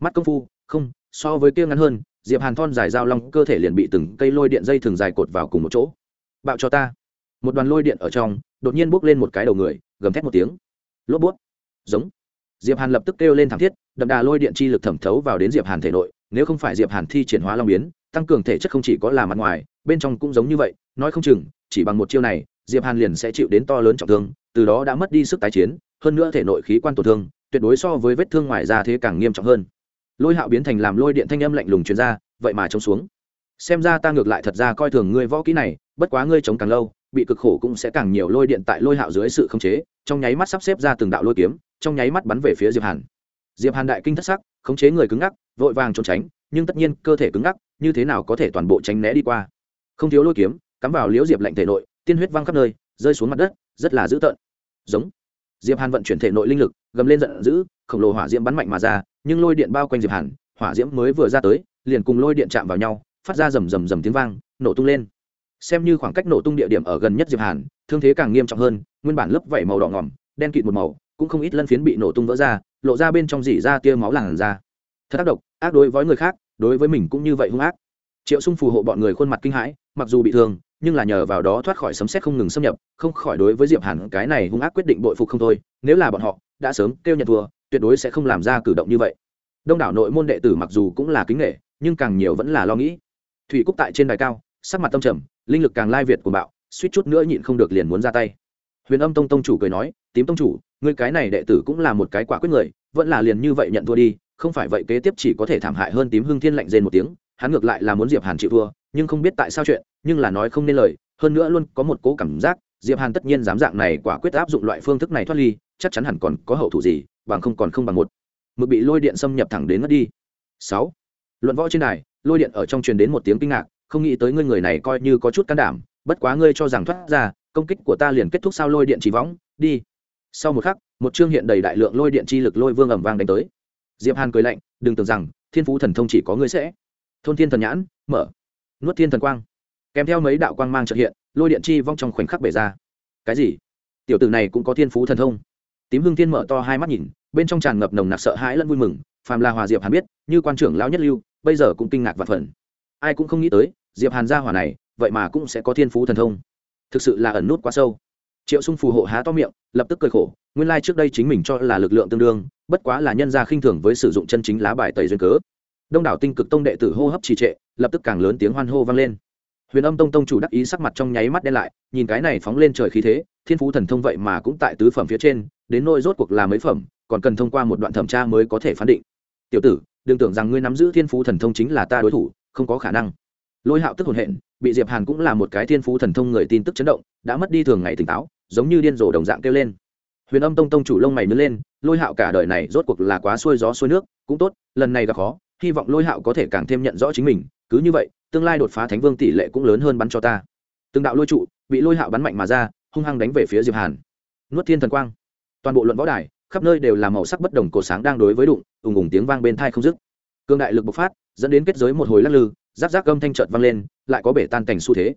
mắt công phu, không, so với kia ngắn hơn, diệp hàn thon dài dao long cơ thể liền bị từng cây lôi điện dây thường dài cột vào cùng một chỗ. Bạo cho ta. Một đoàn lôi điện ở trong, đột nhiên bốc lên một cái đầu người, gầm thét một tiếng. Lốp bút. Giống. Diệp hàn lập tức kêu lên thảm thiết, đậm đà lôi điện chi lực thẩm thấu vào đến diệp hàn thể nội, nếu không phải diệp hàn thi triển hóa long biến, tăng cường thể chất không chỉ có là mặt ngoài, bên trong cũng giống như vậy, nói không chừng, chỉ bằng một chiêu này, diệp hàn liền sẽ chịu đến to lớn trọng thương, từ đó đã mất đi sức tái chiến, hơn nữa thể nội khí quan tổn thương, tuyệt đối so với vết thương ngoài ra thế càng nghiêm trọng hơn lôi hạo biến thành làm lôi điện thanh âm lạnh lùng truyền ra, vậy mà chống xuống. Xem ra ta ngược lại thật ra coi thường ngươi võ kỹ này, bất quá ngươi chống càng lâu, bị cực khổ cũng sẽ càng nhiều lôi điện tại lôi hạo dưới sự khống chế, trong nháy mắt sắp xếp ra từng đạo lôi kiếm, trong nháy mắt bắn về phía diệp hàn. Diệp hàn đại kinh thất sắc, khống chế người cứng ngắc, vội vàng trốn tránh, nhưng tất nhiên cơ thể cứng ngắc, như thế nào có thể toàn bộ tránh né đi qua. Không thiếu lôi kiếm, cắm vào liễu diệp lạnh thể nội, tiên huyết văng khắp nơi, rơi xuống mặt đất, rất là dữ tợn. Giống. Diệp hàn vận chuyển thể nội linh lực, gầm lên giận dữ, khổng lồ hỏa diễm bắn mạnh mà ra nhưng lôi điện bao quanh diệp hàn, hỏa diễm mới vừa ra tới, liền cùng lôi điện chạm vào nhau, phát ra rầm rầm rầm tiếng vang, nổ tung lên. Xem như khoảng cách nổ tung địa điểm ở gần nhất diệp hàn, thương thế càng nghiêm trọng hơn, nguyên bản lớp vảy màu đỏ ngỏm, đen kịt một màu, cũng không ít lân phiến bị nổ tung vỡ ra, lộ ra bên trong dỉ ra tia máu làn ra thật ác độc, ác đối với người khác, đối với mình cũng như vậy hung ác. Triệu sung phù hộ bọn người khuôn mặt kinh hãi, mặc dù bị thương, nhưng là nhờ vào đó thoát khỏi sấm xét không ngừng xâm nhập, không khỏi đối với diệp hàn cái này hung ác quyết định bội phục không thôi, nếu là bọn họ, đã sớm kêu nhận thua tuyệt đối sẽ không làm ra cử động như vậy. Đông đảo nội môn đệ tử mặc dù cũng là kính nghệ nhưng càng nhiều vẫn là lo nghĩ. Thủy cúc tại trên đài cao, sắc mặt tâm trầm, linh lực càng lai việt của bạo, suýt chút nữa nhịn không được liền muốn ra tay. Huyền âm tông tông chủ cười nói, tím tông chủ, ngươi cái này đệ tử cũng là một cái quả quyết người, vẫn là liền như vậy nhận thua đi, không phải vậy kế tiếp chỉ có thể thảm hại hơn tím hưng thiên lạnh rên một tiếng, hắn ngược lại là muốn diệp hàn chịu thua, nhưng không biết tại sao chuyện, nhưng là nói không nên lời, hơn nữa luôn có một cố cảm giác, diệp hàn tất nhiên dám dạng này quả quyết áp dụng loại phương thức này thoát ly, chắc chắn hẳn còn có hậu thủ gì bằng không còn không bằng một. Mực bị lôi điện xâm nhập thẳng đến mất đi. Sáu. Luận võ trên này lôi điện ở trong truyền đến một tiếng kinh ngạc, không nghĩ tới ngươi người này coi như có chút can đảm, bất quá ngươi cho rằng thoát ra, công kích của ta liền kết thúc sao lôi điện chỉ võng, đi. Sau một khắc, một chương hiện đầy đại lượng lôi điện chi lực lôi vương ầm vang đánh tới. Diệp hàn cười lạnh, đừng tưởng rằng, thiên phú thần thông chỉ có ngươi sẽ. Thôn thiên thần nhãn, mở. Nuốt thiên thần quang. Kèm theo mấy đạo quang mang trợ hiện, lôi điện chi vong trong khoảnh khắc bể ra. Cái gì? Tiểu tử này cũng có thiên phú thần thông tím hương thiên mở to hai mắt nhìn, bên trong tràn ngập nồng nặc sợ hãi lẫn vui mừng, phàm là hòa diệp hàn biết, như quan trưởng lão nhất lưu, bây giờ cũng kinh ngạc và phần. Ai cũng không nghĩ tới, diệp hàn gia hỏa này, vậy mà cũng sẽ có thiên phú thần thông. Thực sự là ẩn nút quá sâu. Triệu sung phù hộ há to miệng, lập tức cười khổ, nguyên lai trước đây chính mình cho là lực lượng tương đương, bất quá là nhân gia khinh thường với sử dụng chân chính lá bài tẩy duyên cớ. Đông đảo tinh cực tông đệ tử hô hấp trì trệ, lập tức càng lớn tiếng hoan hô vang lên. Huyền âm tông tông chủ đắc ý sắc mặt trong nháy mắt đen lại, nhìn cái này phóng lên trời khí thế, thiên phú thần thông vậy mà cũng tại tứ phẩm phía trên đến nôi rốt cuộc là mấy phẩm, còn cần thông qua một đoạn thẩm tra mới có thể phán định. Tiểu tử, đừng tưởng rằng ngươi nắm giữ thiên phú thần thông chính là ta đối thủ, không có khả năng. Lôi hạo tức hồn hện, bị diệp hàn cũng là một cái thiên phú thần thông người tin tức chấn động, đã mất đi thường ngày tỉnh táo, giống như điên rồ đồng dạng kêu lên. Huyền âm tông tông chủ lông mày nứt lên, lôi hạo cả đời này rốt cuộc là quá xuôi gió xuôi nước, cũng tốt, lần này gặp khó, hy vọng lôi hạo có thể càng thêm nhận rõ chính mình, cứ như vậy, tương lai đột phá thánh vương tỷ lệ cũng lớn hơn bắn cho ta. Từng đạo lôi trụ, bị lôi hạo bắn mạnh mà ra, hung hăng đánh về phía diệp hàn. Nuốt thiên thần quang toàn bộ luận võ đài, khắp nơi đều là màu sắc bất đồng cổ sáng đang đối với đụng, ùng ùng tiếng vang bên thai không dứt. Cương đại lực bộc phát, dẫn đến kết giới một hồi lắc lư giáp giáp âm thanh trợt vang lên, lại có bể tan cảnh xu thế.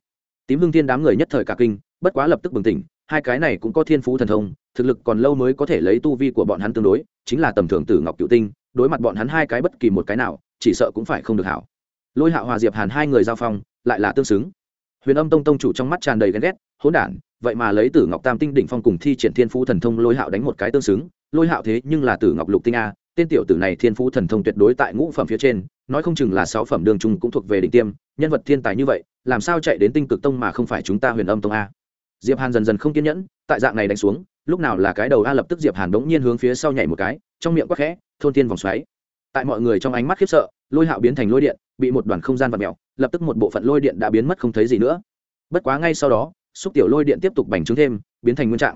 Tím hương thiên đám người nhất thời cả kinh, bất quá lập tức bừng tỉnh, hai cái này cũng có thiên phú thần thông, thực lực còn lâu mới có thể lấy tu vi của bọn hắn tương đối, chính là tầm thường tử ngọc cựu tinh, đối mặt bọn hắn hai cái bất kỳ một cái nào, chỉ sợ cũng phải không được hảo. Lôi hạo hòa diệp hàn hai người giao phong, lại là tương xứng. Huyền âm tông tông chủ trong mắt tràn đầy ghen ghét, hỗn đản vậy mà lấy tử ngọc tam tinh đỉnh phong cùng thi triển thiên phú thần thông lôi hạo đánh một cái tương xứng, lôi hạo thế nhưng là tử ngọc lục tinh a, tên tiểu tử này thiên phú thần thông tuyệt đối tại ngũ phẩm phía trên, nói không chừng là sáu phẩm đường trung cũng thuộc về đỉnh tiêm, nhân vật thiên tài như vậy, làm sao chạy đến tinh cực tông mà không phải chúng ta huyền âm tông a? Diệp hàn dần dần không kiên nhẫn, tại dạng này đánh xuống, lúc nào là cái đầu a lập tức diệp hàn đống nhiên hướng phía sau nhảy một cái, trong miệng quắc khẽ, thôn thiên vòng xoáy. Tại mọi người trong ánh mắt khiếp sợ, lôi hạo biến thành lôi điện, bị một đoàn không gian vặn mèo, lập tức một bộ phận lôi điện đã biến mất không thấy gì nữa. Bất quá ngay sau đó xúc tiểu lôi điện tiếp tục bành trướng thêm, biến thành nguyên trạng.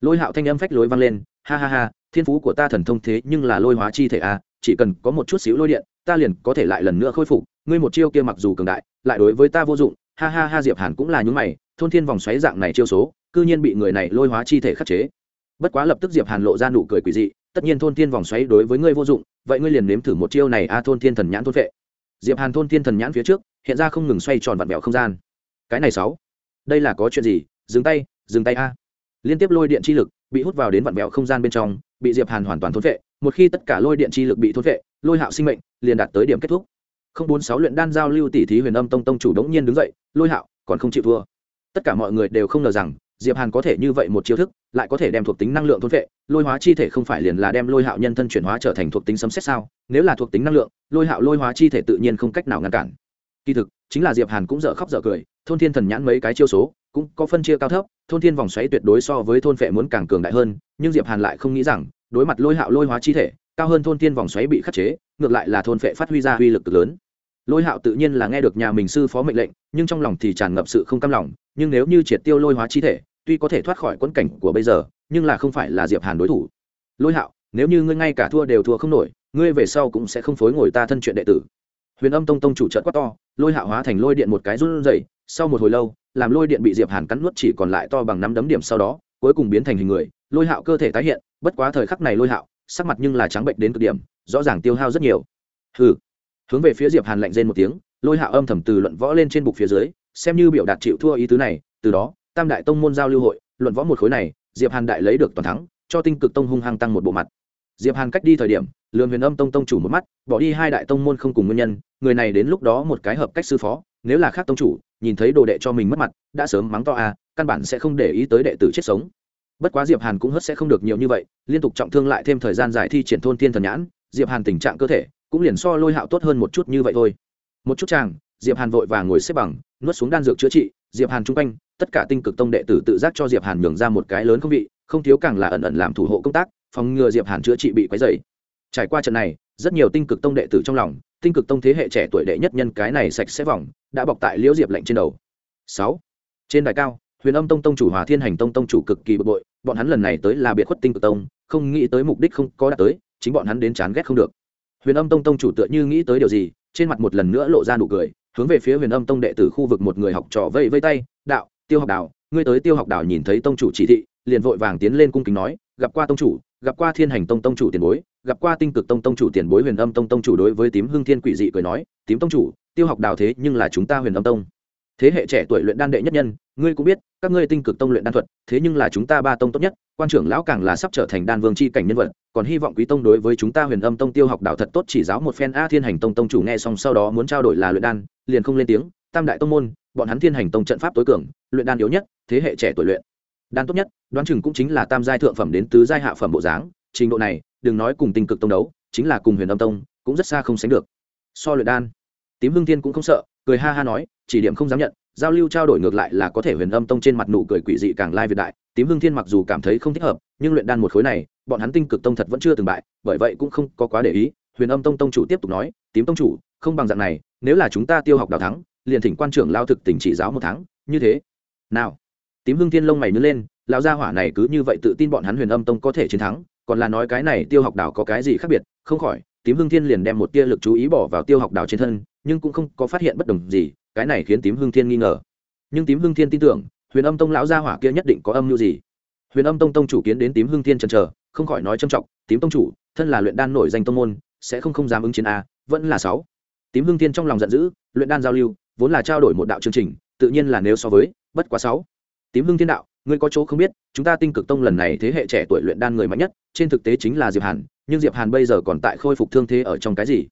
Lôi hạo thanh âm phách lối vang lên, ha ha ha, thiên phú của ta thần thông thế nhưng là lôi hóa chi thể a, chỉ cần có một chút xíu lôi điện, ta liền có thể lại lần nữa khôi phục, ngươi một chiêu kia mặc dù cường đại, lại đối với ta vô dụng, ha ha ha diệp hàn cũng là nhún mày, thôn thiên vòng xoáy dạng này chiêu số, cư nhiên bị người này lôi hóa chi thể khắc chế. Bất quá lập tức diệp hàn lộ ra nụ cười quỷ dị, tất nhiên thôn thiên vòng xoáy đối với ngươi vô dụng, vậy ngươi liền nếm thử một chiêu này a thôn thiên thần nhãn thôn vệ. Diệp hàn thôn thiên thần nhãn phía trước, hiện ra không ngừng xoay tròn vặn vẹo không gian. Cái này sáu đây là có chuyện gì? Dừng tay dừng tay a. Liên tiếp lôi điện chi lực bị hút vào đến vặn vẹo không gian bên trong, bị diệp hàn hoàn toàn thốt vệ một khi tất cả lôi điện chi lực bị thốt vệ lôi hạo sinh mệnh liền đạt tới điểm kết thúc. Không bốn sáu luyện đan giao lưu tỷ thí huyền âm tông tông chủ đống nhiên đứng dậy, lôi hạo còn không chịu thua. Tất cả mọi người đều không ngờ rằng diệp hàn có thể như vậy một chiêu thức, lại có thể đem thuộc tính năng lượng thôn vệ lôi hóa chi thể không phải liền là đem lôi hạo nhân thân chuyển hóa trở thành thuộc tính sấm xét sao? Nếu là thuộc tính năng lượng, lôi hạo lôi hóa chi thể tự nhiên không cách nào ngăn cản. Kỳ thực, chính là diệp hàn cũng dở khóc dở cười thôn thiên thần nhãn mấy cái chiêu số, cũng có phân chia cao thấp, thôn thiên vòng xoáy tuyệt đối so với thôn phệ muốn càng cường đại hơn, nhưng diệp hàn lại không nghĩ rằng, đối mặt lôi hạo lôi hóa chi thể, cao hơn thôn thiên vòng xoáy bị khắc chế, ngược lại là thôn phệ phát huy ra uy lực cực lớn. Lôi hạo tự nhiên là nghe được nhà mình sư phó mệnh lệnh, nhưng trong lòng thì tràn ngập sự không cam lòng, nhưng nếu như triệt tiêu lôi hóa chi thể, tuy có thể thoát khỏi quẫn cảnh của bây giờ, nhưng là không phải là diệp hàn đối thủ. Lôi hạo, nếu như ngươi ngay cả thua đều thua không nổi, ngươi về sau cũng sẽ không phối ngồi ta thân chuyện đệ tử huyền âm tông tông chủ trợ quá to, lôi hạ hóa thành lôi điện một cái run rẩy, sau một hồi lâu, làm lôi điện bị diệp hàn cắn nuốt chỉ còn lại to bằng năm đấm điểm sau đó, cuối cùng biến thành hình người, lôi hạo cơ thể tái hiện, bất quá thời khắc này lôi hạo, sắc mặt nhưng là trắng bệnh đến cực điểm, rõ ràng tiêu hao rất nhiều. Hừ. Hướng về phía diệp hàn lạnh rên một tiếng, lôi hạo âm thầm từ luận võ lên trên bục phía dưới, xem như biểu đạt chịu thua ý tứ này, từ đó, tam đại tông môn giao lưu hội, luận võ một khối này, diệp hàn đại lấy được toàn thắng, cho tinh cực tông hung hăng tăng một bộ mặt diệp hàn cách đi thời điểm, Lương huyền âm tông tông chủ một mắt, bỏ đi hai đại tông môn không cùng nguyên nhân, người này đến lúc đó một cái hợp cách sư phó, nếu là khác tông chủ, nhìn thấy đồ đệ cho mình mất mặt, đã sớm mắng to à căn bản sẽ không để ý tới đệ tử chết sống. Bất quá diệp hàn cũng hất sẽ không được nhiều như vậy, liên tục trọng thương lại thêm thời gian dài thi triển thôn thiên thần nhãn, diệp hàn tình trạng cơ thể cũng liền so lôi hạo tốt hơn một chút như vậy thôi. Một chút chàng, diệp hàn vội vàng ngồi xếp bằng, nuốt xuống đan dược chữa trị, diệp hàn trung quanh, tất cả tinh cực tông đệ tử tự giác cho diệp hàn nhường ra một cái lớn không vị, không thiếu càng là ẩn ẩn làm thủ hộ công tác phòng ngừa diệp hàn chữa trị bị quấy dày trải qua trận này, rất nhiều tinh cực tông đệ tử trong lòng, tinh cực tông thế hệ trẻ tuổi đệ nhất nhân cái này sạch sẽ vòng, đã bọc tại liễu diệp lệnh trên đầu. Sáu. Trên đài cao, huyền âm tông tông chủ hòa thiên hành tông tông chủ cực kỳ bực bội, bọn hắn lần này tới là biệt khuất tinh cực tông, không nghĩ tới mục đích không có đạt tới, chính bọn hắn đến chán ghét không được. Huyền âm tông tông chủ tựa như nghĩ tới điều gì, trên mặt một lần nữa lộ ra nụ cười, hướng về phía huyền âm tông đệ tử khu vực một người học trò vây vây tay, đạo, tiêu học đào, ngươi tới tiêu học đào nhìn thấy tông chủ chỉ thị liền vội vàng tiến lên cung kính nói, gặp qua tông chủ, gặp qua thiên hành tông tông chủ tiền bối, gặp qua tinh cực tông tông chủ tiền bối huyền âm tông tông chủ đối với tím hưng thiên quỷ dị cười nói, tím tông chủ, tiêu học đào thế nhưng là chúng ta huyền âm tông. Thế hệ trẻ tuổi luyện đan đệ nhất nhân, ngươi cũng biết, các ngươi tinh cực tông luyện đan thuật, thế nhưng là chúng ta ba tông tốt nhất, quan trưởng lão càng là sắp trở thành đan vương c h i cảnh nhân vật, còn hy vọng quý tông đối với chúng ta huyền âm tông tiêu học đạo thật tốt chỉ giáo một phen a thiên hành tông tông chủ nghe xong sau đó muốn trao đổi là luyện đan, liền không lên tiếng, tam đại tông môn, bọn hắn thiên hành tông trận pháp tối cường, luyện đan yếu nhất, thế hệ trẻ tuổi luyện đan tốt nhất, đoán chừng cũng chính là tam giai thượng phẩm đến tứ giai hạ phẩm bộ dáng. Trình độ này, đừng nói cùng tinh cực tông đấu, chính là cùng huyền âm tông, cũng rất xa không sánh được. So luyện đan, tím hương thiên cũng không sợ, cười ha ha nói, chỉ điểm không dám nhận, giao lưu trao đổi ngược lại là có thể huyền âm tông trên mặt nụ cười quỷ dị càng lai việt đại. Tím hương thiên mặc dù cảm thấy không thích hợp, nhưng luyện đan một khối này, bọn hắn tinh cực tông thật vẫn chưa từng bại, bởi vậy cũng không có quá để ý. Huyền âm tông tông chủ tiếp tục nói, tím tông chủ, không bằng dạng này, nếu là chúng ta tiêu học đào thắng, liền thỉnh quan trưởng lao thực tỉnh chỉ giáo một tháng, như thế. Nào? Tím hưng thiên lông mày nứt lên, lão gia hỏa này cứ như vậy tự tin bọn hắn huyền âm tông có thể chiến thắng, còn là nói cái này tiêu học đào có cái gì khác biệt, không khỏi, tím hưng thiên liền đem một tia lực chú ý bỏ vào tiêu học đào trên thân, nhưng cũng không có phát hiện bất đồng gì, cái này khiến tím hưng thiên nghi ngờ. Nhưng tím hưng thiên tin tưởng, huyền âm tông lão gia hỏa kia nhất định có âm mưu gì. Huyền âm tông tông chủ kiến đến tím hưng thiên chần chờ, không khỏi nói trầm trọng, tím tông chủ, thân là luyện đan nổi danh tông môn, sẽ không không dám ứng chiến a, vẫn là sáu. Tím hưng thiên trong lòng giận dữ, luyện đan giao lưu, vốn là trao đổi một đạo chương trình, tự nhiên là nếu so với, bất quá sáu tím hưng thiên đạo, ngươi có chỗ không biết, chúng ta tinh cực tông lần này thế hệ trẻ tuổi luyện đan người mạnh nhất, trên thực tế chính là diệp hàn, nhưng diệp hàn bây giờ còn tại khôi phục thương thế ở trong cái gì?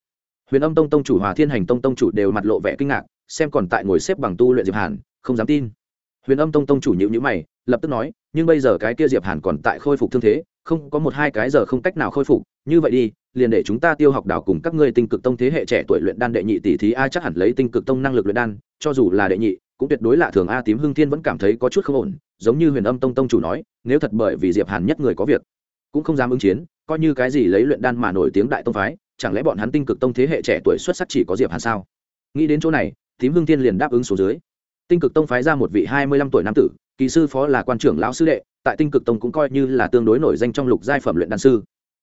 Huyền âm tông tông chủ hòa thiên hành tông tông chủ đều mặt lộ vẻ kinh ngạc, xem còn tại ngồi xếp bằng tu luyện diệp hàn, không dám tin. Huyền âm tông tông chủ nhữ nhữ mày, lập tức nói, nhưng bây giờ cái kia diệp hàn còn tại khôi phục thương thế, không, có một hai cái giờ không cách nào khôi phục, như vậy đi, liền để chúng ta tiêu học đảo cùng các ngươi tinh cực tông thế hệ trẻ tuổi luyện đan đệ nhị tỷ thí, a, chắc hẳn lấy tinh cực tông năng lực luyện đan, cho dù là đệ nhị cũng tuyệt đối lạ thường a tím hưng thiên vẫn cảm thấy có chút không ổn, giống như huyền âm tông tông chủ nói, nếu thật bởi vì diệp hàn nhất người có việc, cũng không dám ứng chiến, coi như cái gì lấy luyện đan mà nổi tiếng đại tông phái, chẳng lẽ bọn hắn tinh cực tông thế hệ trẻ tuổi xuất sắc chỉ có diệp hàn sao? Nghĩ đến chỗ này, tím hưng thiên liền đáp ứng số dưới. Tinh cực tông phái ra một vị hai mươi lăm tuổi nam tử, kỳ sư phó là quan trưởng lão sư đệ, tại tinh cực tông cũng coi như là tương đối nổi danh trong lục giai phẩm luyện đan sư.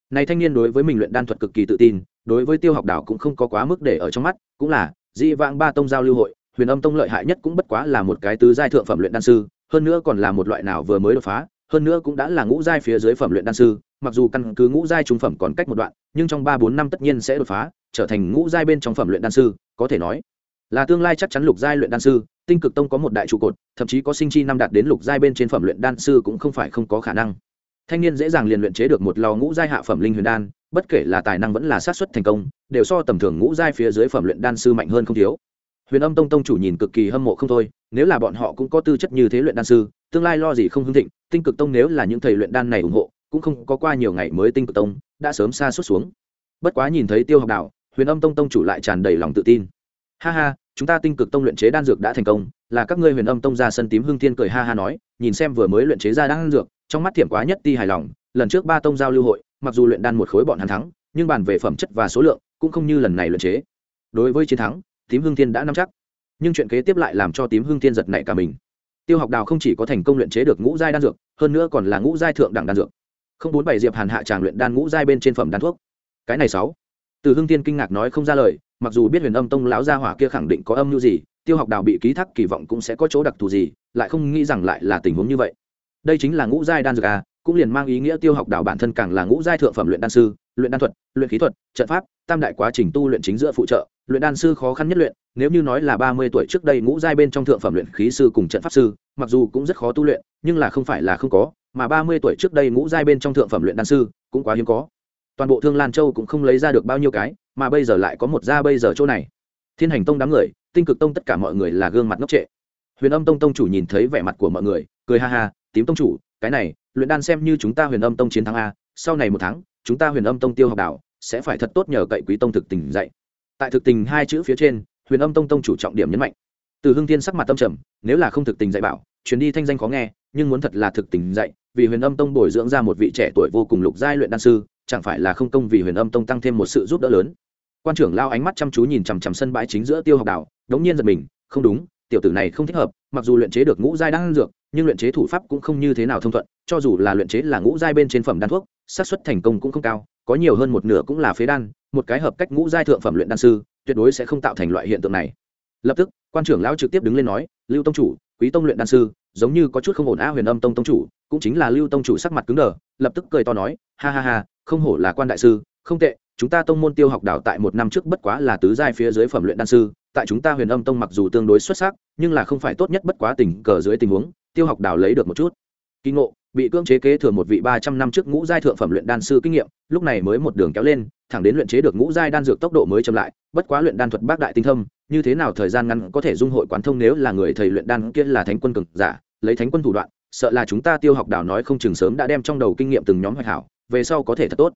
Này thanh niên đối với mình luyện đan thuật cực kỳ tự tin, đối với tiêu học đảo cũng không có quá mức để ở trong mắt, cũng là di vãng ba tông giao lưu hội huyền âm tông lợi hại nhất cũng bất quá là một cái tứ giai thượng phẩm luyện đan sư, hơn nữa còn là một loại nào vừa mới đột phá, hơn nữa cũng đã là ngũ giai phía dưới phẩm luyện đan sư, mặc dù căn cứ ngũ giai trung phẩm còn cách một đoạn, nhưng trong ba bốn năm tất nhiên sẽ đột phá, trở thành ngũ giai bên trong phẩm luyện đan sư, có thể nói là tương lai chắc chắn lục giai luyện đan sư, tinh cực tông có một đại trụ cột, thậm chí có sinh chi năm đạt đến lục giai bên trên phẩm luyện đan sư cũng không phải không có khả năng. Thanh niên dễ dàng liền luyện chế được một lò ngũ giai hạ phẩm linh huyền đan, bất kể là tài năng vẫn là sát xuất thành công, đều so tầm thường ngũ giai phía dưới phẩm luyện đan sư mạnh hơn không thiếu huyền âm tông tông chủ nhìn cực kỳ hâm mộ không thôi, nếu là bọn họ cũng có tư chất như thế luyện đan sư, tương lai lo gì không hưng thịnh, tinh cực tông nếu là những thầy luyện đan này ủng hộ, cũng không có qua nhiều ngày mới tinh cực tông đã sớm xa suốt xuống. Bất quá nhìn thấy tiêu học đạo, huyền âm tông tông chủ lại tràn đầy lòng tự tin. Ha ha, chúng ta tinh cực tông luyện chế đan dược đã thành công, là các ngươi huyền âm tông ra sân tím hương thiên cười ha ha nói, nhìn xem vừa mới luyện chế ra đan dược, trong mắt thiểm quá nhất ti hài lòng, lần trước ba tông giao lưu hội, mặc dù luyện đan một khối bọn hắn thắng, nhưng bàn về phẩm chất và số lượng, cũng không như lần này luyện chế. Đối với chiến thắng tím hưng thiên đã nắm chắc. Nhưng chuyện kế tiếp lại làm cho tím hưng thiên giật nảy cả mình. Tiêu học đào không chỉ có thành công luyện chế được ngũ giai đan dược, hơn nữa còn là ngũ giai thượng đẳng đan dược. Không bốn bảy diệp hàn hạ tràng luyện đan ngũ giai bên trên phẩm đan thuốc. Cái này sáu. Từ hưng Thiên kinh ngạc nói không ra lời, mặc dù biết huyền âm tông lão gia hỏa kia khẳng định có âm mưu gì, tiêu học đào bị ký thác kỳ vọng cũng sẽ có chỗ đặc thù gì, lại không nghĩ rằng lại là tình huống như vậy. Đây chính là ngũ giai đan dược a cũng liền mang ý nghĩa tiêu học đào bản thân càng là ngũ giai thượng phẩm luyện đan sư, luyện đan thuật, luyện khí thuật, trận pháp, tam đại quá trình tu luyện chính giữa phụ trợ luyện đan sư khó khăn nhất luyện, nếu như nói là ba mươi tuổi trước đây ngũ giai bên trong thượng phẩm luyện khí sư cùng trận pháp sư, mặc dù cũng rất khó tu luyện, nhưng là không phải là không có, mà ba mươi tuổi trước đây ngũ giai bên trong thượng phẩm luyện đan sư cũng quá hiếm có. Toàn bộ thương lan châu cũng không lấy ra được bao nhiêu cái, mà bây giờ lại có một gia bây giờ chỗ này. Thiên hành tông đám người, tinh cực tông tất cả mọi người là gương mặt ngốc trệ. Huyền âm tông tông chủ nhìn thấy vẻ mặt của mọi người, cười ha ha, tím tông chủ, cái này, luyện đan xem như chúng ta huyền âm tông chiến thắng a, sau này một tháng, chúng ta huyền âm tông tiêu học đạo, sẽ phải thật tốt nhờ cậy quý tông thực tình dạy tại thực tình hai chữ phía trên, huyền âm tông tông chủ trọng điểm nhấn mạnh. Từ hưng tiên sắc mặt tâm trầm, nếu là không thực tình dạy bảo chuyến đi thanh danh khó nghe, nhưng muốn thật là thực tình dạy, vì huyền âm tông bồi dưỡng ra một vị trẻ tuổi vô cùng lục giai luyện đan sư, chẳng phải là không công vì huyền âm tông tăng thêm một sự giúp đỡ lớn. Quan trưởng lao ánh mắt chăm chú nhìn chằm chằm sân bãi chính giữa tiêu học đảo, đống nhiên giật mình, không đúng, tiểu tử này không thích hợp, mặc dù luyện chế được ngũ giai đan dược, nhưng luyện chế thủ pháp cũng không như thế nào thông thuận, cho dù là luyện chế là ngũ giai bên trên phẩm đan thuốc, xác suất thành công cũng không cao, có nhiều hơn một nửa cũng là phế đan một cái hợp cách ngũ giai thượng phẩm luyện đan sư, tuyệt đối sẽ không tạo thành loại hiện tượng này. Lập tức, quan trưởng lão trực tiếp đứng lên nói, lưu tông chủ, quý tông luyện đan sư, giống như có chút không ổn a huyền âm tông tông chủ, cũng chính là lưu tông chủ sắc mặt cứng đờ, lập tức cười to nói, ha ha ha, không hổ là quan đại sư, không tệ, chúng ta tông môn tiêu học đào tại một năm trước bất quá là tứ giai phía dưới phẩm luyện đan sư, tại chúng ta huyền âm tông mặc dù tương đối xuất sắc, nhưng là không phải tốt nhất bất quá tình cờ dưới tình huống, tiêu học đào lấy được một chút. Kỳ ngộ bị cưỡng chế kế thừa một vị ba trăm năm trước ngũ giai thượng phẩm luyện đan sư kinh nghiệm, lúc này mới một đường kéo lên, thẳng đến luyện chế được ngũ giai đan dược tốc độ mới chậm lại, bất quá luyện đan thuật bác đại tinh thâm, như thế nào thời gian ngắn có thể dung hội quán thông nếu là người thầy luyện đan kia là thánh quân cường giả, lấy thánh quân thủ đoạn, sợ là chúng ta tiêu học đảo nói không chừng sớm đã đem trong đầu kinh nghiệm từng nhóm hoạch hảo, về sau có thể thật tốt.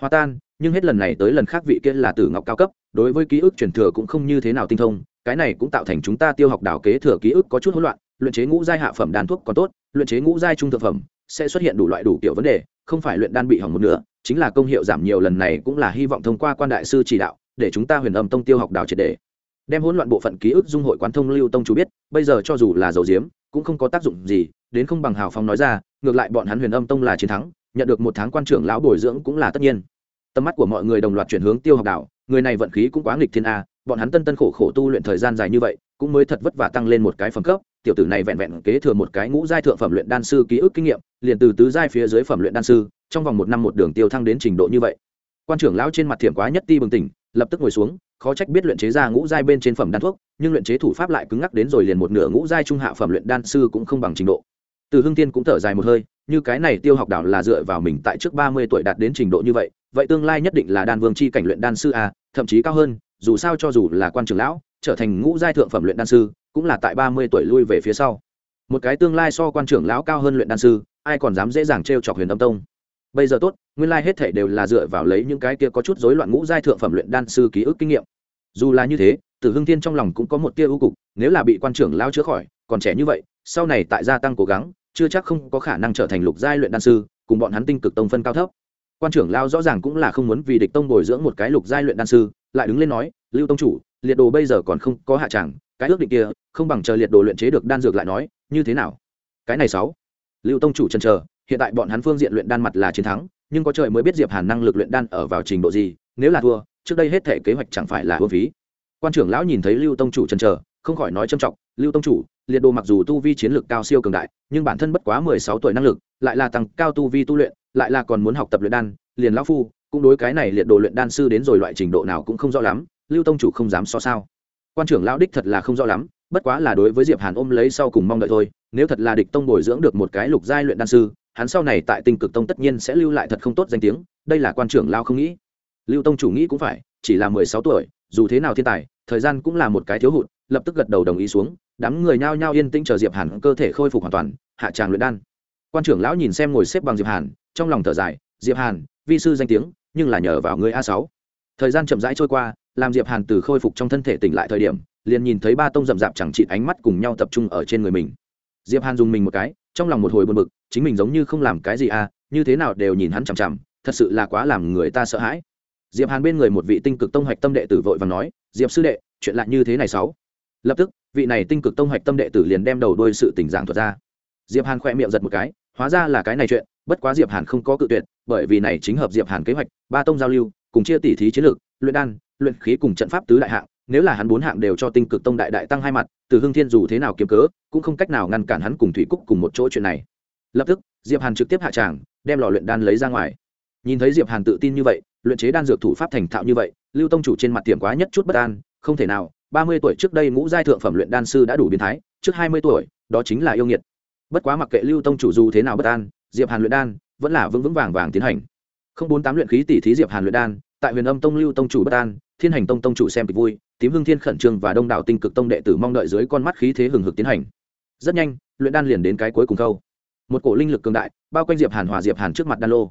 Hòa tan, nhưng hết lần này tới lần khác vị kia là tử ngọc cao cấp, đối với ký ức truyền thừa cũng không như thế nào tinh thông, cái này cũng tạo thành chúng ta tiêu học đảo kế thừa ký ức có chút hỗn loạn, luyện chế ngũ giai hạ phẩm đan thuốc còn tốt, luyện chế ngũ giai trung thượng phẩm sẽ xuất hiện đủ loại đủ kiểu vấn đề, không phải luyện đan bị hỏng một nửa, chính là công hiệu giảm nhiều lần này cũng là hy vọng thông qua quan đại sư chỉ đạo, để chúng ta huyền âm tông tiêu học đào triệt đề. Đem hỗn loạn bộ phận ký ức dung hội quán thông lưu tông chú biết, bây giờ cho dù là dầu diếm, cũng không có tác dụng gì, đến không bằng hào phong nói ra, ngược lại bọn hắn huyền âm tông là chiến thắng, nhận được một tháng quan trưởng lão bồi dưỡng cũng là tất nhiên. Tầm mắt của mọi người đồng loạt chuyển hướng tiêu học đảo người này vận khí cũng quá nghịch thiên a, bọn hắn tân tân khổ khổ tu luyện thời gian dài như vậy, cũng mới thật vất vả tăng lên một cái phẩm cấp tiểu tử này vẹn vẹn kế thừa một cái ngũ giai thượng phẩm luyện đan sư ký ức kinh nghiệm, liền từ tứ giai phía dưới phẩm luyện đan sư, trong vòng một năm một đường tiêu thăng đến trình độ như vậy. Quan trưởng lão trên mặt thiểm quá nhất ti bừng tỉnh, lập tức ngồi xuống, khó trách biết luyện chế ra ngũ giai bên trên phẩm đan thuốc, nhưng luyện chế thủ pháp lại cứng ngắc đến rồi liền một nửa ngũ giai trung hạ phẩm luyện đan sư cũng không bằng trình độ. Từ hưng tiên cũng thở dài một hơi, như cái này tiêu học đảo là dựa vào mình tại trước ba mươi tuổi đạt đến trình độ như vậy vậy tương lai nhất định là đan vương chi cảnh luyện đan sư a, thậm chí cao hơn, dù sao cho dù là quan trưởng lão, trở thành ngũ giai thượng phẩm luyện đan sư cũng là tại ba mươi tuổi lui về phía sau. Một cái tương lai so quan trưởng lão cao hơn luyện đan sư, ai còn dám dễ dàng t chọc huyền âm tông? Bây giờ tốt, nguyên lai hết thể đều là dựa vào lấy những cái kia có chút rối loạn ngũ giai thượng phẩm luyện đan sư ký ức kinh nghiệm. Dù là như thế, tử hưng thiên trong lòng cũng có một tia ưu cục, nếu là bị quan trưởng lao chữa khỏi, còn trẻ như vậy, sau này tại gia tăng cố gắng, chưa chắc không có khả năng trở thành lục giai luyện đan sư, cùng bọn hắn tinh cực tông phân cao thấp. Quan trưởng lao rõ ràng cũng là không muốn vì địch tông bồi dưỡng một cái lục giai luyện đan sư, lại đứng lên nói, lưu tông chủ, liệt đồ bây giờ còn không có hạ tràng cái ước định kia, không bằng chờ liệt đồ luyện chế được đan dược lại nói, như thế nào? Cái này sáu. Lưu tông chủ trần chờ, hiện tại bọn hắn phương diện luyện đan mặt là chiến thắng, nhưng có trời mới biết diệp hàn năng lực luyện đan ở vào trình độ gì, nếu là thua, trước đây hết thể kế hoạch chẳng phải là hương phí. Quan trưởng lão nhìn thấy lưu tông chủ trần chờ, không khỏi nói trâm trọng, lưu tông chủ, liệt đồ mặc dù tu vi chiến lược cao siêu cường đại, nhưng bản thân bất quá mười sáu tuổi năng lực, lại là tăng cao tu vi tu luyện, lại là còn muốn học tập luyện đan, liền lão phu, cũng đối cái này liệt đồ luyện đan sư đến rồi loại trình độ nào cũng không rõ lắm, lưu tông chủ không dám so sao quan trưởng lão đích thật là không rõ lắm, bất quá là đối với diệp hàn ôm lấy sau cùng mong đợi thôi, nếu thật là địch tông bồi dưỡng được một cái lục giai luyện đan sư, hắn sau này tại tinh cực tông tất nhiên sẽ lưu lại thật không tốt danh tiếng, đây là quan trưởng lao không nghĩ. Lưu tông chủ nghĩ cũng phải, chỉ là mười sáu tuổi, dù thế nào thiên tài, thời gian cũng là một cái thiếu hụt, lập tức gật đầu đồng ý xuống, đám người nhao nhao yên tĩnh chờ diệp hàn cơ thể khôi phục hoàn toàn, hạ tràng luyện đan. Quan trưởng lão nhìn xem ngồi xếp bằng diệp hàn, trong lòng thở dài, diệp hàn, vi sư danh tiếng, nhưng là nhờ vào người a sáu. Thời gian chậm rãi trôi qua làm diệp hàn từ khôi phục trong thân thể tỉnh lại thời điểm, liền nhìn thấy ba tông rậm rạp chẳng trị ánh mắt cùng nhau tập trung ở trên người mình. Diệp hàn dùng mình một cái, trong lòng một hồi buồn bực, chính mình giống như không làm cái gì à như thế nào đều nhìn hắn chằm chằm, thật sự là quá làm người ta sợ hãi. Diệp hàn bên người một vị tinh cực tông hoạch tâm đệ tử vội và nói, diệp sư đệ, chuyện lại như thế này sáu? Lập tức, vị này tinh cực tông hoạch tâm đệ tử liền đem đầu đôi sự tình giảng thuật ra. Diệp hàn khoe miệng giật một cái, hóa ra là cái này chuyện, bất quá diệp hàn không có cự tuyệt, bởi vì này chính hợp diệp hàn kế hoạch, ba tông giao lưu, cùng chia tỉ thí chiến lược, luyện đan luyện khí cùng trận pháp tứ đại hạng, nếu là hắn bốn hạng đều cho tinh cực tông đại đại tăng hai mặt, từ hưng thiên dù thế nào kiếm cớ, cũng không cách nào ngăn cản hắn cùng thủy cúc cùng một chỗ chuyện này. Lập tức, diệp hàn trực tiếp hạ tràng, đem lò luyện đan lấy ra ngoài. Nhìn thấy diệp hàn tự tin như vậy, luyện chế đan dược thủ pháp thành thạo như vậy, lưu tông chủ trên mặt tiệm quá nhất chút bất an, không thể nào, ba mươi tuổi trước đây ngũ giai thượng phẩm luyện đan sư đã đủ biến thái, trước hai mươi tuổi, đó chính là yêu nghiệt. Bất quá mặc kệ lưu tông chủ dù thế nào bất an, diệp hàn luyện đan vẫn là vững vững vàng vàng tiến hành. Không bốn tám luyện khí tỷ thí diệp hàn luyện đan tại huyền âm tông lưu tông chủ bất an, thiên hành tông tông chủ xem kịch vui, tím hưng thiên khẩn trương và đông đảo tinh cực tông đệ tử mong đợi dưới con mắt khí thế hừng hực tiến hành. Rất nhanh, luyện đan liền đến cái cuối cùng câu một cổ linh lực cường đại, bao quanh diệp hàn hòa diệp hàn trước mặt đan lô.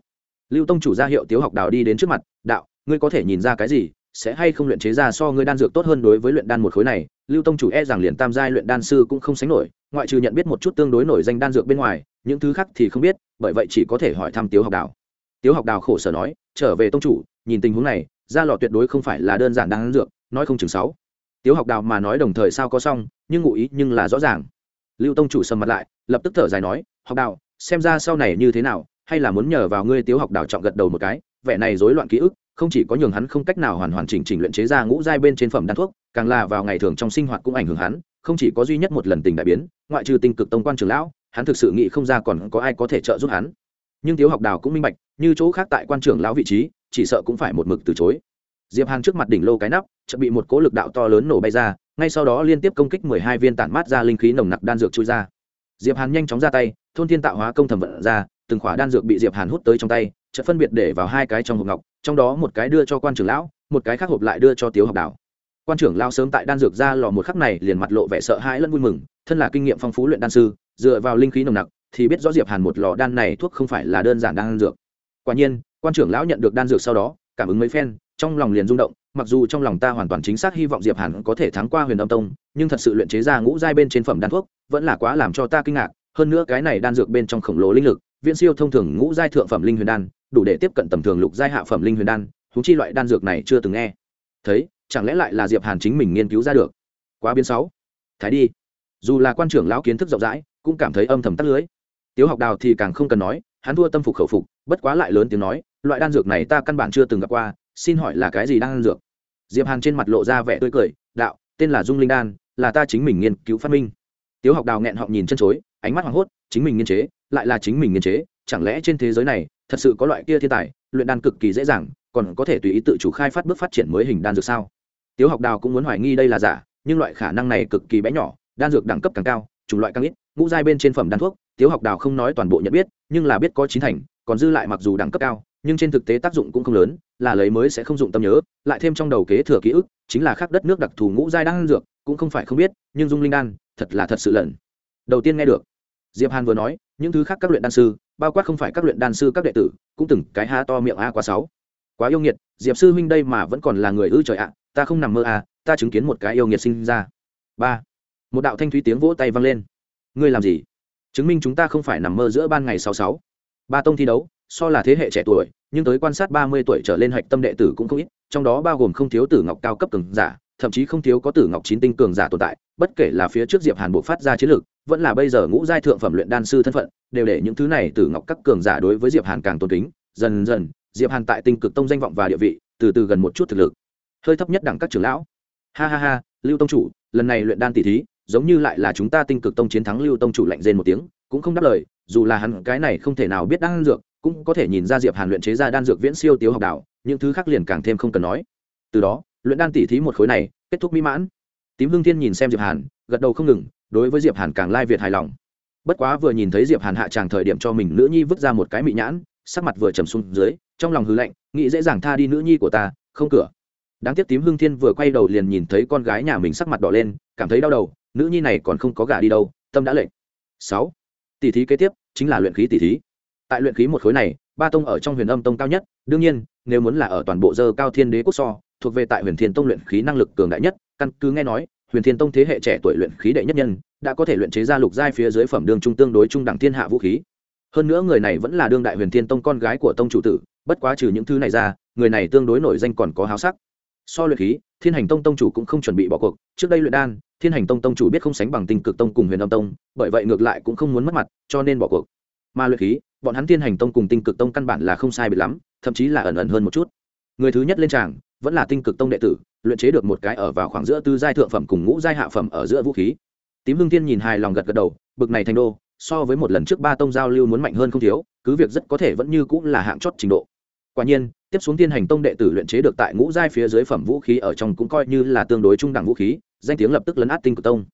Lưu tông chủ ra hiệu tiếu học đào đi đến trước mặt, đạo, ngươi có thể nhìn ra cái gì? Sẽ hay không luyện chế ra so ngươi đan dược tốt hơn đối với luyện đan một khối này? Lưu tông chủ e rằng liền tam giai luyện đan sư cũng không sánh nổi, ngoại trừ nhận biết một chút tương đối nổi danh đan dược bên ngoài, những thứ khác thì không biết, bởi vậy chỉ có thể hỏi thăm tiếu học đào. Tiếu học đào khổ sở nói, trở về tông chủ nhìn tình huống này, ra lò tuyệt đối không phải là đơn giản đan dược, nói không chừng sáu. Tiếu học đào mà nói đồng thời sao có xong, nhưng ngụ ý nhưng là rõ ràng. Lưu tông chủ sầm mặt lại, lập tức thở dài nói, học đào, xem ra sau này như thế nào, hay là muốn nhờ vào ngươi tiếu học đào trọng gật đầu một cái, vẻ này rối loạn ký ức, không chỉ có nhường hắn không cách nào hoàn hoàn chỉnh chỉnh luyện chế ra ngũ giai bên trên phẩm đan thuốc, càng là vào ngày thường trong sinh hoạt cũng ảnh hưởng hắn, không chỉ có duy nhất một lần tình đại biến, ngoại trừ tinh cực tông quan trường lão, hắn thực sự nghĩ không ra còn có ai có thể trợ giúp hắn nhưng thiếu học đào cũng minh bạch, như chỗ khác tại quan trưởng lão vị trí, chỉ sợ cũng phải một mực từ chối. Diệp hàn trước mặt đỉnh lô cái nắp, chợt bị một cỗ lực đạo to lớn nổ bay ra, ngay sau đó liên tiếp công kích mười hai viên tản mát ra linh khí nồng nặc đan dược chui ra. Diệp hàn nhanh chóng ra tay, thôn thiên tạo hóa công thẩm vận ra, từng khỏa đan dược bị diệp hàn hút tới trong tay, chợt phân biệt để vào hai cái trong hộp ngọc, trong đó một cái đưa cho quan trưởng lão, một cái khác hộp lại đưa cho tiếu học đảo quan trưởng lão sớm tại đan dược ra lò một khắc này liền mặt lộ vẻ sợ hãi lẫn vui mừng, thân là kinh nghiệm phong phú luyện đan sư, dựa vào linh khí nồng nặc thì biết rõ diệp hàn một lò đan này thuốc không phải là đơn giản đan dược. Quả nhiên, quan trưởng lão nhận được đan dược sau đó, cảm ứng mấy phen, trong lòng liền rung động, mặc dù trong lòng ta hoàn toàn chính xác hy vọng diệp hàn có thể thắng qua huyền âm tông, nhưng thật sự luyện chế ra ngũ giai bên trên phẩm đan thuốc, vẫn là quá làm cho ta kinh ngạc. Hơn nữa cái này đan dược bên trong khổng lồ linh lực, viễn siêu thông thường ngũ giai thượng phẩm linh huyền đan, đủ để tiếp cận tầm thường lục giai hạ phẩm linh huyền đan thú chi loại đan dược này chưa từng nghe. Thấy, chẳng lẽ lại là diệp hàn chính mình nghiên cứu ra được? Quá biến sáu thái đi. Dù là quan trưởng lão kiến thức rộng rãi, cũng cảm thấy âm thầm tắt lưới tiếu học đào thì càng không cần nói, hắn thua tâm phục khẩu phục, bất quá lại lớn tiếng nói, loại đan dược này ta căn bản chưa từng gặp qua, xin hỏi là cái gì đan dược? Diệp hàn trên mặt lộ ra vẻ tươi cười, đạo, tên là dung linh đan, là ta chính mình nghiên cứu phát minh. Tiếu học đào nghẹn họng nhìn chân chối, ánh mắt hoảng hốt, chính mình nghiên chế, lại là chính mình nghiên chế, chẳng lẽ trên thế giới này, thật sự có loại kia thiên tài, luyện đan cực kỳ dễ dàng, còn có thể tùy ý tự chủ khai phát bước phát triển mới hình đan dược sao? Tiếu học đào cũng muốn hoài nghi đây là giả, nhưng loại khả năng này cực kỳ bé nhỏ, đan dược đẳng cấp càng cao, chủng loại càng ít, ngũ giai bên trên phẩm đan thuốc tiếu học đào không nói toàn bộ nhận biết, nhưng là biết có chín thành, còn dư lại mặc dù đẳng cấp cao, nhưng trên thực tế tác dụng cũng không lớn, là lấy mới sẽ không dụng tâm nhớ, lại thêm trong đầu kế thừa ký ức, chính là khác đất nước đặc thù ngũ giai đan dược, cũng không phải không biết, nhưng dung linh đan, thật là thật sự lần đầu tiên nghe được, diệp hàn vừa nói, những thứ khác các luyện đan sư, bao quát không phải các luyện đan sư các đệ tử, cũng từng cái há to miệng a quá sáu. Quá yêu nghiệt, diệp sư huynh đây mà vẫn còn là người ư trời ạ, ta không nằm mơ à ta chứng kiến một cái yêu nghiệt sinh ra. Ba. Một đạo thanh thúy tiếng vỗ tay vang lên. Ngươi làm gì? Chứng minh chúng ta không phải nằm mơ giữa ban ngày sáu sáu. Ba tông thi đấu, so là thế hệ trẻ tuổi, nhưng tới quan sát ba mươi tuổi trở lên hạch tâm đệ tử cũng không ít, trong đó bao gồm không thiếu tử ngọc cao cấp cường giả, thậm chí không thiếu có tử ngọc chín tinh cường giả tồn tại, bất kể là phía trước diệp hàn bộ phát ra chiến lược, vẫn là bây giờ ngũ giai thượng phẩm luyện đan sư thân phận, đều để những thứ này tử ngọc các cường giả đối với diệp hàn càng tôn kính. Dần dần, diệp hàn tại tinh cực tông danh vọng và địa vị, từ từ gần một chút thực lực. Hơi thấp nhất đẳng các trưởng lão. Ha ha ha, lưu tông chủ, lần này luyện đan tỷ thí giống như lại là chúng ta tinh cực tông chiến thắng lưu tông chủ lạnh rên một tiếng, cũng không đáp lời, dù là hắn cái này không thể nào biết đan dược, cũng có thể nhìn ra diệp hàn luyện chế ra đan dược viễn siêu tiếu học đạo, những thứ khác liền càng thêm không cần nói. Từ đó, luyện đan tỷ thí một khối này kết thúc mỹ mãn. Tím hương thiên nhìn xem diệp hàn, gật đầu không ngừng, đối với diệp hàn càng lai việt hài lòng. Bất quá vừa nhìn thấy diệp hàn hạ tràng thời điểm cho mình nữ nhi vứt ra một cái mị nhãn, sắc mặt vừa trầm xuống dưới, trong lòng hư lạnh, nghĩ dễ dàng tha đi nữ nhi của ta, không cửa. Đáng tiếc tím hương thiên vừa quay đầu liền nhìn thấy con gái nhà mình sắc mặt đỏ lên, cảm thấy đau đầu nữ nhi này còn không có gà đi đâu, tâm đã lệnh. Sáu tỷ thí kế tiếp chính là luyện khí tỷ thí. Tại luyện khí một khối này, ba tông ở trong huyền âm tông cao nhất, đương nhiên, nếu muốn là ở toàn bộ dơ cao thiên đế quốc so, thuộc về tại huyền thiên tông luyện khí năng lực cường đại nhất, căn cứ nghe nói, huyền thiên tông thế hệ trẻ tuổi luyện khí đệ nhất nhân, đã có thể luyện chế ra lục giai phía dưới phẩm đường trung tương đối trung đẳng thiên hạ vũ khí. Hơn nữa người này vẫn là đương đại huyền thiên tông con gái của tông chủ tử, bất quá trừ những thứ này ra, người này tương đối nổi danh còn có háo sắc. So luyện khí, thiên hành tông tông chủ cũng không chuẩn bị bỏ cuộc, trước đây luyện đan thiên hành tông tông chủ biết không sánh bằng tinh cực tông cùng huyền âm tông, bởi vậy ngược lại cũng không muốn mất mặt, cho nên bỏ cuộc. Mà luyện khí, bọn hắn thiên hành tông cùng tinh cực tông căn bản là không sai biệt lắm, thậm chí là ẩn ẩn hơn một chút. Người thứ nhất lên tràng, vẫn là tinh cực tông đệ tử, luyện chế được một cái ở vào khoảng giữa tư giai thượng phẩm cùng ngũ giai hạ phẩm ở giữa vũ khí. Tím hương thiên nhìn hài lòng gật gật đầu, bực này thành đô, so với một lần trước ba tông giao lưu muốn mạnh hơn không thiếu, cứ việc rất có thể vẫn như cũng là hạng chót trình độ quả nhiên, tiếp xuống tiên hành tông đệ tử luyện chế được tại ngũ giai phía dưới phẩm vũ khí ở trong cũng coi như là tương đối trung đẳng vũ khí, danh tiếng lập tức lấn át tinh cực tông.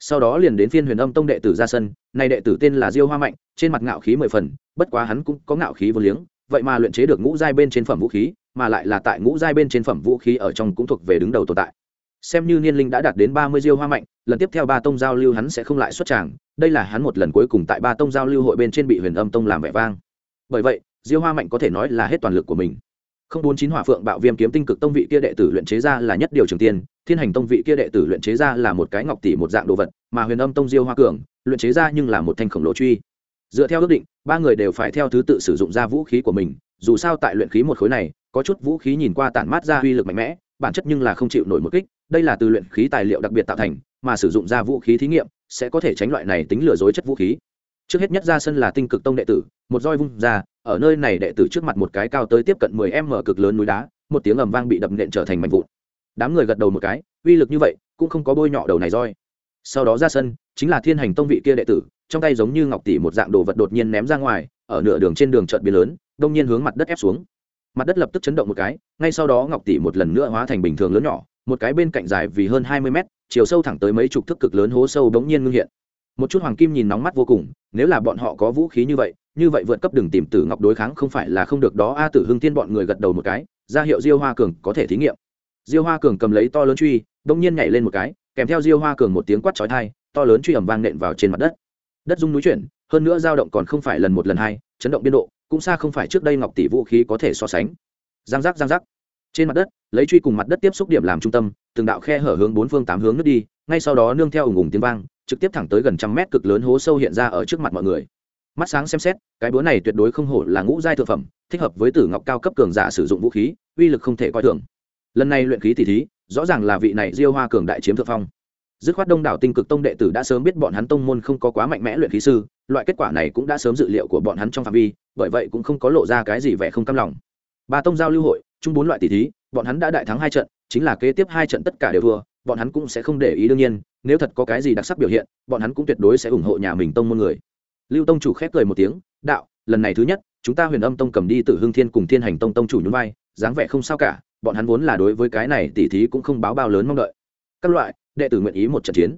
Sau đó liền đến phiên huyền âm tông đệ tử ra sân, nay đệ tử tên là diêu hoa mạnh, trên mặt ngạo khí mười phần, bất quá hắn cũng có ngạo khí vô liếng, vậy mà luyện chế được ngũ giai bên trên phẩm vũ khí, mà lại là tại ngũ giai bên trên phẩm vũ khí ở trong cũng thuộc về đứng đầu tồn tại. Xem như niên linh đã đạt đến ba mươi diêu hoa mạnh, lần tiếp theo ba tông giao lưu hắn sẽ không lại xuất tràng, đây là hắn một lần cuối cùng tại ba tông giao lưu hội bên trên bị huyền âm tông làm vẻ vang. Bởi vậy diêu hoa mạnh có thể nói là hết toàn lực của mình. Không bốn chín hỏa phượng bạo viêm kiếm tinh cực tông vị kia đệ tử luyện chế ra là nhất điều trường tiên, thiên hành tông vị kia đệ tử luyện chế ra là một cái ngọc tỷ một dạng đồ vật, mà huyền âm tông diêu hoa cường luyện chế ra nhưng là một thanh khổng lồ truy. Dựa theo ước định, ba người đều phải theo thứ tự sử dụng ra vũ khí của mình, dù sao tại luyện khí một khối này, có chút vũ khí nhìn qua tản mát ra uy lực mạnh mẽ, bản chất nhưng là không chịu nổi một kích, đây là từ luyện khí tài liệu đặc biệt tạo thành, mà sử dụng ra vũ khí thí nghiệm sẽ có thể tránh loại này tính lừa dối chất vũ khí. Trước hết nhất ra sân là tinh cực tông đệ tử, một roi vung ra ở nơi này đệ tử trước mặt một cái cao tới tiếp cận mười m cực lớn núi đá, một tiếng ầm vang bị đập nện trở thành mảnh vụn. Đám người gật đầu một cái, uy lực như vậy, cũng không có bôi nhọ đầu này roi. Sau đó ra sân, chính là thiên hành tông vị kia đệ tử, trong tay giống như ngọc tỷ một dạng đồ vật đột nhiên ném ra ngoài, ở nửa đường trên đường chợt biến lớn, đông nhiên hướng mặt đất ép xuống. Mặt đất lập tức chấn động một cái, ngay sau đó ngọc tỷ một lần nữa hóa thành bình thường lớn nhỏ, một cái bên cạnh dài vì hơn hai mươi mét, chiều sâu thẳng tới mấy chục thước cực lớn hố sâu bỗng nhiên ngưng hiện. Một chút hoàng kim nhìn nóng mắt vô cùng, nếu là bọn họ có vũ khí như vậy như vậy vượt cấp đừng tìm tử ngọc đối kháng không phải là không được đó. A tử hưng tiên bọn người gật đầu một cái, ra hiệu diêu hoa cường có thể thí nghiệm. Diêu hoa cường cầm lấy to lớn truy, đông nhiên nhảy lên một cái, kèm theo diêu hoa cường một tiếng quát chói thai to lớn truy ẩm vang nện vào trên mặt đất. Đất rung núi chuyển, hơn nữa dao động còn không phải lần một lần hai, chấn động biên độ, cũng xa không phải trước đây ngọc tỷ vũ khí có thể so sánh. Giang giác giang giác. Trên mặt đất, lấy truy cùng mặt đất tiếp xúc điểm làm trung tâm, từng đạo khe hở hướng bốn phương tám hướng nước đi, ngay sau đó nương theo ủng ủng tiếng vang, trực tiếp thẳng tới gần trăm mét cực lớn hố sâu hiện ra ở trước mặt mọi người mắt sáng xem xét, cái búa này tuyệt đối không hổ là ngũ giai thực phẩm, thích hợp với tử ngọc cao cấp cường giả sử dụng vũ khí, uy lực không thể coi thường. Lần này luyện khí tỷ thí, rõ ràng là vị này diêu hoa cường đại chiếm thượng phong. Dứt khoát đông đảo tinh cực tông đệ tử đã sớm biết bọn hắn tông môn không có quá mạnh mẽ luyện khí sư, loại kết quả này cũng đã sớm dự liệu của bọn hắn trong phạm vi, bởi vậy cũng không có lộ ra cái gì vẻ không cam lòng. Ba tông giao lưu hội, chung bốn loại tỷ thí, bọn hắn đã đại thắng hai trận, chính là kế tiếp hai trận tất cả đều thua, bọn hắn cũng sẽ không để ý đương nhiên, nếu thật có cái gì đặc sắc biểu hiện, bọn hắn cũng tuyệt đối sẽ ủng hộ nhà mình tông môn người lưu tông chủ khép cười một tiếng, đạo, lần này thứ nhất, chúng ta huyền âm tông cầm đi từ hương thiên cùng thiên hành tông tông chủ nhún vai, dáng vẻ không sao cả, bọn hắn vốn là đối với cái này tỷ thí cũng không báo bao lớn mong đợi. Các loại, đệ tử nguyện ý một trận chiến.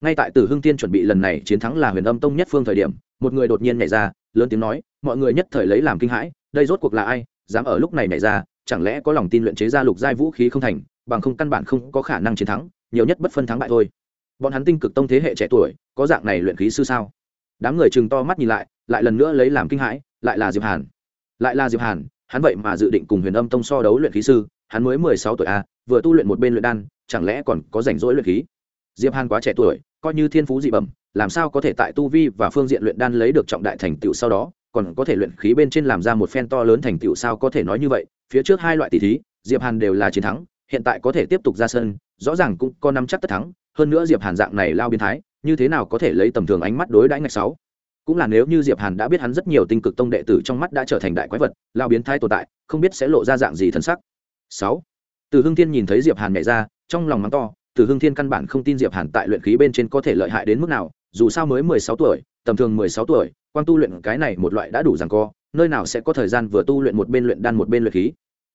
Ngay tại tử hưng tiên chuẩn bị lần này chiến thắng là huyền âm tông nhất phương thời điểm, một người đột nhiên nhảy ra, lớn tiếng nói, mọi người nhất thời lấy làm kinh hãi, đây rốt cuộc là ai, dám ở lúc này nhảy ra, chẳng lẽ có lòng tin luyện chế ra lục giai vũ khí không thành, bằng không căn bản không có khả năng chiến thắng, nhiều nhất bất phân thắng bại thôi. Bọn hắn tinh cực tông thế hệ trẻ tuổi, có dạng này luyện khí sư sao? Đám người chừng to mắt nhìn lại lại lần nữa lấy làm kinh hãi, lại là diệp hàn. Lại là diệp hàn, hắn vậy mà dự định cùng huyền âm tông so đấu luyện khí sư, hắn mới mười sáu tuổi a vừa tu luyện một bên luyện đan, chẳng lẽ còn có rảnh rỗi luyện khí? Diệp hàn quá trẻ tuổi, coi như thiên phú dị bẩm, làm sao có thể tại tu vi và phương diện luyện đan lấy được trọng đại thành tựu sau đó, còn có thể luyện khí bên trên làm ra một phen to lớn thành tựu sao có thể nói như vậy? Phía trước hai loại tỷ thí, diệp hàn đều là chiến thắng, hiện tại có thể tiếp tục ra sân, rõ ràng cũng có năm chắc tất thắng, hơn nữa diệp hàn dạng này lao biến thái như thế nào có thể lấy tầm thường ánh mắt đối đãi ngạch sáu? Cũng là nếu như diệp hàn đã biết hắn rất nhiều tinh cực tông đệ tử trong mắt đã trở thành đại quái vật lao biến thái tồn tại, không biết sẽ lộ ra dạng gì thần sắc. Sáu. Từ hưng thiên nhìn thấy diệp hàn nhảy ra, trong lòng mắng to, từ hưng thiên căn bản không tin diệp hàn tại luyện khí bên trên có thể lợi hại đến mức nào, dù sao mới mười sáu tuổi, tầm thường mười sáu tuổi quan tu luyện cái này một loại đã đủ rằng co, nơi nào sẽ có thời gian vừa tu luyện một bên luyện đan một bên luyện khí?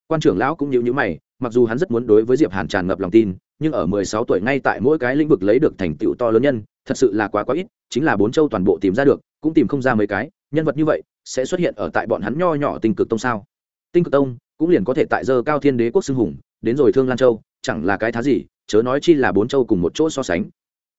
Quan trưởng lão cũng nhíu nhíu mày mặc dù hắn rất muốn đối với diệp hàn tràn ngập lòng tin, nhưng ở mười sáu tuổi ngay tại mỗi cái lĩnh vực lấy được thành tựu to lớn nhân, thật sự là quá quá ít, chính là bốn châu toàn bộ tìm ra được, cũng tìm không ra mấy cái, nhân vật như vậy, sẽ xuất hiện ở tại bọn hắn nho nhỏ tinh cực tông sao? Tinh cực tông cũng liền có thể tại giờ cao thiên đế quốc xưng hùng, đến rồi thương lan châu, chẳng là cái thá gì, chớ nói chi là bốn châu cùng một chỗ so sánh.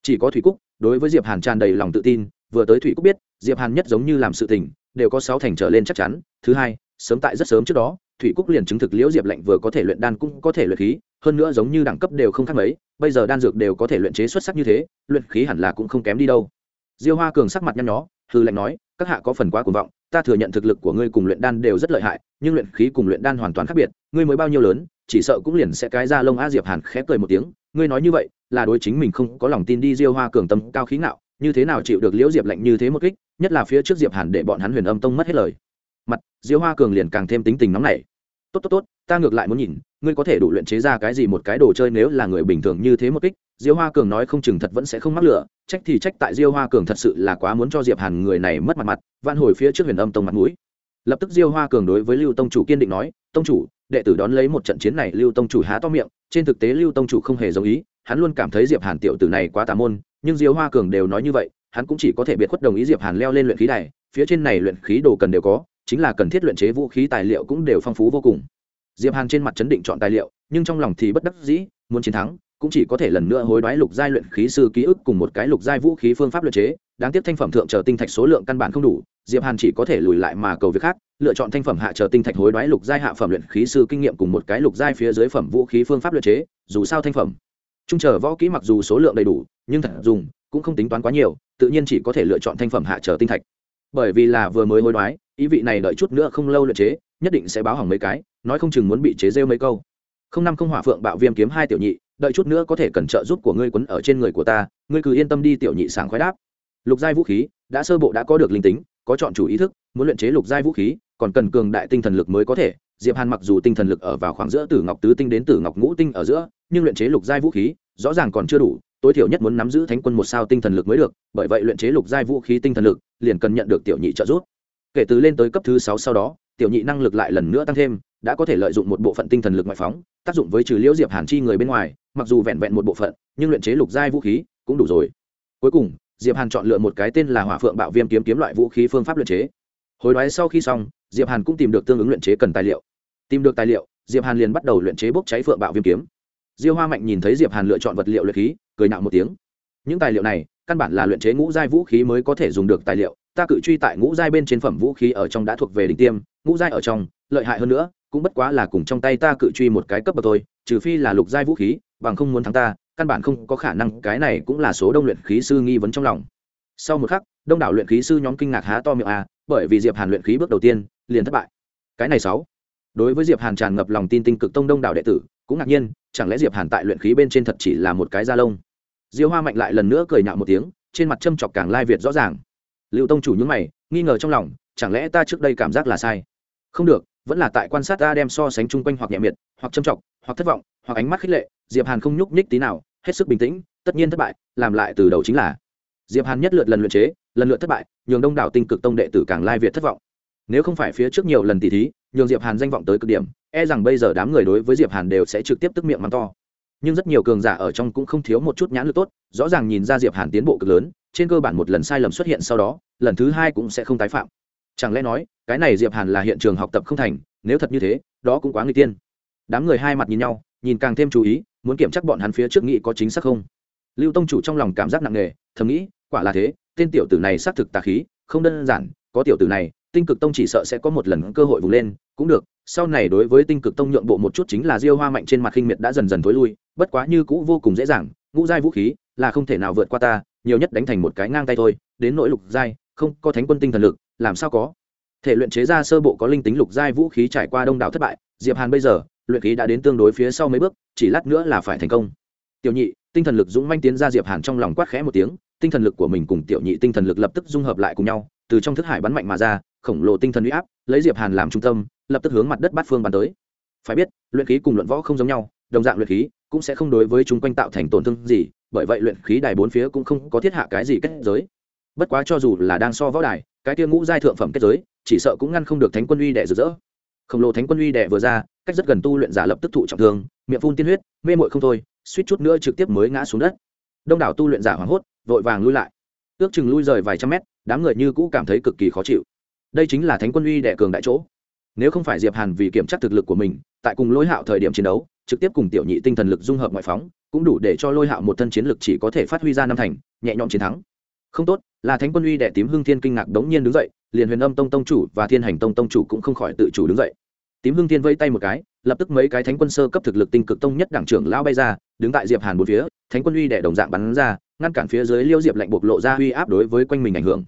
Chỉ có thủy cúc, đối với diệp hàn tràn đầy lòng tự tin, vừa tới thủy cúc biết, diệp hàn nhất giống như làm sự tình, đều có sáu thành trở lên chắc chắn, thứ hai sớm tại rất sớm trước đó, thủy cúc liền chứng thực liễu diệp lệnh vừa có thể luyện đan cũng có thể luyện khí, hơn nữa giống như đẳng cấp đều không khác mấy, bây giờ đan dược đều có thể luyện chế xuất sắc như thế, luyện khí hẳn là cũng không kém đi đâu. Diêu hoa cường sắc mặt nhăn nhó hư lệnh nói, các hạ có phần quá cuồng vọng, ta thừa nhận thực lực của ngươi cùng luyện đan đều rất lợi hại, nhưng luyện khí cùng luyện đan hoàn toàn khác biệt, ngươi mới bao nhiêu lớn, chỉ sợ cũng liền sẽ cái ra lông a diệp hàn khẽ cười một tiếng, ngươi nói như vậy, là đối chính mình không có lòng tin đi diêu hoa cường tâm cao khí ngạo, như thế nào chịu được liễu diệp lạnh như thế một kích, nhất là phía trước diệp hàn để bọn hắn huyền âm tông mất hết lời mặt, diêu hoa cường liền càng thêm tính tình nóng nảy. Tốt tốt tốt, ta ngược lại muốn nhìn, ngươi có thể đủ luyện chế ra cái gì một cái đồ chơi nếu là người bình thường như thế một kích. Diêu hoa cường nói không chừng thật vẫn sẽ không mắc lửa, trách thì trách tại diêu hoa cường thật sự là quá muốn cho diệp hàn người này mất mặt mặt van hồi phía trước huyền âm tông mặt mũi. Lập tức diêu hoa cường đối với lưu tông chủ kiên định nói, tông chủ, đệ tử đón lấy một trận chiến này. Lưu tông chủ há to miệng, trên thực tế lưu tông chủ không hề giống ý, hắn luôn cảm thấy diệp hàn tiểu tử này quá tà môn, nhưng diêu hoa cường đều nói như vậy, hắn cũng chỉ có thể biệt khuất đồng ý diệp hàn leo lên luyện khí này phía trên này luyện khí đồ cần đều có chính là cần thiết luyện chế vũ khí tài liệu cũng đều phong phú vô cùng. Diệp hàn trên mặt chấn định chọn tài liệu, nhưng trong lòng thì bất đắc dĩ, muốn chiến thắng, cũng chỉ có thể lần nữa hối đoái lục giai luyện khí sư ký ức cùng một cái lục giai vũ khí phương pháp luyện chế, đáng tiếc thanh phẩm thượng chờ tinh thạch số lượng căn bản không đủ, diệp hàn chỉ có thể lùi lại mà cầu việc khác, lựa chọn thanh phẩm hạ chờ tinh thạch hối đoái lục giai hạ phẩm luyện khí sư kinh nghiệm cùng một cái lục giai phía dưới phẩm vũ khí phương pháp luyện chế, dù sao thanh phẩm. Trung chờ võ kỹ mặc dù số lượng đầy đủ, nhưng thật dùng, cũng không tính toán quá nhiều, tự nhiên chỉ có thể lựa chọn thanh phẩm hạ chờ tinh thạch. Bởi vì là vừa mới hối đoái ý vị này đợi chút nữa không lâu luyện chế, nhất định sẽ báo hỏng mấy cái, nói không chừng muốn bị chế rêu mấy câu. Không năm không hỏa phượng bạo viêm kiếm hai tiểu nhị, đợi chút nữa có thể cần trợ giúp của ngươi quấn ở trên người của ta, ngươi cứ yên tâm đi tiểu nhị sảng khoái đáp. Lục giai vũ khí, đã sơ bộ đã có được linh tính, có chọn chủ ý thức, muốn luyện chế lục giai vũ khí, còn cần cường đại tinh thần lực mới có thể. Diệp hàn mặc dù tinh thần lực ở vào khoảng giữa tử ngọc tứ tinh đến tử ngọc ngũ tinh ở giữa, nhưng luyện chế lục giai vũ khí, rõ ràng còn chưa đủ, tối thiểu nhất muốn nắm giữ thánh quân một sao tinh thần lực mới được, bởi vậy luyện chế lục giai vũ khí tinh thần lực, liền cần nhận được tiểu nhị trợ giúp kể từ lên tới cấp thứ sáu sau đó, tiểu nhị năng lực lại lần nữa tăng thêm, đã có thể lợi dụng một bộ phận tinh thần lực ngoại phóng, tác dụng với trừ liễu diệp hàn chi người bên ngoài, mặc dù vẹn vẹn một bộ phận, nhưng luyện chế lục giai vũ khí cũng đủ rồi. Cuối cùng, diệp hàn chọn lựa một cái tên là hỏa phượng bạo viêm kiếm kiếm loại vũ khí phương pháp luyện chế. Hồi đoái sau khi xong, diệp hàn cũng tìm được tương ứng luyện chế cần tài liệu. Tìm được tài liệu, diệp hàn liền bắt đầu luyện chế bốc cháy phượng bạo viêm kiếm. Diêu hoa mạnh nhìn thấy diệp hàn lựa chọn vật liệu luyện khí, cười nạo một tiếng. Những tài liệu này, căn bản là luyện chế ngũ giai vũ khí mới có thể dùng được tài liệu ta cự truy tại ngũ giai bên trên phẩm vũ khí ở trong đã thuộc về đỉnh tiêm, ngũ giai ở trong, lợi hại hơn nữa, cũng bất quá là cùng trong tay ta cự truy một cái cấp bậc thôi, trừ phi là lục giai vũ khí, bằng không muốn thắng ta, căn bản không có khả năng, cái này cũng là số đông luyện khí sư nghi vấn trong lòng. Sau một khắc, đông đảo luyện khí sư nhóm kinh ngạc há to miệng à bởi vì diệp hàn luyện khí bước đầu tiên, liền thất bại. Cái này sáu. Đối với diệp hàn tràn ngập lòng tin tinh cực tông đông đảo đệ tử, cũng ngạc nhiên, chẳng lẽ diệp hàn tại luyện khí bên trên thật chỉ là một cái da lông? Diêu hoa mạnh lại lần nữa cười nhạo một tiếng, trên mặt châm chọc càng lai việt rõ ràng lưu tông chủ những mày nghi ngờ trong lòng chẳng lẽ ta trước đây cảm giác là sai? Không được vẫn là tại quan sát ta đem so sánh chung quanh hoặc nhẹ miệt hoặc châm trọng, hoặc thất vọng hoặc ánh mắt khích lệ diệp hàn không nhúc nhích tí nào hết sức bình tĩnh tất nhiên thất bại làm lại từ đầu chính là. Diệp hàn nhất lượt lần luyện chế lần lượt thất bại nhường đông đảo tinh cực tông đệ tử càng lai việt thất vọng. Nếu không phải phía trước nhiều lần tỷ thí nhường diệp hàn danh vọng tới cực điểm e rằng bây giờ đám người đối với diệp hàn đều sẽ trực tiếp tức miệng mắng to. Nhưng rất nhiều cường giả ở trong cũng không thiếu một chút nhãn lực tốt rõ ràng nhìn ra diệp hàn tiến bộ cực lớn trên cơ bản một lần sai lầm xuất hiện sau đó, lần thứ hai cũng sẽ không tái phạm. Chẳng lẽ nói, cái này diệp hàn là hiện trường học tập không thành, nếu thật như thế, đó cũng quá nguy tiên. Đám người hai mặt nhìn nhau, nhìn càng thêm chú ý, muốn kiểm tra bọn hắn phía trước nghĩ có chính xác không. Lưu tông chủ trong lòng cảm giác nặng nề, thầm nghĩ, quả là thế, tên tiểu tử này xác thực tà khí, không đơn giản, có tiểu tử này, tinh cực tông chỉ sợ sẽ có một lần cơ hội vùng lên, cũng được, sau này đối với tinh cực tông nhượng bộ một chút chính là diêu hoa mạnh trên mặt khinh miệt đã dần dần thối lui, bất quá như cũ vô cùng dễ dàng, ngũ giai vũ khí là không thể nào vượt qua ta nhiều nhất đánh thành một cái ngang tay thôi, đến nỗi lục giai, không có thánh quân tinh thần lực, làm sao có? Thể luyện chế ra sơ bộ có linh tính lục giai vũ khí trải qua đông đảo thất bại, diệp hàn bây giờ, luyện khí đã đến tương đối phía sau mấy bước, chỉ lát nữa là phải thành công. Tiểu nhị, tinh thần lực dũng manh tiến ra diệp hàn trong lòng quát khẽ một tiếng, tinh thần lực của mình cùng tiểu nhị tinh thần lực lập tức dung hợp lại cùng nhau, từ trong thức hải bắn mạnh mà ra, khổng lồ tinh thần uy áp, lấy diệp hàn làm trung tâm, lập tức hướng mặt đất bát phương bắn tới. Phải biết, luyện khí cùng luận võ không giống nhau, đồng dạng luyện khí cũng sẽ không đối với chúng quanh tạo thành tổn thương gì bởi vậy luyện khí đài bốn phía cũng không có thiết hạ cái gì kết giới. Bất quá cho dù là đang so võ đài, cái tia ngũ giai thượng phẩm kết giới, chỉ sợ cũng ngăn không được thánh quân uy đệ rực rỡ. Khổng lồ thánh quân uy đệ vừa ra, cách rất gần tu luyện giả lập tức thụ trọng thương, miệng phun tiên huyết, mê mội không thôi, suýt chút nữa trực tiếp mới ngã xuống đất. Đông đảo tu luyện giả hoảng hốt, vội vàng lui lại. Ước chừng lui rời vài trăm mét, đám người như cũ cảm thấy cực kỳ khó chịu. Đây chính là thánh quân uy đệ cường đại chỗ. Nếu không phải diệp hàn vì kiểm tra thực lực của mình, tại cùng lối hạo thời điểm chiến đấu trực tiếp cùng tiểu nhị tinh thần lực dung hợp ngoại phóng, cũng đủ để cho lôi hạo một thân chiến lực chỉ có thể phát huy ra năm thành, nhẹ nhõm chiến thắng. Không tốt, là thánh quân uy đệ tím hưng thiên kinh ngạc đống nhiên đứng dậy, liền huyền âm tông tông chủ và thiên hành tông tông chủ cũng không khỏi tự chủ đứng dậy. Tím hưng thiên vẫy tay một cái, lập tức mấy cái thánh quân sơ cấp thực lực tinh cực tông nhất đảng trưởng lão bay ra, đứng tại diệp hàn một phía, thánh quân uy đệ đồng dạng bắn ra, ngăn cản phía dưới liêu diệp lạnh bộc lộ ra uy áp đối với quanh mình ảnh hưởng.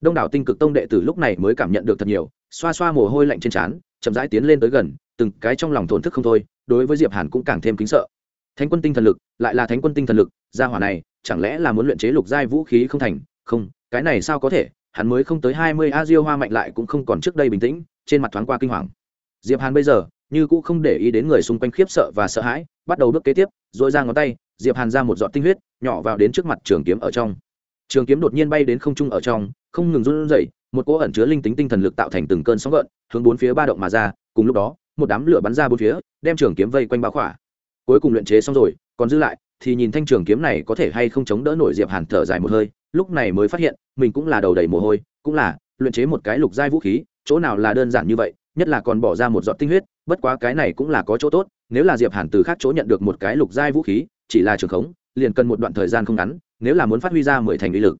Đông đảo tinh cực tông đệ tử lúc này mới cảm nhận được thật nhiều, xoa xoa mồ hôi lạnh trên trán, chậm rãi tiến lên tới gần, từng cái trong lòng thổn thức không thôi đối với diệp hàn cũng càng thêm kính sợ. Thánh quân tinh thần lực, lại là thánh quân tinh thần lực, gia hỏa này, chẳng lẽ là muốn luyện chế lục giai vũ khí không thành? Không, cái này sao có thể? Hắn mới không tới hai mươi a diêu hoa mạnh lại cũng không còn trước đây bình tĩnh, trên mặt thoáng qua kinh hoàng. Diệp hàn bây giờ, như cũng không để ý đến người xung quanh khiếp sợ và sợ hãi, bắt đầu bước kế tiếp dội ra ngón tay, diệp hàn ra một giọt tinh huyết, nhỏ vào đến trước mặt trường kiếm ở trong. Trường kiếm đột nhiên bay đến không trung ở trong, không ngừng run rẩy, một cỗ ẩn chứa linh tính tinh thần lực tạo thành từng cơn sóng gợn, hướng bốn phía ba động mà ra, cùng lúc đó một đám lửa bắn ra bốn phía, đem trường kiếm vây quanh bao khỏa. Cuối cùng luyện chế xong rồi, còn dư lại, thì nhìn thanh trường kiếm này có thể hay không chống đỡ nổi diệp hàn thở dài một hơi, lúc này mới phát hiện, mình cũng là đầu đầy mồ hôi, cũng là luyện chế một cái lục giai vũ khí, chỗ nào là đơn giản như vậy, nhất là còn bỏ ra một giọt tinh huyết, bất quá cái này cũng là có chỗ tốt, nếu là diệp hàn từ khác chỗ nhận được một cái lục giai vũ khí, chỉ là trường khống, liền cần một đoạn thời gian không ngắn, nếu là muốn phát huy ra mười thành uy lực.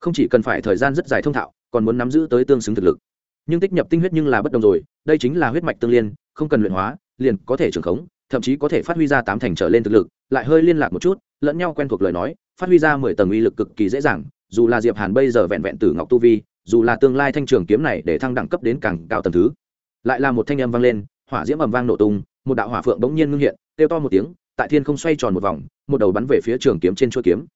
Không chỉ cần phải thời gian rất dài thông thạo, còn muốn nắm giữ tới tương xứng thực lực. Nhưng tích nhập tinh huyết nhưng là bất đồng rồi, đây chính là huyết mạch tương liên không cần luyện hóa liền có thể trưởng khống thậm chí có thể phát huy ra tám thành trở lên thực lực lại hơi liên lạc một chút lẫn nhau quen thuộc lời nói phát huy ra mười tầng uy lực cực kỳ dễ dàng dù là diệp hàn bây giờ vẹn vẹn tử ngọc tu vi dù là tương lai thanh trường kiếm này để thăng đẳng cấp đến càng cao tầng thứ. Lại là một thanh âm vang lên hỏa diễm ầm vang nổ tung một đạo hỏa phượng bỗng nhiên ngưng hiện kêu to một tiếng tại thiên không xoay tròn một vòng một đầu bắn về phía trường kiếm trên chuôi kiếm.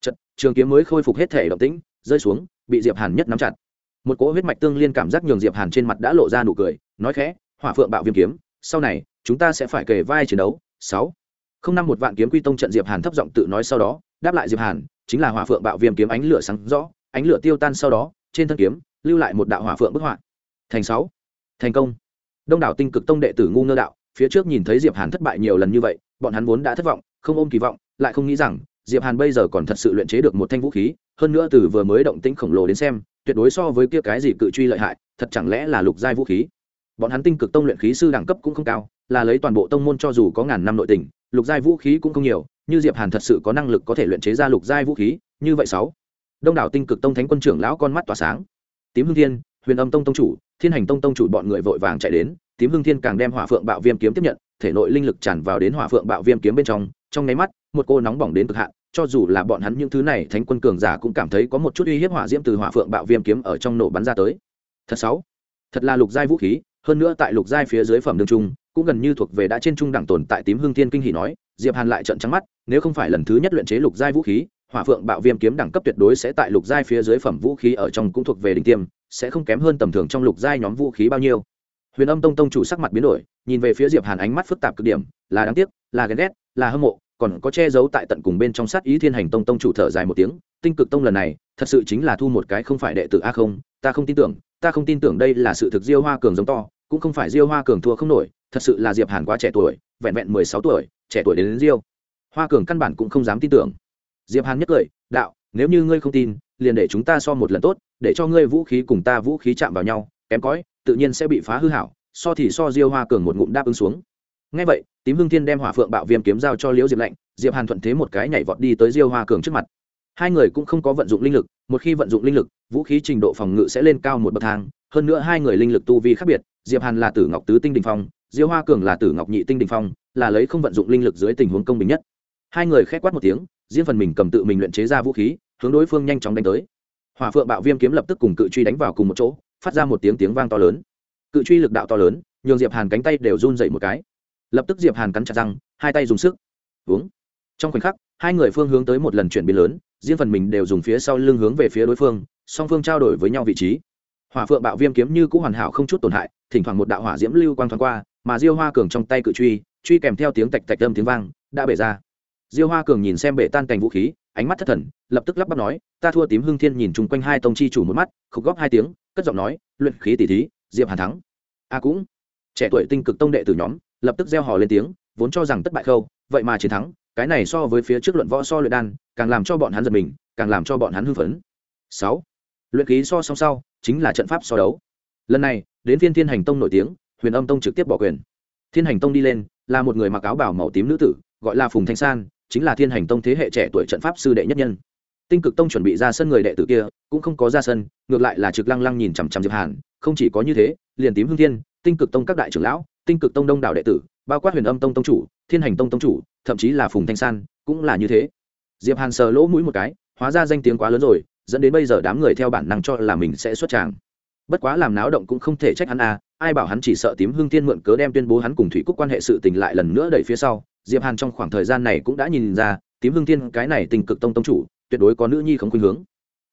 Chật, trường kiếm mới khôi phục hết thể động tĩnh rơi xuống bị diệp hàn nhất nắm chặt. Một cỗ huyết mạch tương liên cảm giác nhường diệp hàn trên mặt đã lộ ra nụ cười nói khẽ hỏa phượng bạo viêm kiếm, sau này, chúng ta sẽ phải kề vai chiến đấu. Sáu. Không năm một vạn kiếm quy tông trận diệp hàn thấp giọng tự nói sau đó, đáp lại diệp hàn, chính là hỏa phượng bạo viêm kiếm ánh lửa sáng rõ, ánh lửa tiêu tan sau đó, trên thân kiếm, lưu lại một đạo hỏa phượng bức họa. Thành sáu. Thành công. Đông đảo tinh cực tông đệ tử ngu ngơ đạo, phía trước nhìn thấy diệp hàn thất bại nhiều lần như vậy, bọn hắn vốn đã thất vọng, không ôm kỳ vọng, lại không nghĩ rằng, diệp hàn bây giờ còn thật sự luyện chế được một thanh vũ khí, hơn nữa từ vừa mới động tĩnh khổng lồ đến xem, tuyệt đối so với kia cái gì cự truy lợi hại, thật chẳng lẽ là lục giai vũ khí? Bọn hắn tinh cực tông luyện khí sư đẳng cấp cũng không cao, là lấy toàn bộ tông môn cho dù có ngàn năm nội tình, lục giai vũ khí cũng không nhiều, như diệp hàn thật sự có năng lực có thể luyện chế ra lục giai vũ khí, như vậy sáu. Đông đảo tinh cực tông thánh quân trưởng lão con mắt tỏa sáng. Tím hương thiên, huyền âm tông tông chủ, thiên hành tông tông chủ bọn người vội vàng chạy đến, tím hương thiên càng đem hỏa phượng bạo viêm kiếm tiếp nhận, thể nội linh lực tràn vào đến hỏa phượng bạo viêm kiếm bên trong trong nháy mắt, một cô nóng bỏng đến cực hạn, cho dù là bọn hắn những thứ này thánh quân cường giả cũng cảm thấy có một chút uy hiếp hỏa diễm từ hỏa phượng bạo viêm kiếm ở trong nổ bắn ra tới. Thật sáu. Thật là lục giai vũ khí hơn nữa tại lục giai phía dưới phẩm đường trung, cũng gần như thuộc về đã trên trung đẳng tồn tại tím hương thiên kinh hỉ nói, diệp hàn lại trận trắng mắt, nếu không phải lần thứ nhất luyện chế lục giai vũ khí, hỏa phượng bạo viêm kiếm đẳng cấp tuyệt đối sẽ tại lục giai phía dưới phẩm vũ khí ở trong cũng thuộc về đỉnh tiêm, sẽ không kém hơn tầm thường trong lục giai nhóm vũ khí bao nhiêu. Huyền âm tông tông chủ sắc mặt biến đổi, nhìn về phía diệp hàn ánh mắt phức tạp cực điểm, là đáng tiếc, là ghen ghét, là hâm mộ, còn có che giấu tại tận cùng bên trong sát ý thiên hành tông tông chủ thở dài một tiếng, tinh cực tông lần này, thật sự chính là thu một cái không phải đệ tử a không, ta không tin tưởng, ta không tin tưởng đây là sự thực diêu hoa cường giống to cũng không phải diêu hoa cường thua không nổi thật sự là diệp hàn quá trẻ tuổi vẹn vẹn mười sáu tuổi trẻ tuổi đến, đến diêu. Hoa cường căn bản cũng không dám tin tưởng. Diệp hàn nhất cười đạo nếu như ngươi không tin liền để chúng ta so một lần tốt để cho ngươi vũ khí cùng ta vũ khí chạm vào nhau kém cỏi tự nhiên sẽ bị phá hư hảo so thì so diêu hoa cường một ngụm đáp ứng xuống. Ngay vậy tím hương thiên đem hỏa phượng bạo viêm kiếm giao cho liễu diệp lạnh diệp hàn thuận thế một cái nhảy vọt đi tới diêu hoa cường trước mặt. Hai người cũng không có vận dụng linh lực một khi vận dụng linh lực vũ khí trình độ phòng ngự sẽ lên cao một bậc thang hơn nữa hai người linh lực tu vi khác biệt diệp hàn là tử ngọc tứ tinh đình phong, diêu hoa cường là tử ngọc nhị tinh đình phong, là lấy không vận dụng linh lực dưới tình huống công bình nhất. Hai người khép quát một tiếng, riêng phần mình cầm tự mình luyện chế ra vũ khí, hướng đối phương nhanh chóng đánh tới. Hỏa phượng bạo viêm kiếm lập tức cùng cự truy đánh vào cùng một chỗ, phát ra một tiếng tiếng vang to lớn. Cự truy lực đạo to lớn, nhường diệp hàn cánh tay đều run dậy một cái. Lập tức diệp hàn cắn chặt răng, hai tay dùng sức. Uống. Trong khoảnh khắc, hai người phương hướng tới một lần chuyển biến lớn, riêng phần mình đều dùng phía sau lưng hướng về phía đối phương, song phương trao đổi với nhau vị trí hỏa phượng bạo viêm kiếm như cũng hoàn hảo không chút tổn hại, thỉnh thoảng một đạo hỏa diễm lưu quang thoáng qua, mà diêu hoa cường trong tay cự truy truy kèm theo tiếng tạch tạch âm tiếng vang, đã bể ra. Diêu hoa cường nhìn xem bể tan cành vũ khí, ánh mắt thất thần, lập tức lắp bắp nói, ta thua tím hưng thiên nhìn chung quanh hai tông chi chủ một mắt, khục góp hai tiếng, cất giọng nói, luyện khí tỷ thí, diệp hàn thắng. A à cũng. Trẻ tuổi tinh cực tông đệ từ nhóm, lập tức gieo hò lên tiếng, vốn cho rằng tất bại khâu, vậy mà chiến thắng, cái này so với phía trước luận võ so luyện đan, càng làm cho bọn hắn giật mình, càng làm cho bọn hắn hưng phấn. Sáu luyện khí so song sau, chính là trận pháp so đấu. Lần này, đến phiên thiên hành tông nổi tiếng, huyền âm tông trực tiếp bỏ quyền. Thiên hành tông đi lên, là một người mặc áo bảo màu tím nữ tử, gọi là phùng thanh san, chính là thiên hành tông thế hệ trẻ tuổi trận pháp sư đệ nhất nhân. Tinh cực tông chuẩn bị ra sân người đệ tử kia, cũng không có ra sân, ngược lại là trực lăng lăng nhìn chằm chằm diệp hàn, không chỉ có như thế, liền tím hương thiên, tinh cực tông các đại trưởng lão, tinh cực tông đông đảo đệ tử, bao quát huyền âm tông tông chủ, thiên hành tông tông chủ, thậm chí là phùng thanh san, cũng là như thế. Diệp hàn sờ lỗ mũi một cái, hóa ra danh tiếng quá lớn rồi dẫn đến bây giờ đám người theo bản năng cho là mình sẽ xuất tràng. Bất quá làm náo động cũng không thể trách hắn à ai bảo hắn chỉ sợ tím hương thiên mượn cớ đem tuyên bố hắn cùng thủy cúc quan hệ sự tình lại lần nữa đẩy phía sau. Diệp hàn trong khoảng thời gian này cũng đã nhìn ra, tím hương thiên cái này tình cực tông tông chủ, tuyệt đối có nữ nhi không khuynh hướng.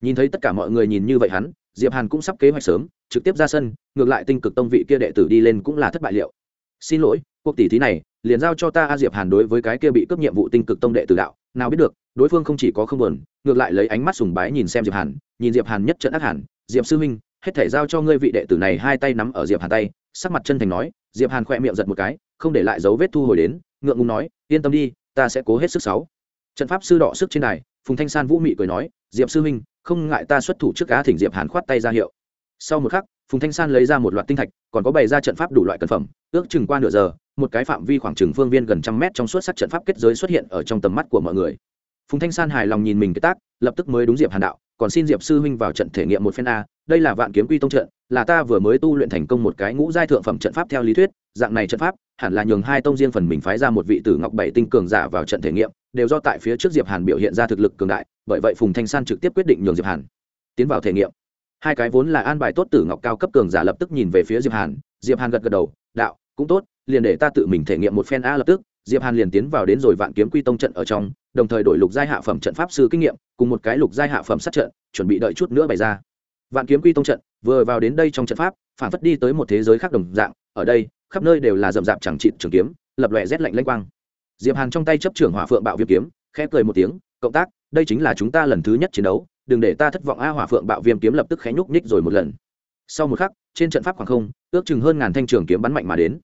Nhìn thấy tất cả mọi người nhìn như vậy hắn, diệp hàn cũng sắp kế hoạch sớm, trực tiếp ra sân, ngược lại tinh cực tông vị kia đệ tử đi lên cũng là thất bại liệu. Xin lỗi, cuộc tỷ thí này, liền giao cho ta a diệp hàn đối với cái kia bị cấp nhiệm vụ tinh cực tông đệ tử đạo nào biết được, đối phương không chỉ có không buồn, ngược lại lấy ánh mắt sùng bái nhìn xem diệp hàn, nhìn diệp hàn nhất trận ác hàn diệp sư huynh, hết thể giao cho ngươi vị đệ tử này hai tay nắm ở diệp hàn tay. Sắc mặt chân thành nói. Diệp hàn khỏe miệng giật một cái, không để lại dấu vết thu hồi đến, ngượng ngùng nói, yên tâm đi, ta sẽ cố hết sức sáu. Trận pháp sư đỏ sức trên đài, phùng thanh san vũ mị cười nói, diệp sư huynh, không ngại ta xuất thủ trước cá thỉnh diệp hàn khoát tay ra hiệu. Sau một khắc phùng thanh san lấy ra một loạt tinh thạch, còn có bày ra trận pháp đủ loại cần phẩm, ước chừng qua nửa giờ, một cái phạm vi khoảng chừng phương viên gần trăm mét trong suốt sắc trận pháp kết giới xuất hiện ở trong tầm mắt của mọi người. Phùng thanh san hài lòng nhìn mình cái tác, lập tức mới đúng diệp hàn đạo, còn xin diệp sư huynh vào trận thể nghiệm một phen a, đây là vạn kiếm quy tông trận, là ta vừa mới tu luyện thành công một cái ngũ giai thượng phẩm trận pháp theo lý thuyết, dạng này trận pháp, hẳn là nhường hai tông riêng phần mình phái ra một vị tử ngọc bảy tinh cường giả vào trận thể nghiệm, đều do tại phía trước diệp hàn biểu hiện ra thực lực cường đại, bởi vậy phùng thanh san trực tiếp quyết định nhường diệp hàn tiến vào thể nghiệm hai cái vốn là an bài tốt tử ngọc cao cấp cường giả lập tức nhìn về phía diệp hàn. Diệp hàn gật gật đầu, đạo, cũng tốt, liền để ta tự mình thể nghiệm một phen a lập tức. Diệp hàn liền tiến vào đến rồi vạn kiếm quy tông trận ở trong, đồng thời đổi lục giai hạ phẩm trận pháp sư kinh nghiệm, cùng một cái lục giai hạ phẩm sát trận, chuẩn bị đợi chút nữa bày ra. Vạn kiếm quy tông trận, vừa vào đến đây trong trận pháp, phản phất đi tới một thế giới khác đồng dạng, ở đây, khắp nơi đều là rậm rạp chẳng trị trường kiếm, lập lòe rét lạnh lanh quang. Diệp hàn trong tay chấp trưởng hỏa phượng bạo viêm kiếm, khẽ cười một tiếng, cộng tác, đây chính là chúng ta lần thứ nhất chiến đấu đừng để ta thất vọng a hỏa phượng bạo viêm kiếm lập tức khẽ nhúc nhích rồi một lần. Sau một khắc, trên trận pháp khoảng không, ước chừng hơn ngàn thanh trường kiếm bắn mạnh mà đến.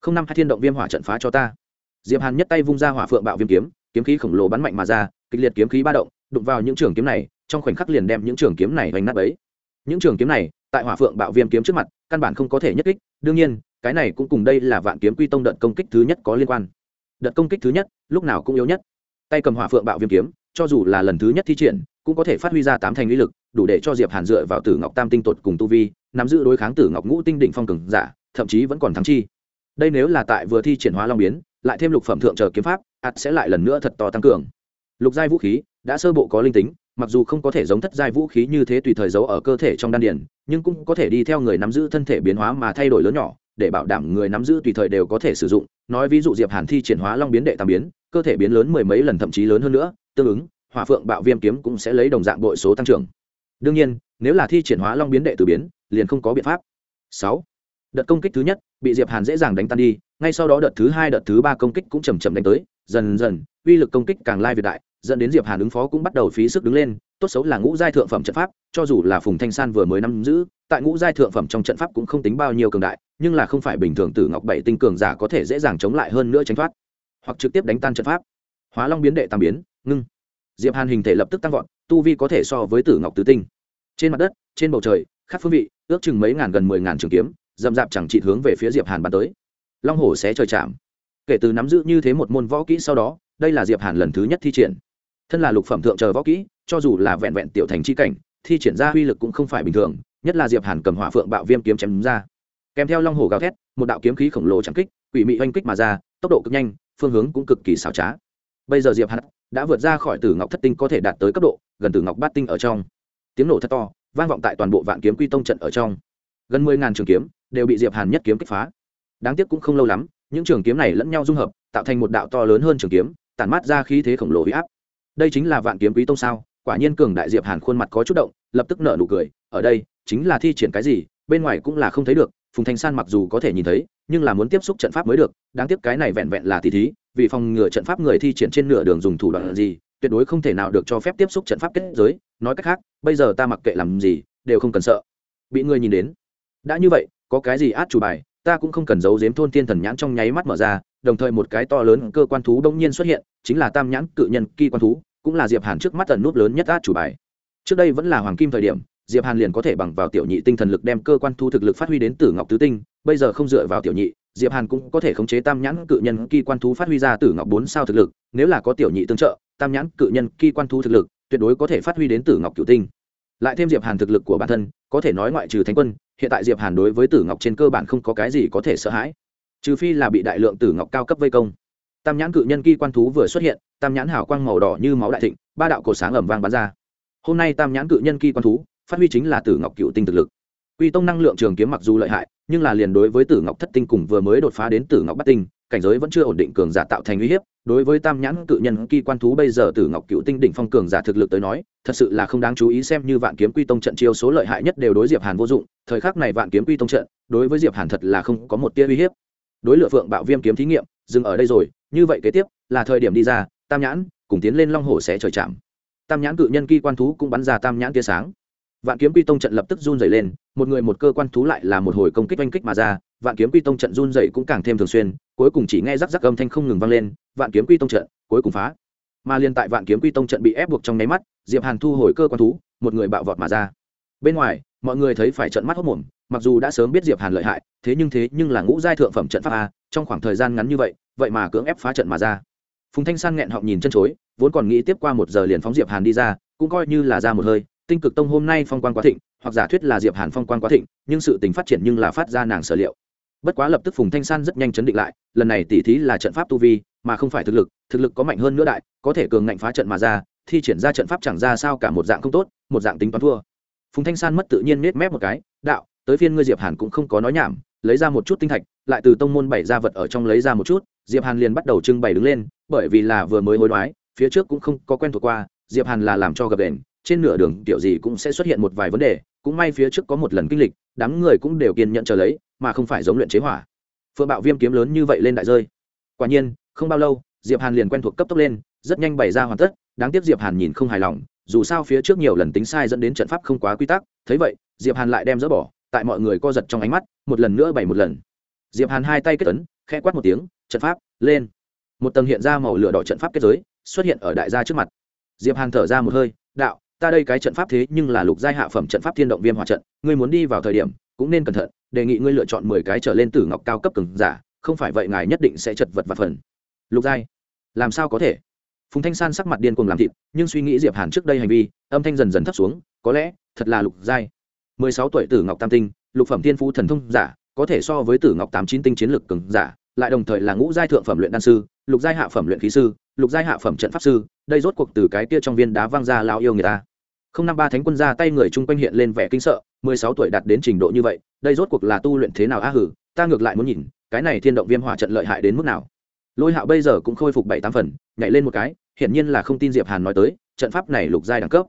Không năm hai thiên động viêm hỏa trận phá cho ta. Diệp hàn nhất tay vung ra hỏa phượng bạo viêm kiếm kiếm khí khổng lồ bắn mạnh mà ra, kịch liệt kiếm khí ba động, đụng vào những trường kiếm này, trong khoảnh khắc liền đem những trường kiếm này vành nát ấy những trường kiếm này, tại hỏa phượng bạo viêm kiếm trước mặt, căn bản không có thể nhất kích, đương nhiên, cái này cũng cùng đây là vạn kiếm quy tông đợt công kích thứ nhất có liên quan. Đợt công kích thứ nhất, lúc nào cũng yếu nhất. Tay cầm hỏa phượng bạo viêm kiếm, cho dù là lần thứ nhất thi triển cũng có thể phát huy ra tám thành lý lực, đủ để cho diệp hàn dựa vào tử ngọc tam tinh tột cùng tu vi, nắm giữ đối kháng tử ngọc ngũ tinh đỉnh phong cường giả, thậm chí vẫn còn thắng chi. Đây nếu là tại vừa thi triển hóa long biến, lại thêm lục phẩm thượng chờ kiếm pháp ắt sẽ lại lần nữa thật to tăng cường. Lục giai vũ khí, đã sơ bộ có linh tính, mặc dù không có thể giống thất giai vũ khí như thế tùy thời giấu ở cơ thể trong đan điền, nhưng cũng có thể đi theo người nắm giữ thân thể biến hóa mà thay đổi lớn nhỏ, để bảo đảm người nắm giữ tùy thời đều có thể sử dụng. Nói ví dụ diệp hàn thi triển hóa long biến đệ tam biến, cơ thể biến lớn mười mấy lần thậm chí lớn hơn nữa, tương ứng hỏa phượng bạo viêm kiếm cũng sẽ lấy đồng dạng bội số tăng trưởng. Đương nhiên, nếu là thi triển hóa long biến đệ từ biến, liền không có biện pháp. Sáu. Đợt công kích thứ nhất, bị diệp hàn dễ dàng đánh tan đi, ngay sau đó đợt thứ hai, đợt thứ ba công kích cũng chầm chậm đánh tới, dần dần, uy lực công kích càng lai việt đại, dẫn đến diệp hàn ứng phó cũng bắt đầu phí sức đứng lên, tốt xấu là ngũ giai thượng phẩm trận pháp, cho dù là phùng thanh san vừa mới năm giữ, tại ngũ giai thượng phẩm trong trận pháp cũng không tính bao nhiêu cường đại, nhưng là không phải bình thường tử ngọc bảy tinh cường giả có thể dễ dàng chống lại hơn nữa tránh thoát, hoặc trực tiếp đánh tan trận pháp. Hóa long biến đệ tam biến, ngưng diệp hàn hình thể lập tức tăng vọt, tu vi có thể so với tử ngọc tứ tinh. Trên mặt đất, trên bầu trời, khắp phương vị, ước chừng mấy ngàn gần mười ngàn trường kiếm dầm dạp chẳng trị hướng về phía diệp hàn bắn tới. Long hổ sẽ trời chạm. Kể từ nắm giữ như thế một môn võ kỹ sau đó, đây là diệp hàn lần thứ nhất thi triển. Thân là lục phẩm thượng chờ võ kỹ, cho dù là vẹn vẹn tiểu thành chi cảnh, thi triển ra uy lực cũng không phải bình thường, nhất là diệp hàn cầm hỏa phượng bạo viêm kiếm chém ra. Kèm theo long hổ gào thét, một đạo kiếm khí khổng lồ chẳng kích, quỷ mị oanh kích mà ra, tốc độ cực nhanh, phương hướng cũng cực kỳ xảo trá. Bây giờ diệp hàn đã vượt ra khỏi tử ngọc thất tinh có thể đạt tới cấp độ, gần tử ngọc bát tinh ở trong. Tiếng nổ thật to, vang vọng tại toàn bộ vạn kiếm quy tông trận ở trong. Gần mười ngàn trường kiếm đều bị diệp hàn nhất kiếm kích phá. Đáng tiếc cũng không lâu lắm, những trường kiếm này lẫn nhau dung hợp, tạo thành một đạo to lớn hơn trường kiếm, tản mát ra khí thế khổng lồ huy áp. Đây chính là vạn kiếm quý tông sao? Quả nhiên cường đại diệp hàn khuôn mặt có chút động, lập tức nở nụ cười, ở đây, chính là thi triển cái gì? Bên ngoài cũng là không thấy được phùng thanh san mặc dù có thể nhìn thấy, nhưng là muốn tiếp xúc trận pháp mới được, đáng tiếc cái này vẹn vẹn là tỷ thí, vì phòng ngừa trận pháp người thi triển trên nửa đường dùng thủ đoạn gì, tuyệt đối không thể nào được cho phép tiếp xúc trận pháp kết giới. Nói cách khác, bây giờ ta mặc kệ làm gì, đều không cần sợ. Bị người nhìn đến. Đã như vậy, có cái gì át chủ bài, ta cũng không cần giấu giếm thôn thiên thần nhãn trong nháy mắt mở ra, đồng thời một cái to lớn cơ quan thú đông nhiên xuất hiện, chính là tam nhãn cự nhân kỳ quan thú, cũng là diệp hàn trước mắt tần nút lớn nhất át chủ bài. Trước đây vẫn là hoàng kim thời điểm diệp hàn liền có thể bằng vào tiểu nhị tinh thần lực đem cơ quan thu thực lực phát huy đến tử ngọc tứ tinh, bây giờ không dựa vào tiểu nhị, diệp hàn cũng có thể khống chế tam nhãn cự nhân kỳ quan thú phát huy ra tử ngọc bốn sao thực lực, nếu là có tiểu nhị tương trợ, tam nhãn cự nhân kỳ quan thú thực lực, tuyệt đối có thể phát huy đến tử ngọc cửu tinh. Lại thêm diệp hàn thực lực của bản thân, có thể nói ngoại trừ thánh quân, hiện tại diệp hàn đối với tử ngọc trên cơ bản không có cái gì có thể sợ hãi. Trừ phi là bị đại lượng tử ngọc cao cấp vây công. Tam nhãn cự nhân kỳ quan thú vừa xuất hiện, tam nhãn hào quang màu đỏ như máu đại thịnh, ba đạo cổ sáng ẩm vang bắn ra. Hôm nay tam nhãn cự nhân kỳ quan thú phát huy chính là tử ngọc cựu tinh thực lực. Quy tông năng lượng trường kiếm mặc dù lợi hại, nhưng là liền đối với tử ngọc thất tinh cùng vừa mới đột phá đến tử ngọc bát tinh, cảnh giới vẫn chưa ổn định cường giả tạo thành uy hiếp. Đối với tam nhãn cự nhân kỳ quan thú bây giờ tử ngọc cựu tinh đỉnh phong cường giả thực lực tới nói, thật sự là không đáng chú ý xem như vạn kiếm quy tông trận chiêu số lợi hại nhất đều đối diệp hàn vô dụng. Thời khắc này vạn kiếm quy tông trận, đối với diệp hàn thật là không có một tia uy hiếp. Đối lựa phượng bạo viêm kiếm thí nghiệm, dừng ở đây rồi. Như vậy kế tiếp, là thời điểm đi ra, tam nhãn cùng tiến lên long hồ sẽ trời chạm. Tam nhãn cự nhân kỳ quan thú cũng bắn ra tam nhãn tia sáng vạn kiếm quy tông trận lập tức run dày lên, một người một cơ quan thú lại là một hồi công kích oanh kích mà ra, vạn kiếm quy tông trận run dày cũng càng thêm thường xuyên, cuối cùng chỉ nghe rắc rắc âm thanh không ngừng vang lên, vạn kiếm quy tông trận, cuối cùng phá. Mà liên tại vạn kiếm quy tông trận bị ép buộc trong nháy mắt, diệp hàn thu hồi cơ quan thú, một người bạo vọt mà ra. Bên ngoài, mọi người thấy phải trận mắt hốt mồm mặc dù đã sớm biết diệp hàn lợi hại, thế nhưng thế nhưng là ngũ giai thượng phẩm trận pháp a, trong khoảng thời gian ngắn như vậy vậy mà cưỡng ép phá trận mà ra. Phùng thanh san nghẹn họng nhìn chân chối, vốn còn nghĩ tiếp qua một giờ liền phóng diệp hàn đi ra, cũng coi như là ra một hơi tinh cực tông hôm nay phong quan quá thịnh, hoặc giả thuyết là diệp hàn phong quan quá thịnh, nhưng sự tình phát triển nhưng là phát ra nàng sở liệu. Bất quá lập tức phùng thanh san rất nhanh chấn định lại, lần này tỉ thí là trận pháp tu vi, mà không phải thực lực thực lực có mạnh hơn nữa đại, có thể cường ngạnh phá trận mà ra, thi triển ra trận pháp chẳng ra sao cả một dạng không tốt, một dạng tính toán thua. Phùng thanh san mất tự nhiên nết mép một cái, đạo, tới phiên ngươi diệp hàn cũng không có nói nhảm, lấy ra một chút tinh thạch, lại từ tông môn bảy ra vật ở trong lấy ra một chút. Diệp hàn liền bắt đầu trưng bày đứng lên, bởi vì là vừa mới hối đoái, phía trước cũng không có quen thuộc qua, diệp hàn là làm cho gặp đền trên nửa đường kiểu gì cũng sẽ xuất hiện một vài vấn đề, cũng may phía trước có một lần kinh lịch, đám người cũng đều kiên nhận chờ lấy, mà không phải giống luyện chế hỏa. Phượng bạo viêm kiếm lớn như vậy lên đại rơi. Quả nhiên, không bao lâu, diệp hàn liền quen thuộc cấp tốc lên, rất nhanh bày ra hoàn tất, đáng tiếc diệp hàn nhìn không hài lòng, dù sao phía trước nhiều lần tính sai dẫn đến trận pháp không quá quy tắc, thấy vậy, diệp hàn lại đem dỡ bỏ, tại mọi người co giật trong ánh mắt, một lần nữa bày một lần. Diệp hàn hai tay kết ấn, khẽ quát một tiếng, trận pháp, lên. Một tầng hiện ra màu lửa đỏ trận pháp kết giới, xuất hiện ở đại gia trước mặt. Diệp hàn thở ra một hơi, đạo ta đây cái trận pháp thế nhưng là lục giai hạ phẩm trận pháp thiên động viêm hỏa trận, ngươi muốn đi vào thời điểm, cũng nên cẩn thận, đề nghị ngươi lựa chọn mười cái trở lên tử ngọc cao cấp cường giả, không phải vậy ngài nhất định sẽ chật vật và phần. Lục giai, làm sao có thể? Phùng thanh san sắc mặt điên cuồng làm thịt, nhưng suy nghĩ diệp hàn trước đây hành vi, âm thanh dần dần thấp xuống, có lẽ, thật là lục giai. Mười sáu tuổi tử ngọc tam tinh, lục phẩm thiên phú thần thông giả, có thể so với tử ngọc tám chín tinh chiến lực cường giả, lại đồng thời là ngũ giai thượng phẩm luyện đan sư, lục giai hạ phẩm luyện khí sư lục giai hạ phẩm trận pháp sư, đây rốt cuộc từ cái kia trong viên đá văng ra lao yêu người ta. Không năm ba thánh quân ra tay người chung quanh hiện lên vẻ kinh sợ, mười sáu tuổi đạt đến trình độ như vậy, đây rốt cuộc là tu luyện thế nào á hử, ta ngược lại muốn nhìn, cái này thiên động viêm hỏa trận lợi hại đến mức nào. Lôi hạo bây giờ cũng khôi phục bảy tám phần, nhảy lên một cái, hiển nhiên là không tin diệp hàn nói tới, trận pháp này lục giai đẳng cấp.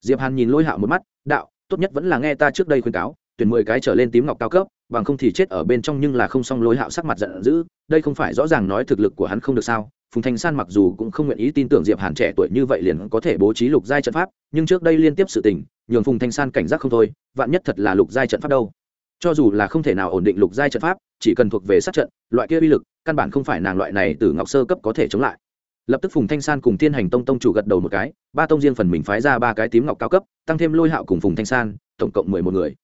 Diệp hàn nhìn lôi hạo một mắt, đạo, tốt nhất vẫn là nghe ta trước đây khuyên cáo tuyển mười cái trở lên tím ngọc cao cấp, bằng không thì chết ở bên trong nhưng là không xong lôi hạo sắc mặt giận dữ, đây không phải rõ ràng nói thực lực của hắn không được sao? Phùng thanh san mặc dù cũng không nguyện ý tin tưởng diệp hàn trẻ tuổi như vậy liền có thể bố trí lục giai trận pháp, nhưng trước đây liên tiếp sự tình, nhường phùng thanh san cảnh giác không thôi, vạn nhất thật là lục giai trận pháp đâu. Cho dù là không thể nào ổn định lục giai trận pháp, chỉ cần thuộc về sát trận, loại kia uy lực, căn bản không phải nàng loại này từ ngọc sơ cấp có thể chống lại. Lập tức phùng thanh san cùng thiên hành tông tông chủ gật đầu một cái, ba tông riêng phần mình phái ra ba cái tím ngọc cao cấp, tăng thêm lôi hạo cùng phùng thanh san, tổng cộng mười một người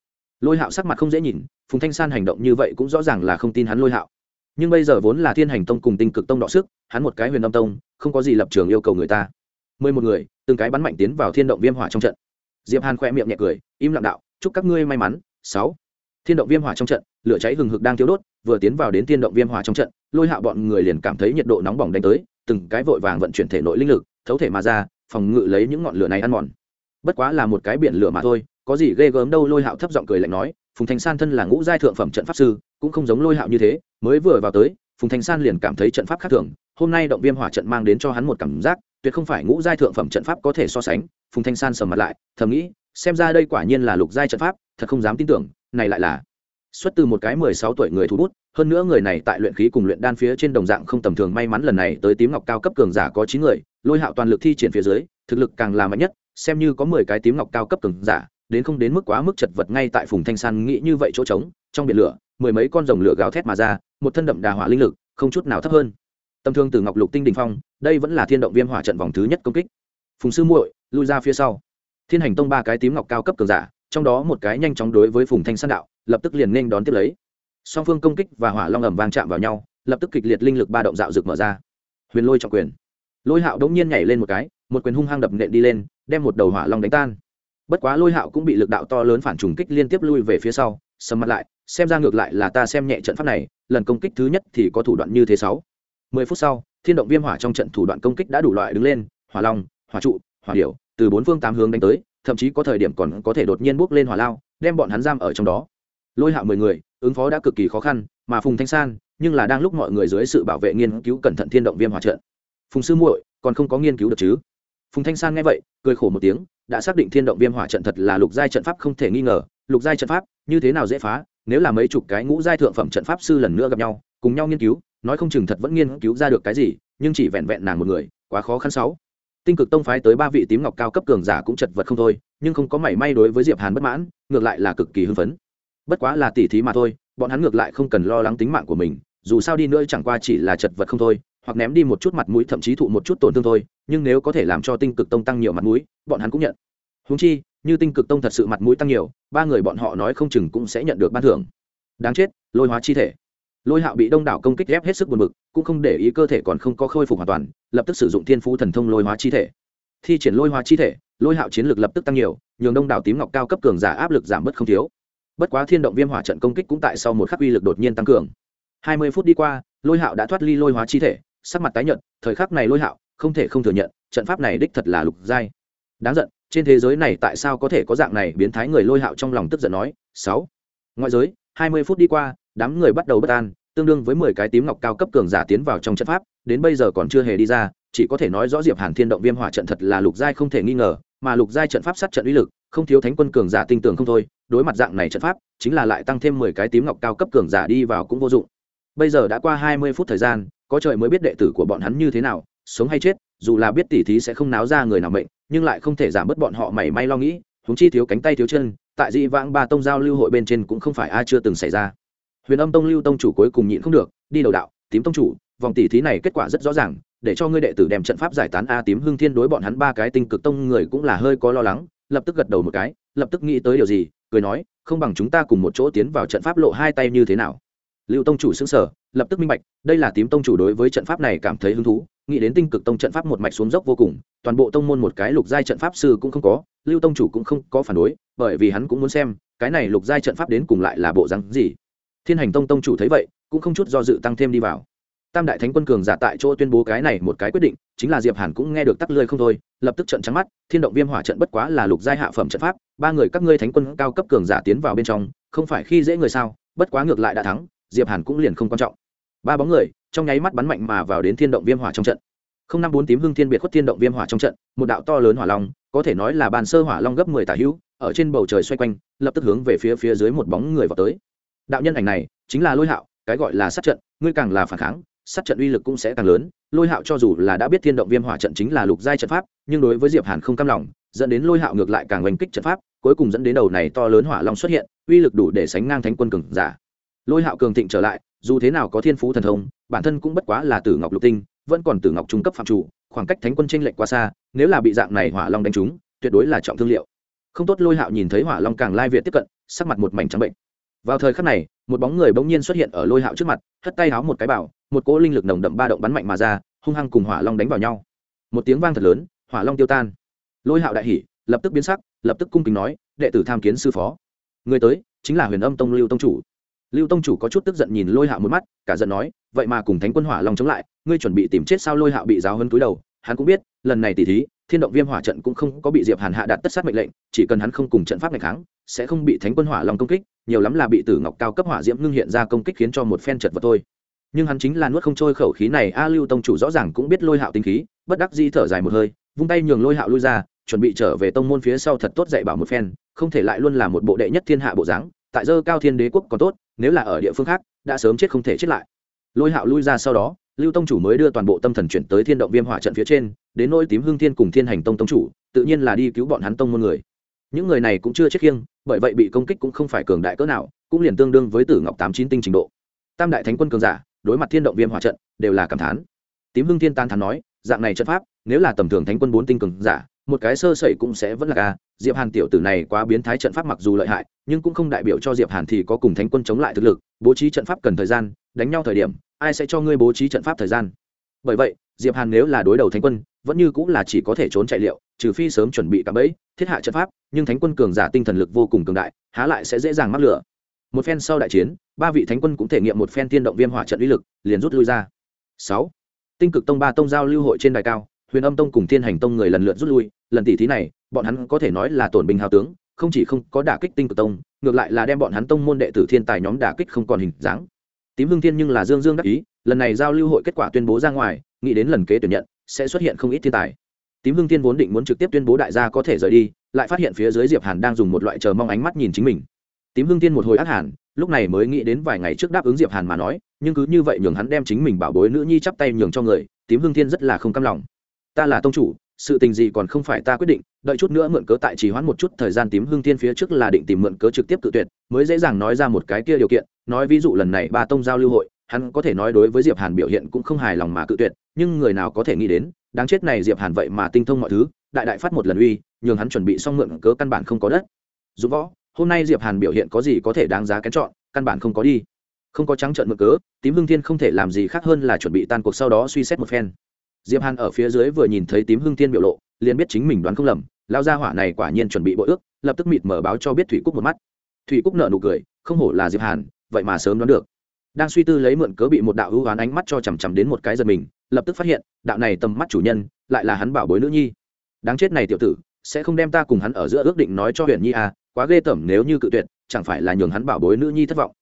lôi hạo sắc mặt không dễ nhìn, phùng thanh san hành động như vậy cũng rõ ràng là không tin hắn lôi hạo. Nhưng bây giờ vốn là thiên hành tông cùng tinh cực tông đọ sức, hắn một cái huyền âm tông, không có gì lập trường yêu cầu người ta. Mười một người, từng cái bắn mạnh tiến vào thiên động viêm hỏa trong trận. Diệp hàn khoe miệng nhẹ cười, im lặng đạo, chúc các ngươi may mắn. Sáu. Thiên động viêm hỏa trong trận, lửa cháy hừng hực đang thiếu đốt, vừa tiến vào đến thiên động viêm hỏa trong trận, lôi hạ bọn người liền cảm thấy nhiệt độ nóng bỏng đánh tới, từng cái vội vàng vận chuyển thể nội linh lực, thấu thể mà ra, phòng ngự lấy những ngọn lửa này ăn mòn. Bất quá là một cái biển lửa mà thôi có gì ghê gớm đâu, lôi hạo thấp giọng cười lạnh nói, phùng thanh san thân là ngũ giai thượng phẩm trận pháp sư, cũng không giống lôi hạo như thế, mới vừa vào tới, phùng thanh san liền cảm thấy trận pháp khác thường, hôm nay động viêm hỏa trận mang đến cho hắn một cảm giác, tuyệt không phải ngũ giai thượng phẩm trận pháp có thể so sánh, phùng thanh san sầm mặt lại, thầm nghĩ, xem ra đây quả nhiên là lục giai trận pháp, thật không dám tin tưởng, này lại là xuất từ một cái mười sáu tuổi người thú bút, hơn nữa người này tại luyện khí cùng luyện đan phía trên đồng dạng không tầm thường, may mắn lần này tới tím ngọc cao cấp cường giả có chín người, lôi hạo toàn lực thi triển phía dưới, thực lực càng là mạnh nhất, xem như có mười cái tím ngọc cao cấp cường giả đến không đến mức quá mức chật vật ngay tại phùng thanh san nghĩ như vậy chỗ trống, trong biển lửa, mười mấy con rồng lửa gào thét mà ra, một thân đậm đà hỏa linh lực, không chút nào thấp hơn. Tầm thương từ ngọc lục tinh đình phong, đây vẫn là thiên động viêm hỏa trận vòng thứ nhất công kích. Phùng sư muội, lui ra phía sau. Thiên hành tông ba cái tím ngọc cao cấp cường giả, trong đó một cái nhanh chóng đối với phùng thanh san đạo, lập tức liền nên đón tiếp lấy. Song phương công kích và hỏa long ẩm vang chạm vào nhau, lập tức kịch liệt linh lực ba động dạo rực mở ra. Huyền lôi trọng quyền. Lôi hạo đống nhiên nhảy lên một cái, một quyền hung hăng đập nện đi lên, đem một đầu hỏa long đánh tan bất quá lôi hạo cũng bị lực đạo to lớn phản trùng kích liên tiếp lui về phía sau, sầm mặt lại, xem ra ngược lại là ta xem nhẹ trận pháp này, lần công kích thứ nhất thì có thủ đoạn như thế sáu. Mười phút sau, thiên động viêm hỏa trong trận thủ đoạn công kích đã đủ loại đứng lên, hỏa long, hỏa trụ, hỏa điểu, từ bốn phương tám hướng đánh tới, thậm chí có thời điểm còn có thể đột nhiên bước lên hỏa lao, đem bọn hắn giam ở trong đó. Lôi hạo mười người, ứng phó đã cực kỳ khó khăn, mà phùng thanh san, nhưng là đang lúc mọi người dưới sự bảo vệ nghiên cứu cẩn thận thiên động viêm hỏa trận. Phùng sư muội, còn không có nghiên cứu được chứ? Phùng thanh san nghe vậy, cười khổ một tiếng đã xác định thiên động viêm hỏa trận thật là lục giai trận pháp không thể nghi ngờ, lục giai trận pháp, như thế nào dễ phá, nếu là mấy chục cái ngũ giai thượng phẩm trận pháp sư lần nữa gặp nhau, cùng nhau nghiên cứu, nói không chừng thật vẫn nghiên cứu ra được cái gì, nhưng chỉ vẹn vẹn nàng một người, quá khó khăn sáu. Tinh cực tông phái tới ba vị tím ngọc cao cấp cường giả cũng chật vật không thôi, nhưng không có mảy may đối với diệp hàn bất mãn, ngược lại là cực kỳ hưng phấn. Bất quá là tỉ thí mà thôi, bọn hắn ngược lại không cần lo lắng tính mạng của mình, dù sao đi nữa chẳng qua chỉ là chật vật không thôi, hoặc ném đi một chút mặt mũi, thậm chí thụ một chút tổn thương thôi nhưng nếu có thể làm cho tinh cực tông tăng nhiều mặt mũi, bọn hắn cũng nhận. Húng chi, như tinh cực tông thật sự mặt mũi tăng nhiều, ba người bọn họ nói không chừng cũng sẽ nhận được ban thưởng. Đáng chết, lôi hóa chi thể. Lôi hạo bị đông đảo công kích ghép hết sức buồn bực, cũng không để ý cơ thể còn không có khôi phục hoàn toàn, lập tức sử dụng thiên phú thần thông lôi hóa chi thể. Thi triển lôi hóa chi thể, lôi hạo chiến lược lập tức tăng nhiều, nhường đông đảo tím ngọc cao cấp cường giả áp lực giảm bớt không thiếu. Bất quá thiên động viêm hỏa trận công kích cũng tại sau một khắc uy lực đột nhiên tăng cường. Hai mươi phút đi qua, lôi hạo đã thoát ly lôi hóa chi thể, sắc mặt tái nhợt, thời khắc này lôi hạo không thể không thừa nhận, trận pháp này đích thật là lục giai. Đáng giận, trên thế giới này tại sao có thể có dạng này biến thái người lôi hạo trong lòng tức giận nói, sáu. Ngoại giới, hai mươi phút đi qua, đám người bắt đầu bất an, tương đương với mười cái tím ngọc cao cấp cường giả tiến vào trong trận pháp, đến bây giờ còn chưa hề đi ra, chỉ có thể nói rõ diệp hàn thiên động viêm hỏa trận thật là lục giai không thể nghi ngờ, mà lục giai trận pháp sát trận uy lực, không thiếu thánh quân cường giả tinh tường không thôi, đối mặt dạng này trận pháp, chính là lại tăng thêm mười cái tím ngọc cao cấp cường giả đi vào cũng vô dụng. Bây giờ đã qua hai mươi phút thời gian, có trời mới biết đệ tử của bọn hắn như thế nào sống hay chết, dù là biết tỉ thí sẽ không náo ra người nào mệnh, nhưng lại không thể giảm bớt bọn họ mảy may lo nghĩ húng chi thiếu cánh tay thiếu chân, tại dị vãng ba tông giao lưu hội bên trên cũng không phải ai chưa từng xảy ra. Huyền âm tông lưu tông chủ cuối cùng nhịn không được, đi đầu đạo, tím tông chủ, vòng tỉ thí này kết quả rất rõ ràng, để cho ngươi đệ tử đem trận pháp giải tán a tím hưng thiên đối bọn hắn ba cái tinh cực tông người cũng là hơi có lo lắng, lập tức gật đầu một cái, lập tức nghĩ tới điều gì, cười nói, không bằng chúng ta cùng một chỗ tiến vào trận pháp lộ hai tay như thế nào. Lưu tông chủ xứng sở lập tức minh bạch, đây là tím tông chủ đối với trận pháp này cảm thấy hứng thú nghĩ đến tinh cực tông trận pháp một mạch xuống dốc vô cùng, toàn bộ tông môn một cái lục giai trận pháp sư cũng không có, lưu tông chủ cũng không có phản đối, bởi vì hắn cũng muốn xem, cái này lục giai trận pháp đến cùng lại là bộ rắn gì. Thiên hành tông tông chủ thấy vậy, cũng không chút do dự tăng thêm đi vào. Tam đại thánh quân cường giả tại chỗ tuyên bố cái này một cái quyết định, chính là diệp hàn cũng nghe được tắc lơi không thôi, lập tức trận trắng mắt, thiên động viêm hỏa trận bất quá là lục giai hạ phẩm trận pháp, ba người các ngươi thánh quân cao cấp cường giả tiến vào bên trong, không phải khi dễ người sao, bất quá ngược lại đã thắng, diệp hàn cũng liền không quan trọng. Ba bóng người trong nháy mắt bắn mạnh mà vào đến thiên động viêm hỏa trong trận. Không năm bốn tím hưng thiên biệt khuất thiên động viêm hỏa trong trận, một đạo to lớn hỏa long, có thể nói là bàn sơ hỏa long gấp mười tả hữu, ở trên bầu trời xoay quanh, lập tức hướng về phía phía dưới một bóng người vào tới. Đạo nhân ảnh này chính là lôi hạo, cái gọi là sát trận, ngươi càng là phản kháng, sát trận uy lực cũng sẽ càng lớn. Lôi hạo cho dù là đã biết thiên động viêm hỏa trận chính là lục giai trận pháp, nhưng đối với diệp hàn không cam lòng, dẫn đến lôi hạo ngược lại càng oanh kích trận pháp, cuối cùng dẫn đến đầu này to lớn hỏa long xuất hiện, uy lực đủ để sánh ngang thánh quân cường giả. Lôi hạo cường thịnh trở lại dù thế nào có thiên phú thần thông, bản thân cũng bất quá là tử ngọc lục tinh, vẫn còn tử ngọc trung cấp phạm chủ, khoảng cách thánh quân tranh lệch quá xa, nếu là bị dạng này hỏa long đánh trúng, tuyệt đối là trọng thương liệu. Không tốt lôi hạo nhìn thấy hỏa long càng lai việt tiếp cận, sắc mặt một mảnh trắng bệnh. Vào thời khắc này, một bóng người bỗng nhiên xuất hiện ở lôi hạo trước mặt, hất tay háo một cái bảo, một cỗ linh lực nồng đậm ba động bắn mạnh mà ra, hung hăng cùng hỏa long đánh vào nhau. Một tiếng vang thật lớn, hỏa long tiêu tan. Lôi hạo đại hỉ, lập tức biến sắc, lập tức cung kính nói, đệ tử tham kiến sư phó. Người tới, chính là huyền âm tông lưu tông chủ lưu tông chủ có chút tức giận nhìn lôi hạo một mắt, cả giận nói, vậy mà cùng thánh quân hỏa long chống lại, ngươi chuẩn bị tìm chết sao lôi hạo bị giáo hơn túi đầu? Hắn cũng biết, lần này tỉ thí, thiên động viêm hỏa trận cũng không có bị diệp hàn hạ đạt tất sát mệnh lệnh, chỉ cần hắn không cùng trận pháp ngày kháng, sẽ không bị thánh quân hỏa long công kích, nhiều lắm là bị tử ngọc cao cấp hỏa diễm ngưng hiện ra công kích khiến cho một phen chật vật thôi. Nhưng hắn chính là nuốt không trôi khẩu khí này, a, lưu tông chủ rõ ràng cũng biết lôi hạo tinh khí, bất đắc di thở dài một hơi, vung tay nhường lôi hạo lui ra, chuẩn bị trở về tông môn phía sau thật tốt dạy bảo một phen, không thể lại luôn là một bộ đệ nhất thiên hạ bộ dáng, tại dơ cao thiên đế quốc còn tốt nếu là ở địa phương khác, đã sớm chết không thể chết lại. Lôi hạo lui ra sau đó, lưu tông chủ mới đưa toàn bộ tâm thần chuyển tới thiên động viêm hỏa trận phía trên, đến nỗi tím hương thiên cùng thiên hành tông tông chủ, tự nhiên là đi cứu bọn hắn tông môn người. Những người này cũng chưa chết khiêng, bởi vậy bị công kích cũng không phải cường đại cỡ nào, cũng liền tương đương với tử ngọc tám chín tinh trình độ. Tam đại thánh quân cường giả, đối mặt thiên động viêm hỏa trận, đều là cảm thán. Tím hưng thiên tan thán nói, dạng này trận pháp, nếu là tầm thường thánh quân bốn tinh cường giả, một cái sơ sẩy cũng sẽ vẫn là ca diệp hàn tiểu tử này quá biến thái trận pháp mặc dù lợi hại nhưng cũng không đại biểu cho diệp hàn thì có cùng thánh quân chống lại thực lực, bố trí trận pháp cần thời gian, đánh nhau thời điểm, ai sẽ cho ngươi bố trí trận pháp thời gian? Bởi vậy, diệp hàn nếu là đối đầu thánh quân, vẫn như cũng là chỉ có thể trốn chạy liệu, trừ phi sớm chuẩn bị cả bẫy, thiết hạ trận pháp, nhưng thánh quân cường giả tinh thần lực vô cùng cường đại, há lại sẽ dễ dàng mắc lửa. Một phen sau đại chiến, ba vị thánh quân cũng thể nghiệm một phen tiên động viêm hỏa trận uy lực, liền rút lui ra. Sáu, tinh cực tông ba tông giao lưu hội trên đài cao, huyền âm tông cùng thiên hành tông người lần lượt rút lui, lần tỷ thí này, bọn hắn có thể nói là tổn binh hào tướng không chỉ không có đả kích tinh cực tông, ngược lại là đem bọn hắn tông môn đệ tử thiên tài nhóm đả kích không còn hình dáng. Tím hương thiên nhưng là dương dương đắc ý, lần này giao lưu hội kết quả tuyên bố ra ngoài, nghĩ đến lần kế tuyển nhận, sẽ xuất hiện không ít thiên tài. Tím hương thiên vốn định muốn trực tiếp tuyên bố đại gia có thể rời đi, lại phát hiện phía dưới diệp hàn đang dùng một loại chờ mong ánh mắt nhìn chính mình. Tím hương thiên một hồi ác hàn, lúc này mới nghĩ đến vài ngày trước đáp ứng diệp hàn mà nói, nhưng cứ như vậy nhường hắn đem chính mình bảo bối nữ nhi chắp tay nhường cho người, tím hương thiên rất là không cam lòng. Ta là tông chủ sự tình gì còn không phải ta quyết định, đợi chút nữa mượn cớ tại chỉ hoãn một chút thời gian tím hương thiên phía trước là định tìm mượn cớ trực tiếp tự tuyệt, mới dễ dàng nói ra một cái kia điều kiện, nói ví dụ lần này ba tông giao lưu hội, hắn có thể nói đối với diệp hàn biểu hiện cũng không hài lòng mà cự tuyệt, nhưng người nào có thể nghĩ đến, đáng chết này diệp hàn vậy mà tinh thông mọi thứ, đại đại phát một lần uy, nhường hắn chuẩn bị xong mượn cớ căn bản không có đất. Dù võ, hôm nay diệp hàn biểu hiện có gì có thể đáng giá kén chọn, căn bản không có đi. Không có trắng trợn mượn cớ, tím Hương thiên không thể làm gì khác hơn là chuẩn bị tan cuộc sau đó suy xét một phen diệp hàn ở phía dưới vừa nhìn thấy tím hưng thiên biểu lộ, liền biết chính mình đoán không lầm, lao gia hỏa này quả nhiên chuẩn bị bội ước, lập tức mịt mở báo cho biết thủy cúc một mắt. Thủy cúc nợ nụ cười, không hổ là diệp hàn, vậy mà sớm đoán được. Đang suy tư lấy mượn cớ bị một đạo hữu oán ánh mắt cho chằm chằm đến một cái giật mình, lập tức phát hiện, đạo này tầm mắt chủ nhân, lại là hắn bảo bối nữ nhi. Đáng chết này tiểu tử, sẽ không đem ta cùng hắn ở giữa ước định nói cho huyền nhi à quá ghê tởm nếu như cự tuyệt, chẳng phải là nhường hắn bảo bối nữ nhi thất vọng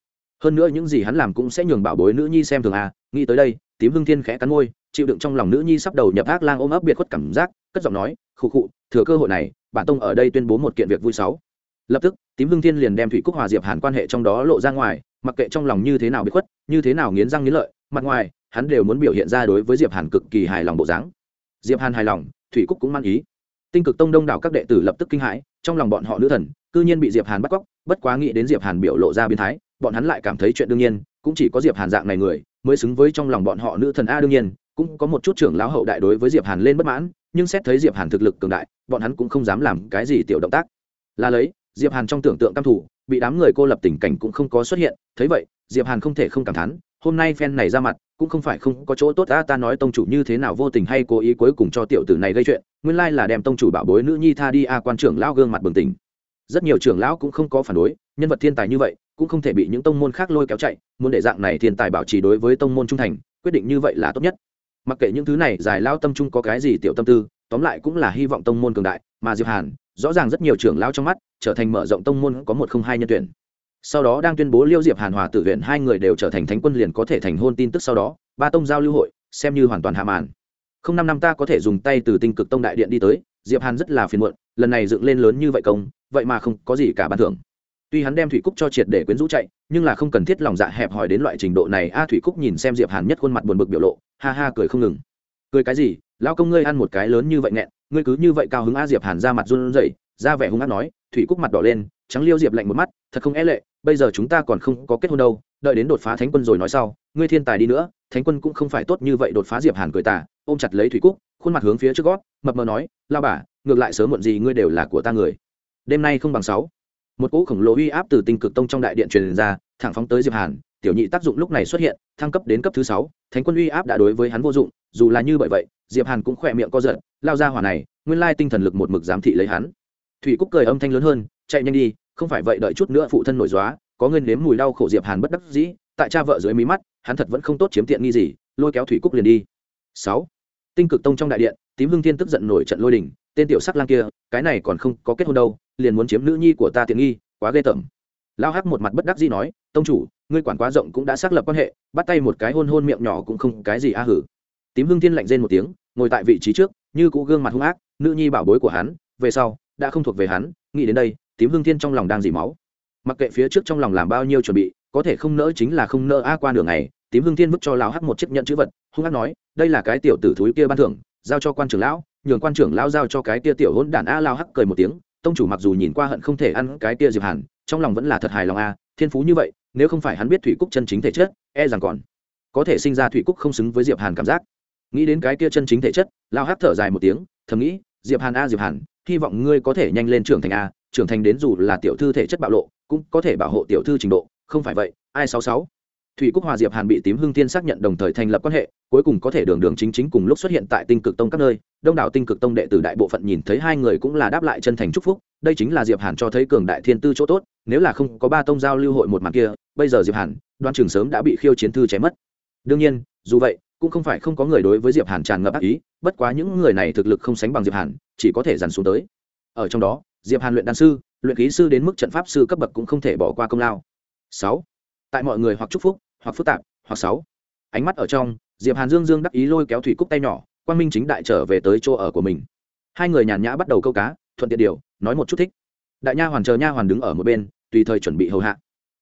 hơn nữa những gì hắn làm cũng sẽ nhường bảo bối nữ nhi xem thường à nghĩ tới đây, tím hưng thiên khẽ cắn môi, chịu đựng trong lòng nữ nhi sắp đầu nhập ác lang ôm ấp biệt khuất cảm giác, cất giọng nói, khụ khụ, thừa cơ hội này, bản tông ở đây tuyên bố một kiện việc vui sáu. Lập tức, tím hưng thiên liền đem thủy cúc hòa diệp hàn quan hệ trong đó lộ ra ngoài, mặc kệ trong lòng như thế nào bị khuất, như thế nào nghiến răng nghiến lợi, mặt ngoài, hắn đều muốn biểu hiện ra đối với diệp hàn cực kỳ hài lòng bộ dáng. Diệp hàn hài lòng, thủy cúc cũng mang ý. Tinh cực tông đông đảo các đệ tử lập tức kinh hãi, trong lòng bọn họ nữ thần, cư nhiên bị diệp hàn bắt cóc, bất quá nghĩ đến diệp hàn biểu lộ ra biến thái bọn hắn lại cảm thấy chuyện đương nhiên, cũng chỉ có diệp hàn dạng này người, mới xứng với trong lòng bọn họ nữ thần a đương nhiên, cũng có một chút trưởng lão hậu đại đối với diệp hàn lên bất mãn, nhưng xét thấy diệp hàn thực lực cường đại, bọn hắn cũng không dám làm cái gì tiểu động tác. Là lấy, diệp hàn trong tưởng tượng cam thủ bị đám người cô lập tình cảnh cũng không có xuất hiện, thấy vậy, diệp hàn không thể không cảm thán, hôm nay phen này ra mặt, cũng không phải không có chỗ tốt ta ta nói tông chủ như thế nào vô tình hay cố ý cuối cùng cho tiểu tử này gây chuyện, nguyên lai là đem tông chủ bảo bối nữ nhi tha đi a, quan trưởng lão gương mặt bừng tỉnh. Rất nhiều trưởng lão cũng không có phản đối nhân vật thiên tài như vậy cũng không thể bị những tông môn khác lôi kéo chạy, muốn để dạng này thiên tài bảo trì đối với tông môn trung thành, quyết định như vậy là tốt nhất. Mặc kệ những thứ này, giải lao tâm trung có cái gì tiểu tâm tư, tóm lại cũng là hy vọng tông môn cường đại, mà diệp hàn, rõ ràng rất nhiều trưởng lao trong mắt, trở thành mở rộng tông môn có một không hai nhân tuyển. Sau đó đang tuyên bố liêu diệp hàn hòa tử huyện hai người đều trở thành thánh quân liền có thể thành hôn tin tức sau đó, ba tông giao lưu hội, xem như hoàn toàn hạ màn. Không năm năm ta có thể dùng tay từ tinh cực tông đại điện đi tới, diệp hàn rất là phiền muộn, lần này dựng lên lớn như vậy công, vậy mà không có gì cả ban thưởng tuy hắn đem thủy cúc cho triệt để quyến rũ chạy, nhưng là không cần thiết lòng dạ hẹp hòi đến loại trình độ này. A thủy cúc nhìn xem diệp hàn nhất khuôn mặt buồn bực biểu lộ, ha ha cười không ngừng. Cười cái gì? Lão công ngươi ăn một cái lớn như vậy nghẹn, ngươi cứ như vậy cao hứng a diệp hàn ra mặt run rẩy, ra vẻ hung ác nói, thủy cúc mặt đỏ lên, trắng liêu diệp lạnh một mắt, thật không e lệ, bây giờ chúng ta còn không có kết hôn đâu, đợi đến đột phá thánh quân rồi nói sau, ngươi thiên tài đi nữa, thánh quân cũng không phải tốt như vậy đột phá diệp hàn cười tà, ôm chặt lấy thủy cúc, khuôn mặt hướng phía trước gót, mập mờ nói lao bà, ngược lại sớm muộn gì ngươi đều là của ta người. Đêm nay không bằng sáu một cỗ khổng lồ uy áp từ tinh cực tông trong đại điện truyền ra, thẳng phóng tới diệp hàn. Tiểu nhị tác dụng lúc này xuất hiện, thăng cấp đến cấp thứ sáu. Thánh quân uy áp đã đối với hắn vô dụng, dù là như vậy vậy, diệp hàn cũng khỏe miệng co giật, lao ra hỏa này, nguyên lai tinh thần lực một mực giám thị lấy hắn. Thủy cúc cười âm thanh lớn hơn, chạy nhanh đi, không phải vậy đợi chút nữa phụ thân nổi dóa có người nếm mùi đau khổ diệp hàn bất đắc dĩ, tại cha vợ dưới mí mắt, hắn thật vẫn không tốt chiếm tiện nghi gì, lôi kéo thủy cúc liền đi. Sáu. Tinh cực tông trong đại điện, tím hưng thiên tức giận nổi trận lôi đình tên tiểu sắc lang kia, cái này còn không có kết hôn đâu, liền muốn chiếm nữ nhi của ta tiện nghi, quá ghê tởm. Lao hắc một mặt bất đắc dĩ nói, tông chủ, ngươi quản quá rộng cũng đã xác lập quan hệ, bắt tay một cái hôn hôn miệng nhỏ cũng không cái gì a hử. Tím hưng thiên lạnh rên một tiếng, ngồi tại vị trí trước, như cũ gương mặt hung ác, nữ nhi bảo bối của hắn, về sau, đã không thuộc về hắn, nghĩ đến đây, tím hưng thiên trong lòng đang dỉ máu. Mặc kệ phía trước trong lòng làm bao nhiêu chuẩn bị, có thể không nỡ chính là không nỡ a qua đường này tím hưng thiên vứt cho lão hắc một chiếc nhận chữ vật, hung ác nói, đây là cái tiểu tử thúi kia ban thưởng, giao cho quan trưởng lão nhường quan trưởng lao giao cho cái tia tiểu hỗn đản a lao hắc cười một tiếng, tông chủ mặc dù nhìn qua hận không thể ăn cái tia diệp hàn, trong lòng vẫn là thật hài lòng a, thiên phú như vậy, nếu không phải hắn biết thủy cúc chân chính thể chất e rằng còn có thể sinh ra thủy cúc không xứng với diệp hàn cảm giác. Nghĩ đến cái kia chân chính thể chất, lao hắc thở dài một tiếng, thầm nghĩ, diệp hàn a, diệp hàn, hy vọng ngươi có thể nhanh lên trưởng thành a, trưởng thành đến dù là tiểu thư thể chất bạo lộ, cũng có thể bảo hộ tiểu thư trình độ, không phải vậy, ai sáu sáu? Thủy cúc hòa diệp hàn bị tím hưng thiên xác nhận đồng thời thành lập quan hệ, cuối cùng có thể đường đường chính chính cùng lúc xuất hiện tại tinh cực tông các nơi. Đông đảo tinh cực tông đệ tử đại bộ phận nhìn thấy hai người cũng là đáp lại chân thành chúc phúc, đây chính là diệp hàn cho thấy cường đại thiên tư chỗ tốt, nếu là không có ba tông giao lưu hội một mặt kia, bây giờ diệp hàn, đoan trường sớm đã bị khiêu chiến thư chém mất. Đương nhiên, dù vậy, cũng không phải không có người đối với diệp hàn tràn ngập ác ý, bất quá những người này thực lực không sánh bằng diệp hàn, chỉ có thể dần xuống tới. Ở trong đó, diệp hàn luyện đan sư, luyện khí sư đến mức trận pháp sư cấp bậc cũng không thể bỏ qua công lao. Sáu tại mọi người hoặc chúc phúc, hoặc phức tạp, hoặc sáu ánh mắt ở trong, diệp hàn dương dương đắc ý lôi kéo thủy cúc tay nhỏ, quang minh chính đại trở về tới chỗ ở của mình. Hai người nhàn nhã bắt đầu câu cá, thuận tiện điều, nói một chút thích. Đại nha hoàn chờ nha hoàn đứng ở một bên, tùy thời chuẩn bị hầu hạ.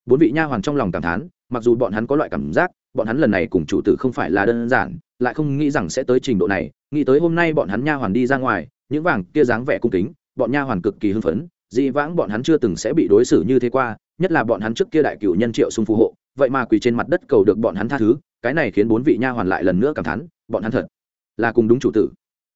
Bốn vị nha hoàn trong lòng cảm thán, mặc dù bọn hắn có loại cảm giác, bọn hắn lần này cùng chủ tử không phải là đơn giản, lại không nghĩ rằng sẽ tới trình độ này, nghĩ tới hôm nay bọn hắn nha hoàn đi ra ngoài, những vàng kia dáng vẻ cung kính, bọn nha hoàn cực kỳ hưng phấn, dị vãng bọn hắn chưa từng sẽ bị đối xử như thế qua nhất là bọn hắn trước kia đại cửu nhân triệu xung phù hộ, vậy mà quỳ trên mặt đất cầu được bọn hắn tha thứ, cái này khiến bốn vị nha hoàn lại lần nữa cảm thán, bọn hắn thật là cùng đúng chủ tử.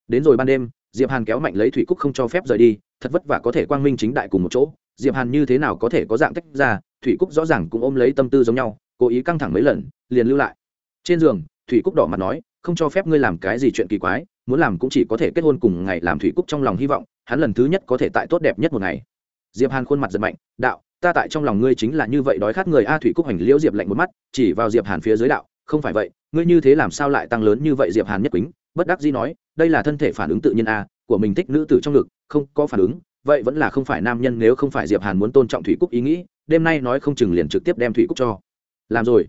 Đến rồi ban đêm, diệp hàn kéo mạnh lấy thủy cúc không cho phép rời đi, thật vất vả có thể quang minh chính đại cùng một chỗ. Diệp hàn như thế nào có thể có dạng tách ra, thủy cúc rõ ràng cũng ôm lấy tâm tư giống nhau, cố ý căng thẳng mấy lần, liền lưu lại. Trên giường, thủy cúc đỏ mặt nói, không cho phép ngươi làm cái gì chuyện kỳ quái, muốn làm cũng chỉ có thể kết hôn cùng ngày làm thủy cúc trong lòng hy vọng, hắn lần thứ nhất có thể tại tốt đẹp nhất một ngày. Diệp hàn khuôn mặt giật mạnh, đạo ta tại trong lòng ngươi chính là như vậy đói khát người a thủy cúc hành liễu diệp lạnh một mắt, chỉ vào diệp hàn phía dưới đạo, không phải vậy, ngươi như thế làm sao lại tăng lớn như vậy diệp hàn nhất quýnh bất đắc dĩ nói, đây là thân thể phản ứng tự nhiên a, của mình thích nữ tử trong ngực, không có phản ứng, vậy vẫn là không phải nam nhân nếu không phải diệp hàn muốn tôn trọng thủy cúc ý nghĩ, đêm nay nói không chừng liền trực tiếp đem thủy cúc cho. Làm rồi.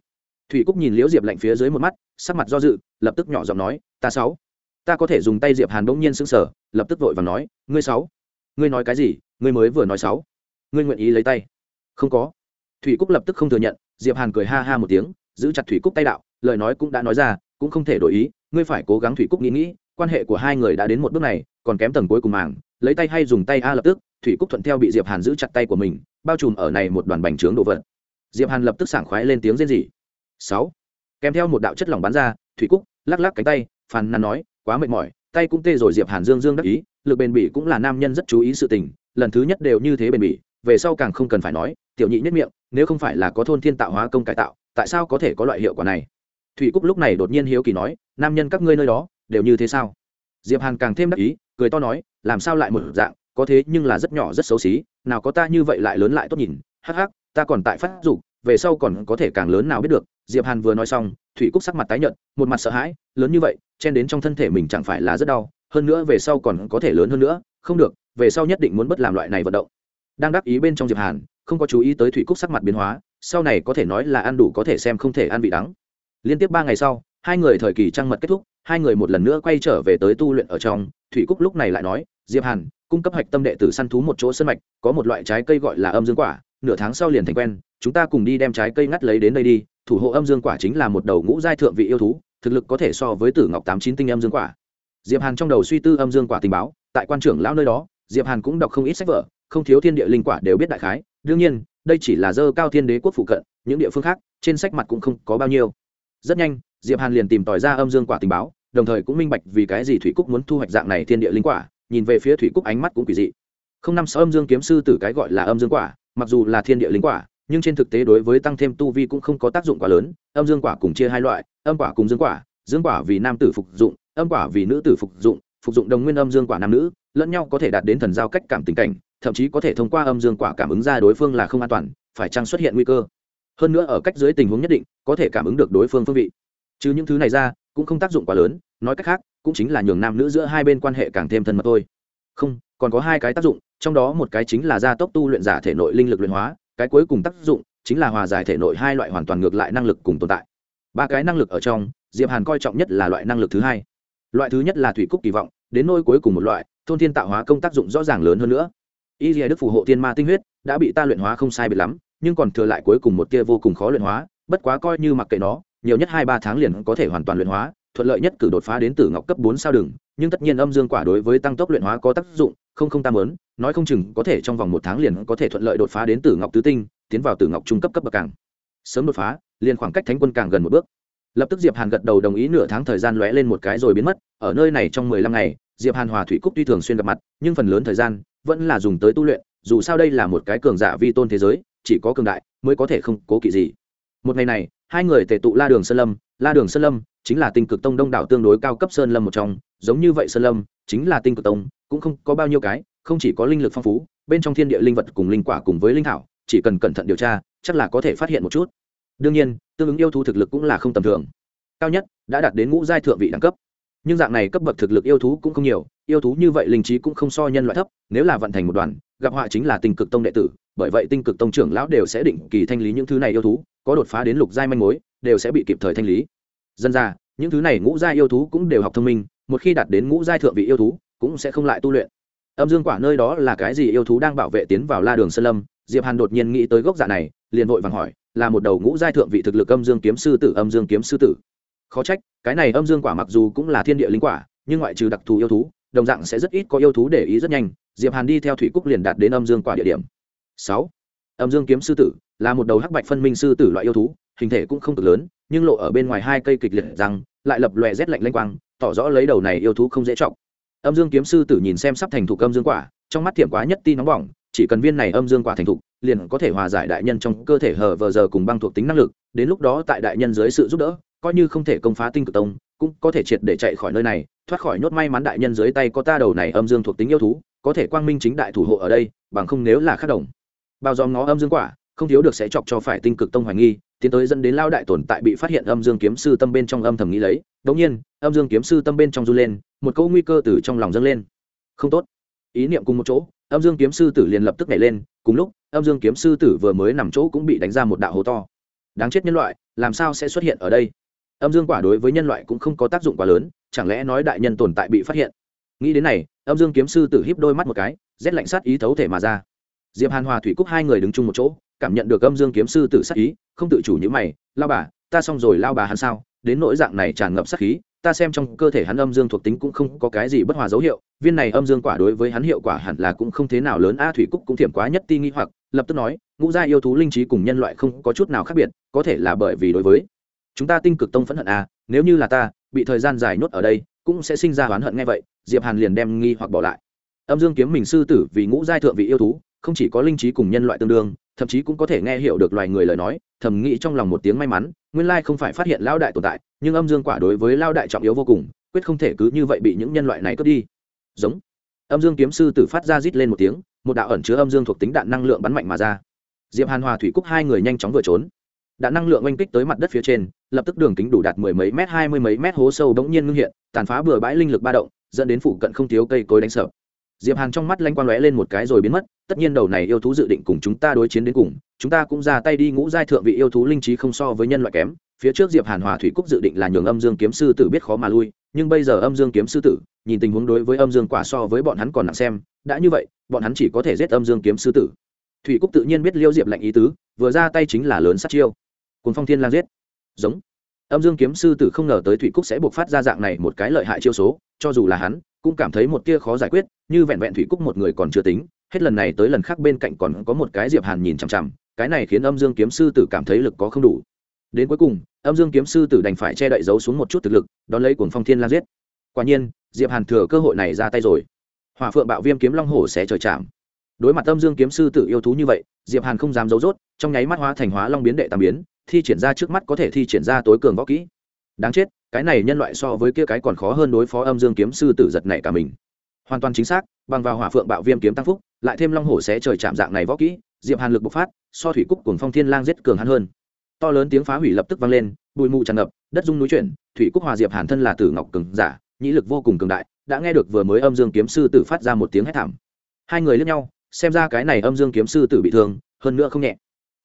Thủy cúc nhìn liễu diệp lạnh phía dưới một mắt, sắc mặt do dự, lập tức nhỏ giọng nói, ta sáu, ta có thể dùng tay diệp hàn bỗng nhiên sững sờ, lập tức vội và nói, ngươi sáu, ngươi nói cái gì? Ngươi mới vừa nói sáu, ngươi nguyện ý lấy tay không có. Thủy cúc lập tức không thừa nhận, diệp hàn cười ha ha một tiếng, giữ chặt thủy cúc tay đạo, lời nói cũng đã nói ra, cũng không thể đổi ý, ngươi phải cố gắng thủy cúc nghĩ nghĩ, quan hệ của hai người đã đến một bước này, còn kém tầng cuối cùng màng, lấy tay hay dùng tay a lập tức, thủy cúc thuận theo bị diệp hàn giữ chặt tay của mình, bao trùm ở này một đoàn bành trướng đồ vật. Diệp hàn lập tức sảng khoái lên tiếng rên rỉ. Sáu. Kèm theo một đạo chất lỏng bắn ra, thủy cúc lắc lắc cánh tay, phàn nàn nói, quá mệt mỏi, tay cũng tê rồi diệp hàn dương dương đắc ý, lực bền bỉ cũng là nam nhân rất chú ý sự tình, lần thứ nhất đều như thế bền bỉ, về sau càng không cần phải nói tiểu nhị nhất miệng, nếu không phải là có thôn thiên tạo hóa công cải tạo, tại sao có thể có loại hiệu quả này? Thủy cúc lúc này đột nhiên hiếu kỳ nói, nam nhân các ngươi nơi đó, đều như thế sao? Diệp hàn càng thêm đắc ý, cười to nói, làm sao lại một dạng, có thế nhưng là rất nhỏ, rất xấu xí, nào có ta như vậy lại lớn lại tốt nhìn, hắc hắc, ta còn tại phát dục, về sau còn có thể càng lớn nào biết được. Diệp hàn vừa nói xong, thủy cúc sắc mặt tái nhợt, một mặt sợ hãi, lớn như vậy, chen đến trong thân thể mình chẳng phải là rất đau, hơn nữa về sau còn có thể lớn hơn nữa, không được, về sau nhất định muốn bất làm loại này vận động. Đang đắc ý bên trong diệp hàn không có chú ý tới thủy cúc sắc mặt biến hóa, sau này có thể nói là ăn đủ có thể xem không thể ăn vị đắng. Liên tiếp ba ngày sau, hai người thời kỳ trăng mật kết thúc, hai người một lần nữa quay trở về tới tu luyện ở trong. Thủy cúc lúc này lại nói, diệp hàn, cung cấp hạch tâm đệ tử săn thú một chỗ sân mạch, có một loại trái cây gọi là âm dương quả, nửa tháng sau liền thành quen, chúng ta cùng đi đem trái cây ngắt lấy đến đây đi, thủ hộ âm dương quả chính là một đầu ngũ giai thượng vị yêu thú, thực lực có thể so với tử ngọc tám chín tinh âm dương quả. Diệp hàn trong đầu suy tư âm dương quả tình báo, tại quan trưởng lão nơi đó, diệp hàn cũng đọc không ít sách vở, không thiếu thiên địa linh quả đều biết đại khái đương nhiên, đây chỉ là dơ cao thiên đế quốc phụ cận, những địa phương khác, trên sách mặt cũng không có bao nhiêu. Rất nhanh, diệp hàn liền tìm tòi ra âm dương quả tình báo, đồng thời cũng minh bạch vì cái gì thủy cúc muốn thu hoạch dạng này thiên địa linh quả, nhìn về phía thủy cúc ánh mắt cũng quỷ dị. Không năm sáu âm dương kiếm sư tử cái gọi là âm dương quả, mặc dù là thiên địa linh quả, nhưng trên thực tế đối với tăng thêm tu vi cũng không có tác dụng quá lớn, âm dương quả cùng chia hai loại, âm quả cùng dương quả dương quả vì nam tử phục dụng, âm quả vì nữ tử phục dụng phục dụng đồng nguyên âm dương quả nam nữ, lẫn nhau có thể đạt đến thần giao cách cảm tình cảnh thậm chí có thể thông qua âm dương quả cảm ứng ra đối phương là không an toàn, phải chăng xuất hiện nguy cơ? Hơn nữa ở cách dưới tình huống nhất định, có thể cảm ứng được đối phương phương vị. Chứ những thứ này ra, cũng không tác dụng quá lớn, nói cách khác, cũng chính là nhường nam nữ giữa hai bên quan hệ càng thêm thân mật thôi. Không, còn có hai cái tác dụng, trong đó một cái chính là gia tốc tu luyện giả thể nội linh lực luyện hóa, cái cuối cùng tác dụng chính là hòa giải thể nội hai loại hoàn toàn ngược lại năng lực cùng tồn tại. Ba cái năng lực ở trong, diệp hàn coi trọng nhất là loại năng lực thứ hai. Loại thứ nhất là thủy cúc kỳ vọng, đến nôi cuối cùng một loại, thôn thiên tạo hóa công tác dụng rõ ràng lớn hơn nữa y dìa đức phù hộ tiên ma tinh huyết đã bị ta luyện hóa không sai biệt lắm, nhưng còn thừa lại cuối cùng một tia vô cùng khó luyện hóa, bất quá coi như mặc kệ nó, nhiều nhất hai ba tháng liền có thể hoàn toàn luyện hóa, thuận lợi nhất cử đột phá đến tử ngọc cấp bốn sao đường nhưng tất nhiên âm dương quả đối với tăng tốc luyện hóa có tác dụng, không không tam lớn nói không chừng có thể trong vòng một tháng liền có thể thuận lợi đột phá đến tử ngọc tứ tinh, tiến vào tử ngọc trung cấp cấp bậc càng. Sớm đột phá, liền khoảng cách thánh quân càng gần một bước. Lập tức diệp hàn gật đầu đồng ý nửa tháng thời gian lóe lên một cái rồi biến mất, ở nơi này trong mười lăm ngày, diệp hàn hòa thủy cúc tuy thường xuyên gặp mặt, nhưng phần lớn thời gian vẫn là dùng tới tu luyện, dù sao đây là một cái cường giả vi tôn thế giới, chỉ có cường đại mới có thể không cố kỵ gì. Một ngày này, hai người tề tụ la đường sơn lâm, la đường sơn lâm chính là tinh cực tông đông đảo tương đối cao cấp sơn lâm một trong, giống như vậy sơn lâm chính là tinh cực tông, cũng không có bao nhiêu cái, không chỉ có linh lực phong phú, bên trong thiên địa linh vật cùng linh quả cùng với linh thảo, chỉ cần cẩn thận điều tra, chắc là có thể phát hiện một chút. Đương nhiên, tương ứng yêu thú thực lực cũng là không tầm thường. Cao nhất đã đạt đến ngũ giai thượng vị đẳng cấp nhưng dạng này cấp bậc thực lực yêu thú cũng không nhiều, yêu thú như vậy linh trí cũng không so nhân loại thấp, nếu là vận thành một đoàn, gặp họa chính là tinh cực tông đệ tử, bởi vậy tinh cực tông trưởng lão đều sẽ định kỳ thanh lý những thứ này yêu thú, có đột phá đến lục giai manh mối, đều sẽ bị kịp thời thanh lý. Dân ra những thứ này ngũ giai yêu thú cũng đều học thông minh, một khi đạt đến ngũ giai thượng vị yêu thú, cũng sẽ không lại tu luyện. Âm dương quả nơi đó là cái gì yêu thú đang bảo vệ tiến vào la đường sơn lâm? Diệp hàn đột nhiên nghĩ tới gốc dạ này, liền vội vàng hỏi, là một đầu ngũ giai thượng vị thực lực âm dương kiếm sư tử, âm dương kiếm sư tử khó trách, cái này âm dương quả mặc dù cũng là thiên địa linh quả, nhưng ngoại trừ đặc thù yêu thú, đồng dạng sẽ rất ít có yêu thú để ý rất nhanh. Diệp hàn đi theo thủy cúc liền đạt đến âm dương quả địa điểm. Sáu, âm dương kiếm sư tử là một đầu hắc bạch phân minh sư tử loại yêu thú, hình thể cũng không cực lớn, nhưng lộ ở bên ngoài hai cây kịch liệt răng, lại lập lòe rét lạnh lanh quang, tỏ rõ lấy đầu này yêu thú không dễ trọng âm dương kiếm sư tử nhìn xem sắp thành thục âm dương quả, trong mắt thiểm quá nhất ti nóng bỏng, chỉ cần viên này âm dương quả thành thục, liền có thể hòa giải đại nhân trong cơ thể hờ vờ giờ cùng băng thuộc tính năng lực, đến lúc đó tại đại nhân dưới sự giúp đỡ coi như không thể công phá tinh cực tông, cũng có thể triệt để chạy khỏi nơi này, thoát khỏi nhốt may mắn đại nhân dưới tay có ta đầu này âm dương thuộc tính yêu thú, có thể quang minh chính đại thủ hộ ở đây, bằng không nếu là khắc đồng. Bao dòm nó âm dương quả, không thiếu được sẽ chọc cho phải tinh cực tông hoài nghi, tiến tới dẫn đến lao đại tồn tại bị phát hiện âm dương kiếm sư tâm bên trong âm thầm nghĩ lấy đống nhiên, âm dương kiếm sư tâm bên trong du lên, một câu nguy cơ từ trong lòng dâng lên. Không tốt. Ý niệm cùng một chỗ, âm dương kiếm sư tử liền lập tức nhảy lên, cùng lúc, âm dương kiếm sư tử vừa mới nằm chỗ cũng bị đánh ra một đạo hố to. Đáng chết nhân loại, làm sao sẽ xuất hiện ở đây? Âm dương quả đối với nhân loại cũng không có tác dụng quá lớn, chẳng lẽ nói đại nhân tồn tại bị phát hiện? Nghĩ đến này, âm dương kiếm sư tử híp đôi mắt một cái, rét lạnh sát ý thấu thể mà ra. Diệp hàn hòa thủy cúc hai người đứng chung một chỗ, cảm nhận được âm dương kiếm sư tử sát ý, không tự chủ như mày, lao bà, ta xong rồi, lao bà hắn sao? Đến nỗi dạng này tràn ngập sát khí, ta xem trong cơ thể hắn âm dương thuộc tính cũng không có cái gì bất hòa dấu hiệu, viên này âm dương quả đối với hắn hiệu quả hẳn là cũng không thế nào lớn, a thủy cúc cũng thiểm quá nhất ti nghi hoặc, lập tức nói, ngũ gia yêu thú linh trí cùng nhân loại không có chút nào khác biệt, có thể là bởi vì đối với chúng ta tinh cực tông phẫn hận à nếu như là ta, bị thời gian dài nhốt ở đây, cũng sẽ sinh ra oán hận ngay vậy, diệp hàn liền đem nghi hoặc bỏ lại. Âm dương kiếm mình sư tử vì ngũ giai thượng vị yêu thú, không chỉ có linh trí cùng nhân loại tương đương, thậm chí cũng có thể nghe hiểu được loài người lời nói, thầm nghĩ trong lòng một tiếng may mắn, nguyên lai không phải phát hiện lao đại tồn tại, nhưng âm dương quả đối với lao đại trọng yếu vô cùng, quyết không thể cứ như vậy bị những nhân loại này cướp đi. Giống. Âm dương kiếm sư tử phát ra rít lên một tiếng, một đạo ẩn chứa âm dương thuộc tính đạn năng lượng bắn mạnh mà ra. Diệp hàn hòa thủy cúc hai người nhanh chóng vừa trốn đã năng lượng oanh kích tới mặt đất phía trên, lập tức đường kính đủ đạt mười mấy mét, hai mươi mấy mét, hố sâu bỗng nhiên ngưng hiện, tàn phá bừa bãi linh lực ba động, dẫn đến phụ cận không thiếu cây cối đánh sợ diệp hàn trong mắt lanh quang lóe lên một cái rồi biến mất, tất nhiên đầu này yêu thú dự định cùng chúng ta đối chiến đến cùng, chúng ta cũng ra tay đi ngũ giai thượng vị yêu thú linh trí không so với nhân loại kém. Phía trước diệp hàn hòa thủy cúc dự định là nhường âm dương kiếm sư tử biết khó mà lui, nhưng bây giờ âm dương kiếm sư tử, nhìn tình huống đối với âm dương quả so với bọn hắn còn nặng xem, đã như vậy, bọn hắn chỉ có thể giết âm dương kiếm sư tử. Thủy cúc tự nhiên biết liêu diệp lệnh ý tứ, vừa ra tay chính là lớn sát chiêu cùng phong thiên lang giết. Giống. Âm dương kiếm sư tử không ngờ tới thủy cúc sẽ buộc phát ra dạng này một cái lợi hại chiêu số, cho dù là hắn, cũng cảm thấy một tia khó giải quyết, như vẹn vẹn thủy cúc một người còn chưa tính, hết lần này tới lần khác bên cạnh còn có một cái diệp hàn nhìn chằm chằm, cái này khiến âm dương kiếm sư tử cảm thấy lực có không đủ. Đến cuối cùng, âm dương kiếm sư tử đành phải che đậy giấu xuống một chút thực lực, đón lấy cuồng phong thiên lang giết. Quả nhiên, diệp hàn thừa cơ hội này ra tay rồi. Hỏa phượng bạo viêm kiếm long hổ sẽ trời chạm. Đối mặt âm dương kiếm sư tử yêu thú như vậy, diệp hàn không dám giấu rốt, trong nháy mắt hóa thành hóa long biến đệ tam biến thi triển ra trước mắt có thể thi triển ra tối cường võ kỹ. Đáng chết, cái này nhân loại so với kia cái còn khó hơn đối phó âm dương kiếm sư tử giật này cả mình. Hoàn toàn chính xác, bằng vào hỏa phượng bạo viêm kiếm tăng phúc, lại thêm long hổ sẽ trời chạm dạng này võ kỹ, diệp hàn lực bộc phát, so thủy cúc cùng phong thiên lang giết cường hắn hơn. To lớn tiếng phá hủy lập tức vang lên, bụi mù tràn ngập, đất rung núi chuyển, thủy cúc hòa diệp hàn thân là tử ngọc cường giả, nhĩ lực vô cùng cường đại, đã nghe được vừa mới âm dương kiếm sư tử phát ra một tiếng hét thảm. Hai người liếc nhau, xem ra cái này âm dương kiếm sư tử bị thương, hơn nữa không nhẹ.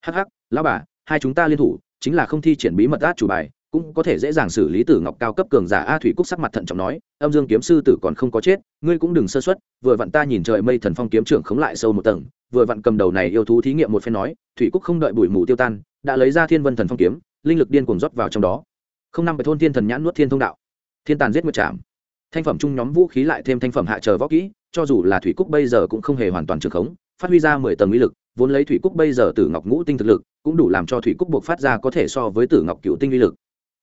Hắc hắc, lão bà hai chúng ta liên thủ, chính là không thi triển bí mật át chủ bài, cũng có thể dễ dàng xử lý tử ngọc cao cấp cường giả a thủy cúc sắc mặt thận trọng nói, âm dương kiếm sư tử còn không có chết, ngươi cũng đừng sơ xuất vừa vặn ta nhìn trời mây thần phong kiếm trưởng khống lại sâu một tầng, vừa vặn cầm đầu này yêu thú thí nghiệm một phen nói, thủy cúc không đợi bụi mù tiêu tan, đã lấy ra thiên vân thần phong kiếm, linh lực điên cuồng rót vào trong đó. Không năm về thôn thiên thần nhãn nuốt thiên thông đạo. Thiên tàn giết một trảm thanh phẩm chung nhóm vũ khí lại thêm thanh phẩm hạ chờ võ kỹ, cho dù là thủy cúc bây giờ cũng không hề hoàn toàn trường khống, phát huy ra mười tầng uy lực vốn lấy thủy cúc bây giờ tử ngọc ngũ tinh thực lực, cũng đủ làm cho thủy cúc buộc phát ra có thể so với tử ngọc cựu tinh uy lực.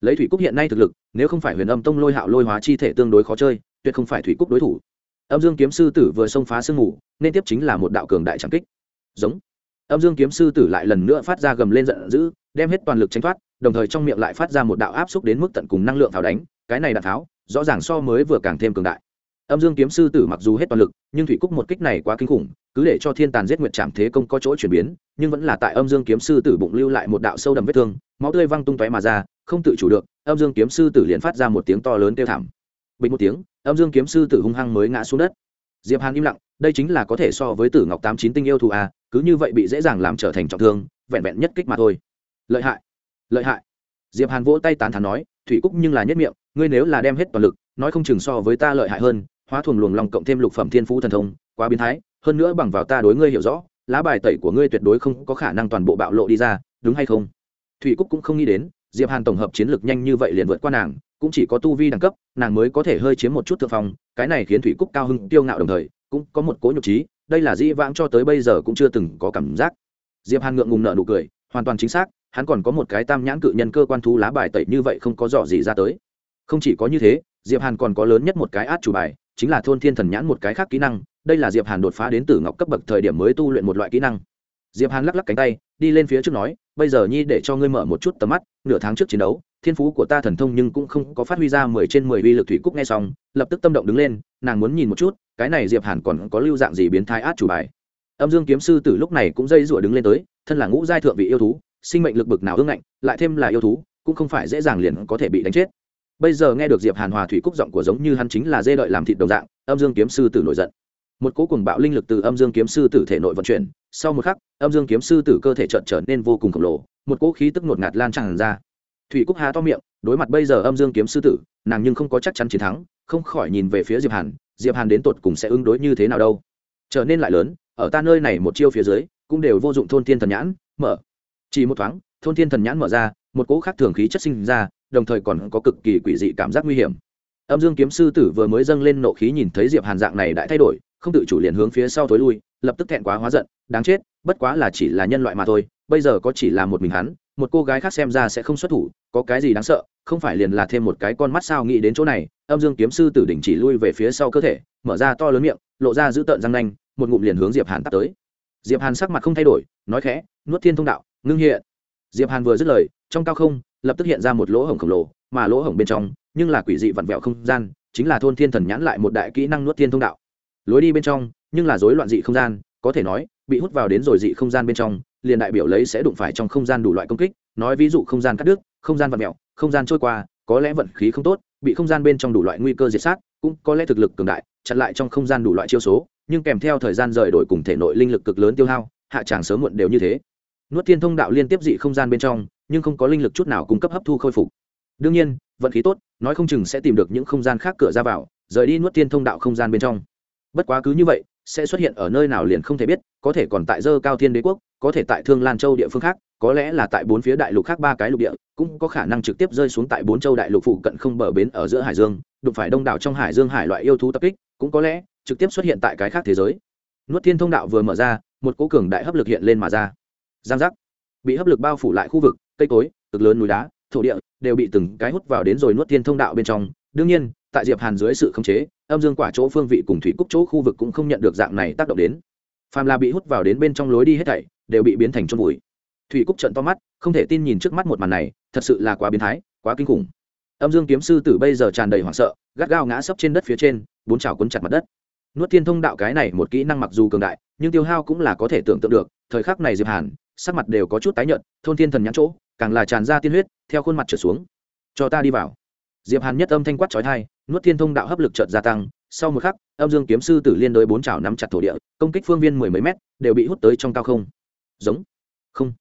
Lấy thủy cúc hiện nay thực lực, nếu không phải huyền âm tông lôi hạo lôi hóa chi thể tương đối khó chơi, tuyệt không phải thủy cúc đối thủ. Âm dương kiếm sư tử vừa xông phá sương mù, nên tiếp chính là một đạo cường đại trảm kích. Giống. Âm dương kiếm sư tử lại lần nữa phát ra gầm lên giận dữ, đem hết toàn lực tranh thoát, đồng thời trong miệng lại phát ra một đạo áp xúc đến mức tận cùng năng lượng pháo đánh, cái này đạn tháo, rõ ràng so mới vừa càng thêm cường đại. Âm dương kiếm sư tử mặc dù hết toàn lực, nhưng thủy cúc một kích này quá kinh khủng cứ để cho thiên tàn giết nguyệt trảm thế công có chỗ chuyển biến, nhưng vẫn là tại âm dương kiếm sư tử bụng lưu lại một đạo sâu đầm vết thương, máu tươi văng tung tóe mà ra, không tự chủ được, âm dương kiếm sư tử liền phát ra một tiếng to lớn kêu thảm. Bình một tiếng, âm dương kiếm sư tử hung hăng mới ngã xuống đất. Diệp hàn im lặng, đây chính là có thể so với tử ngọc tám chín tinh yêu thù a, cứ như vậy bị dễ dàng làm trở thành trọng thương, vẹn vẹn nhất kích mà thôi. Lợi hại lợi hại. Diệp hàn vỗ tay tán thán nói, thủy cúc nhưng là nhất miệng, ngươi nếu là đem hết toàn lực, nói không chừng so với ta lợi hại hơn, hóa thuần luồng lòng cộng thêm lục phẩm thiên phú thần thông, quá biến thái hơn nữa bằng vào ta đối ngươi hiểu rõ, lá bài tẩy của ngươi tuyệt đối không có khả năng toàn bộ bạo lộ đi ra, đúng hay không? Thủy cúc cũng không nghĩ đến, diệp hàn tổng hợp chiến lược nhanh như vậy liền vượt qua nàng, cũng chỉ có tu vi đẳng cấp, nàng mới có thể hơi chiếm một chút thượng phong, cái này khiến thủy cúc cao hưng tiêu ngạo đồng thời, cũng có một cố nhục trí, đây là di vãng cho tới bây giờ cũng chưa từng có cảm giác. Diệp hàn ngượng ngùng nợ nụ cười, hoàn toàn chính xác, hắn còn có một cái tam nhãn cự nhân cơ quan thú lá bài tẩy như vậy không có dò gì ra tới. Không chỉ có như thế, diệp hàn còn có lớn nhất một cái át chủ bài, chính là thôn thiên thần nhãn một cái khác kỹ năng đây là diệp hàn đột phá đến tử ngọc cấp bậc thời điểm mới tu luyện một loại kỹ năng. Diệp hàn lắc lắc cánh tay, đi lên phía trước nói, bây giờ nhi để cho ngươi mở một chút tầm mắt, nửa tháng trước chiến đấu, thiên phú của ta thần thông nhưng cũng không có phát huy ra mười trên mười uy lực thủy cúc nghe xong, lập tức tâm động đứng lên, nàng muốn nhìn một chút, cái này diệp hàn còn có lưu dạng gì biến thái át chủ bài. Âm dương kiếm sư từ lúc này cũng dây rủa đứng lên tới, thân là ngũ giai thượng vị yêu thú, sinh mệnh lực bực nào ương ngạnh, lại thêm là yêu thú, cũng không phải dễ dàng liền có thể bị đánh chết. Bây giờ nghe được diệp hàn hòa thủy cúc giọng của giống như hắn chính là dê đợi làm thịt đồng dạng, âm dương kiếm sư tử nổi giận một cỗ cùng bạo linh lực từ âm dương kiếm sư tử thể nội vận chuyển, sau một khắc, âm dương kiếm sư tử cơ thể trợn trở nên vô cùng khổng lồ, một cỗ khí tức ngột ngạt lan tràn ra. Thủy cúc há to miệng, đối mặt bây giờ âm dương kiếm sư tử, nàng nhưng không có chắc chắn chiến thắng, không khỏi nhìn về phía diệp hàn diệp hàn đến tột cùng sẽ ứng đối như thế nào đâu. Trở nên lại lớn, ở ta nơi này một chiêu phía dưới, cũng đều vô dụng thôn thiên thần nhãn, mở. Chỉ một thoáng, thôn thiên thần nhãn mở ra, một cỗ khác thường khí chất sinh ra, đồng thời còn có cực kỳ quỷ dị cảm giác nguy hiểm. Âm dương kiếm sư tử vừa mới dâng lên nộ khí nhìn thấy diệp hàn dạng này đã thay đổi không tự chủ liền hướng phía sau thối lui, lập tức thẹn quá hóa giận, đáng chết, bất quá là chỉ là nhân loại mà thôi, bây giờ có chỉ là một mình hắn, một cô gái khác xem ra sẽ không xuất thủ, có cái gì đáng sợ, không phải liền là thêm một cái con mắt sao nghĩ đến chỗ này, âm dương kiếm sư tử đỉnh chỉ lui về phía sau cơ thể, mở ra to lớn miệng, lộ ra giữ tợn răng nanh, một ngụm liền hướng diệp hàn tắt tới. Diệp hàn sắc mặt không thay đổi, nói khẽ, nuốt thiên thông đạo, ngưng hiện. Diệp hàn vừa dứt lời, trong cao không, lập tức hiện ra một lỗ hổng khổng lồ, mà lỗ hổng bên trong, nhưng là quỷ dị vặn vẹo không gian, chính là thôn thiên thần nhãn lại một đại kỹ năng nuốt thiên thông đạo lối đi bên trong nhưng là rối loạn dị không gian có thể nói bị hút vào đến rồi dị không gian bên trong liền đại biểu lấy sẽ đụng phải trong không gian đủ loại công kích nói ví dụ không gian cắt đứt không gian vật mẹo không gian trôi qua có lẽ vận khí không tốt bị không gian bên trong đủ loại nguy cơ diệt sát cũng có lẽ thực lực cường đại chặn lại trong không gian đủ loại chiêu số nhưng kèm theo thời gian rời đổi cùng thể nội linh lực cực lớn tiêu hao hạ tràng sớm muộn đều như thế nuốt thiên thông đạo liên tiếp dị không gian bên trong nhưng không có linh lực chút nào cung cấp hấp thu khôi phục đương nhiên vận khí tốt nói không chừng sẽ tìm được những không gian khác cửa ra vào rời đi nuốt thiên thông đạo không gian bên trong bất quá cứ như vậy, sẽ xuất hiện ở nơi nào liền không thể biết, có thể còn tại dơ cao thiên đế quốc, có thể tại thương lan châu địa phương khác, có lẽ là tại bốn phía đại lục khác ba cái lục địa, cũng có khả năng trực tiếp rơi xuống tại bốn châu đại lục phụ cận không bờ bến ở giữa hải dương, đụng phải đông đảo trong hải dương hải loại yêu thú tập kích, cũng có lẽ trực tiếp xuất hiện tại cái khác thế giới. Nuốt thiên thông đạo vừa mở ra, một cố cường đại hấp lực hiện lên mà ra. Giang giác. Bị hấp lực bao phủ lại khu vực, cây cối, cực lớn núi đá, thổ địa đều bị từng cái hút vào đến rồi nuốt thiên thông đạo bên trong. Đương nhiên tại diệp hàn dưới sự khống chế, âm dương quả chỗ phương vị cùng thủy cúc chỗ khu vực cũng không nhận được dạng này tác động đến. Phàm là bị hút vào đến bên trong lối đi hết thảy, đều bị biến thành chôn vùi. Thủy cúc trận to mắt, không thể tin nhìn trước mắt một màn này, thật sự là quá biến thái, quá kinh khủng. Âm dương kiếm sư tử bây giờ tràn đầy hoảng sợ, gắt gao ngã sấp trên đất phía trên, bốn chảo cuốn chặt mặt đất. Nuốt thiên thông đạo cái này một kỹ năng mặc dù cường đại, nhưng tiêu hao cũng là có thể tưởng tượng được, thời khắc này diệp hàn, sắc mặt đều có chút tái nhợt, thôn thiên thần nhãn chỗ, càng là tràn ra tiên huyết, theo khuôn mặt trở xuống. Cho ta đi vào. Diệp hàn nhất âm thanh quát chói tai nuốt thiên thông đạo hấp lực chợt gia tăng, sau một khắc, âm dương kiếm sư tử liên đối bốn chảo nắm chặt thổ địa, công kích phương viên mười mấy mét, đều bị hút tới trong cao không. Giống. Không.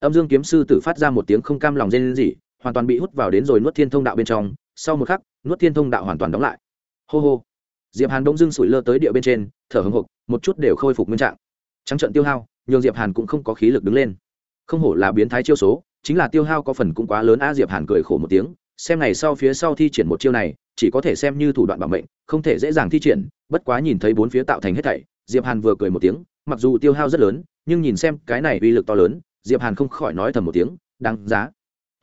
Âm dương kiếm sư tử phát ra một tiếng không cam lòng rên rỉ, hoàn toàn bị hút vào đến rồi nuốt thiên thông đạo bên trong, sau một khắc, nuốt thiên thông đạo hoàn toàn đóng lại. Hô hô. Diệp hàn đông dưng sủi lơ tới địa bên trên, thở hồng hộc một chút đều khôi phục nguyên trạng. Trắng trận tiêu hao, nhường diệp hàn cũng không có khí lực đứng lên. Không hổ là biến thái chiêu số, chính là tiêu hao có phần cũng quá lớn a diệp hàn cười khổ một tiếng xem này sau phía sau thi triển một chiêu này, chỉ có thể xem như thủ đoạn bảo mệnh, không thể dễ dàng thi triển, bất quá nhìn thấy bốn phía tạo thành hết thảy, diệp hàn vừa cười một tiếng, mặc dù tiêu hao rất lớn, nhưng nhìn xem cái này uy lực to lớn, diệp hàn không khỏi nói thầm một tiếng, đáng giá.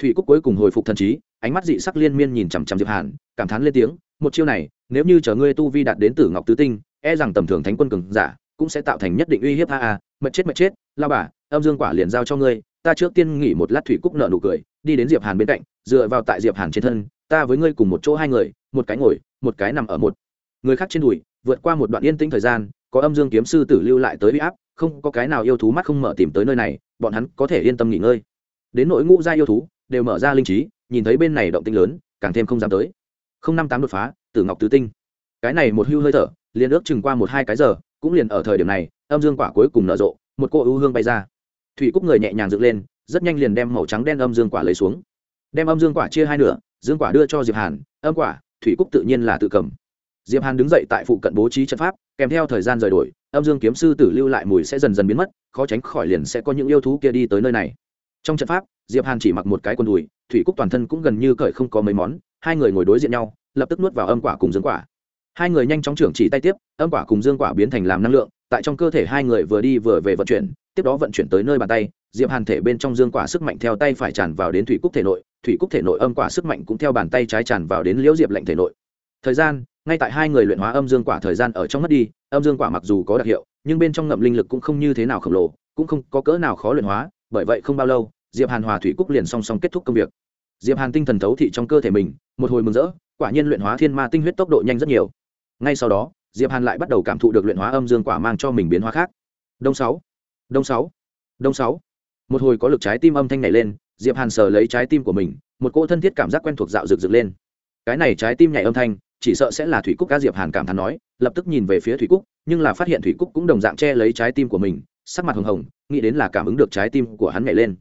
Thủy cúc cuối cùng hồi phục thần trí, ánh mắt dị sắc liên miên nhìn chằm chằm diệp hàn, cảm thán lên tiếng, một chiêu này, nếu như chờ ngươi tu vi đạt đến tử ngọc tứ tinh e rằng tầm thường thánh quân cường giả cũng sẽ tạo thành nhất định uy hiếp a a, mệt chết mệt chết, lao bà, âm dương quả liền giao cho ngươi, ta trước tiên nghỉ một lát. Thủy cúc nợ nụ cười đi đến diệp hàn bên cạnh, dựa vào tại diệp hàn trên thân, ta với ngươi cùng một chỗ hai người, một cái ngồi, một cái nằm ở một. Người khác trên đùi, vượt qua một đoạn yên tĩnh thời gian, có âm dương kiếm sư tử lưu lại tới uy áp, không có cái nào yêu thú mắt không mở tìm tới nơi này, bọn hắn có thể yên tâm nghỉ ngơi. Đến nỗi ngũ gia yêu thú, đều mở ra linh trí, nhìn thấy bên này động tinh lớn, càng thêm không dám tới. Không năm tám đột phá, tử ngọc tứ tinh. Cái này một hưu hơi thở, liền ước chừng qua một hai cái giờ, cũng liền ở thời điểm này, âm dương quả cuối cùng nở rộ, một cô ưu hương bay ra. Thủy cúc người nhẹ nhàng dựng lên rất nhanh liền đem màu trắng đen âm dương quả lấy xuống. Đem âm dương quả chia hai nửa, dương quả đưa cho diệp hàn, âm quả, thủy cúc tự nhiên là tự cầm. Diệp hàn đứng dậy tại phụ cận bố trí trận pháp, kèm theo thời gian rời đổi, âm dương kiếm sư tử lưu lại mùi sẽ dần dần biến mất, khó tránh khỏi liền sẽ có những yêu thú kia đi tới nơi này. Trong trận pháp, diệp hàn chỉ mặc một cái quần đùi, thủy cúc toàn thân cũng gần như cởi không có mấy món, hai người ngồi đối diện nhau, lập tức nuốt vào âm quả cùng dương quả. Hai người nhanh chóng trưởng chỉ tay tiếp, âm quả cùng dương quả biến thành làm năng lượng, tại trong cơ thể hai người vừa đi vừa về vận chuyển, tiếp đó vận chuyển tới nơi bàn tay diệp hàn thể bên trong dương quả sức mạnh theo tay phải tràn vào đến thủy cúc thể nội, thủy cúc thể nội âm quả sức mạnh cũng theo bàn tay trái tràn vào đến liễu diệp lệnh thể nội. Thời gian, ngay tại hai người luyện hóa âm dương quả thời gian ở trong mất đi, âm dương quả mặc dù có đặc hiệu, nhưng bên trong ngậm linh lực cũng không như thế nào khổng lồ, cũng không có cỡ nào khó luyện hóa, bởi vậy không bao lâu, diệp hàn hòa thủy cúc liền song song kết thúc công việc. Diệp hàn tinh thần thấu thị trong cơ thể mình, một hồi mừng rỡ, quả nhiên luyện hóa thiên ma tinh huyết tốc độ nhanh rất nhiều. Ngay sau đó, diệp hàn lại bắt đầu cảm thụ được luyện hóa âm dương quả mang cho mình biến hóa khác. Đông sáu đông sáu đông sáu một hồi có lực trái tim âm thanh này lên, diệp hàn sờ lấy trái tim của mình, một cỗ thân thiết cảm giác quen thuộc dạo rực rực lên. Cái này trái tim nhảy âm thanh, chỉ sợ sẽ là thủy cúc ca diệp hàn cảm thán nói, lập tức nhìn về phía thủy cúc, nhưng là phát hiện thủy cúc cũng đồng dạng che lấy trái tim của mình, sắc mặt hồng hồng, nghĩ đến là cảm ứng được trái tim của hắn nhảy lên.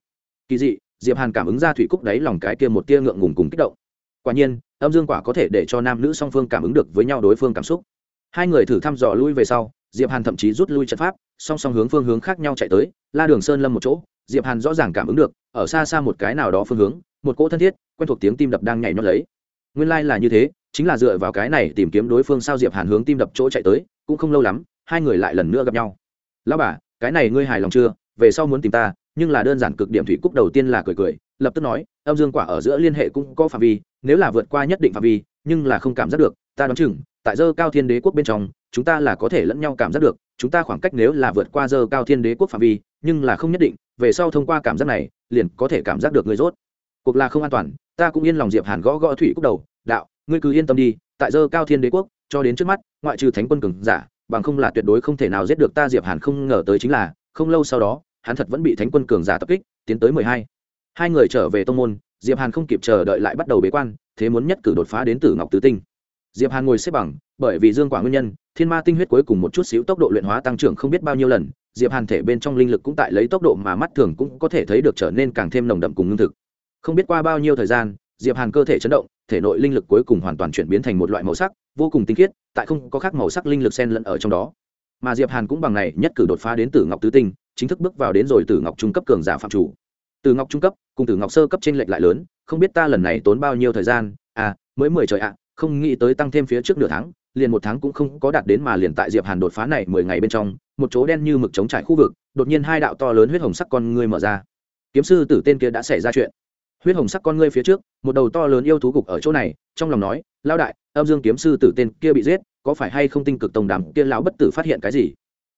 Kỳ dị, diệp hàn cảm ứng ra thủy cúc đấy lòng cái kia một tia ngượng ngùng cùng kích động. Quả nhiên, âm dương quả có thể để cho nam nữ song phương cảm ứng được với nhau đối phương cảm xúc. Hai người thử thăm dò lui về sau, diệp hàn thậm chí rút lui trận pháp, song song hướng phương hướng khác nhau chạy tới, la đường sơn lâm một chỗ diệp hàn rõ ràng cảm ứng được, ở xa xa một cái nào đó phương hướng, một cỗ thân thiết, quen thuộc tiếng tim đập đang nhảy nhót lấy. Nguyên lai like là như thế, chính là dựa vào cái này tìm kiếm đối phương sao diệp hàn hướng tim đập chỗ chạy tới, cũng không lâu lắm, hai người lại lần nữa gặp nhau. Lão bà, cái này ngươi hài lòng chưa? Về sau muốn tìm ta, nhưng là đơn giản cực điểm thủy cúc đầu tiên là cười cười, lập tức nói, âm dương quả ở giữa liên hệ cũng có phạm vi, nếu là vượt qua nhất định phạm vi, nhưng là không cảm giác được, ta đoán chừng, tại dơ cao thiên đế quốc bên trong, chúng ta là có thể lẫn nhau cảm giác được chúng ta khoảng cách nếu là vượt qua dơ cao thiên đế quốc phạm vi, nhưng là không nhất định, về sau thông qua cảm giác này, liền có thể cảm giác được người rốt. Cuộc là không an toàn, ta cũng yên lòng diệp hàn gõ gõ thủy cúc đầu, đạo, ngươi cứ yên tâm đi, tại dơ cao thiên đế quốc, cho đến trước mắt, ngoại trừ thánh quân cường giả, bằng không là tuyệt đối không thể nào giết được ta. Diệp hàn không ngờ tới chính là, không lâu sau đó, hắn thật vẫn bị thánh quân cường giả tập kích, tiến tới mười hai. Hai người trở về tông môn, diệp hàn không kịp chờ đợi lại bắt đầu bế quan, thế muốn nhất cử đột phá đến tử ngọc tứ tinh. Diệp hàn ngồi xếp bằng bởi vì dương quả nguyên nhân, thiên ma tinh huyết cuối cùng một chút xíu tốc độ luyện hóa tăng trưởng không biết bao nhiêu lần, diệp hàn thể bên trong linh lực cũng tại lấy tốc độ mà mắt thường cũng có thể thấy được trở nên càng thêm nồng đậm cùng ngưng thực. Không biết qua bao nhiêu thời gian, diệp hàn cơ thể chấn động, thể nội linh lực cuối cùng hoàn toàn chuyển biến thành một loại màu sắc, vô cùng tinh khiết, tại không có khác màu sắc linh lực xen lẫn ở trong đó. Mà diệp hàn cũng bằng này nhất cử đột phá đến tử ngọc tứ tinh, chính thức bước vào đến rồi tử ngọc trung cấp cường giả phạm chủ. Từ ngọc trung cấp cùng từ ngọc sơ cấp trên lệch lại lớn, không biết ta lần này tốn bao nhiêu thời gian à mới mười trời ạ, không nghĩ tới tăng thêm phía trước nửa tháng liền một tháng cũng không có đạt đến mà liền tại diệp hàn đột phá này mười ngày bên trong, một chỗ đen như mực chống trải khu vực, đột nhiên hai đạo to lớn huyết hồng sắc con ngươi mở ra. Kiếm sư tử tên kia đã xảy ra chuyện. Huyết hồng sắc con ngươi phía trước, một đầu to lớn yêu thú gục ở chỗ này, trong lòng nói lao đại, âm dương kiếm sư tử tên kia bị giết, có phải hay không tinh cực tổng đàm kia lão bất tử phát hiện cái gì?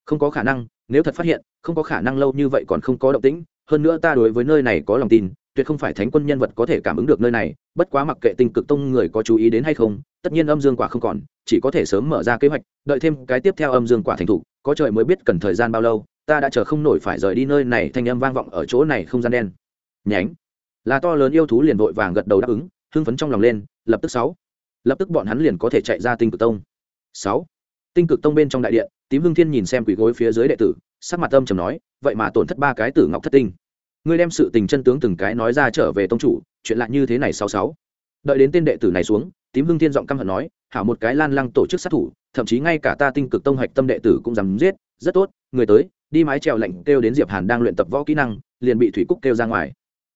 Không có khả năng, nếu thật phát hiện, không có khả năng lâu như vậy còn không có động tĩnh, hơn nữa ta đối với nơi này có lòng tin tuyệt không phải thánh quân nhân vật có thể cảm ứng được nơi này, bất quá mặc kệ tinh cực tông người có chú ý đến hay không, tất nhiên âm dương quả không còn, chỉ có thể sớm mở ra kế hoạch, đợi thêm cái tiếp theo âm dương quả thành thục có trời mới biết cần thời gian bao lâu, ta đã chờ không nổi phải rời đi nơi này, thanh âm vang vọng ở chỗ này không gian đen. Nhánh. Là to lớn yêu thú liền vội vàng gật đầu đáp ứng, hưng phấn trong lòng lên, lập tức sáu. Lập tức bọn hắn liền có thể chạy ra tinh cực tông. Sáu. Tinh cực tông bên trong đại điện, tím hưng thiên nhìn xem quỷ gối phía dưới đệ tử, sắc mặt âm trầm nói, vậy mà tổn thất ba cái tử ngọc thất tinh ngươi đem sự tình chân tướng từng cái nói ra trở về tông chủ, chuyện lạ như thế này sáu sáu. Đợi đến tên đệ tử này xuống, tím hưng thiên giọng căm hận nói, hảo một cái lan lăng tổ chức sát thủ, thậm chí ngay cả ta tinh cực tông hạch tâm đệ tử cũng dám giết, rất tốt, người tới, đi mái trèo lạnh kêu đến diệp hàn đang luyện tập võ kỹ năng, liền bị thủy cúc kêu ra ngoài.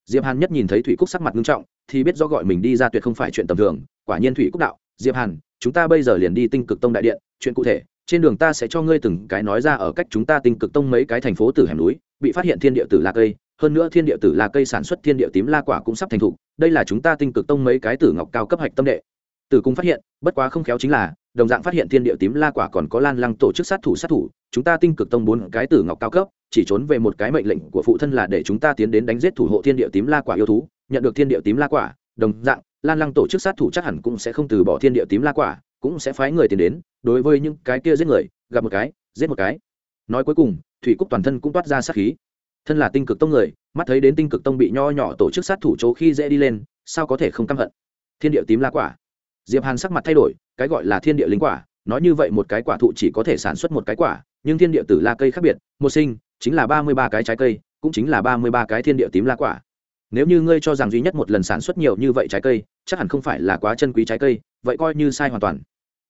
Diệp hàn nhất nhìn thấy thủy cúc sắc mặt nghiêm trọng, thì biết do gọi mình đi ra tuyệt không phải chuyện tầm thường, quả nhiên thủy cúc đạo, diệp hàn, chúng ta bây giờ liền đi tinh cực tông đại điện, chuyện cụ thể, trên đường ta sẽ cho ngươi từng cái nói ra ở cách chúng ta tinh cực tông mấy cái thành phố từ hẻm núi bị phát hiện thiên địa tử la cây, hơn nữa thiên địa tử la cây sản xuất thiên địa tím la quả cũng sắp thành thục, đây là chúng ta tinh cực tông mấy cái tử ngọc cao cấp hạch tâm đệ. Tử cung phát hiện, bất quá không khéo chính là, đồng dạng phát hiện thiên địa tím la quả còn có lan lăng tổ chức sát thủ sát thủ, chúng ta tinh cực tông bốn cái tử ngọc cao cấp, chỉ trốn về một cái mệnh lệnh của phụ thân là để chúng ta tiến đến đánh giết thủ hộ thiên địa tím la quả yêu thú, nhận được thiên địa tím la quả, đồng dạng, lan lăng tổ chức sát thủ chắc hẳn cũng sẽ không từ bỏ thiên địa tím la quả, cũng sẽ phái người tiến đến, đối với những cái kia giết người, gặp một cái, giết một cái. Nói cuối cùng thủy cúc toàn thân cũng toát ra sát khí. Thân là tinh cực tông người, mắt thấy đến tinh cực tông bị nho nhỏ tổ chức sát thủ chỗ khi dễ đi lên, sao có thể không căm hận? Thiên địa tím la quả. Diệp hàn sắc mặt thay đổi, cái gọi là thiên địa linh quả, nói như vậy một cái quả thụ chỉ có thể sản xuất một cái quả, nhưng thiên địa tử la cây khác biệt, một sinh, chính là ba mươi ba cái trái cây, cũng chính là ba mươi ba cái thiên địa tím la quả. Nếu như ngươi cho rằng duy nhất một lần sản xuất nhiều như vậy trái cây, chắc hẳn không phải là quá chân quý trái cây, vậy coi như sai hoàn toàn.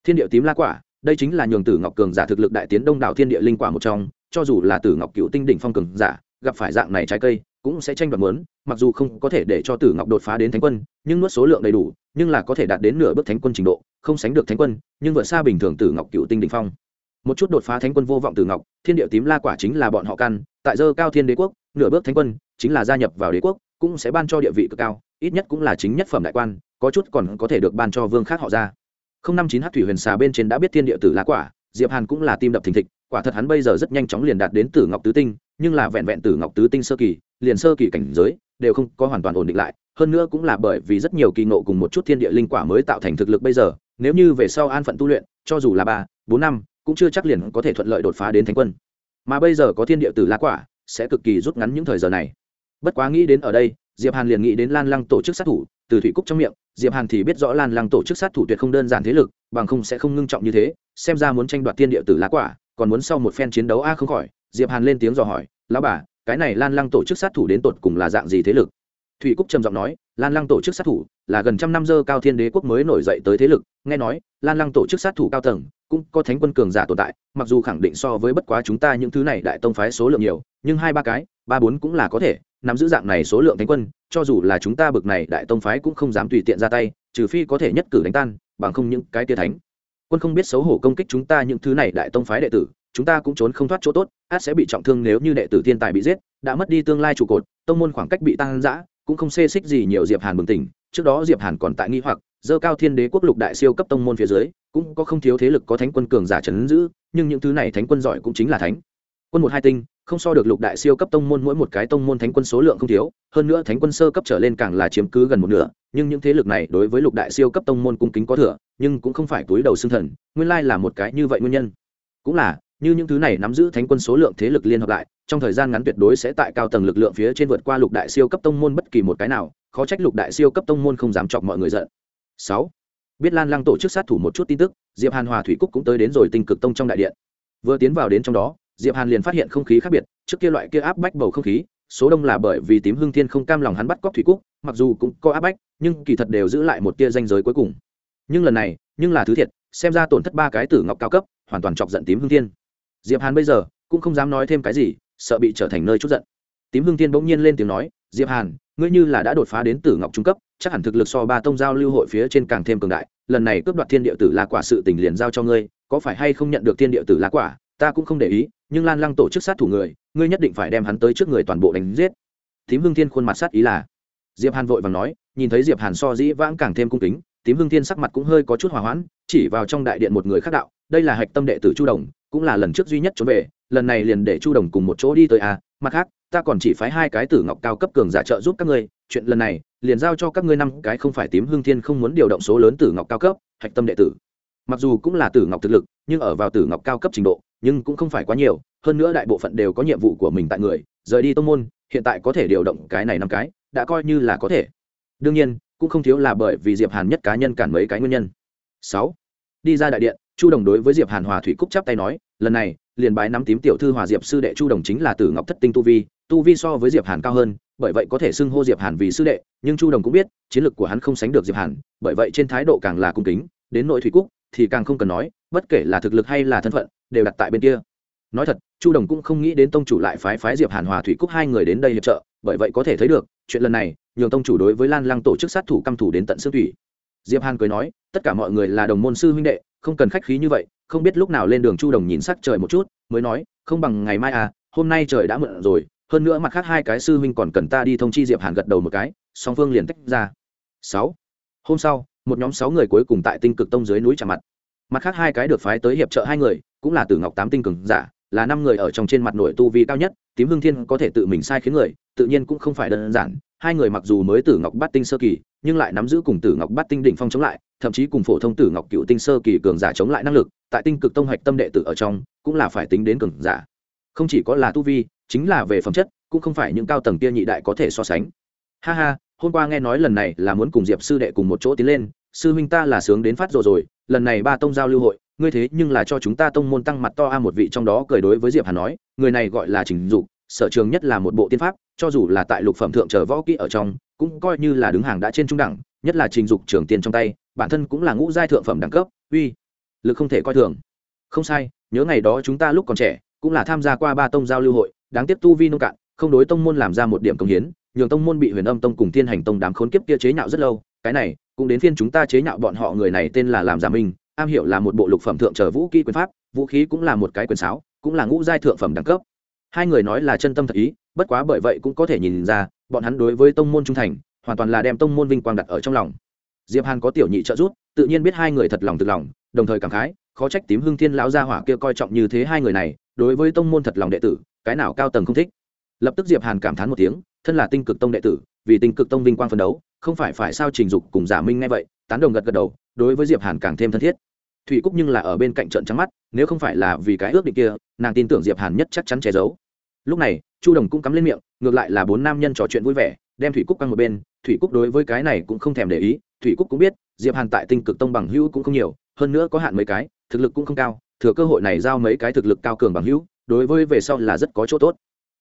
Thiên địa tím la quả, đây chính là nhường tử ngọc cường giả thực lực đại tiến đông đảo thiên địa linh quả một trong cho dù là tử ngọc cựu tinh đỉnh phong cường giả, gặp phải dạng này trái cây, cũng sẽ tranh đoạt muốn, mặc dù không có thể để cho tử ngọc đột phá đến thánh quân, nhưng nuốt số lượng đầy đủ, nhưng là có thể đạt đến nửa bước thánh quân trình độ, không sánh được thánh quân, nhưng vượt xa bình thường tử ngọc cựu tinh đỉnh phong. Một chút đột phá thánh quân vô vọng tử ngọc, thiên địa tím la quả chính là bọn họ căn, tại dơ cao thiên đế quốc, nửa bước thánh quân, chính là gia nhập vào đế quốc, cũng sẽ ban cho địa vị cực cao, ít nhất cũng là chính nhất phẩm đại quan, có chút còn có thể được ban cho vương khác họ ra. Không năm chín h thủy huyền xà bên trên đã biết thiên địa tử lá quả diệp hàn cũng là tim đập thình thịch, quả thật hắn bây giờ rất nhanh chóng liền đạt đến tử ngọc tứ tinh, nhưng là vẹn vẹn tử ngọc tứ tinh sơ kỳ, liền sơ kỳ cảnh giới, đều không có hoàn toàn ổn định lại. Hơn nữa cũng là bởi vì rất nhiều kỳ ngộ cùng một chút thiên địa linh quả mới tạo thành thực lực bây giờ, nếu như về sau an phận tu luyện, cho dù là ba, bốn năm, cũng chưa chắc liền có thể thuận lợi đột phá đến thánh quân. Mà bây giờ có thiên địa tử lá quả, sẽ cực kỳ rút ngắn những thời giờ này. Bất quá nghĩ đến ở đây, diệp hàn liền nghĩ đến lan lăng tổ chức sát thủ, từ thủy cúc trong miệng diệp hàn thì biết rõ lan lăng tổ chức sát thủ tuyệt không đơn giản thế lực, bằng không sẽ không ngưng trọng như thế, xem ra muốn tranh đoạt thiên địa tử lá quả, còn muốn sau một phen chiến đấu a không khỏi, diệp hàn lên tiếng dò hỏi, lão bà, cái này lan lăng tổ chức sát thủ đến tột cùng là dạng gì thế lực? Thủy cúc trầm giọng nói, lan lăng tổ chức sát thủ là gần trăm năm dơ cao thiên đế quốc mới nổi dậy tới thế lực, nghe nói, lan lăng tổ chức sát thủ cao tầng, cũng có thánh quân cường giả tồn tại, mặc dù khẳng định so với bất quá chúng ta những thứ này đại tông phái số lượng nhiều, nhưng hai ba cái, ba bốn cũng là có thể nắm giữ dạng này số lượng thánh quân, cho dù là chúng ta bực này, đại tông phái cũng không dám tùy tiện ra tay, trừ phi có thể nhất cử đánh tan, bằng không những cái tia thánh. Quân không biết xấu hổ công kích chúng ta những thứ này đại tông phái đệ tử, chúng ta cũng trốn không thoát chỗ tốt, át sẽ bị trọng thương nếu như đệ tử thiên tài bị giết, đã mất đi tương lai trụ cột, tông môn khoảng cách bị tăng giã cũng không xê xích gì nhiều diệp hàn bừng tỉnh. Trước đó diệp hàn còn tại nghi hoặc, dơ cao thiên đế quốc lục đại siêu cấp tông môn phía dưới, cũng có không thiếu thế lực có thánh quân cường giả trấn giữ, nhưng những thứ này thánh quân giỏi cũng chính là thánh quân một hai tinh, không so được lục đại siêu cấp tông môn mỗi một cái tông môn thánh quân số lượng không thiếu, hơn nữa thánh quân sơ cấp trở lên càng là chiếm cứ gần một nửa, nhưng những thế lực này đối với lục đại siêu cấp tông môn cung kính có thừa, nhưng cũng không phải túi đầu xương thần, nguyên lai là một cái như vậy nguyên nhân. Cũng là, như những thứ này nắm giữ thánh quân số lượng thế lực liên hợp lại, trong thời gian ngắn tuyệt đối sẽ tại cao tầng lực lượng phía trên vượt qua lục đại siêu cấp tông môn bất kỳ một cái nào, khó trách lục đại siêu cấp tông môn không dám chọc mọi người giận. Sáu, biết lan lăng tổ chức sát thủ một chút tin tức, diệp hàn hòa thủy cúc cũng tới đến rồi tinh cực tông trong đại điện. Vừa tiến vào đến trong đó diệp hàn liền phát hiện không khí khác biệt, trước kia loại kia áp bách bầu không khí, số đông là bởi vì tím hưng thiên không cam lòng hắn bắt cóc thủy cúc, mặc dù cũng có áp bách, nhưng kỳ thật đều giữ lại một tia danh giới cuối cùng. Nhưng lần này, nhưng là thứ thiệt, xem ra tổn thất ba cái tử ngọc cao cấp, hoàn toàn chọc giận tím hưng thiên. Diệp hàn bây giờ, cũng không dám nói thêm cái gì, sợ bị trở thành nơi chút giận. Tím hưng thiên bỗng nhiên lên tiếng nói, diệp hàn, ngươi như là đã đột phá đến tử ngọc trung cấp, chắc hẳn thực lực so ba tông giao lưu hội phía trên càng thêm cường đại, lần này cướp đoạt thiên địa tử là quả sự tình liền giao cho ngươi, có phải hay không nhận được thiên địa tử là quả, ta cũng không để ý nhưng lan lăng tổ chức sát thủ người, ngươi nhất định phải đem hắn tới trước người toàn bộ đánh giết tím Hương thiên khuôn mặt sát ý là, diệp hàn vội vàng nói, nhìn thấy diệp hàn so dĩ vãng càng thêm cung kính, tím Hương thiên sắc mặt cũng hơi có chút hòa hoãn, chỉ vào trong đại điện một người khác đạo, đây là hạch tâm đệ tử chu đồng, cũng là lần trước duy nhất trốn về, lần này liền để chu đồng cùng một chỗ đi tới a à. mặt khác, ta còn chỉ phái hai cái tử ngọc cao cấp cường giả trợ giúp các ngươi, chuyện lần này, liền giao cho các ngươi năm cái không phải tím hương thiên không muốn điều động số lớn tử ngọc cao cấp, hạch tâm đệ tử mặc dù cũng là tử ngọc thực lực, nhưng ở vào tử ngọc cao cấp trình độ nhưng cũng không phải quá nhiều, hơn nữa đại bộ phận đều có nhiệm vụ của mình tại người, rời đi tô n g môn, hiện tại có thể điều động cái này năm cái, đã coi như là có thể. Đương nhiên, cũng không thiếu là bởi vì diệp hàn nhất cá nhân cản mấy cái nguyên nhân. Sáu, đi ra đại điện, chu đồng đối với diệp hàn hòa thủy cúc chắp tay nói, lần này, liền bái nắm tím tiểu thư hòa diệp sư đệ chu đồng chính là tử ngọc thất tinh tu vi tu vi so với diệp hàn cao hơn, bởi vậy có thể xưng hô diệp hàn vì sư đệ, nhưng chu đồng cũng biết, chiến lược của hắn không sánh được diệp hàn, bởi vậy trên thái độ càng là cung kính, đến nội thủy cúc, thì càng không cần nói, bất kể là thực lực hay là thân phận đều đặt tại bên kia. Nói thật, chu đồng cũng không nghĩ đến tông chủ lại phái phái diệp hàn hòa thủy cúc hai người đến đây hiệp trợ, bởi vậy có thể thấy được, chuyện lần này, nhường tông chủ đối với lan lăng tổ chức sát thủ căm thủ đến tận xương thủy. Diệp hàn cười nói, tất cả mọi người là đồng môn sư huynh đệ, không cần khách khí như vậy, không biết lúc nào lên đường chu đồng nhìn sắc trời một chút, mới nói, không bằng ngày mai à hôm nay trời đã mượn rồi, hơn nữa mặt khác hai cái sư huynh còn cần ta đi thông chi. Diệp hàn gật đầu một cái, song phương liền tách ra. Sáu, hôm sau, một nhóm sáu người cuối cùng tại tinh cực tông dưới núi chạm mặt. Mặt khác hai cái được phái tới hiệp trợ hai người cũng là tử ngọc tám tinh cường giả, là năm người ở trong trên mặt nội tu vi cao nhất, tím hương thiên có thể tự mình sai khiến người, tự nhiên cũng không phải đơn giản, hai người mặc dù mới tử ngọc bát tinh sơ kỳ, nhưng lại nắm giữ cùng tử ngọc bát tinh đỉnh phong chống lại, thậm chí cùng phổ thông tử ngọc cựu tinh sơ kỳ cường giả chống lại năng lực, tại tinh cực tông hạch tâm đệ tử ở trong, cũng là phải tính đến cường giả. Không chỉ có là tu vi, chính là về phẩm chất, cũng không phải những cao tầng kia nhị đại có thể so sánh. Ha ha, hôm qua nghe nói lần này là muốn cùng diệp sư đệ cùng một chỗ tiến lên, sư huynh ta là sướng đến phát rồi rồi, lần này ba tông giao lưu hội ngươi thế nhưng là cho chúng ta tông môn tăng mặt to a một vị trong đó cười đối với diệp hà nói, người này gọi là trình dục, sở trường nhất là một bộ tiên pháp, cho dù là tại lục phẩm thượng trở võ kỹ ở trong, cũng coi như là đứng hàng đã trên trung đẳng, nhất là trình dục trường tiền trong tay, bản thân cũng là ngũ giai thượng phẩm đẳng cấp, uy, lực không thể coi thường. Không sai, nhớ ngày đó chúng ta lúc còn trẻ, cũng là tham gia qua ba tông giao lưu hội, đáng tiếc tu vi nông cạn, không đối tông môn làm ra một điểm công hiến, nhường tông môn bị huyền âm tông cùng thiên hành tông đám khốn kiếp kia chế nhạo rất lâu, cái này cũng đến phiên chúng ta chế nhạo bọn họ người này tên là làm giả minh am hiểu là một bộ lục phẩm thượng trở vũ kỹ quyền pháp, vũ khí cũng là một cái quyền sáo, cũng là ngũ giai thượng phẩm đẳng cấp. Hai người nói là chân tâm thật ý, bất quá bởi vậy cũng có thể nhìn ra, bọn hắn đối với tông môn trung thành, hoàn toàn là đem tông môn vinh quang đặt ở trong lòng. Diệp hàn có tiểu nhị trợ giúp, tự nhiên biết hai người thật lòng từ lòng, đồng thời cảm khái, khó trách tím hưng thiên lão gia hỏa kia coi trọng như thế hai người này, đối với tông môn thật lòng đệ tử, cái nào cao tầng không thích. Lập tức diệp hàn cảm thán một tiếng, thân là tinh cực tông đệ tử, vì tinh cực tông vinh quang phân đấu, không phải phải sao trình dục cùng giả minh ngay vậy, tán đồng gật gật đầu, đối với diệp hàn càng thêm thân thiết thủy cúc nhưng là ở bên cạnh trận trắng mắt, nếu không phải là vì cái ước định kia, nàng tin tưởng diệp hàn nhất chắc chắn che giấu. Lúc này, chu đồng cũng cắm lên miệng, ngược lại là bốn nam nhân trò chuyện vui vẻ, đem thủy cúc quăng một bên. Thủy cúc đối với cái này cũng không thèm để ý, thủy cúc cũng biết, diệp hàn tại tinh cực tông bằng hữu cũng không nhiều, hơn nữa có hạn mấy cái, thực lực cũng không cao, thừa cơ hội này giao mấy cái thực lực cao cường bằng hữu, đối với về sau là rất có chỗ tốt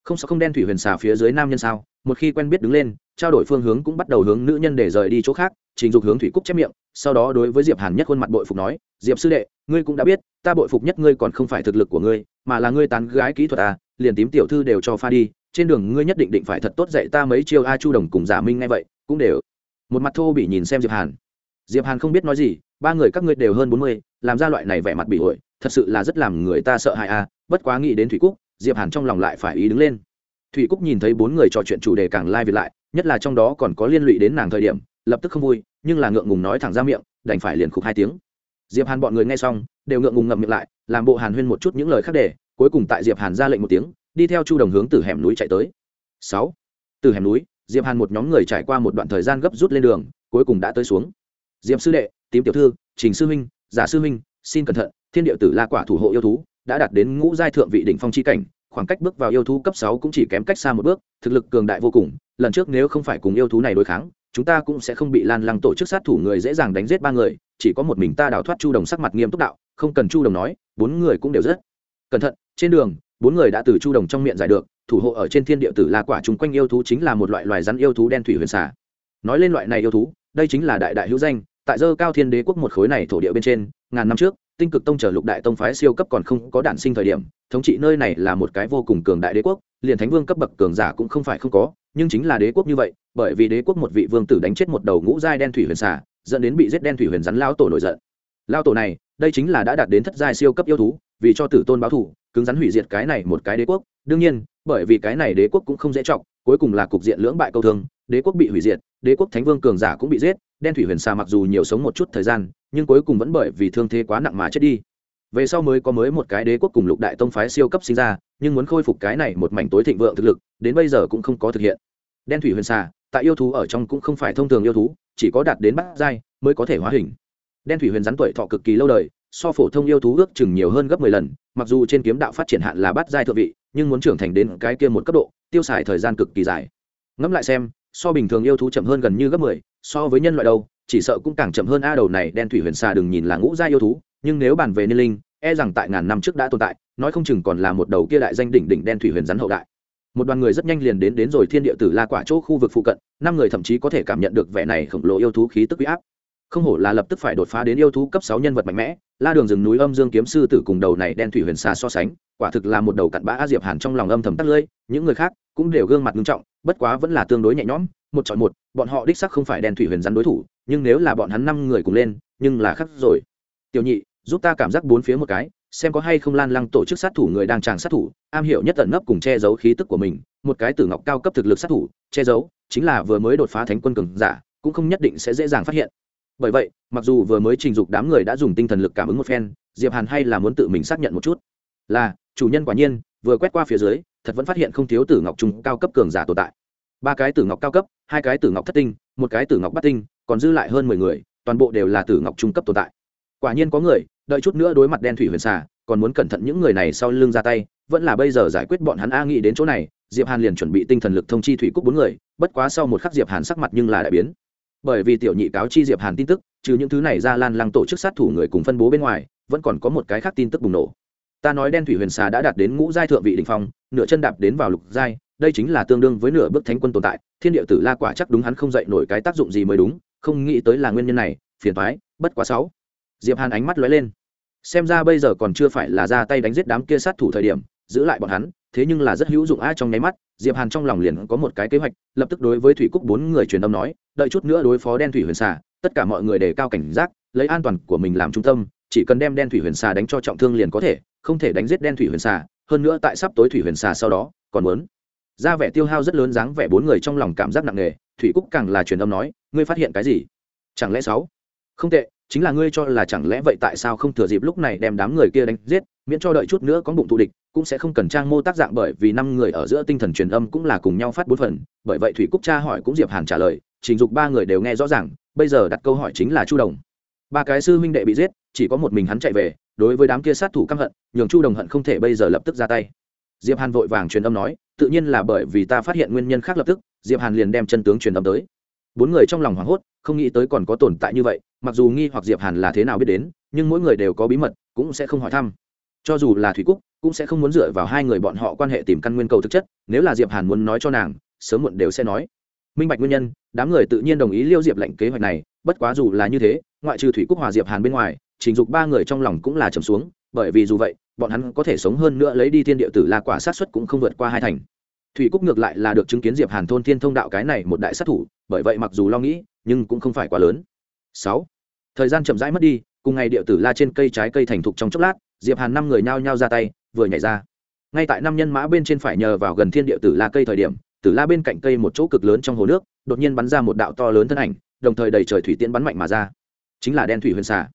không sao không đen thủy huyền xà phía dưới nam nhân sao? Một khi quen biết đứng lên, trao đổi phương hướng cũng bắt đầu hướng nữ nhân để rời đi chỗ khác, trình dục hướng thủy cúc chép miệng, sau đó đối với diệp hàn nhất khuôn mặt bội phục nói, diệp sư đệ, ngươi cũng đã biết, ta bội phục nhất ngươi còn không phải thực lực của ngươi, mà là ngươi tán gái kỹ thuật à liền tím tiểu thư đều cho pha đi, trên đường ngươi nhất định định phải thật tốt dạy ta mấy chiêu a chu đồng cùng giả minh ngay vậy, cũng đều. Một mặt thô bị nhìn xem diệp hàn. Diệp hàn không biết nói gì, ba người các ngươi đều hơn bốn mươi, làm ra loại này vẻ mặt bị ổi thật sự là rất làm người ta sợ hãi a bất quá nghĩ đến thủy cúc diệp hàn trong lòng lại phải ý đứng lên. Thủy cúc nhìn thấy bốn người trò chuyện chủ đề càng lai like lại, nhất là trong đó còn có liên lụy đến nàng thời điểm, lập tức không vui, nhưng là ngượng ngùng nói thẳng ra miệng, đành phải liền khục hai tiếng. Diệp hàn bọn người nghe xong, đều ngượng ngùng ngậm miệng lại, làm bộ hàn huyên một chút những lời khác để, cuối cùng tại diệp hàn ra lệnh một tiếng, đi theo chu đồng hướng từ hẻm núi chạy tới. Sáu. Từ hẻm núi, diệp hàn một nhóm người trải qua một đoạn thời gian gấp rút lên đường, cuối cùng đã tới xuống. Diệp sư đệ, tím tiểu thư, trình sư huynh, giả sư huynh, xin cẩn thận, thiên địa tử la quả thủ hộ yêu thú đã đạt đến ngũ giai thượng vị đỉnh phong chi cảnh, khoảng cách bước vào yêu thú cấp sáu cũng chỉ kém cách xa một bước, thực lực cường đại vô cùng, lần trước nếu không phải cùng yêu thú này đối kháng, chúng ta cũng sẽ không bị lan lăng tổ chức sát thủ người dễ dàng đánh giết ba người, chỉ có một mình ta đào thoát chu đồng sắc mặt nghiêm túc đạo, không cần chu đồng nói, bốn người cũng đều rất cẩn thận, trên đường, bốn người đã từ chu đồng trong miệng giải được, thủ hộ ở trên thiên địa tử là quả chúng quanh yêu thú chính là một loại loài rắn yêu thú đen thủy huyền xà. Nói lên loại này yêu thú, đây chính là đại đại hữu danh tại dơ cao thiên đế quốc một khối này thổ địa bên trên, ngàn năm trước, tinh cực tông trở lục đại tông phái siêu cấp còn không có đản sinh thời điểm, thống trị nơi này là một cái vô cùng cường đại đế quốc, liền thánh vương cấp bậc cường giả cũng không phải không có, nhưng chính là đế quốc như vậy, bởi vì đế quốc một vị vương tử đánh chết một đầu ngũ giai đen thủy huyền xà, dẫn đến bị giết đen thủy huyền rắn lao tổ nổi giận. Lao tổ này, đây chính là đã đạt đến thất giai siêu cấp yêu thú, vì cho tử tôn báo thủ cứng rắn hủy diệt cái này một cái đế quốc. Đương nhiên, bởi vì cái này đế quốc cũng không dễ trọng, cuối cùng là cục diện lưỡng bại câu thương, đế quốc bị hủy diệt, đế quốc thánh vương cường giả cũng bị giết đen thủy huyền xà mặc dù nhiều sống một chút thời gian, nhưng cuối cùng vẫn bởi vì thương thế quá nặng mà chết đi. Về sau mới có mới một cái đế quốc cùng lục đại tông phái siêu cấp sinh ra, nhưng muốn khôi phục cái này một mảnh tối thịnh vượng thực lực, đến bây giờ cũng không có thực hiện. Đen thủy huyền xà, tại yêu thú ở trong cũng không phải thông thường yêu thú, chỉ có đạt đến bát giai mới có thể hóa hình. Đen thủy huyền rắn tuổi thọ cực kỳ lâu đời, so phổ thông yêu thú ước chừng nhiều hơn gấp mười lần, mặc dù trên kiếm đạo phát triển hạn là bát giai thượng vị, nhưng muốn trưởng thành đến cái kia một cấp độ, tiêu xài thời gian cực kỳ dài. Ngẫm lại xem, so bình thường yêu thú chậm hơn gần như gấp mười so với nhân loại đâu, chỉ sợ cũng càng chậm hơn. A, đầu này đen thủy huyền xà đừng nhìn là ngũ gia yêu thú, nhưng nếu bàn về niên linh e rằng tại ngàn năm trước đã tồn tại, nói không chừng còn là một đầu kia đại danh đỉnh đỉnh đen thủy huyền rắn hậu đại. Một đoàn người rất nhanh liền đến đến rồi thiên địa tử la quả chỗ khu vực phụ cận, năm người thậm chí có thể cảm nhận được vẻ này khổng lồ yêu thú khí tức uy áp. Không hổ là lập tức phải đột phá đến yêu thú cấp sáu nhân vật mạnh mẽ, la đường rừng núi âm dương kiếm sư tử cùng đầu này đen thủy huyền xà so sánh, quả thực là một đầu cặn bã a diệp hàn trong lòng âm thầm tắt lưỡi, những người khác cũng đều gương mặt nghiêm trọng, bất quá vẫn là tương đối nhẹ nhõm một chọn một, bọn họ đích sắc không phải đen thủy huyền rắn đối thủ, nhưng nếu là bọn hắn năm người cùng lên, nhưng là khắc rồi. Tiểu nhị, giúp ta cảm giác bốn phía một cái, xem có hay không lan lăng tổ chức sát thủ người đang tràng sát thủ, am hiểu nhất tận nấp cùng che giấu khí tức của mình, một cái tử ngọc cao cấp thực lực sát thủ, che giấu, chính là vừa mới đột phá thánh quân cường giả, cũng không nhất định sẽ dễ dàng phát hiện. Bởi vậy, mặc dù vừa mới trình dục đám người đã dùng tinh thần lực cảm ứng một phen, diệp hàn hay là muốn tự mình xác nhận một chút. Là, chủ nhân quả nhiên, vừa quét qua phía dưới, thật vẫn phát hiện không thiếu tử ngọc trung cao cấp cường giả tồn tại ba cái tử ngọc cao cấp, hai cái tử ngọc thất tinh, một cái tử ngọc bát tinh, còn dư lại hơn mười người, toàn bộ đều là tử ngọc trung cấp tồn tại. Quả nhiên có người, đợi chút nữa đối mặt đen thủy huyền xà, còn muốn cẩn thận những người này sau lưng ra tay, vẫn là bây giờ giải quyết bọn hắn a nghĩ đến chỗ này, diệp hàn liền chuẩn bị tinh thần lực thông chi thủy cúc bốn người, bất quá sau một khắc diệp hàn sắc mặt nhưng là đại biến. Bởi vì tiểu nhị cáo chi diệp hàn tin tức, trừ những thứ này ra lan lăng tổ chức sát thủ người cùng phân bố bên ngoài, vẫn còn có một cái khác tin tức bùng nổ ta nói đen thủy huyền xà đã đạt đến ngũ giai thượng vị đỉnh phong, nửa chân đạp đến vào lục giai, đây chính là tương đương với nửa bước thánh quân tồn tại, thiên địa tử la quả chắc đúng hắn không dậy nổi cái tác dụng gì mới đúng, không nghĩ tới là nguyên nhân này, phiền thoái bất quá sáu. Diệp hàn ánh mắt lóe lên. Xem ra bây giờ còn chưa phải là ra tay đánh giết đám kia sát thủ thời điểm, giữ lại bọn hắn, thế nhưng là rất hữu dụng a trong nháy mắt, diệp hàn trong lòng liền có một cái kế hoạch, lập tức đối với thủy cúc bốn người truyền âm nói, đợi chút nữa đối phó đen thủy huyền xà, tất cả mọi người đề cao cảnh giác, lấy an toàn của mình làm trung tâm chỉ cần đem đen thủy huyền xà đánh cho trọng thương liền có thể, không thể đánh giết đen thủy huyền xà, hơn nữa tại sắp tối thủy huyền xà sau đó, còn muốn. Ra vẻ tiêu hao rất lớn dáng vẻ bốn người trong lòng cảm giác nặng nề, thủy cúc càng là truyền âm nói, ngươi phát hiện cái gì? Chẳng lẽ sáu? Không tệ, chính là ngươi cho là chẳng lẽ vậy tại sao không thừa dịp lúc này đem đám người kia đánh giết, miễn cho đợi chút nữa có bụng thù địch, cũng sẽ không cần trang mô tác dạng bởi vì năm người ở giữa tinh thần truyền âm cũng là cùng nhau phát bốn phần. Bởi vậy thủy cúc cha hỏi cũng diệp hàn trả lời, trình dục ba người đều nghe rõ ràng, bây giờ đặt câu hỏi chính là chu đồng ba cái sư huynh đệ bị giết, chỉ có một mình hắn chạy về, đối với đám kia sát thủ căm hận, nhường chu đồng hận không thể bây giờ lập tức ra tay. Diệp hàn vội vàng truyền âm nói, tự nhiên là bởi vì ta phát hiện nguyên nhân khác lập tức, diệp hàn liền đem chân tướng truyền âm tới. Bốn người trong lòng hoảng hốt, không nghĩ tới còn có tồn tại như vậy, mặc dù nghi hoặc diệp hàn là thế nào biết đến, nhưng mỗi người đều có bí mật, cũng sẽ không hỏi thăm. Cho dù là thủy cúc, cũng sẽ không muốn dựa vào hai người bọn họ quan hệ tìm căn nguyên cầu thực chất, nếu là diệp hàn muốn nói cho nàng, sớm muộn đều sẽ nói minh bạch nguyên nhân, đám người tự nhiên đồng ý liêu diệp lệnh kế hoạch này, bất quá dù là như thế, ngoại trừ thủy cúc hòa diệp hàn bên ngoài, trình dục ba người trong lòng cũng là trầm xuống, bởi vì dù vậy, bọn hắn có thể sống hơn nữa lấy đi thiên địa tử la quả sát xuất cũng không vượt qua hai thành. Thủy cúc ngược lại là được chứng kiến diệp hàn thôn thiên thông đạo cái này một đại sát thủ, bởi vậy mặc dù lo nghĩ, nhưng cũng không phải quá lớn. Sáu. Thời gian chậm rãi mất đi, cùng ngày địa tử la trên cây trái cây thành thục trong chốc lát, diệp hàn năm người nhao nhao ra tay, vừa nhảy ra. Ngay tại năm nhân mã bên trên phải nhờ vào gần thiên địa tử la cây thời điểm tử la bên cạnh cây một chỗ cực lớn trong hồ nước, đột nhiên bắn ra một đạo to lớn thân ảnh, đồng thời đầy trời thủy tiễn bắn mạnh mà ra. Chính là đen thủy huyền xà.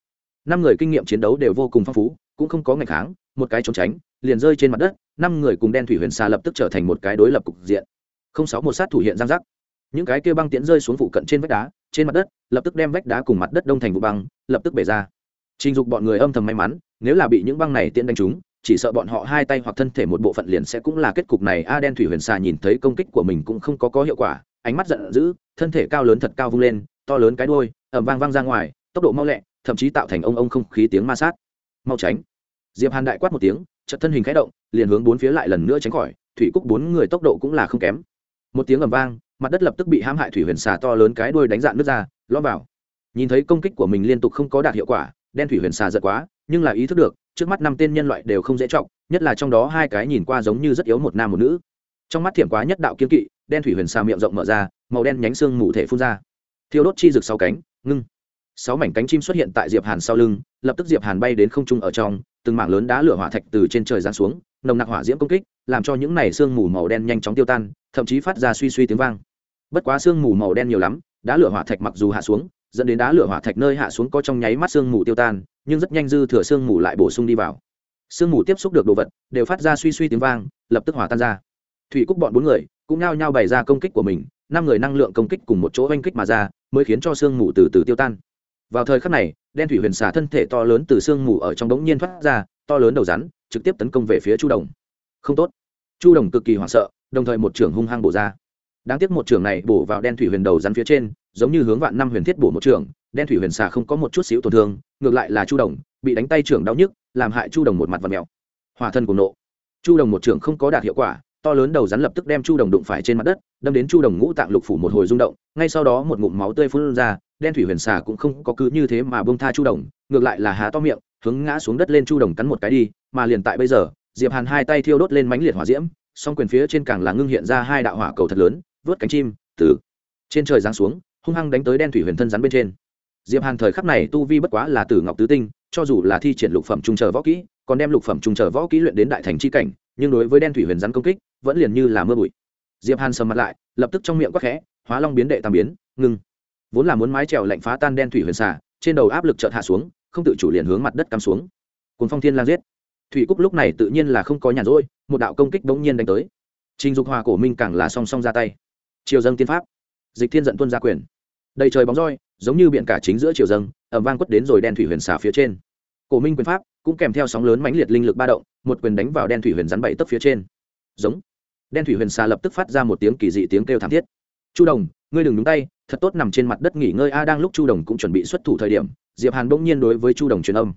Năm người kinh nghiệm chiến đấu đều vô cùng phong phú, cũng không có ngày kháng, một cái trốn tránh, liền rơi trên mặt đất, năm người cùng đen thủy huyền xà lập tức trở thành một cái đối lập cục diện. Không sáu một sát thủ hiện giang giác những cái kia băng tiễn rơi xuống phụ cận trên vách đá, trên mặt đất, lập tức đem vách đá cùng mặt đất đông thành vụ băng, lập tức bể ra. Trình dục bọn người âm thầm may mắn, nếu là bị những băng này tiễn đánh trúng chỉ sợ bọn họ hai tay hoặc thân thể một bộ phận liền sẽ cũng là kết cục này. A đen thủy huyền xà nhìn thấy công kích của mình cũng không có có hiệu quả, ánh mắt giận dữ, thân thể cao lớn thật cao vung lên, to lớn cái đuôi ẩm vang vang ra ngoài, tốc độ mau lẹ, thậm chí tạo thành ông ông không khí tiếng ma sát. Mau tránh. Diệp hàn đại quát một tiếng, chợt thân hình khẽ động, liền hướng bốn phía lại lần nữa tránh khỏi, thủy cúc bốn người tốc độ cũng là không kém. Một tiếng ầm vang, mặt đất lập tức bị hãm hại, thủy huyền xà to lớn cái đuôi đánh dạn nước ra, lõm vào. Nhìn thấy công kích của mình liên tục không có đạt hiệu quả, đen thủy huyền xà giật quá nhưng là ý thức được, trước mắt năm tên nhân loại đều không dễ trọng nhất là trong đó hai cái nhìn qua giống như rất yếu một nam một nữ. Trong mắt thiểm quá nhất đạo kiên kỵ, đen thủy huyền xà miệng rộng mở ra, màu đen nhánh xương mù thể phun ra. Thiêu đốt chi rực sáu cánh, ngưng. Sáu mảnh cánh chim xuất hiện tại diệp hàn sau lưng, lập tức diệp hàn bay đến không trung ở trong, từng mảng lớn đá lửa hỏa thạch từ trên trời giáng xuống, nồng nặc hỏa diễm công kích, làm cho những này xương mù màu đen nhanh chóng tiêu tan, thậm chí phát ra suy suy tiếng vang. Bất quá xương mù màu đen nhiều lắm, đá lửa hỏa thạch mặc dù hạ xuống dẫn đến đá lửa hỏa thạch nơi hạ xuống có trong nháy mắt sương mù tiêu tan, nhưng rất nhanh dư thừa sương mù lại bổ sung đi vào. Sương mù tiếp xúc được đồ vật, đều phát ra suy suy tiếng vang, lập tức hỏa tan ra. Thủy cúc bọn bốn người cũng nao nhao bày ra công kích của mình, năm người năng lượng công kích cùng một chỗ oanh kích mà ra, mới khiến cho sương mù từ từ tiêu tan. Vào thời khắc này, đen thủy huyền xà thân thể to lớn từ sương mù ở trong đống nhiên thoát ra, to lớn đầu rắn, trực tiếp tấn công về phía chu đồng. Không tốt. Chu đồng cực kỳ hoảng sợ, đồng thời một trưởng hung hăng bổ ra đáng tiếc một trường này bổ vào đen thủy huyền đầu rắn phía trên giống như hướng vạn năm huyền thiết bổ một trường, đen thủy huyền xà không có một chút xíu tổn thương ngược lại là chu đồng bị đánh tay trưởng đau nhức làm hại chu đồng một mặt và mèo. Hòa thân cùng nộ. Chu đồng một trưởng không có đạt hiệu quả to lớn đầu rắn lập tức đem chu đồng đụng phải trên mặt đất đâm đến chu đồng ngũ tạng lục phủ một hồi rung động ngay sau đó một ngụm máu tươi phun ra đen thủy huyền xà cũng không có cứ như thế mà bông tha chu đồng ngược lại là há to miệng hướng ngã xuống đất lên chu đồng cắn một cái đi mà liền tại bây giờ diệp hàn hai tay thiêu đốt lên mánh liệt hỏa diễm song quyền phía trên càng là ngưng hiện ra hai đạo hỏa cầu thật lớn vớt cánh chim, từ trên trời giáng xuống, hung hăng đánh tới đen thủy huyền thân rắn bên trên. Diệp hàn thời khắc này tu vi bất quá là tử ngọc tứ tinh, cho dù là thi triển lục phẩm trung chờ võ kỹ, còn đem lục phẩm trung chờ võ kỹ luyện đến đại thành chi cảnh, nhưng đối với đen thủy huyền rắn công kích, vẫn liền như là mưa bụi. Diệp hàn sầm mặt lại, lập tức trong miệng quắc khẽ, hóa long biến đệ tam biến, ngưng. Vốn là muốn mái trèo lạnh phá tan đen thủy huyền xà, trên đầu áp lực chợt hạ xuống, không tự chủ liền hướng mặt đất cắm xuống. Cùng phong thiên lang giết. Thủy cúc lúc này tự nhiên là không có nhàn rỗi, một đạo công kích bỗng nhiên đánh tới. Trình dục hòa cổ minh càng là song song ra tay triều dâng tiên pháp. Dịch thiên giận tuân ra quyền. Đầy trời bóng roi giống như biển cả chính giữa triều dâng ẩm vang quất đến rồi đen thủy huyền xà phía trên. Cổ minh quyền pháp cũng kèm theo sóng lớn mãnh liệt linh lực ba động một quyền đánh vào đen thủy huyền rắn bảy tấp phía trên. Giống. Đen thủy huyền xà lập tức phát ra một tiếng kỳ dị tiếng kêu thảm thiết. Chu đồng ngươi đừng đúng tay thật tốt nằm trên mặt đất nghỉ ngơi a đang lúc chu đồng cũng chuẩn bị xuất thủ thời điểm diệp hàn bỗng nhiên đối với chu đồng truyền âm.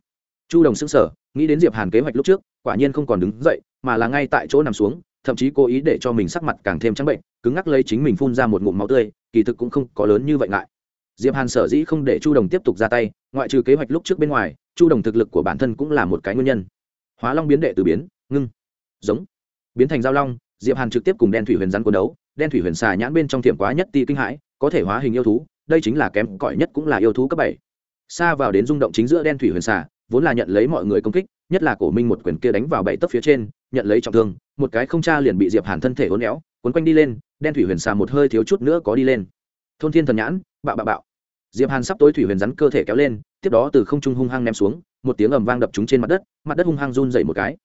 Chu đồng sững sờ, nghĩ đến diệp hàn kế hoạch lúc trước quả nhiên không còn đứng dậy mà là ngay tại chỗ nằm xuống thậm chí cố ý để cho mình sắc mặt càng thêm trắng bệnh cứng ngắc lấy chính mình phun ra một ngụm máu tươi, kỳ thực cũng không có lớn như vậy ngại. Diệp hàn sở dĩ không để chu đồng tiếp tục ra tay, ngoại trừ kế hoạch lúc trước bên ngoài, chu đồng thực lực của bản thân cũng là một cái nguyên nhân. Hóa long biến đệ từ biến, ngưng, giống, biến thành giao long, diệp hàn trực tiếp cùng đen thủy huyền rắn quân đấu, đen thủy huyền xà nhãn bên trong tiệm quá nhất ti kinh hãi, có thể hóa hình yêu thú, đây chính là kém cỏi nhất cũng là yêu thú cấp bảy. Xa vào đến rung động chính giữa đen thủy huyền xà, vốn là nhận lấy mọi người công kích, nhất là cổ minh một quyền kia đánh vào bảy tấc phía trên, nhận lấy trọng thương, một cái không cha liền bị diệp hàn thân thể uốn éo quấn quanh đi lên, đen thủy huyền xà một hơi thiếu chút nữa có đi lên. Thôn thiên thần nhãn, bạo bạo bạo. Diệp hàn sắp tối thủy huyền rắn cơ thể kéo lên, tiếp đó từ không trung hung hăng ném xuống, một tiếng ầm vang đập chúng trên mặt đất mặt đất hung hăng run dậy một cái.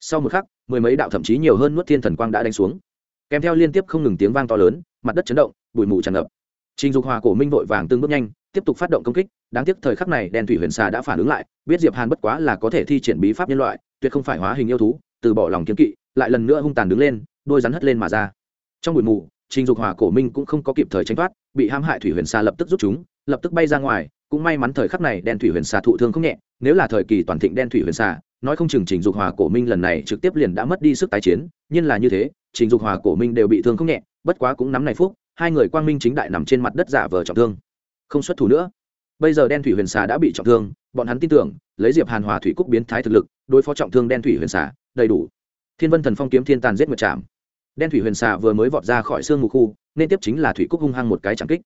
Sau một khắc, mười mấy đạo thậm chí nhiều hơn nuốt thiên thần quang đã đánh xuống. Kèm theo liên tiếp không ngừng tiếng vang to lớn, mặt đất chấn động, bụi mù tràn ngập. Trình dục hòa cổ minh vội vàng tương bước nhanh, tiếp tục phát động công kích, đáng tiếc thời khắc này đen thủy huyền xà đã phản ứng lại, biết diệp hàn bất quá là có thể thi triển bí pháp nhân loại, tuyệt không phải hóa hình yêu thú, từ bỏ lòng kiếm kỵ, lại lần nữa hung tàn đứng lên, đôi rắn hất lên mà ra trong bụi mù, trình dục hòa, cổ minh cũng không có kịp thời tránh thoát, bị hãm hại thủy huyền xà lập tức rút chúng, lập tức bay ra ngoài. Cũng may mắn thời khắc này đen thủy huyền xà thụ thương không nhẹ, nếu là thời kỳ toàn thịnh đen thủy huyền xà, nói không chừng trình dục hòa, cổ minh lần này trực tiếp liền đã mất đi sức tái chiến. Nhưng là như thế, trình dục hòa, cổ minh đều bị thương không nhẹ, bất quá cũng nắm này phúc, hai người quang minh chính đại nằm trên mặt đất giả vờ trọng thương. Không xuất thủ nữa. Bây giờ đen thủy huyền xà đã bị trọng thương, bọn hắn tin tưởng, lấy diệp hàn hòa thủy cúc biến thái thực lực, đối phó trọng thương đen thủy huyền xà, đầy đủ. Thiên vân thần phong kiếm thiên tàn giết nguyệt trạm đen thủy huyền xà vừa mới vọt ra khỏi xương mù khu, nên tiếp chính là thủy cúc hung hăng một cái chẳng kích.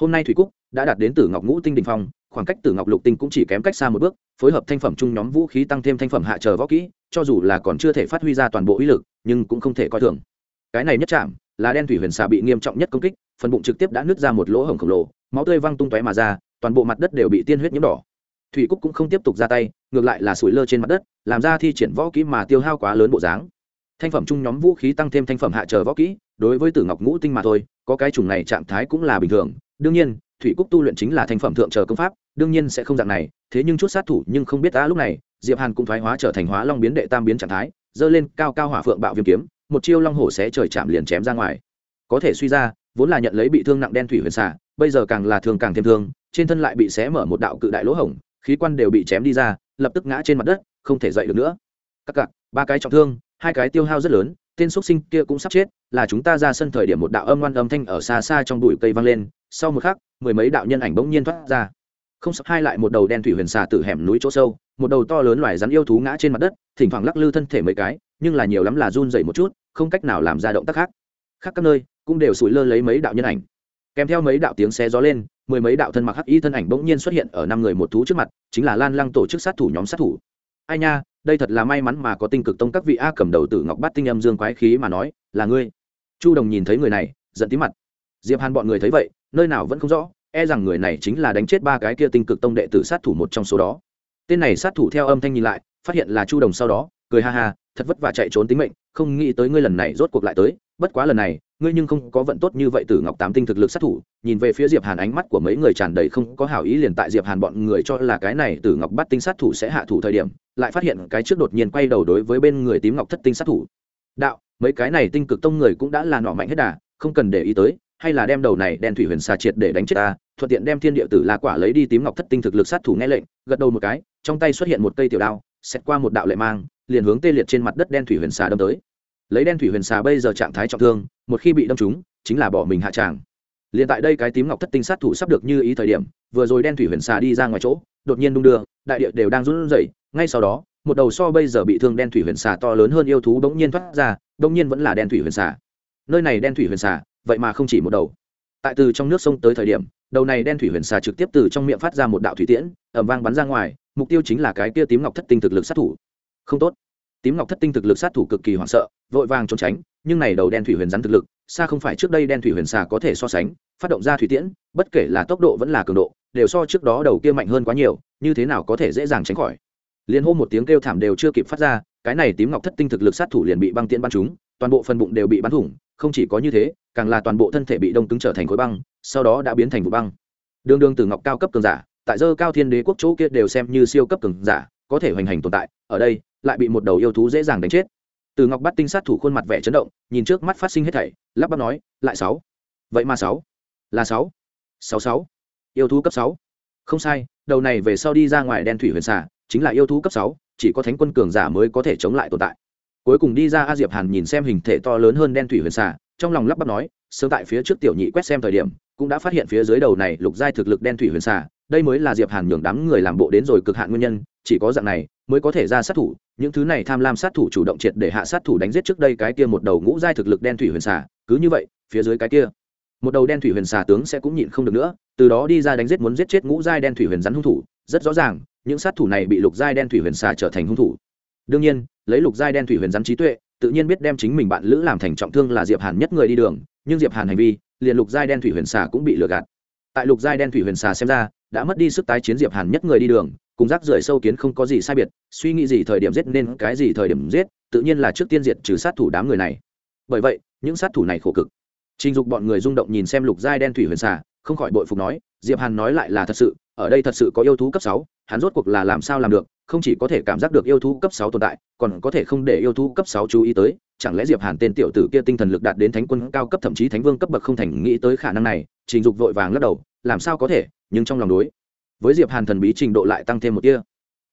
Hôm nay thủy cúc đã đạt đến tử ngọc ngũ tinh đình phong, khoảng cách tử ngọc lục tinh cũng chỉ kém cách xa một bước, phối hợp thanh phẩm chung nhóm vũ khí tăng thêm thanh phẩm hạ chờ võ kỹ, cho dù là còn chưa thể phát huy ra toàn bộ uy lực, nhưng cũng không thể coi thường. Cái này nhất chạm là đen thủy huyền xà bị nghiêm trọng nhất công kích, phần bụng trực tiếp đã nứt ra một lỗ hổng khổng lồ, máu tươi văng tung tóe mà ra, toàn bộ mặt đất đều bị tiên huyết nhiễm đỏ. Thủy cúc cũng không tiếp tục ra tay, ngược lại là sủi lơ trên mặt đất, làm ra thi triển võ kỹ mà tiêu hao quá lớn bộ dáng thanh phẩm chung nhóm vũ khí tăng thêm thanh phẩm hạ chờ võ kỹ, đối với tử ngọc ngũ tinh mà thôi, có cái chủng này trạng thái cũng là bình thường. Đương nhiên, thủy cúc tu luyện chính là thanh phẩm thượng chờ công pháp, đương nhiên sẽ không dạng này, thế nhưng chút sát thủ nhưng không biết ta lúc này, diệp hàn cũng thoái hóa trở thành hóa long biến đệ tam biến trạng thái dơ lên cao cao hỏa phượng bạo viêm kiếm, một chiêu long hổ sẽ trời chạm liền chém ra ngoài. Có thể suy ra, vốn là nhận lấy bị thương nặng đen thủy huyền xả bây giờ càng là thương càng thêm thương, trên thân lại bị xé mở một đạo cự đại lỗ hổng, khí quan đều bị chém đi ra, lập tức ngã trên mặt đất, không thể dậy được nữa. Các cặc ba cái trọng thương hai cái tiêu hao rất lớn, tên xuất sinh kia cũng sắp chết, là chúng ta ra sân thời điểm một đạo âm ngoan âm thanh ở xa xa trong bụi cây vang lên, sau một khắc, mười mấy đạo nhân ảnh bỗng nhiên thoát ra. Không sắp hai lại một đầu đen thủy huyền xà từ hẻm núi chỗ sâu, một đầu to lớn loài rắn yêu thú ngã trên mặt đất, thỉnh thoảng lắc lư thân thể mấy cái, nhưng là nhiều lắm là run dậy một chút, không cách nào làm ra động tác khác. Khác các nơi, cũng đều sủi lơ lấy mấy đạo nhân ảnh. Kèm theo mấy đạo tiếng xe gió lên, mười mấy đạo thân mặc hắc y thân ảnh bỗng nhiên xuất hiện ở năm người một thú trước mặt, chính là lan lăng tổ chức sát thủ nhóm sát thủ. Ai nha đây thật là may mắn mà có tinh cực tông các vị a cầm đầu tử ngọc bát tinh âm dương quái khí mà nói, là ngươi. Chu đồng nhìn thấy người này, giận tí mặt. Diệp hàn bọn người thấy vậy, nơi nào vẫn không rõ e rằng người này chính là đánh chết ba cái kia tinh cực tông đệ tử sát thủ một trong số đó. Tên này sát thủ theo âm thanh nhìn lại, phát hiện là chu đồng sau đó, cười ha ha, thật vất vả chạy trốn tính mệnh, không nghĩ tới ngươi lần này rốt cuộc lại tới bất quá lần này, ngươi nhưng không có vận tốt như vậy tử ngọc tám tinh thực lực sát thủ, nhìn về phía diệp hàn ánh mắt của mấy người tràn đầy không có hảo ý liền tại diệp hàn bọn người cho là cái này tử ngọc bắt tinh sát thủ sẽ hạ thủ thời điểm, lại phát hiện cái trước đột nhiên quay đầu đối với bên người tím ngọc thất tinh sát thủ. Đạo, mấy cái này tinh cực tông người cũng đã là nọ mạnh hết đà, không cần để ý tới, hay là đem đầu này đen thủy huyền xà triệt để đánh chết ta, thuận tiện đem thiên địa tử la quả lấy đi tím ngọc thất tinh thực lực sát thủ nghe lệnh, gật đầu một cái, trong tay xuất hiện một cây tiểu đao xét qua một đạo lệ mang, liền hướng tê liệt trên mặt đất đen thủy huyền xà đâm tới lấy đen thủy huyền xà bây giờ trạng thái trọng thương, một khi bị đâm trúng, chính là bỏ mình hạ tràng. Liền tại đây cái tím ngọc thất tinh sát thủ sắp được như ý thời điểm, vừa rồi đen thủy huyền xà đi ra ngoài chỗ, đột nhiên đung đưa, đại địa đều đang run rẩy. Ngay sau đó, một đầu so bây giờ bị thương đen thủy huyền xà to lớn hơn yêu thú bỗng nhiên thoát ra, bỗng nhiên vẫn là đen thủy huyền xà. Nơi này đen thủy huyền xà, vậy mà không chỉ một đầu. Tại từ trong nước sông tới thời điểm, đầu này đen thủy huyền xà trực tiếp từ trong miệng phát ra một đạo thủy tiễn ẩm vang bắn ra ngoài, mục tiêu chính là cái kia tím ngọc thất tinh thực lực sát thủ. Không tốt tím ngọc thất tinh thực lực sát thủ cực kỳ hoảng sợ vội vàng trốn tránh nhưng này đầu đen thủy huyền rắn thực lực xa không phải trước đây đen thủy huyền xà có thể so sánh phát động ra thủy tiễn bất kể là tốc độ vẫn là cường độ đều so trước đó đầu kia mạnh hơn quá nhiều như thế nào có thể dễ dàng tránh khỏi. Liền hô một tiếng kêu thảm đều chưa kịp phát ra cái này tím ngọc thất tinh thực lực sát thủ liền bị băng tiễn bắn chúng, toàn bộ phần bụng đều bị bắn thủng không chỉ có như thế càng là toàn bộ thân thể bị đông cứng trở thành khối băng sau đó đã biến thành vụ băng. Đường đường từ ngọc cao cấp cường giả tại dơ cao thiên đế quốc chỗ kia đều xem như siêu cấp cường giả có thể hoành hành tồn tại ở đây lại bị một đầu yêu thú dễ dàng đánh chết. Từ ngọc bắt tinh sát thủ khuôn mặt vẻ chấn động, nhìn trước mắt phát sinh hết thảy, lắp bắp nói, lại sáu. Vậy mà sáu. Là sáu. Sáu sáu. Yêu thú cấp sáu. Không sai, đầu này về sau đi ra ngoài đen thủy huyền xà, chính là yêu thú cấp sáu, chỉ có thánh quân cường giả mới có thể chống lại tồn tại. Cuối cùng đi ra a diệp hàn nhìn xem hình thể to lớn hơn đen thủy huyền xà, trong lòng lắp bắp nói, sớm tại phía trước tiểu nhị quét xem thời điểm, cũng đã phát hiện phía dưới đầu này lục giai thực lực đen thủy huyền xà, đây mới là diệp hàn nhường đám người làm bộ đến rồi cực hạn nguyên nhân, chỉ có dạng này mới có thể ra sát thủ, những thứ này tham lam sát thủ chủ động triệt để hạ sát thủ đánh giết trước đây cái kia một đầu ngũ giai thực lực đen thủy huyền xà, cứ như vậy, phía dưới cái kia, một đầu đen thủy huyền xà tướng sẽ cũng nhịn không được nữa, từ đó đi ra đánh giết muốn giết chết ngũ giai đen thủy huyền rắn hung thủ, rất rõ ràng, những sát thủ này bị lục giai đen thủy huyền xà trở thành hung thủ. Đương nhiên, lấy lục giai đen thủy huyền rắn trí tuệ, tự nhiên biết đem chính mình bạn lữ làm thành trọng thương là diệp hàn nhất người đi đường, nhưng diệp hàn hành vi, liền lục giai đen thủy huyền xà cũng bị lừa gạt. Tại lục giai đen thủy huyền xà xem ra, đã mất đi sức tái chiến diệp hàn nhất người đi đường cùng rác rưởi sâu kiến không có gì sai biệt, suy nghĩ gì thời điểm giết nên cái gì thời điểm giết, tự nhiên là trước tiên diệt trừ sát thủ đám người này. Bởi vậy, những sát thủ này khổ cực. Trình dục bọn người rung động nhìn xem lục giai đen thủy huyền xà, không khỏi bội phục nói, diệp hàn nói lại là thật sự, ở đây thật sự có yêu thú cấp sáu, hắn rốt cuộc là làm sao làm được, không chỉ có thể cảm giác được yêu thú cấp sáu tồn tại, còn có thể không để yêu thú cấp sáu chú ý tới, chẳng lẽ diệp hàn tên tiểu tử kia tinh thần lực đạt đến thánh quân cao cấp thậm chí thánh vương cấp bậc không thành, nghĩ tới khả năng này, trình dục vội vàng lắc đầu, làm sao có thể, nhưng trong lòng đối với diệp hàn thần bí trình độ lại tăng thêm một tia.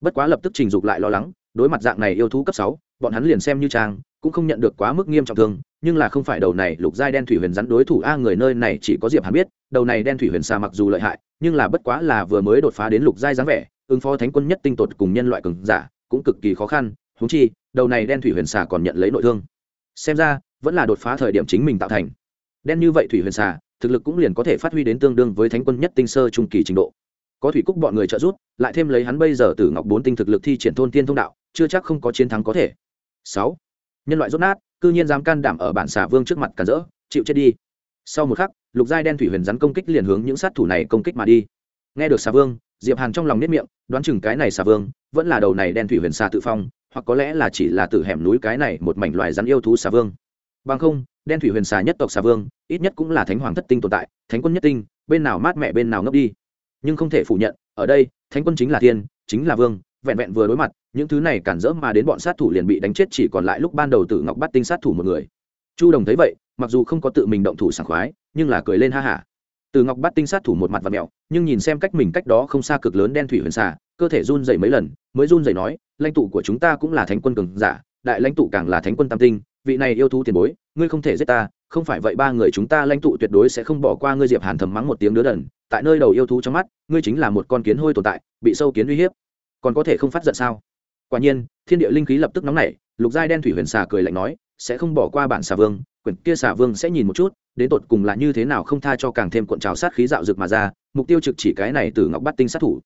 Bất quá lập tức trình dục lại lo lắng, đối mặt dạng này yêu thú cấp sáu, bọn hắn liền xem như trang, cũng không nhận được quá mức nghiêm trọng thương, nhưng là không phải đầu này lục giai đen thủy huyền rắn đối thủ a người nơi này chỉ có diệp hàn biết, đầu này đen thủy huyền xà mặc dù lợi hại, nhưng là bất quá là vừa mới đột phá đến lục giai dáng vẻ, ứng phó thánh quân nhất tinh tột cùng nhân loại cường giả, cũng cực kỳ khó khăn, huống chi, đầu này đen thủy huyền xà còn nhận lấy nội thương. Xem ra, vẫn là đột phá thời điểm chính mình tạo thành. Đen như vậy thủy huyền xà thực lực cũng liền có thể phát huy đến tương đương với thánh quân nhất tinh sơ trung kỳ trình độ có thủy cúc bọn người trợ giúp, lại thêm lấy hắn bây giờ từ ngọc bốn tinh thực lực thi triển thôn tiên thông đạo, chưa chắc không có chiến thắng có thể. Sáu, nhân loại rốt nát, cư nhiên dám can đảm ở bản xà vương trước mặt cản rỡ, chịu chết đi. Sau một khắc, lục giai đen thủy huyền rắn công kích liền hướng những sát thủ này công kích mà đi. Nghe được xà vương, diệp hàn trong lòng nếp miệng, đoán chừng cái này xà vương, vẫn là đầu này đen thủy huyền xà tự phong, hoặc có lẽ là chỉ là từ hẻm núi cái này một mảnh loài rắn yêu thú xà vương. Bằng không, đen thủy huyền xà nhất tộc xà vương, ít nhất cũng là thánh hoàng thất tinh tồn tại, thánh quân nhất tinh, bên nào mát mẹ bên nào ngấp đi nhưng không thể phủ nhận, ở đây, thánh quân chính là thiên, chính là vương, vẹn vẹn vừa đối mặt, những thứ này cản rỡ mà đến bọn sát thủ liền bị đánh chết chỉ còn lại lúc ban đầu tử ngọc bắt tinh sát thủ một người. Chu đồng thấy vậy, mặc dù không có tự mình động thủ sảng khoái, nhưng là cười lên ha hả. Từ ngọc bắt tinh sát thủ một mặt và mẹo, nhưng nhìn xem cách mình cách đó không xa cực lớn đen thủy huyền xà, cơ thể run dày mấy lần, mới run dày nói, lãnh tụ của chúng ta cũng là thánh quân cường giả, đại lãnh tụ càng là thánh quân tam tinh, vị này yêu thú tiền bối, ngươi không thể giết ta, không phải vậy ba người chúng ta lãnh tụ tuyệt đối sẽ không bỏ qua ngươi diệp hàn thầm mắng một tiếng đứa đần tại nơi đầu yêu thú trong mắt, ngươi chính là một con kiến hôi tồn tại, bị sâu kiến uy hiếp. Còn có thể không phát giận sao? Quả nhiên, thiên địa linh khí lập tức nóng nảy, lục giai đen thủy huyền xà cười lạnh nói, sẽ không bỏ qua bản xà vương, quyển kia xà vương sẽ nhìn một chút, đến tột cùng là như thế nào không tha cho càng thêm cuộn trào sát khí dạo rực mà ra, mục tiêu trực chỉ cái này từ ngọc bắt tinh sát thủ.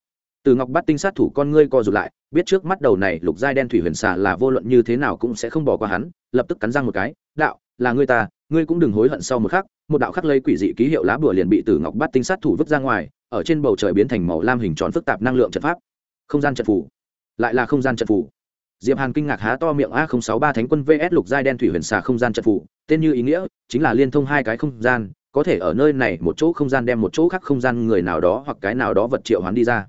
Từ ngọc bắt tinh sát thủ con ngươi co rụt lại, biết trước mắt đầu này lục giai đen thủy huyền xà là vô luận như thế nào cũng sẽ không bỏ qua hắn, lập tức cắn răng một cái, đạo, là ngươi ta, ngươi cũng đừng hối hận sau một khắc một đạo khắc lây quỷ dị ký hiệu lá bùa liền bị tử ngọc bắt tinh sát thủ vứt ra ngoài, ở trên bầu trời biến thành màu lam hình tròn phức tạp năng lượng trận pháp. Không gian trận phủ. Lại là không gian trận phủ. Diệp hàn kinh ngạc há to miệng a sáu ba thánh quân vs lục giai đen thủy huyền xà không gian trận phủ, tên như ý nghĩa, chính là liên thông hai cái không gian, có thể ở nơi này một chỗ không gian đem một chỗ khác không gian người nào đó hoặc cái nào đó vật triệu hoán đi ra.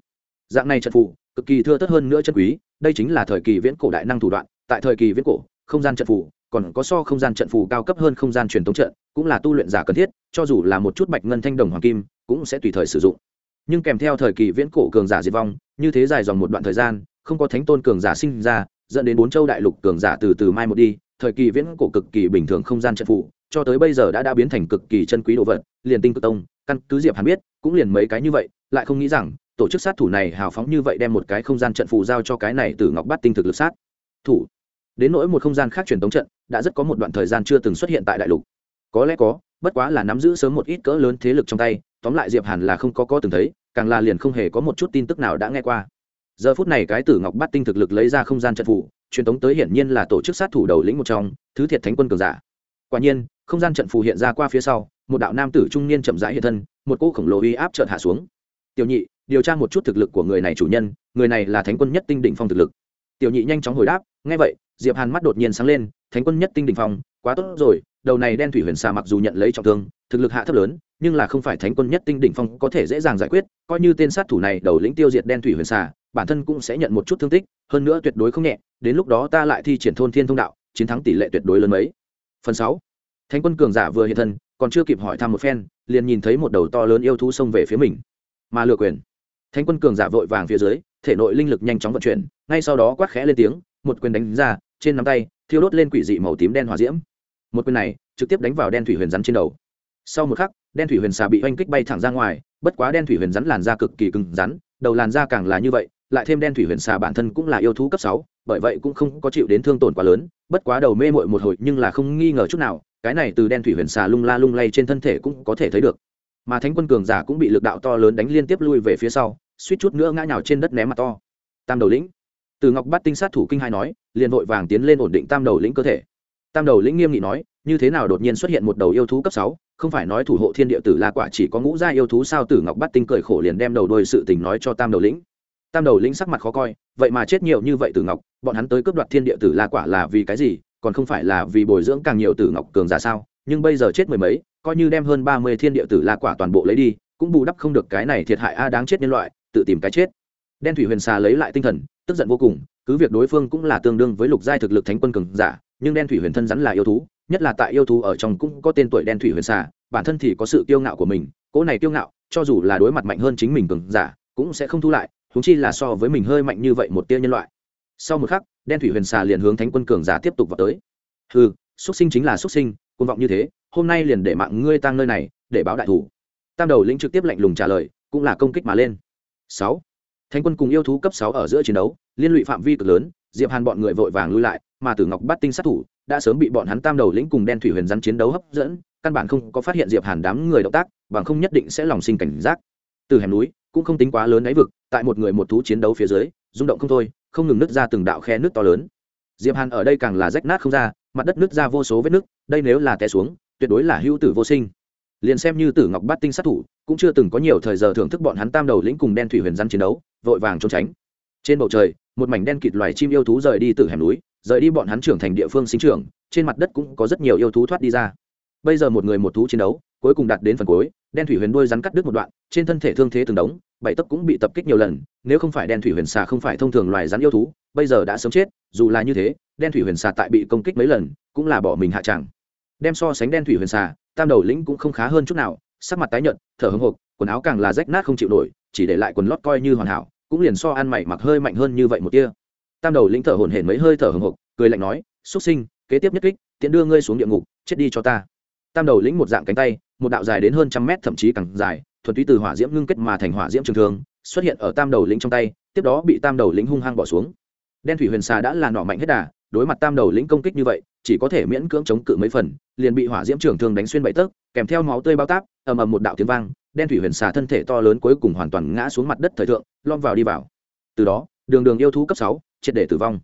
Dạng này trận phủ, cực kỳ thưa thớt hơn nữa chân quý, đây chính là thời kỳ viễn cổ đại năng thủ đoạn, tại thời kỳ viễn cổ, không gian trận phủ còn có so không gian trận phù cao cấp hơn không gian truyền thống trận, cũng là tu luyện giả cần thiết, cho dù là một chút bạch ngân thanh đồng hoàng kim, cũng sẽ tùy thời sử dụng. Nhưng kèm theo thời kỳ viễn cổ cường giả diệt vong, như thế dài dòng một đoạn thời gian, không có thánh tôn cường giả sinh ra, dẫn đến bốn châu đại lục cường giả từ từ mai một đi, thời kỳ viễn cổ cực kỳ bình thường không gian trận phù, cho tới bây giờ đã đã biến thành cực kỳ chân quý đồ vật, liền tinh cực tông, căn cứ diệp hàn biết, cũng liền mấy cái như vậy, lại không nghĩ rằng, tổ chức sát thủ này hào phóng như vậy đem một cái không gian trận phù giao cho cái này từ ngọc bát tinh thực lực sát thủ đến nỗi một không gian khác truyền tống trận, đã rất có một đoạn thời gian chưa từng xuất hiện tại đại lục. Có lẽ có, bất quá là nắm giữ sớm một ít cỡ lớn thế lực trong tay, tóm lại diệp hàn là không có có từng thấy, càng là liền không hề có một chút tin tức nào đã nghe qua. Giờ phút này cái tử ngọc bát tinh thực lực lấy ra không gian trận phủ, truyền tống tới hiển nhiên là tổ chức sát thủ đầu lĩnh một trong, thứ thiệt thánh quân cường giả. Quả nhiên, không gian trận phù hiện ra qua phía sau, một đạo nam tử trung niên chậm rãi hiện thân, một cỗ khổng lồ uy áp chợt hạ xuống. Tiểu nhị, điều tra một chút thực lực của người này chủ nhân, người này là thánh quân nhất tinh đỉnh phong thực lực. Tiểu nhị nhanh chóng hồi đáp, nghe vậy diệp hàn mắt đột nhiên sáng lên, thánh quân nhất tinh đỉnh phong, quá tốt rồi, đầu này đen thủy huyền xà mặc dù nhận lấy trọng thương, thực lực hạ thấp lớn, nhưng là không phải thánh quân nhất tinh đỉnh phong có thể dễ dàng giải quyết, coi như tên sát thủ này đầu lĩnh tiêu diệt đen thủy huyền xà, bản thân cũng sẽ nhận một chút thương tích, hơn nữa tuyệt đối không nhẹ, đến lúc đó ta lại thi triển thôn thiên thông đạo, chiến thắng tỷ lệ tuyệt đối lớn mấy. Phần sáu. Thánh quân cường giả vừa hiện thân, còn chưa kịp hỏi thăm một phen, liền nhìn thấy một đầu to lớn yêu thú xông về phía mình. Mà lừa quyền. Thánh quân cường giả vội vàng phía dưới, thể nội linh lực nhanh chóng vận chuyển, ngay sau đó quát khẽ lên tiếng, một quyền đánh ra trên nắm tay, thiêu đốt lên quỷ dị màu tím đen hòa diễm. Một quyền này, trực tiếp đánh vào đen thủy huyền rắn trên đầu. Sau một khắc, đen thủy huyền xà bị oanh kích bay thẳng ra ngoài, bất quá đen thủy huyền rắn làn da cực kỳ cứng rắn, đầu làn da càng là như vậy, lại thêm đen thủy huyền xà bản thân cũng là yêu thú cấp sáu, bởi vậy cũng không có chịu đến thương tổn quá lớn, bất quá đầu mê mội một hồi nhưng là không nghi ngờ chút nào, cái này từ đen thủy huyền xà lung la lung lay trên thân thể cũng có thể thấy được. Mà thánh quân cường giả cũng bị lực đạo to lớn đánh liên tiếp lui về phía sau, suýt chút nữa ngã nhào trên đất ném mặt to. Tam đầu lĩnh từ ngọc bắt tinh sát thủ kinh hai nói, liền vội vàng tiến lên ổn định tam đầu lĩnh cơ thể. Tam đầu lĩnh nghiêm nghị nói, như thế nào đột nhiên xuất hiện một đầu yêu thú cấp sáu, không phải nói thủ hộ thiên địa tử là quả chỉ có ngũ gia yêu thú sao? Tử ngọc bắt tinh cười khổ liền đem đầu đôi sự tình nói cho tam đầu lĩnh. Tam đầu lĩnh sắc mặt khó coi, vậy mà chết nhiều như vậy tử ngọc, bọn hắn tới cướp đoạt thiên địa tử la quả là vì cái gì? Còn không phải là vì bồi dưỡng càng nhiều tử ngọc cường giả sao? Nhưng bây giờ chết mười mấy, coi như đem hơn ba mươi thiên địa tử la quả toàn bộ lấy đi, cũng bù đắp không được cái này thiệt hại a, đáng chết nhân loại, tự tìm cái chết đen thủy huyền xà lấy lại tinh thần, tức giận vô cùng, cứ việc đối phương cũng là tương đương với lục giai thực lực thánh quân cường giả, nhưng đen thủy huyền thân rắn là yêu thú, nhất là tại yêu thú ở trong cũng có tên tuổi đen thủy huyền xà, bản thân thì có sự kiêu ngạo của mình, cỗ này kiêu ngạo, cho dù là đối mặt mạnh hơn chính mình cường giả, cũng sẽ không thu lại húng chi là so với mình hơi mạnh như vậy một tia nhân loại. Sau một khắc, đen thủy huyền xà liền hướng thánh quân cường giả tiếp tục vào tới. Ừ xuất sinh chính là xuất sinh côn vọng như thế, hôm nay liền để mạng ngươi tăng nơi này, để báo đại thủ. Tam đầu lĩnh trực tiếp lạnh lùng trả lời, cũng là công kích mà lên. Sáu thánh quân cùng yêu thú cấp sáu ở giữa chiến đấu, liên lụy phạm vi cực lớn, diệp hàn bọn người vội vàng lui lại, mà tử ngọc bắt tinh sát thủ, đã sớm bị bọn hắn tam đầu lĩnh cùng đen thủy huyền rắn chiến đấu hấp dẫn, căn bản không có phát hiện diệp hàn đám người động tác, bằng không nhất định sẽ lòng sinh cảnh giác. Từ hẻm núi, cũng không tính quá lớn đáy vực, tại một người một thú chiến đấu phía dưới, rung động không thôi, không ngừng nứt ra từng đạo khe nước to lớn. Diệp hàn ở đây càng là rách nát không ra, mặt đất nứt ra vô số vết nứt đây nếu là té xuống, tuyệt đối là hữu tử vô sinh. Liền xem như tử ngọc bát tinh sát thủ cũng chưa từng có nhiều thời giờ thưởng thức bọn hắn tam đầu lĩnh cùng đen thủy huyền răn chiến đấu, vội vàng trốn tránh. Trên bầu trời, một mảnh đen kịt loài chim yêu thú rời đi từ hẻm núi, rời đi bọn hắn trưởng thành địa phương sinh trưởng, trên mặt đất cũng có rất nhiều yêu thú thoát đi ra. Bây giờ một người một thú chiến đấu, cuối cùng đạt đến phần cuối, đen thủy huyền đuôi rắn cắt đứt một đoạn, trên thân thể thương thế từng đống, bảy tấc cũng bị tập kích nhiều lần, nếu không phải đen thủy huyền xà không phải thông thường loài rắn yêu thú, bây giờ đã sớm chết, dù là như thế, đen thủy huyền xà tại bị công kích mấy lần, cũng là bỏ mình hạ tràng. Đem so sánh đen thủy huyền xà, tam đầu lĩnh cũng không khá hơn chút nào sắc mặt tái nhợt, thở hưng hộc, quần áo càng là rách nát không chịu nổi, chỉ để lại quần lót coi như hoàn hảo, cũng liền so ăn mày mặc hơi mạnh hơn như vậy một tia tam đầu lĩnh thở hổn hển mấy hơi thở hưng hộc, cười lạnh nói xuất sinh, kế tiếp nhất kích tiện đưa ngươi xuống địa ngục, chết đi cho ta. Tam đầu lĩnh một dạng cánh tay, một đạo dài đến hơn trăm mét thậm chí càng dài, thuần túy từ hỏa diễm ngưng kết mà thành hỏa diễm trường thương, xuất hiện ở tam đầu lĩnh trong tay, tiếp đó bị tam đầu lĩnh hung hăng bỏ xuống. Đen thủy huyền xà đã là nọ mạnh hết đà, đối mặt tam đầu lĩnh công kích như vậy, chỉ có thể miễn cưỡng chống cự mấy phần, liền bị hỏa diễm trường thương đánh xuyên bậy tấc, kèm theo máu tươi bao táp ầm ầm một đạo tiếng vang, đen thủy huyền xà thân thể to lớn cuối cùng hoàn toàn ngã xuống mặt đất thời thượng, lom vào đi vào. Từ đó, đường đường yêu thú cấp sáu, triệt để tử vong.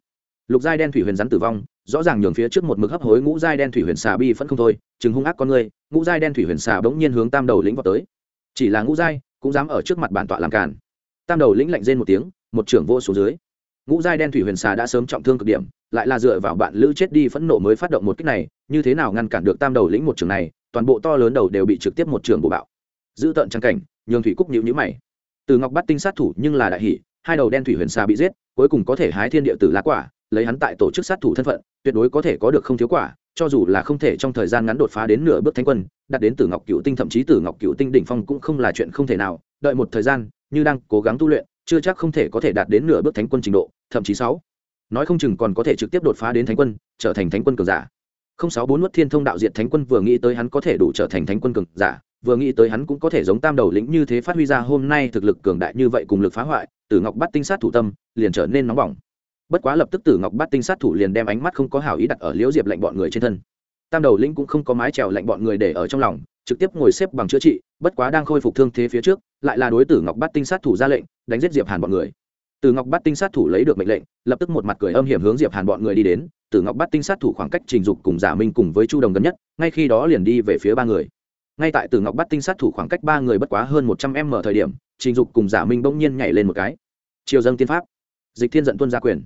Lục giai đen thủy huyền rắn tử vong, rõ ràng nhường phía trước một mực hấp hối ngũ giai đen thủy huyền xà bi vẫn không thôi, chừng hung ác con người, ngũ giai đen thủy huyền xà bỗng nhiên hướng tam đầu lĩnh vào tới. Chỉ là ngũ giai, cũng dám ở trước mặt bản tọa làm cản tam đầu lĩnh lạnh rên một tiếng, một trưởng vô xuống dưới. Ngũ giai đen thủy huyền xà đã sớm trọng thương cực điểm, lại là dựa vào bạn lữ chết đi phẫn nộ mới phát động một kích này, như thế nào ngăn cản được tam đầu lĩnh một trường này toàn bộ to lớn đầu đều bị trực tiếp một trường bổ bạo. Giữ tận trang cảnh, nhường thủy cúc nhịu nhữ mày. Từ ngọc bắt tinh sát thủ nhưng là đại hỷ hai đầu đen thủy huyền xa bị giết, cuối cùng có thể hái thiên địa tử lá quả, lấy hắn tại tổ chức sát thủ thân phận, tuyệt đối có thể có được không thiếu quả, cho dù là không thể trong thời gian ngắn đột phá đến nửa bước thánh quân đạt đến tử ngọc cựu tinh thậm chí tử ngọc cựu tinh đỉnh phong cũng không là chuyện không thể nào, đợi một thời gian, như đang cố gắng tu luyện, chưa chắc không thể có thể đạt đến nửa bước thánh quân trình độ, thậm chí sáu. Nói không chừng còn có thể trực tiếp đột phá đến thánh quân, trở thành thánh quân cường giả không sáu bốn nuốt thiên thông đạo diệt thánh quân vừa nghĩ tới hắn có thể đủ trở thành thánh quân cường giả, vừa nghĩ tới hắn cũng có thể giống tam đầu lĩnh như thế phát huy ra hôm nay thực lực cường đại như vậy cùng lực phá hoại, tử ngọc bắt tinh sát thủ tâm liền trở nên nóng bỏng. Bất quá lập tức tử ngọc bắt tinh sát thủ liền đem ánh mắt không có hảo ý đặt ở liễu diệp lạnh bọn người trên thân. Tam đầu lĩnh cũng không có mái trèo lạnh bọn người để ở trong lòng, trực tiếp ngồi xếp bằng chữa trị, bất quá đang khôi phục thương thế phía trước, lại là đối tử ngọc bắt tinh sát thủ ra lệnh, đánh giết diệp hàn bọn người từ ngọc bắt tinh sát thủ lấy được mệnh lệnh, lập tức một mặt cười âm hiểm hướng diệp hàn bọn người đi đến. Từ ngọc bắt tinh sát thủ khoảng cách trình dục cùng giả minh cùng với chu đồng gần nhất, ngay khi đó liền đi về phía ba người. Ngay tại từ ngọc bắt tinh sát thủ khoảng cách ba người bất quá hơn một trăm m thời điểm, trình dục cùng giả minh bỗng nhiên nhảy lên một cái. Triều dâng tiên pháp. Dịch thiên giận tuân gia quyền.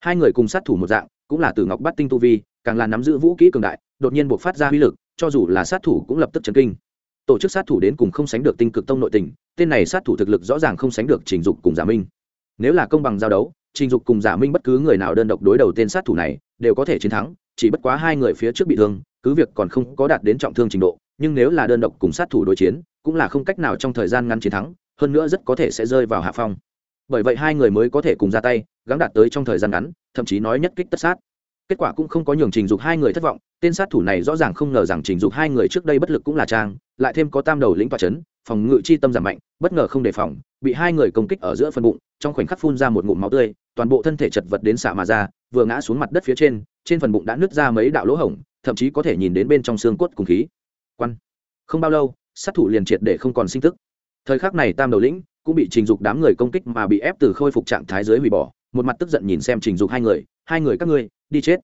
Hai người cùng sát thủ một dạng, cũng là từ ngọc bắt tinh tu vi, càng là nắm giữ vũ kỹ cường đại, đột nhiên buộc phát ra uy lực, cho dù là sát thủ cũng lập tức chấn kinh. Tổ chức sát thủ đến cùng không sánh được tinh cực tông nội tình, tên này sát thủ thực lực rõ ràng không sánh được trình dục cùng giả minh nếu là công bằng giao đấu, trình dục cùng giả minh bất cứ người nào đơn độc đối đầu tên sát thủ này, đều có thể chiến thắng, chỉ bất quá hai người phía trước bị thương, cứ việc còn không có đạt đến trọng thương trình độ, nhưng nếu là đơn độc cùng sát thủ đối chiến, cũng là không cách nào trong thời gian ngắn chiến thắng, hơn nữa rất có thể sẽ rơi vào hạ phong. Bởi vậy hai người mới có thể cùng ra tay, gắng đạt tới trong thời gian ngắn, thậm chí nói nhất kích tất sát. Kết quả cũng không có nhường trình dục hai người thất vọng tên sát thủ này rõ ràng không ngờ rằng trình dục hai người trước đây bất lực cũng là trang, lại thêm có tam đầu lĩnh toa c h ấ n phòng ngự chi tâm giảm mạnh, bất ngờ không đề phòng, bị hai người công kích ở giữa phần bụng, trong khoảnh khắc phun ra một ngụm máu tươi, toàn bộ thân thể chật vật đến xạ mà ra, vừa ngã xuống mặt đất phía trên trên phần bụng đã nứt ra mấy đạo lỗ hổng, thậm chí có thể nhìn đến bên trong xương cốt cùng khí. Quăn không bao lâu, sát thủ liền triệt để không còn sinh tức. Thời khắc này tam đầu lĩnh cũng bị trình dục đám người công kích mà bị ép từ khôi phục trạng thái dưới hủy bỏ, một mặt tức giận nhìn xem trình dục hai người hai người các ngươi, đi chết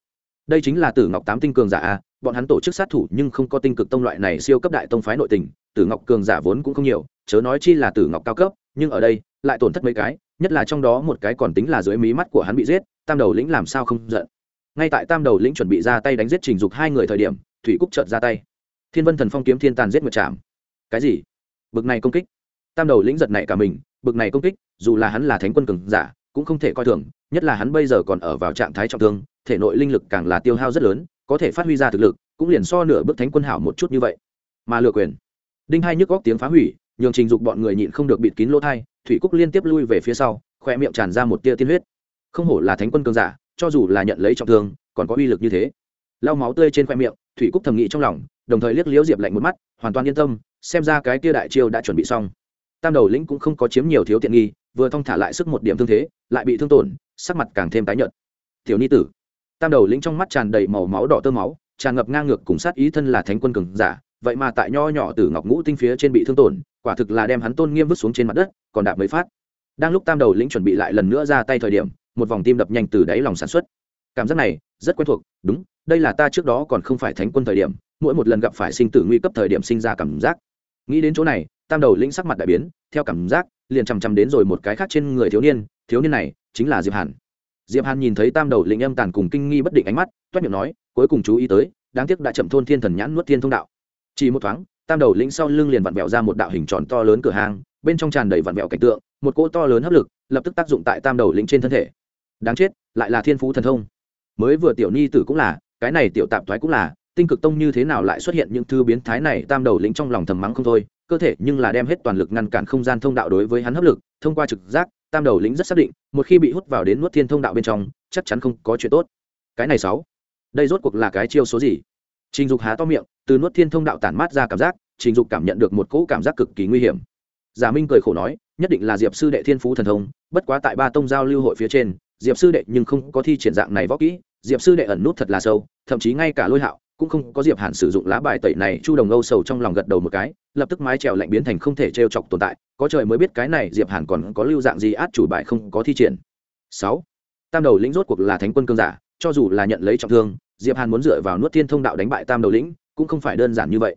đây chính là tử ngọc tám tinh cường giả a, bọn hắn tổ chức sát thủ nhưng không có tinh cực tông loại này siêu cấp đại tông phái nội tình, tử ngọc cường giả vốn cũng không nhiều, chớ nói chi là tử ngọc cao cấp, nhưng ở đây, lại tổn thất mấy cái, nhất là trong đó một cái còn tính là dưới mí mắt của hắn bị giết, tam đầu lĩnh làm sao không giận. Ngay tại tam đầu lĩnh chuẩn bị ra tay đánh giết trình dục hai người thời điểm, thủy cúc trợt ra tay. Thiên vân thần phong kiếm thiên tàn giết nguyệt trảm cái gì? Bực này công kích. Tam đầu lĩnh giật này cả mình, bực này công kích, dù là hắn là thánh quân cường giả cũng không thể coi thường, nhất là hắn bây giờ còn ở vào trạng thái trọng thương, thể nội linh lực càng là tiêu hao rất lớn, có thể phát huy ra thực lực, cũng liền so nửa bước thánh quân hảo một chút như vậy. Mà lừa quyền. Đinh hai nhức góc tiếng phá hủy, nhường trình dục bọn người nhịn không được bịt kín lỗ thai thủy cúc liên tiếp lui về phía sau khoe miệng tràn ra một tia tiên huyết. Không hổ là thánh quân cường giả, cho dù là nhận lấy trọng thương, còn có uy lực như thế. Lau máu tươi trên khoe miệng, thủy cúc thầm nghĩ trong lòng, đồng thời liếc liếu diệp lạnh một mắt, hoàn toàn yên tâm, xem ra cái tia đại chiêu đã chuẩn bị xong. Tam đầu lĩnh cũng không có chiếm nhiều thiếu tiện nghi vừa thong thả lại sức một điểm thương thế, lại bị thương tổn, sắc mặt càng thêm tái nhợt. Tiểu ni tử, tam đầu lĩnh trong mắt tràn đầy màu máu đỏ tơ máu, tràn ngập ngang ngược cùng sát ý thân là thánh quân cường giả, vậy mà tại nho nhỏ tử ngọc ngũ tinh phía trên bị thương tổn, quả thực là đem hắn tôn nghiêm vứt xuống trên mặt đất, còn đạp mới phát. Đang lúc tam đầu lĩnh chuẩn bị lại lần nữa ra tay thời điểm, một vòng tim đập nhanh từ đáy lòng sản xuất. Cảm giác này, rất quen thuộc, đúng, đây là ta trước đó còn không phải thánh quân thời điểm, mỗi một lần gặp phải sinh tử nguy cấp thời điểm sinh ra cảm giác. Nghĩ đến chỗ này, tam đầu lĩnh sắc mặt đại biến, theo cảm giác liền chằm chằm đến rồi một cái khác trên người thiếu niên thiếu niên này chính là diệp hàn. Diệp hàn nhìn thấy tam đầu lĩnh âm tàn cùng kinh nghi bất định ánh mắt toát miệng nói, cuối cùng chú ý tới, đáng tiếc đã chậm thôn thiên thần nhãn nuốt thiên thông đạo. Chỉ một thoáng, tam đầu lĩnh sau lưng liền vặn vẹo ra một đạo hình tròn to lớn cửa hàng, bên trong tràn đầy vặn vẹo cảnh tượng, một cỗ to lớn hấp lực, lập tức tác dụng tại tam đầu lĩnh trên thân thể. Đáng chết, lại là thiên phú thần thông. Mới vừa tiểu nhi tử cũng là, cái này tiểu tạp thoái cũng là tinh cực tông như thế nào lại xuất hiện những thứ biến thái này, tam đầu lĩnh trong lòng thầm mắng không thôi, cơ thể nhưng là đem hết toàn lực ngăn cản không gian thông đạo đối với hắn hấp lực, thông qua trực giác, tam đầu lĩnh rất xác định, một khi bị hút vào đến nuốt thiên thông đạo bên trong, chắc chắn không có chuyện tốt. Cái này sáu, đây rốt cuộc là cái chiêu số gì? Trình dục há to miệng, từ nuốt thiên thông đạo tản mát ra cảm giác, trình dục cảm nhận được một cỗ cảm giác cực kỳ nguy hiểm. Giả minh cười khổ nói, nhất định là diệp sư đệ thiên phú thần thông, bất quá tại ba tông giao lưu hội phía trên, diệp sư đệ nhưng không có thi triển dạng này võ kỹ, diệp sư đệ ẩn nút thật là sâu, thậm chí ngay cả lôi hạo cũng không có diệp hàn sử dụng lá bài tẩy này, chu đồng âu sầu trong lòng gật đầu một cái, lập tức mái trèo lạnh biến thành không thể t chọc tồn tại, có trời mới biết cái này diệp hàn còn có lưu dạng gì át chủ bài không có thi triển. Sáu, tam đầu lĩnh rốt cuộc là thánh quân cương giả, cho dù là nhận lấy trọng thương, diệp hàn muốn dựa vào nuốt thiên thông đạo đánh bại tam đầu lĩnh, cũng không phải đơn giản như vậy.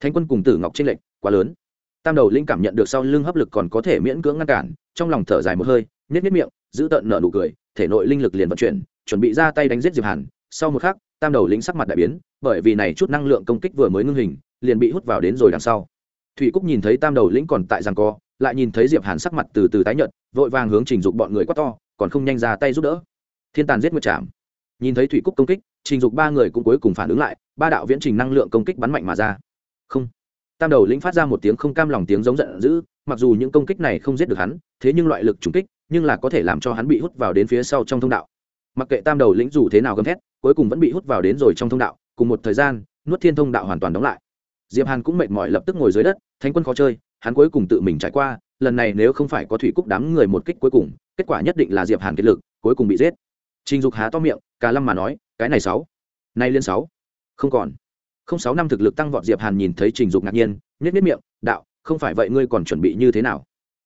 Thánh quân cùng tử ngọc tranh lệnh quá lớn. Tam đầu lĩnh cảm nhận được sau lưng hấp lực còn có thể miễn cưỡng ngăn cản, trong lòng thở dài một hơi, nhếch nhếch miệng, giữ tận nở nụ cười, thể nội linh lực liền vận chuyển, chuẩn bị ra tay đánh giết diệp hàn. Sau một khắc, tam đầu lĩnh sắc mặt đại biến bởi vì này chút năng lượng công kích vừa mới ngưng hình, liền bị hút vào đến rồi đằng sau. Thủy cúc nhìn thấy tam đầu lĩnh còn tại giằng co, lại nhìn thấy diệp hàn sắc mặt từ từ tái nhợt, vội vàng hướng trình dục bọn người quát to, còn không nhanh ra tay giúp đỡ. Thiên tàn giết nguyệt chạm nhìn thấy thủy cúc công kích, trình dục ba người cũng cuối cùng phản ứng lại, ba đạo viễn trình năng lượng công kích bắn mạnh mà ra. Không. Tam đầu lĩnh phát ra một tiếng không cam lòng tiếng giống giận dữ, mặc dù những công kích này không giết được hắn, thế nhưng loại lực trùng kích, nhưng là có thể làm cho hắn bị hút vào đến phía sau trong thông đạo. Mặc kệ tam đầu lĩnh dù thế nào gầm thét, cuối cùng vẫn bị hút vào đến rồi trong thông đạo cùng một thời gian, nuốt thiên thông đạo hoàn toàn đóng lại. Diệp hàn cũng mệt mỏi lập tức ngồi dưới đất, thánh quân khó chơi, hắn cuối cùng tự mình trải qua, lần này nếu không phải có thủy cúc đám người một kích cuối cùng, kết quả nhất định là diệp hàn kết lực, cuối cùng bị giết. Trình dục há to miệng cả lâm mà nói, cái này sáu, nay liên sáu, không còn. Không sáu năm thực lực tăng vọt, diệp hàn nhìn thấy trình dục ngạc nhiên nhất nhất miệng, đạo, không phải vậy ngươi còn chuẩn bị như thế nào?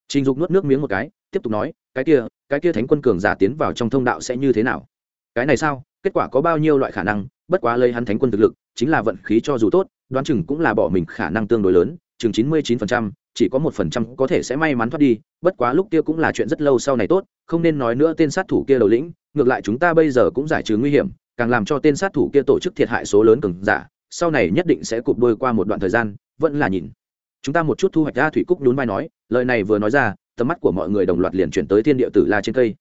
Trình dục nuốt nước miếng một cái, tiếp tục nói, cái kia cái kia thánh quân cường giả tiến vào trong thông đạo sẽ như thế nào? Cái này sao? Kết quả có bao nhiêu loại khả năng, bất quá lấy hắn thánh quân thực lực, chính là vận khí cho dù tốt, đoán chừng cũng là bỏ mình khả năng tương đối lớn, chừng chín mươi chín phần trăm, chỉ có một phần trăm có thể sẽ may mắn thoát đi, bất quá lúc kia cũng là chuyện rất lâu sau này tốt, không nên nói nữa tên sát thủ kia đầu lĩnh, ngược lại chúng ta bây giờ cũng giải trừ nguy hiểm, càng làm cho tên sát thủ kia tổ chức thiệt hại số lớn cường giả, sau này nhất định sẽ cụp đôi qua một đoạn thời gian, vẫn là nhìn. Chúng ta một chút thu hoạch ra thủy cúc nhún vai nói, lời này vừa nói ra, tầm mắt của mọi người đồng loạt liền chuyển tới thiên địa tử la trên cây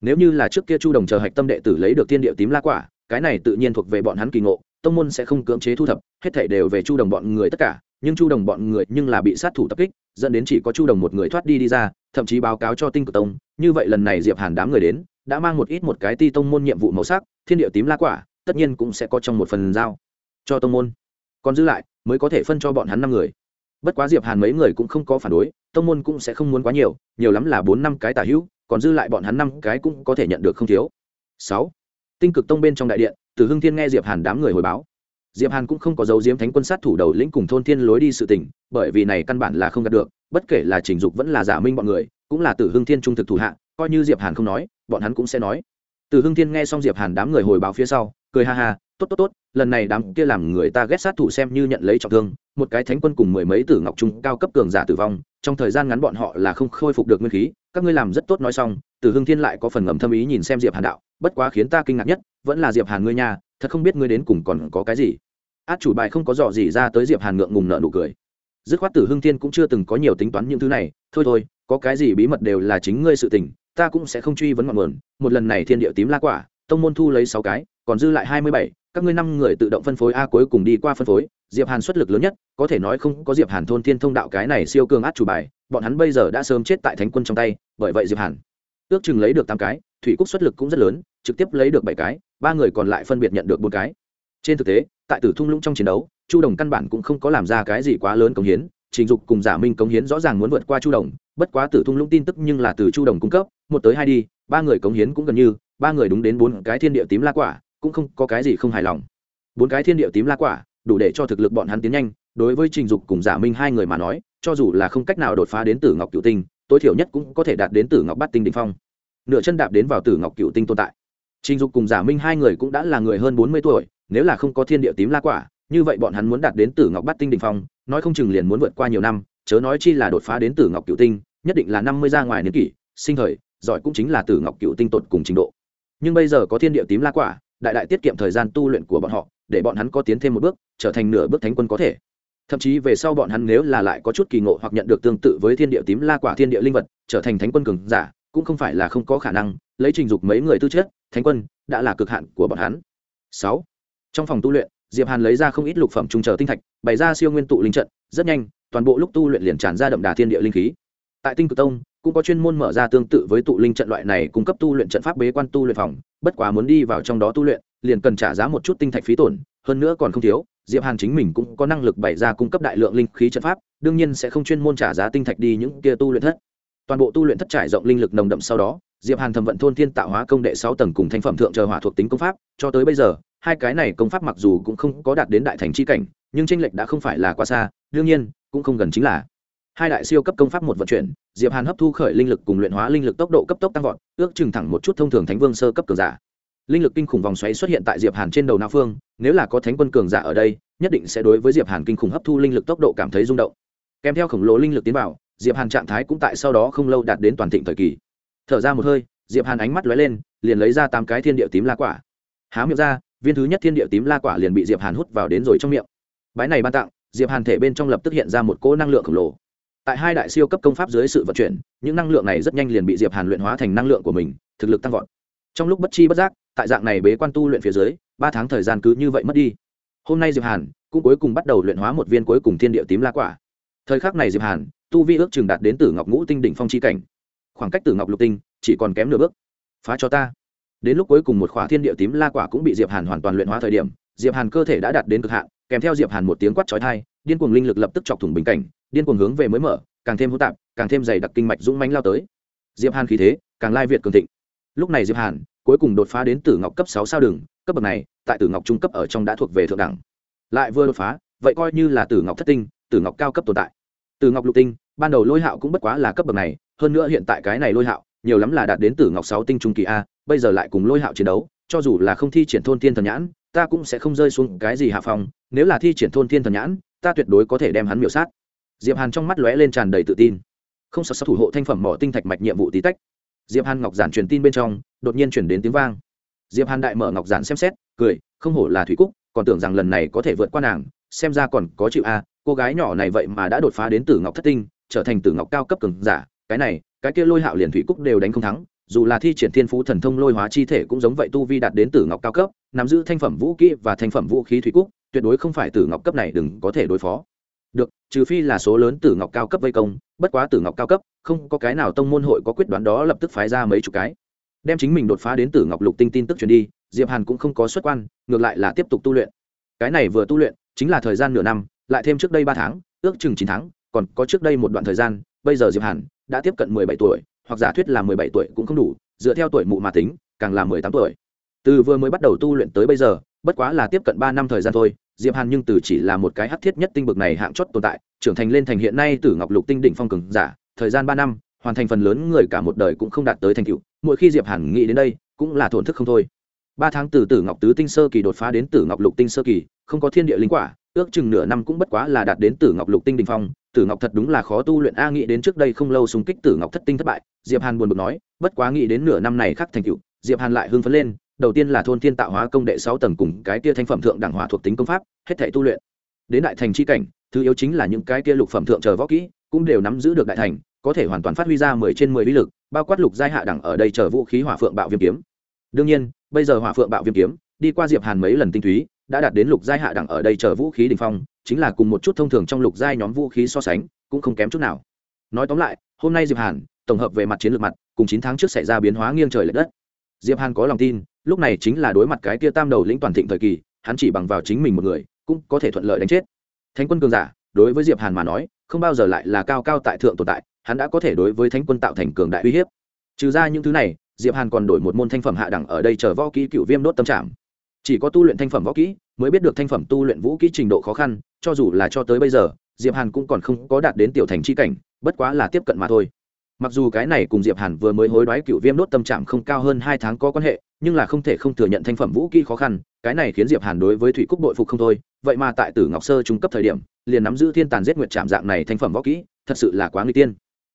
nếu như là trước kia chu đồng chờ hạch tâm đệ tử lấy được thiên địa tím la quả, cái này tự nhiên thuộc về bọn hắn kỳ ngộ, tông môn sẽ không cưỡng chế thu thập, hết thảy đều về chu đồng bọn người tất cả, nhưng chu đồng bọn người nhưng là bị sát thủ tập kích, dẫn đến chỉ có chu đồng một người thoát đi đi ra, thậm chí báo cáo cho tinh cực tông. Như vậy lần này diệp hàn đám người đến, đã mang một ít một cái ti tông môn nhiệm vụ màu sắc, thiên địa tím la quả, tất nhiên cũng sẽ có trong một phần giao cho tông môn. Còn giữ lại, mới có thể phân cho bọn hắn năm người. Bất quá diệp hàn mấy người cũng không có phản đối, tông môn cũng sẽ không muốn quá nhiều nhiều lắm là bốn năm cái tả hữu còn dư lại bọn hắn năm cái cũng có thể nhận được không thiếu. Sáu, tinh cực tông bên trong đại điện từ hưng thiên nghe diệp hàn đám người hồi báo. Diệp hàn cũng không có dấu diếm thánh quân sát thủ đầu lĩnh cùng thôn thiên lối đi sự tình, bởi vì này căn bản là không đạt được, bất kể là trình dục vẫn là giả minh bọn người, cũng là tử hưng thiên trung thực thủ hạ, coi như diệp hàn không nói, bọn hắn cũng sẽ nói. Từ hưng thiên nghe xong diệp hàn đám người hồi báo phía sau, cười ha ha, tốt tốt tốt, lần này đám kia làm người ta ghét sát thủ xem như nhận lấy trọng thương một cái thánh quân cùng mười mấy tử ngọc trung cao cấp cường giả tử vong, trong thời gian ngắn bọn họ là không khôi phục được nguyên khí, các ngươi làm rất tốt nói xong từ hưng thiên lại có phần ngầm thâm ý nhìn xem diệp hàn đạo, bất quá khiến ta kinh ngạc nhất, vẫn là diệp hàn ngươi nha, thật không biết ngươi đến cùng còn có cái gì. Át chủ bài không có dò gì ra tới diệp hàn ngượng ngùng nợ nụ cười. Dứt khoát tử hưng thiên cũng chưa từng có nhiều tính toán những thứ này, thôi thôi, có cái gì bí mật đều là chính ngươi sự tình, ta cũng sẽ không truy vấn ngọn nguồn, một lần này thiên địa tím la quả, tông môn thu lấy sáu cái, còn dư lại hai mươi bảy các ngươi năm người tự động phân phối a cuối cùng đi qua phân phối, diệp hàn xuất lực lớn nhất, có thể nói không có diệp hàn thôn thiên thông đạo cái này siêu cường át chủ bài, bọn hắn bây giờ đã sớm chết tại thánh quân trong tay, bởi vậy diệp hàn ước chừng lấy được tám cái, thủy cúc xuất lực cũng rất lớn, trực tiếp lấy được bảy cái, ba người còn lại phân biệt nhận được bốn cái. Trên thực tế, tại tử thung lũng trong chiến đấu, chu đồng căn bản cũng không có làm ra cái gì quá lớn cống hiến, trình dục cùng giả minh cống hiến rõ ràng muốn vượt qua chu đồng, bất quá tử thung lũng tin tức nhưng là từ chu đồng cung cấp, một tới hai đi, ba người cống hiến cũng gần như, ba người đúng đến bốn cái thiên địa tím la quả cũng không có cái gì không hài lòng. Bốn cái thiên địa tím la quả, đủ để cho thực lực bọn hắn tiến nhanh, đối với trình dục cùng giả minh hai người mà nói, cho dù là không cách nào đột phá đến tử ngọc cựu tinh, tối thiểu nhất cũng có thể đạt đến tử ngọc bát tinh đình phong. Nửa chân đạp đến vào tử ngọc cựu tinh tồn tại. Trình dục cùng giả minh hai người cũng đã là người hơn bốn mươi tuổi, nếu là không có thiên địa tím la quả, như vậy bọn hắn muốn đạt đến tử ngọc bát tinh đình phong, nói không chừng liền muốn vượt qua nhiều năm, chớ nói chi là đột phá đến tử ngọc cựu tinh, nhất định là năm mươi ra ngoài niên kỷ, sinh thời, giỏi cũng chính là tử ngọc cựu tinh tột cùng trình độ. Nhưng bây giờ có thiên địa tím la quả đại đại tiết kiệm thời gian tu luyện của bọn họ, để bọn hắn có tiến thêm một bước, trở thành nửa bước thánh quân có thể. Thậm chí về sau bọn hắn nếu là lại có chút kỳ ngộ hoặc nhận được tương tự với thiên địa tím la quả thiên địa linh vật, trở thành thánh quân cường giả, cũng không phải là không có khả năng, lấy trình dục mấy người tư chất, thánh quân đã là cực hạn của bọn hắn. Sáu, trong phòng tu luyện, diệp hàn lấy ra không ít lục phẩm trung chờ tinh thạch, bày ra siêu nguyên tụ linh trận, rất nhanh, toàn bộ lúc tu luyện liền tràn ra đậm đà thiên địa linh khí. Tại tinh cực tông cũng có chuyên môn mở ra tương tự với tụ linh trận loại này cung cấp tu luyện trận pháp bế quan tu luyện phòng, bất quá muốn đi vào trong đó tu luyện, liền cần trả giá một chút tinh thạch phí tổn, hơn nữa còn không thiếu, diệp hàn chính mình cũng có năng lực bày ra cung cấp đại lượng linh khí trận pháp, đương nhiên sẽ không chuyên môn trả giá tinh thạch đi những kia tu luyện thất. Toàn bộ tu luyện thất trải rộng linh lực nồng đậm sau đó, diệp hàn thẩm vận thôn thiên tạo hóa công đệ sáu tầng cùng thanh phẩm thượng chờ hỏa thuộc tính công pháp, cho tới bây giờ, hai cái này công pháp mặc dù cũng không có đạt đến đại thành chi cảnh, nhưng tranh lệch đã không phải là quá xa, đương nhiên, cũng không gần chính là hai đại siêu cấp công pháp một vận chuyển, diệp hàn hấp thu khởi linh lực cùng luyện hóa linh lực tốc độ cấp tốc tăng vọt, ước chừng thẳng một chút thông thường thánh vương sơ cấp cường giả. Linh lực kinh khủng vòng xoáy xuất hiện tại diệp hàn trên đầu não phương, nếu là có thánh quân cường giả ở đây, nhất định sẽ đối với diệp hàn kinh khủng hấp thu linh lực tốc độ cảm thấy rung động. Kèm theo khổng lồ linh lực tiến vào, diệp hàn trạng thái cũng tại sau đó không lâu đạt đến toàn thịnh thời kỳ. Thở ra một hơi, diệp hàn ánh mắt lóe lên, liền lấy ra tám cái thiên địa tím la quả. Há miệng ra, viên thứ nhất thiên địa tím la quả liền bị diệp hàn hút vào đến rồi trong miệng. Bái này ban tặng, diệp hàn thể bên trong lập tức hiện ra một cỗ năng lượng khổng lồ tại hai đại siêu cấp công pháp dưới sự vận chuyển, những năng lượng này rất nhanh liền bị diệp hàn luyện hóa thành năng lượng của mình, thực lực tăng vọt. Trong lúc bất chi bất giác, tại dạng này bế quan tu luyện phía dưới, ba tháng thời gian cứ như vậy mất đi. Hôm nay diệp hàn cũng cuối cùng bắt đầu luyện hóa một viên cuối cùng thiên địa tím la quả. Thời khắc này diệp hàn, tu vi ước chừng đạt đến tử ngọc ngũ tinh đỉnh phong chi cảnh. Khoảng cách tử ngọc lục tinh chỉ còn kém nửa bước. Phá cho ta. Đến lúc cuối cùng một khỏa thiên địa tím la quả cũng bị diệp hàn hoàn toàn luyện hóa thời điểm, diệp hàn cơ thể đã đạt đến cực hạn, kèm theo diệp hàn một tiếng quát chói tai, điên cuồng linh lực lập tức chọc thủng bình cảnh điên cuồng hướng về mới mở, càng thêm hỗn tạp, càng thêm dày đặc kinh mạch dũng mãnh lao tới. Diệp hàn khí thế, càng lai việt cường thịnh. Lúc này diệp hàn, cuối cùng đột phá đến tử ngọc cấp sáu sao đường, cấp bậc này, tại tử ngọc trung cấp ở trong đã thuộc về thượng đẳng. Lại vừa đột phá, vậy coi như là tử ngọc thất tinh, tử ngọc cao cấp tồn tại. Tử ngọc lục tinh, ban đầu lôi hạo cũng bất quá là cấp bậc này, hơn nữa hiện tại cái này lôi hạo, nhiều lắm là đạt đến tử ngọc sáu tinh trung kỳ a, bây giờ lại cùng lôi hạo chiến đấu, cho dù là không thi triển thôn thiên thần nhãn, ta cũng sẽ không rơi xuống cái gì hạ phòng nếu là thi triển thôn thiên thần nhãn, ta tuyệt đối có thể đem hắn miểu sát diệp hàn trong mắt lóe lên tràn đầy tự tin. Không sợ sắc thủ hộ thanh phẩm mỏ tinh thạch mạch nhiệm vụ tí tách. Diệp hàn ngọc giản truyền tin bên trong, đột nhiên chuyển đến tiếng vang. Diệp hàn đại mở ngọc giản xem xét, cười, không hổ là thủy cúc, còn tưởng rằng lần này có thể vượt qua nàng, xem ra còn có chịu a, cô gái nhỏ này vậy mà đã đột phá đến tử ngọc thất tinh, trở thành tử ngọc cao cấp cường giả, cái này, cái kia lôi hạo liền thủy cúc đều đánh không thắng, dù là thi triển thiên phú thần thông lôi hóa chi thể cũng giống vậy tu vi đạt đến tử ngọc cao cấp, nắm giữ thanh phẩm vũ kỹ và thanh phẩm vũ khí thủy cúc, tuyệt đối không phải tử ngọc cấp này đừng có thể đối phó được, trừ phi là số lớn tử ngọc cao cấp vây công, bất quá tử ngọc cao cấp, không có cái nào tông môn hội có quyết đoán đó lập tức phái ra mấy chục cái. Đem chính mình đột phá đến tử ngọc lục tinh tin tức truyền đi, diệp hàn cũng không có xuất quan, ngược lại là tiếp tục tu luyện. Cái này vừa tu luyện, chính là thời gian nửa năm, lại thêm trước đây ba tháng, ước chừng chín tháng, còn có trước đây một đoạn thời gian, bây giờ diệp hàn đã tiếp cận mười bảy tuổi, hoặc giả thuyết là mười bảy tuổi cũng không đủ, dựa theo tuổi mụ mà tính, càng là mười tám tuổi. Từ vừa mới bắt đầu tu luyện tới bây giờ, bất quá là tiếp cận ba năm thời gian thôi diệp hàn nhưng từ chỉ là một cái hắc thiết nhất tinh bực này hạng chót tồn tại, trưởng thành lên thành hiện nay tử ngọc lục tinh đỉnh phong cường giả, thời gian ba năm, hoàn thành phần lớn người cả một đời cũng không đạt tới thành tựu, mỗi khi diệp hàn nghĩ đến đây, cũng là thổn thức không thôi. Ba tháng từ tử ngọc tứ tinh sơ kỳ đột phá đến tử ngọc lục tinh sơ kỳ, không có thiên địa linh quả, ước chừng nửa năm cũng bất quá là đạt đến tử ngọc lục tinh đỉnh phong. Tử ngọc thật đúng là khó tu luyện, a, nghĩ đến trước đây không lâu xung kích tử ngọc thất tinh thất bại, diệp hàn buồn bực nói, bất quá nghĩ đến nửa năm này khắc thành tựu, diệp hàn lại hưng phấn lên đầu tiên là thôn thiên tạo hóa công đệ sáu tầng cùng cái kia thanh phẩm thượng đẳng hỏa thuộc tính công pháp, hết thảy tu luyện. Đến đại thành chi cảnh, thứ yếu chính là những cái kia lục phẩm thượng chờ võ kỹ, cũng đều nắm giữ được đại thành, có thể hoàn toàn phát huy ra mười trên mười uy lực, bao quát lục giai hạ đẳng ở đây chờ vũ khí hỏa phượng bạo viêm kiếm. Đương nhiên, bây giờ hỏa phượng bạo viêm kiếm, đi qua diệp hàn mấy lần tinh túy, đã đạt đến lục giai hạ đẳng ở đây chờ vũ khí đỉnh phong, chính là cùng một chút thông thường trong lục giai nhóm vũ khí so sánh, cũng không kém chút nào. Nói tóm lại, hôm nay diệp hàn, tổng hợp về mặt chiến lược mặt, cùng chín tháng trước xảy ra biến hóa nghiêng trời lệch đất. Diệp hàn có lòng tin lúc này chính là đối mặt cái tia tam đầu lĩnh toàn thịnh thời kỳ, hắn chỉ bằng vào chính mình một người, cũng có thể thuận lợi đánh chết. Thánh quân cường giả, đối với diệp hàn mà nói, không bao giờ lại là cao cao tại thượng tồn tại, hắn đã có thể đối với thánh quân tạo thành cường đại uy hiếp. Trừ ra những thứ này, diệp hàn còn đổi một môn thanh phẩm hạ đẳng ở đây chờ võ kỹ cựu viêm đốt tâm trạng chỉ có tu luyện thanh phẩm võ kỹ, mới biết được thanh phẩm tu luyện vũ kỹ trình độ khó khăn, cho dù là cho tới bây giờ, diệp hàn cũng còn không có đạt đến tiểu thành chi cảnh, bất quá là tiếp cận mà thôi mặc dù cái này cùng diệp hàn vừa mới hối đoái cựu viêm đốt tâm trạng không cao hơn hai tháng có quan hệ, nhưng là không thể không thừa nhận thanh phẩm vũ kỹ khó khăn, cái này khiến diệp hàn đối với thủy cúc bội phục không thôi, vậy mà tại tử ngọc sơ trung cấp thời điểm, liền nắm giữ thiên tàn giết nguyệt trạm dạng này thanh phẩm võ kỹ, thật sự là quá nguy tiên.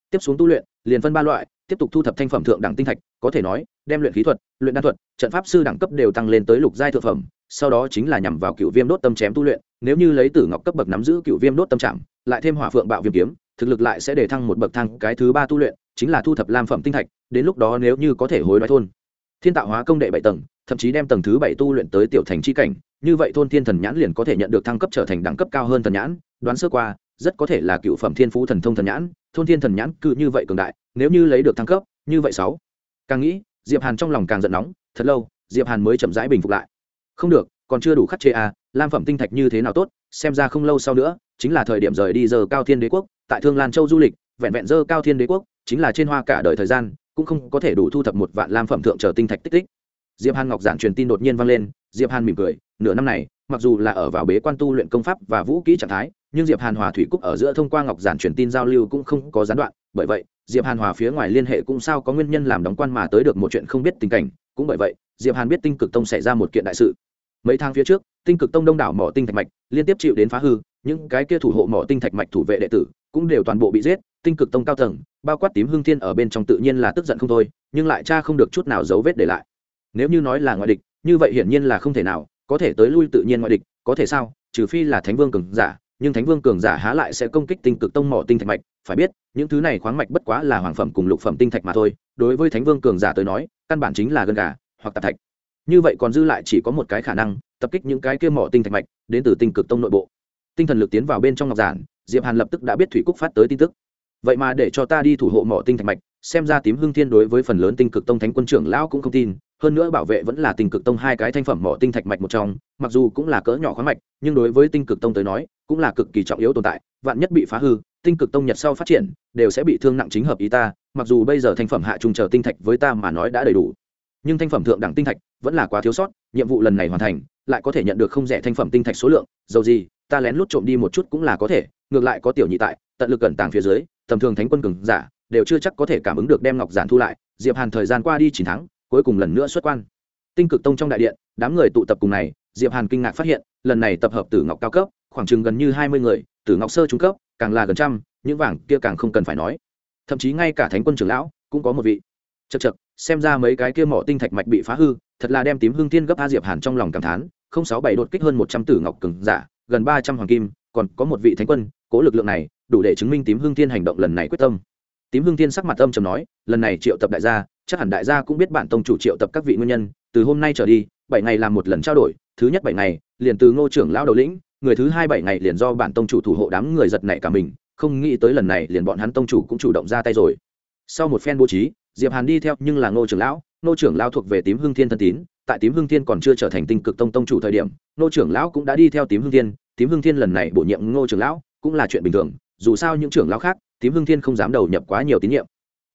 Tiếp xuống tu luyện, liền phân ba loại, tiếp tục thu thập thanh phẩm thượng đẳng tinh thạch, có thể nói, đem luyện khí thuật, luyện đan thuật, trận pháp sư đẳng cấp đều tăng lên tới lục giai thượng phẩm, sau đó chính là nhằm vào cựu viêm đốt tâm chém tu luyện, nếu như lấy tử ngọc cấp bậc nắm giữ cựu viêm đốt tâm trạng, lại thêm hỏa phượng bạo viêm kiếm thực lực lại sẽ để thăng một bậc thang. Cái thứ ba tu luyện chính là thu thập lam phẩm tinh thạch, đến lúc đó nếu như có thể hối đoái thôn, thiên tạo hóa công đệ bảy tầng, thậm chí đem tầng thứ bảy tu luyện tới tiểu thành c h i cảnh, như vậy thôn thiên thần nhãn liền có thể nhận được thăng cấp trở thành đẳng cấp cao hơn thần nhãn. Đoán sơ qua, rất có thể là cựu phẩm thiên phú thần thông thần nhãn. Thôn thiên thần nhãn cự như vậy cường đại, nếu như lấy được thăng cấp, như vậy sáu. Càng nghĩ, diệp hàn trong lòng càng giận nóng, thật lâu, diệp hàn mới chậm rãi bình phục lại. Không được, còn chưa đủ khắc chế à lam phẩm tinh thạch như thế nào tốt, xem ra không lâu sau nữa, chính là thời điểm rời đi giờ cao thiên đế quốc, tại thương lan châu du lịch, vẹn vẹn dơ cao thiên đế quốc, chính là trên hoa cả đời thời gian, cũng không có thể đủ thu thập một vạn lam phẩm thượng trở tinh thạch tích tích. Diệp hàn ngọc giản truyền tin đột nhiên vang lên, diệp hàn mỉm cười, nửa năm này, mặc dù là ở vào bế quan tu luyện công pháp và vũ kỹ trạng thái, nhưng diệp hàn hòa thủy cúc ở giữa thông qua ngọc giản truyền tin giao lưu cũng không có gián đoạn, bởi vậy, diệp hàn hòa phía ngoài liên hệ cũng sao có nguyên nhân làm đóng quan mà tới được một chuyện không biết tình cảnh, cũng bởi vậy, diệp hàn biết tinh cực tông xảy ra một kiện đại sự mấy tháng phía trước, tinh cực tông đông đảo mỏ tinh thạch mạch liên tiếp chịu đến phá hư, những cái kia thủ hộ mỏ tinh thạch mạch thủ vệ đệ tử cũng đều toàn bộ bị giết, tinh cực tông cao tầng, bao quát tím hương thiên ở bên trong tự nhiên là tức giận không thôi, nhưng lại cha không được chút nào dấu vết để lại. Nếu như nói là ngoại địch, như vậy hiển nhiên là không thể nào, có thể tới lui tự nhiên ngoại địch, có thể sao? Trừ phi là thánh vương cường giả, nhưng thánh vương cường giả há lại sẽ công kích tinh cực tông mỏ tinh thạch mạch, phải biết, những thứ này khoáng mạch bất quá là hoàng phẩm cùng lục phẩm tinh thạch mà thôi, đối với thánh vương cường giả tới nói, căn bản chính là gân gà hoặc tạp thạch như vậy còn dư lại chỉ có một cái khả năng, tập kích những cái kia mỏ tinh thạch mạch, đến từ tinh cực tông nội bộ. Tinh thần lực tiến vào bên trong ngọc giản, diệp hàn lập tức đã biết thủy cúc phát tới tin tức. Vậy mà để cho ta đi thủ hộ mỏ tinh thạch mạch, xem ra tím hưng thiên đối với phần lớn tinh cực tông thánh quân trưởng lão cũng không tin, hơn nữa bảo vệ vẫn là tinh cực tông hai cái thanh phẩm mỏ tinh thạch mạch một trong, mặc dù cũng là cỡ nhỏ khoáng mạch, nhưng đối với tinh cực tông tới nói, cũng là cực kỳ trọng yếu tồn tại, vạn nhất bị phá hư, tinh cực tông nhật sau phát triển, đều sẽ bị thương nặng chính hợp ý ta, mặc dù bây giờ thanh phẩm hạ trung chờ tinh thạch với ta mà nói đã đầy đủ nhưng thanh phẩm thượng đẳng tinh thạch vẫn là quá thiếu sót, nhiệm vụ lần này hoàn thành, lại có thể nhận được không rẻ thanh phẩm tinh thạch số lượng, dầu gì, ta lén lút trộm đi một chút cũng là có thể, ngược lại có tiểu nhị tại, tận lực cẩn tàng phía dưới, tầm thường thánh quân cường giả, đều chưa chắc có thể cảm ứng được đem ngọc giản thu lại, diệp hàn thời gian qua đi chín tháng, cuối cùng lần nữa xuất quan. Tinh cực tông trong đại điện, đám người tụ tập cùng này, diệp hàn kinh ngạc phát hiện, lần này tập hợp tử ngọc cao cấp, khoảng chừng gần như hai mươi người, tử ngọc sơ trung cấp, càng là gần trăm, những vàng kia càng không cần phải nói. Thậm chí ngay cả thánh quân trưởng lão cũng có một vị. Chật chật xem ra mấy cái kia mỏ tinh thạch mạch bị phá hư, thật là đem tím hương tiên gấp a diệp hàn trong lòng cảm thán, không sáu bảy đột kích hơn một trăm tử ngọc cường giả, gần ba trăm hoàng kim, còn có một vị thánh quân, cố lực lượng này, đủ để chứng minh tím hương tiên hành động lần này quyết tâm. Tím hương tiên sắc mặt âm trầm nói, lần này triệu tập đại gia, chắc hẳn đại gia cũng biết bản tông chủ triệu tập các vị nguyên nhân, từ hôm nay trở đi, bảy ngày làm một lần trao đổi, thứ nhất bảy ngày, liền từ ngô trưởng lão đầu lĩnh, người thứ hai bảy ngày liền do bản tông chủ thủ hộ đám người giật nảy cả mình, không nghĩ tới lần này liền bọn hắn tông chủ cũng chủ động ra tay rồi. Sau một phen bố trí diệp hàn đi theo, nhưng là ngô trưởng lão, ngô trưởng lão thuộc về tím hương thiên thân tín, tại tím hương thiên còn chưa trở thành tinh cực tông tông chủ thời điểm, ngô trưởng lão cũng đã đi theo tím hương thiên. Tím hương thiên lần này bổ nhiệm ngô trưởng lão cũng là chuyện bình thường, dù sao những trưởng lão khác, tím hương thiên không dám đầu nhập quá nhiều tín nhiệm.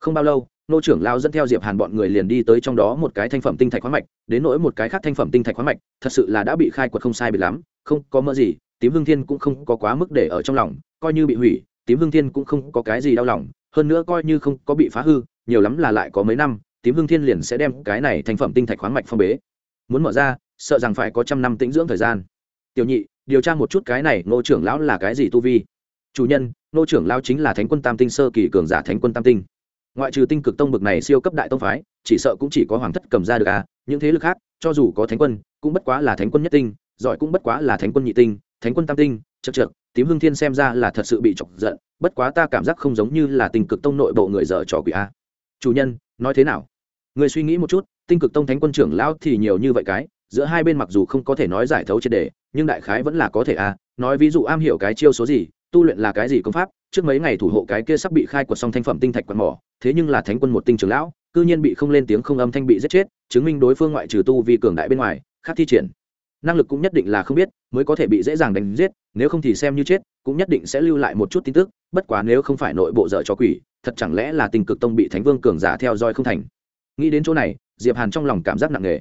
Không bao lâu nô trưởng lao dẫn theo diệp hàn bọn người liền đi tới trong đó một cái thanh phẩm tinh thạch khoáng mạch, đến nỗi một cái khác thanh phẩm tinh thạch khoáng mạch, thật sự là đã bị khai quật không sai bị lắm, không có mơ gì, tím hương thiên cũng không có quá mức để ở trong lòng, coi như bị hủy, tím hương thiên cũng không có cái gì đau lòng, hơn nữa coi như không có bị phá hư nhiều lắm là lại có mấy năm, tím hương thiên liền sẽ đem cái này thành phẩm tinh thạch khoáng mạch phong bế. Muốn mở ra, sợ rằng phải có trăm năm tĩnh dưỡng thời gian. Tiểu nhị, điều tra một chút cái này, ngô trưởng lão là cái gì tu vi? Chủ nhân, ngô trưởng lão chính là thánh quân tam tinh sơ kỳ cường giả thánh quân tam tinh. Ngoại trừ tinh cực tông bực này siêu cấp đại tông phái, chỉ sợ cũng chỉ có hoàng thất cầm ra được à những thế lực khác, cho dù có thánh quân, cũng bất quá là thánh quân nhất tinh, giỏi cũng bất quá là thánh quân nhị tinh, thánh quân tam tinh, chật chật tím hương thiên xem ra là thật sự bị chọc giận, bất quá ta cảm giác không giống như là tinh cực tông nội bộ người dở trò quỷ a chủ nhân, nói thế nào người suy nghĩ một chút, tinh cực tông thánh quân trưởng lão thì nhiều như vậy cái, giữa hai bên mặc dù không có thể nói giải thấu triệt đề, nhưng đại khái vẫn là có thể à? nói ví dụ am hiểu cái chiêu số gì, tu luyện là cái gì công pháp, trước mấy ngày thủ hộ cái kia sắp bị khai quật xong thanh phẩm tinh thạch quạt mỏ, thế nhưng là thánh quân một tinh trưởng lão, cư nhiên bị không lên tiếng không âm thanh bị giết chết, chứng minh đối phương ngoại trừ tu vi cường đại bên ngoài, khác thi triển năng lực cũng nhất định là không biết, mới có thể bị dễ dàng đánh giết, nếu không thì xem như chết, cũng nhất định sẽ lưu lại một chút tin tức, bất quá nếu không phải nội bộ dở cho quỷ thật chẳng lẽ là tình cực tông bị thánh vương cường giả theo dõi không thành? Nghĩ đến chỗ này, diệp hàn trong lòng cảm giác nặng nề.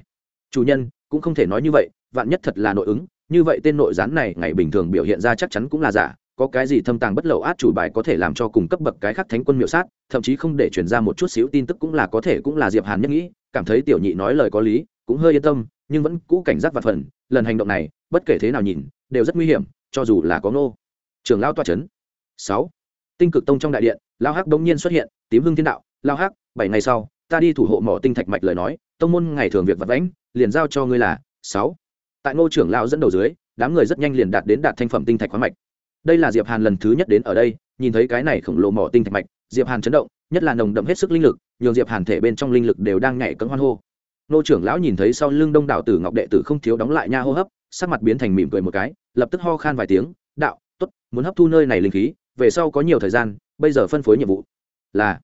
Chủ nhân, cũng không thể nói như vậy, vạn nhất thật là nội ứng, như vậy tên nội gián này ngày bình thường biểu hiện ra chắc chắn cũng là giả, có cái gì thâm tàng bất lậu át chủ bài có thể làm cho cùng cấp bậc cái khác thánh quân miểu sát, thậm chí không để chuyển ra một chút xíu tin tức cũng là có thể, cũng là diệp hàn nhất nghĩ, cảm thấy tiểu nhị nói lời có lý, cũng hơi yên tâm, nhưng vẫn cũ cảnh giác và phần, lần hành động này, bất kể thế nào nhìn, đều rất nguy hiểm, cho dù là có ngô trường lao toa chấn. sáu. Tinh cực tông trong đại điện lao hắc bỗng nhiên xuất hiện, tím hưng thiên đạo, lao hắc, bảy ngày sau, ta đi thủ hộ mỏ tinh thạch mạch lời nói, tông môn ngày thường việc vật lãnh liền giao cho ngươi là sáu. Tại ngô trưởng lao dẫn đầu dưới, đám người rất nhanh liền đạt đến đạt thanh phẩm tinh thạch khoáng mạch. Đây là diệp hàn lần thứ nhất đến ở đây, nhìn thấy cái này khổng lồ mỏ tinh thạch mạch, diệp hàn chấn động, nhất là nồng đậm hết sức linh lực, nhường diệp hàn thể bên trong linh lực đều đang nhảy cẫng hoan hô. Nô trưởng lão nhìn thấy sau lưng đông đảo tử ngọc đệ tử không thiếu đóng lại nha hô hấp, sắc mặt biến thành mỉm cười một cái, lập tức ho khan vài tiếng, đạo, tốt, muốn hấp thu nơi này linh khí, về sau có nhiều thời gian bây giờ phân phối nhiệm vụ là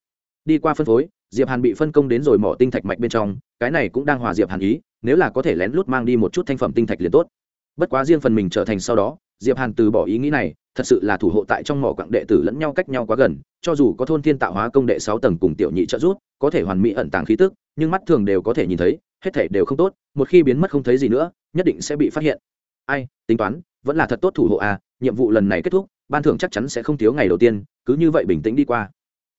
đi qua phân phối, diệp hàn bị phân công đến rồi mỏ tinh thạch mạch bên trong, cái này cũng đang hòa diệp hàn ý, nếu là có thể lén lút mang đi một chút thanh phẩm tinh thạch liền tốt. Bất quá riêng phần mình trở thành sau đó, diệp hàn từ bỏ ý nghĩ này, thật sự là thủ hộ tại trong mỏ quặng đệ tử lẫn nhau cách nhau quá gần, cho dù có thôn thiên tạo hóa công đệ sáu tầng cùng tiểu nhị trợ giúp, có thể hoàn mỹ ẩn tàng khí tức, nhưng mắt thường đều có thể nhìn thấy, hết thể đều không tốt, một khi biến mất không thấy gì nữa, nhất định sẽ bị phát hiện. Ai, tính toán, vẫn là thật tốt thủ hộ à nhiệm vụ lần này kết thúc ban thưởng chắc chắn sẽ không thiếu ngày đầu tiên, cứ như vậy bình tĩnh đi qua.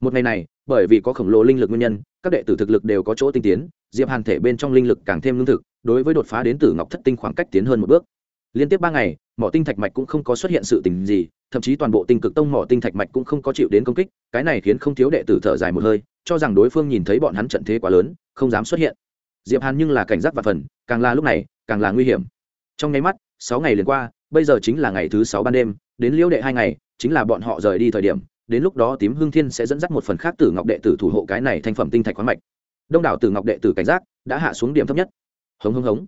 Một ngày này, bởi vì có khổng lồ linh lực nguyên nhân, các đệ tử thực lực đều có chỗ tinh tiến, diệp hàn thể bên trong linh lực càng thêm lương thực, đối với đột phá đến từ ngọc thất tinh khoảng cách tiến hơn một bước. Liên tiếp ba ngày, mỏ tinh thạch mạch cũng không có xuất hiện sự tình gì, thậm chí toàn bộ tinh cực tông mỏ tinh thạch mạch cũng không có chịu đến công kích, cái này khiến không thiếu đệ tử thở dài một hơi, cho rằng đối phương nhìn thấy bọn hắn trận thế quá lớn, không dám xuất hiện. Diệp hàn nhưng là cảnh giác và phần, càng là lúc này, càng là nguy hiểm. Trong nháy mắt, sáu ngày liền qua bây giờ chính là ngày thứ sáu ban đêm, đến liễu đệ hai ngày, chính là bọn họ rời đi thời điểm, đến lúc đó tím hương thiên sẽ dẫn dắt một phần khác tử ngọc đệ tử thủ hộ cái này thành phẩm tinh thạch khoáng mạch. Đông đảo tử ngọc đệ tử cảnh giác, đã hạ xuống điểm thấp nhất. Hống hống hống.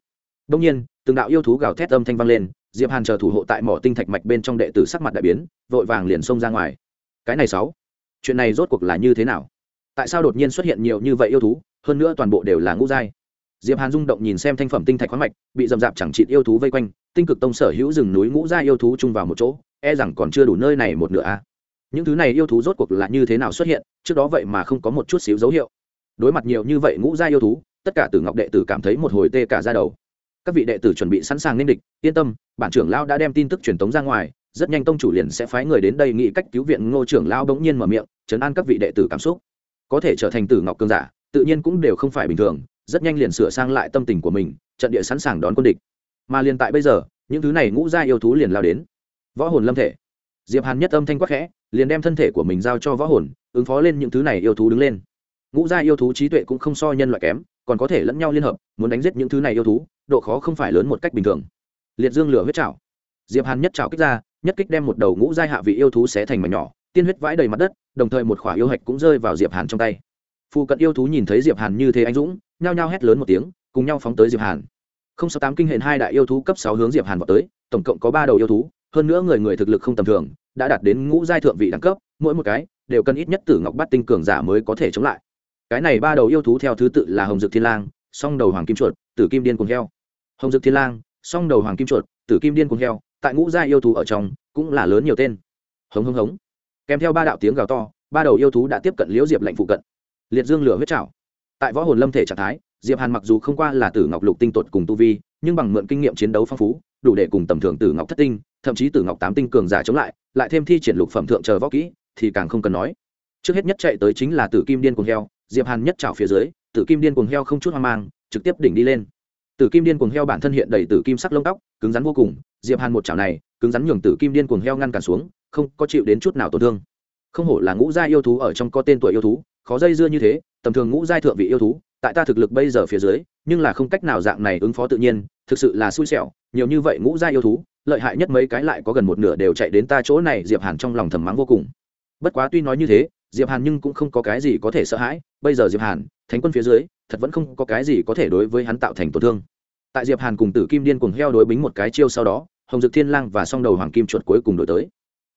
Đông nhiên, từng đạo yêu thú gào thét âm thanh vang lên, diệp hàn chờ thủ hộ tại mỏ tinh thạch mạch bên trong đệ tử sắc mặt đại biến, vội vàng liền xông ra ngoài. Cái này sáu, chuyện này rốt cuộc là như thế nào? Tại sao đột nhiên xuất hiện nhiều như vậy yêu thú, hơn nữa toàn bộ đều là ngũ giai? Diệp hàn rung động nhìn xem thanh phẩm tinh thạch khoáng mạch, bị dầm dạp chẳng trị yêu thú vây quanh tinh cực tông sở hữu rừng núi ngũ gia yêu thú chung vào một chỗ e rằng còn chưa đủ nơi này một nửa a. À. những thứ này yêu thú rốt cuộc là như thế nào xuất hiện, trước đó vậy mà không có một chút xíu dấu hiệu. Đối mặt nhiều như vậy ngũ gia yêu thú, tất cả tử ngọc đệ tử cảm thấy một hồi tê cả ra đầu. Các vị đệ tử chuẩn bị sẵn sàng nên địch, yên tâm, bản trưởng lao đã đem tin tức truyền tống ra ngoài, rất nhanh tông chủ liền sẽ phái người đến đây nghĩ cách cứu viện ngô trưởng lao bỗng nhiên mở miệng chấn an các vị đệ tử cảm xúc. Có thể trở thành tử ngọc cường giả, tự nhiên cũng đều không phải bình thường, rất nhanh liền sửa sang lại tâm tình của mình, trận địa sẵn sàng đón quân địch mà liền tại bây giờ, những thứ này ngũ gia yêu thú liền lao đến. Võ hồn lâm thể. Diệp hàn nhất âm thanh quắc khẽ, liền đem thân thể của mình giao cho võ hồn, ứng phó lên những thứ này yêu thú đứng lên. Ngũ gia yêu thú trí tuệ cũng không so nhân loại kém, còn có thể lẫn nhau liên hợp, muốn đánh giết những thứ này yêu thú, độ khó không phải lớn một cách bình thường. Liệt dương lửa huyết trảo. Diệp hàn nhất trảo kích ra, nhất kích đem một đầu ngũ giai hạ vị yêu thú xé thành mảnh nhỏ, tiên huyết vãi đầy mặt đất, đồng thời một khỏa yêu hạch cũng rơi vào diệp hàn trong tay. Phụ cận yêu thú nhìn thấy diệp hàn như thế anh dũng, nhao nhao hét lớn một tiếng, cùng nhau phóng tới diệp hàn không sáu tám kinh hển hai đại yêu thú cấp sáu hướng diệp hàn vào tới, tổng cộng có ba đầu yêu thú, hơn nữa người người thực lực không tầm thường, đã đạt đến ngũ giai thượng vị đẳng cấp, mỗi một cái đều cần ít nhất tử ngọc bát tinh cường giả mới có thể chống lại. Cái này ba đầu yêu thú theo thứ tự là hồng dược thiên lang, song đầu hoàng kim chuột, tử kim điên cuồng heo. Hồng dược thiên lang, song đầu hoàng kim chuột, tử kim điên cuồng heo, tại ngũ gia yêu thú ở trong cũng là lớn nhiều tên. Hống hống hống. Kèm theo ba đạo tiếng gào to, ba đầu yêu thú đã tiếp cận liễu diệp lệnh phụ cận. Liệt dương lửa huyết trảo. Tại võ hồn lâm thể trạng thái diệp hàn mặc dù không qua là tử ngọc lục tinh tuột cùng tu vi, nhưng bằng mượn kinh nghiệm chiến đấu phong phú, đủ để cùng tầm thường tử ngọc thất tinh, thậm chí tử ngọc tám tinh cường giả chống lại lại thêm thi triển lục phẩm thượng chờ võ kỹ, thì càng không cần nói. Trước hết nhất chạy tới chính là tử kim điên cuồng heo, diệp hàn nhất chảo phía dưới, tử kim điên cuồng heo không chút hoang mang, trực tiếp đỉnh đi lên. Tử kim điên cuồng heo bản thân hiện đầy tử kim sắc lông tóc, cứng rắn vô cùng, diệp hàn một chảo này, cứng rắn nhường tử kim điên cuồng heo ngăn cản xuống, không có chịu đến chút nào tổn thương. Không hổ là ngũ gia yêu thú ở trong có tên tuổi yêu thú, khó dây dưa như thế, tầm thường ngũ giai thượng vị yêu thú tại ta thực lực bây giờ phía dưới, nhưng là không cách nào dạng này ứng phó tự nhiên, thực sự là xui xẻo, nhiều như vậy ngũ giai yêu thú, lợi hại nhất mấy cái lại có gần một nửa đều chạy đến ta chỗ này, diệp hàn trong lòng thầm mắng vô cùng. Bất quá tuy nói như thế, diệp hàn nhưng cũng không có cái gì có thể sợ hãi, bây giờ diệp hàn, thánh quân phía dưới, thật vẫn không có cái gì có thể đối với hắn tạo thành tổn thương. Tại diệp hàn cùng tử kim điên cùng heo đối bính một cái chiêu sau đó, hồng dực thiên lang và song đầu hoàng kim chuột cuối cùng đổi tới.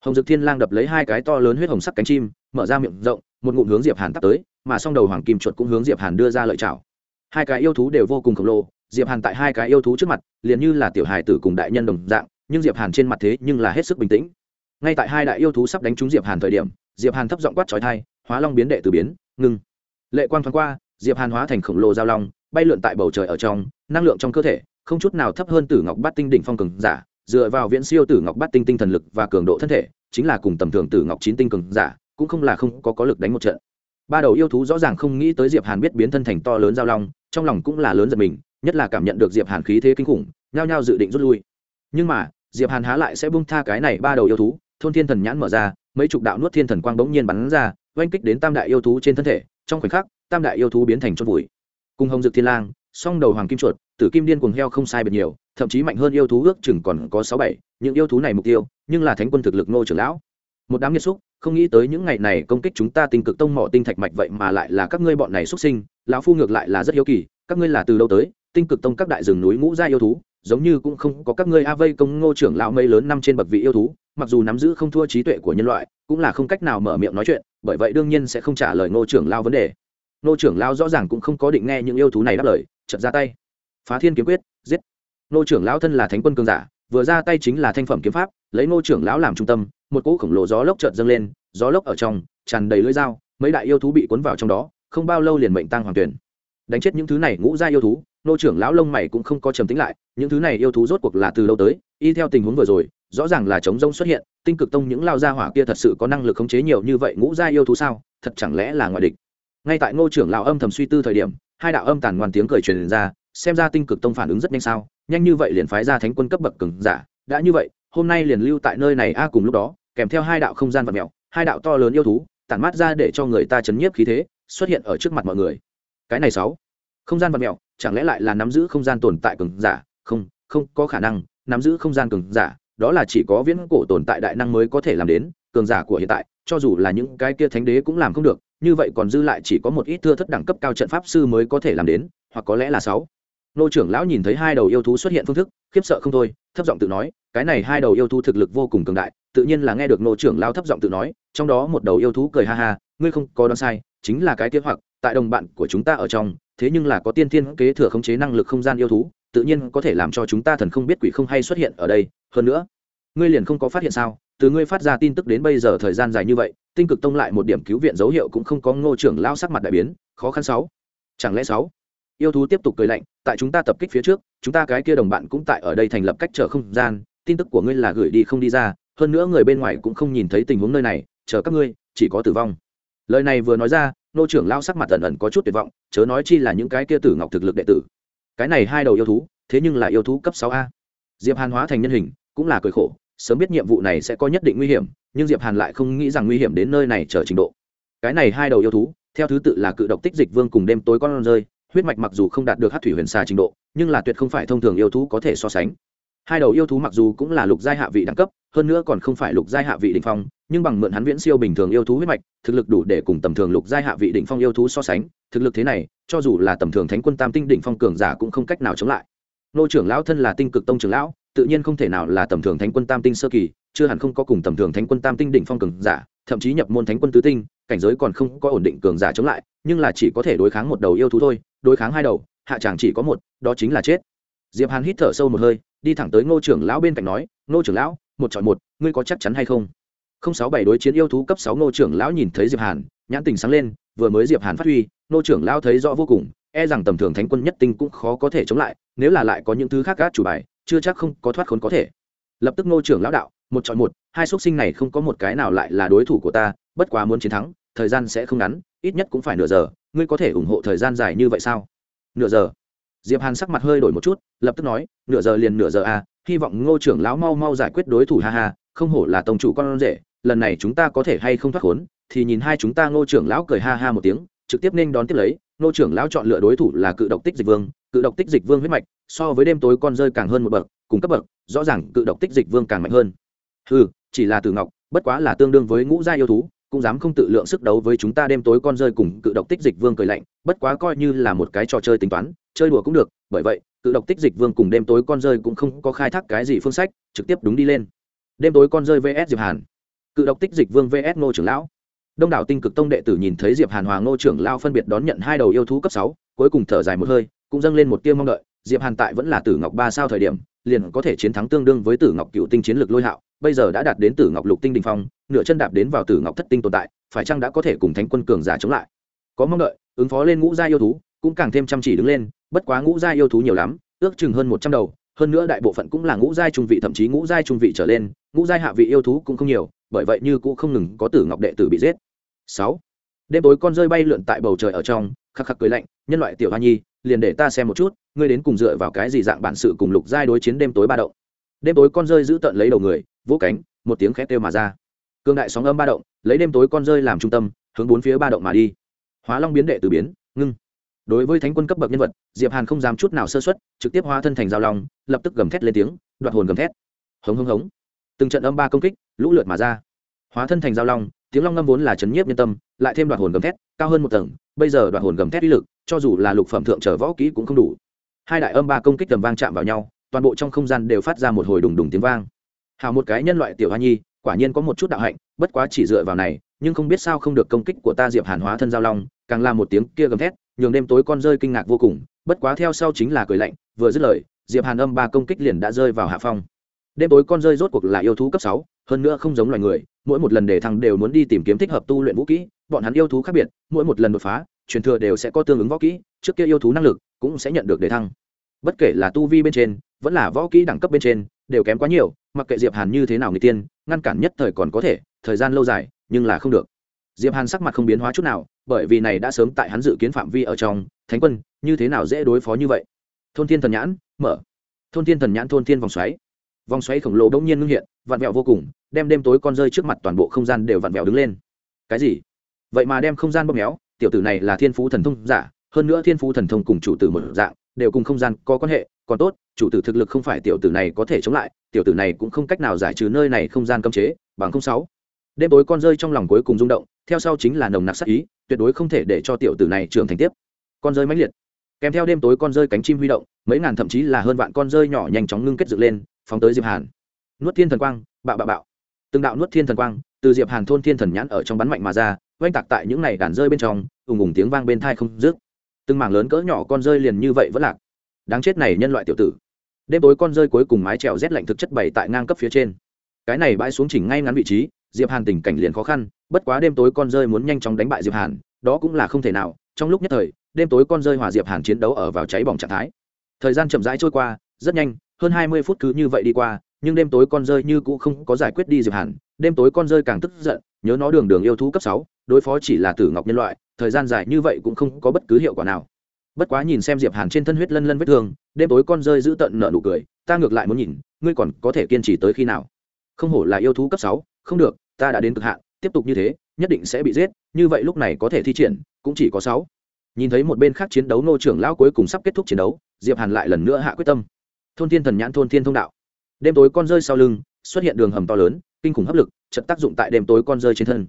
Hồng dực thiên lang đập lấy hai cái to lớn huyết hồng sắc cánh chim, mở ra miệng rộng một ngụm hướng diệp hàn tắt tới, mà song đầu hoàng kim chuột cũng hướng diệp hàn đưa ra lợi chảo. Hai cái yêu thú đều vô cùng khổng lồ, diệp hàn tại hai cái yêu thú trước mặt, liền như là tiểu hài tử cùng đại nhân đồng dạng, nhưng diệp hàn trên mặt thế nhưng là hết sức bình tĩnh. Ngay tại hai đại yêu thú sắp đánh trúng diệp hàn thời điểm, diệp hàn thấp giọng quát chói tai, hóa long biến đệ từ biến, ngưng. Lệ quang thoáng qua, diệp hàn hóa thành khổng lồ giao long, bay lượn tại bầu trời ở trong, năng lượng trong cơ thể, không chút nào thấp hơn tử ngọc bát tinh đỉnh phong cường giả, dựa vào viễn siêu tử ngọc bát tinh tinh thần lực và cường độ thân thể, chính là cùng tầm thường tử ngọc chín tinh cường giả cũng không là không có có lực đánh một trận. Ba đầu yêu thú rõ ràng không nghĩ tới diệp hàn biết biến thân thành to lớn giao long, trong lòng cũng là lớn giật mình, nhất là cảm nhận được diệp hàn khí thế kinh khủng, nhao nhao dự định rút lui. Nhưng mà, diệp hàn há lại sẽ buông tha cái này ba đầu yêu thú, thôn thiên thần nhãn mở ra, mấy chục đạo nuốt thiên thần quang bỗng nhiên bắn ra, oanh kích đến tam đại yêu thú trên thân thể, trong khoảnh khắc, tam đại yêu thú biến thành cho vùi. Cùng hồng dực thiên lang, song đầu hoàng kim chuột, tử kim điên cuồng heo không sai biệt nhiều, thậm chí mạnh hơn yêu thú ước chừng còn có sáu bảy, những yêu thú này mục tiêu, nhưng là thánh quân thực lực nô trưởng lão. Một đám nghiệt xúc không nghĩ tới những ngày này công kích chúng ta tinh cực tông mỏ tinh thạch mạch vậy mà lại là các ngươi bọn này xuất sinh, lão phu ngược lại là rất hiếu kỳ, các ngươi là từ đâu tới, tinh cực tông các đại rừng núi ngũ gia yêu thú, giống như cũng không có các ngươi a vây công ngô trưởng lão mây lớn năm trên bậc vị yêu thú, mặc dù nắm giữ không thua trí tuệ của nhân loại, cũng là không cách nào mở miệng nói chuyện, bởi vậy đương nhiên sẽ không trả lời ngô trưởng lão vấn đề. Ngô trưởng lão rõ ràng cũng không có định nghe những yêu thú này đáp lời chật ra tay. Phá thiên kiếm quyết, giết. Ngô trưởng lão thân là thánh quân cường giả, vừa ra tay chính là thanh phẩm kiếm pháp, lấy ngô trưởng lão làm trung tâm một cỗ khổng lồ gió lốc chợt dâng lên, gió lốc ở trong, tràn đầy lưỡi dao, mấy đại yêu thú bị cuốn vào trong đó, không bao lâu liền mệnh tăng hoàng tuyển. Đánh chết những thứ này ngũ gia yêu thú, nô trưởng lão lông mày cũng không có trầm tính lại, những thứ này yêu thú rốt cuộc là từ lâu tới? Y theo tình huống vừa rồi, rõ ràng là chống rông xuất hiện, tinh cực tông những lao gia hỏa kia thật sự có năng lực khống chế nhiều như vậy ngũ gia yêu thú sao? Thật chẳng lẽ là ngoại địch? Ngay tại ngô trưởng lão âm thầm suy tư thời điểm, hai đạo âm tàn ngoan tiếng cười truyền ra, xem ra tinh cực tông phản ứng rất nhanh sao? Nhanh như vậy liền phái ra thánh quân cấp bậc cường giả, đã như vậy hôm nay liền lưu tại nơi này a cùng lúc đó, kèm theo hai đạo không gian vật mèo, hai đạo to lớn yêu thú, tản mát ra để cho người ta chấn nhiếp khí thế, xuất hiện ở trước mặt mọi người. Cái này sáu, không gian vật mèo, chẳng lẽ lại là nắm giữ không gian tồn tại cường giả? Không không có khả năng, nắm giữ không gian cường giả, đó là chỉ có viễn cổ tồn tại đại năng mới có thể làm đến, cường giả của hiện tại, cho dù là những cái kia thánh đế cũng làm không được, như vậy còn dư lại chỉ có một ít thưa thất đẳng cấp cao trận pháp sư mới có thể làm đến, hoặc có lẽ là sáu. Nô trưởng lão nhìn thấy hai đầu yêu thú xuất hiện phương thức, khiếp sợ không thôi thấp giọng tự nói, cái này hai đầu yêu thú thực lực vô cùng cường đại, tự nhiên là nghe được nô trưởng lão thấp giọng tự nói, trong đó một đầu yêu thú cười ha ha, ngươi không có đoán sai, chính là cái kế hoặc, tại đồng bạn của chúng ta ở trong, thế nhưng là có tiên thiên kế thừa khống chế năng lực không gian yêu thú, tự nhiên có thể làm cho chúng ta thần không biết quỷ không hay xuất hiện ở đây. Hơn nữa, ngươi liền không có phát hiện sao? Từ ngươi phát ra tin tức đến bây giờ thời gian dài như vậy, tinh cực tông lại một điểm cứu viện dấu hiệu cũng không có ngô trưởng lao sắc mặt đại biến, khó khăn sáu. Chẳng lẽ sáu? Yêu thú tiếp tục cười lạnh, tại chúng ta tập kích phía trước, chúng ta cái kia đồng bạn cũng tại ở đây thành lập cách trở không gian, tin tức của ngươi là gửi đi không đi ra, hơn nữa người bên ngoài cũng không nhìn thấy tình huống nơi này, chờ các ngươi, chỉ có tử vong. Lời này vừa nói ra, nô trưởng lao sắc mặt ẩn ẩn có chút tuyệt vọng, chớ nói chi là những cái kia tử ngọc thực lực đệ tử. Cái này hai đầu yêu thú, thế nhưng là yêu thú cấp sáu a. Diệp hàn hóa thành nhân hình, cũng là cười khổ, sớm biết nhiệm vụ này sẽ có nhất định nguy hiểm, nhưng diệp hàn lại không nghĩ rằng nguy hiểm đến nơi này trở trình độ. Cái này hai đầu yêu thú, theo thứ tự là cự độc tích dịch vương cùng đêm tối con rơi huyết mạch mặc dù không đạt được hát thủy huyền xà trình độ, nhưng là tuyệt không phải thông thường yêu thú có thể so sánh. Hai đầu yêu thú mặc dù cũng là lục giai hạ vị đẳng cấp, hơn nữa còn không phải lục giai hạ vị đỉnh phong, nhưng bằng mượn hắn viễn siêu bình thường yêu thú huyết mạch, thực lực đủ để cùng tầm thường lục giai hạ vị đỉnh phong yêu thú so sánh. Thực lực thế này, cho dù là tầm thường thánh quân tam tinh đỉnh phong cường giả cũng không cách nào chống lại. Nô trưởng lão thân là tinh cực tông trưởng lão, tự nhiên không thể nào là tầm thường thánh quân tam tinh sơ kỳ, chưa hẳn không có cùng tầm thường thánh quân tam tinh đỉnh phong cường giả, thậm chí nhập môn thánh quân tứ tinh cảnh giới còn không có ổn định cường giả chống lại, nhưng là chỉ có thể đối kháng một đầu yêu thú thôi, đối kháng hai đầu, hạ chẳng chỉ có một, đó chính là chết. Diệp hàn hít thở sâu một hơi, đi thẳng tới ngô trưởng lão bên cạnh nói, ngô trưởng lão, một chọn một, ngươi có chắc chắn hay không? Không sáu bảy đối chiến yêu thú cấp sáu ngô trưởng lão nhìn thấy diệp hàn, nhãn tình sáng lên, vừa mới diệp hàn phát huy, ngô trưởng lão thấy rõ vô cùng e rằng tầm thường thánh quân nhất tinh cũng khó có thể chống lại, nếu là lại có những thứ khác gác chủ bài, chưa chắc không có thoát khốn có thể. Lập tức ngô trưởng lão đạo, một chọn một, hai xuất sinh này không có một cái nào lại là đối thủ của ta, bất quá muốn chiến thắng thời gian sẽ không ngắn, ít nhất cũng phải nửa giờ. Ngươi có thể ủng hộ thời gian dài như vậy sao? Nửa giờ. Diệp hàn sắc mặt hơi đổi một chút, lập tức nói, nửa giờ liền nửa giờ à hy vọng ngô trưởng lão mau mau giải quyết đối thủ ha ha, không hổ là tổng chủ con rể, lần này chúng ta có thể hay không thoát khốn? Thì nhìn hai chúng ta ngô trưởng lão cười ha ha một tiếng, trực tiếp nên đón tiếp lấy, ngô trưởng lão chọn lựa đối thủ là cự độc tích dịch vương, cự độc tích dịch vương huyết mạch, so với đêm tối con rơi càng hơn một bậc, cùng cấp bậc, rõ ràng cự độc tích dịch vương càng mạnh hơn. Ừ chỉ là từ ngọc, bất quá là tương đương với ngũ gia yêu thú cũng dám không tự lượng sức đấu với chúng ta đêm tối con rơi cùng cự độc tích dịch vương cười lạnh, bất quá coi như là một cái trò chơi tính toán, chơi đùa cũng được, bởi vậy, cự độc tích dịch vương cùng đêm tối con rơi cũng không có khai thác cái gì phương sách, trực tiếp đúng đi lên. Đêm tối con rơi vs diệp hàn. Cự độc tích dịch vương vs ngô trưởng lão. Đông đảo tinh cực tông đệ tử nhìn thấy diệp hàn hòa ngô trưởng lão phân biệt đón nhận hai đầu yêu thú cấp sáu, cuối cùng thở dài một hơi, cũng dâng lên một tia mong đợi, diệp hàn tại vẫn là tử ngọc ba sao thời điểm, liền có thể chiến thắng tương đương với tử ngọc cựu tinh chiến lược lôi hạo bây giờ đã đạt đến tử ngọc lục tinh đình phong, nửa chân đạp đến vào tử ngọc thất tinh tồn tại, phải chăng đã có thể cùng thánh quân cường giả chống lại? Có mong đợi, ứng phó lên ngũ gia yêu thú, cũng càng thêm chăm chỉ đứng lên, bất quá ngũ gia yêu thú nhiều lắm, ước chừng hơn một trăm đầu, hơn nữa đại bộ phận cũng là ngũ giai trung vị, thậm chí ngũ giai trung vị trở lên, ngũ giai hạ vị yêu thú cũng không nhiều, bởi vậy như cũng không ngừng có tử ngọc đệ tử bị giết. Sáu. Đêm tối con rơi bay lượn tại bầu trời ở trong, khắc khắc cười lạnh, nhân loại tiểu hoa nhi, liền để ta xem một chút, ngươi đến cùng dựa vào cái gì dạng bản sự cùng lục giai đối chiến đêm tối ba động? Đêm tối con rơi giữ tận lấy đầu người vỗ cánh, một tiếng khét kêu mà ra. Cương đại sóng âm ba động, lấy đêm tối con rơi làm trung tâm, hướng bốn phía ba động mà đi. Hóa long biến đệ từ biến, ngưng. Đối với thánh quân cấp bậc nhân vật, diệp hàn không dám chút nào sơ xuất trực tiếp hóa thân thành giao long, lập tức gầm thét lên tiếng, đoạt hồn gầm thét. Hống hống hống. Từng trận âm ba công kích, lũ lượt mà ra. Hóa thân thành giao long, tiếng long ngâm vốn là chấn nhiếp nhân tâm, lại thêm đoạt hồn gầm thét, cao hơn một tầng, bây giờ đoạt hồn gầm thét uy lực, cho dù là lục phẩm thượng trở võ kỹ cũng không đủ. Hai đại âm ba công kích tầm vang chạm vào nhau, toàn bộ trong không gian đều phát ra một hồi đùng đùng tiếng vang hào một cái nhân loại tiểu hoa nhi, quả nhiên có một chút đạo hạnh, bất quá chỉ dựa vào này, nhưng không biết sao không được công kích của ta diệp hàn hóa thân giao long, càng làm một tiếng kia gầm thét, nhường đêm tối con rơi kinh ngạc vô cùng, bất quá theo sau chính là cười lạnh, vừa dứt lời, diệp hàn âm ba công kích liền đã rơi vào hạ phong. Đêm tối con rơi rốt cuộc là yêu thú cấp sáu, hơn nữa không giống loài người, mỗi một lần đề thăng đều muốn đi tìm kiếm thích hợp tu luyện vũ kỹ, bọn hắn yêu thú khác biệt, mỗi một lần đột phá, truyền thừa đều sẽ có tương ứng võ kỹ, trước kia yêu thú năng lực cũng sẽ nhận được đề thăng bất kể là tu vi bên trên, vẫn là võ kỹ đẳng cấp bên trên, đều kém quá nhiều, mặc kệ diệp hàn như thế nào người tiên, ngăn cản nhất thời còn có thể, thời gian lâu dài, nhưng là không được. Diệp hàn sắc mặt không biến hóa chút nào, bởi vì này đã sớm tại hắn dự kiến phạm vi ở trong, thánh quân, như thế nào dễ đối phó như vậy? Thôn thiên thần nhãn, mở. Thôn thiên thần nhãn, thôn thiên vòng xoáy. Vòng xoáy khổng lồ bỗng nhiên ngưng hiện, vặn vẹo vô cùng, đem đêm tối con rơi trước mặt toàn bộ không gian đều vặn vẹo đứng lên. Cái gì? Vậy mà đem không gian bóp méo, tiểu tử này là thiên phú thần thông giả, hơn nữa thiên phú thần thông cùng chủ tử một dạng đều cùng không gian có quan hệ, còn tốt, chủ tử thực lực không phải tiểu tử này có thể chống lại, tiểu tử này cũng không cách nào giải trừ nơi này không gian cấm chế, bằng không sáu. Đêm tối con rơi trong lòng cuối cùng rung động, theo sau chính là nồng nặc sắc ý, tuyệt đối không thể để cho tiểu tử này trưởng thành tiếp. Con rơi mãnh liệt. Kèm theo đêm tối con rơi cánh chim huy động, mấy ngàn thậm chí là hơn vạn con rơi nhỏ nhanh chóng ngưng kết dựng lên, phóng tới diệp hàn. Nuốt thiên thần quang, bạo bạo bạo. Từng đạo nuốt thiên thần quang, từ diệp hàn thôn thiên thần nhãn ở trong bắn mạnh mà ra, oanh tạc tại những này đàn rơi bên trong, ùng ùng tiếng vang bên thai không dứt từng mảng lớn cỡ nhỏ con rơi liền như vậy vẫn lạc. Đáng chết này nhân loại tiểu tử. Đêm tối con rơi cuối cùng mái trèo rét lạnh thực chất bày tại ngang cấp phía trên. Cái này bãi xuống chỉnh ngay ngắn vị trí, diệp hàn tình cảnh liền khó khăn, bất quá đêm tối con rơi muốn nhanh chóng đánh bại diệp hàn, đó cũng là không thể nào. Trong lúc nhất thời, đêm tối con rơi hòa diệp hàn chiến đấu ở vào cháy bỏng trạng thái. Thời gian chậm rãi trôi qua, rất nhanh, hơn hai mươi phút cứ như vậy đi qua nhưng đêm tối con rơi như cũ không có giải quyết đi diệp hàn, đêm tối con rơi càng tức giận, nhớ nó đường đường yêu thú cấp sáu, đối phó chỉ là tử ngọc nhân loại, thời gian dài như vậy cũng không có bất cứ hiệu quả nào. Bất quá nhìn xem diệp hàn trên thân huyết lân lân vết thương, đêm tối con rơi giữ tận nợ nụ cười, ta ngược lại muốn nhìn, ngươi còn có thể kiên trì tới khi nào? Không hổ là yêu thú cấp sáu, không được, ta đã đến cực hạn, tiếp tục như thế, nhất định sẽ bị giết, như vậy lúc này có thể thi triển, cũng chỉ có sáu. Nhìn thấy một bên khác chiến đấu nô trưởng lão cuối cùng sắp kết thúc chiến đấu, diệp hàn lại lần nữa hạ quyết tâm. Thôn thiên thần nhãn, thôn thiên thông đạo đêm tối con rơi sau lưng, xuất hiện đường hầm to lớn, kinh khủng hấp lực chật tác dụng tại đêm tối con rơi trên thân.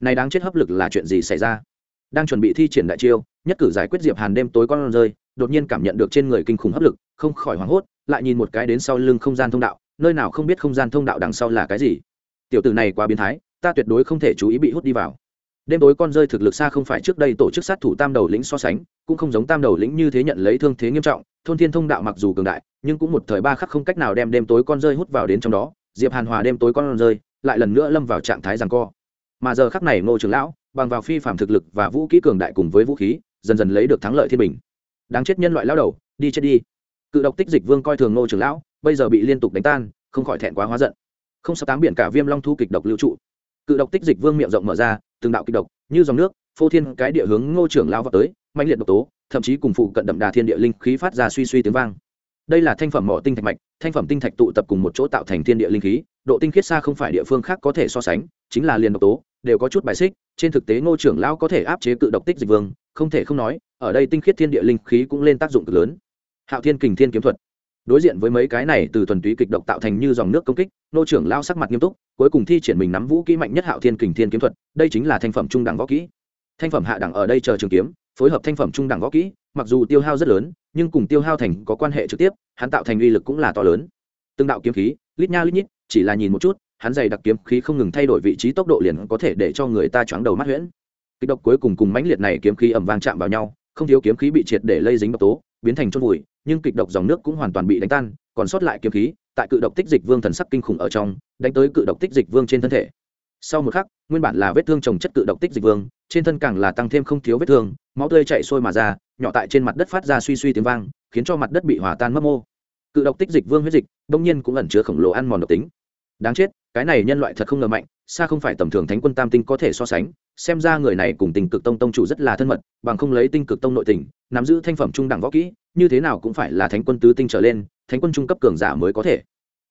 Này đáng chết hấp lực là chuyện gì xảy ra? Đang chuẩn bị thi triển đại chiêu, nhất cử giải quyết diệp hàn đêm tối con rơi, đột nhiên cảm nhận được trên người kinh khủng hấp lực, không khỏi hoảng hốt, lại nhìn một cái đến sau lưng không gian thông đạo, nơi nào không biết không gian thông đạo đằng sau là cái gì. Tiểu tử này quá biến thái, ta tuyệt đối không thể chú ý bị hút đi vào đêm tối con rơi thực lực xa không phải trước đây tổ chức sát thủ tam đầu lĩnh so sánh, cũng không giống tam đầu lĩnh như thế nhận lấy thương thế nghiêm trọng, thôn thiên thông đạo mặc dù cường đại, nhưng cũng một thời ba khắc không cách nào đem đêm tối con rơi hút vào đến trong đó, diệp hàn hòa đêm tối con rơi, lại lần nữa lâm vào trạng thái rằng co. Mà giờ khắc này ngô trưởng lão, bằng vào phi phạm thực lực và vũ khí cường đại cùng với vũ khí, dần dần lấy được thắng lợi thiên bình. Đáng chết nhân loại lao đầu, đi chết đi. Cự độc tích dịch vương coi thường ngô trưởng lão, bây giờ bị liên tục đánh tan, không khỏi thẹn quá hóa giận. Không sáu tám biển cả viêm long thu kịch độc lưu trụ. Cự độc tích dịch vương miệng rộng mở ra từng đạo kịch độc, như dòng nước, phô thiên cái địa hướng ngô trưởng lao vào tới mạnh liệt độc tố, thậm chí cùng phụ cận đậm đà thiên địa linh khí phát ra suy suy tiếng vang. Đây là thanh phẩm mỏ tinh thạch mạch, thanh phẩm tinh thạch tụ tập cùng một chỗ tạo thành thiên địa linh khí, độ tinh khiết xa không phải địa phương khác có thể so sánh, chính là liền độc tố, đều có chút bài xích, trên thực tế ngô trưởng lão có thể áp chế cự độc tích dịch vương, không thể không nói, ở đây tinh khiết thiên địa linh khí cũng lên tác dụng cực lớn. Hạo thiên kình thiên kiếm thuật đối diện với mấy cái này từ thuần túy kịch độc tạo thành như dòng nước công kích, nô trưởng lao sắc mặt nghiêm túc, cuối cùng thi triển mình nắm vũ kỹ mạnh nhất hạo thiên kình thiên kiếm thuật, đây chính là thanh phẩm trung đẳng võ kỹ. Thanh phẩm hạ đẳng ở đây chờ trường kiếm, phối hợp thanh phẩm trung đẳng võ kỹ, mặc dù tiêu hao rất lớn, nhưng cùng tiêu hao thành có quan hệ trực tiếp, hắn tạo thành uy lực cũng là to lớn. Từng đạo kiếm khí, lít nha lít nhít, chỉ là nhìn một chút, hắn dày đặc kiếm khí không ngừng thay đổi vị trí tốc độ liền có thể để cho người ta choáng đầu mắt huyễn. Kịch độc cuối cùng cùng mãnh liệt này kiếm khí ẩm vang chạm vào nhau, không thiếu kiếm khí bị triệt để lây dính độc tố biến thành chôn vùi, nhưng kịch độc dòng nước cũng hoàn toàn bị đánh tan, còn sót lại kiếm khí, tại cự độc tích dịch vương thần sắc kinh khủng ở trong, đánh tới cự độc tích dịch vương trên thân thể. Sau một khắc, nguyên bản là vết thương trồng chất cự độc tích dịch vương, trên thân càng là tăng thêm không thiếu vết thương, máu tươi chạy sôi mà ra, nhỏ tại trên mặt đất phát ra suy suy tiếng vang, khiến cho mặt đất bị hòa tan mất mô. Cự độc tích dịch vương huyết dịch, đông nhiên cũng ẩn chứa khổng lồ ăn mòn độc tính. Đáng chết, cái này nhân loại thật không ngờ mạnh, xa không phải tầm thường thánh quân tam tinh có thể so sánh xem ra người này cùng tình cực tông tông chủ rất là thân mật, bằng không lấy tinh cực tông nội tình, nắm giữ thanh phẩm trung đẳng võ kỹ, như thế nào cũng phải là thánh quân tứ tinh trở lên, thánh quân trung cấp cường giả mới có thể.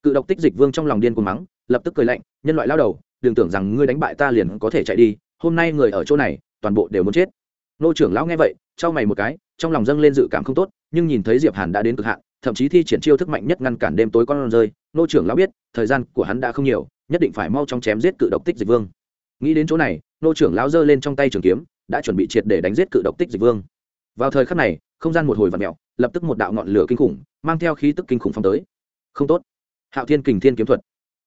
Cự độc tích dịch vương trong lòng điên cuồng mắng, lập tức cười lạnh, nhân loại lao đầu, đừng tưởng rằng ngươi đánh bại ta liền có thể chạy đi, hôm nay người ở chỗ này, toàn bộ đều muốn chết. Nô trưởng lão nghe vậy trao mày một cái, trong lòng dâng lên dự cảm không tốt, nhưng nhìn thấy diệp hàn đã đến cực hạn, thậm chí thi triển chiêu thức mạnh nhất ngăn cản đêm tối con rơi, nô trưởng lão biết, thời gian của hắn đã không nhiều, nhất định phải mau chóng chém giết cự độc tích dịch vương nghĩ đến chỗ này, nô trưởng lão giơ lên trong tay trường kiếm, đã chuẩn bị triệt để đánh giết cự độc tích dịch vương. Vào thời khắc này, không gian một hồi vặn mèo, lập tức một đạo ngọn lửa kinh khủng, mang theo khí tức kinh khủng phong tới. Không tốt. Hạo thiên kình thiên kiếm thuật.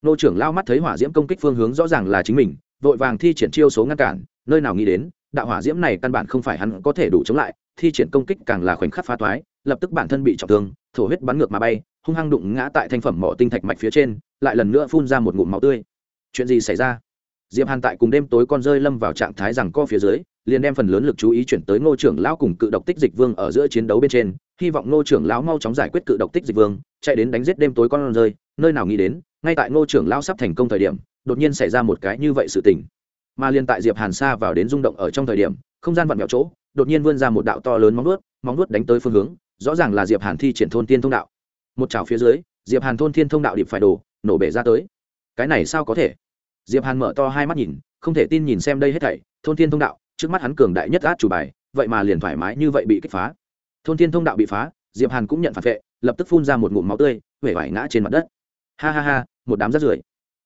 Nô trưởng lao mắt thấy hỏa diễm công kích phương hướng rõ ràng là chính mình, vội vàng thi triển chiêu số ngăn cản, nơi nào nghĩ đến, đạo hỏa diễm này căn bản không phải hắn có thể đủ chống lại, thi triển công kích càng là khoảnh khắc phá toái, lập tức bản thân bị trọng thương, thổ huyết bắn ngược mà bay, hung hăng đụng ngã tại thanh phẩm mỏ tinh thạch mạch phía trên, lại lần nữa phun ra một ngụm máu tươi. Chuyện gì xảy ra? Diệp hàn tại cùng đêm tối con rơi lâm vào trạng thái rằng co phía dưới, liền đem phần lớn lực chú ý chuyển tới ngô trưởng lão cùng cự độc tích dịch vương ở giữa chiến đấu bên trên, hy vọng ngô trưởng lão mau chóng giải quyết cự độc tích dịch vương, chạy đến đánh giết đêm tối con rơi, nơi nào nghĩ đến, ngay tại ngô trưởng lão sắp thành công thời điểm, đột nhiên xảy ra một cái như vậy sự tình. Mà liền tại diệp hàn xa vào đến rung động ở trong thời điểm, không gian vặn vẹo chỗ, đột nhiên vươn ra một đạo to lớn móng nuốt móng nuốt đánh tới phương hướng, rõ ràng là diệp hàn thi triển thôn tiên thông đạo. Một chảo phía dưới, diệp hàn thôn thiên thông đạo điệp phải đổ, nổ bể ra tới. Cái này sao có thể? Diệp hàn mở to hai mắt nhìn, không thể tin nhìn xem đây hết thảy, thôn thiên thông đạo, trước mắt hắn cường đại nhất át chủ bài, vậy mà liền thoải mái như vậy bị kích phá. Thôn thiên thông đạo bị phá, diệp hàn cũng nhận phản vệ, lập tức phun ra một ngụm máu tươi huệ vải ngã trên mặt đất. Ha ha ha, một đám rác rưởi.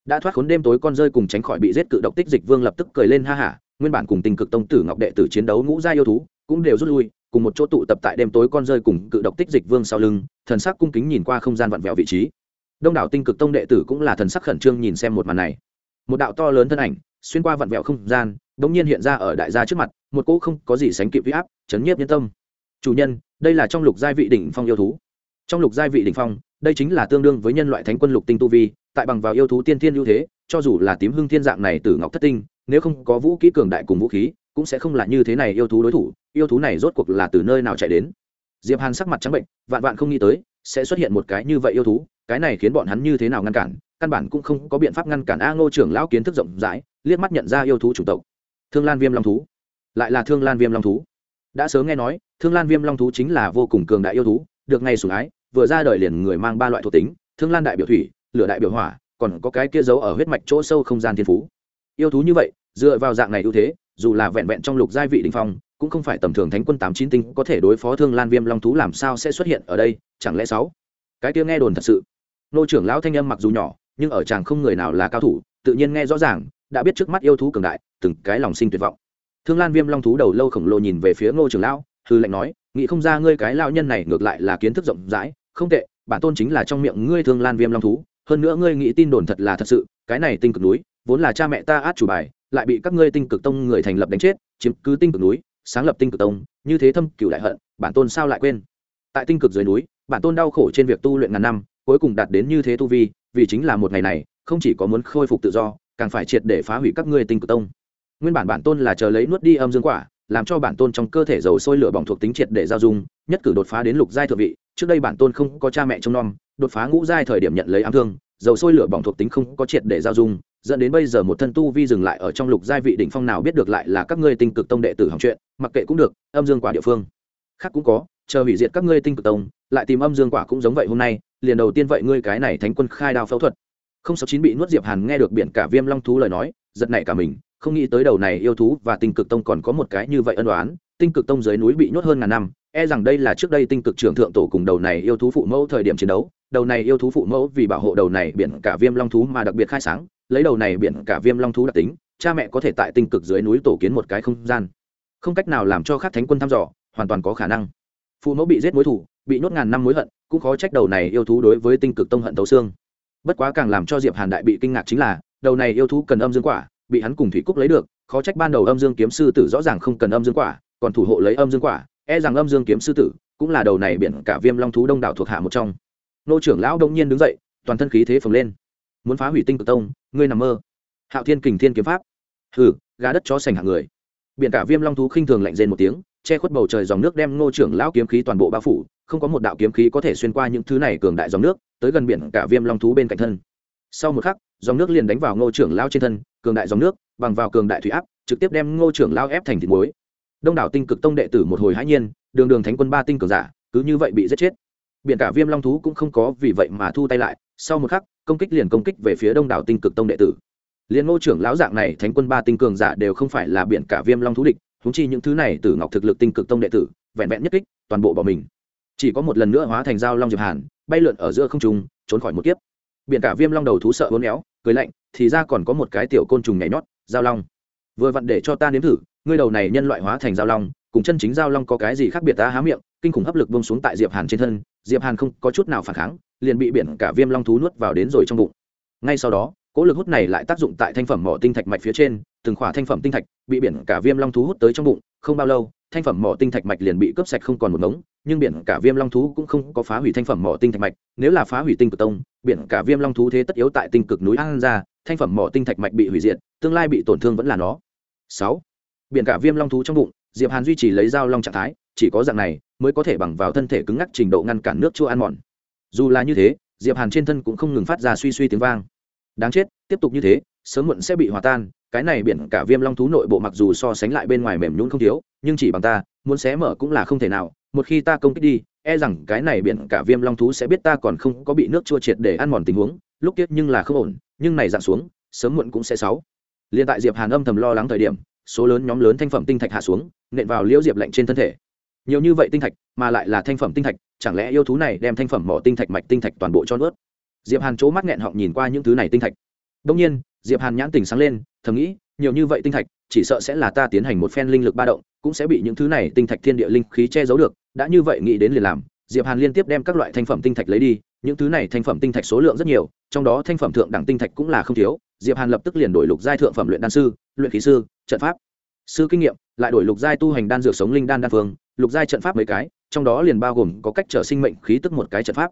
Đã thoát khốn đêm tối con rơi cùng tránh khỏi bị giết cự độc tích dịch vương lập tức cười lên ha hả nguyên bản cùng tình cực tông tử ngọc đệ tử chiến đấu ngũ gia yêu thú, cũng đều rút lui, cùng một chỗ tụ tập tại đêm tối con rơi cùng cự độc tích dịch vương sau lưng, thần sắc cung kính nhìn qua không gian vặn vẹo vị trí. Đông đảo tinh cực tông đệ tử cũng là thần sắc khẩn trương nhìn xem một màn này một đạo to lớn thân ảnh, xuyên qua vặn vẹo không gian đ nhiên hiện ra ở đại gia trước mặt, một cỗ không có gì sánh kịp huy áp, chấn nhiếp nhân tâm. Chủ nhân, đây là trong lục giai vị đỉnh phong yêu thú. Trong lục giai vị đỉnh phong, đây chính là tương đương với nhân loại thánh quân lục tinh tu vi, tại bằng vào yêu thú tiên thiên ưu thế, cho dù là tím hưng thiên dạng này từ ngọc thất tinh, nếu không có vũ kỹ cường đại cùng vũ khí, cũng sẽ không là như thế này yêu thú đối thủ, yêu thú này rốt cuộc là từ nơi nào chạy đến? Diệp hàn sắc mặt trắng bệnh, vạn vạn không nghĩ tới sẽ xuất hiện một cái như vậy yêu thú, cái này khiến bọn hắn như thế nào ngăn cản, căn bản cũng không có biện pháp ngăn cản a ngô trưởng lão kiến thức rộng rãi, liếc mắt nhận ra yêu thú chủ tộc. Thương lan viêm long thú. Lại là thương lan viêm long thú. Đã sớm nghe nói, thương lan viêm long thú chính là vô cùng cường đại yêu thú, được ngay sủng ái, vừa ra đời liền người mang ba loại thuộc tính, thương lan đại biểu thủy, lửa đại biểu hỏa, còn có cái kia giấu ở huyết mạch chỗ sâu không gian thiên phú. Yêu thú như vậy, dựa vào dạng này ưu thế, dù là vẹn vẹn trong lục giai vị đình phong cũng không phải tầm thường thánh quân tám chín tinh có thể đối phó thương lan viêm long thú làm sao sẽ xuất hiện ở đây, chẳng lẽ sáu? Cái kia nghe đồn thật sự. Nô trưởng lão thanh âm mặc dù nhỏ, nhưng ở chàng không người nào là cao thủ, tự nhiên nghe rõ ràng, đã biết trước mắt yêu thú cường đại, từng cái lòng sinh tuyệt vọng. Thương lan viêm long thú đầu lâu khổng lồ nhìn về phía ngô trưởng lão, hư lệnh nói, nghĩ không ra ngươi cái lão nhân này ngược lại là kiến thức rộng rãi, không tệ, bản tôn chính là trong miệng ngươi thương lan viêm long thú, hơn nữa ngươi nghĩ tin đồn thật là thật sự, cái này tinh cực núi, vốn là cha mẹ ta át chủ bài, lại bị các ngươi tinh cực tông người thành lập đánh chết, chiếm cứ tinh cực núi sáng lập tinh cực tông, như thế thâm cửu đại hận, bản tôn sao lại quên? Tại tinh cực dưới núi, bản tôn đau khổ trên việc tu luyện ngàn năm, cuối cùng đạt đến như thế tu vi, vì chính là một ngày này, không chỉ có muốn khôi phục tự do, càng phải triệt để phá hủy các ngươi tinh cực tông. Nguyên bản bản tôn là chờ lấy nuốt đi âm dương quả, làm cho bản tôn trong cơ thể dầu sôi lửa bỏng thuộc tính triệt để giao dung, nhất cử đột phá đến lục giai thượng vị, trước đây bản tôn không có cha mẹ trông nom, đột phá ngũ giai thời điểm nhận lấy ám thương, dầu sôi lửa bỏng thuộc tính không có triệt để giao dung dẫn đến bây giờ một thân tu vi dừng lại ở trong lục giai vị đỉnh phong nào biết được lại là các ngươi tinh cực tông đệ tử hỏng chuyện, mặc kệ cũng được, âm dương quả địa phương. Khác cũng có, chờ hủy diệt các ngươi tinh cực tông, lại tìm âm dương quả cũng giống vậy hôm nay, liền đầu tiên vậy ngươi cái này thánh quân khai đao phẫu thuật. Không sáu chín bị nuốt diệp hàn nghe được biển cả viêm long thú lời nói, giật nảy cả mình, không nghĩ tới đầu này yêu thú và tinh cực tông còn có một cái như vậy ân đoán tinh cực tông dưới núi bị nhốt hơn ngàn năm e rằng đây là trước đây tinh cực trưởng thượng tổ cùng đầu này yêu thú phụ mẫu thời điểm chiến đấu, đầu này yêu thú phụ mẫu vì bảo hộ đầu này biển cả viêm long thú mà đặc biệt khai sáng lấy đầu này biển cả viêm long thú đặc tính, cha mẹ có thể tại tinh cực dưới núi tổ kiến một cái không gian. Không cách nào làm cho các thánh quân thăm dò, hoàn toàn có khả năng. Phụ mẫu bị giết mối thủ bị nhốt ngàn năm mối hận, cũng khó trách đầu này yêu thú đối với tinh cực tông hận tấu xương. Bất quá càng làm cho diệp hàn đại bị kinh ngạc chính là, đầu này yêu thú cần âm dương quả, bị hắn cùng thủy cúc lấy được, khó trách ban đầu âm dương kiếm sư tử rõ ràng không cần âm dương quả, còn thủ hộ lấy âm dương quả e rằng âm dương kiếm sư tử cũng là đầu này biển cả viêm long thú đông đảo thuộc hạ một trong. Nô trưởng lão đông nhiên đứng dậy, toàn thân khí thế phồng lên muốn phá hủy tinh cực tông, ngươi nằm mơ. Hạo thiên kình thiên kiếm pháp. Hừ, gà đất chó sành hạng người. Biển cả viêm long thú khinh thường lạnh rên một tiếng, che khuất bầu trời dòng nước đem ngô trưởng lão kiếm khí toàn bộ bao phủ, không có một đạo kiếm khí có thể xuyên qua những thứ này cường đại dòng nước, tới gần biển cả viêm long thú bên cạnh thân. Sau một khắc, dòng nước liền đánh vào ngô trưởng lão trên thân, cường đại dòng nước, bằng vào cường đại thủy áp, trực tiếp đem ngô trưởng lão ép thành thịt muối. Đông đảo tinh cực tông đệ tử một hồi hãi nhiên, đường đường thánh quân ba tinh cường giả, cứ như vậy bị giết chết. Biển cả viêm long thú cũng không có vì vậy mà thu tay lại, sau một khắc công kích liền công kích về phía đông đảo tinh cực tông đệ tử. Liền ngô trưởng lão dạng này thánh quân ba tinh cường giả đều không phải là biển cả viêm long thú địch húng chi những thứ này từ ngọc thực lực tinh cực tông đệ tử, vẹn vẹn nhất kích, toàn bộ bỏ mình. Chỉ có một lần nữa hóa thành dao long diệp hàn, bay lượn ở giữa không trung, trốn khỏi một kiếp. Biển cả viêm long đầu thú sợ hôn éo, cười lạnh, thì ra còn có một cái tiểu côn trùng nhảy nhót, dao long. Vừa vặn để cho ta nếm thử, ngươi đầu này nhân loại hóa thành dao long, cùng chân chính dao long có cái gì khác biệt ta há miệng, kinh khủng hấp lực bông xuống tại diệp hàn trên thân, diệp hàn không có chút nào phản kháng liền bị biển cả viêm long thú nuốt vào đến rồi trong bụng. Ngay sau đó, cỗ lực hút này lại tác dụng tại thanh phẩm mỏ tinh thạch mạch phía trên, từng khỏa thanh phẩm tinh thạch bị biển cả viêm long thú hút tới trong bụng, không bao lâu, thanh phẩm mỏ tinh thạch mạch liền bị cướp sạch không còn một ngống, nhưng biển cả viêm long thú cũng không có phá hủy thanh phẩm mỏ tinh thạch mạch. Nếu là phá hủy tinh cực tông, biển cả viêm long thú thế tất yếu tại tinh cực núi an ra thanh phẩm mỏ tinh thạch mạch bị hủy diệt, tương lai bị tổn thương vẫn là nó. Sáu, biển cả viêm long thú trong bụng, diệp hàn duy trì lấy dao long trạng thái, chỉ có dạng này mới có thể bằng vào thân thể cứng ngắc trình độ ngăn cản nước chua ăn mòn dù là như thế, diệp hàn trên thân cũng không ngừng phát ra suy suy tiếng vang. Đáng chết, tiếp tục như thế, sớm muộn sẽ bị hòa tan, cái này biển cả viêm long thú nội bộ mặc dù so sánh lại bên ngoài mềm nhún không thiếu, nhưng chỉ bằng ta, muốn xé mở cũng là không thể nào, một khi ta công kích đi e rằng cái này biển cả viêm long thú sẽ biết ta còn không có bị nước chua triệt để ăn mòn tình huống, lúc tiết nhưng là không ổn, nhưng này dạng xuống, sớm muộn cũng sẽ xấu liên tại diệp hàn âm thầm lo lắng thời điểm, số lớn nhóm lớn thanh phẩm tinh thạch hạ xuống, nện vào liễu diệp lạnh trên thân thể nhiều như vậy tinh thạch, mà lại là thanh phẩm tinh thạch, chẳng lẽ yêu thú này đem thanh phẩm mỏ tinh thạch mạch tinh thạch toàn bộ cho nuốt? Diệp hàn chỗ mắt nghẹn họng nhìn qua những thứ này tinh thạch. Đông nhiên, diệp hàn nhãn tình sáng lên, thầm nghĩ, nhiều như vậy tinh thạch, chỉ sợ sẽ là ta tiến hành một phen linh lực ba động, cũng sẽ bị những thứ này tinh thạch thiên địa linh khí che giấu được. Đã như vậy nghĩ đến liền làm, diệp hàn liên tiếp đem các loại thanh phẩm tinh thạch lấy đi, những thứ này thanh phẩm tinh thạch số lượng rất nhiều, trong đó thanh phẩm thượng đẳng tinh thạch cũng là không thiếu. Diệp hàn lập tức liền đổi lục giai thượng phẩm luyện đan sư, luyện khí sư, trận pháp. Sư kinh nghiệm, lại đổi lục giai tu hành đan dược sống linh đan đan phương lục giai trận pháp mấy cái, trong đó liền bao gồm có cách trở sinh mệnh khí tức một cái trận pháp.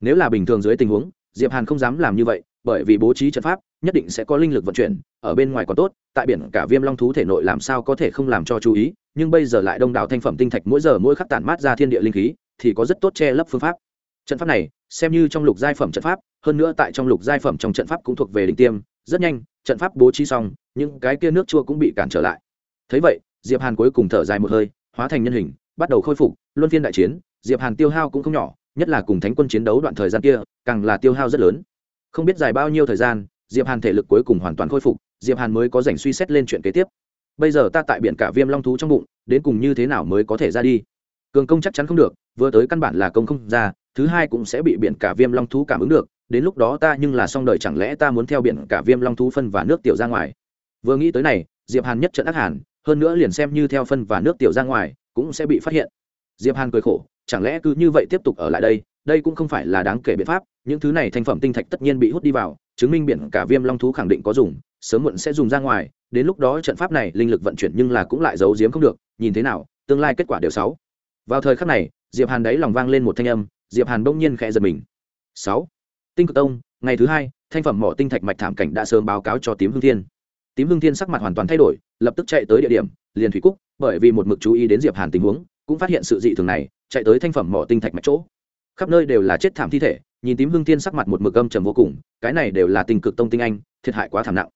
Nếu là bình thường dưới tình huống, diệp hàn không dám làm như vậy, bởi vì bố trí trận pháp, nhất định sẽ có linh lực vận chuyển, ở bên ngoài còn tốt, tại biển cả viêm long thú thể nội làm sao có thể không làm cho chú ý, nhưng bây giờ lại đông đảo thanh phẩm tinh thạch mỗi giờ mỗi khắc tản mát ra thiên địa linh khí, thì có rất tốt che lấp phương pháp. Trận pháp này, xem như trong lục giai phẩm trận pháp, hơn nữa tại trong lục giai phẩm trong trận pháp cũng thuộc về đỉnh tiêm, rất nhanh, trận pháp bố trí xong, những cái kia nước chua cũng bị cản trở lại. Thấy vậy, diệp hàn cuối cùng thở dài một hơi, hóa thành nhân hình bắt đầu khôi phục, luân phiên đại chiến, diệp hàn tiêu hao cũng không nhỏ, nhất là cùng thánh quân chiến đấu đoạn thời gian kia, càng là tiêu hao rất lớn. Không biết dài bao nhiêu thời gian, diệp hàn thể lực cuối cùng hoàn toàn khôi phục, diệp hàn mới có dành suy xét lên chuyện kế tiếp. Bây giờ ta tại biển cả viêm long thú trong bụng, đến cùng như thế nào mới có thể ra đi? Cường công chắc chắn không được, vừa tới căn bản là công không ra, thứ hai cũng sẽ bị biển cả viêm long thú cảm ứng được, đến lúc đó ta nhưng là xong đời chẳng lẽ ta muốn theo biển cả viêm long thú phân và nước tiểu ra ngoài? Vừa nghĩ tới này, diệp hàn nhất trận ác hàn, hơn nữa liền xem như theo phân và nước tiểu ra ngoài cũng sẽ bị phát hiện. Diệp hàn cười khổ, chẳng lẽ cứ như vậy tiếp tục ở lại đây đây cũng không phải là đáng kể biện pháp, những thứ này thành phẩm tinh thạch tất nhiên bị hút đi vào, chứng minh biển cả viêm long thú khẳng định có dùng, sớm muộn sẽ dùng ra ngoài, đến lúc đó trận pháp này linh lực vận chuyển nhưng là cũng lại giấu giếm không được, nhìn thế nào, tương lai kết quả đều sáu. Vào thời khắc này, diệp hàn đấy lòng vang lên một thanh âm, diệp hàn bỗng nhiên khẽ giật mình. Sáu. Tinh cực tông, ngày thứ hai, thanh phẩm mỏ tinh thạch mạch thảm cảnh đã sớm báo cáo cho tím hương thiên tím hương thiên sắc mặt hoàn toàn thay đổi, lập tức chạy tới địa điểm, liền thủy cúc, bởi vì một mực chú ý đến diệp hàn tình huống, cũng phát hiện sự dị thường này, chạy tới thanh phẩm mỏ tinh thạch mạch chỗ. Khắp nơi đều là chết thảm thi thể, nhìn tím hương thiên sắc mặt một mực âm trầm vô cùng, cái này đều là tình cực tông tinh anh, thiệt hại quá thảm nặng.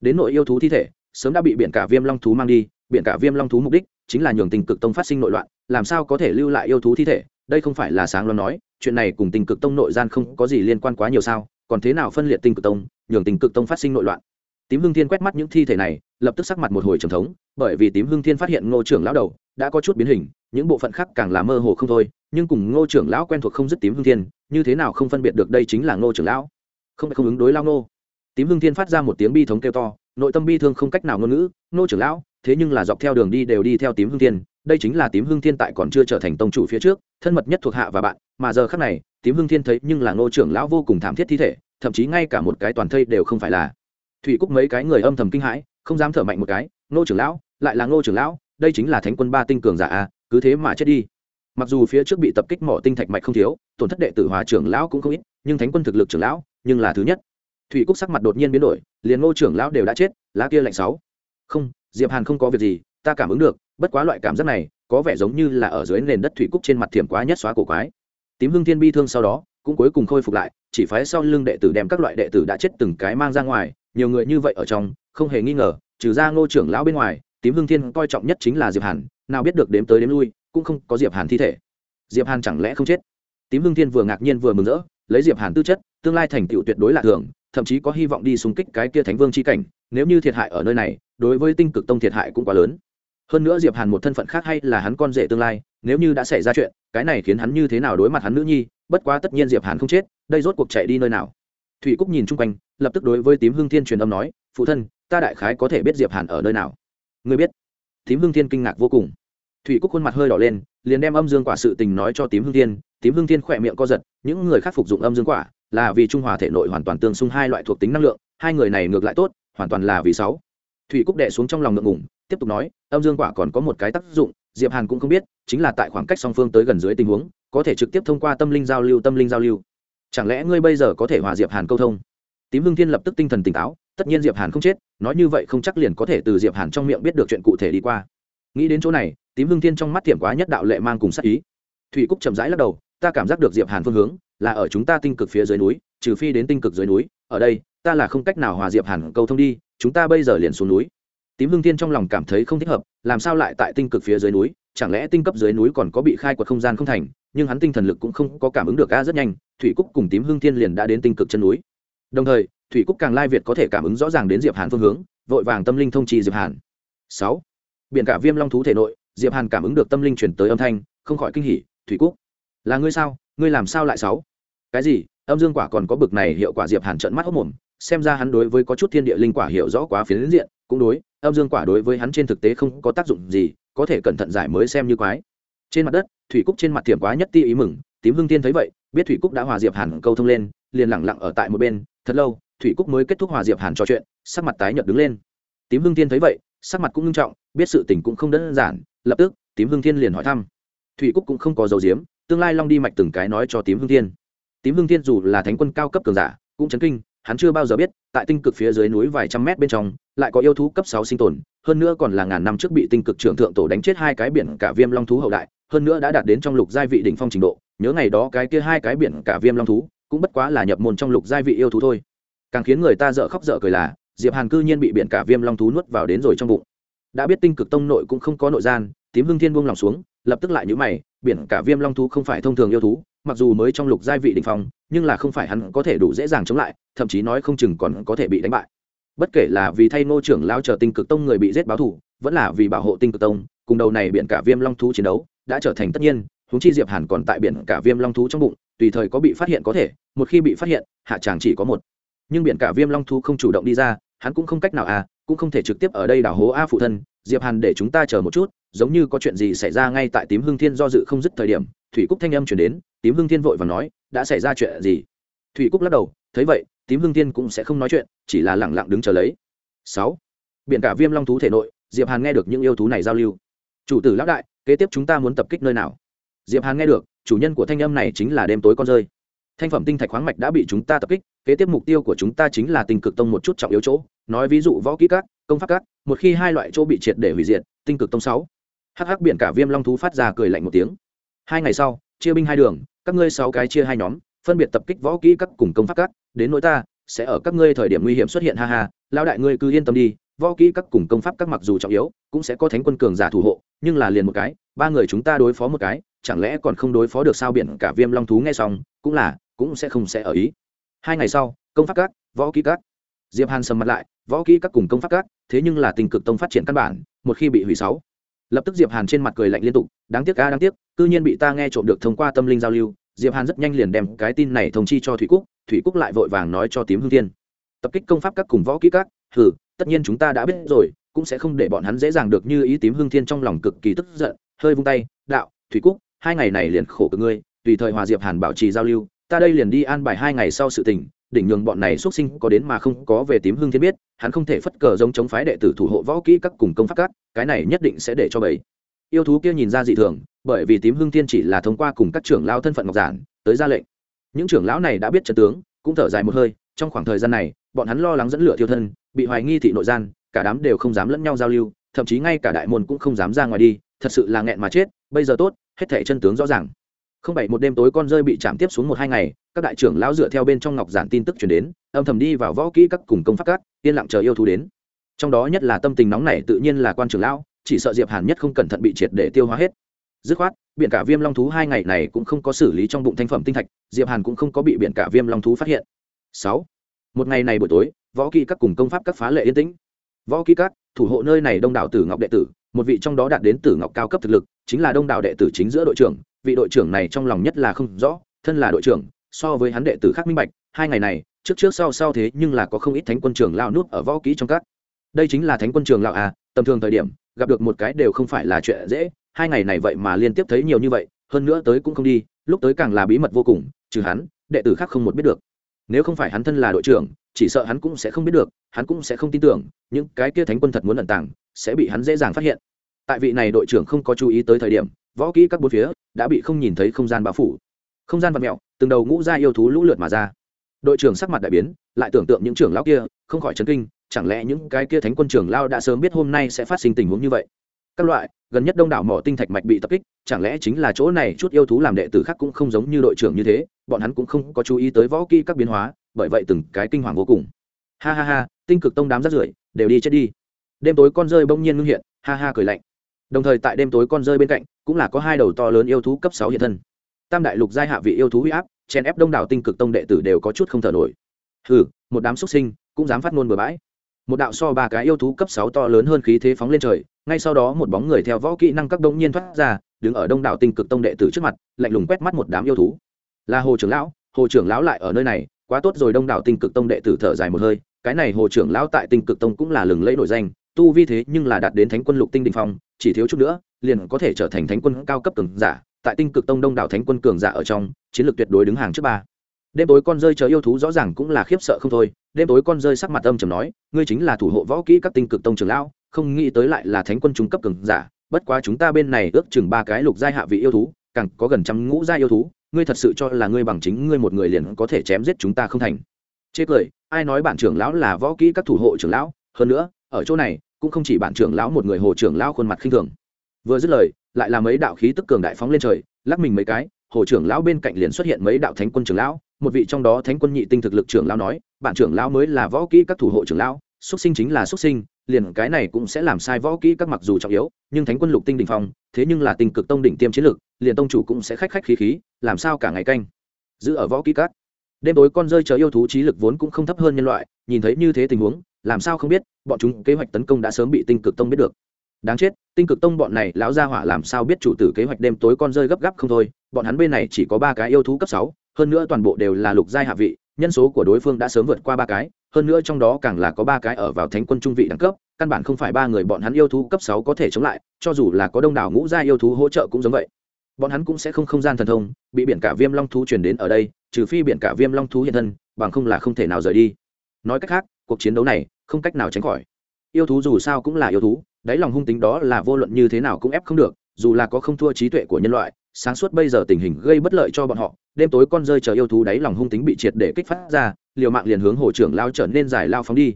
Đến nội yêu thú thi thể, sớm đã bị biển cả viêm long thú mang đi, biển cả viêm long thú mục đích chính là nhường tình cực tông phát sinh nội loạn, làm sao có thể lưu lại yêu thú thi thể, đây không phải là sáng lo nói, chuyện này cùng tình cực tông nội gian không có gì liên quan quá nhiều sao, còn thế nào phân liệt tình cực tông, nhường tình cực tông phát sinh nội loạn? Tím hưng thiên quét mắt những thi thể này, lập tức sắc mặt một hồi trầm thống, bởi vì tím hưng thiên phát hiện ngô trưởng lão đầu đã có chút biến hình, những bộ phận khác càng là mơ hồ không thôi, nhưng cùng ngô trưởng lão quen thuộc không dứt tím hưng thiên, như thế nào không phân biệt được đây chính là ngô trưởng lão. Không phải không ứng đối lao ngô. Tím hưng thiên phát ra một tiếng bi thống kêu to, nội tâm bi thương không cách nào ngôn ngữ, ngô trưởng lão, thế nhưng là dọc theo đường đi đều đi theo tím hưng thiên, đây chính là tím hưng thiên tại còn chưa trở thành tông chủ phía trước, thân mật nhất thuộc hạ và bạn, mà giờ khác này, tím hưng thiên thấy nhưng là ngô trưởng lão vô cùng thảm thiết thi thể, thậm chí ngay cả một cái toàn thây đều không phải là thủy cúc mấy cái người âm thầm kinh hãi, không dám thở mạnh một cái, ngô trưởng lão, lại là ngô trưởng lão, đây chính là thánh quân ba tinh cường giả a cứ thế mà chết đi. Mặc dù phía trước bị tập kích mỏ tinh thạch mạch không thiếu, tổn thất đệ tử hòa trưởng lão cũng không ít, nhưng thánh quân thực lực trưởng lão, nhưng là thứ nhất. Thủy cúc sắc mặt đột nhiên biến đổi, liền ngô trưởng lão đều đã chết, lá kia lạnh sáu. Không, diệp hàn không có việc gì, ta cảm ứng được, bất quá loại cảm giác này, có vẻ giống như là ở dưới nền đất thủy cúc trên mặt thiểm quá nhất xóa cổ quái. Tím hương thiên bi thương sau đó, cũng cuối cùng khôi phục lại, chỉ phái sau lưng đệ tử đem các loại đệ tử đã chết từng cái mang ra ngoài nhiều người như vậy ở trong, không hề nghi ngờ, trừ ra ngô trưởng lão bên ngoài, tím hương thiên coi trọng nhất chính là diệp hàn, nào biết được đếm tới đếm lui, cũng không có diệp hàn thi thể. Diệp hàn chẳng lẽ không chết? Tím hương thiên vừa ngạc nhiên vừa mừng rỡ, lấy diệp hàn tư chất, tương lai thành tựu tuyệt đối là thường, thậm chí có hy vọng đi xung kích cái kia thánh vương chi cảnh, nếu như thiệt hại ở nơi này, đối với tinh cực tông thiệt hại cũng quá lớn. Hơn nữa diệp hàn một thân phận khác hay là hắn con rể tương lai, nếu như đã xảy ra chuyện, cái này khiến hắn như thế nào đối mặt hắn nữ nhi, bất quá tất nhiên diệp hàn không chết, đây rốt cuộc chạy đi nơi nào? Thủy cúc nhìn chung quanh, lập tức đối với tím hương thiên truyền âm nói, phụ thân, ta đại khái có thể biết diệp hàn ở nơi nào? Người biết. Tím hương thiên kinh ngạc vô cùng. Thủy cúc khuôn mặt hơi đỏ lên, liền đem âm dương quả sự tình nói cho tím hương thiên. Tím hương thiên khỏe miệng co giật, những người khác phục dụng âm dương quả là vì trung hòa thể nội hoàn toàn tương xung hai loại thuộc tính năng lượng, hai người này ngược lại tốt, hoàn toàn là vì sáu. Thủy cúc đệ xuống trong lòng ngượng ngùng, tiếp tục nói, âm dương quả còn có một cái tác dụng, diệp hàn cũng không biết, chính là tại khoảng cách song phương tới gần dưới tình huống, có thể trực tiếp thông qua tâm linh giao lưu, tâm linh giao lưu chẳng lẽ ngươi bây giờ có thể hòa diệp hàn câu thông? Tím hưng thiên lập tức tinh thần tỉnh táo, tất nhiên diệp hàn không chết, nói như vậy không chắc liền có thể từ diệp hàn trong miệng biết được chuyện cụ thể đi qua. Nghĩ đến chỗ này, tím hưng thiên trong mắt tiệm quá nhất đạo lệ mang cùng sắc ý. Thủy cúc chậm rãi lắc đầu, ta cảm giác được diệp hàn phương hướng, là ở chúng ta tinh cực phía dưới núi, trừ phi đến tinh cực dưới núi, ở đây, ta là không cách nào hòa diệp hàn câu thông đi, chúng ta bây giờ liền xuống núi. Tím hưng thiên trong lòng cảm thấy không thích hợp, làm sao lại tại tinh cực phía dưới núi? Chẳng lẽ tinh cấp dưới núi còn có bị khai quật không gian không thành nhưng hắn tinh thần lực cũng không có cảm ứng được a rất nhanh, thủy cúc cùng tím hương thiên liền đã đến tinh cực chân núi. Đồng thời, thủy cúc càng lai việt có thể cảm ứng rõ ràng đến diệp hàn phương hướng, vội vàng tâm linh thông trì diệp hàn. Sáu, biển cả viêm long thú thể nội, diệp hàn cảm ứng được tâm linh chuyển tới âm thanh, không khỏi kinh hỉ, thủy cúc, là ngươi sao? Ngươi làm sao lại sáu? Cái gì? Âm dương quả còn có bực này hiệu quả? Diệp hàn trợn mắt hốc mồm, xem ra hắn đối với có chút thiên địa linh quả hiểu rõ quá phiến diện, cũng đối, âm dương quả đối với hắn trên thực tế không có tác dụng gì, có thể cẩn thận giải mới xem như quái trên mặt đất, thủy cúc trên mặt thiểm quá nhất ti ý mừng, tím hưng tiên thấy vậy, biết thủy cúc đã hòa diệp hàn câu thông lên, liền lặng lặng ở tại một bên, thật lâu, thủy cúc mới kết thúc hòa diệp hàn trò chuyện, sắc mặt tái nhợt đứng lên. Tím hưng tiên thấy vậy, sắc mặt cũng nghiêm trọng, biết sự tình cũng không đơn giản, lập tức, tím hưng thiên liền hỏi thăm. Thủy cúc cũng không có dấu diếm tương lai long đi mạch từng cái nói cho tím hưng thiên. Tím hưng thiên dù là thánh quân cao cấp cường giả, cũng chấn kinh, hắn chưa bao giờ biết, tại tinh cực phía dưới núi vài trăm mét bên trong, lại có yêu thú cấp sáu sinh tồn, hơn nữa còn là ngàn năm trước bị tinh cực trưởng thượng tổ đánh chết hai cái biển cả viêm long thú hậu đại hơn nữa đã đạt đến trong lục giai vị đỉnh phong trình độ, nhớ ngày đó cái kia hai cái biển cả viêm long thú, cũng bất quá là nhập môn trong lục giai vị yêu thú thôi. Càng khiến người ta dở khóc dở cười là, diệp hàn cư nhiên bị biển cả viêm long thú nuốt vào đến rồi trong bụng. Đã biết tinh cực tông nội cũng không có nội gian, tím hưng thiên buông lòng xuống, lập tức lại nhíu mày, biển cả viêm long thú không phải thông thường yêu thú, mặc dù mới trong lục giai vị đỉnh phong, nhưng là không phải hắn có thể đủ dễ dàng chống lại, thậm chí nói không chừng còn có thể bị đánh bại. Bất kể là vì thay ngô trưởng lao chờ tinh cực tông người bị giết báo thù, vẫn là vì bảo hộ tinh cực tông, cùng đầu này biển cả viêm long thú chiến đấu đã trở thành tất nhiên Húng chi diệp hàn còn tại biển cả viêm long thú trong bụng, tùy thời có bị phát hiện có thể, một khi bị phát hiện, hạ tràng chỉ có một. Nhưng biển cả viêm long thú không chủ động đi ra, hắn cũng không cách nào à cũng không thể trực tiếp ở đây đảo hố a phụ thân, diệp hàn để chúng ta chờ một chút, giống như có chuyện gì xảy ra ngay tại tím Hương thiên do dự không dứt thời điểm, thủy cúc thanh âm chuyển đến, tím Hương thiên vội và nói, đã xảy ra chuyện gì? Thủy cúc lắc đầu, thấy vậy, tím Hương thiên cũng sẽ không nói chuyện, chỉ là lẳng lặng đứng chờ lấy. Sáu. Biển cả viêm long thú thể nội, diệp hàn nghe được những yêu thú này giao lưu. Chủ tử lão đại kế tiếp chúng ta muốn tập kích nơi nào? Diệp hàn nghe được, chủ nhân của thanh âm này chính là đêm tối con rơi. Thanh phẩm tinh thạch khoáng mạch đã bị chúng ta tập kích, kế tiếp mục tiêu của chúng ta chính là tinh cực tông một chút trọng yếu chỗ. Nói ví dụ võ kỹ các, công pháp các, một khi hai loại chỗ bị triệt để hủy diệt, tinh cực tông sáu. Hắc hắc biển cả viêm long thú phát ra cười lạnh một tiếng. Hai ngày sau, chia binh hai đường, các ngươi sáu cái chia hai nhóm, phân biệt tập kích võ kỹ các cùng công pháp các. Đến nỗi ta, sẽ ở các ngươi thời điểm nguy hiểm xuất hiện, ha ha. Lão đại ngươi cứ yên tâm đi, võ kỹ các cùng công pháp các mặc dù trọng yếu, cũng sẽ có thánh quân cường giả thủ hộ nhưng là liền một cái, ba người chúng ta đối phó một cái, chẳng lẽ còn không đối phó được sao biển cả viêm long thú nghe xong, cũng là, cũng sẽ không sẽ ở ý. Hai ngày sau, công pháp các, võ kỹ các. Diệp hàn sầm mặt lại, võ kỹ các cùng công pháp các, thế nhưng là tình cực tông phát triển căn bản, một khi bị hủy sáu. Lập tức diệp hàn trên mặt cười lạnh liên tục, đáng tiếc ca đáng tiếc, cư nhiên bị ta nghe trộm được thông qua tâm linh giao lưu, diệp hàn rất nhanh liền đem cái tin này thông chi cho thủy cúc thủy cúc lại vội vàng nói cho tím hương thiên. Tập kích công pháp các cùng võ kỹ các, hừ, tất nhiên chúng ta đã biết rồi cũng sẽ không để bọn hắn dễ dàng được như ý tím hương thiên trong lòng cực kỳ tức giận, hơi vung tay, đạo, thủy cúc, hai ngày này liền khổ cực ngươi, tùy thời hòa diệp hàn bảo trì giao lưu, ta đây liền đi an bài hai ngày sau sự tình, đỉnh nhường bọn này xuất sinh có đến mà không có về tím hương thiên biết, hắn không thể phất cờ giống chống phái đệ tử thủ hộ võ kỹ các cùng công pháp các, cái này nhất định sẽ để cho bảy yêu thú kia nhìn ra dị thường, bởi vì tím hương thiên chỉ là thông qua cùng các trưởng lao thân phận ngọc giản, tới ra lệnh. Những trưởng lão này đã biết trận tướng, cũng thở dài một hơi, trong khoảng thời gian này, bọn hắn lo lắng dẫn lửa thiêu thân, bị hoài nghi thị nội gian cả đám đều không dám lẫn nhau giao lưu, thậm chí ngay cả đại môn cũng không dám ra ngoài đi, thật sự là nghẹn mà chết, bây giờ tốt, hết thể chân tướng rõ ràng. Không bảy một đêm tối con rơi bị chạm tiếp xuống một hai ngày, các đại trưởng lão dựa theo bên trong ngọc giản tin tức chuyển đến, âm thầm đi vào võ kỹ các cùng công pháp các, yên lặng chờ yêu thú đến. Trong đó nhất là tâm tình nóng này tự nhiên là quan trưởng lão, chỉ sợ diệp hàn nhất không cẩn thận bị triệt để tiêu hóa hết. Dứt khoát, biển cả viêm long thú hai ngày này cũng không có xử lý trong bụng thanh phẩm tinh thạch, diệp hàn cũng không có bị biển cả viêm long thú phát hiện. Sáu, một ngày này buổi tối, võ kỹ các cùng công pháp các phá lệ yên tĩnh võ kỹ các, thủ hộ nơi này đông đảo tử ngọc đệ tử, một vị trong đó đạt đến tử ngọc cao cấp thực lực, chính là đông đảo đệ tử chính giữa đội trưởng, vị đội trưởng này trong lòng nhất là không rõ, thân là đội trưởng, so với hắn đệ tử khác minh bạch, hai ngày này, trước trước sau sau thế nhưng là có không ít thánh quân trường lao nút ở võ kỹ trong các. Đây chính là thánh quân trường lao à tầm thường thời điểm, gặp được một cái đều không phải là chuyện dễ, hai ngày này vậy mà liên tiếp thấy nhiều như vậy, hơn nữa tới cũng không đi, lúc tới càng là bí mật vô cùng, trừ hắn, đệ tử khác không một biết được nếu không phải hắn thân là đội trưởng, chỉ sợ hắn cũng sẽ không biết được, hắn cũng sẽ không tin tưởng, những cái kia thánh quân thật muốn ẩn tàng, sẽ bị hắn dễ dàng phát hiện. Tại vị này đội trưởng không có chú ý tới thời điểm, võ kỹ các bốn phía đã bị không nhìn thấy không gian bao phủ. Không gian vật mẹo từng đầu ngũ gia yêu thú lũ lượt mà ra. Đội trưởng sắc mặt đại biến, lại tưởng tượng những trưởng lão kia, không khỏi chấn kinh, chẳng lẽ những cái kia thánh quân trưởng lao đã sớm biết hôm nay sẽ phát sinh tình huống như vậy? Các loại, gần nhất đông đảo mỏ tinh thạch mạch bị tập kích, chẳng lẽ chính là chỗ này chút yêu thú làm đệ tử khác cũng không giống như đội trưởng như thế, bọn hắn cũng không có chú ý tới võ kỹ các biến hóa, bởi vậy từng cái kinh hoàng vô cùng. Ha ha ha, tinh cực tông đám rắt rưởi, đều đi chết đi. Đêm tối con rơi bỗng nhiên ngưng hiện, ha ha cười lạnh. Đồng thời tại đêm tối con rơi bên cạnh, cũng là có hai đầu to lớn yêu thú cấp sáu hiện thân. Tam đại lục giai hạ vị yêu thú huy áp chen ép đông đảo tinh cực tông đệ tử đều có chút không thở nổi. Hừ, một đám xuất sinh, cũng dám phát ngôn bừa bãi. Một đạo so ba cái yêu thú cấp sáu to lớn hơn khí thế phóng lên trời ngay sau đó một bóng người theo võ kỹ năng các đông nhiên thoát ra, đứng ở đông đảo tinh cực tông đệ tử trước mặt, lạnh lùng quét mắt một đám yêu thú. Là hồ trưởng lão, hồ trưởng lão lại ở nơi này, quá tốt rồi, đông đảo tinh cực tông đệ tử thở dài một hơi, cái này hồ trưởng lão tại tinh cực tông cũng là lừng lẫy nổi danh, tu vi thế nhưng là đạt đến thánh quân lục tinh đình phong, chỉ thiếu chút nữa, liền có thể trở thành thánh quân cao cấp cường giả, tại tinh cực tông đông đảo thánh quân cường giả ở trong, chiến lược tuyệt đối đứng hàng trước ba. Đêm tối con rơi chờ yêu thú rõ ràng cũng là khiếp sợ không thôi, đêm tối con rơi sắc mặt âm trầm nói, ngươi chính là thủ hộ võ kỹ các tinh cực tông trường lão không nghĩ tới lại là thánh quân trung cấp cường giả, bất quá chúng ta bên này ước chừng ba cái lục giai hạ vị yêu thú, càng có gần trăm ngũ giai yêu thú, ngươi thật sự cho là ngươi bằng chính ngươi một người liền có thể chém giết chúng ta không thành. Chê cười, ai nói bản trưởng lão là võ kỹ các thủ hộ trưởng lão, hơn nữa, ở chỗ này, cũng không chỉ bản trưởng lão một người hồ trưởng lão khuôn mặt khinh thường. Vừa dứt lời, lại là mấy đạo khí tức cường đại phóng lên trời, lắc mình mấy cái, hồ trưởng lão bên cạnh liền xuất hiện mấy đạo thánh quân trưởng lão, một vị trong đó thánh quân nhị tinh thực lực trưởng lão nói bạn trưởng lão mới là võ kỹ các thủ hộ trưởng lão, xuất sinh chính là xuất sinh liền cái này cũng sẽ làm sai võ kỹ các mặc dù trọng yếu, nhưng thánh quân lục tinh đình phong, thế nhưng là tinh cực tông đỉnh tiêm chiến lực, liền tông chủ cũng sẽ khách khách khí khí, làm sao cả ngày canh. Giữ ở võ kỹ các. Đêm tối con rơi chờ yêu thú trí lực vốn cũng không thấp hơn nhân loại, nhìn thấy như thế tình huống, làm sao không biết, bọn chúng kế hoạch tấn công đã sớm bị tinh cực tông biết được. Đáng chết, tinh cực tông bọn này lão gia hỏa làm sao biết chủ tử kế hoạch đêm tối con rơi gấp gáp không thôi, bọn hắn bên này chỉ có ba cái yêu thú cấp sáu, hơn nữa toàn bộ đều là lục giai hạ vị nhân số của đối phương đã sớm vượt qua ba cái, hơn nữa trong đó càng là có ba cái ở vào thánh quân trung vị đẳng cấp, căn bản không phải ba người bọn hắn yêu thú cấp sáu có thể chống lại, cho dù là có đông đảo ngũ gia yêu thú hỗ trợ cũng giống vậy. Bọn hắn cũng sẽ không không gian thần thông, bị biển cả viêm long thú truyền đến ở đây, trừ phi biển cả viêm long thú hiện thân, bằng không là không thể nào rời đi. Nói cách khác, cuộc chiến đấu này không cách nào tránh khỏi. Yêu thú dù sao cũng là yêu thú, đáy lòng hung tính đó là vô luận như thế nào cũng ép không được, dù là có không thua trí tuệ của nhân loại sáng suốt bây giờ tình hình gây bất lợi cho bọn họ, đêm tối con rơi chờ yêu thú đáy lòng hung tính bị triệt để kích phát ra, liều mạng liền hướng hồ trưởng lao trở nên giải lao phóng đi.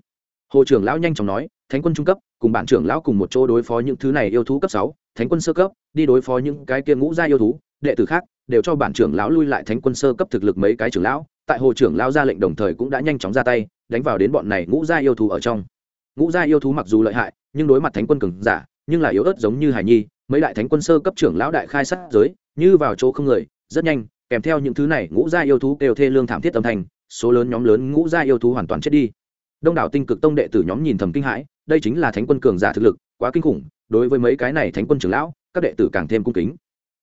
Hồ trưởng lão nhanh chóng nói, thánh quân trung cấp, cùng bản trưởng lão cùng một chỗ đối phó những thứ này yêu thú cấp sáu, thánh quân sơ cấp, đi đối phó những cái kia ngũ gia yêu thú, đệ tử khác, đều cho bản trưởng lão lui lại thánh quân sơ cấp thực lực mấy cái trưởng lão. Tại hồ trưởng lão ra lệnh đồng thời cũng đã nhanh chóng ra tay, đánh vào đến bọn này ngũ gia yêu thú ở trong. Ngũ gia yêu thú mặc dù lợi hại, nhưng đối mặt thánh quân cường giả, nhưng là yếu ớt giống như hải nhi, mấy đại thánh quân sơ cấp trưởng lão đại khai sát giới như vào chỗ không người, rất nhanh, kèm theo những thứ này, ngũ gia yêu thú kêu thê lương thảm thiết âm thanh, số lớn nhóm lớn ngũ gia yêu thú hoàn toàn chết đi. Đông đảo tinh cực tông đệ tử nhóm nhìn thầm kinh hãi, đây chính là thánh quân cường giả thực lực, quá kinh khủng, đối với mấy cái này thánh quân trưởng lão, các đệ tử càng thêm cung kính.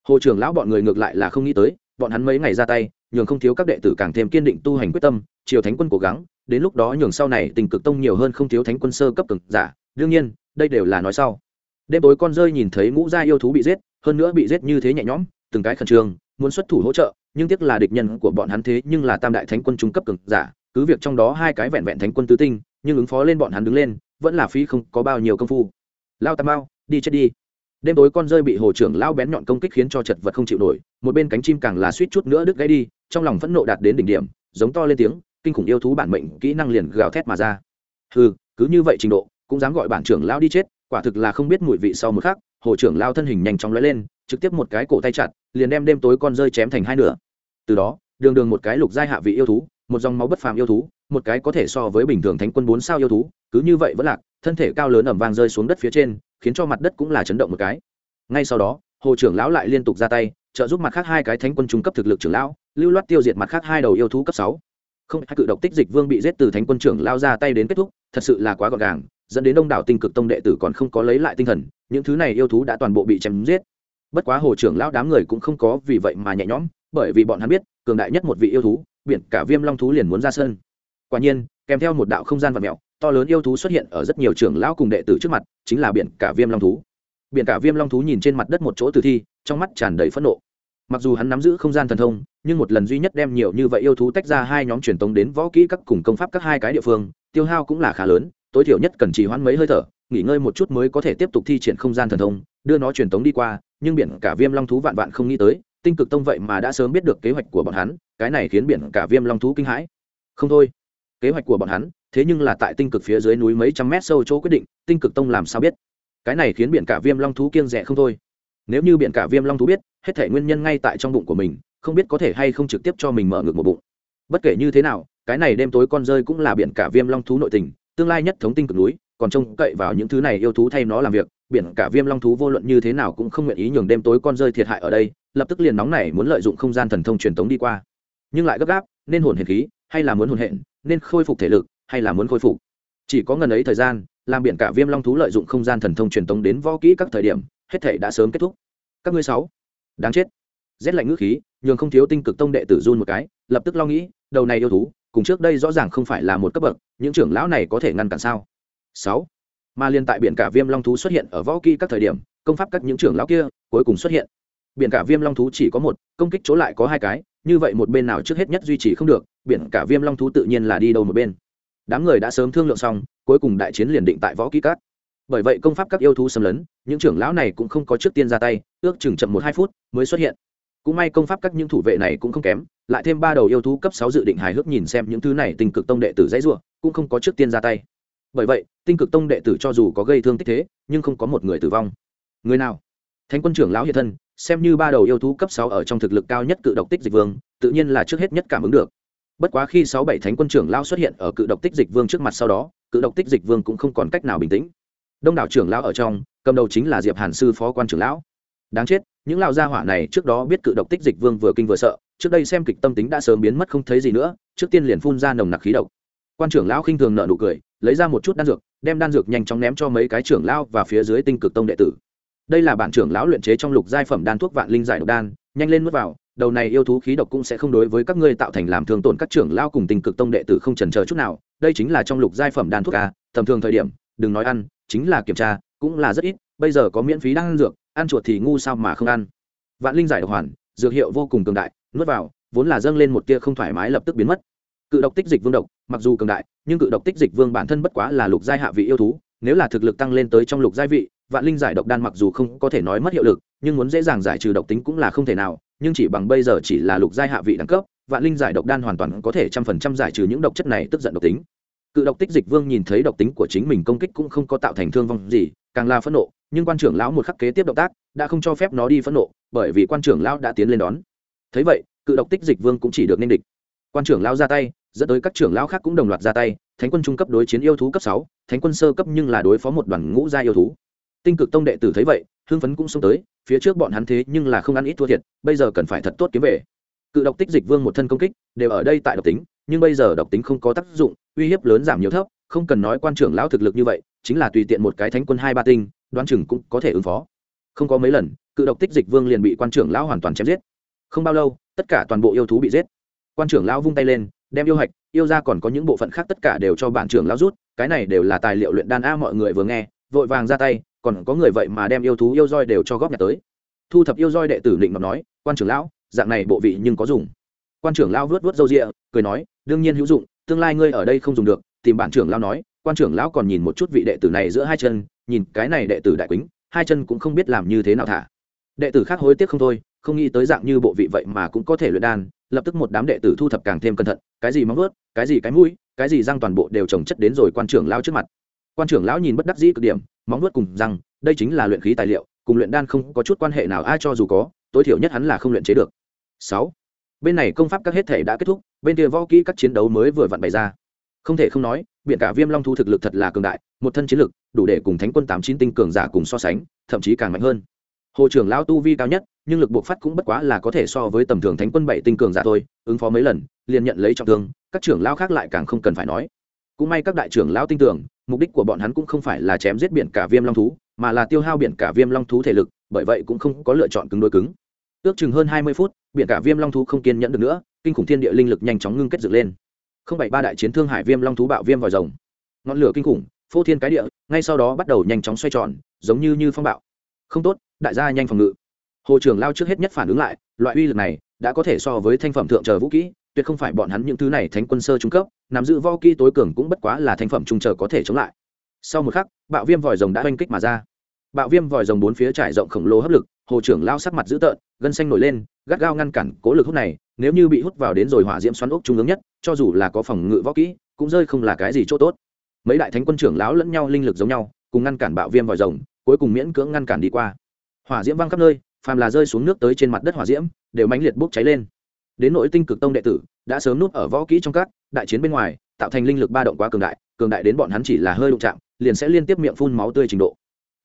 Hồ trưởng lão bọn người ngược lại là không nghĩ tới, bọn hắn mấy ngày ra tay, nhường không thiếu các đệ tử càng thêm kiên định tu hành quyết tâm chiều thánh quân cố gắng, đến lúc đó nhường sau này tình cực tông nhiều hơn không thiếu thánh quân sơ cấp cường giả, đương nhiên, đây đều là nói sau. Đêm tối con rơi nhìn thấy ngũ gia yêu thú bị giết, hơn nữa bị giết như thế nhẹ nhõm từng cái khẩn trương, muốn xuất thủ hỗ trợ, nhưng tiếc là địch nhân của bọn hắn thế nhưng là tam đại thánh quân trung cấp cường giả, cứ việc trong đó hai cái vẹn vẹn thánh quân tứ tinh, nhưng ứng phó lên bọn hắn đứng lên, vẫn là phí không có bao nhiêu công phu. Lao tam bao đi chết đi. Đêm tối con rơi bị hồ trưởng lao bén nhọn công kích khiến cho chật vật không chịu nổi, một bên cánh chim càng là suýt chút nữa đứt gãy đi, trong lòng phẫn nộ đạt đến đỉnh điểm, giống to lên tiếng, kinh khủng yêu thú bản mệnh kỹ năng liền gào thét mà ra. Ừ cứ như vậy trình độ, cũng dám gọi bản trưởng lao đi chết, quả thực là không biết mùi vị sau một khắc, hồ trưởng lao thân hình nhanh chóng lóe lên trực tiếp một cái cổ tay chặt, liền đem đêm tối con rơi chém thành hai nửa. Từ đó, đường đường một cái lục giai hạ vị yêu thú, một dòng máu bất phàm yêu thú, một cái có thể so với bình thường thánh quân bốn sao yêu thú, cứ như vậy vẫn lạc, thân thể cao lớn ẩm vang rơi xuống đất phía trên, khiến cho mặt đất cũng là chấn động một cái. Ngay sau đó, hồ trưởng lão lại liên tục ra tay, trợ giúp mặt khác hai cái thánh quân trung cấp thực lực trưởng lão, lưu loát tiêu diệt mặt khác hai đầu yêu thú cấp sáu. Không, hai cự độc tích dịch vương bị giết từ thánh quân trưởng lao ra tay đến kết thúc, thật sự là quá gọn gàng, dẫn đến đông đảo tinh cực tông đệ tử còn không có lấy lại tinh thần, những thứ này yêu thú đã toàn bộ bị chém giết bất quá hồ trưởng lão đám người cũng không có vì vậy mà nhẹ nhõm, bởi vì bọn hắn biết, cường đại nhất một vị yêu thú, biển cả viêm long thú liền muốn ra sân. Quả nhiên, kèm theo một đạo không gian vật mèo, to lớn yêu thú xuất hiện ở rất nhiều trưởng lão cùng đệ tử trước mặt, chính là biển cả viêm long thú. Biển cả viêm long thú nhìn trên mặt đất một chỗ tử thi, trong mắt tràn đầy phẫn nộ. Mặc dù hắn nắm giữ không gian thần thông, nhưng một lần duy nhất đem nhiều như vậy yêu thú tách ra hai nhóm truyền tống đến võ kỹ các cùng công pháp các hai cái địa phương, tiêu hao cũng là khá lớn, tối thiểu nhất cần trì hoãn mấy hơi thở, nghỉ ngơi một chút mới có thể tiếp tục thi triển không gian thần thông đưa nó truyền tống đi qua, nhưng biển cả viêm long thú vạn vạn không nghĩ tới, tinh cực tông vậy mà đã sớm biết được kế hoạch của bọn hắn, cái này khiến biển cả viêm long thú kinh hãi. Không thôi, kế hoạch của bọn hắn, thế nhưng là tại tinh cực phía dưới núi mấy trăm mét sâu chỗ quyết định, tinh cực tông làm sao biết? Cái này khiến biển cả viêm long thú kiêng rẻ không thôi. Nếu như biển cả viêm long thú biết, hết thể nguyên nhân ngay tại trong bụng của mình, không biết có thể hay không trực tiếp cho mình mở ngược một bụng. Bất kể như thế nào, cái này đêm tối con rơi cũng là biển cả viêm long thú nội tình, tương lai nhất thống tinh cực núi còn trông cậy vào những thứ này yêu thú thay nó làm việc, biển cả viêm long thú vô luận như thế nào cũng không nguyện ý nhường đêm tối con rơi thiệt hại ở đây, lập tức liền nóng này muốn lợi dụng không gian thần thông truyền tống đi qua. Nhưng lại gấp gáp, nên hồn hển khí, hay là muốn hồn hển, nên khôi phục thể lực, hay là muốn khôi phục. Chỉ có ngần ấy thời gian, làm biển cả viêm long thú lợi dụng không gian thần thông truyền tống đến võ kỹ các thời điểm, hết thể đã sớm kết thúc. Các ngươi sáu, đáng chết. Rét lạnh ngữ khí, nhường không thiếu tinh cực tông đệ tử run một cái, lập tức lo nghĩ, đầu này yêu thú, cùng trước đây rõ ràng không phải là một cấp bậc, những trưởng lão này có thể ngăn cản sao? Sáu. Mà liên tại biển cả viêm long thú xuất hiện ở võ kỹ các thời điểm, công pháp các những trưởng lão kia cuối cùng xuất hiện. Biển cả viêm long thú chỉ có một, công kích chỗ lại có hai cái, như vậy một bên nào trước hết nhất duy trì không được, biển cả viêm long thú tự nhiên là đi đâu một bên. Đám người đã sớm thương lượng xong, cuối cùng đại chiến liền định tại võ kỹ các. Bởi vậy công pháp các yêu thú xâm lấn, những trưởng lão này cũng không có trước tiên ra tay, ước chừng chậm một hai phút mới xuất hiện. Cũng may công pháp các những thủ vệ này cũng không kém, lại thêm ba đầu yêu thú cấp sáu dự định hài hước nhìn xem những thứ này tình cực tông đệ tử dãy rủa, cũng không có trước tiên ra tay bởi vậy, tinh cực tông đệ tử cho dù có gây thương tích thế, nhưng không có một người tử vong. Người nào? Thánh quân trưởng lão hiện thân, xem như ba đầu yêu thú cấp sáu ở trong thực lực cao nhất cự độc tích dịch vương, tự nhiên là trước hết nhất cảm ứng được. Bất quá khi sáu bảy thánh quân trưởng lão xuất hiện ở cự độc tích dịch vương trước mặt sau đó, cự độc tích dịch vương cũng không còn cách nào bình tĩnh. Đông đảo trưởng lão ở trong, cầm đầu chính là diệp hàn sư phó quan trưởng lão. Đáng chết, những lão gia hỏa này trước đó biết cự độc tích dịch vương vừa kinh vừa sợ, trước đây xem kịch tâm tính đã sớm biến mất không thấy gì nữa, trước tiên liền phun ra nồng nặc khí độc. Quan trưởng lão khinh thường nợ nụ cười lấy ra một chút đan dược, đem đan dược nhanh chóng ném cho mấy cái trưởng lão và phía dưới tinh cực tông đệ tử. Đây là bản trưởng lão luyện chế trong lục giai phẩm đan thuốc vạn linh giải độc đan, nhanh lên nuốt vào, đầu này yêu thú khí độc cũng sẽ không đối với các ngươi tạo thành làm thương tổn các trưởng lão cùng tinh cực tông đệ tử không chần chờ chút nào. Đây chính là trong lục giai phẩm đan thuốc a, tầm thường thời điểm, đừng nói ăn, chính là kiểm tra, cũng là rất ít, bây giờ có miễn phí đan dược, ăn chuột thì ngu sao mà không ăn. Vạn linh giải độc hoàn, dược hiệu vô cùng cường đại, nuốt vào, vốn là dâng lên một tia không thoải mái lập tức biến mất cự độc tích dịch vương độc, mặc dù cường đại, nhưng cự độc tích dịch vương bản thân bất quá là lục giai hạ vị yêu thú, nếu là thực lực tăng lên tới trong lục giai vị, vạn linh giải độc đan mặc dù không có thể nói mất hiệu lực, nhưng muốn dễ dàng giải trừ độc tính cũng là không thể nào, nhưng chỉ bằng bây giờ chỉ là lục giai hạ vị đẳng cấp, vạn linh giải độc đan hoàn toàn có thể trăm phần trăm giải trừ những độc chất này tức giận độc tính. Cự độc tích dịch vương nhìn thấy độc tính của chính mình công kích cũng không có tạo thành thương vong gì, càng là phẫn nộ, nhưng quan trưởng lão một khắc kế tiếp động tác đã không cho phép nó đi phẫn nộ, bởi vì quan trưởng lão đã tiến lên đón. Thấy vậy, cự độc tích dịch vương cũng chỉ được nên địch. Quan trưởng lão ra tay dẫn tới các trưởng lão khác cũng đồng loạt ra tay, thánh quân trung cấp đối chiến yêu thú cấp sáu, thánh quân sơ cấp nhưng là đối phó một đoàn ngũ gia yêu thú. Tinh cực tông đệ tử thấy vậy, hưng phấn cũng xông tới, phía trước bọn hắn thế nhưng là không ăn ít thua thiệt, bây giờ cần phải thật tốt kiếm về. Cự độc tích dịch vương một thân công kích, đều ở đây tại độc tính, nhưng bây giờ độc tính không có tác dụng, uy hiếp lớn giảm nhiều thấp, không cần nói quan trưởng lão thực lực như vậy, chính là tùy tiện một cái thánh quân hai ba tinh, đoán chừng cũng có thể ứng phó. Không có mấy lần, cự độc tích dịch vương liền bị quan trưởng lão hoàn toàn chém giết. Không bao lâu, tất cả toàn bộ yêu thú bị giết. Quan trưởng lão vung tay lên đem yêu hạch, yêu ra còn có những bộ phận khác tất cả đều cho bản trưởng lão rút, cái này đều là tài liệu luyện đan a, mọi người vừa nghe, vội vàng ra tay, còn có người vậy mà đem yêu thú, yêu roi đều cho góp nhặt tới. Thu thập yêu roi đệ tử định ngọc nói, quan trưởng lão, dạng này bộ vị nhưng có dùng. Quan trưởng lão vớt vớt râu rịa cười nói, đương nhiên hữu dụng, tương lai ngươi ở đây không dùng được. Tìm bản trưởng lão nói, quan trưởng lão còn nhìn một chút vị đệ tử này giữa hai chân, nhìn cái này đệ tử đại quýnh hai chân cũng không biết làm như thế nào thả. Đệ tử khác hối tiếc không thôi, không nghĩ tới dạng như bộ vị vậy mà cũng có thể luyện đan lập tức một đám đệ tử thu thập càng thêm cẩn thận, cái gì móng vớt cái gì cái mũi, cái gì răng toàn bộ đều trồng chất đến rồi quan trưởng lão trước mặt. Quan trưởng lão nhìn bất đắc dĩ cực điểm, móng vớt cùng răng, đây chính là luyện khí tài liệu, cùng luyện đan không có chút quan hệ nào, ai cho dù có, tối thiểu nhất hắn là không luyện chế được. Sáu. Bên này công pháp các hết thể đã kết thúc, bên kia võ kỹ các chiến đấu mới vừa vặn bày ra. Không thể không nói biện cả viêm long thu thực lực thật là cường đại, một thân chiến lực, đủ để cùng thánh quân tám chín tinh cường giả cùng so sánh, thậm chí càng mạnh hơn. Hồ trưởng lão tu vi cao nhất nhưng lực buộc phát cũng bất quá là có thể so với tầm thường thánh quân bảy tinh cường giả thôi, ứng phó mấy lần, liền nhận lấy trọng thương, các trưởng lão khác lại càng không cần phải nói. Cũng may các đại trưởng lão tin tưởng, mục đích của bọn hắn cũng không phải là chém giết biển cả viêm long thú, mà là tiêu hao biển cả viêm long thú thể lực, bởi vậy cũng không có lựa chọn cứng đối cứng. Ước chừng hơn hai mươi phút, biển cả viêm long thú không kiên nhẫn được nữa, kinh khủng thiên địa linh lực nhanh chóng ngưng kết dựng lên. Không bảy ba đại chiến thương hải viêm long thú bạo viêm vòi rồng. Ngọn lửa kinh khủng, phô thiên cái địa, ngay sau đó bắt đầu nhanh chóng xoay tròn, giống như như phong bạo. Không tốt, đại gia nhanh phòng ngự hồ trưởng lao trước hết nhất phản ứng lại, loại uy lực này đã có thể so với thanh phẩm thượng chờ vũ kỹ, tuyệt không phải bọn hắn những thứ này thánh quân sơ trung cấp, nắm giữ võ kỹ tối cường cũng bất quá là thanh phẩm trung chờ có thể chống lại. Sau một khắc, bạo viêm vòi rồng đã oanh kích mà ra. Bạo viêm vòi rồng bốn phía trải rộng khổng lồ hấp lực, hồ trưởng lao sắc mặt dữ tợn, gân xanh nổi lên, gắt gao ngăn cản cố lực hút này, nếu như bị hút vào đến rồi hỏa diễm xoắn ốc trung ương nhất, cho dù là có phòng ngự võ kỹ, cũng rơi không là cái gì chỗ tốt. Mấy đại thánh quân trưởng lão lẫn nhau linh lực giống nhau, cùng ngăn cản bạo viêm vòi rồng, cuối cùng miễn cưỡng ngăn cản đi qua. Hỏa diễm văng khắp nơi phàm là rơi xuống nước tới trên mặt đất hỏa diễm, đều mãnh liệt bốc cháy lên. Đến nội tinh cực tông đệ tử, đã sớm núp ở võ kỹ trong các, đại chiến bên ngoài, tạo thành linh lực ba động quá cường đại cường đại đến bọn hắn chỉ là hơi đụng chạm, liền sẽ liên tiếp miệng phun máu tươi trình độ.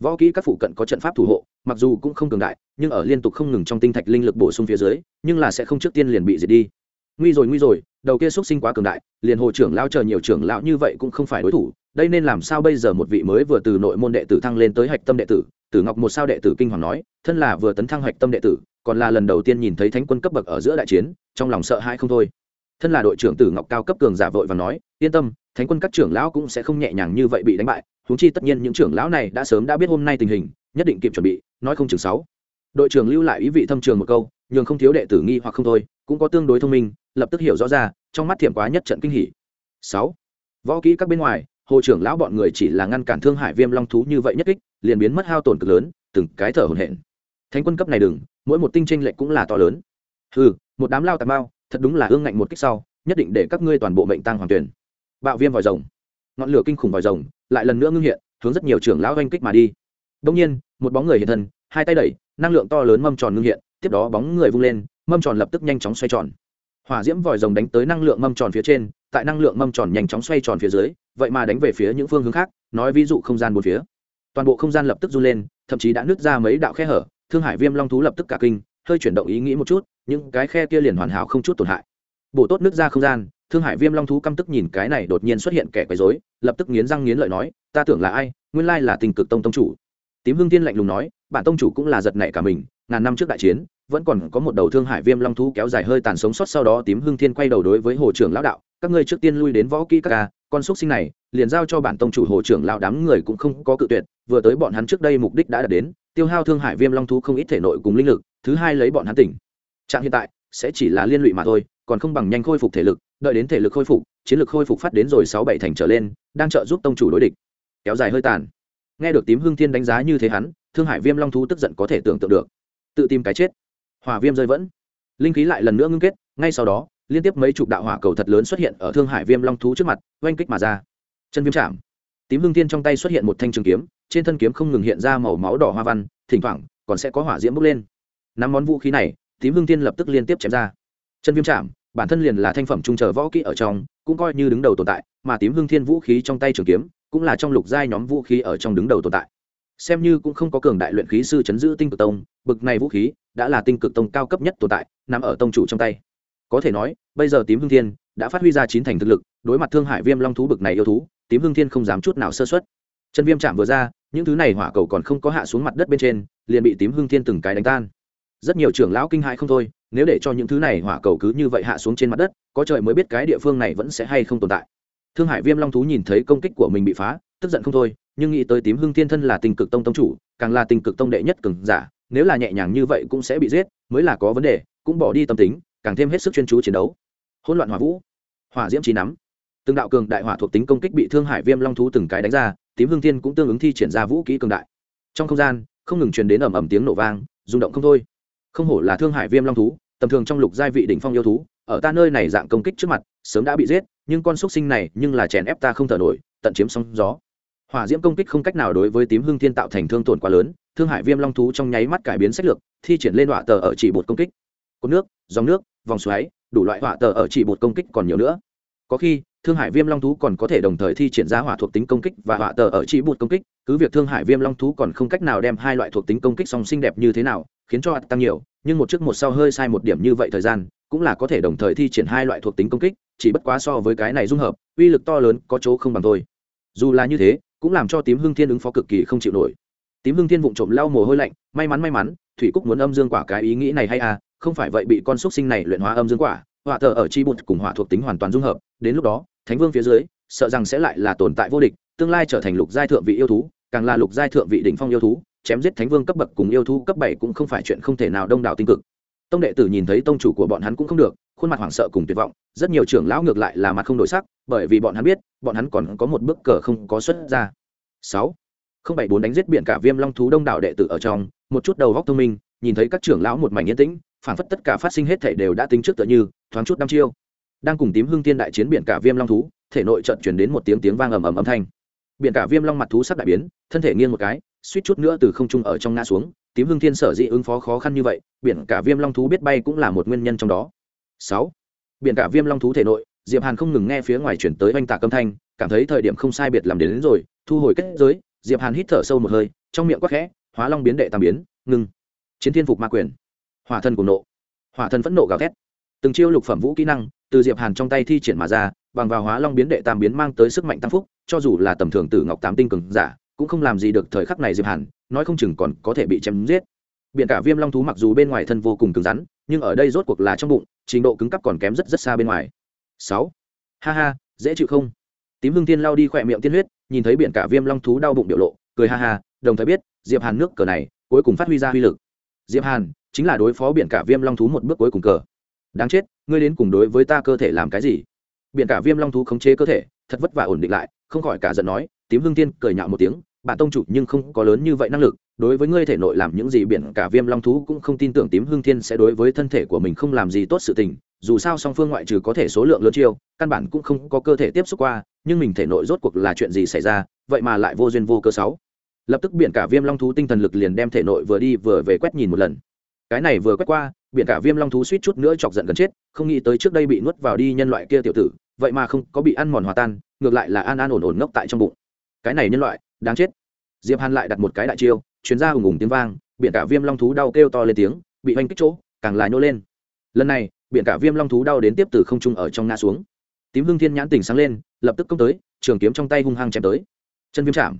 Võ kỹ các phụ cận có trận pháp thủ hộ, mặc dù cũng không cường đại, nhưng ở liên tục không ngừng trong tinh thạch linh lực bổ sung phía dưới, nhưng là sẽ không trước tiên liền bị diệt đi nguy rồi nguy rồi, đầu kia xuất sinh quá cường đại, liền hồ trưởng lao chờ nhiều trưởng lão như vậy cũng không phải đối thủ, đây nên làm sao bây giờ một vị mới vừa từ nội môn đệ tử thăng lên tới hạch tâm đệ tử tử ngọc một sao đệ tử kinh hoàng nói, thân là vừa tấn thăng hạch tâm đệ tử, còn là lần đầu tiên nhìn thấy thánh quân cấp bậc ở giữa đại chiến, trong lòng sợ hãi không thôi. Thân là đội trưởng tử ngọc cao cấp cường giả vội và nói, yên tâm, thánh quân các trưởng lão cũng sẽ không nhẹ nhàng như vậy bị đánh bại, huống chi tất nhiên những trưởng lão này đã sớm đã biết hôm nay tình hình, nhất định kịp chuẩn bị, nói không chừng sáu. Đội trưởng lưu lại ý vị thâm trường một câu nhường không thiếu đệ tử nghi hoặc không thôi, cũng có tương đối thông minh, lập tức hiểu rõ ra, trong mắt thiểm quá nhất trận kinh hỉ. Sáu, võ kỹ các bên ngoài, hồ trưởng lão bọn người chỉ là ngăn cản thương hải viêm long thú như vậy nhất kích, liền biến mất hao tổn cực lớn, từng cái thở hổn hển. Thánh quân cấp này đừng, mỗi một tinh tranh lệch cũng là to lớn. Ừ một đám lao tà mao, thật đúng là ương ngạnh một kích sau, nhất định để các ngươi toàn bộ mệnh tăng hoàng tuyển. Bạo viêm vòi rồng. Ngọn lửa kinh khủng vòi rồng, lại lần nữa ngưng hiện, hướng rất nhiều trưởng lão oanh kích mà đi. Đông nhiên, một bóng người hiện thân, hai tay đẩy, năng lượng to lớn mâm tròn ngưng hiện tiếp đó bóng người vung lên, mâm tròn lập tức nhanh chóng xoay tròn. Hỏa diễm vòi rồng đánh tới năng lượng mâm tròn phía trên, tại năng lượng mâm tròn nhanh chóng xoay tròn phía dưới, vậy mà đánh về phía những phương hướng khác, nói ví dụ không gian một phía. Toàn bộ không gian lập tức run lên, thậm chí đã nứt ra mấy đạo khe hở, thương hải viêm long thú lập tức cả kinh, hơi chuyển động ý nghĩ một chút, những cái khe kia liền hoàn hảo không chút tổn hại. Bổ tốt nứt ra không gian, thương hải viêm long thú căm tức nhìn cái này đột nhiên xuất hiện kẻ quấy dối lập tức nghiến răng nghiến lợi nói, ta tưởng là ai? Nguyên lai là tình cực tông tông chủ. Tím hương tiên lạnh lùng nói, bản tông chủ cũng là giật nảy cả mình, ngàn năm trước đại chiến vẫn còn có một đầu thương hải viêm long thú kéo dài hơi tàn sống sót sau đó tím hương thiên quay đầu đối với hồ trưởng lão đạo, các ngươi trước tiên lui đến võ kỹ các ca, con xúc sinh này, liền giao cho bản tông chủ hồ trưởng lão đám người cũng không có cự tuyệt, vừa tới bọn hắn trước đây mục đích đã đạt đến, tiêu hao thương hải viêm long thú không ít thể nội cùng linh lực, thứ hai lấy bọn hắn tỉnh. Trạng hiện tại, sẽ chỉ là liên lụy mà thôi, còn không bằng nhanh khôi phục thể lực, đợi đến thể lực khôi phục, chiến lực khôi phục phát đến rồi sáu bảy thành trở lên, đang trợ giúp tông chủ đối địch. Kéo dài hơi tàn. Nghe được tím hương thiên đánh giá như thế hắn, thương hải viêm long thú tức giận có thể tưởng tượng được. Tự tìm cái chết hỏa viêm rơi vẫn. Linh khí lại lần nữa ngưng kết, ngay sau đó, liên tiếp mấy chục đạo hỏa cầu thật lớn xuất hiện ở thương hải viêm long thú trước mặt, oanh kích mà ra. Chân viêm chạm. Tím hương thiên trong tay xuất hiện một thanh trường kiếm, trên thân kiếm không ngừng hiện ra màu máu đỏ hoa văn, thỉnh thoảng, còn sẽ có hỏa diễm bốc lên. Năm món vũ khí này, tím hương thiên lập tức liên tiếp chém ra. Chân viêm chạm, bản thân liền là thanh phẩm trung trở võ kỹ ở trong, cũng coi như đứng đầu tồn tại, mà tím hương thiên vũ khí trong tay trường kiếm, cũng là trong lục giai nhóm vũ khí ở trong đứng đầu tồn tại xem như cũng không có cường đại luyện khí sư chấn giữ tinh cực tông, bực này vũ khí đã là tinh cực tông cao cấp nhất tồn tại, nằm ở tông chủ trong tay. Có thể nói, bây giờ tím hương thiên đã phát huy ra chín thành thực lực, đối mặt thương hải viêm long thú bực này yêu thú, tím hương thiên không dám chút nào sơ xuất chân viêm chạm vừa ra, những thứ này hỏa cầu còn không có hạ xuống mặt đất bên trên, liền bị tím hương thiên từng cái đánh tan. Rất nhiều trưởng lão kinh hãi không thôi, nếu để cho những thứ này hỏa cầu cứ như vậy hạ xuống trên mặt đất, có trời mới biết cái địa phương này vẫn sẽ hay không tồn tại. Thương hải viêm long thú nhìn thấy công kích của mình bị phá, tức giận không thôi nhưng nghĩ tới tím hưng thiên thân là tình cực tông tông chủ, càng là tình cực tông đệ nhất cường giả, nếu là nhẹ nhàng như vậy cũng sẽ bị giết, mới là có vấn đề, cũng bỏ đi tâm tính, càng thêm hết sức chuyên chú chiến đấu. Hỗn loạn hỏa vũ, hỏa diễm trí nắm. Từng đạo cường đại hỏa thuộc tính công kích bị thương hải viêm long thú từng cái đánh ra, tím hưng thiên cũng tương ứng thi triển ra vũ kỹ cường đại. Trong không gian, không ngừng truyền đến ầm ầm tiếng nổ vang, rung động không thôi. Không hổ là thương hải viêm long thú, tầm thường trong lục gia vị đỉnh phong yêu thú, ở ta nơi này dạng công kích trước mặt, sớm đã bị giết, nhưng con xúc sinh này nhưng là chèn ép ta không thở nổi, tận chiếm sóng gió hỏa diễm công kích không cách nào đối với tím hưng thiên tạo thành thương tổn quá lớn, thương hải viêm long thú trong nháy mắt cải biến sách lược, thi triển lên hỏa tờ ở chỉ bột công kích. Cột nước, dòng nước, vòng xoáy, đủ loại hỏa tờ ở chỉ bột công kích còn nhiều nữa. Có khi, thương hải viêm long thú còn có thể đồng thời thi triển ra hỏa thuộc tính công kích và hỏa tờ ở chỉ bột công kích, cứ việc thương hải viêm long thú còn không cách nào đem hai loại thuộc tính công kích song xinh đẹp như thế nào, khiến cho tăng nhiều, nhưng một trước một sau hơi sai một điểm như vậy thời gian, cũng là có thể đồng thời thi triển hai loại thuộc tính công kích, chỉ bất quá so với cái này dung hợp, uy lực to lớn có chỗ không bằng thôi. Dù là như thế cũng làm cho tím hưng thiên ứng phó cực kỳ không chịu nổi. Tím hưng thiên vụng trộm lau mồ hôi lạnh, may mắn may mắn, thủy cúc muốn âm dương quả cái ý nghĩ này hay à không phải vậy bị con xúc sinh này luyện hóa âm dương quả hỏa thờ ở chi bụt cùng hỏa thuộc tính hoàn toàn dung hợp, đến lúc đó, thánh vương phía dưới, sợ rằng sẽ lại là tồn tại vô địch, tương lai trở thành lục giai thượng vị yêu thú, càng là lục giai thượng vị đỉnh phong yêu thú, chém giết thánh vương cấp bậc cùng yêu thú cấp bảy cũng không phải chuyện không thể nào đông đảo tinh cực tông đệ tử nhìn thấy tông chủ của bọn hắn cũng không được, khuôn mặt hoảng sợ cùng tuyệt vọng, rất nhiều trưởng lão ngược lại là mặt không đổi sắc, bởi vì bọn hắn biết, bọn hắn còn có một bước cờ không có xuất ra. Sáu, không bảy bốn đánh giết biển cả viêm long thú đông đảo đệ tử ở trong, một chút đầu góc thông minh, nhìn thấy các trưởng lão một mảnh yên tĩnh phản phất tất cả phát sinh hết thể đều đã tính trước tựa như, thoáng chút năm chiêu. Đang cùng tím hương tiên đại chiến biển cả viêm long thú, thể nội trận chuyển đến một tiếng tiếng vang ầm ầm âm thanh. Biển cả viêm long mặt thú sắp đại biến, thân thể nghiêng một cái suýt chút nữa từ không trung ở trong ngã xuống tím hương thiên sở dĩ ứng phó khó khăn như vậy biển cả viêm long thú biết bay cũng là một nguyên nhân trong đó. Sáu biển cả viêm long thú thể nội diệp hàn không ngừng nghe phía ngoài chuyển tới oanh tạc âm thanh cảm thấy thời điểm không sai biệt làm đến, đến rồi thu hồi kết giới diệp hàn hít thở sâu một hơi trong miệng quắc khẽ hóa long biến đệ tam biến ngưng chiến thiên phục ma quyền. Hỏa thần cùng nộ. Hỏa thần phẫn nộ gào thét. Từng chiêu lục phẩm vũ kỹ năng từ diệp hàn trong tay thi triển mà ra bằng vào hóa long biến đệ tam biến mang tới sức mạnh tăng phúc cho dù là tầm thường tử ngọc tám tinh cường giả cũng không làm gì được thời khắc này diệp hàn, nói không chừng còn có thể bị chém giết. Biển cả viêm long thú mặc dù bên ngoài thân vô cùng cứng rắn, nhưng ở đây rốt cuộc là trong bụng, trình độ cứng cắp còn kém rất rất xa bên ngoài. Sáu. Ha ha, dễ chịu không? Tím hương tiên lao đi khỏe miệng tiên huyết, nhìn thấy biển cả viêm long thú đau bụng biểu lộ, cười ha ha, đồng thời biết, diệp hàn nước cờ này, cuối cùng phát huy ra uy lực. Diệp hàn, chính là đối phó biển cả viêm long thú một bước cuối cùng cờ. Đáng chết, ngươi đến cùng đối với ta cơ thể làm cái gì? Biển cả viêm long thú khống chế cơ thể, thật vất vả ổn định lại, không khỏi cả giận nói tím hương tiên cười nhạo một tiếng bản tông chủ, nhưng không có lớn như vậy năng lực, đối với ngươi thể nội làm những gì biển cả viêm long thú cũng không tin tưởng tím hương thiên sẽ đối với thân thể của mình không làm gì tốt sự tình, dù sao song phương ngoại trừ có thể số lượng lớn chiêu, căn bản cũng không có cơ thể tiếp xúc qua, nhưng mình thể nội rốt cuộc là chuyện gì xảy ra, vậy mà lại vô duyên vô cơ sáu. Lập tức biển cả viêm long thú tinh thần lực liền đem thể nội vừa đi vừa về quét nhìn một lần. Cái này vừa quét qua, biển cả viêm long thú suýt chút nữa chọc giận gần chết, không nghĩ tới trước đây bị nuốt vào đi nhân loại kia tiểu tử, vậy mà không có bị ăn mòn hòa tan, ngược lại là an an ổn ổn ngốc tại trong bụng cái này nhân loại, đáng chết. Diệp hàn lại đặt một cái đại chiêu chuyến ra ùng ùng tiếng vang, biển cả viêm long thú đau kêu to lên tiếng, bị oanh kích chỗ, càng là nhô lên. Lần này, biển cả viêm long thú đau đến tiếp từ không trung ở trong ngã xuống. Tím hương thiên nhãn tỉnh sáng lên, lập tức công tới, trường kiếm trong tay hung hăng chém tới. Chân viêm chạm.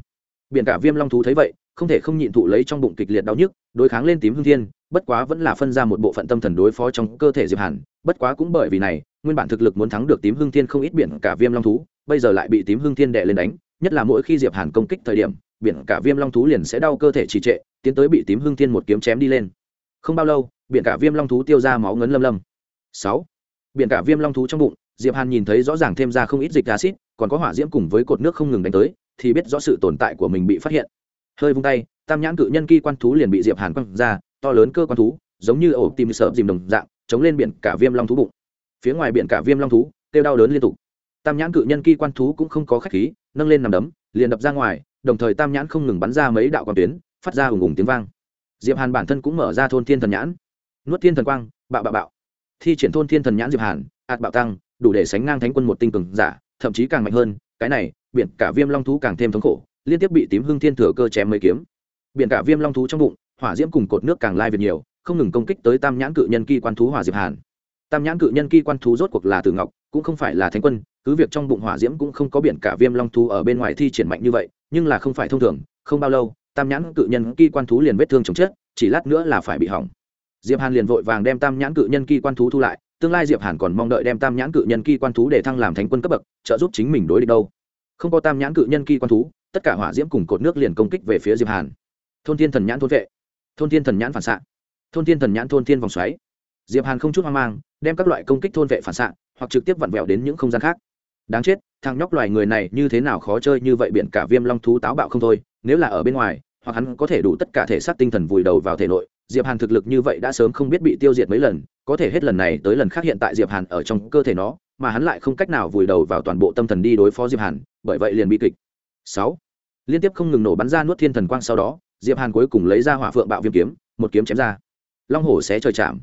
Biển cả viêm long thú thấy vậy, không thể không nhịn thụ lấy trong bụng kịch liệt đau nhức, đối kháng lên tím hương thiên, bất quá vẫn là phân ra một bộ phận tâm thần đối phó trong cơ thể diệp hàn, bất quá cũng bởi vì này, nguyên bản thực lực muốn thắng được tím hương thiên không ít biển cả viêm long thú, bây giờ lại bị tím hương thiên đệ lên đánh nhất là mỗi khi diệp hàn công kích thời điểm, biển cả viêm long thú liền sẽ đau cơ thể trì trệ, tiến tới bị tím hưng thiên một kiếm chém đi lên. Không bao lâu, biển cả viêm long thú tiêu ra máu ngấn lâm lâm. Sáu. Biển cả viêm long thú trong bụng, diệp hàn nhìn thấy rõ ràng thêm ra không ít dịch acid còn có hỏa diễm cùng với cột nước không ngừng đánh tới, thì biết rõ sự tồn tại của mình bị phát hiện. Hơi vung tay, tam nhãn cự nhân kỳ quan thú liền bị diệp hàn quăng ra, to lớn cơ quan thú, giống như ổ tim sợ dìm đồng dạng, chống lên biển cả viêm long thú bụng. Phía ngoài biển cả viêm long thú, kêu đau đớn liên tục tam nhãn cự nhân kỳ quan thú cũng không có khách khí, nâng lên nằm đấm, liền đập ra ngoài, đồng thời tam nhãn không ngừng bắn ra mấy đạo quan tuyến, phát ra ùng ùng tiếng vang. Diệp hàn bản thân cũng mở ra thôn thiên thần nhãn. Nuốt thiên thần quang, bạo bạo bạo. Thi triển thôn thiên thần nhãn diệp hàn, ạt bạo tăng, đủ để sánh ngang thánh quân một tinh cường giả, thậm chí càng mạnh hơn, cái này, biển cả viêm long thú càng thêm thống khổ, liên tiếp bị tím hưng thiên thừa cơ chém mấy kiếm. Biển cả viêm long thú trong bụng, hỏa diễm cùng cột nước càng lai việt nhiều, không ngừng công kích tới tam nhãn cự nhân kỳ quan thú hỏa diệp hàn. Tam nhãn cự nhân kỳ quan thú rốt cuộc là tử ngọc, cũng không phải là thánh quân cứ việc trong bụng hỏa diễm cũng không có biển cả viêm long thú ở bên ngoài thi triển mạnh như vậy, nhưng là không phải thông thường, không bao lâu, tam nhãn cự nhân kỳ quan thú liền vết thương chồng chết, chỉ lát nữa là phải bị hỏng. Diệp hàn liền vội vàng đem tam nhãn cự nhân kỳ quan thú thu lại, tương lai diệp hàn còn mong đợi đem tam nhãn cự nhân kỳ quan thú để thăng làm thánh quân cấp bậc, trợ giúp chính mình đối địch đâu. Không có tam nhãn cự nhân kỳ quan thú, tất cả hỏa diễm cùng cột nước liền công kích về phía diệp hàn. Thôn thiên thần nhãn thôn vệ. Thôn thiên thần nhãn phản xạ. Thôn thiên thần nhãn thôn thiên vòng xoáy. Diệp hàn không chút hoang mang, đem các loại công kích thôn vệ phản xạ, hoặc trực tiếp vặn vẹo đến những không gian khác đáng chết, thằng nhóc loài người này như thế nào khó chơi như vậy biển cả viêm long thú táo bạo không thôi, nếu là ở bên ngoài, hoặc hắn có thể đủ tất cả thể xác tinh thần vùi đầu vào thể nội. Diệp hàn thực lực như vậy đã sớm không biết bị tiêu diệt mấy lần, có thể hết lần này tới lần khác hiện tại diệp hàn ở trong cơ thể nó, mà hắn lại không cách nào vùi đầu vào toàn bộ tâm thần đi đối phó diệp hàn, bởi vậy liền bị kịch. Sáu. Liên tiếp không ngừng nổ bắn ra nuốt thiên thần quang sau đó, diệp hàn cuối cùng lấy ra hỏa phượng bạo viêm kiếm, một kiếm chém ra. Long hổ sẽ trời chạm.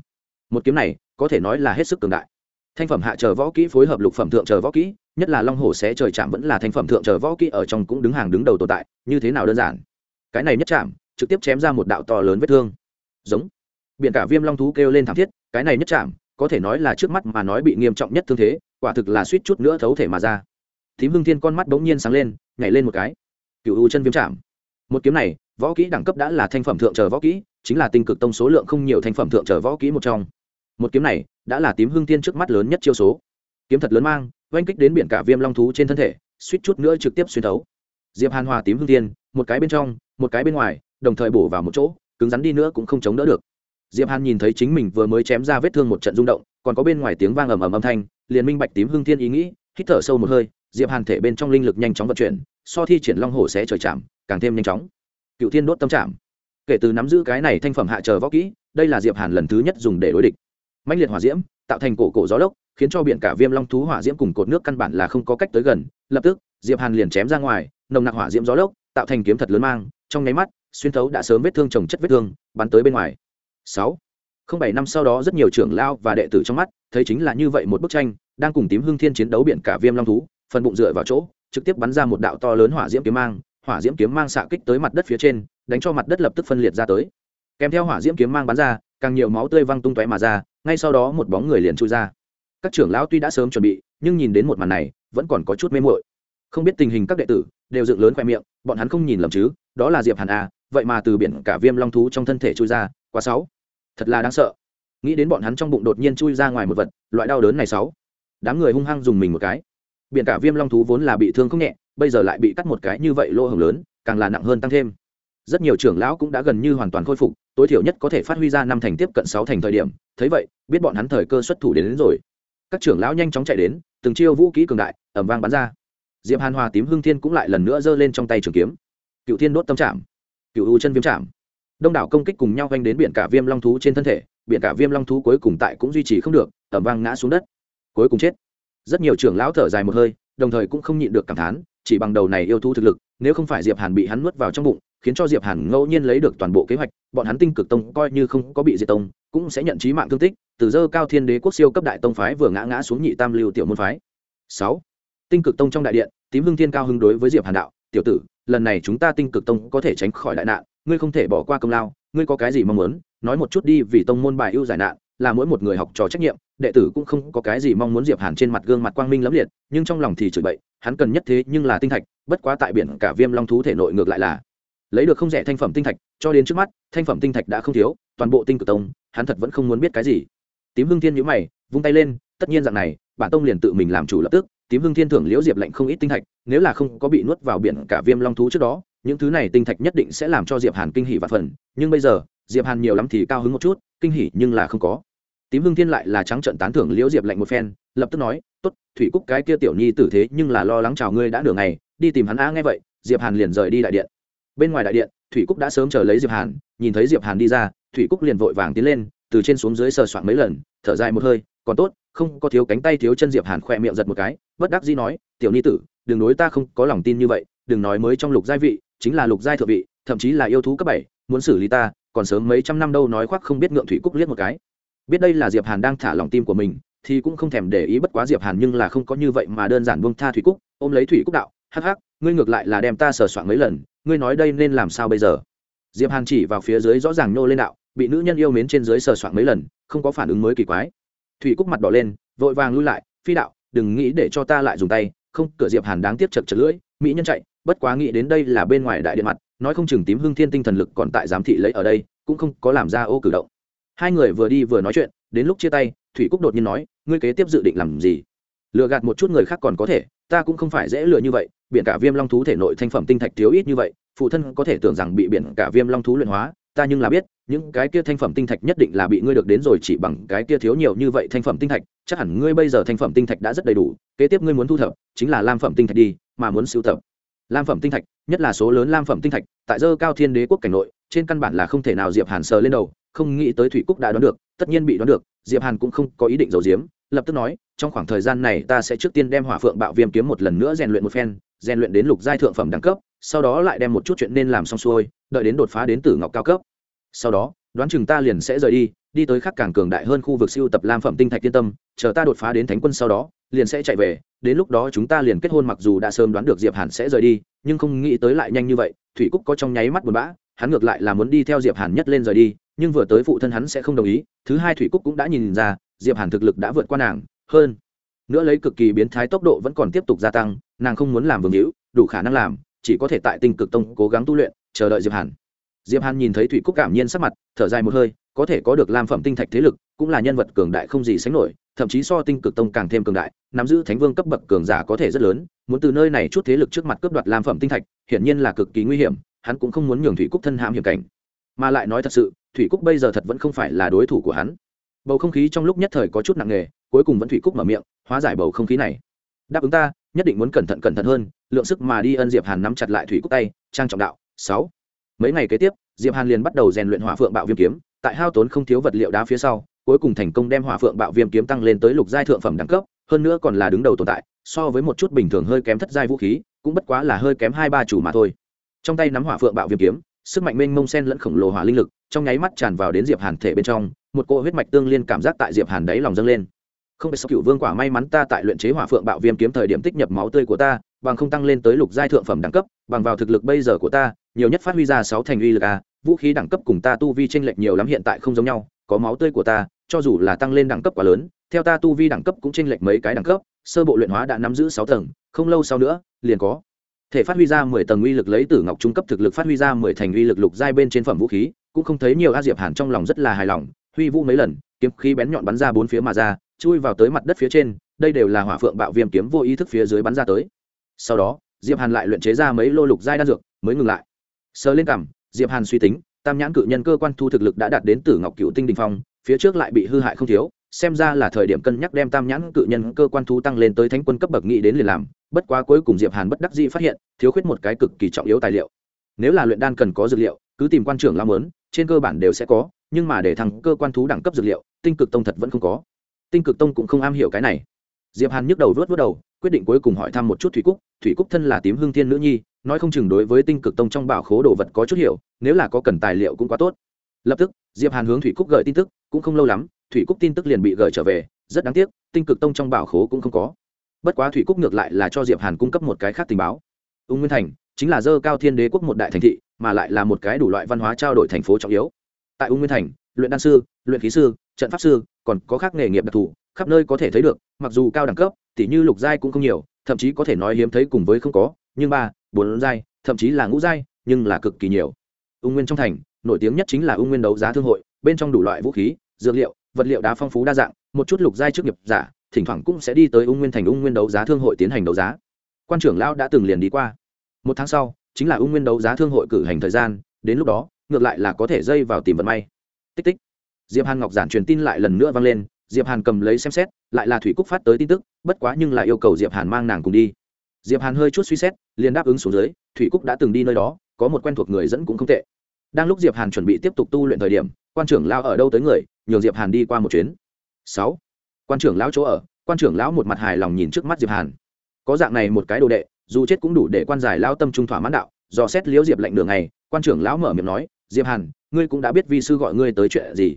Một kiếm này, có thể nói là hết sức cường đại thanh phẩm hạ chờ võ kỹ phối hợp lục phẩm thượng chờ võ kỹ, nhất là long hổ sẽ trời chạm vẫn là thanh phẩm thượng chờ võ kỹ ở trong cũng đứng hàng đứng đầu tồn tại, như thế nào đơn giản? Cái này nhất chạm, trực tiếp chém ra một đạo to lớn vết thương. Giống. Biển cả viêm long thú kêu lên thảm thiết, cái này nhất chạm, có thể nói là trước mắt mà nói bị nghiêm trọng nhất thương thế, quả thực là suýt chút nữa thấu thể mà ra. Thím hưng thiên con mắt bỗng nhiên sáng lên, nhảy lên một cái. Cựu u chân viêm chạm. Một kiếm này, võ kỹ đẳng cấp đã là thanh phẩm thượng chờ võ kỹ, chính là tinh cực tông số lượng không nhiều thanh phẩm thượng chờ võ kỹ một trong một kiếm này đã là tím hưng thiên trước mắt lớn nhất chiêu số. Kiếm thật lớn mang, oanh kích đến biển cả viêm long thú trên thân thể, suýt chút nữa trực tiếp xuyên thấu. Diệp hàn hòa tím hưng thiên một cái bên trong, một cái bên ngoài, đồng thời bổ vào một chỗ, cứng rắn đi nữa cũng không chống đỡ được. Diệp hàn nhìn thấy chính mình vừa mới chém ra vết thương một trận rung động, còn có bên ngoài tiếng vang ầm ầm âm thanh, liền minh bạch tím hưng thiên ý nghĩ, hít thở sâu một hơi, diệp hàn thể bên trong linh lực nhanh chóng vận chuyển, so thi triển long hổ sẽ trời chạm, càng thêm nhanh chóng. Cựu thiên đốt tâm chạm. Kể từ nắm giữ cái này thanh phẩm hạ chờ võ kỹ, đây là diệp hàn lần thứ nhất dùng để đối địch mạnh liệt hỏa diễm, tạo thành cổ cổ gió lốc, khiến cho biển cả viêm long thú hỏa diễm cùng cột nước căn bản là không có cách tới gần. Lập tức, diệp hàn liền chém ra ngoài, nồng nặc hỏa diễm gió lốc, tạo thành kiếm thật lớn mang. Trong nháy mắt, xuyên thấu đã sớm vết thương chồng chất vết thương, bắn tới bên ngoài. Sáu. Không bảy năm sau đó rất nhiều trưởng lao và đệ tử trong mắt, thấy chính là như vậy một bức tranh, đang cùng tím hương thiên chiến đấu biển cả viêm long thú, phần bụng dựa vào chỗ, trực tiếp bắn ra một đạo to lớn hỏa diễm kiếm mang. Hỏa diễm kiếm mang xạ kích tới mặt đất phía trên, đánh cho mặt đất lập tức phân liệt ra tới. Kèm theo hỏa diễm kiếm mang bắn ra, càng nhiều máu tươi văng tung tóe mà ra ngay sau đó một bóng người liền chui ra. Các trưởng lão tuy đã sớm chuẩn bị, nhưng nhìn đến một màn này, vẫn còn có chút mê mội không biết tình hình các đệ tử đều dựng lớn khoe miệng, bọn hắn không nhìn lầm chứ, đó là diệp hàn a vậy mà từ biển cả viêm long thú trong thân thể chui ra, quá sáu thật là đáng sợ. Nghĩ đến bọn hắn trong bụng đột nhiên chui ra ngoài một vật, loại đau đớn này sáu đám người hung hăng dùng mình một cái. Biển cả viêm long thú vốn là bị thương không nhẹ, bây giờ lại bị cắt một cái như vậy lỗ hồng lớn, càng là nặng hơn tăng thêm. Rất nhiều trưởng lão cũng đã gần như hoàn toàn khôi phục tối thiểu nhất có thể phát huy ra năm thành tiếp cận sáu thành thời điểm. Thấy vậy biết bọn hắn thời cơ xuất thủ đến, đến rồi. Các trưởng lão nhanh chóng chạy đến từng chiêu vũ kỹ cường đại ẩm vang bắn ra. Diệp hàn hòa tím hưng thiên cũng lại lần nữa giơ lên trong tay trường kiếm. Cựu thiên đốt tâm trạm cựu u chân viêm trạm đông đảo công kích cùng nhau vanh đến biển cả viêm long thú trên thân thể biển cả viêm long thú cuối cùng tại cũng duy trì không được ẩm vang ngã xuống đất. Cuối cùng chết. Rất nhiều trưởng lão thở dài một hơi đồng thời cũng không nhịn được cảm thán chỉ bằng đầu này yêu thú thực lực nếu không phải diệp hàn bị hắn nuốt vào trong bụng khiến cho diệp hàn ngẫu nhiên lấy được toàn bộ kế hoạch, bọn hắn tinh cực tông coi như không có bị diệt tông, cũng sẽ nhận trí mạng thương tích, từ dơ cao thiên đế quốc siêu cấp đại tông phái vừa ngã ngã xuống nhị tam lưu tiểu môn phái. Sáu, tinh cực tông trong đại điện, tím hưng thiên cao hưng đối với diệp hàn đạo, tiểu tử, lần này chúng ta tinh cực tông có thể tránh khỏi đại nạn, ngươi không thể bỏ qua công lao, ngươi có cái gì mong muốn, nói một chút đi, vì tông môn bài ưu giải nạn, là mỗi một người học trò trách nhiệm, đệ tử cũng không có cái gì mong muốn. Diệp hàn trên mặt gương mặt quang minh lẫm liệt, nhưng trong lòng thì chửi bậy, hắn cần nhất thế nhưng là tinh thạch, bất quá tại biển cả viêm long thú thể nội ngược lại là lấy được không rẻ thanh phẩm tinh thạch, cho đến trước mắt, thanh phẩm tinh thạch đã không thiếu, toàn bộ tinh cực tông, hắn thật vẫn không muốn biết cái gì. Tím hưng thiên nhữ mày, vung tay lên, tất nhiên dạng này, bản tông liền tự mình làm chủ lập tức. Tím hưng thiên thưởng liễu diệp lệnh không ít tinh thạch, nếu là không có bị nuốt vào biển cả viêm long thú trước đó, những thứ này tinh thạch nhất định sẽ làm cho diệp hàn kinh hỉ và phần. Nhưng bây giờ, diệp hàn nhiều lắm thì cao hứng một chút, kinh hỉ nhưng là không có. Tím hưng thiên lại là trắng trận tán thưởng liễu diệp lệnh một phen, lập tức nói, tốt, thủy cúc cái kia tiểu nhi tử thế nhưng là lo lắng chào ngươi đã nửa ngày, đi tìm hắn á nghe vậy, diệp hàn liền rời đi đại điện bên ngoài đại điện, thủy cúc đã sớm chờ lấy diệp hàn, nhìn thấy diệp hàn đi ra, thủy cúc liền vội vàng tiến lên, từ trên xuống dưới sờ soạn mấy lần, thở dài một hơi, còn tốt, không có thiếu cánh tay thiếu chân diệp hàn khỏe miệng giật một cái, bất đắc dĩ nói, tiểu nhi tử, đừng đối ta không có lòng tin như vậy, đừng nói mới trong lục giai vị, chính là lục giai thượng vị, thậm chí là yêu thú cấp bảy, muốn xử lý ta, còn sớm mấy trăm năm đâu nói khoác không biết ngượng. Thủy cúc liếc một cái. Biết đây là diệp hàn đang thả lòng tim của mình, thì cũng không thèm để ý bất quá diệp hàn nhưng là không có như vậy mà đơn giản buông tha thủy cúc, ôm lấy thủy cúc đạo, hắc hắc, ngươi ngược lại là đem ta sờ soạn mấy lần ngươi nói đây nên làm sao bây giờ? Diệp hàn chỉ vào phía dưới rõ ràng nô lên đạo, bị nữ nhân yêu mến trên dưới sờ soạn mấy lần, không có phản ứng mới kỳ quái. Thủy cúc mặt đỏ lên, vội vàng lui lại, phi đạo, đừng nghĩ để cho ta lại dùng tay. Không, cửa diệp hàn đáng tiếc chật chật lưỡi, mỹ nhân chạy, bất quá nghĩ đến đây là bên ngoài đại điện mặt, nói không chừng tím hương thiên tinh thần lực còn tại giám thị lấy ở đây, cũng không có làm ra ô cử động. Hai người vừa đi vừa nói chuyện, đến lúc chia tay, thủy cúc đột nhiên nói, ngươi kế tiếp dự định làm gì? Lừa gạt một chút người khác còn có thể ta cũng không phải dễ lừa như vậy, biển cả viêm long thú thể nội thanh phẩm tinh thạch thiếu ít như vậy, phụ thân có thể tưởng rằng bị biển cả viêm long thú luyện hóa, ta nhưng là biết, những cái kia thanh phẩm tinh thạch nhất định là bị ngươi được đến rồi chỉ bằng cái kia thiếu nhiều như vậy thanh phẩm tinh thạch, chắc hẳn ngươi bây giờ thanh phẩm tinh thạch đã rất đầy đủ, kế tiếp ngươi muốn thu thập chính là lam phẩm tinh thạch đi, mà muốn sưu tập. Lam phẩm tinh thạch, nhất là số lớn lam phẩm tinh thạch, tại dơ cao thiên đế quốc cảnh nội, trên căn bản là không thể nào diệp hàn sờ lên đầu, không nghĩ tới thủy cúc đã đoán được, tất nhiên bị đoán được, diệp hàn cũng không có ý định giấu giếm lập tức nói, trong khoảng thời gian này ta sẽ trước tiên đem hỏa phượng bạo viêm kiếm một lần nữa rèn luyện một phen, rèn luyện đến lục giai thượng phẩm đẳng cấp, sau đó lại đem một chút chuyện nên làm xong xuôi, đợi đến đột phá đến tử ngọc cao cấp. Sau đó, đoán chừng ta liền sẽ rời đi đi tới khắc càng cường đại hơn khu vực siêu tập lam phẩm tinh thạch tiên tâm, chờ ta đột phá đến thánh quân sau đó, liền sẽ chạy về, đến lúc đó chúng ta liền kết hôn mặc dù đã sớm đoán được diệp hàn sẽ rời đi, nhưng không nghĩ tới lại nhanh như vậy, thủy cúc có trong nháy mắt buồn bã, hắn ngược lại là muốn đi theo diệp hàn nhất lên rời đi, nhưng vừa tới phụ thân hắn sẽ không đồng ý, thứ hai thủy cúc cũng đã nhìn ra diệp hàn thực lực đã vượt qua nàng, hơn nữa lấy cực kỳ biến thái tốc độ vẫn còn tiếp tục gia tăng, nàng không muốn làm vương hữu, đủ khả năng làm, chỉ có thể tại tinh cực tông cố gắng tu luyện, chờ đợi diệp hàn. Diệp hàn nhìn thấy thủy cúc cảm nhiên sắc mặt, thở dài một hơi, có thể có được lam phẩm tinh thạch thế lực, cũng là nhân vật cường đại không gì sánh nổi, thậm chí so tinh cực tông càng thêm cường đại, nắm giữ thánh vương cấp bậc cường giả có thể rất lớn, muốn từ nơi này chút thế lực trước mặt cướp đoạt lam phẩm tinh thạch, hiển nhiên là cực kỳ nguy hiểm, hắn cũng không muốn nhường thủy cúc thân hãm hiểm cảnh. Mà lại nói thật sự, thủy cúc bây giờ thật vẫn không phải là đối thủ của hắn bầu không khí trong lúc nhất thời có chút nặng nề, cuối cùng vẫn thủy cúc mở miệng, hóa giải bầu không khí này. Đáp ứng ta, nhất định muốn cẩn thận cẩn thận hơn, lượng sức mà đi ân diệp hàn nắm chặt lại thủy cúc tay, trang trọng đạo, sáu. Mấy ngày kế tiếp, diệp hàn liền bắt đầu rèn luyện hỏa phượng bạo viêm kiếm, tại hao tốn không thiếu vật liệu đá phía sau, cuối cùng thành công đem hỏa phượng bạo viêm kiếm tăng lên tới lục giai thượng phẩm đẳng cấp, hơn nữa còn là đứng đầu tồn tại, so với một chút bình thường hơi kém thất giai vũ khí, cũng bất quá là hơi kém hai ba chủ mà thôi. Trong tay nắm hỏa phượng bạo viêm kiếm, sức mạnh mênh mông sen lẫn khổng lồ hỏa linh lực, trong nháy mắt tràn vào đến diệp hàn thể bên trong một cỗ huyết mạch tương liên cảm giác tại diệp hàn đáy lòng dâng lên. Không phải sao cựu vương quả may mắn ta tại luyện chế hỏa phượng bạo viêm kiếm thời điểm tích nhập máu tươi của ta, bằng không tăng lên tới lục giai thượng phẩm đẳng cấp, bằng vào thực lực bây giờ của ta, nhiều nhất phát huy ra sáu thành uy lực a, vũ khí đẳng cấp cùng ta tu vi chênh lệch nhiều lắm hiện tại không giống nhau, có máu tươi của ta, cho dù là tăng lên đẳng cấp quá lớn, theo ta tu vi đẳng cấp cũng chênh lệch mấy cái đẳng cấp, sơ bộ luyện hóa đã nắm giữ sáu tầng, không lâu sau nữa, liền có thể phát huy ra mười tầng uy lực lấy tử ngọc trung cấp thực lực phát huy ra mười thành uy lực lục giai bên trên phẩm vũ khí, cũng không thấy nhiều a diệp hàn trong lòng rất là hài lòng huy vũ mấy lần, kiếm khí bén nhọn bắn ra bốn phía mà ra, chui vào tới mặt đất phía trên, đây đều là hỏa phượng bạo viêm kiếm vô ý thức phía dưới bắn ra tới. Sau đó, diệp hàn lại luyện chế ra mấy lô lục giai đan dược, mới ngừng lại. Sờ lên cằm, diệp hàn suy tính, tam nhãn cự nhân cơ quan thu thực lực đã đạt đến tử ngọc cựu tinh đình phong, phía trước lại bị hư hại không thiếu, xem ra là thời điểm cân nhắc đem tam nhãn cự nhân cơ quan thu tăng lên tới thánh quân cấp bậc nghị đến liền làm, bất quá cuối cùng diệp hàn bất đắc dĩ phát hiện, thiếu khuyết một cái cực kỳ trọng yếu tài liệu. Nếu là luyện đan cần có dược liệu cứ tìm quan trưởng lao mớn, trên cơ bản đều sẽ có, nhưng mà để thằng cơ quan thú đẳng cấp dược liệu, tinh cực tông thật vẫn không có. Tinh cực tông cũng không am hiểu cái này. Diệp hàn nhức đầu vớt vớt đầu, quyết định cuối cùng hỏi thăm một chút thủy cúc. Thủy cúc thân là tím hương thiên nữ nhi, nói không chừng đối với tinh cực tông trong bảo khố đồ vật có chút hiểu, nếu là có cần tài liệu cũng quá tốt. Lập tức, diệp hàn hướng thủy cúc gửi tin tức, cũng không lâu lắm, thủy cúc tin tức liền bị gửi trở về, rất đáng tiếc, tinh cực tông trong bảo khố cũng không có. Bất quá thủy cúc ngược lại là cho diệp hàn cung cấp một cái khác tình báo. Ung nguyên thành, chính là dơ cao thiên đế quốc một đại thành thị mà lại là một cái đủ loại văn hóa trao đổi thành phố trọng yếu. Tại ung nguyên thành, luyện đan sư, luyện khí sư, trận pháp sư, còn có khác nghề nghiệp đặc thù, khắp nơi có thể thấy được, mặc dù cao đẳng cấp, tỉ như lục giai cũng không nhiều, thậm chí có thể nói hiếm thấy cùng với không có, nhưng ba, bốn giai, thậm chí là ngũ giai, nhưng là cực kỳ nhiều. Ung nguyên trong thành, nổi tiếng nhất chính là ung nguyên đấu giá thương hội, bên trong đủ loại vũ khí, dược liệu, vật liệu đá phong phú đa dạng, một chút lục giai trước nghiệp giả, thỉnh thoảng cũng sẽ đi tới ung nguyên thành ung nguyên đấu giá thương hội tiến hành đấu giá. Quan trưởng lão đã từng liền đi qua. Một tháng sau chính là ung nguyên đấu giá thương hội cử hành thời gian, đến lúc đó, ngược lại là có thể dây vào tìm vận may. Tích tích. Diệp hàn ngọc giản truyền tin lại lần nữa vang lên, diệp hàn cầm lấy xem xét, lại là thủy cúc phát tới tin tức, bất quá nhưng lại yêu cầu diệp hàn mang nàng cùng đi. Diệp hàn hơi chút suy xét, liền đáp ứng xuống dưới, thủy cúc đã từng đi nơi đó, có một quen thuộc người dẫn cũng không tệ. Đang lúc diệp hàn chuẩn bị tiếp tục tu luyện thời điểm, quan trưởng lao ở đâu tới người, nhường diệp hàn đi qua một chuyến. Sáu. Quan trưởng lão chỗ ở, quan trưởng lão một mặt hài lòng nhìn trước mắt diệp hàn. Có dạng này một cái đồ đệ dù chết cũng đủ để quan giải lao tâm trung thỏa mãn đạo, do xét liễu diệp lệnh đường này quan trưởng lão mở miệng nói, diệp hàn, ngươi cũng đã biết vi sư gọi ngươi tới chuyện gì?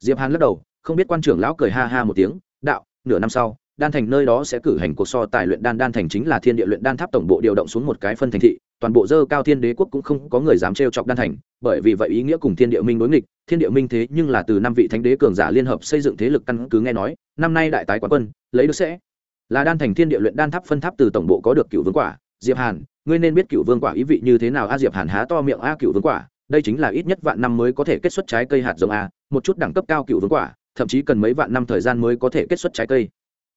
Diệp hàn lắc đầu, không biết quan trưởng lão cười ha ha một tiếng, đạo, nửa năm sau, đan thành nơi đó sẽ cử hành cuộc so tài luyện đan đan thành chính là thiên địa luyện đan tháp tổng bộ điều động xuống một cái phân thành thị, toàn bộ dơ cao thiên đế quốc cũng không có người dám trêu chọc đan thành, bởi vì vậy ý nghĩa cùng thiên địa minh đối nghịch, thiên địa minh thế nhưng là từ năm vị thánh đế cường giả liên hợp xây dựng thế lực căn cứ nghe nói, năm nay đại tái quán quân, lấy được sẽ là đan thành thiên địa luyện đan tháp phân tháp từ tổng bộ có được cựu vương quả. Diệp hàn, ngươi nên biết cựu vương quả ý vị như thế nào. A diệp hàn há to miệng, a cựu vương quả, đây chính là ít nhất vạn năm mới có thể kết xuất trái cây hạt giống a, một chút đẳng cấp cao cựu vương quả, thậm chí cần mấy vạn năm thời gian mới có thể kết xuất trái cây.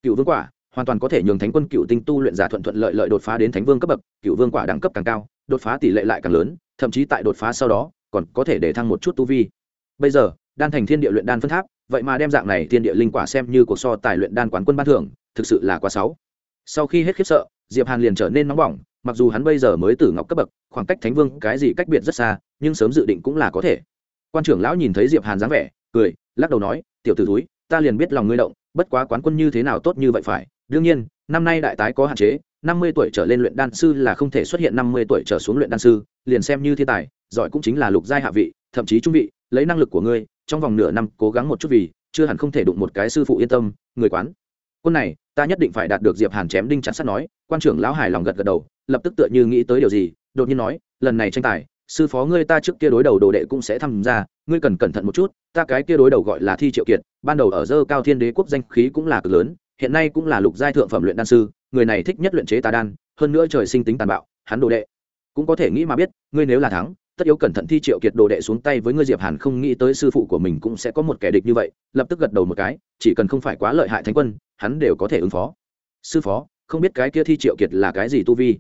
Cựu vương quả, hoàn toàn có thể nhường thánh quân cựu tinh tu luyện giả thuận thuận lợi lợi đột phá đến thánh vương cấp bậc, cựu vương quả đẳng cấp càng cao, đột phá tỷ lệ lại càng lớn, thậm chí tại đột phá sau đó, còn có thể để thăng một chút tu vi. Bây giờ, đan thành thiên địa luyện đan phân tháp, vậy mà đem dạng này thiên địa linh quả xem như cuộc so tài luyện đan quán quân ban thưởng thực sự là quá sáu sau khi hết khiếp sợ, diệp hàn liền trở nên nóng bỏng, mặc dù hắn bây giờ mới tử ngọc cấp bậc, khoảng cách thánh vương cái gì cách biệt rất xa, nhưng sớm dự định cũng là có thể. Quan trưởng lão nhìn thấy diệp hàn dáng vẻ, cười, lắc đầu nói, tiểu tử túi ta liền biết lòng ngươi động, bất quá quán quân như thế nào tốt như vậy phải. Đương nhiên, năm nay đại tái có hạn chế, năm mươi tuổi trở lên luyện đan sư là không thể xuất hiện năm mươi tuổi trở xuống luyện đan sư, liền xem như thiên tài, giỏi cũng chính là lục giai hạ vị, thậm chí trung vị, lấy năng lực của ngươi, trong vòng nửa năm cố gắng một chút vì, chưa hẳn không thể đụng một cái sư phụ yên tâm, người quán. Quân này ta nhất định phải đạt được diệp hàn chém đinh chặt sắt nói, quan trưởng lão hài lòng gật gật đầu, lập tức tựa như nghĩ tới điều gì, đột nhiên nói, lần này tranh tài, sư phó ngươi ta trước kia đối đầu đồ đệ cũng sẽ tham gia, ngươi cần cẩn thận một chút, ta cái kia đối đầu gọi là thi triệu kiệt, ban đầu ở dơ cao thiên đế quốc danh khí cũng là cực lớn, hiện nay cũng là lục giai thượng phẩm luyện đan sư, người này thích nhất luyện chế tà đan, hơn nữa trời sinh tính tàn bạo, hắn đồ đệ cũng có thể nghĩ mà biết, ngươi nếu là thắng tất yếu cẩn thận thi triệu kiệt đồ đệ xuống tay với ngươi, diệp hàn không nghĩ tới sư phụ của mình cũng sẽ có một kẻ địch như vậy, lập tức gật đầu một cái, chỉ cần không phải quá lợi hại thánh quân, hắn đều có thể ứng phó. Sư phó, không biết cái kia thi triệu kiệt là cái gì tu vi?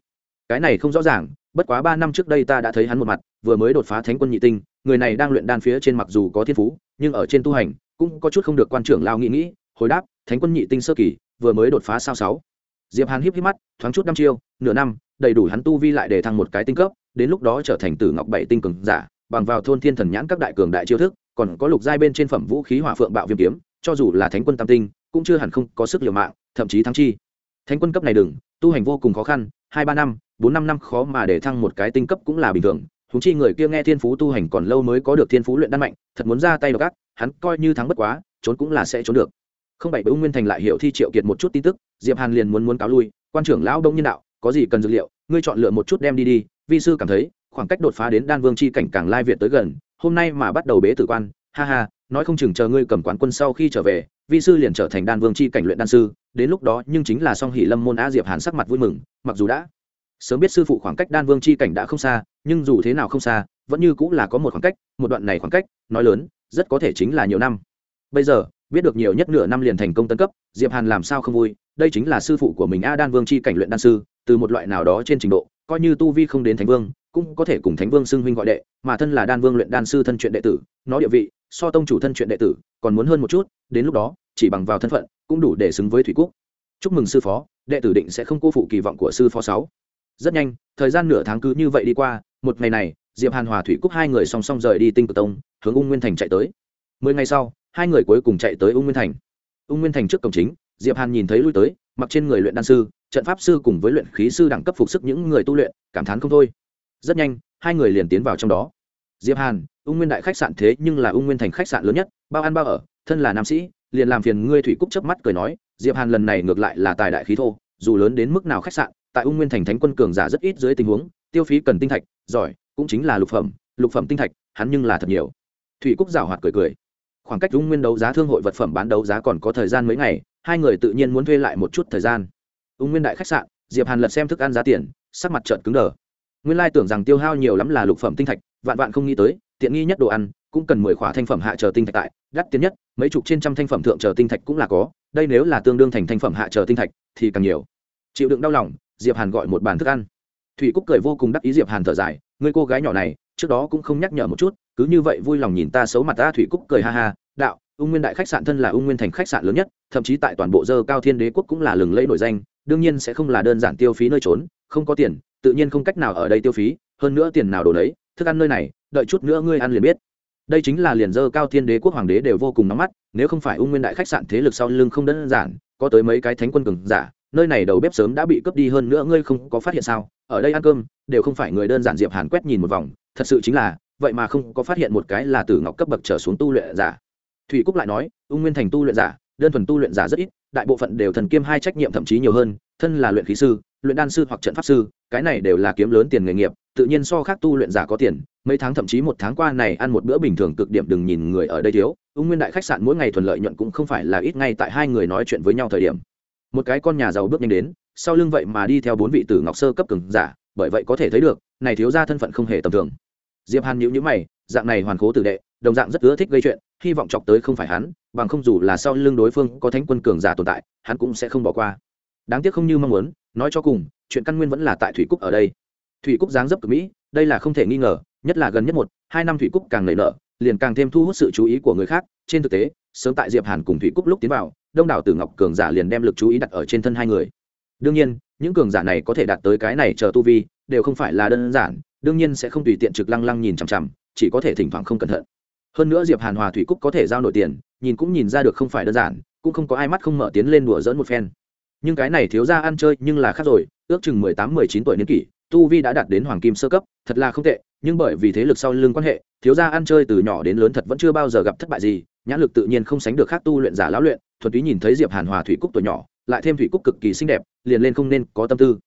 Cái này không rõ ràng, bất quá ba năm trước đây ta đã thấy hắn một mặt, vừa mới đột phá thánh quân nhị tinh, người này đang luyện đan phía trên mặc dù có thiên phú, nhưng ở trên tu hành, cũng có chút không được quan trưởng lao nghĩ nghĩ, hồi đáp, thánh quân nhị tinh sơ kỳ, vừa mới đột phá sao sáu diệp hàn híp híp mắt thoáng chút năm chiêu nửa năm đầy đủ hắn tu vi lại để thăng một cái tinh cấp đến lúc đó trở thành tử ngọc bảy tinh cường giả bằng vào thôn thiên thần nhãn các đại cường đại chiêu thức còn có lục giai bên trên phẩm vũ khí hỏa phượng bạo viêm kiếm cho dù là thánh quân tam tinh cũng chưa hẳn không có sức liều mạng thậm chí thắng chi. Thánh quân cấp này đừng tu hành vô cùng khó khăn hai ba năm bốn năm năm khó mà để thăng một cái tinh cấp cũng là bình thường. Chúng chi người kia nghe thiên phú tu hành còn lâu mới có được thiên phú luyện đan mạnh thật muốn ra tay độc gác, hắn coi như thắng bất quá trốn cũng là sẽ trốn được không bảy ung nguyên thành lại hiểu thi triệu kiệt một chút tin tức, diệp hàn liền muốn muốn cáo lui, quan trưởng lão đông nhân đạo, có gì cần dược liệu, ngươi chọn lựa một chút đem đi đi. Vi sư cảm thấy, khoảng cách đột phá đến đan vương chi cảnh càng lai việt tới gần, hôm nay mà bắt đầu bế tử quan, ha ha, nói không chừng chờ ngươi cầm quán quân sau khi trở về, vi sư liền trở thành đan vương chi cảnh luyện đan sư, đến lúc đó nhưng chính là song hỷ lâm môn á diệp hàn sắc mặt vui mừng, mặc dù đã sớm biết sư phụ khoảng cách đan vương chi cảnh đã không xa, nhưng dù thế nào không xa, vẫn như cũng là có một khoảng cách, một đoạn này khoảng cách, nói lớn, rất có thể chính là nhiều năm. Bây giờ biết được nhiều nhất nửa năm liền thành công tấn cấp, diệp hàn làm sao không vui, đây chính là sư phụ của mình a đan vương chi cảnh luyện đan sư, từ một loại nào đó trên trình độ, coi như tu vi không đến thánh vương, cũng có thể cùng thánh vương xưng huynh gọi đệ, mà thân là đan vương luyện đan sư thân truyện đệ tử, nó địa vị, so tông chủ thân truyện đệ tử, còn muốn hơn một chút, đến lúc đó, chỉ bằng vào thân phận, cũng đủ để xứng với thủy quốc. Chúc mừng sư phó, đệ tử định sẽ không cô phụ kỳ vọng của sư phó sáu. Rất nhanh, thời gian nửa tháng cứ như vậy đi qua, một ngày này, diệp hàn hòa thủy cúc hai người song song rời đi tinh cực tông, hướng ung nguyên thành chạy tới. Mười ngày sau hai người cuối cùng chạy tới ung nguyên thành. Ung nguyên thành trước cổng chính, diệp hàn nhìn thấy lui tới, mặc trên người luyện đan sư, trận pháp sư cùng với luyện khí sư đẳng cấp phục sức những người tu luyện, cảm thán không thôi. Rất nhanh, hai người liền tiến vào trong đó. Diệp hàn, ung nguyên đại khách sạn thế nhưng là ung nguyên thành khách sạn lớn nhất, bao ăn bao ở, thân là nam sĩ, liền làm phiền ngươi thủy cúc chớp mắt cười nói, diệp hàn lần này ngược lại là tài đại khí thô, dù lớn đến mức nào khách sạn, tại ung nguyên thành thánh quân cường giả rất ít dưới tình huống, tiêu phí cần tinh thạch, giỏi, cũng chính là lục phẩm lục phẩm tinh thạch, hắn nhưng là thật nhiều. Thủy cúc giảo hoạt cười cười khoảng cách ung nguyên đấu giá thương hội vật phẩm bán đấu giá còn có thời gian mấy ngày, hai người tự nhiên muốn thuê lại một chút thời gian. Ung nguyên đại khách sạn, diệp hàn lật xem thức ăn giá tiền, sắc mặt trợn cứng đờ. Nguyên lai tưởng rằng tiêu hao nhiều lắm là lục phẩm tinh thạch, vạn vạn không nghĩ tới, tiện nghi nhất đồ ăn, cũng cần mười khỏa thanh phẩm hạ chờ tinh thạch tại, đắt tiền nhất, mấy chục trên trăm thanh phẩm thượng chờ tinh thạch cũng là có, đây nếu là tương đương thành thanh phẩm hạ chờ tinh thạch, thì càng nhiều. Chịu đựng đau lòng, diệp hàn gọi một bàn thức ăn. Thủy cúc cười vô cùng đắc ý diệp hàn thở dài người cô gái nhỏ này trước đó cũng không nhắc nhở một chút, cứ như vậy vui lòng nhìn ta xấu mặt ta thủy cúc cười ha ha, đạo, ung nguyên đại khách sạn thân là ung nguyên thành khách sạn lớn nhất, thậm chí tại toàn bộ dơ cao thiên đế quốc cũng là lừng lẫy nổi danh, đương nhiên sẽ không là đơn giản tiêu phí nơi trốn, không có tiền, tự nhiên không cách nào ở đây tiêu phí, hơn nữa tiền nào đồ đấy thức ăn nơi này, đợi chút nữa ngươi ăn liền biết. Đây chính là liền dơ cao thiên đế quốc hoàng đế đều vô cùng nóng mắt, nếu không phải ung nguyên đại khách sạn thế lực sau lưng không đơn giản, có tới mấy cái thánh quân cường giả, nơi này đầu bếp sớm đã bị cướp đi hơn nữa ngươi không có phát hiện sao, ở đây ăn cơm, đều không phải người đơn giản diệp hàn quét nhìn một vòng thật sự chính là, vậy mà không có phát hiện một cái là từ ngọc cấp bậc trở xuống tu luyện giả. Thủy cúc lại nói, ung nguyên thành tu luyện giả, đơn thuần tu luyện giả rất ít, đại bộ phận đều thần kiêm hai trách nhiệm thậm chí nhiều hơn, thân là luyện khí sư, luyện đan sư hoặc trận pháp sư, cái này đều là kiếm lớn tiền nghề nghiệp, tự nhiên so khác tu luyện giả có tiền, mấy tháng thậm chí một tháng qua này ăn một bữa bình thường cực điểm đừng nhìn người ở đây thiếu, ung nguyên đại khách sạn mỗi ngày thuận lợi nhuận cũng không phải là ít ngay tại hai người nói chuyện với nhau thời điểm. Một cái con nhà giàu bước nhanh đến, sau lưng vậy mà đi theo bốn vị tử ngọc sơ cấp cường giả, bởi vậy có thể thấy được, này thiếu ra thân phận không hề tầm thường diệp hàn nhíu nhíu mày, dạng này hoàn cố tử đệ, đồng dạng rất ưa thích gây chuyện, hy vọng chọc tới không phải hắn, bằng không dù là sau lưng đối phương có thánh quân cường giả tồn tại, hắn cũng sẽ không bỏ qua. Đáng tiếc không như mong muốn, nói cho cùng, chuyện căn nguyên vẫn là tại thủy cúc ở đây. Thủy cúc dáng dấp cực mỹ, đây là không thể nghi ngờ, nhất là gần nhất một, hai năm thủy cúc càng nảy nở, liền càng thêm thu hút sự chú ý của người khác. Trên thực tế, sớm tại diệp hàn cùng thủy cúc lúc tiến vào, đông đảo tử ngọc cường giả liền đem lực chú ý đặt ở trên thân hai người. Đương nhiên, những cường giả này có thể đạt tới cái này chờ tu vi, đều không phải là đơn giản đương nhiên sẽ không tùy tiện trực lăng lăng nhìn chằm chằm, chỉ có thể thỉnh thoảng không cẩn thận. Hơn nữa diệp hàn hòa thủy cúc có thể giao nổi tiền, nhìn cũng nhìn ra được không phải đơn giản, cũng không có ai mắt không mở tiến lên đùa dỡn một phen. Nhưng cái này thiếu ra ăn chơi nhưng là khác rồi, ước chừng mười tám, mười chín tuổi niên kỷ, tu vi đã đạt đến hoàng kim sơ cấp, thật là không tệ, nhưng bởi vì thế lực sau lưng quan hệ, thiếu gia ăn chơi từ nhỏ đến lớn thật vẫn chưa bao giờ gặp thất bại gì nhãn lực tự nhiên không sánh được khác tu luyện giả lão luyện thuật túy nhìn thấy diệp hàn hòa thủy cúc tuổi nhỏ, lại thêm thủy cúc cực kỳ xinh đẹp, liền lên không nên có tâm tư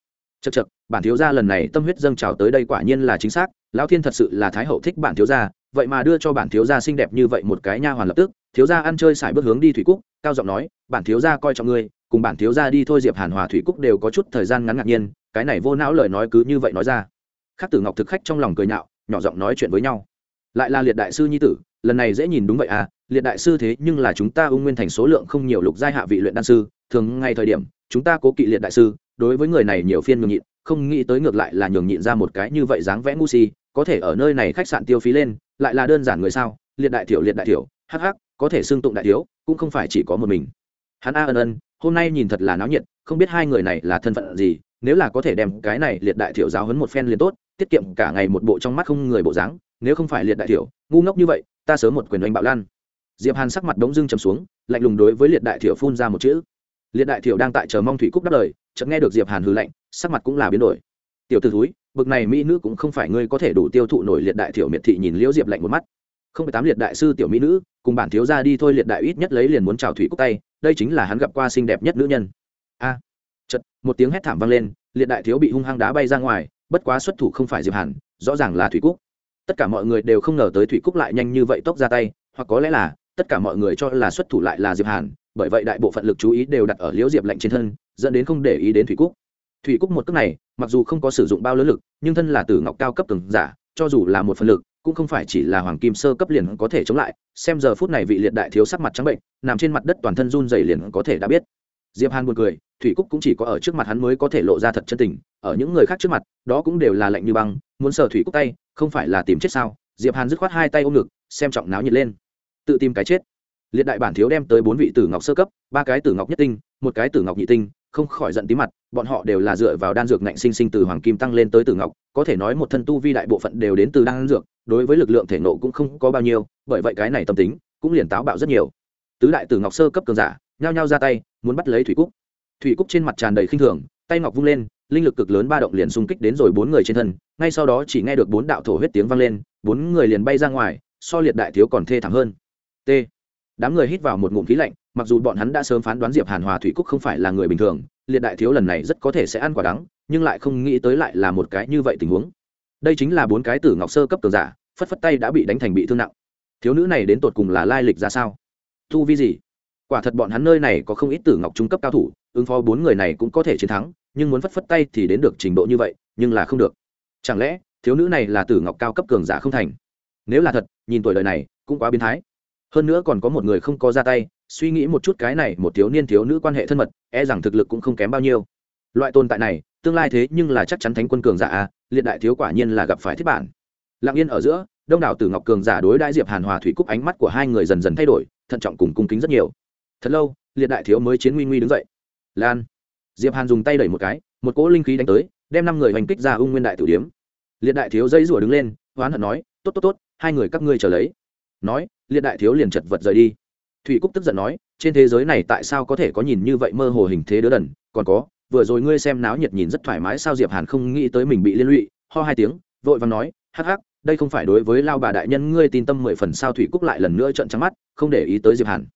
chật chật bản thiếu gia lần này tâm huyết dâng trào tới đây quả nhiên là chính xác, lão thiên thật sự là thái hậu thích bản thiếu gia, vậy mà đưa cho bản thiếu gia xinh đẹp như vậy một cái nha hoàn lập tức, thiếu gia ăn chơi xài bước hướng đi thủy cúc, cao giọng nói, bản thiếu gia coi trọng ngươi, cùng bản thiếu gia đi thôi diệp hàn hòa thủy cúc đều có chút thời gian ngắn ngạc nhiên, cái này vô não lời nói cứ như vậy nói ra. Khắc tử ngọc thực khách trong lòng cười nhạo, nhỏ giọng nói chuyện với nhau. Lại là liệt đại sư nhi tử, lần này dễ nhìn đúng vậy à liệt đại sư thế nhưng là chúng ta ung nguyên thành số lượng không nhiều lục giai hạ vị luyện đan sư, thường ngay thời điểm, chúng ta cố kỵ liệt đại sư đối với người này nhiều phiên nhường nhịn, không nghĩ tới ngược lại là nhường nhịn ra một cái như vậy dáng vẽ ngu si, có thể ở nơi này khách sạn tiêu phí lên, lại là đơn giản người sao, liệt đại tiểu, liệt đại tiểu hh có thể xưng tụng đại thiếu cũng không phải chỉ có một mình. Hắn a ân ân, hôm nay nhìn thật là náo nhiệt, không biết hai người này là thân phận gì, nếu là có thể đem cái này liệt đại thiểu giáo hấn một phen liền tốt, tiết kiệm cả ngày một bộ trong mắt không người bộ dáng, nếu không phải liệt đại thiểu ngu ngốc như vậy, ta sớm một quyền oanh bạo lan. Diệp hàn sắc mặt đống dưng trầm xuống, lạnh lùng đối với liệt đại thiểu phun ra một chữ. Liệt đại thiểu đang tại chờ mong thủy cúc đáp lời chợt nghe được diệp hàn hừ lạnh, sắc mặt cũng là biến đổi. Tiểu t ử thúi, bực này mỹ nữ cũng không phải ngươi có thể đủ tiêu thụ nổi liệt đại thiểu miệt thị nhìn liễu diệp lạnh một mắt. Không phải tám liệt đại sư tiểu mỹ nữ, cùng bản thiếu ra đi thôi liệt đại ít nhất lấy liền muốn chào thủy cúc tay, đây chính là hắn gặp qua xinh đẹp nhất nữ nhân. A! Chật một tiếng hét thảm vang lên, liệt đại thiếu bị hung hăng đá bay ra ngoài, bất quá xuất thủ không phải diệp hàn, rõ ràng là thủy cúc. Tất cả mọi người đều không ngờ tới thủy cúc lại nhanh như vậy tốc ra tay, hoặc có lẽ là, tất cả mọi người cho là xuất thủ lại là diệp hàn, bởi vậy đại bộ phận lực chú ý đều đặt ở liễu diệp lạnh trên thân dẫn đến không để ý đến thủy cúc. Thủy cúc một cước này, mặc dù không có sử dụng bao lớn lực, nhưng thân là tử ngọc cao cấp cường giả, cho dù là một phần lực, cũng không phải chỉ là hoàng kim sơ cấp liền có thể chống lại. Xem giờ phút này vị liệt đại thiếu sắc mặt trắng bệnh, nằm trên mặt đất toàn thân run dày liền có thể đã biết. Diệp hàn buồn cười, thủy cúc cũng chỉ có ở trước mặt hắn mới có thể lộ ra thật chân tình, ở những người khác trước mặt, đó cũng đều là lạnh như băng, muốn sờ thủy cúc tay, không phải là tìm chết sao? Diệp hàn dứt khoát hai tay ôm ngực, xem trọng náo nhiệt lên. Tự tìm cái chết. Liệt đại bản thiếu đem tới bốn vị tử ngọc sơ cấp, ba cái tử ngọc nhất tinh, một cái tử ngọc nhị tinh không khỏi giận tí mặt, bọn họ đều là dựa vào đan dược ngạnh sinh sinh từ hoàng kim tăng lên tới tử ngọc, có thể nói một thân tu vi đại bộ phận đều đến từ đan dược, đối với lực lượng thể nộ cũng không có bao nhiêu, bởi vậy cái này tâm tính cũng liền táo bạo rất nhiều. Tứ đại tử ngọc sơ cấp cường giả nhao nhao ra tay, muốn bắt lấy thủy cúc. Thủy cúc trên mặt tràn đầy khinh thường, tay ngọc vung lên, linh lực cực lớn ba động liền xung kích đến rồi bốn người trên thân, ngay sau đó chỉ nghe được bốn đạo thổ huyết tiếng vang lên, bốn người liền bay ra ngoài, so liệt đại thiếu còn thê thảm hơn. T đám người hít vào một ngụm khí lạnh, mặc dù bọn hắn đã sớm phán đoán diệp hàn hòa thủy cúc không phải là người bình thường, liệt đại thiếu lần này rất có thể sẽ ăn quả đắng, nhưng lại không nghĩ tới lại là một cái như vậy tình huống. Đây chính là bốn cái tử ngọc sơ cấp cường giả, phất phất tay đã bị đánh thành bị thương nặng. Thiếu nữ này đến tột cùng là lai lịch ra sao? Thu vi gì? Quả thật bọn hắn nơi này có không ít tử ngọc trung cấp cao thủ, ứng phó bốn người này cũng có thể chiến thắng, nhưng muốn phất phất tay thì đến được trình độ như vậy, nhưng là không được. Chẳng lẽ, thiếu nữ này là tử ngọc cao cấp cường giả không thành? Nếu là thật, nhìn tuổi đời này, cũng quá biến thái hơn nữa còn có một người không có ra tay, suy nghĩ một chút cái này một thiếu niên thiếu nữ quan hệ thân mật e rằng thực lực cũng không kém bao nhiêu. Loại tồn tại này, tương lai thế nhưng là chắc chắn thánh quân cường giả a, liệt đại thiếu quả nhiên là gặp phải thiết bản. Lặng yên ở giữa, đông đảo tử ngọc cường giả đối đại diệp hàn hòa thủy cúc ánh mắt của hai người dần dần thay đổi, thận trọng cùng cung kính rất nhiều. Thật lâu, liệt đại thiếu mới chiến nguy nguy đứng dậy. Lan. Diệp hàn dùng tay đẩy một cái, một cỗ linh khí đánh tới, đem năm người hành kích ra ung nguyên đại tử điếm. Liệt đại thiếu dây rủa đứng lên, hoán hận nói, tốt tốt tốt, hai người các ngươi chờ lấy nói, liệt đại thiếu liền chật vật rời đi. Thủy cúc tức giận nói, trên thế giới này tại sao có thể có nhìn như vậy mơ hồ hình thế đứa đần? Còn có, vừa rồi ngươi xem náo nhiệt nhìn rất thoải mái sao diệp hàn không nghĩ tới mình bị liên lụy, ho hai tiếng, vội vàng nói, hắc hắc, đây không phải đối với lao bà đại nhân ngươi tin tâm mười phần sao? Thủy cúc lại lần nữa trợn trắng mắt, không để ý tới diệp hàn.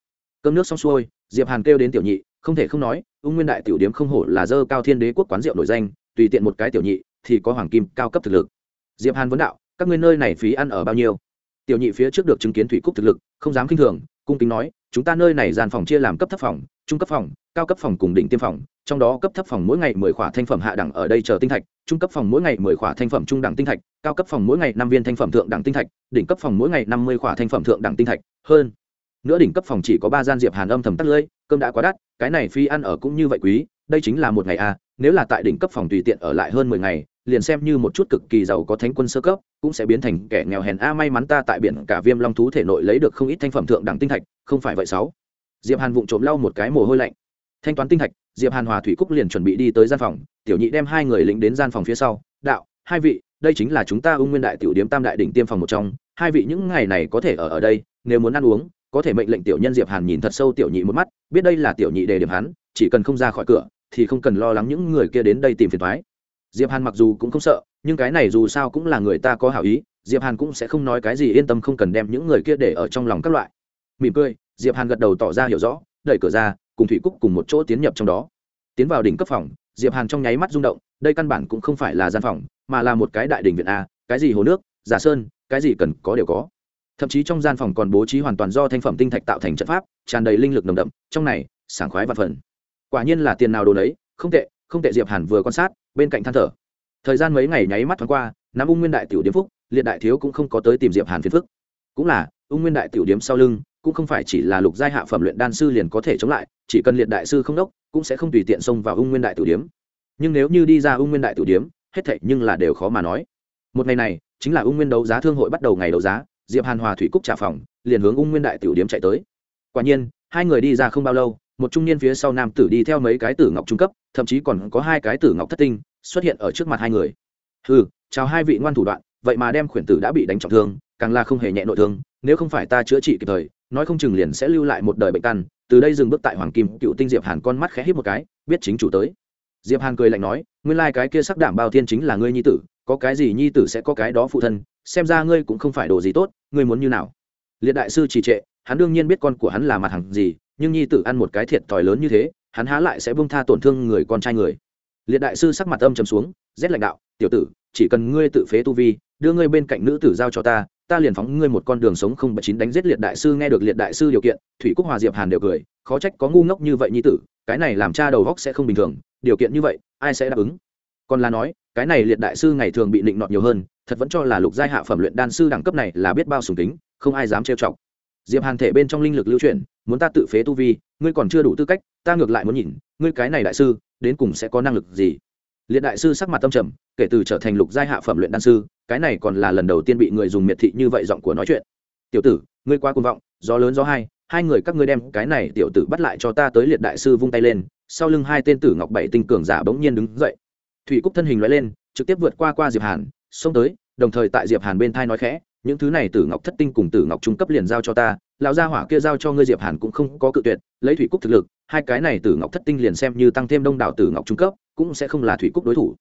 Cơm nước xong xuôi, diệp hàn kêu đến tiểu nhị, không thể không nói, ung nguyên đại tiểu điếm không hổ là dơ cao thiên đế quốc quán rượu nổi danh, tùy tiện một cái tiểu nhị thì có hoàng kim cao cấp thực lực. Diệp hàn vấn đạo, các ngươi nơi này phí ăn ở bao nhiêu? Tiểu nhị phía trước được chứng kiến thủy cúc thực lực không dám kinh thường cung kính nói chúng ta nơi này dàn phòng chia làm cấp thấp phòng trung cấp phòng cao cấp phòng cùng đỉnh tiêm phòng trong đó cấp thấp phòng mỗi ngày mười khỏa thanh phẩm hạ đẳng ở đây chờ tinh thạch trung cấp phòng mỗi ngày mười khỏa thanh phẩm trung đẳng tinh thạch cao cấp phòng mỗi ngày năm viên thanh phẩm thượng đẳng tinh thạch đỉnh cấp phòng mỗi ngày năm mươi khỏa thanh phẩm thượng đẳng tinh thạch. Hơn nữa đỉnh cấp phòng chỉ có ba gian diệp hàn âm thầm tắt lưỡi cơm đã quá đắt cái này phi ăn ở cũng như vậy quý đây chính là một ngày a à, nếu là tại đỉnh cấp phòng tùy tiện ở lại hơn mười ngày liền xem như một chút cực kỳ giàu có thánh quân sơ cấp, cũng sẽ biến thành kẻ nghèo hèn a may mắn ta tại biển cả viêm long thú thể nội lấy được không ít thanh phẩm thượng đẳng tinh thạch, không phải vậy sáu. Diệp hàn vụng trộm lau một cái mồ hôi lạnh. Thanh toán tinh thạch, diệp hàn hòa thủy cúc liền chuẩn bị đi tới gian phòng, tiểu nhị đem hai người lĩnh đến gian phòng phía sau. Đạo, hai vị, đây chính là chúng ta ung nguyên đại tiểu điếm tam đại đỉnh tiêm phòng một trong, hai vị những ngày này có thể ở ở đây, nếu muốn ăn uống, có thể mệnh lệnh tiểu nhân diệp hàn nhìn thật sâu tiểu nhị một mắt, biết đây là tiểu nhị đề điểm hắn, chỉ cần không ra khỏi cửa, thì không cần lo lắng những người kia đến đây tìm phiền toái diệp hàn mặc dù cũng không sợ, nhưng cái này dù sao cũng là người ta có hảo ý, diệp hàn cũng sẽ không nói cái gì yên tâm không cần đem những người kia để ở trong lòng các loại. Mỉm cười, diệp hàn gật đầu tỏ ra hiểu rõ, đẩy cửa ra, cùng thủy cúc cùng một chỗ tiến nhập trong đó. Tiến vào đỉnh cấp phòng, diệp hàn trong nháy mắt rung động, đây căn bản cũng không phải là gian phòng, mà là một cái đại đỉnh viện a, cái gì hồ nước, giả sơn, cái gì cần có đều có. Thậm chí trong gian phòng còn bố trí hoàn toàn do thanh phẩm tinh thạch tạo thành trận pháp, tràn đầy linh lực nồng đậm, trong này, sảng khoái và phần. Quả nhiên là tiền nào đồ đấy không tệ không tệ diệp hàn vừa quan sát bên cạnh than thở. Thời gian mấy ngày nháy mắt thoáng qua nam ung nguyên đại tiểu điếm phúc, liệt đại thiếu cũng không có tới tìm diệp hàn phiền phức. Cũng là, ung nguyên đại tiểu điếm sau lưng, cũng không phải chỉ là lục giai hạ phẩm luyện đan sư liền có thể chống lại, chỉ cần liệt đại sư không đốc, cũng sẽ không tùy tiện xông vào ung nguyên đại tiểu điếm. Nhưng nếu như đi ra ung nguyên đại tiểu điếm, hết thảy nhưng là đều khó mà nói. Một ngày này, chính là ung nguyên đấu giá thương hội bắt đầu ngày đấu giá, diệp hàn hòa thủy cúc trả phòng, liền hướng ung nguyên đại tiểu điếm chạy tới. Quả nhiên, hai người đi ra không bao lâu một trung niên phía sau nam tử đi theo mấy cái tử ngọc trung cấp, thậm chí còn có hai cái tử ngọc thất tinh xuất hiện ở trước mặt hai người. Ừ chào hai vị ngoan thủ đoạn, vậy mà đem khuyển tử đã bị đánh trọng thương, càng là không hề nhẹ nội thương, nếu không phải ta chữa trị kịp thời, nói không chừng liền sẽ lưu lại một đời bệnh căn. Từ đây dừng bước tại hoàng kim cựu tinh diệp hàn con mắt khẽ hít một cái, biết chính chủ tới. Diệp hàn cười lạnh nói, nguyên lai cái kia sắc đảm bao thiên chính là ngươi nhi tử, có cái gì nhi tử sẽ có cái đó phụ thân, xem ra ngươi cũng không phải đồ gì tốt, ngươi muốn như nào? Liệt đại sư trì trệ, hắn đương nhiên biết con của hắn là mặt hàng gì nhưng nhi tử ăn một cái thiệt thòi lớn như thế, hắn há lại sẽ bông tha tổn thương người con trai người. Liệt đại sư sắc mặt âm trầm xuống, rét lãnh đạo, tiểu tử, chỉ cần ngươi tự phế tu vi, đưa ngươi bên cạnh nữ tử giao cho ta ta liền phóng ngươi một con đường sống không bật chín đánh giết liệt đại sư. Nghe được liệt đại sư điều kiện, thủy quốc hòa diệp hàn đều cười, khó trách có ngu ngốc như vậy nhi tử, cái này làm cha đầu góc sẽ không bình thường, điều kiện như vậy, ai sẽ đáp ứng? Còn là nói, cái này liệt đại sư ngày thường bị định nọt nhiều hơn, thật vẫn cho là lục giai hạ phẩm luyện đan sư đẳng cấp này là biết bao sùng kính, không ai dám trêu chọc diệp hàn thể bên trong linh lực lưu chuyển, muốn ta tự phế tu vi, ngươi còn chưa đủ tư cách, ta ngược lại muốn nhìn, ngươi cái này đại sư, đến cùng sẽ có năng lực gì? Liệt đại sư sắc mặt tâm trầm, kể từ trở thành lục giai hạ phẩm luyện đan sư, cái này còn là lần đầu tiên bị người dùng miệt thị như vậy giọng của nói chuyện. Tiểu tử, ngươi quá cuồng vọng, gió lớn gió hai hai người các ngươi đem cái này tiểu tử bắt lại cho ta tới liệt đại sư vung tay lên, sau lưng hai tên tử ngọc bảy tinh cường giả bỗng nhiên đứng dậy. Thủy cúc thân hình loại lên, trực tiếp vượt qua qua diệp hàn, xông tới, đồng thời tại diệp hàn bên thai nói khẽ những thứ này tử ngọc thất tinh cùng tử ngọc trung cấp liền giao cho ta, lão gia hỏa kia giao cho ngươi diệp hàn cũng không có cự tuyệt, lấy thủy cúc thực lực, hai cái này tử ngọc thất tinh liền xem như tăng thêm đông đảo tử ngọc trung cấp, cũng sẽ không là thủy cúc đối thủ.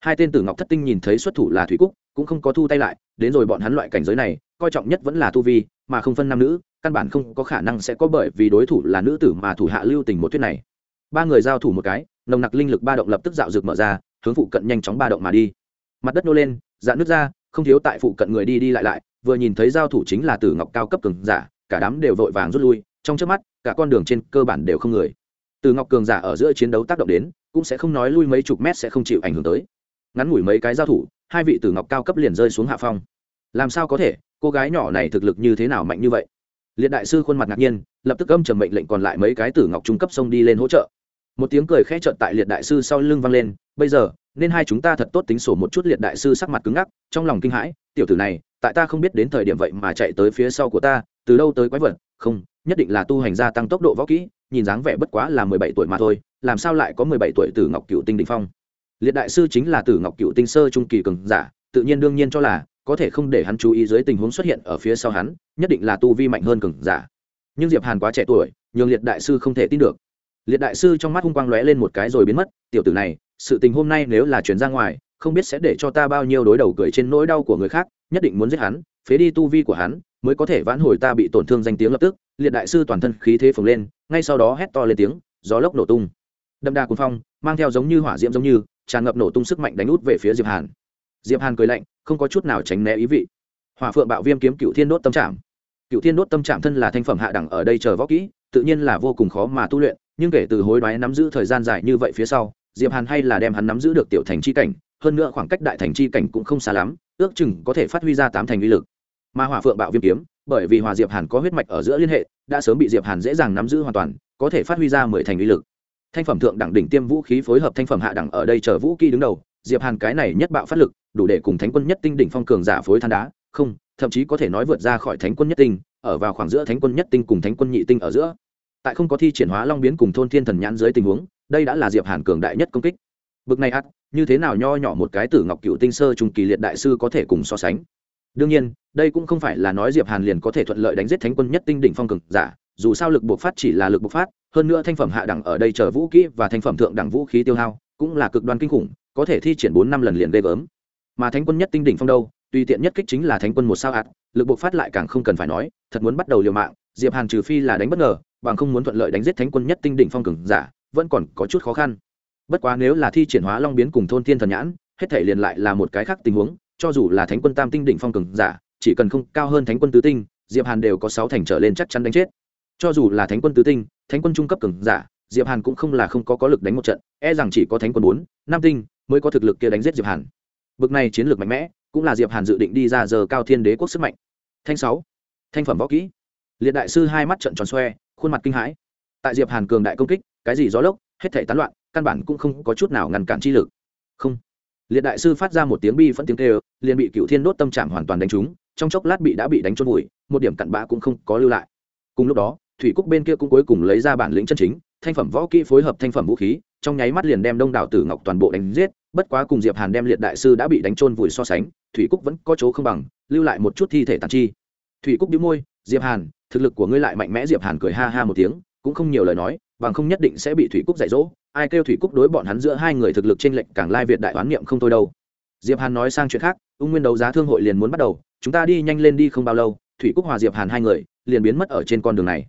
Hai tên tử ngọc thất tinh nhìn thấy xuất thủ là thủy cúc, cũng không có thu tay lại, đến rồi bọn hắn loại cảnh giới này, coi trọng nhất vẫn là tu vi, mà không phân nam nữ, căn bản không có khả năng sẽ có bởi vì đối thủ là nữ tử mà thủ hạ lưu tình một thuyết này. Ba người giao thủ một cái, nồng nặc linh lực ba động lập tức dạo dược mở ra, hướng phụ cận nhanh chóng ba động mà đi. Mặt đất nô lên, dạn nước ra, không thiếu tại phụ cận người đi đi lại lại vừa nhìn thấy giao thủ chính là tử ngọc cao cấp cường giả, cả đám đều vội vàng rút lui, trong trước mắt, cả con đường trên cơ bản đều không người. Tử ngọc cường giả ở giữa chiến đấu tác động đến, cũng sẽ không nói lui mấy chục mét sẽ không chịu ảnh hưởng tới. Ngắn ngủi mấy cái giao thủ, hai vị tử ngọc cao cấp liền rơi xuống hạ phong. Làm sao có thể, cô gái nhỏ này thực lực như thế nào mạnh như vậy? Liệt đại sư khuôn mặt ngạc nhiên, lập tức âm trầm mệnh lệnh còn lại mấy cái tử ngọc trung cấp xông đi lên hỗ trợ. Một tiếng cười khẽ trợn tại liệt đại sư sau lưng vang lên, bây giờ nên hai chúng ta thật tốt tính sổ một chút liệt đại sư sắc mặt cứng ngắc, trong lòng kinh hãi, tiểu tử này, tại ta không biết đến thời điểm vậy mà chạy tới phía sau của ta, từ đâu tới quái vật, không, nhất định là tu hành gia tăng tốc độ võ kỹ, nhìn dáng vẻ bất quá là mười bảy tuổi mà thôi, làm sao lại có mười bảy tuổi từ ngọc cựu tinh đình phong? Liệt đại sư chính là từ ngọc cựu tinh sơ trung kỳ cường giả, tự nhiên đương nhiên cho là, có thể không để hắn chú ý dưới tình huống xuất hiện ở phía sau hắn, nhất định là tu vi mạnh hơn cường giả. Nhưng diệp hàn quá trẻ tuổi, nhường liệt đại sư không thể tin được. Liệt đại sư trong mắt hung quang lóe lên một cái rồi biến mất, tiểu tử này sự tình hôm nay nếu là chuyển ra ngoài không biết sẽ để cho ta bao nhiêu đối đầu cười trên nỗi đau của người khác nhất định muốn giết hắn phế đi tu vi của hắn mới có thể vãn hồi ta bị tổn thương danh tiếng lập tức. Liệt đại sư toàn thân khí thế phồng lên ngay sau đó hét to lên tiếng gió lốc nổ tung. Đậm đà cuồng phong mang theo giống như hỏa diễm giống như tràn ngập nổ tung sức mạnh đánh út về phía diệp hàn. Diệp hàn cười lạnh không có chút nào tránh né ý vị. Hỏa phượng bạo viêm kiếm cựu thiên đốt tâm trạng, cựu thiên đốt tâm trạng thân là thanh phẩm hạ đẳng ở đây chờ võ kỹ tự nhiên là vô cùng khó mà tu luyện nhưng kể từ hối đoái nắm giữ thời gian dài như vậy phía sau diệp hàn hay là đem hắn nắm giữ được tiểu thành chi cảnh, hơn nữa khoảng cách đại thành chi cảnh cũng không xa lắm, ước chừng có thể phát huy ra tám thành uy lực. Mà hỏa phượng bạo viêm kiếm, bởi vì hòa diệp hàn có huyết mạch ở giữa liên hệ, đã sớm bị diệp hàn dễ dàng nắm giữ hoàn toàn, có thể phát huy ra mười thành uy lực. Thanh phẩm thượng đẳng đỉnh tiêm vũ khí phối hợp thanh phẩm hạ đẳng ở đây chờ vũ kỹ đứng đầu, diệp hàn cái này nhất bạo phát lực, đủ để cùng thánh quân nhất tinh đỉnh phong cường giả phối than đá, không, thậm chí có thể nói vượt ra khỏi thánh quân nhất tinh, ở vào khoảng giữa thánh quân nhất tinh cùng thánh quân nhị tinh ở giữa. Tại không có thi triển hóa long biến cùng thôn thiên thần nhãn dưới tình huống đây đã là diệp hàn cường đại nhất công kích bực này ắt như thế nào nho nhỏ một cái tử ngọc cựu tinh sơ trung kỳ liệt đại sư có thể cùng so sánh đương nhiên đây cũng không phải là nói diệp hàn liền có thể thuận lợi đánh giết thánh quân nhất tinh đỉnh phong cực giả dù sao lực bộc phát chỉ là lực bộc phát hơn nữa thanh phẩm hạ đẳng ở đây chờ vũ kỹ và thanh phẩm thượng đẳng vũ khí tiêu hao cũng là cực đoan kinh khủng có thể thi triển bốn năm lần liền ghê gớm mà thánh quân nhất tinh đỉnh phong đâu tùy tiện nhất kích chính là thánh quân một sao hạt, lực bộc phát lại càng không cần phải nói thật muốn bắt đầu liều mạng diệp hàn trừ phi là đánh bất ngờ bằng không muốn thuận lợi đánh giết thánh quân nhất tinh đỉnh phong cường giả vẫn còn có chút khó khăn. Bất quá nếu là thi triển hóa long biến cùng thôn thiên thần nhãn, hết thể liền lại là một cái khác tình huống, cho dù là thánh quân tam tinh đỉnh phong cường giả, chỉ cần không cao hơn thánh quân tứ tinh, diệp hàn đều có sáu thành trở lên chắc chắn đánh chết. Cho dù là thánh quân tứ tinh, thánh quân trung cấp cường giả, diệp hàn cũng không là không có có lực đánh một trận e rằng chỉ có thánh quân bốn, năm tinh mới có thực lực kia đánh giết diệp hàn. Bực này chiến lược mạnh mẽ, cũng là diệp hàn dự định đi ra giờ cao thiên đế quốc sức mạnh. Thanh sáu, thanh phẩm võ kỹ. Liệt đại sư hai mắt trận tròn xoe, khuôn mặt kinh hãi. Tại diệp hàn cường đại công kích cái gì gió lốc, hết thảy tán loạn, căn bản cũng không có chút nào ngăn cản chi lực. Không. Liệt đại sư phát ra một tiếng bi phẫn tiếng kêu, liền bị cựu thiên đốt tâm trạng hoàn toàn đánh trúng, trong chốc lát bị đã bị đánh trôn vùi, một điểm cặn bã cũng không có lưu lại. Cùng lúc đó, thủy cúc bên kia cũng cuối cùng lấy ra bản lĩnh chân chính, thanh phẩm võ kỹ phối hợp thanh phẩm vũ khí, trong nháy mắt liền đem đông đảo tử ngọc toàn bộ đánh giết, bất quá cùng diệp hàn đem liệt đại sư đã bị đánh trôn vùi so sánh, thủy cúc vẫn có chỗ không bằng, lưu lại một chút thi thể tàn chi. Thủy cúc đĩu môi, diệp hàn, thực lực của ngươi lại mạnh mẽ. Diệp hàn cười ha ha một tiếng, cũng không nhiều lời nói bằng không nhất định sẽ bị thủy cúc dạy dỗ, ai kêu thủy cúc đối bọn hắn giữa hai người thực lực trên lệnh càng lai việt đại oán niệm không thôi đâu. Diệp hàn nói sang chuyện khác, ung nguyên đấu giá thương hội liền muốn bắt đầu, chúng ta đi nhanh lên đi không bao lâu, thủy cúc hòa diệp hàn hai người, liền biến mất ở trên con đường này.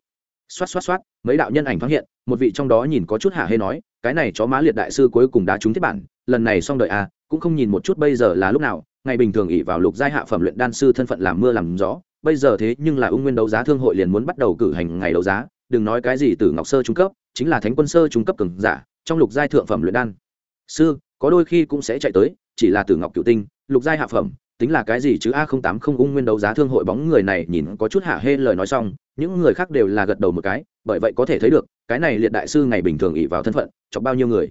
Xoát xoát xoát, mấy đạo nhân ảnh thoáng hiện, một vị trong đó nhìn có chút hạ hê nói, cái này chó má liệt đại sư cuối cùng đã trúng thiết bản, lần này xong đợi à cũng không nhìn một chút bây giờ là lúc nào, ngày bình thường ỉ vào lục giai hạ phẩm luyện đan sư thân phận làm mưa làm gió, bây giờ thế nhưng là ung nguyên đấu giá thương hội liền muốn bắt đầu cử hành ngày đấu giá, đừng nói cái gì từ ngọc sơ trung cấp chính là thánh quân sơ trung cấp cường giả, trong lục giai thượng phẩm luyện đan. Sư, có đôi khi cũng sẽ chạy tới, chỉ là tử ngọc cựu tinh, lục giai hạ phẩm, tính là cái gì chứ? A không tám không ung nguyên đấu giá thương hội bóng người này nhìn có chút hạ hê lời nói xong, những người khác đều là gật đầu một cái, bởi vậy có thể thấy được, cái này liệt đại sư ngày bình thường ỉ vào thân phận, chọc bao nhiêu người.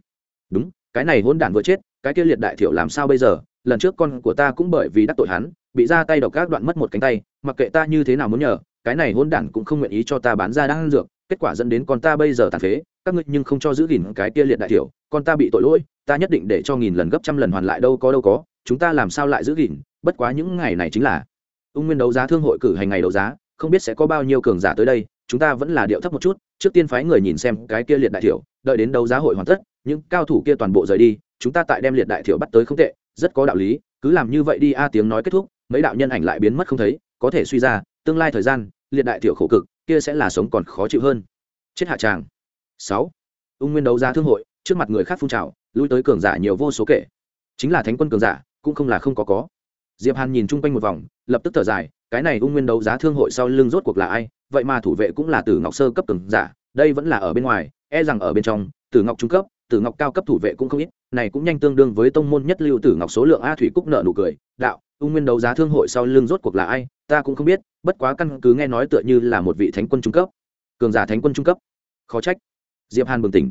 Đúng, cái này hôn đản vừa chết, cái kia liệt đại thiểu làm sao bây giờ? Lần trước con của ta cũng bởi vì đắc tội hắn, bị ra tay độc các đoạn mất một cánh tay, mặc kệ ta như thế nào muốn nhờ, cái này hôn đản cũng không nguyện ý cho ta bán ra đang dược kết quả dẫn đến con ta bây giờ tàn phế các ngươi nhưng không cho giữ gìn cái kia liệt đại tiểu, con ta bị tội lỗi ta nhất định để cho nghìn lần gấp trăm lần hoàn lại đâu có đâu có chúng ta làm sao lại giữ gìn bất quá những ngày này chính là ung nguyên đấu giá thương hội cử hành ngày đấu giá không biết sẽ có bao nhiêu cường giả tới đây chúng ta vẫn là điệu thấp một chút trước tiên phái người nhìn xem cái kia liệt đại thiểu đợi đến đấu giá hội hoàn tất những cao thủ kia toàn bộ rời đi chúng ta tại đem liệt đại thiểu bắt tới không tệ rất có đạo lý cứ làm như vậy đi a tiếng nói kết thúc mấy đạo nhân ảnh lại biến mất không thấy có thể suy ra tương lai thời gian liệt đại thiểu khổ cực kia sẽ là sống còn khó chịu hơn. Chết hạ tràng. Sáu. Ung nguyên đấu giá thương hội, trước mặt người khác phun trào, lui tới cường giả nhiều vô số kể. Chính là thánh quân cường giả, cũng không là không có có. Diệp hàn nhìn chung quanh một vòng, lập tức thở dài, cái này ung nguyên đấu giá thương hội sau lưng rốt cuộc là ai? Vậy mà thủ vệ cũng là tử ngọc sơ cấp cường giả, đây vẫn là ở bên ngoài e rằng ở bên trong, tử ngọc trung cấp, tử ngọc cao cấp thủ vệ cũng không ít, này cũng nhanh tương đương với tông môn nhất lưu tử ngọc số lượng a thủy cúc nợ nụ cười, đạo, ung nguyên đấu giá thương hội sau lưng rốt cuộc là ai? Ta cũng không biết bất quá căn cứ nghe nói tựa như là một vị thánh quân trung cấp. Cường giả thánh quân trung cấp. Khó trách. Diệp hàn bừng tỉnh.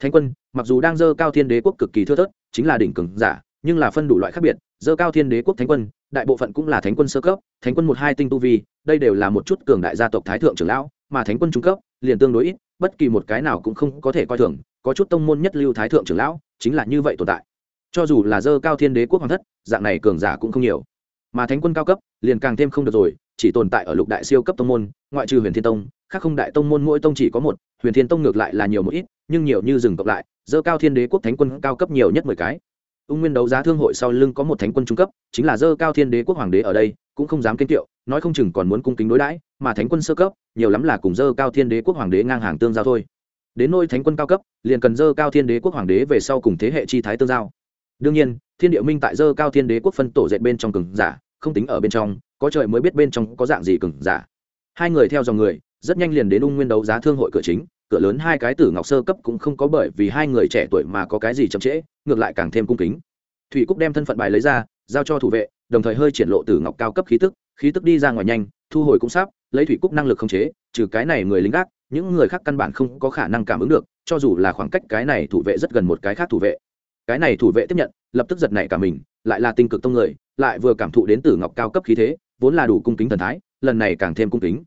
Thánh quân, mặc dù đang dơ cao thiên đế quốc cực kỳ thưa thớt, chính là đỉnh cường giả, nhưng là phân đủ loại khác biệt. Dơ cao thiên đế quốc thánh quân, đại bộ phận cũng là thánh quân sơ cấp, thánh quân một hai tinh tu vi, đây đều là một chút cường đại gia tộc thái thượng trưởng lão, mà thánh quân trung cấp, liền tương đối ít, bất kỳ một cái nào cũng không có thể coi thường, có chút tông môn nhất lưu thái thượng trưởng lão, chính là như vậy tồn tại. Cho dù là dơ cao thiên đế quốc hoàng thất, dạng này cường giả cũng không nhiều. Mà thánh quân cao cấp, liền càng thêm không được rồi chỉ tồn tại ở lục đại siêu cấp tông môn, ngoại trừ huyền thiên tông, khác không đại tông môn mỗi tông chỉ có một, huyền thiên tông ngược lại là nhiều một ít, nhưng nhiều như rừng cộng lại dơ cao thiên đế quốc thánh quân cao cấp nhiều nhất mười cái. Ung nguyên đấu giá thương hội sau lưng có một thánh quân trung cấp, chính là dơ cao thiên đế quốc hoàng đế ở đây, cũng không dám kiên kiệu, nói không chừng còn muốn cung kính đối đãi, mà thánh quân sơ cấp, nhiều lắm là cùng dơ cao thiên đế quốc hoàng đế ngang hàng tương giao thôi. Đến nôi thánh quân cao cấp, liền cần dơ cao thiên đế quốc hoàng đế về sau cùng thế hệ chi thái tương giao. Đương nhiên, thiên địa minh tại dơ cao thiên đế quốc phân tổ dệt bên trong cường giả, không tính ở bên trong có trời mới biết bên trong có dạng gì cường giả. Hai người theo dòng người, rất nhanh liền đến ung nguyên đấu giá thương hội cửa chính, cửa lớn hai cái tử ngọc sơ cấp cũng không có bởi vì hai người trẻ tuổi mà có cái gì chậm trễ, ngược lại càng thêm cung kính. Thủy cúc đem thân phận bài lấy ra, giao cho thủ vệ, đồng thời hơi triển lộ tử ngọc cao cấp khí tức khí tức đi ra ngoài nhanh, thu hồi cũng sắp, lấy thủy cúc năng lực khống chế, trừ cái này người lính gác, những người khác căn bản không có khả năng cảm ứng được, cho dù là khoảng cách cái này thủ vệ rất gần một cái khác thủ vệ. Cái này thủ vệ tiếp nhận, lập tức giật nảy cả mình, lại là tinh cực tông người, lại vừa cảm thụ đến tử ngọc cao cấp khí thế vốn là đủ cung kính thần thái, lần này càng thêm cung kính.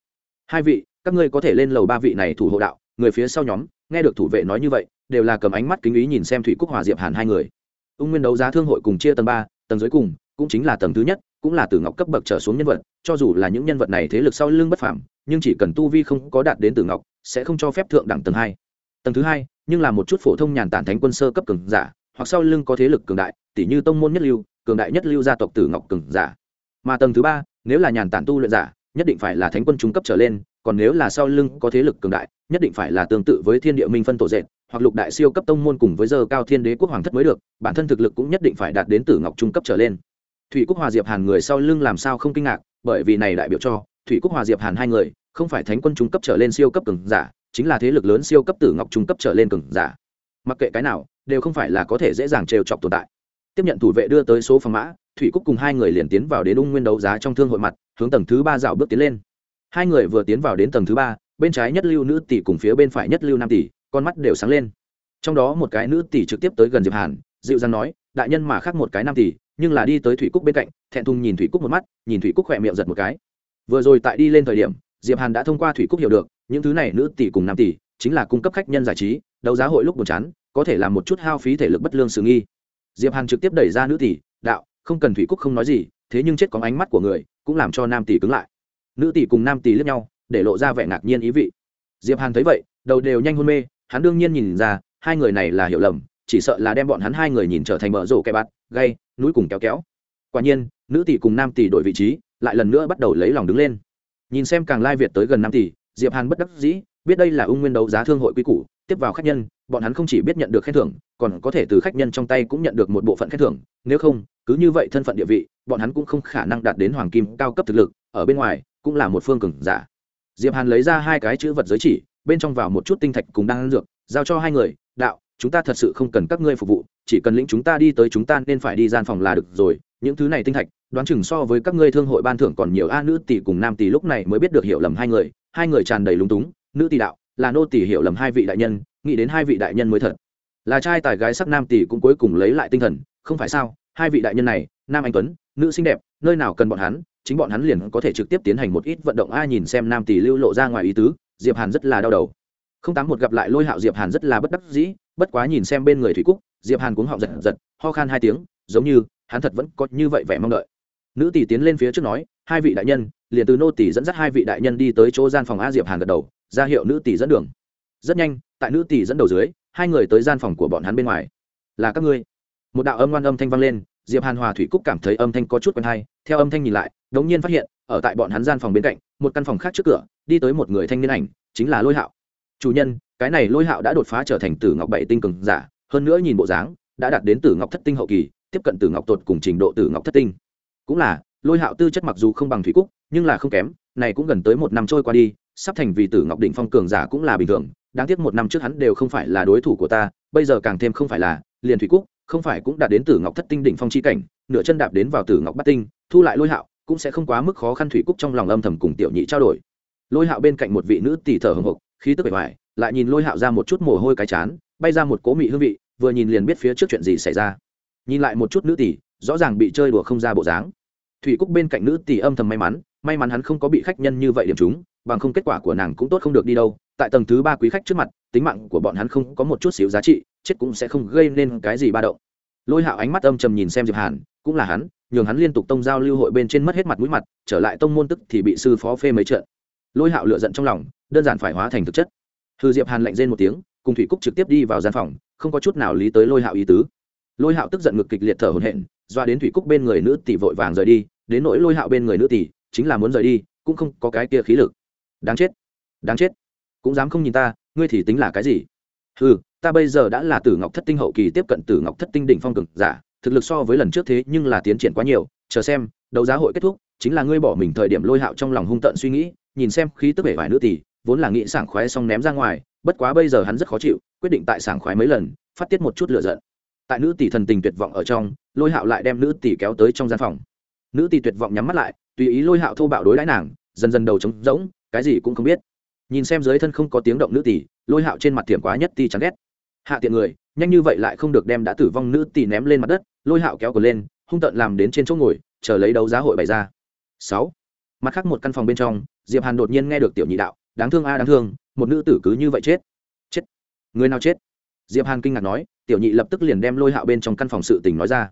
Hai vị, các ngươi có thể lên lầu ba vị này thủ hộ đạo, người phía sau nhóm, nghe được thủ vệ nói như vậy, đều là cầm ánh mắt kính ý nhìn xem thủy cúc hòa diệp hàn hai người. Ung nguyên đấu giá thương hội cùng chia tầng ba, tầng dưới cùng, cũng chính là tầng thứ nhất, cũng là từ ngọc cấp bậc trở xuống nhân vật, cho dù là những nhân vật này thế lực sau lưng bất phàm, nhưng chỉ cần tu vi không có đạt đến từ ngọc, sẽ không cho phép thượng đẳng tầng hai. Tầng thứ hai, nhưng là một chút phổ thông nhàn tản thánh quân sơ cấp cường giả, hoặc sau lưng có thế lực cường đại tỷ như tông môn nhất lưu, cường đại nhất lưu gia tộc tử ngọc cường giả. Mà tầng thứ ba nếu là nhàn tản tu luyện giả, nhất định phải là thánh quân trung cấp trở lên, còn nếu là sau lưng có thế lực cường đại, nhất định phải là tương tự với thiên địa minh phân tổ dệt, hoặc lục đại siêu cấp tông môn cùng với giờ cao thiên đế quốc hoàng thất mới được, bản thân thực lực cũng nhất định phải đạt đến tử ngọc trung cấp trở lên. Thủy quốc hòa diệp hàn người sau lưng làm sao không kinh ngạc, bởi vì này đại biểu cho, thủy quốc hòa diệp hàn hai người, không phải thánh quân trung cấp trở lên siêu cấp cường giả, chính là thế lực lớn siêu cấp tử ngọc trung cấp trở lên cường giả. Mặc kệ cái nào, đều không phải là có thể dễ dàng trêu chọc tồn tại. Tiếp nhận thủ vệ đưa tới số phòng mã thủy Cúc cùng hai người liền tiến vào đến ung nguyên đấu giá trong thương hội mặt, hướng tầng thứ ba dạo bước tiến lên. Hai người vừa tiến vào đến tầng thứ ba, bên trái nhất lưu nữ tỷ cùng phía bên phải nhất lưu nam tỷ, con mắt đều sáng lên. Trong đó một cái nữ tỷ trực tiếp tới gần diệp hàn, dịu dàng nói, đại nhân mà khác một cái nam tỷ, nhưng là đi tới thủy cúc bên cạnh, thẹn thùng nhìn thủy cúc một mắt, nhìn thủy cúc khỏe miệng giật một cái. Vừa rồi tại đi lên thời điểm, diệp hàn đã thông qua thủy cúc hiểu được, những thứ này nữ tỷ cùng nam tỷ, chính là cung cấp khách nhân giải trí, đấu giá hội lúc buồn chán, có thể làm một chút hao phí thể lực bất lương sự nghi. Diệp hàn trực tiếp đẩy ra nữ tỷ, đạo không cần thủy cúc không nói gì, thế nhưng chết có ánh mắt của người, cũng làm cho nam tỷ cứng lại. Nữ tỷ cùng nam tỷ lướt nhau, để lộ ra vẻ ngạc nhiên ý vị. Diệp hàn thấy vậy, đầu đều nhanh hôn mê, hắn đương nhiên nhìn ra, hai người này là hiểu lầm, chỉ sợ là đem bọn hắn hai người nhìn trở thành mở rổ kẻ bạt gây núi cùng kéo kéo. Quả nhiên, nữ tỷ cùng nam tỷ đổi vị trí, lại lần nữa bắt đầu lấy lòng đứng lên. Nhìn xem càng lai việt tới gần nam tỷ, diệp hàn bất đắc dĩ, biết đây là ung nguyên đấu giá thương hội quy củ tiếp vào khách nhân, bọn hắn không chỉ biết nhận được khen thưởng, còn có thể từ khách nhân trong tay cũng nhận được một bộ phận khen thưởng. Nếu không, cứ như vậy thân phận địa vị, bọn hắn cũng không khả năng đạt đến hoàng kim cao cấp thực lực. Ở bên ngoài, cũng là một phương cường giả. Diệp hàn lấy ra hai cái chữ vật giới chỉ, bên trong vào một chút tinh thạch cùng đang dược, giao cho hai người, đạo, chúng ta thật sự không cần các ngươi phục vụ, chỉ cần lĩnh chúng ta đi tới chúng ta nên phải đi gian phòng là được rồi. Những thứ này tinh thạch, đoán chừng so với các ngươi thương hội ban thưởng còn nhiều. A, nữ tỷ cùng nam tỷ lúc này mới biết được hiểu lầm hai người. Hai người tràn đầy lúng túng, nữ tỷ đạo là nô tỷ hiểu lầm hai vị đại nhân, nghĩ đến hai vị đại nhân mới thật. Là trai tài gái sắc nam tỷ cũng cuối cùng lấy lại tinh thần, không phải sao, hai vị đại nhân này, nam anh tuấn, nữ xinh đẹp, nơi nào cần bọn hắn, chính bọn hắn liền có thể trực tiếp tiến hành một ít vận động. Ai nhìn xem nam tỷ lưu lộ ra ngoài ý tứ, diệp hàn rất là đau đầu. Không tám một gặp lại lôi hạo diệp hàn rất là bất đắc dĩ, bất quá nhìn xem bên người thủy cúc, diệp hàn cuống họng giật giật, ho khan hai tiếng, giống như, hắn thật vẫn có như vậy vẻ mong đợi. Nữ tỷ tiến lên phía trước nói, hai vị đại nhân, liền từ nô tỷ dẫn dắt hai vị đại nhân đi tới chỗ gian phòng a diệp hàn gật đầu ra hiệu nữ tỷ dẫn đường. Rất nhanh, tại nữ tỷ dẫn đầu dưới, hai người tới gian phòng của bọn hắn bên ngoài. Là các ngươi. Một đạo âm ngoan âm thanh vang lên, diệp hàn hòa thủy cúc cảm thấy âm thanh có chút quen hay, theo âm thanh nhìn lại, đống nhiên phát hiện, ở tại bọn hắn gian phòng bên cạnh, một căn phòng khác trước cửa, đi tới một người thanh niên ảnh, chính là lôi hạo. Chủ nhân, cái này lôi hạo đã đột phá trở thành tử ngọc bảy tinh cường giả, hơn nữa nhìn bộ dáng, đã đạt đến tử ngọc thất tinh hậu kỳ, tiếp cận tử ngọc tột cùng trình độ tử ngọc thất tinh. Cũng là, lôi hạo tư chất mặc dù không bằng thủy cúc, nhưng là không kém, này cũng gần tới một năm trôi qua đi sắp thành vì tử ngọc đỉnh phong cường giả cũng là bình thường, đáng tiếc một năm trước hắn đều không phải là đối thủ của ta, bây giờ càng thêm không phải là, liền thủy cúc, không phải cũng đã đến tử ngọc thất tinh đỉnh phong chi cảnh, nửa chân đạp đến vào tử ngọc bát tinh, thu lại lôi hạo, cũng sẽ không quá mức khó khăn thủy cúc trong lòng âm thầm cùng tiểu nhị trao đổi. Lôi hạo bên cạnh một vị nữ tỷ thở hồng hộc, khí tức bề ngoài lại nhìn lôi hạo ra một chút mồ hôi cái chán, bay ra một cố mị hương vị, vừa nhìn liền biết phía trước chuyện gì xảy ra. Nhìn lại một chút nữ tỷ, rõ ràng bị chơi đùa không ra bộ dáng. Thủy cúc bên cạnh nữ tỷ âm thầm may mắn may mắn hắn không có bị khách nhân như vậy điểm chúng bằng không kết quả của nàng cũng tốt không được đi đâu. Tại tầng thứ ba quý khách trước mặt, tính mạng của bọn hắn không có một chút xíu giá trị, chết cũng sẽ không gây nên cái gì ba động. Lôi hạo ánh mắt âm trầm nhìn xem diệp hàn, cũng là hắn, nhường hắn liên tục tông giao lưu hội bên trên mất hết mặt mũi mặt, trở lại tông môn tức thì bị sư phó phê mấy trận. Lôi hạo lựa giận trong lòng, đơn giản phải hóa thành thực chất. Hư diệp hàn lạnh rên một tiếng, cùng thủy cúc trực tiếp đi vào gian phòng, không có chút nào lý tới lôi hạo ý tứ. Lôi hạo tức giận ngực kịch liệt thở hổn hển, doa đến thủy cúc bên người nữ tỷ vội vàng rời đi, đến nỗi lôi hạo bên người nữ tỷ, chính là muốn rời đi, cũng không có cái kia khí lực đáng chết. Đáng chết. Cũng dám không nhìn ta, ngươi thì tính là cái gì? Ừ ta bây giờ đã là tử ngọc thất tinh hậu kỳ tiếp cận tử ngọc thất tinh đỉnh phong cực giả, thực lực so với lần trước thế nhưng là tiến triển quá nhiều. Chờ xem, đấu giá hội kết thúc, chính là ngươi bỏ mình thời điểm lôi hạo trong lòng hung tận suy nghĩ, nhìn xem khí tức bể vải nữ tỷ, vốn là nghĩ sảng khoái xong ném ra ngoài, bất quá bây giờ hắn rất khó chịu, quyết định tại sảng khoái mấy lần, phát tiết một chút lựa giận. Tại nữ tỷ thần tình tuyệt vọng ở trong, lôi hạo lại đem nữ tỷ kéo tới trong gian phòng. Nữ tỷ tuyệt vọng nhắm mắt lại, tùy ý lôi hạo thô bạo đối đãi nàng, dần dần đầu trống rỗng cái gì cũng không biết. Nhìn xem dưới thân không có tiếng động nữ tỷ, lôi hạo trên mặt tiệm quá nhất ti chán ghét. Hạ tiện người, nhanh như vậy lại không được đem đã tử vong nữ tỷ ném lên mặt đất, lôi hạo kéo cờ lên, hung tợn làm đến trên chỗ ngồi, chờ lấy đấu giá hội bày ra. Sáu. Mặt khác một căn phòng bên trong, diệp hàn đột nhiên nghe được tiểu nhị đạo, đáng thương a, đáng thương, một nữ tử cứ như vậy chết. Chết. Người nào chết? Diệp hàn kinh ngạc nói, tiểu nhị lập tức liền đem lôi hạo bên trong căn phòng sự tình nói ra.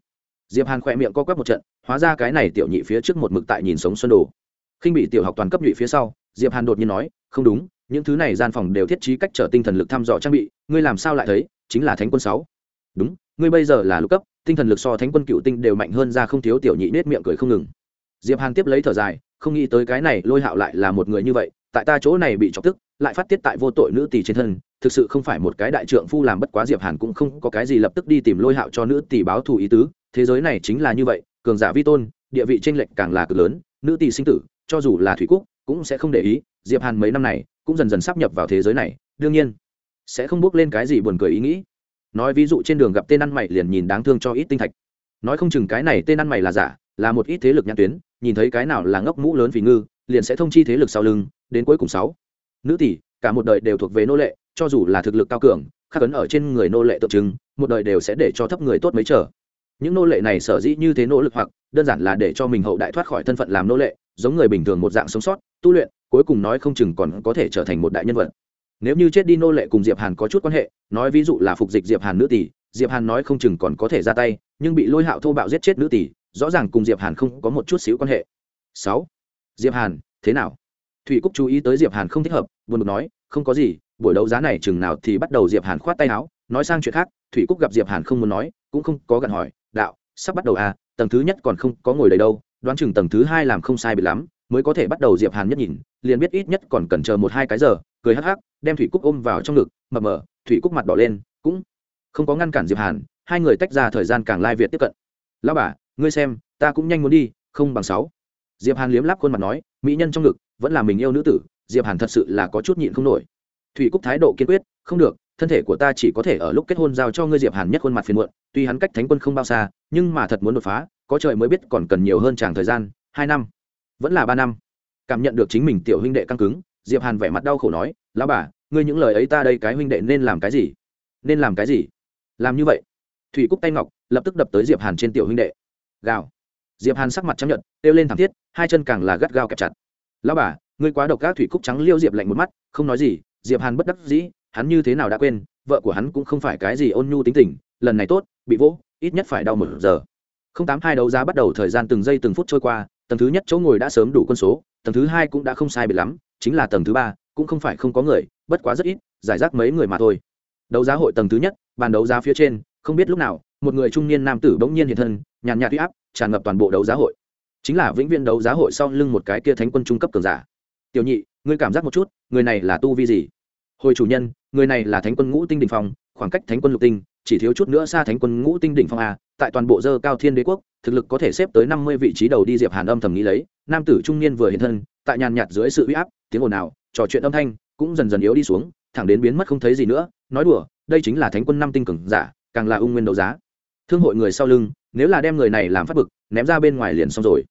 Diệp hàn khỏe miệng co quắp một trận, hóa ra cái này tiểu nhị phía trước một mực tại nhìn sống xuân đồ. Khinh bị tiểu học toàn cấp nhụy phía sau diệp hàn đột nhiên nói, không đúng, những thứ này gian phòng đều thiết trí cách trở tinh thần lực thăm dò trang bị, ngươi làm sao lại thấy, chính là thánh quân sáu. Đúng, ngươi bây giờ là lục cấp, tinh thần lực so thánh quân cựu tinh đều mạnh hơn ra không thiếu tiểu nhị nết miệng cười không ngừng. Diệp hàn tiếp lấy thở dài, không nghĩ tới cái này lôi hạo lại là một người như vậy, tại ta chỗ này bị chọc tức, lại phát tiết tại vô tội nữ tỷ trên thân, thực sự không phải một cái đại trượng phu làm bất quá diệp hàn cũng không có cái gì lập tức đi tìm lôi hạo cho nữ tỷ báo thù ý tứ, thế giới này chính là như vậy, cường giả vi tôn, địa vị tranh lệch càng là cực lớn, nữ tỷ sinh tử, cho dù là thủy quốc cũng sẽ không để ý, diệp hàn mấy năm này cũng dần dần sắp nhập vào thế giới này, đương nhiên sẽ không bước lên cái gì buồn cười ý nghĩ. Nói ví dụ trên đường gặp tên ăn mày liền nhìn đáng thương cho ít tinh thạch. Nói không chừng cái này tên ăn mày là giả, là một ít thế lực nhãn tuyến, nhìn thấy cái nào là ngốc mũ lớn vì ngư, liền sẽ thông chi thế lực sau lưng, đến cuối cùng sáu. Nữ tỷ, cả một đời đều thuộc về nô lệ, cho dù là thực lực cao cường, khắc ấn ở trên người nô lệ tượng trưng, một đời đều sẽ để cho thấp người tốt mấy trở những nô lệ này sở dĩ như thế nỗ lực hoặc đơn giản là để cho mình hậu đại thoát khỏi thân phận làm nô lệ, giống người bình thường một dạng sống sót, tu luyện, cuối cùng nói không chừng còn có thể trở thành một đại nhân vật. Nếu như chết đi nô lệ cùng diệp hàn có chút quan hệ, nói ví dụ là phục dịch diệp hàn nữ tỷ, diệp hàn nói không chừng còn có thể ra tay, nhưng bị lôi hạo thô bạo giết chết nữ tỷ, rõ ràng cùng diệp hàn không có một chút xíu quan hệ. Sáu, diệp hàn, thế nào? Thủy cúc chú ý tới diệp hàn không thích hợp, buồn bực nói, không có gì, buổi đấu giá này chừng nào thì bắt đầu diệp hàn khoát tay áo, nói sang chuyện khác, thủy cúc gặp diệp hàn không muốn nói, cũng không có gặn hỏi đạo, sắp bắt đầu à tầng thứ nhất còn không có ngồi đầy đâu, đoán chừng tầng thứ hai làm không sai bị lắm, mới có thể bắt đầu diệp hàn nhất nhìn, liền biết ít nhất còn cần chờ một hai cái giờ, cười hắc hắc, đem thủy cúc ôm vào trong ngực, mập mờ, thủy cúc mặt đỏ lên, cũng không có ngăn cản diệp hàn, hai người tách ra thời gian càng lai việt tiếp cận. Lão bà, ngươi xem, ta cũng nhanh muốn đi, không bằng sáu. Diệp hàn liếm láp khuôn mặt nói, mỹ nhân trong ngực, vẫn là mình yêu nữ tử, diệp hàn thật sự là có chút nhịn không nổi. Thủy cúc thái độ kiên quyết, không được thân thể của ta chỉ có thể ở lúc kết hôn giao cho ngươi diệp hàn nhất khuôn mặt phiền muộn, tuy hắn cách thánh quân không bao xa, nhưng mà thật muốn đột phá, có trời mới biết còn cần nhiều hơn chàng thời gian, hai năm. Vẫn là ba năm. Cảm nhận được chính mình tiểu huynh đệ căng cứng, diệp hàn vẻ mặt đau khổ nói, lão bà, ngươi những lời ấy ta đây cái huynh đệ nên làm cái gì? Nên làm cái gì? Làm như vậy. Thủy cúc tay ngọc, lập tức đập tới diệp hàn trên tiểu huynh đệ. Gào. Diệp hàn sắc mặt chấp nhận kêu lên thảm thiết, hai chân càng là gắt gao kẹp chặt. Lão bà, ngươi quá độc ác. thủy cúc trắng liêu diệp lạnh một mắt, không nói gì, diệp hàn bất đắc dĩ hắn như thế nào đã quên, vợ của hắn cũng không phải cái gì ôn nhu tính tình, lần này tốt, bị vỗ, ít nhất phải đau một giờ. Không tám hai đấu giá bắt đầu thời gian từng giây từng phút trôi qua, tầng thứ nhất chỗ ngồi đã sớm đủ quân số, tầng thứ hai cũng đã không sai bị lắm, chính là tầng thứ ba, cũng không phải không có người, bất quá rất ít, giải rác mấy người mà thôi. Đấu giá hội tầng thứ nhất, bàn đấu giá phía trên, không biết lúc nào, một người trung niên nam tử bỗng nhiên hiện thân, nhàn nhạt huy áp, tràn ngập toàn bộ đấu giá hội. Chính là vĩnh viễn đấu giá hội sau lưng một cái kia thánh quân trung cấp cường giả. Tiểu nhị, ngươi cảm giác một chút, người này là tu vi gì? Hồi chủ nhân, người này là thánh quân ngũ tinh Đỉnh phong, khoảng cách thánh quân lục tinh chỉ thiếu chút nữa xa thánh quân ngũ tinh đỉnh phong a, tại toàn bộ dơ cao thiên đế quốc, thực lực có thể xếp tới năm mươi vị trí đầu đi diệp hàn âm thầm nghĩ lấy, nam tử trung niên vừa hiện thân, tại nhàn nhạt dưới sự uy áp, tiếng ồn ào, trò chuyện âm thanh cũng dần dần yếu đi xuống, thẳng đến biến mất không thấy gì nữa, nói đùa, đây chính là thánh quân năm tinh cường giả, càng là ung nguyên đấu giá. Thương hội người sau lưng, nếu là đem người này làm phát bực, ném ra bên ngoài liền xong rồi.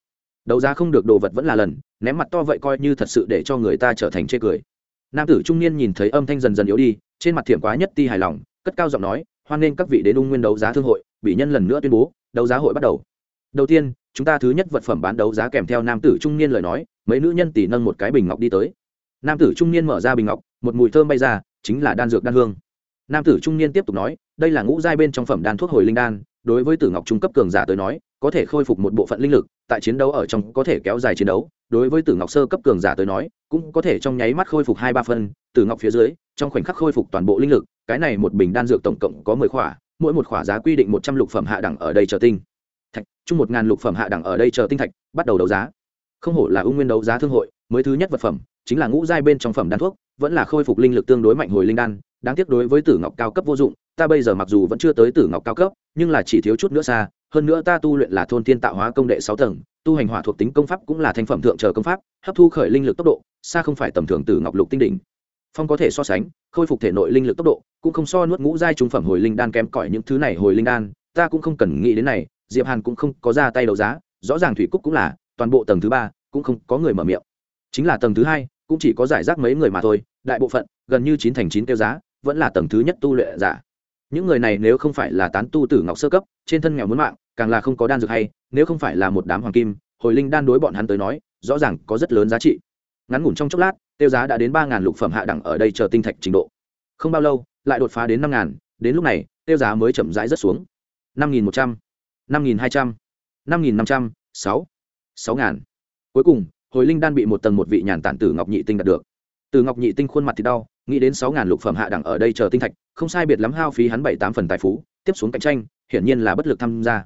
Đấu giá không được đồ vật vẫn là lần, ném mặt to vậy coi như thật sự để cho người ta trở thành chê cười nam tử trung niên nhìn thấy âm thanh dần dần yếu đi, trên mặt thiểm quá nhất ti hài lòng, cất cao giọng nói, hoan nghênh các vị đến ung nguyên đấu giá thương hội, bị nhân lần nữa tuyên bố, đấu giá hội bắt đầu. Đầu tiên, chúng ta thứ nhất vật phẩm bán đấu giá kèm theo nam tử trung niên lời nói, mấy nữ nhân tỷ nâng một cái bình ngọc đi tới. Nam tử trung niên mở ra bình ngọc, một mùi thơm bay ra, chính là đan dược đan hương. Nam tử trung niên tiếp tục nói, đây là ngũ giai bên trong phẩm đan thuốc hồi linh đan, đối với tử ngọc trung cấp cường giả tới nói, có thể khôi phục một bộ phận linh lực, tại chiến đấu ở trong có thể kéo dài chiến đấu đối với tử ngọc sơ cấp cường giả tới nói, cũng có thể trong nháy mắt khôi phục hai ba phân, tử ngọc phía dưới, trong khoảnh khắc khôi phục toàn bộ linh lực, cái này một bình đan dược tổng cộng có mười khỏa, mỗi một khỏa giá quy định một trăm lục phẩm hạ đẳng ở đây chờ tinh. Thạch, chung một ngàn lục phẩm hạ đẳng ở đây chờ tinh thạch, bắt đầu đấu giá. Không hổ là ưu nguyên đấu giá thương hội, mới thứ nhất vật phẩm, chính là ngũ giai bên trong phẩm đan thuốc, vẫn là khôi phục linh lực tương đối mạnh hồi linh đan, đáng tiếc đối với tử ngọc cao cấp vô dụng ta bây giờ mặc dù vẫn chưa tới tử ngọc cao cấp, nhưng là chỉ thiếu chút nữa xa, hơn nữa ta tu luyện là thôn thiên tạo hóa công đệ sáu tầng, tu hành hỏa thuộc tính công pháp cũng là thành phẩm thượng trở công pháp, hấp thu khởi linh lực tốc độ, xa không phải tầm thường tử ngọc lục tinh đỉnh. Phong có thể so sánh, khôi phục thể nội linh lực tốc độ, cũng không so nuốt ngũ giai trung phẩm hồi linh đan kém cỏi những thứ này hồi linh đan, ta cũng không cần nghĩ đến này, diệp hàn cũng không có ra tay đấu giá, rõ ràng thủy cúc cũng là, toàn bộ tầng thứ ba, cũng không có người mở miệng. Chính là tầng thứ hai, cũng chỉ có giải rác mấy người mà thôi, đại bộ phận, gần như chín thành chín tiêu giá, vẫn là tầng thứ nhất tu luyện giả những người này nếu không phải là tán tu tử ngọc sơ cấp, trên thân nghèo muốn mạng, càng là không có đan dược hay, nếu không phải là một đám hoàng kim, hồi linh đan đối bọn hắn tới nói, rõ ràng có rất lớn giá trị. Ngắn ngủn trong chốc lát, tiêu giá đã đến ba ngàn lục phẩm hạ đẳng ở đây chờ tinh thạch trình độ. Không bao lâu, lại đột phá đến năm ngàn, đến lúc này, tiêu giá mới chậm rãi rất xuống. Năm nghìn một trăm, năm nghìn hai trăm, năm nghìn năm trăm, sáu sáu ngàn. Cuối cùng, hồi linh đan bị một tầng một vị nhàn tản tử ngọc nhị tinh đạt được. Từ ngọc nhị tinh khuôn mặt thì đau nghĩ đến sáu ngàn lục phẩm hạ đẳng ở đây chờ tinh thạch, không sai biệt lắm hao phí hắn bảy tám phần tài phú, tiếp xuống cạnh tranh, hiển nhiên là bất lực tham gia.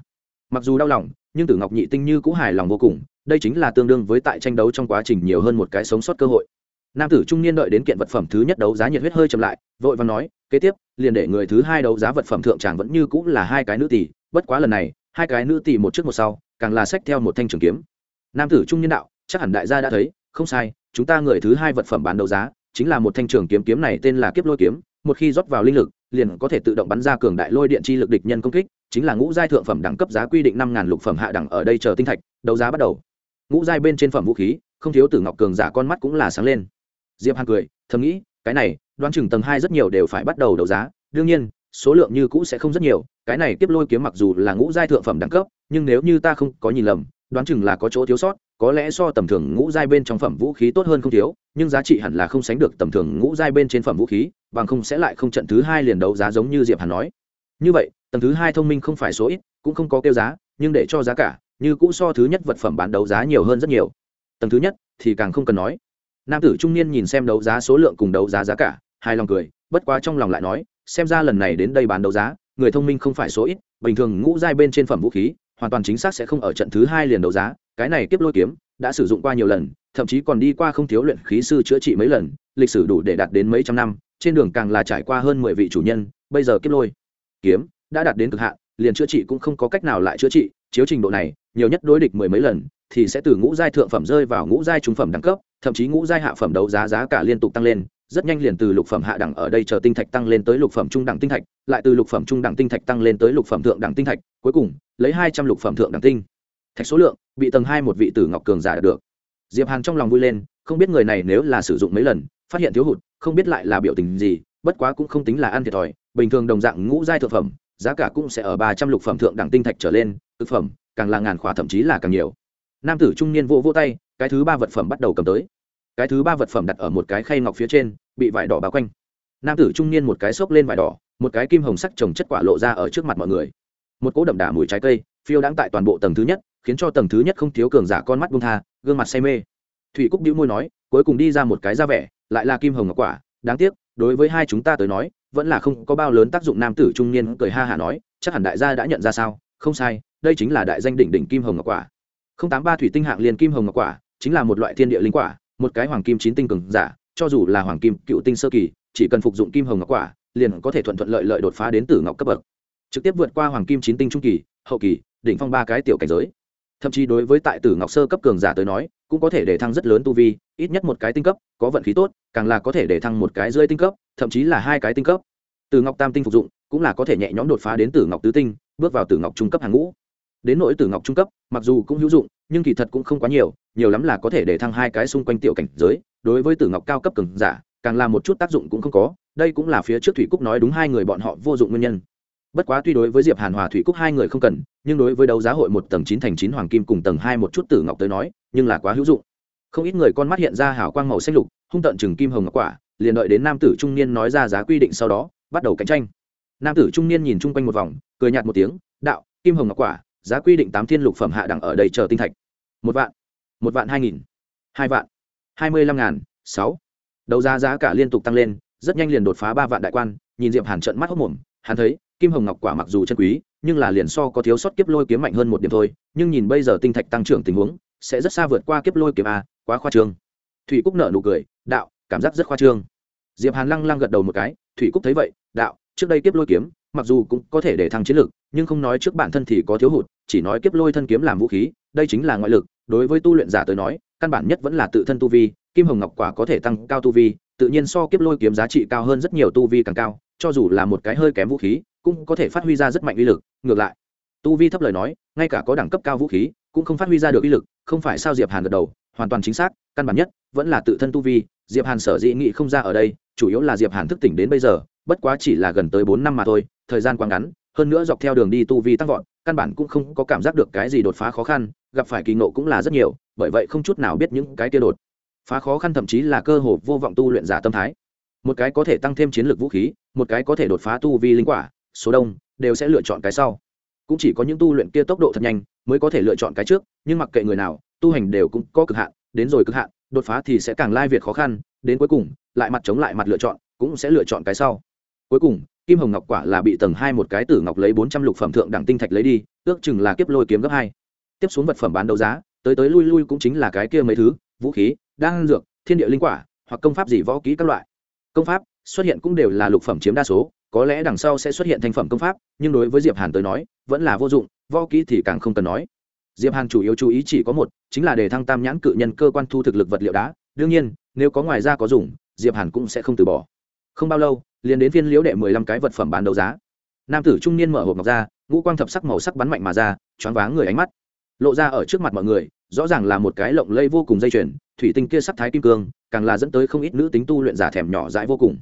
Mặc dù đau lòng, nhưng tử ngọc nhị tinh như cũng hài lòng vô cùng, đây chính là tương đương với tại tranh đấu trong quá trình nhiều hơn một cái sống sót cơ hội. Nam tử trung niên đợi đến kiện vật phẩm thứ nhất đấu giá nhiệt huyết hơi chậm lại, vội và nói, kế tiếp, liền để người thứ hai đấu giá vật phẩm thượng tràng vẫn như cũng là hai cái nữ tỷ, bất quá lần này, hai cái nữ tỷ một trước một sau, càng là sách theo một thanh trường kiếm. Nam tử trung niên đạo, chắc hẳn đại gia đã thấy, không sai, chúng ta người thứ hai vật phẩm bán đấu giá chính là một thanh trường kiếm kiếm này tên là kiếp lôi kiếm, một khi rót vào linh lực, liền có thể tự động bắn ra cường đại lôi điện chi lực địch nhân công kích, chính là ngũ giai thượng phẩm đẳng cấp giá quy định năm ngàn lục phẩm hạ đẳng ở đây chờ tinh thạch, đấu giá bắt đầu. Ngũ giai bên trên phẩm vũ khí, không thiếu tử ngọc cường giả con mắt cũng là sáng lên. Diệp hàn cười, thầm nghĩ, cái này, đoán chừng tầng hai rất nhiều đều phải bắt đầu đấu giá, đương nhiên, số lượng như cũ sẽ không rất nhiều, cái này kiếp lôi kiếm mặc dù là ngũ giai thượng phẩm đẳng cấp, nhưng nếu như ta không có nhìn lầm, đoán chừng là có chỗ thiếu sót có lẽ so tầm thường ngũ giai bên trong phẩm vũ khí tốt hơn không thiếu, nhưng giá trị hẳn là không sánh được tầm thường ngũ giai bên trên phẩm vũ khí, bằng không sẽ lại không trận thứ hai liền đấu giá giống như diệp hàn nói. Như vậy tầng thứ hai thông minh không phải số ít, cũng không có kêu giá, nhưng để cho giá cả, như cũ so thứ nhất vật phẩm bán đấu giá nhiều hơn rất nhiều. Tầng thứ nhất thì càng không cần nói. Nam tử trung niên nhìn xem đấu giá số lượng cùng đấu giá giá cả hai lòng cười, bất quá trong lòng lại nói, xem ra lần này đến đây bán đấu giá, người thông minh không phải số ít, bình thường ngũ giai bên trên phẩm vũ khí hoàn toàn chính xác sẽ không ở trận thứ hai liền đấu giá, cái này kiếp lôi kiếm đã sử dụng qua nhiều lần, thậm chí còn đi qua không thiếu luyện khí sư chữa trị mấy lần, lịch sử đủ để đạt đến mấy trăm năm, trên đường càng là trải qua hơn mười vị chủ nhân, bây giờ kiếp lôi kiếm đã đạt đến cực hạn, liền chữa trị cũng không có cách nào lại chữa trị, chiếu trình độ này, nhiều nhất đối địch mười mấy lần, thì sẽ từ ngũ giai thượng phẩm rơi vào ngũ giai trung phẩm đẳng cấp, thậm chí ngũ giai hạ phẩm đấu giá giá cả liên tục tăng lên, rất nhanh liền từ lục phẩm hạ đẳng ở đây chờ tinh thạch tăng lên tới lục phẩm trung đẳng tinh thạch, lại từ lục phẩm trung đẳng tinh thạch tăng lên tới lục phẩm thượng đẳng tinh thạch cuối cùng, lấy hai trăm lục phẩm thượng đẳng tinh. Thạch số lượng, bị tầng hai một vị tử ngọc cường giả được. Diệp hàn trong lòng vui lên, không biết người này nếu là sử dụng mấy lần, phát hiện thiếu hụt, không biết lại là biểu tình gì, bất quá cũng không tính là ăn thiệt thòi. Bình thường đồng dạng ngũ giai thượng phẩm, giá cả cũng sẽ ở ba trăm lục phẩm thượng đẳng tinh thạch trở lên thực phẩm, càng là ngàn khỏa thậm chí là càng nhiều. Nam tử trung niên vỗ vỗ tay, cái thứ ba vật phẩm bắt đầu cầm tới. Cái thứ ba vật phẩm đặt ở một cái khay ngọc phía trên, bị vải đỏ bao quanh. Nam tử trung niên một cái xốc lên vải đỏ, một cái kim hồng sắc trồng chất quả lộ ra ở trước mặt mọi người một cỗ đậm đà mùi trái cây, phiêu đãng tại toàn bộ tầng thứ nhất, khiến cho tầng thứ nhất không thiếu cường giả con mắt bung tha, gương mặt say mê. Thủy cúc đĩu môi nói, cuối cùng đi ra một cái ra vẻ, lại là kim hồng ngọc quả. Đáng tiếc, đối với hai chúng ta tới nói, vẫn là không có bao lớn tác dụng nam tử trung niên cười ha hả nói, chắc hẳn đại gia đã nhận ra sao? Không sai, đây chính là đại danh đỉnh đỉnh kim hồng ngọc quả. không tám ba thủy tinh hạng liền kim hồng ngọc quả, chính là một loại thiên địa linh quả, một cái hoàng kim chín tinh cường giả, cho dù là hoàng kim cựu tinh sơ kỳ, chỉ cần phục dụng kim hồng ngọc quả, liền có thể thuận thuận lợi lợi đột phá đến tử ngọc cấp bậc trực tiếp vượt qua hoàng kim chín tinh trung kỳ, hậu kỳ, đỉnh phong ba cái tiểu cảnh giới. Thậm chí đối với tại tử ngọc sơ cấp cường giả tới nói, cũng có thể để thăng rất lớn tu vi, ít nhất một cái tinh cấp, có vận khí tốt, càng là có thể để thăng một cái rưỡi tinh cấp, thậm chí là hai cái tinh cấp. Từ ngọc tam tinh phục dụng, cũng là có thể nhẹ nhõm đột phá đến tử ngọc tứ tinh, bước vào tử ngọc trung cấp hàng ngũ. Đến nỗi tử ngọc trung cấp, mặc dù cũng hữu dụng, nhưng kỳ thật cũng không quá nhiều nhiều lắm là có thể để thăng hai cái xung quanh tiểu cảnh giới. Đối với tử ngọc cao cấp cường giả, càng là một chút tác dụng cũng không có, đây cũng là phía trước thủy cúc nói đúng hai người bọn họ vô dụng nguyên nhân bất quá tuy đối với diệp hàn hòa thủy cúc hai người không cần, nhưng đối với đấu giá hội một tầng chín thành chín hoàng kim cùng tầng hai một chút tử ngọc tới nói, nhưng là quá hữu dụng. Không ít người con mắt hiện ra hào quang màu xanh lục, hung tận chừng kim hồng ngọc quả, liền đợi đến nam tử trung niên nói ra giá quy định sau đó, bắt đầu cạnh tranh. Nam tử trung niên nhìn chung quanh một vòng, cười nhạt một tiếng, đạo, kim hồng ngọc quả, giá quy định tám thiên lục phẩm hạ đẳng ở đây chờ tinh thạch. Một vạn một vạn hai nghìn, hai vạn, hai mươi lăm ngàn, sáu. Đấu giá giá cả liên tục tăng lên, rất nhanh liền đột phá ba vạn đại quan, nhìn diệp hàn trận mắt hốc mồm, hắn thấy kim hồng ngọc quả mặc dù chân quý, nhưng là liền so có thiếu sót kiếp lôi kiếm mạnh hơn một điểm thôi, nhưng nhìn bây giờ tinh thạch tăng trưởng tình huống, sẽ rất xa vượt qua kiếp lôi kiếm a, quá khoa trương. Thủy cúc nợ nụ cười, đạo, cảm giác rất khoa trương. Diệp hàn lăng lăng gật đầu một cái, thủy cúc thấy vậy, đạo, trước đây kiếp lôi kiếm, mặc dù cũng có thể để thăng chiến lực, nhưng không nói trước bản thân thì có thiếu hụt, chỉ nói kiếp lôi thân kiếm làm vũ khí, đây chính là ngoại lực, đối với tu luyện giả tới nói, căn bản nhất vẫn là tự thân tu vi, kim hồng ngọc quả có thể tăng cao tu vi, tự nhiên so kiếp lôi kiếm giá trị cao hơn rất nhiều tu vi càng cao, cho dù là một cái hơi kém vũ khí cũng có thể phát huy ra rất mạnh uy lực, ngược lại, tu vi thấp lời nói, ngay cả có đẳng cấp cao vũ khí, cũng không phát huy ra được uy lực, không phải sao diệp hàn gật đầu, hoàn toàn chính xác, căn bản nhất, vẫn là tự thân tu vi, diệp hàn sở dĩ nghị không ra ở đây, chủ yếu là diệp hàn thức tỉnh đến bây giờ, bất quá chỉ là gần tới bốn năm mà thôi, thời gian quá ngắn, hơn nữa dọc theo đường đi tu vi tăng vọt, căn bản cũng không có cảm giác được cái gì đột phá khó khăn, gặp phải kỳ ngộ cũng là rất nhiều, bởi vậy không chút nào biết những cái kia đột phá khó khăn, thậm chí là cơ hội vô vọng tu luyện giả tâm thái. Một cái có thể tăng thêm chiến lược vũ khí, một cái có thể đột phá tu vi linh quả số đông đều sẽ lựa chọn cái sau. Cũng chỉ có những tu luyện kia tốc độ thật nhanh mới có thể lựa chọn cái trước, nhưng mặc kệ người nào, tu hành đều cũng có cực hạn, đến rồi cực hạn, đột phá thì sẽ càng lai việt khó khăn, đến cuối cùng, lại mặt chống lại mặt lựa chọn, cũng sẽ lựa chọn cái sau. Cuối cùng, kim hồng ngọc quả là bị tầng hai một cái tử ngọc lấy bốn trăm lục phẩm thượng đẳng tinh thạch lấy đi, ước chừng là kiếp lôi kiếm gấp hai. Tiếp xuống vật phẩm bán đấu giá, tới tới lui lui cũng chính là cái kia mấy thứ, vũ khí, đan dược, thiên địa linh quả, hoặc công pháp gì võ kỹ các loại. Công pháp xuất hiện cũng đều là lục phẩm chiếm đa số có lẽ đằng sau sẽ xuất hiện thành phẩm công pháp, nhưng đối với diệp hàn tới nói, vẫn là vô dụng, võ kỹ thì càng không cần nói. Diệp hàn chủ yếu chú ý chỉ có một, chính là để thăng tam nhãn cự nhân cơ quan thu thực lực vật liệu đá. Đương nhiên, nếu có ngoài ra có dùng, diệp hàn cũng sẽ không từ bỏ. Không bao lâu, liền đến phiên liễu đệ mười lăm cái vật phẩm bán đấu giá. Nam tử trung niên mở hộp ngọc ra, ngũ quang thập sắc màu sắc bắn mạnh mà ra, choáng váng người ánh mắt. Lộ ra ở trước mặt mọi người, rõ ràng là một cái lộng lây vô cùng dây chuyền, thủy tinh kia sắc thái kim cương, càng là dẫn tới không ít nữ tính tu luyện giả thèm nhỏ dãi vô cùng.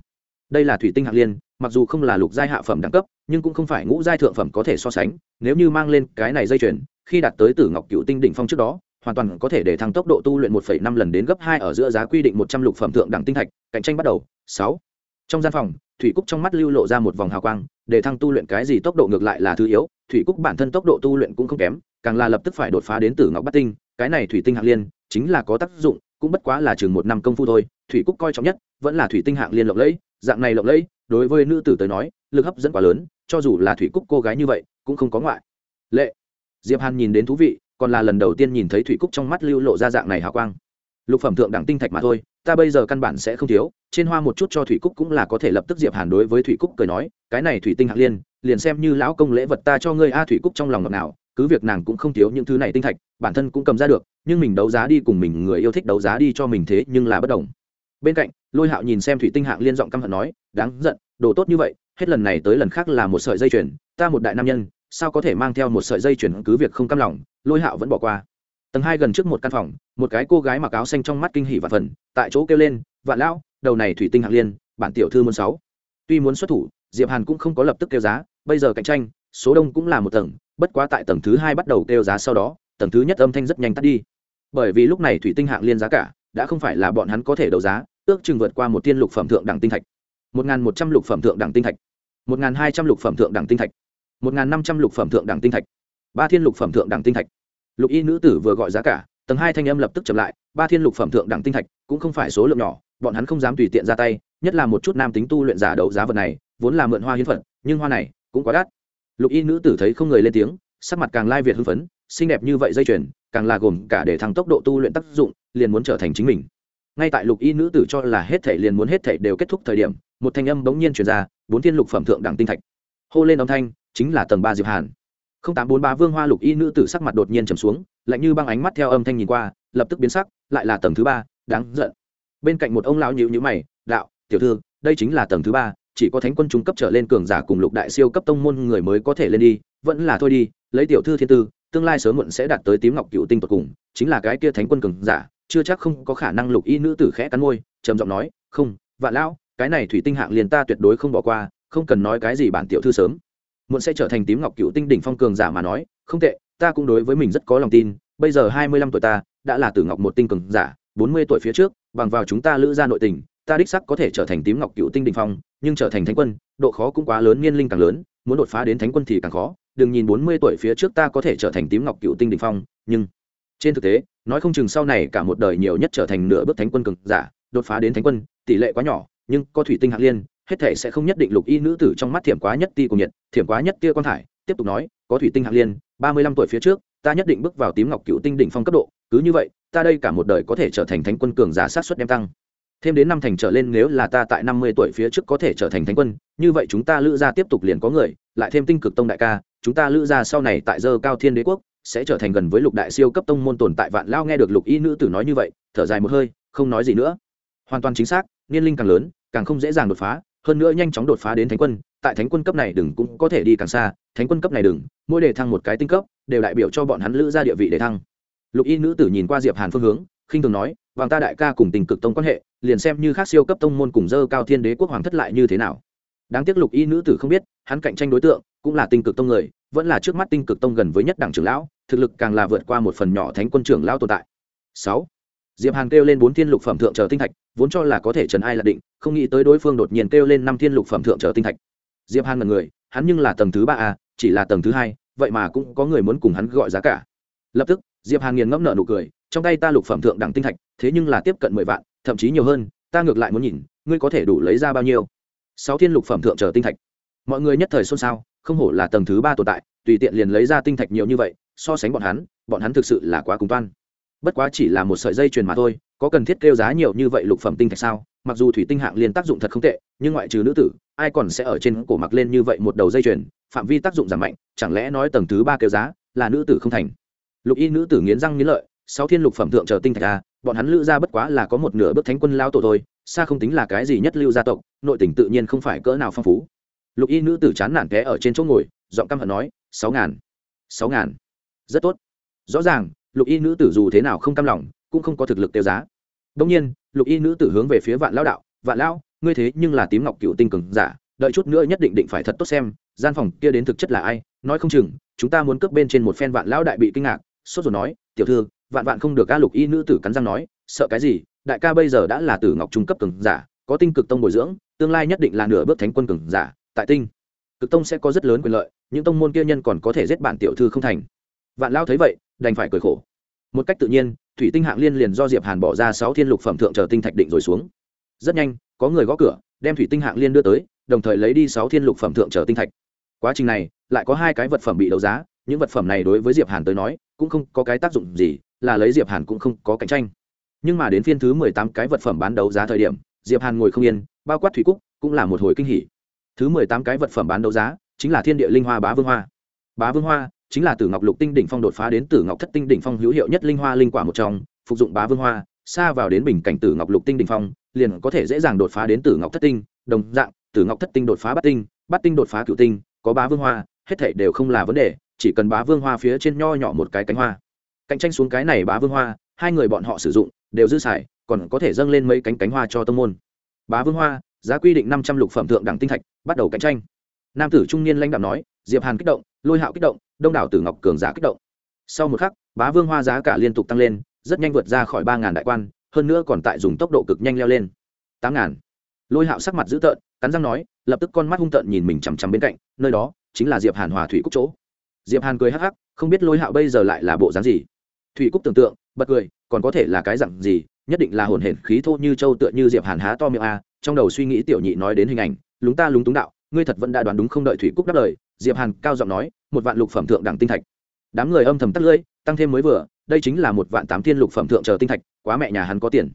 Đây là thủy tinh hạng liên mặc dù không là lục giai hạ phẩm đẳng cấp nhưng cũng không phải ngũ giai thượng phẩm có thể so sánh nếu như mang lên cái này dây chuyền khi đạt tới tử ngọc cựu tinh đỉnh phong trước đó hoàn toàn có thể để thăng tốc độ tu luyện 1,5 lần đến gấp 2 ở giữa giá quy định 100 lục phẩm thượng đẳng tinh thạch, cạnh tranh bắt đầu. 6. Trong gian phòng, Thủy Cúc trong mắt lưu lộ ra một vòng hào quang, để thăng tu luyện cái gì tốc độ ngược lại là thứ yếu, Thủy Cúc bản thân tốc độ tu luyện cũng không kém, càng là lập tức phải đột phá đến tử ngọc bát tinh, cái này thủy tinh hạng liên chính là có tác dụng, cũng bất quá là chừng một năm công phu thôi, Thủy Cúc coi trọng nhất vẫn là thủy tinh hạng liên lộng lẫy, dạng này lộng lẫy, đối với nữ tử tới nói, lực hấp dẫn quá lớn, cho dù là Thủy Cúc cô gái như vậy, cũng không có ngoại. Lệ. Diệp Hàn nhìn đến thú vị, còn là lần đầu tiên nhìn thấy thủy cúc trong mắt lưu lộ ra dạng này hào quang. Lục phẩm thượng đẳng tinh thạch mà thôi ta bây giờ căn bản sẽ không thiếu trên hoa một chút cho thủy cúc cũng là có thể lập tức diệp hàn đối với thủy cúc cười nói cái này thủy tinh hạng liên liền xem như lão công lễ vật ta cho ngươi a thủy cúc trong lòng ngọt nào cứ việc nàng cũng không thiếu những thứ này tinh thạch bản thân cũng cầm ra được nhưng mình đấu giá đi cùng mình người yêu thích đấu giá đi cho mình thế nhưng là bất đồng bên cạnh, lôi hạo nhìn xem thủy tinh hạng liên giọng căm hận nói, đáng giận, đồ tốt như vậy, hết lần này tới lần khác là một sợi dây chuyền, ta một đại nam nhân, sao có thể mang theo một sợi dây chuyền cứ việc không căm lòng? Lôi hạo vẫn bỏ qua. Tầng hai gần trước một căn phòng, một cái cô gái mặc áo xanh trong mắt kinh hỉ và phần tại chỗ kêu lên, vạn lão, đầu này thủy tinh hạng liên, bản tiểu thư muốn sáu. Tuy muốn xuất thủ, diệp hàn cũng không có lập tức kêu giá, bây giờ cạnh tranh, số đông cũng là một tầng, bất quá tại tầng thứ hai bắt đầu kêu giá sau đó, tầng thứ nhất âm thanh rất nhanh tắt đi. Bởi vì lúc này thủy tinh hạng liên giá cả, đã không phải là bọn hắn có thể đấu giá ước chừng vượt qua một tiên lục phẩm thượng đẳng tinh thạch. Một n một trăm lục phẩm thượng đẳng tinh thạch. Một n hai trăm lục phẩm thượng đẳng tinh thạch. Một n năm trăm lục phẩm thượng đẳng tinh thạch. Ba thiên lục phẩm thượng đẳng tinh thạch. Lục y nữ tử vừa gọi giá cả, tầng hai thanh âm lập tức chậm lại, ba thiên lục phẩm thượng đẳng tinh thạch cũng không phải số lượng nhỏ, bọn hắn không dám tùy tiện ra tay, nhất là một chút nam tính tu luyện giả đấu giá vật này, vốn là mượn hoa hiến phật nhưng hoa này cũng quá đắt. Lục y nữ tử thấy không người lên tiếng, sắc mặt càng lai việt hưng phấn, xinh đẹp như vậy dây chuyền, càng là gồm cả để thăng tốc độ tu luyện tác dụng, liền muốn trở thành chính mình ngay tại lục y nữ tử cho là hết thảy liền muốn hết thảy đều kết thúc thời điểm, một thanh âm bỗng nhiên truyền ra, bốn thiên lục phẩm thượng đẳng tinh thạch. Hô lên âm thanh, chính là tầng ba diệp hàn. Không tám bốn ba vương hoa lục y nữ tử sắc mặt đột nhiên trầm xuống, lạnh như băng ánh mắt theo âm thanh nhìn qua, lập tức biến sắc, lại là tầng thứ ba, đáng giận. Bên cạnh một ông lão nhíu nhíu mày, đạo, tiểu thư, đây chính là tầng thứ ba, chỉ có thánh quân trung cấp trở lên cường giả cùng lục đại siêu cấp tông môn người mới có thể lên đi, vẫn là thôi đi, lấy tiểu thư thiên tư, tương lai sớm muộn sẽ đạt tới tím ngọc cựu tinh tột cùng, chính là cái kia thánh quân cường giả chưa chắc không có khả năng lục y nữ tử khẽ cắn môi, trầm giọng nói, không, vạn lão, cái này thủy tinh hạng liền ta tuyệt đối không bỏ qua, không cần nói cái gì bản tiểu thư sớm. Muộn sẽ trở thành tím ngọc cựu tinh đỉnh phong cường giả mà nói, không tệ, ta cũng đối với mình rất có lòng tin, bây giờ hai mươi lăm tuổi ta, đã là tử ngọc một tinh cường giả, bốn mươi tuổi phía trước, bằng vào chúng ta lữ ra nội tình, ta đích sắc có thể trở thành tím ngọc cựu tinh đỉnh phong, nhưng trở thành thánh quân, độ khó cũng quá lớn, niên linh càng lớn, muốn đột phá đến thánh quân thì càng khó. Đừng nhìn bốn mươi tuổi phía trước ta có thể trở thành tím ngọc cựu tinh đỉnh phong, nhưng trên thực tế nói không chừng sau này cả một đời nhiều nhất trở thành nửa bước thánh quân cường giả, đột phá đến thánh quân, tỷ lệ quá nhỏ, nhưng có thủy tinh hạng liên, hết thể sẽ không nhất định lục y nữ tử trong mắt thiểm quá nhất ti cùng nhiệt, thiểm quá nhất tia quan thải, tiếp tục nói, có thủy tinh hạng liên, ba mươi lăm tuổi phía trước, ta nhất định bước vào tím ngọc cựu tinh đỉnh phong cấp độ, cứ như vậy, ta đây cả một đời có thể trở thành thánh quân cường giả sát xuất đem tăng. Thêm đến năm thành trở lên nếu là ta tại năm mươi tuổi phía trước có thể trở thành thánh quân, như vậy chúng ta lữ gia tiếp tục liền có người, lại thêm tinh cực tông đại ca, chúng ta lữ gia sau này tại dơ cao thiên đế quốc sẽ trở thành gần với lục đại siêu cấp tông môn tồn tại vạn lao nghe được lục y nữ tử nói như vậy, thở dài một hơi, không nói gì nữa. Hoàn toàn chính xác, niên linh càng lớn, càng không dễ dàng đột phá, hơn nữa nhanh chóng đột phá đến thánh quân, tại thánh quân cấp này đừng cũng có thể đi càng xa, thánh quân cấp này đừng, mỗi đề thăng một cái tinh cấp, đều đại biểu cho bọn hắn lữ ra địa vị để thăng. Lục y nữ tử nhìn qua diệp hàn phương hướng, khinh thường nói, vàng ta đại ca cùng tình cực tông quan hệ, liền xem như khác siêu cấp tông môn cùng dơ cao thiên đế quốc hoàng thất lại như thế nào. Đáng tiếc lục y nữ tử không biết, hắn cạnh tranh đối tượng, cũng là tình cực tông người vẫn là trước mắt tinh cực tông gần với nhất đảng trưởng lão, thực lực càng là vượt qua một phần nhỏ thánh quân trưởng lão tồn tại. Sáu, diệp hàn kêu lên bốn thiên lục phẩm thượng trở tinh thạch, vốn cho là có thể trần ai là định, không nghĩ tới đối phương đột nhiên kêu lên năm thiên lục phẩm thượng trở tinh thạch. Diệp hàn là người, hắn nhưng là tầng thứ ba a, chỉ là tầng thứ hai, vậy mà cũng có người muốn cùng hắn gọi giá cả. Lập tức, diệp hàn nghiền ngẫm nợ nụ cười, trong tay ta lục phẩm thượng đẳng tinh thạch, thế nhưng là tiếp cận mười vạn, thậm chí nhiều hơn, ta ngược lại muốn nhìn, ngươi có thể đủ lấy ra bao nhiêu? Sáu thiên lục phẩm thượng trở tinh thạch mọi người nhất thời xôn xao, không hổ là tầng thứ ba tồn tại, tùy tiện liền lấy ra tinh thạch nhiều như vậy, so sánh bọn hắn bọn hắn thực sự là quá cùng toan. Bất quá chỉ là một sợi dây chuyền mà thôi, có cần thiết kêu giá nhiều như vậy lục phẩm tinh thạch sao? Mặc dù thủy tinh hạng liên tác dụng thật không tệ, nhưng ngoại trừ nữ tử, ai còn sẽ ở trên cổ mặc lên như vậy một đầu dây chuyền? Phạm vi tác dụng giảm mạnh, chẳng lẽ nói tầng thứ ba kêu giá là nữ tử không thành? Lục y nữ tử nghiến răng nghiến lợi, sáu thiên lục phẩm thượng chờ tinh thạch a bọn hắn lữ ra bất quá là có một nửa bước thánh quân lao tổ thôi, xa không tính là cái gì nhất lưu gia tộc, nội tình tự nhiên không phải cỡ nào phong phú lục y nữ tử chán nản té ở trên chỗ ngồi, giọng căm hận nói, sáu ngàn sáu ngàn, rất tốt. Rõ ràng, lục y nữ tử dù thế nào không cam lòng, cũng không có thực lực tiêu giá. Đông nhiên, lục y nữ tử hướng về phía vạn lão đạo, vạn lão, ngươi thế nhưng là tím ngọc cựu tinh cường giả, đợi chút nữa nhất định định phải thật tốt xem, gian phòng kia đến thực chất là ai, nói không chừng, chúng ta muốn cướp bên trên một phen vạn lão đại bị kinh ngạc, sốt rồi nói, tiểu thư, vạn vạn không được ca lục y nữ tử cắn răng nói, sợ cái gì, đại ca bây giờ đã là tử ngọc trung cấp cường giả, có tinh cực tông bồi dưỡng, tương lai nhất định là nửa bước thánh quân cường giả tại tinh. Cực tông sẽ có rất lớn quyền lợi, những tông môn kia nhân còn có thể giết bản tiểu thư không thành. Vạn lao thấy vậy, đành phải cười khổ. Một cách tự nhiên, thủy tinh hạng liên liền do diệp hàn bỏ ra sáu thiên lục phẩm thượng chờ tinh thạch định rồi xuống. Rất nhanh, có người gõ cửa, đem thủy tinh hạng liên đưa tới, đồng thời lấy đi sáu thiên lục phẩm thượng chờ tinh thạch. Quá trình này, lại có hai cái vật phẩm bị đấu giá, những vật phẩm này đối với diệp hàn tới nói, cũng không có cái tác dụng gì, là lấy diệp hàn cũng không có cạnh tranh. Nhưng mà đến phiên thứ mười tám cái vật phẩm bán đấu giá thời điểm, diệp hàn ngồi không yên, bao quát thủy cúc, cũng là một hồi kinh hỉ thứ mười tám cái vật phẩm bán đấu giá, chính là thiên địa linh hoa bá vương hoa. Bá vương hoa chính là tử ngọc lục tinh đỉnh phong đột phá đến tử ngọc thất tinh đỉnh phong hữu hiệu nhất linh hoa linh quả một trong, phục dụng bá vương hoa, xa vào đến bình cảnh tử ngọc lục tinh đỉnh phong, liền có thể dễ dàng đột phá đến tử ngọc thất tinh, đồng dạng, tử ngọc thất tinh đột phá bát tinh bát tinh đột phá cửu tinh, có bá vương hoa, hết thảy đều không là vấn đề, chỉ cần bá vương hoa phía trên nho nhỏ một cái cánh hoa. Cạnh tranh xuống cái này bá vương hoa, hai người bọn họ sử dụng, đều dư xài, còn có thể dâng lên mấy cánh cánh hoa cho tông môn. Bá vương hoa, giá quy định năm trăm lục phẩm thượng đẳng tinh thạch bắt đầu cạnh tranh. Nam tử trung niên lãnh đạo nói, diệp hàn kích động, lôi hạo kích động, đông đảo tử ngọc cường giả kích động. Sau một khắc, bá vương hoa giá cả liên tục tăng lên, rất nhanh vượt ra khỏi ba ngàn đại quan, hơn nữa còn tại dùng tốc độ cực nhanh leo lên. tám ngàn. Lôi hạo sắc mặt dữ tợn, cắn răng nói, lập tức con mắt hung tợn nhìn mình chằm chằm bên cạnh, nơi đó chính là diệp hàn hòa thủy cúc chỗ. Diệp hàn cười hắc hắc, không biết lôi hạo bây giờ lại là bộ dáng gì. Thủy cúc tưởng tượng, bật cười, còn có thể là cái dặn gì, nhất định là hồn hển khí thô như châu tựa như diệp hàn há to miệng a, trong đầu suy nghĩ tiểu nhị nói đến hình ảnh lúng ta lúng túng đạo, ngươi thật vẫn đã đoán đúng không đợi thủy cúc đáp lời, diệp hàn cao giọng nói, một vạn lục phẩm thượng đẳng tinh thạch. Đám người âm thầm tắt lưỡi, tăng thêm mới vừa, đây chính là một vạn tám thiên lục phẩm thượng chờ tinh thạch, quá mẹ nhà hắn có tiền.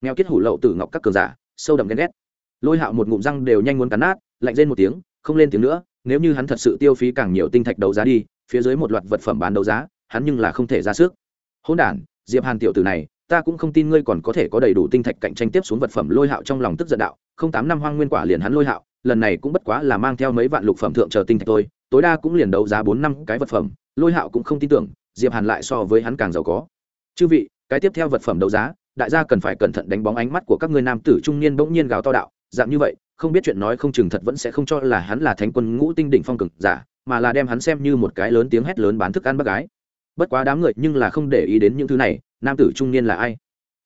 Nghèo kết hủ lậu tử ngọc các cường giả, sâu đậm ghen ghét. Lôi hạo một ngụm răng đều nhanh muốn cắn nát, lạnh lên một tiếng, không lên tiếng nữa, nếu như hắn thật sự tiêu phí càng nhiều tinh thạch đấu giá đi, phía dưới một loạt vật phẩm bán đấu giá, hắn nhưng là không thể ra sức. Hỗn đản, diệp hàn tiểu tử này, ta cũng không tin ngươi còn có thể có đầy đủ tinh thạch cạnh tranh tiếp xuống vật phẩm lôi hạo trong lòng tức giận đạo, không tám năm hoang nguyên quả liền hắn lôi hạo lần này cũng bất quá là mang theo mấy vạn lục phẩm thượng chờ tinh thạch thôi, tối đa cũng liền đấu giá bốn năm cái vật phẩm, lôi hạo cũng không tin tưởng, diệp hàn lại so với hắn càng giàu có. Chư vị, cái tiếp theo vật phẩm đấu giá, đại gia cần phải cẩn thận đánh bóng ánh mắt của các người nam tử trung niên bỗng nhiên gào to đạo, dạng như vậy, không biết chuyện nói không chừng thật vẫn sẽ không cho là hắn là thánh quân ngũ tinh đỉnh phong cực giả, mà là đem hắn xem như một cái lớn tiếng hét lớn bán thức ăn bác gái. Bất quá đám người nhưng là không để ý đến những thứ này, nam tử trung niên là ai?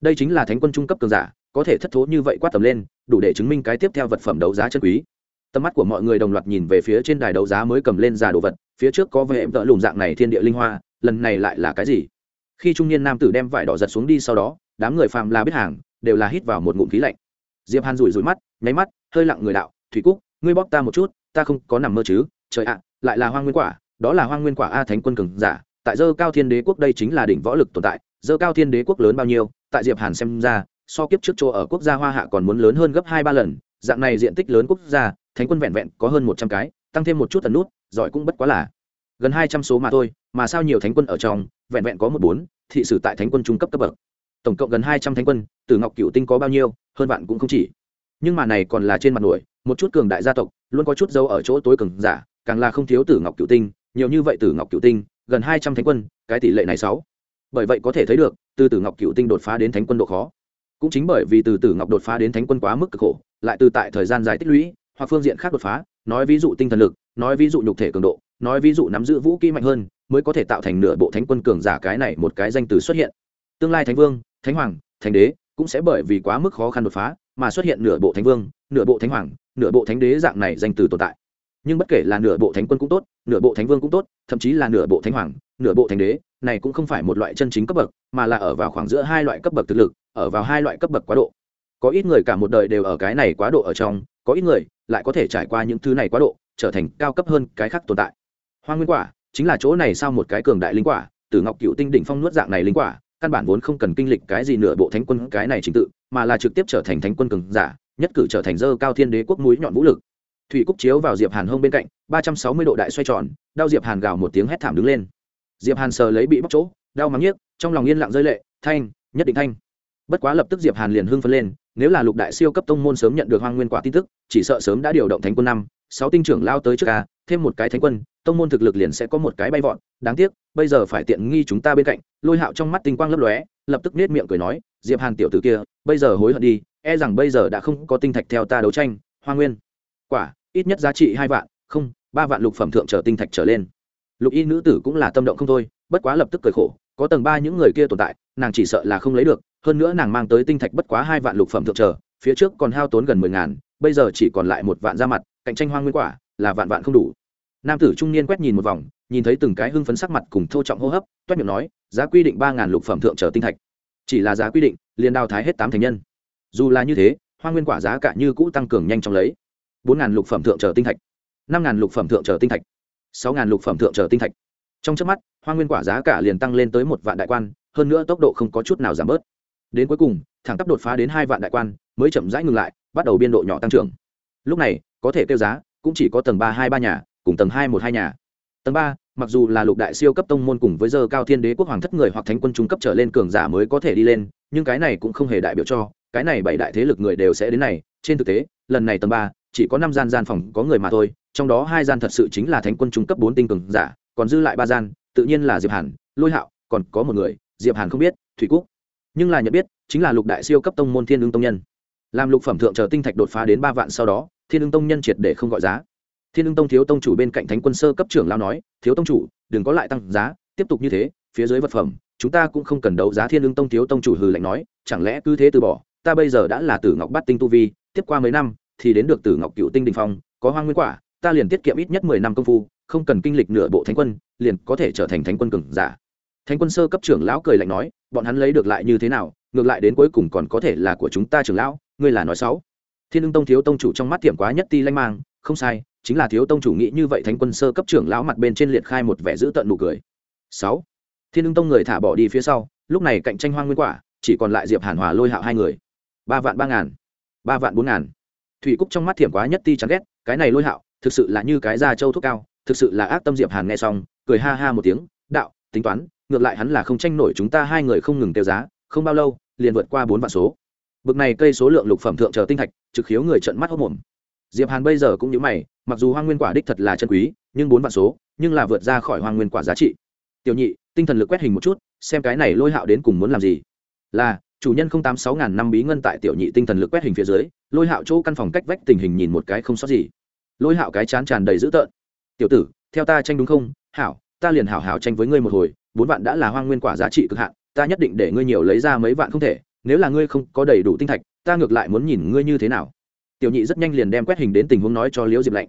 Đây chính là thánh quân trung cấp cường giả, có thể thất thố như vậy quát tầm lên đủ để chứng minh cái tiếp theo vật phẩm đấu giá chân quý. Tầm mắt của mọi người đồng loạt nhìn về phía trên đài đấu giá mới cầm lên giả đồ vật, phía trước có vẻ vợ lùm dạng này thiên địa linh hoa, lần này lại là cái gì? Khi trung niên nam tử đem vải đỏ giật xuống đi sau đó, đám người phàm là biết hàng, đều là hít vào một ngụm khí lạnh. Diệp hàn rủi rủi mắt, nháy mắt, hơi lặng người đạo, thủy cúc, ngươi bóp ta một chút, ta không có nằm mơ chứ? Trời ạ, lại là hoang nguyên quả, đó là hoang nguyên quả a thánh quân cường giả, tại dơ cao thiên đế quốc đây chính là đỉnh võ lực tồn tại, dơ cao thiên đế quốc lớn bao nhiêu, tại diệp hàn xem ra so kiếp trước chỗ ở quốc gia hoa hạ còn muốn lớn hơn gấp hai ba lần, dạng này diện tích lớn quốc gia, thánh quân vẹn vẹn có hơn một trăm cái, tăng thêm một chút tần nút, giỏi cũng bất quá là gần hai trăm số mà thôi, mà sao nhiều thánh quân ở trong, vẹn vẹn có một bốn, thị sử tại thánh quân trung cấp cấp bậc. Tổng cộng gần hai trăm thánh quân từ ngọc cựu tinh có bao nhiêu, hơn bạn cũng không chỉ. Nhưng mà này còn là trên mặt nổi, một chút cường đại gia tộc, luôn có chút dấu ở chỗ tối cường giả, càng là không thiếu tử ngọc cựu tinh, nhiều như vậy tử ngọc cựu tinh, gần hai trăm thánh quân, cái tỷ lệ này sáu. Bởi vậy có thể thấy được, từ tử ngọc cựu tinh đột phá đến thánh quân độ khó cũng chính bởi vì từ tử ngọc đột phá đến thánh quân quá mức cực khổ, lại từ tại thời gian dài tích lũy, hoặc phương diện khác đột phá, nói ví dụ tinh thần lực, nói ví dụ nhục thể cường độ, nói ví dụ nắm giữ vũ kỹ mạnh hơn, mới có thể tạo thành nửa bộ thánh quân cường giả cái này một cái danh từ xuất hiện. Tương lai thánh vương, thánh hoàng, thánh đế cũng sẽ bởi vì quá mức khó khăn đột phá mà xuất hiện nửa bộ thánh vương, nửa bộ thánh hoàng, nửa bộ thánh đế dạng này danh từ tồn tại. Nhưng bất kể là nửa bộ thánh quân cũng tốt, nửa bộ thánh vương cũng tốt, thậm chí là nửa bộ thánh hoàng, nửa bộ thánh đế, này cũng không phải một loại chân chính cấp bậc, mà là ở vào khoảng giữa hai loại cấp bậc thực lực ở vào hai loại cấp bậc quá độ. Có ít người cả một đời đều ở cái này quá độ ở trong, có ít người lại có thể trải qua những thứ này quá độ, trở thành cao cấp hơn cái khác tồn tại. Hoa nguyên quả chính là chỗ này sau một cái cường đại linh quả từ ngọc cựu tinh đỉnh phong nuốt dạng này linh quả, căn bản vốn không cần kinh lịch cái gì nửa bộ thánh quân cái này trình tự, mà là trực tiếp trở thành thánh quân cường giả, nhất cử trở thành dơ cao thiên đế quốc mũi nhọn vũ lực. Thủy cúc chiếu vào diệp hàn hông bên cạnh, ba trăm sáu mươi độ đại xoay tròn, đau diệp hàn gào một tiếng hét thảm đứng lên. Diệp hàn sờ lấy bị bóc chỗ, đau mắng nhiếc, trong lòng yên lặng rơi lệ, thanh, nhất định thanh bất quá lập tức diệp hàn liền hưng phấn lên, nếu là lục đại siêu cấp tông môn sớm nhận được hoang nguyên quả tin tức, chỉ sợ sớm đã điều động thánh quân năm, sáu tinh trưởng lao tới trước ca thêm một cái thánh quân, tông môn thực lực liền sẽ có một cái bay vọt. Đáng tiếc, bây giờ phải tiện nghi chúng ta bên cạnh, lôi hạo trong mắt tinh quang lấp lóe, lập tức nết miệng cười nói, diệp hàn tiểu tử kia, bây giờ hối hận đi e rằng bây giờ đã không có tinh thạch theo ta đấu tranh hoa nguyên quả, ít nhất giá trị hai vạn, không, ba vạn lục phẩm thượng trở tinh thạch trở lên. Lục y nữ tử cũng là tâm động không thôi, bất quá lập tức cười khổ, có tầng ba những người kia tồn tại, nàng chỉ sợ là không lấy được hơn nữa nàng mang tới tinh thạch bất quá hai vạn lục phẩm thượng trở, phía trước còn hao tốn gần mười ngàn, bây giờ chỉ còn lại một vạn ra mặt, cạnh tranh hoa nguyên quả, là vạn vạn không đủ. Nam tử trung niên quét nhìn một vòng, nhìn thấy từng cái hưng phấn sắc mặt cùng thô trọng hô hấp, toét miệng nói, giá quy định ba ngàn lục phẩm thượng trở tinh thạch. Chỉ là giá quy định, liền đào thái hết tám thành nhân. Dù là như thế hoa nguyên quả giá cả như cũ tăng cường nhanh chóng lấy. Bốn ngàn lục phẩm thượng trở tinh thạch. Năm ngàn lục phẩm thượng trở tinh thạch. Sáu ngàn lục phẩm thượng trở tinh thạch. Trong trước mắt hoa nguyên quả giá cả liền tăng lên tới một vạn đại quan, hơn nữa tốc độ không có chút nào giảm bớt đến cuối cùng, thẳng tắp đột phá đến hai vạn đại quan, mới chậm rãi ngừng lại, bắt đầu biên độ nhỏ tăng trưởng. Lúc này, có thể kêu giá, cũng chỉ có tầng ba hai ba nhà, cùng tầng hai một hai nhà. Tầng ba, mặc dù là lục đại siêu cấp tông môn cùng với giờ cao thiên đế quốc hoàng thất người hoặc thánh quân trung cấp trở lên cường giả mới có thể đi lên, nhưng cái này cũng không hề đại biểu cho, cái này bảy đại thế lực người đều sẽ đến này. Trên thực tế, lần này tầng ba, chỉ có năm gian gian phòng có người mà thôi, trong đó hai gian thật sự chính là thánh quân trung cấp bốn tinh cường giả, còn dư lại ba gian, tự nhiên là diệp hàn, lôi hạo, còn có một người, diệp hàn không biết, thủy cúc nhưng là nhận biết, chính là lục đại siêu cấp tông môn thiên ương tông nhân. Làm lục phẩm thượng chờ tinh thạch đột phá đến ba vạn sau đó, thiên ương tông nhân triệt để không gọi giá. Thiên ương tông thiếu tông chủ bên cạnh thánh quân sơ cấp trưởng lao nói, thiếu tông chủ, đừng có lại tăng giá, tiếp tục như thế, phía dưới vật phẩm, chúng ta cũng không cần đấu giá. Thiên ương tông thiếu tông chủ hừ lạnh nói, chẳng lẽ cứ thế từ bỏ? Ta bây giờ đã là tử ngọc bát tinh tu vi, tiếp qua mấy năm, thì đến được tử ngọc cựu tinh đình phong, có hoang nguyên quả, ta liền tiết kiệm ít nhất mười năm công phu, không cần kinh lịch nửa bộ thánh quân, liền có thể trở thành thánh quân cường giả thánh quân sơ cấp trưởng lão cười lạnh nói, bọn hắn lấy được lại như thế nào? Ngược lại đến cuối cùng còn có thể là của chúng ta trưởng lão, ngươi là nói sáu thiên ưng tông thiếu tông chủ trong mắt tiệm quá nhất ti lanh mang, không sai, chính là thiếu tông chủ nghĩ như vậy, thánh quân sơ cấp trưởng lão mặt bên trên liệt khai một vẻ giữ tận nụ cười. Sáu. Thiên ưng tông người thả bỏ đi phía sau, lúc này cạnh tranh hoang nguyên quả, chỉ còn lại diệp hàn hòa lôi hạo hai người. Ba vạn ba ngàn, ba vạn bốn ngàn. Thủy cúc trong mắt thiểm quá nhất ti chán ghét, cái này lôi hạo, thực sự là như cái da trâu thuốc cao, thực sự là ác tâm diệp hàn nghe xong, cười ha ha một tiếng, đạo, tính toán ngược lại hắn là không tranh nổi chúng ta hai người không ngừng tiêu giá, không bao lâu, liền vượt qua bốn vạn số. Bực này cây số lượng lục phẩm thượng chờ tinh thạch, trực khiếu người trận mắt hốc mồm diệp hàn bây giờ cũng như mày, mặc dù hoang nguyên quả đích thật là chân quý, nhưng bốn vạn số, nhưng là vượt ra khỏi hoang nguyên quả giá trị. Tiểu nhị, tinh thần lực quét hình một chút, xem cái này lôi hạo đến cùng muốn làm gì. Là, chủ nhân không tám sáu ngàn năm bí ngân tại tiểu nhị tinh thần lực quét hình phía dưới, lôi hạo chỗ căn phòng cách vách tình hình nhìn một cái không sót gì. Lôi hạo cái chán tràn đầy dữ tợn. Tiểu tử, theo ta tranh đúng không? Hảo, ta liền hảo hảo tranh với ngươi một hồi bốn vạn đã là hoang nguyên quả giá trị cực hạn, ta nhất định để ngươi nhiều lấy ra mấy vạn không thể, nếu là ngươi không có đầy đủ tinh thạch, ta ngược lại muốn nhìn ngươi như thế nào. Tiểu nhị rất nhanh liền đem quét hình đến tình huống nói cho liễu diệp lạnh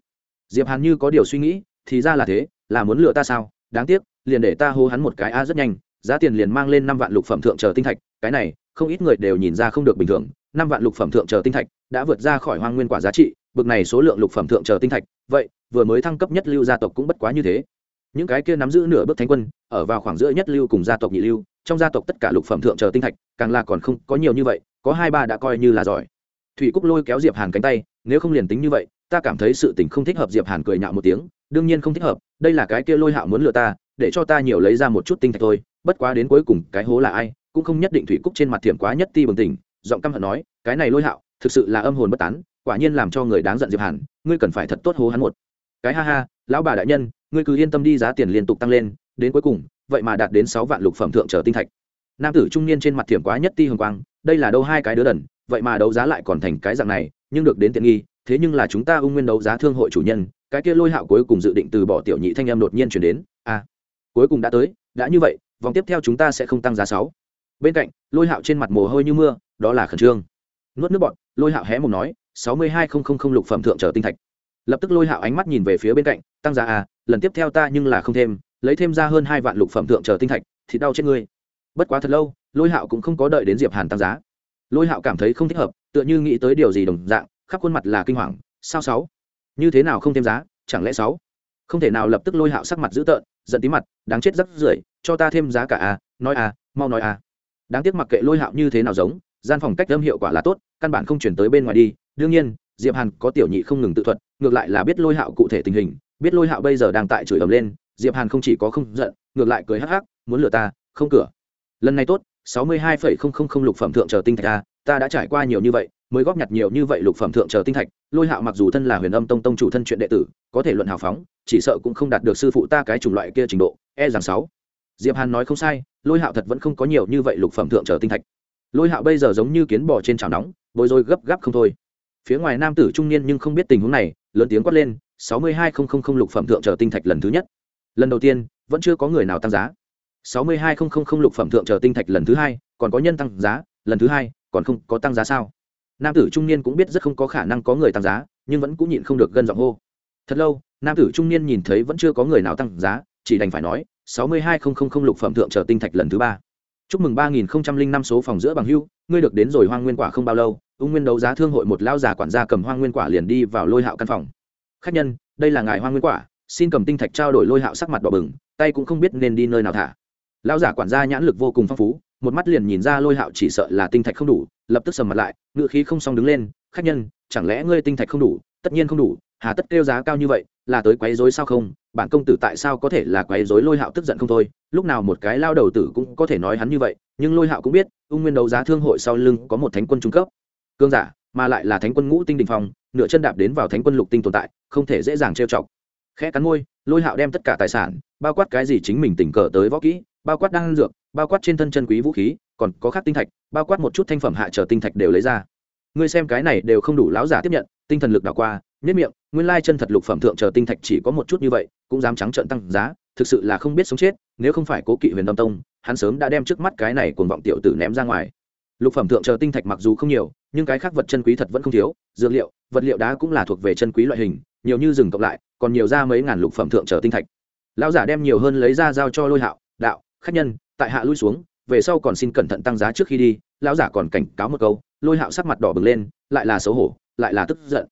diệp hàn như có điều suy nghĩ, thì ra là thế, là muốn lừa ta sao? Đáng tiếc, liền để ta hô hắn một cái a rất nhanh, giá tiền liền mang lên năm vạn lục phẩm thượng chờ tinh thạch, cái này, không ít người đều nhìn ra không được bình thường, năm vạn lục phẩm thượng chờ tinh thạch đã vượt ra khỏi hoang nguyên quả giá trị, bực này số lượng lục phẩm thượng chờ tinh thạch, vậy, vừa mới thăng cấp nhất lưu gia tộc cũng bất quá như thế những cái kia nắm giữ nửa bước thánh quân, ở vào khoảng giữa nhất lưu cùng gia tộc nhị lưu, trong gia tộc tất cả lục phẩm thượng chờ tinh thạch, càng là còn không có nhiều như vậy, có hai ba đã coi như là giỏi. Thủy cúc lôi kéo diệp hàn cánh tay, nếu không liền tính như vậy, ta cảm thấy sự tình không thích hợp, diệp hàn cười nhạo một tiếng, đương nhiên không thích hợp, đây là cái kia lôi hạo muốn lừa ta, để cho ta nhiều lấy ra một chút tinh thạch thôi, bất quá đến cuối cùng, cái hố là ai, cũng không nhất định thủy cúc trên mặt thiểm quá nhất ti bừng tỉnh, giọng căm hận nói, cái này lôi hạo, thực sự là âm hồn bất tán, quả nhiên làm cho người đáng giận diệp hàn, ngươi cần phải thật tốt hố hắn một. Cái ha ha, lão bà đại nhân ngươi cứ yên tâm đi giá tiền liên tục tăng lên đến cuối cùng vậy mà đạt đến sáu vạn lục phẩm thượng trở tinh thạch. Nam tử trung niên trên mặt thiểm quá nhất ti hồng quang đây là đâu hai cái đứa đần vậy mà đấu giá lại còn thành cái dạng này nhưng được đến tiện nghi thế nhưng là chúng ta ung nguyên đấu giá thương hội chủ nhân cái kia lôi hạo cuối cùng dự định từ bỏ tiểu nhị thanh em đột nhiên chuyển đến a à, cuối cùng đã tới đã như vậy vòng tiếp theo chúng ta sẽ không tăng giá sáu. Bên cạnh lôi hạo trên mặt mồ hôi như mưa đó là khẩn trương. Nuốt nước bọn lôi hạo hé mồm nói sáu mươi hai không lục phẩm thượng trở tinh thạch. Lập tức lôi hạo ánh mắt nhìn về phía bên cạnh tăng giá à lần tiếp theo ta nhưng là không thêm, lấy thêm ra hơn hai vạn lục phẩm thượng chờ tinh thạch, thì đau chết ngươi. Bất quá thật lâu, lôi hạo cũng không có đợi đến diệp hàn tăng giá. Lôi hạo cảm thấy không thích hợp, tựa như nghĩ tới điều gì đồng dạng, khắp khuôn mặt là kinh hoàng. Sao sáu? Như thế nào không thêm giá? Chẳng lẽ sáu? Không thể nào lập tức lôi hạo sắc mặt dữ tợn, giận tí mặt, đáng chết rắc rưởi, cho ta thêm giá cả à nói à mau nói à. Đáng tiếc mặc kệ lôi hạo như thế nào giống, gian phòng cách âm hiệu quả là tốt, căn bản không chuyển tới bên ngoài đi. Đương nhiên, diệp hàn có tiểu nhị không ngừng tự thuật, ngược lại là biết lôi hạo cụ thể tình hình biết lôi hạo bây giờ đang tại chửi ầm lên, diệp hàn không chỉ có không giận, ngược lại cười hắc hắc, muốn lừa ta, không cửa. Lần này tốt, sáu mươi hai phẩy không không không lục phẩm thượng chờ tinh thạch ta ta đã trải qua nhiều như vậy, mới góp nhặt nhiều như vậy lục phẩm thượng chờ tinh thạch, lôi hạo mặc dù thân là huyền âm tông tông chủ thân chuyện đệ tử, có thể luận hào phóng, chỉ sợ cũng không đạt được sư phụ ta cái chủng loại kia trình độ e rằng sáu. Diệp hàn nói không sai, lôi hạo thật vẫn không có nhiều như vậy lục phẩm thượng chờ tinh thạch. Lôi hạo bây giờ giống như kiến bò trên chảo nóng, bối rối gấp gáp không thôi. Phía ngoài nam tử trung niên nhưng không biết tình huống này, lớn tiếng quát lên sáu mươi hai không không không lục phẩm thượng trở tinh thạch lần thứ nhất. Lần đầu tiên, vẫn chưa có người nào tăng giá. sáu mươi hai không không không lục phẩm thượng trở tinh thạch lần thứ hai, còn có nhân tăng giá, lần thứ hai, còn không có tăng giá sao? Nam tử trung niên cũng biết rất không có khả năng có người tăng giá, nhưng vẫn cũng nhịn không được gân giọng hô. Thật lâu, nam tử trung niên nhìn thấy vẫn chưa có người nào tăng giá, chỉ đành phải nói, sáu mươi hai không không không lục phẩm thượng trở tinh thạch lần thứ ba. Chúc mừng ba nghìn không trăm linh năm số phòng giữa bằng hưu, ngươi được đến rồi hoang nguyên quả không bao lâu ung nguyên đấu giá thương hội một lao già quản gia cầm hoang nguyên quả liền đi vào lôi hạo căn phòng khách nhân, đây là ngài hoa nguyên quả, xin cầm tinh thạch trao đổi lôi hạo sắc mặt đỏ bừng, tay cũng không biết nên đi nơi nào thả. Lao giả quản gia nhãn lực vô cùng phong phú, một mắt liền nhìn ra lôi hạo chỉ sợ là tinh thạch không đủ, lập tức sầm mặt lại, ngựa khí không xong đứng lên, khách nhân, chẳng lẽ ngươi tinh thạch không đủ? Tất nhiên không đủ, hà tất kêu giá cao như vậy, là tới quấy rối sao không? Bản công tử tại sao có thể là quấy rối lôi hạo tức giận không thôi? Lúc nào một cái lao đầu tử cũng có thể nói hắn như vậy, nhưng lôi hạo cũng biết, ung nguyên đấu giá thương hội sau lưng có một thánh quân trung cấp. Cương giả, mà lại là thánh quân ngũ tinh đình phong nửa chân đạp đến vào thánh quân lục tinh tồn tại, không thể dễ dàng trêu chọc. Khẽ cắn môi, lôi hạo đem tất cả tài sản, bao quát cái gì chính mình tình cờ tới võ kỹ, bao quát đan dược, bao quát trên thân chân quý vũ khí, còn có khác tinh thạch, bao quát một chút thanh phẩm hạ trở tinh thạch đều lấy ra. Ngươi xem cái này đều không đủ lão giả tiếp nhận, tinh thần lực đảo qua nhất miệng, nguyên lai chân thật lục phẩm thượng chờ tinh thạch chỉ có một chút như vậy, cũng dám trắng trợn tăng giá, thực sự là không biết sống chết, nếu không phải cố kỵ huyền đông tông, hắn sớm đã đem trước mắt cái này cuồng vọng tiểu tử ném ra ngoài lục phẩm thượng chờ tinh thạch mặc dù không nhiều, nhưng cái khác vật chân quý thật vẫn không thiếu, dược liệu, vật liệu đá cũng là thuộc về chân quý loại hình, nhiều như rừng cộng lại, còn nhiều ra mấy ngàn lục phẩm thượng chờ tinh thạch. Lão giả đem nhiều hơn lấy ra giao cho lôi hạo, đạo, khách nhân, tại hạ lui xuống, về sau còn xin cẩn thận tăng giá trước khi đi. Lão giả còn cảnh cáo một câu, lôi hạo sắc mặt đỏ bừng lên, lại là xấu hổ, lại là tức giận.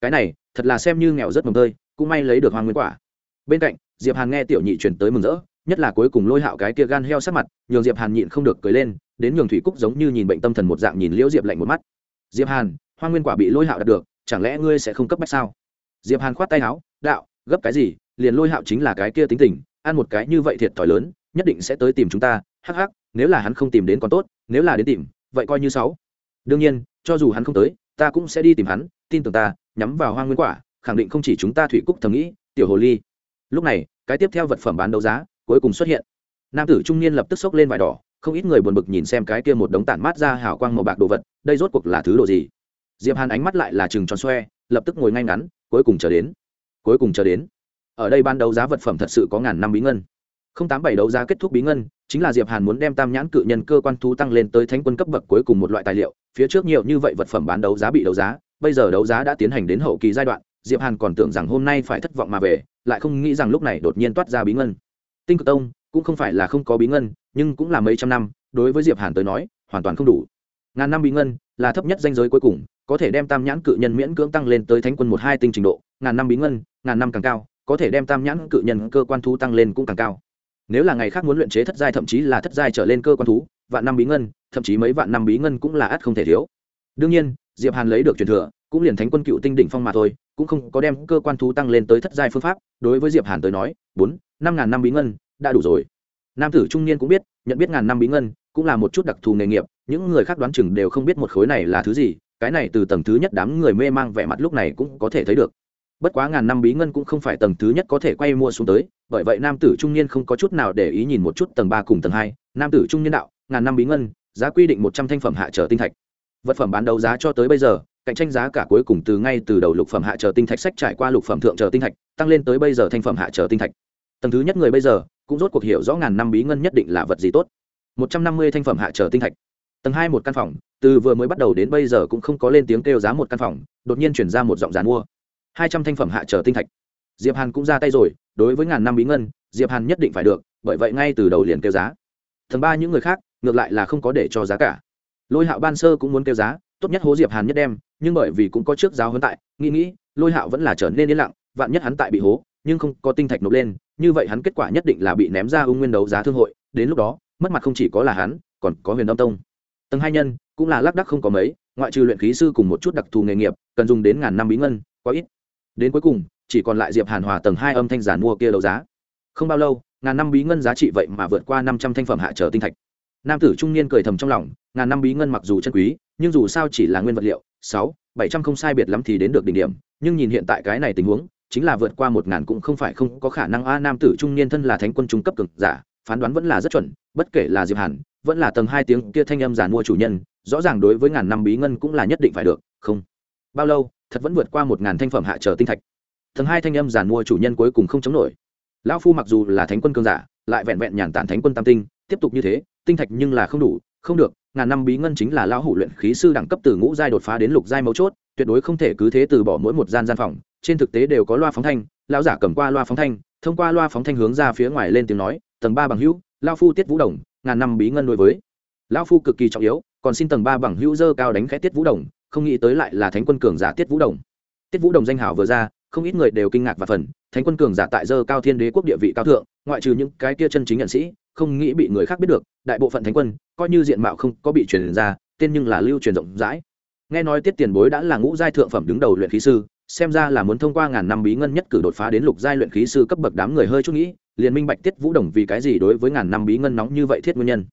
Cái này, thật là xem như nghèo rất mồm tơi, cũng may lấy được hoàng nguyên quả. Bên cạnh, diệp hàn nghe tiểu nhị truyền tới mừng rỡ nhất là cuối cùng lôi hạo cái kia gan heo sát mặt, nhường diệp hàn nhịn không được cười lên, đến nhường thủy cúc giống như nhìn bệnh tâm thần một dạng nhìn liễu diệp lạnh một mắt. Diệp hàn hoa nguyên quả bị lôi hạo đạt được, chẳng lẽ ngươi sẽ không cấp bách sao? Diệp hàn khoát tay áo, đạo, gấp cái gì, liền lôi hạo chính là cái kia tính tình, ăn một cái như vậy thiệt thòi lớn, nhất định sẽ tới tìm chúng ta, hắc hắc, nếu là hắn không tìm đến còn tốt, nếu là đến tìm, vậy coi như sáu. Đương nhiên, cho dù hắn không tới, ta cũng sẽ đi tìm hắn, tin tưởng ta, nhắm vào hoa nguyên quả, khẳng định không chỉ chúng ta thủy cúc thầm nghĩ, tiểu hồ ly. Lúc này, cái tiếp theo vật phẩm bán đấu giá cuối cùng xuất hiện. Nam tử trung niên lập tức xốc lên vải đỏ, không ít người buồn bực nhìn xem cái kia một đống tản mát ra hào quang màu bạc đồ vật, đây rốt cuộc là thứ đồ gì? Diệp hàn ánh mắt lại là chừng tròn xoe, lập tức ngồi ngay ngắn, cuối cùng chờ đến. Cuối cùng chờ đến. Ở đây ban đấu giá vật phẩm thật sự có ngàn năm bí ngân. Không tám bảy đấu giá kết thúc bí ngân, chính là diệp hàn muốn đem tam nhãn cự nhân cơ quan thú tăng lên tới thánh quân cấp bậc cuối cùng một loại tài liệu, phía trước nhiều như vậy vật phẩm bán đấu giá bị đấu giá, bây giờ đấu giá đã tiến hành đến hậu kỳ giai đoạn, diệp hàn còn tưởng rằng hôm nay phải thất vọng mà về, lại không nghĩ rằng lúc này đột nhiên toát ra bí ngân tinh cực tông cũng không phải là không có bí ngân, nhưng cũng là mấy trăm năm, đối với diệp hàn tới nói, hoàn toàn không đủ. Ngàn năm bí ngân là thấp nhất danh giới cuối cùng, có thể đem tam nhãn cự nhân miễn cưỡng tăng lên tới thánh quân một hai tinh trình độ, ngàn năm bí ngân, ngàn năm càng cao, có thể đem tam nhãn cự nhân cơ quan thú tăng lên cũng càng cao. Nếu là ngày khác muốn luyện chế thất giai thậm chí là thất giai trở lên cơ quan thú, vạn năm bí ngân, thậm chí mấy vạn năm bí ngân cũng là ắt không thể thiếu. Đương nhiên, diệp hàn lấy được truyền thừa cũng liền thánh quân cựu tinh đỉnh phong mà thôi, cũng không có đem cơ quan thú tăng lên tới thất giai phương pháp. Đối với diệp hàn tới nói, bốn, năm ngàn năm bí ngân, đã đủ rồi. Nam tử trung niên cũng biết, nhận biết ngàn năm bí ngân, cũng là một chút đặc thù nghề nghiệp, những người khác đoán chừng đều không biết một khối này là thứ gì, cái này từ tầng thứ nhất đám người mê mang vẻ mặt lúc này cũng có thể thấy được. Bất quá ngàn năm bí ngân cũng không phải tầng thứ nhất có thể quay mua xuống tới, bởi vậy nam tử trung niên không có chút nào để ý nhìn một chút tầng ba cùng tầng hai. Nam tử trung niên đạo, ngàn năm bí ngân, giá quy định một trăm thanh phẩm hạ trở tinh thạch. Vật phẩm bán đấu giá cho tới bây giờ cạnh tranh giá cả cuối cùng từ ngay từ đầu lục phẩm hạ chờ tinh thạch sách trải qua lục phẩm thượng chờ tinh thạch, tăng lên tới bây giờ thanh phẩm hạ chờ tinh thạch. Tầng thứ nhất người bây giờ, cũng rốt cuộc hiểu rõ ngàn năm bí ngân nhất định là vật gì tốt. Một trăm năm mươi thanh phẩm hạ chờ tinh thạch. Tầng hai một căn phòng, từ vừa mới bắt đầu đến bây giờ cũng không có lên tiếng kêu giá một căn phòng, đột nhiên chuyển ra một giọng giàn mua. Hai trăm thanh phẩm hạ chờ tinh thạch. Diệp hàn cũng ra tay rồi, đối với ngàn năm bí ngân, diệp hàn nhất định phải được, bởi vậy ngay từ đầu liền kêu giá. Tầng ba những người khác, ngược lại là không có để cho giá cả. Lôi hạo ban sơ cũng muốn kêu giá tốt nhất hố diệp hàn nhất đem, nhưng bởi vì cũng có trước giáo hơn tại, nghĩ nghĩ, lôi hạo vẫn là trở nên yên lặng, vạn nhất hắn tại bị hố, nhưng không có tinh thạch nộp lên, như vậy hắn kết quả nhất định là bị ném ra ung nguyên đấu giá thương hội, đến lúc đó, mất mặt không chỉ có là hắn, còn có huyền âm tông. Tầng hai nhân, cũng là lác đắc không có mấy, ngoại trừ luyện khí sư cùng một chút đặc thù nghề nghiệp, cần dùng đến ngàn năm bí ngân, quá ít. Đến cuối cùng, chỉ còn lại diệp hàn hòa tầng hai âm thanh giản mua kia đấu giá. Không bao lâu, ngàn năm bí ngân giá trị vậy mà vượt qua năm trăm thanh phẩm hạ trở tinh thạch. Nam tử trung niên cười thầm trong lòng, ngàn năm bí ngân mặc dù chân quý nhưng dù sao chỉ là nguyên vật liệu, sáu, bảy trăm không sai biệt lắm thì đến được đỉnh điểm, nhưng nhìn hiện tại cái này tình huống, chính là vượt qua một ngàn cũng không phải không có khả năng. A, nam tử trung niên thân là thánh quân trung cấp cực giả, phán đoán vẫn là rất chuẩn, bất kể là diệp hàn, vẫn là tầng hai tiếng kia thanh âm giản mua chủ nhân, rõ ràng đối với ngàn năm bí ngân cũng là nhất định phải được, không. Bao lâu, thật vẫn vượt qua một ngàn thanh phẩm hạ trở tinh thạch. Tầng hai thanh âm giản mua chủ nhân cuối cùng không chống nổi. Lão phu mặc dù là thánh quân cường giả, lại vẹn vẹn nhàn tản thánh quân tam tinh, tiếp tục như thế, tinh thạch nhưng là không đủ, không được ngàn năm bí ngân chính là lão hủ luyện khí sư đẳng cấp từ ngũ giai đột phá đến lục giai mấu chốt, tuyệt đối không thể cứ thế từ bỏ mỗi một gian gian phòng. Trên thực tế đều có loa phóng thanh, lão giả cầm qua loa phóng thanh, thông qua loa phóng thanh hướng ra phía ngoài lên tiếng nói, tầng ba bằng hữu, lão phu tiết vũ đồng, ngàn năm bí ngân đối với. Lão phu cực kỳ trọng yếu, còn xin tầng ba bằng hữu dơ cao đánh khẽ tiết vũ đồng, không nghĩ tới lại là thánh quân cường giả tiết vũ đồng. Tiết vũ đồng danh hào vừa ra, không ít người đều kinh ngạc và phần thánh quân cường giả tại dơ cao thiên đế quốc địa vị cao thượng, ngoại trừ những cái kia chân chính nhận sĩ không nghĩ bị người khác biết được, đại bộ phận thánh quân, coi như diện mạo không có bị truyền ra, tên nhưng là lưu truyền rộng rãi. Nghe nói tiết tiền bối đã là ngũ giai thượng phẩm đứng đầu luyện khí sư, xem ra là muốn thông qua ngàn năm bí ngân nhất cử đột phá đến lục giai luyện khí sư cấp bậc đám người hơi chút nghĩ, liền minh bạch tiết vũ đồng vì cái gì đối với ngàn năm bí ngân nóng như vậy thiết nguyên nhân.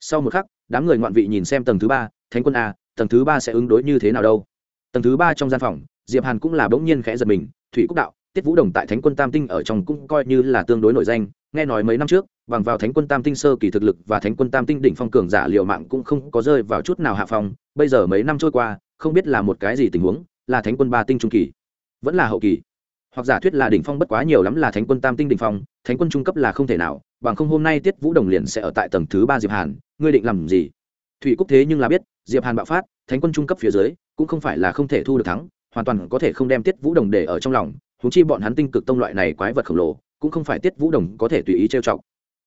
Sau một khắc, đám người ngoạn vị nhìn xem tầng thứ ba, thánh quân a, tầng thứ ba sẽ ứng đối như thế nào đâu? Tầng thứ ba trong gian phòng, diệp hàn cũng là bỗng nhiên khẽ giật mình, thủy quốc đạo, tiết vũ đồng tại thánh quân tam tinh ở trong cũng coi như là tương đối nổi danh, nghe nói mấy năm trước bằng vào thánh quân tam tinh sơ kỳ thực lực và thánh quân tam tinh đỉnh phong cường giả liệu mạng cũng không có rơi vào chút nào hạ phong. Bây giờ mấy năm trôi qua, không biết là một cái gì tình huống, là thánh quân ba tinh trung kỳ, vẫn là hậu kỳ. Hoặc giả thuyết là đỉnh phong bất quá nhiều lắm là thánh quân tam tinh đỉnh phong, thánh quân trung cấp là không thể nào, bằng không hôm nay tiết vũ đồng liền sẽ ở tại tầng thứ ba diệp hàn, ngươi định làm gì? Thủy cúc thế nhưng là biết, diệp hàn bạo phát, thánh quân trung cấp phía dưới, cũng không phải là không thể thu được thắng, hoàn toàn có thể không đem tiết vũ đồng để ở trong lòng húng chi bọn hắn tinh cực tông loại này quái vật khổng lồ, cũng không phải tiết vũ đồng có thể tùy ý trêu chọc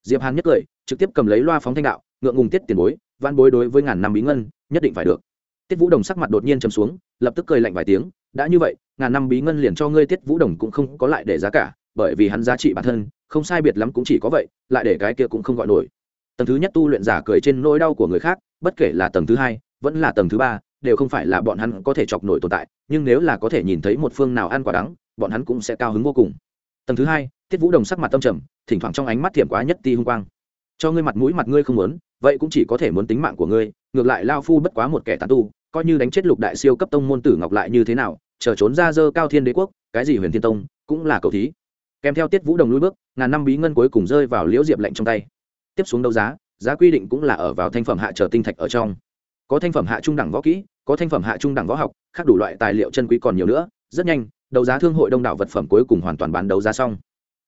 diệp hàn nhất cười, trực tiếp cầm lấy loa phóng thanh đạo, ngượng ngùng tiết tiền bối van bối đối với ngàn năm bí ngân, nhất định phải được. Tiết vũ đồng sắc mặt đột nhiên chấm xuống, lập tức cười lạnh vài tiếng, đã như vậy, ngàn năm bí ngân liền cho ngươi tiết vũ đồng cũng không có lại để giá cả, bởi vì hắn giá trị bản thân, không sai biệt lắm cũng chỉ có vậy, lại để cái kia cũng không gọi nổi. Tầng thứ nhất tu luyện giả cười trên nỗi đau của người khác, bất kể là tầng thứ hai, vẫn là tầng thứ ba, đều không phải là bọn hắn có thể chọc nổi tồn tại, nhưng nếu là có thể nhìn thấy một phương nào ăn quả đắng, bọn hắn cũng sẽ cao hứng vô cùng tầng thứ hai, tiết vũ đồng sắc mặt tâm trầm, thỉnh thoảng trong ánh mắt thiểm quá nhất ti hung quang. Cho ngươi mặt mũi mặt ngươi không muốn, vậy cũng chỉ có thể muốn tính mạng của ngươi, ngược lại lao phu bất quá một kẻ tàn tu, coi như đánh chết lục đại siêu cấp tông môn tử ngọc lại như thế nào, chờ trốn ra dơ cao thiên đế quốc, cái gì huyền thiên tông, cũng là cầu thí. Kèm theo tiết vũ đồng lui bước, ngàn năm bí ngân cuối cùng rơi vào liễu diệp lệnh trong tay. Tiếp xuống đấu giá giá quy định cũng là ở vào thanh phẩm hạ trở tinh thạch ở trong. Có thanh phẩm hạ trung đẳng võ kỹ, có thanh phẩm hạ trung đẳng võ học, khác đủ loại tài liệu chân quý còn nhiều nữa, rất nhanh đấu giá thương hội đông đảo vật phẩm cuối cùng hoàn toàn bán đấu giá xong.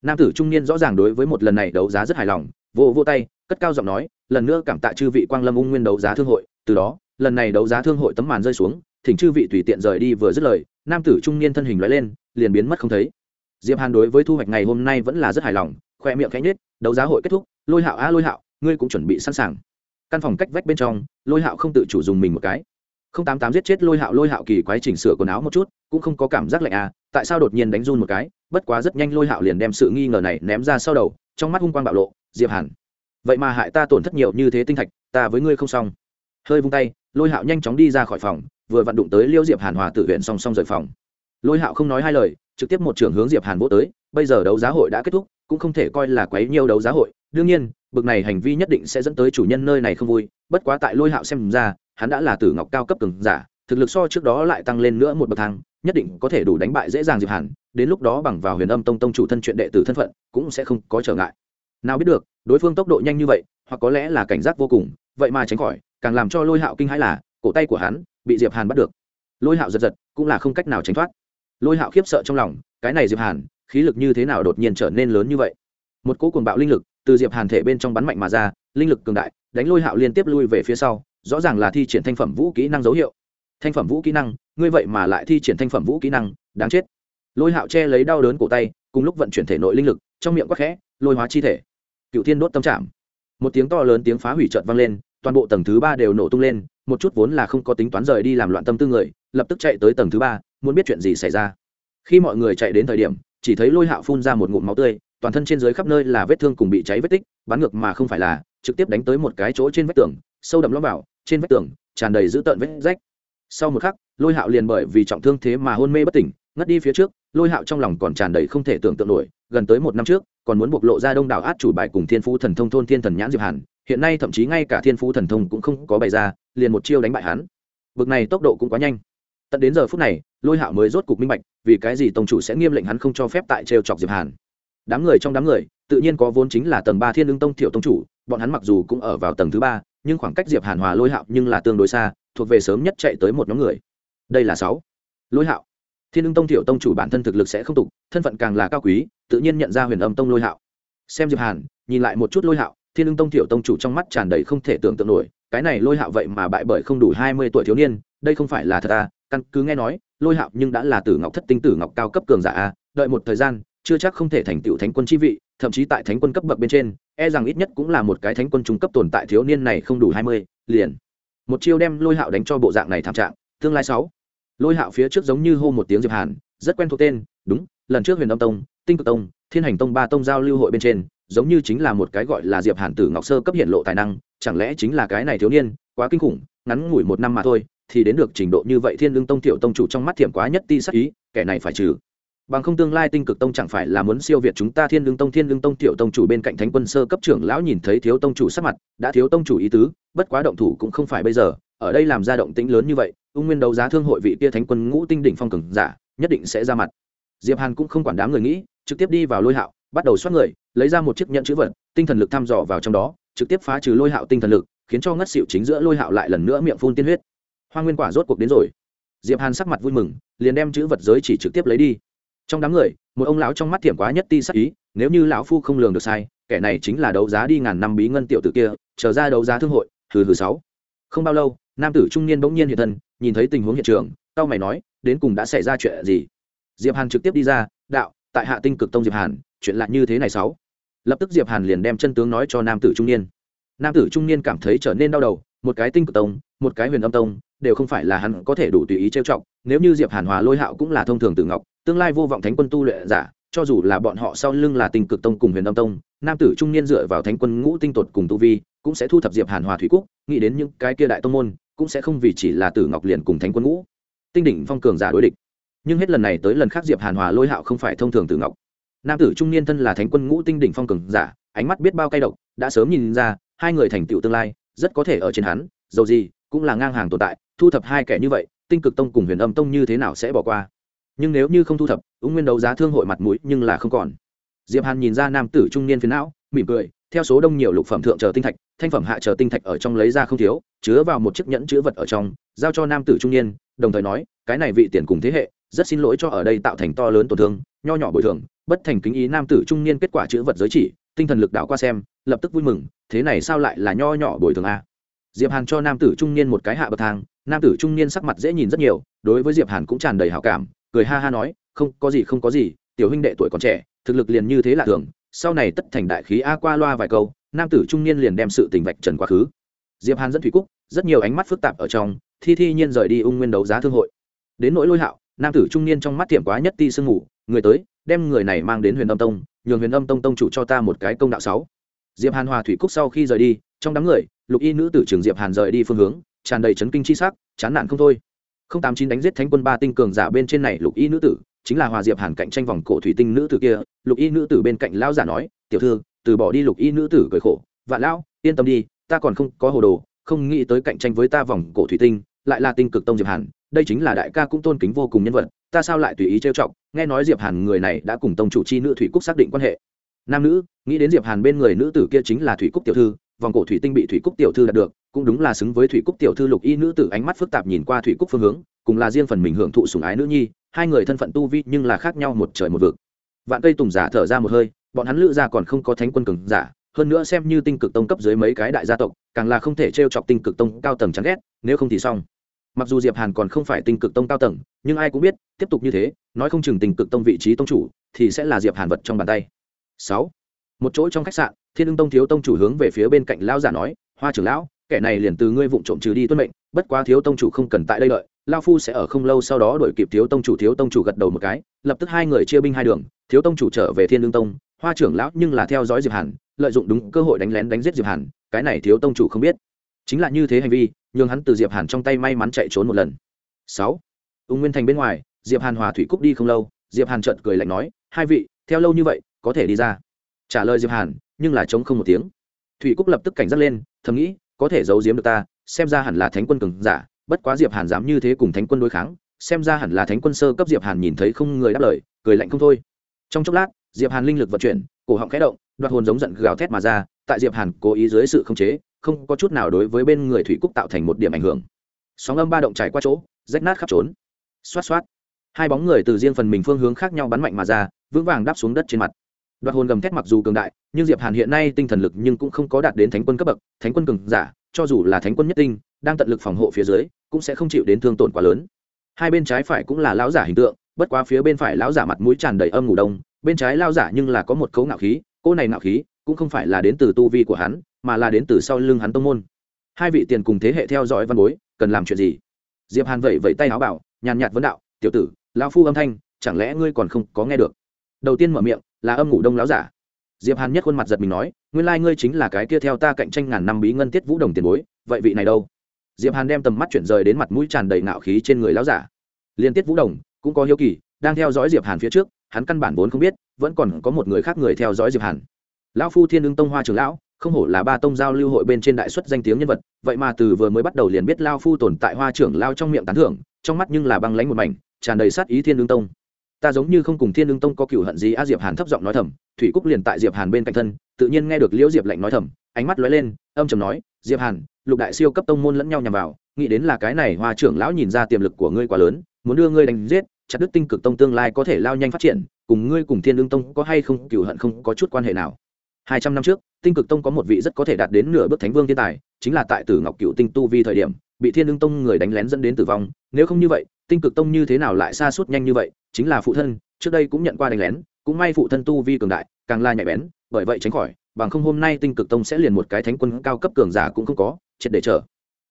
Nam tử trung niên rõ ràng đối với một lần này đấu giá rất hài lòng vô vô tay, cất cao giọng nói, lần nữa cảm tạ chư vị quang lâm ung nguyên đấu giá thương hội. Từ đó, lần này đấu giá thương hội tấm màn rơi xuống, thỉnh chư vị tùy tiện rời đi vừa dứt lời, nam tử trung niên thân hình lóe lên, liền biến mất không thấy. Diệp hàn đối với thu hoạch ngày hôm nay vẫn là rất hài lòng, khoe miệng khẽ nhếch, đấu giá hội kết thúc, lôi hạo a lôi hạo, ngươi cũng chuẩn bị sẵn sàng. Căn phòng cách vách bên trong, lôi hạo không tự chủ dùng mình một cái không tám tám giết chết lôi hạo lôi hạo kỳ quái chỉnh sửa quần áo một chút, cũng không có cảm giác lạnh à tại sao đột nhiên đánh run một cái, bất quá rất nhanh lôi hạo liền đem sự nghi ngờ này ném ra sau đầu, trong mắt hung quang bạo lộ, diệp hàn. Vậy mà hại ta tổn thất nhiều như thế tinh thạch, ta với ngươi không xong. Hơi vung tay, lôi hạo nhanh chóng đi ra khỏi phòng, vừa vặn đụng tới liêu diệp hàn hòa tự huyện song song rời phòng. Lôi hạo không nói hai lời, trực tiếp một trưởng hướng diệp hàn vỗ tới, bây giờ đấu giá hội đã kết thúc, cũng không thể coi là quấy nhiều đấu giá hội, đương nhiên bực này hành vi nhất định sẽ dẫn tới chủ nhân nơi này không vui, bất quá tại lôi hạo xem ra, hắn đã là tử ngọc cao cấp cường giả, thực lực so trước đó lại tăng lên nữa một bậc thang, nhất định có thể đủ đánh bại dễ dàng diệp hàn, đến lúc đó bằng vào huyền âm tông tông chủ thân chuyện đệ tử thân phận, cũng sẽ không có trở ngại. Nào biết được, đối phương tốc độ nhanh như vậy, hoặc có lẽ là cảnh giác vô cùng, vậy mà tránh khỏi, càng làm cho lôi hạo kinh hãi là, cổ tay của hắn bị diệp hàn bắt được. Lôi hạo giật giật, cũng là không cách nào tránh thoát. Lôi hạo khiếp sợ trong lòng, cái này diệp hàn, khí lực như thế nào đột nhiên trở nên lớn như vậy? Một cỗ cuồng bạo linh lực từ diệp hàn thể bên trong bắn mạnh mà ra, linh lực cường đại, đánh lôi hạo liên tiếp lui về phía sau, rõ ràng là thi triển thanh phẩm vũ kỹ năng dấu hiệu. Thanh phẩm vũ kỹ năng, ngươi vậy mà lại thi triển thanh phẩm vũ kỹ năng, đáng chết. Lôi hạo che lấy đau đớn cổ tay, cùng lúc vận chuyển thể nội linh lực, trong miệng quắc khẽ, lôi hóa chi thể. Cựu thiên đốt tâm trạng một tiếng to lớn tiếng phá hủy trợt vang lên, toàn bộ tầng thứ ba đều nổ tung lên, một chút vốn là không có tính toán rời đi làm loạn tâm tư người, lập tức chạy tới tầng thứ ba, muốn biết chuyện gì xảy ra. Khi mọi người chạy đến thời điểm, chỉ thấy lôi hạo phun ra một ngụm máu tươi toàn thân trên dưới khắp nơi là vết thương cùng bị cháy vết tích, bắn ngược mà không phải là, trực tiếp đánh tới một cái chỗ trên vách tường, sâu đậm lõm vào, trên vách tường, tràn đầy dữ tợn vết rách. Sau một khắc, lôi hạo liền bởi vì trọng thương thế mà hôn mê bất tỉnh, ngất đi phía trước, lôi hạo trong lòng còn tràn đầy không thể tưởng tượng nổi, gần tới một năm trước, còn muốn bộc lộ ra đông đảo át chủ bài cùng thiên phú thần thông thôn thiên thần nhãn diệp hàn, hiện nay thậm chí ngay cả thiên phú thần thông cũng không có bày ra, liền một chiêu đánh bại hắn. Bực này tốc độ cũng quá nhanh. Tận đến giờ phút này, lôi hạo mới rốt cục minh bạch, vì cái gì tổng chủ sẽ nghiêm lệnh hắn không cho phép tại trêu chọc diệp hàn đám người trong đám người, tự nhiên có vốn chính là tầng ba thiên lương tông thiệu tông chủ, bọn hắn mặc dù cũng ở vào tầng thứ ba, nhưng khoảng cách diệp hàn hòa lôi hạo nhưng là tương đối xa, thuộc về sớm nhất chạy tới một nhóm người. Đây là sáu. Lôi hạo. Thiên lương tông thiệu tông chủ bản thân thực lực sẽ không tục, thân phận càng là cao quý, tự nhiên nhận ra huyền âm tông lôi hạo. Xem diệp hàn, nhìn lại một chút lôi hạo, thiên lương tông thiệu tông chủ trong mắt tràn đầy không thể tưởng tượng nổi, cái này lôi hạo vậy mà bại bởi không đủ hai mươi tuổi thiếu niên, đây không phải là thật à? Căn cứ nghe nói, lôi hạo nhưng đã là tử ngọc thất tinh tử ngọc cao cấp cường giả a đợi một thời gian chưa chắc không thể thành tựu thánh quân chi vị, thậm chí tại thánh quân cấp bậc bên trên e rằng ít nhất cũng là một cái thánh quân trung cấp tồn tại thiếu niên này không đủ hai mươi, liền. Một chiêu đem lôi hạo đánh cho bộ dạng này thảm trạng, tương lai sáu. Lôi hạo phía trước giống như hô một tiếng diệp hàn, rất quen thuộc tên, đúng, lần trước huyền âm tông, tinh cực tông, thiên hành tông ba tông giao lưu hội bên trên, giống như chính là một cái gọi là diệp hàn tử ngọc sơ cấp hiện lộ tài năng, chẳng lẽ chính là cái này thiếu niên, quá kinh khủng, ngắn ngủi một năm mà thôi, thì đến được trình độ như vậy thiên lương tông tiểu tông chủ trong mắt thiểm quá nhất ti sắc ý, kẻ này phải trừ bằng không tương lai tinh cực tông chẳng phải là muốn siêu việt chúng ta thiên lương tông, thiên lương tông tiểu tông chủ bên cạnh thánh quân sơ cấp trưởng lão nhìn thấy thiếu tông chủ sắc mặt, đã thiếu tông chủ ý tứ, bất quá động thủ cũng không phải bây giờ, ở đây làm ra động tĩnh lớn như vậy, ung nguyên đấu giá thương hội vị kia thánh quân ngũ tinh đỉnh phong cường giả, nhất định sẽ ra mặt. Diệp hàn cũng không quản đám người nghĩ, trực tiếp đi vào lôi hạo, bắt đầu xoát người, lấy ra một chiếc nhẫn chữ vật, tinh thần lực thăm dò vào trong đó, trực tiếp phá trừ lôi hạo tinh thần lực, khiến cho ngất xỉu chính giữa lôi hạo lại lần nữa miệng phun tiên huyết. Hoa nguyên quả rốt cuộc đến rồi. Diệp hàn sắc mặt vui mừng, liền đem chữ vật giới chỉ trực tiếp lấy đi trong đám người, một ông lão trong mắt thiểm quá nhất ti sắc ý, nếu như lão phu không lường được sai, kẻ này chính là đấu giá đi ngàn năm bí ngân tiểu tử kia trở ra đấu giá thương hội, hừ hừ sáu. Không bao lâu, nam tử trung niên bỗng nhiên hiện thân, nhìn thấy tình huống hiện trường tao mày nói, đến cùng đã xảy ra chuyện gì? Diệp hàn trực tiếp đi ra, đạo, tại hạ tinh cực tông diệp hàn, chuyện lạ như thế này sáu. Lập tức diệp hàn liền đem chân tướng nói cho nam tử trung niên. Nam tử trung niên cảm thấy trở nên đau đầu, một cái tinh cực tông, một cái huyền âm tông, đều không phải là hắn có thể đủ tùy ý trêu chọc, nếu như diệp hàn hòa lôi hạo cũng là thông thường tự ngọc tương lai vô vọng thánh quân tu luyện giả, cho dù là bọn họ sau lưng là tinh cực tông cùng huyền âm tông, nam tử trung niên dựa vào thánh quân ngũ tinh tột cùng tu vi, cũng sẽ thu thập diệp hàn hòa thủy quốc nghĩ đến những cái kia đại tông môn, cũng sẽ không vì chỉ là tử ngọc liền cùng thánh quân ngũ. Tinh đỉnh phong cường giả đối địch. Nhưng hết lần này tới lần khác diệp hàn hòa lôi hạo không phải thông thường tử ngọc. Nam tử trung niên thân là thánh quân ngũ tinh đỉnh phong cường giả, ánh mắt biết bao cay độc, đã sớm nhìn ra, hai người thành tựu tương lai, rất có thể ở trên hắn, dầu gì, cũng là ngang hàng tồn tại, thu thập hai kẻ như vậy, tinh cực tông cùng huyền âm tông như thế nào sẽ bỏ qua? Nhưng nếu như không thu thập ứng nguyên đấu giá thương hội mặt mũi nhưng là không còn. Diệp hàn nhìn ra nam tử trung niên phiến não, mỉm cười, theo số đông nhiều lục phẩm thượng chờ tinh thạch, thanh phẩm hạ chờ tinh thạch ở trong lấy ra không thiếu, chứa vào một chiếc nhẫn chứa vật ở trong, giao cho nam tử trung niên, đồng thời nói, cái này vị tiền cùng thế hệ, rất xin lỗi cho ở đây tạo thành to lớn tổn thương, nho nhỏ bồi thường, bất thành kính ý nam tử trung niên kết quả chữ vật giới chỉ, tinh thần lực đảo qua xem, lập tức vui mừng, thế này sao lại là nho nhỏ bồi thường a? Diệp hàn cho nam tử trung niên một cái hạ bậc thang, nam tử trung niên sắc mặt dễ nhìn rất nhiều, đối với diệp hàn cũng tràn đầy hảo cảm cười ha ha nói, không, có gì, không có gì, tiểu huynh đệ tuổi còn trẻ, thực lực liền như thế là thường, sau này tất thành đại khí a qua loa vài câu, nam tử trung niên liền đem sự tình vạch trần quá khứ. Diệp hàn dẫn thủy cúc, rất nhiều ánh mắt phức tạp ở trong, thi thi nhiên rời đi ung nguyên đấu giá thương hội. Đến nỗi lôi hạo, nam tử trung niên trong mắt tiệm quá nhất ti sương ngủ người tới, đem người này mang đến huyền âm tông, nhường huyền âm tông tông chủ cho ta một cái công đạo sáu. Diệp hàn hòa thủy cúc sau khi rời đi, trong đám người, lục y nữ tử trường diệp hàn rời đi phương hướng, tràn đầy chấn kinh chi sắc, chán nản không thôi không tám chín đánh giết thánh quân ba tinh cường giả bên trên này lục y nữ tử, chính là hòa diệp hàn cạnh tranh vòng cổ thủy tinh nữ tử kia. Lục y nữ tử bên cạnh lão giả nói, tiểu thư, từ bỏ đi lục y nữ tử cười khổ. Vạn lão, yên tâm đi, ta còn không có hồ đồ, không nghĩ tới cạnh tranh với ta vòng cổ thủy tinh, lại là tinh cực tông diệp hàn. Đây chính là đại ca cũng tôn kính vô cùng nhân vật, ta sao lại tùy ý trêu chọc? Nghe nói diệp hàn người này đã cùng tông chủ chi nữ thủy cúc xác định quan hệ. Nam nữ, nghĩ đến diệp hàn bên người nữ tử kia chính là thủy cúc tiểu thư vòng cổ thủy tinh bị thủy cúc tiểu thư đạt được, cũng đúng là xứng với thủy cúc tiểu thư lục y nữ tử ánh mắt phức tạp nhìn qua thủy cúc phương hướng, cùng là riêng phần mình hưởng thụ sủng ái nữ nhi, hai người thân phận tu vi nhưng là khác nhau một trời một vực. Vạn cây tùng giả thở ra một hơi, bọn hắn lữ gia còn không có thánh quân cường giả, hơn nữa xem như tinh cực tông cấp dưới mấy cái đại gia tộc, càng là không thể t chọc tinh cực tông cao tầng chán ghét, nếu không thì xong. Mặc dù diệp hàn còn không phải tinh cực tông cao tầng, nhưng ai cũng biết, tiếp tục như thế, nói không chừng tinh cực tông vị trí tông chủ, thì sẽ là diệp hàn vật trong bàn tay. Sáu một chỗ trong khách sạn thiên ưng tông thiếu tông chủ hướng về phía bên cạnh lão giả nói hoa trưởng lão kẻ này liền từ ngươi vụng trộm trừ đi tuân mệnh bất quá thiếu tông chủ không cần tại đây lợi, lao phu sẽ ở không lâu sau đó đuổi kịp thiếu tông chủ. Thiếu tông chủ gật đầu một cái lập tức hai người chia binh hai đường thiếu tông chủ trở về thiên ưng tông hoa trưởng lão nhưng là theo dõi diệp hàn lợi dụng đúng cơ hội đánh lén đánh giết diệp hàn cái này thiếu tông chủ không biết. Chính là như thế hành vi nhường hắn từ diệp hàn trong tay may mắn chạy trốn một lần. Sáu ung nguyên thành bên ngoài diệp hàn hòa thủy cúc đi không lâu diệp hàn trợn cười lạnh nói hai vị theo lâu như vậy có thể đi ra trả lời diệp hàn nhưng là chống không một tiếng thủy cúc lập tức cảnh giác lên thầm nghĩ có thể giấu giếm được ta xem ra hẳn là thánh quân cường giả bất quá diệp hàn dám như thế cùng thánh quân đối kháng xem ra hẳn là thánh quân sơ cấp diệp hàn nhìn thấy không người đáp lời cười lạnh không thôi trong chốc lát diệp hàn linh lực vận chuyển cổ họng khẽ động đoạt hồn giống giận gào thét mà ra tại diệp hàn cố ý dưới sự khống chế không có chút nào đối với bên người thủy cúc tạo thành một điểm ảnh hưởng sóng âm ba động trải qua chỗ rách nát khắp trốn xoát xoát hai bóng người từ riêng phần mình phương hướng khác nhau bắn mạnh mà ra vững vàng đáp xuống đất trên mặt đoạt hồn gầm thét mặc dù cường đại, nhưng diệp hàn hiện nay tinh thần lực nhưng cũng không có đạt đến thánh quân cấp bậc. Thánh quân cường giả, cho dù là thánh quân nhất tinh, đang tận lực phòng hộ phía dưới, cũng sẽ không chịu đến thương tổn quá lớn. Hai bên trái phải cũng là lão giả hình tượng, bất quá phía bên phải lão giả mặt mũi tràn đầy âm ngủ đông, bên trái lão giả nhưng là có một cấu ngạo khí cô này ngạo khí cũng không phải là đến từ tu vi của hắn, mà là đến từ sau lưng hắn tông môn. Hai vị tiền cùng thế hệ theo dõi văn bối, cần làm chuyện gì? Diệp hàn vẫy vẫy tay áo bảo, nhàn nhạt vấn đạo, tiểu tử, lão phu âm thanh, chẳng lẽ ngươi còn không có nghe được? Đầu tiên mở miệng là âm ngủ đông lão giả. Diệp hàn nhất khuôn mặt giật mình nói, nguyên lai ngươi chính là cái kia theo ta cạnh tranh ngàn năm bí ngân tiết vũ đồng tiền bối, vậy vị này đâu? Diệp hàn đem tầm mắt chuyển rời đến mặt mũi tràn đầy ngạo khí trên người lão giả. Liên tiết vũ đồng, cũng có hiếu kỳ, đang theo dõi diệp hàn phía trước, hắn căn bản vốn không biết, vẫn còn có một người khác người theo dõi diệp hàn. Lão phu thiên ưng tông hoa trưởng lão, không hổ là ba tông giao lưu hội bên trên đại xuất danh tiếng nhân vật, vậy mà từ vừa mới bắt đầu liền biết lao phu tồn tại hoa trưởng lao trong miệng tán thưởng, trong mắt nhưng là băng lánh một mảnh, tràn đầy sát ý thiên ương tông ta giống như không cùng thiên lương tông có cựu hận gì? A diệp hàn thấp giọng nói thầm, thủy cúc liền tại diệp hàn bên cạnh thân, tự nhiên nghe được liễu diệp lạnh nói thầm, ánh mắt lóe lên, âm trầm nói, diệp hàn, lục đại siêu cấp tông môn lẫn nhau nhằm vào, nghĩ đến là cái này hoa trưởng lão nhìn ra tiềm lực của ngươi quá lớn, muốn đưa ngươi đánh giết, chặt đứt tinh cực tông tương lai có thể lao nhanh phát triển, cùng ngươi cùng thiên lương tông có hay không cựu hận không có chút quan hệ nào. Hai trăm năm trước, tinh cực tông có một vị rất có thể đạt đến nửa bước thánh vương thiên tài, chính là tại tử ngọc cựu tinh tu vi thời điểm, bị thiên Lương tông người đánh lén dẫn đến tử vong, nếu không như vậy tinh cực tông như thế nào lại xa suốt nhanh như vậy, chính là phụ thân, trước đây cũng nhận qua đánh lén, cũng may phụ thân tu vi cường đại, càng la nhạy bén, bởi vậy tránh khỏi, bằng không hôm nay tinh cực tông sẽ liền một cái thánh quân cao cấp cường giả cũng không có, triệt để trở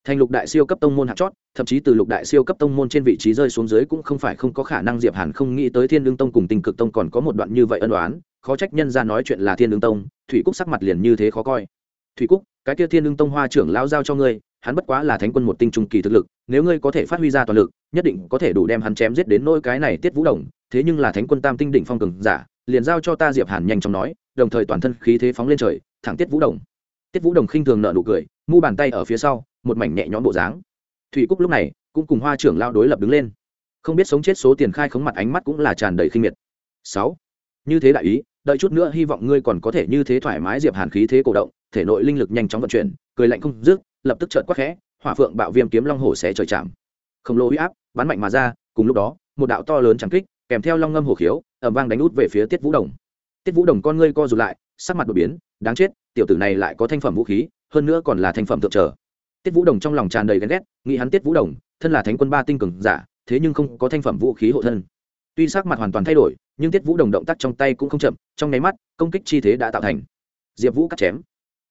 thành lục đại siêu cấp tông môn hạt chót, thậm chí từ lục đại siêu cấp tông môn trên vị trí rơi xuống dưới cũng không phải không có khả năng diệp hàn không nghĩ tới thiên lương tông cùng tinh cực tông còn có một đoạn như vậy ân đoán khó trách nhân ra nói chuyện là thiên lương tông, thủy cúc sắc mặt liền như thế khó coi. Thủy cúc, cái kia thiên lương tông hoa trưởng lao giao cho ngươi, hắn bất quá là thánh quân một tinh trung kỳ thực lực, nếu ngươi có thể phát huy ra toàn lực nhất định có thể đủ đem hắn chém giết đến nỗi cái này tiết vũ đồng, thế nhưng là thánh quân tam tinh đỉnh phong cường giả, liền giao cho ta diệp hàn nhanh chóng nói, đồng thời toàn thân khí thế phóng lên trời, thẳng tiết vũ đồng. Tiết vũ đồng khinh thường nợ nụ cười, mu bàn tay ở phía sau, một mảnh nhẹ nhõm bộ dáng. Thủy cúc lúc này cũng cùng hoa trưởng lao đối lập đứng lên. Không biết sống chết số tiền khai khống mặt ánh mắt cũng là tràn đầy khinh miệt. Sáu. Như thế đại ý, đợi chút nữa hy vọng ngươi còn có thể như thế thoải mái diệp hàn khí thế cổ động, thể nội linh lực nhanh chóng vận chuyển, cười lạnh không dứt, lập tức chợt quắc khẽ, hỏa phượng bạo viêm kiếm long hổ xé trời chạm. Khổng lồ uy áp bắn mạnh mà ra, cùng lúc đó, một đạo to lớn trắng kích, kèm theo long ngâm hổ khiếu ẩm vang đánh út về phía tiết vũ đồng. Tiết vũ đồng con ngươi co rụt lại, sắc mặt đột biến, đáng chết, tiểu tử này lại có thanh phẩm vũ khí, hơn nữa còn là thanh phẩm thượng trở. Tiết vũ đồng trong lòng tràn đầy ghen ghét, nghĩ hắn tiết vũ đồng, thân là thánh quân ba tinh cường giả, thế nhưng không có thanh phẩm vũ khí hộ thân. Tuy sắc mặt hoàn toàn thay đổi, nhưng tiết vũ đồng động tác trong tay cũng không chậm, trong nháy mắt, công kích chi thế đã tạo thành. Diệp vũ cắt chém.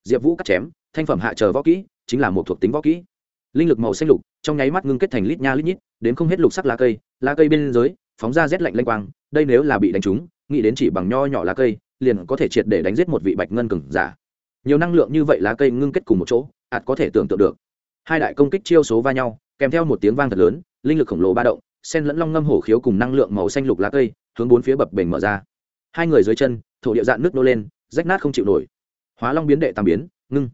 Diệp vũ cắt chém, thanh phẩm hạ chờ võ kỹ, chính là một thuộc tính võ kỹ. Linh lực màu xanh lục, trong nháy mắt ngưng kết thành lít nha lít nhít đến không hết lục sắc lá cây lá cây bên dưới, phóng ra rét lạnh lanh quang, đây nếu là bị đánh trúng, nghĩ đến chỉ bằng nho nhỏ lá cây, liền có thể triệt để đánh giết một vị bạch ngân cường giả. Nhiều năng lượng như vậy lá cây ngưng kết cùng một chỗ, ạt có thể tưởng tượng được. Hai đại công kích chiêu số va nhau, kèm theo một tiếng vang thật lớn, linh lực khổng lồ ba động, sen lẫn long ngâm hổ khiếu cùng năng lượng màu xanh lục lá cây, hướng bốn phía bập bềnh mở ra. Hai người dưới chân, thổ địa dạn nước nô lên, rách nát không chịu nổi. Hóa long biến đệ tam biến, ngưng.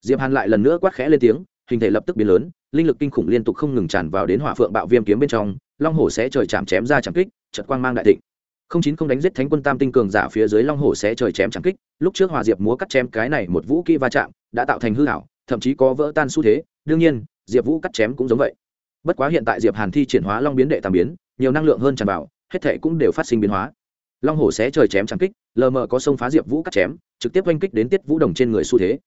Diệp hàn lại lần nữa quát khẽ lên tiếng hình thể lập tức biến lớn, linh lực kinh khủng liên tục không ngừng tràn vào đến hỏa phượng bạo viêm kiếm bên trong, long hổ sẽ trời chạm chém ra chẳng kích trận quang mang đại thịnh. Không chín không đánh giết thánh quân tam tinh cường giả phía dưới long hổ sẽ trời chém chẳng kích, lúc trước hòa diệp múa cắt chém cái này một vũ kỹ va chạm, đã tạo thành hư hảo thậm chí có vỡ tan xu thế, đương nhiên, diệp vũ cắt chém cũng giống vậy. Bất quá hiện tại diệp hàn thi triển hóa long biến đệ tam biến, nhiều năng lượng hơn tràn vào, hết thể cũng đều phát sinh biến hóa. Long hổ sẽ trời chém chẳng kích, lờ mờ có sông phá diệp vũ cắt chém, trực tiếp oanh kích đến tiết vũ đồng trên người xu thế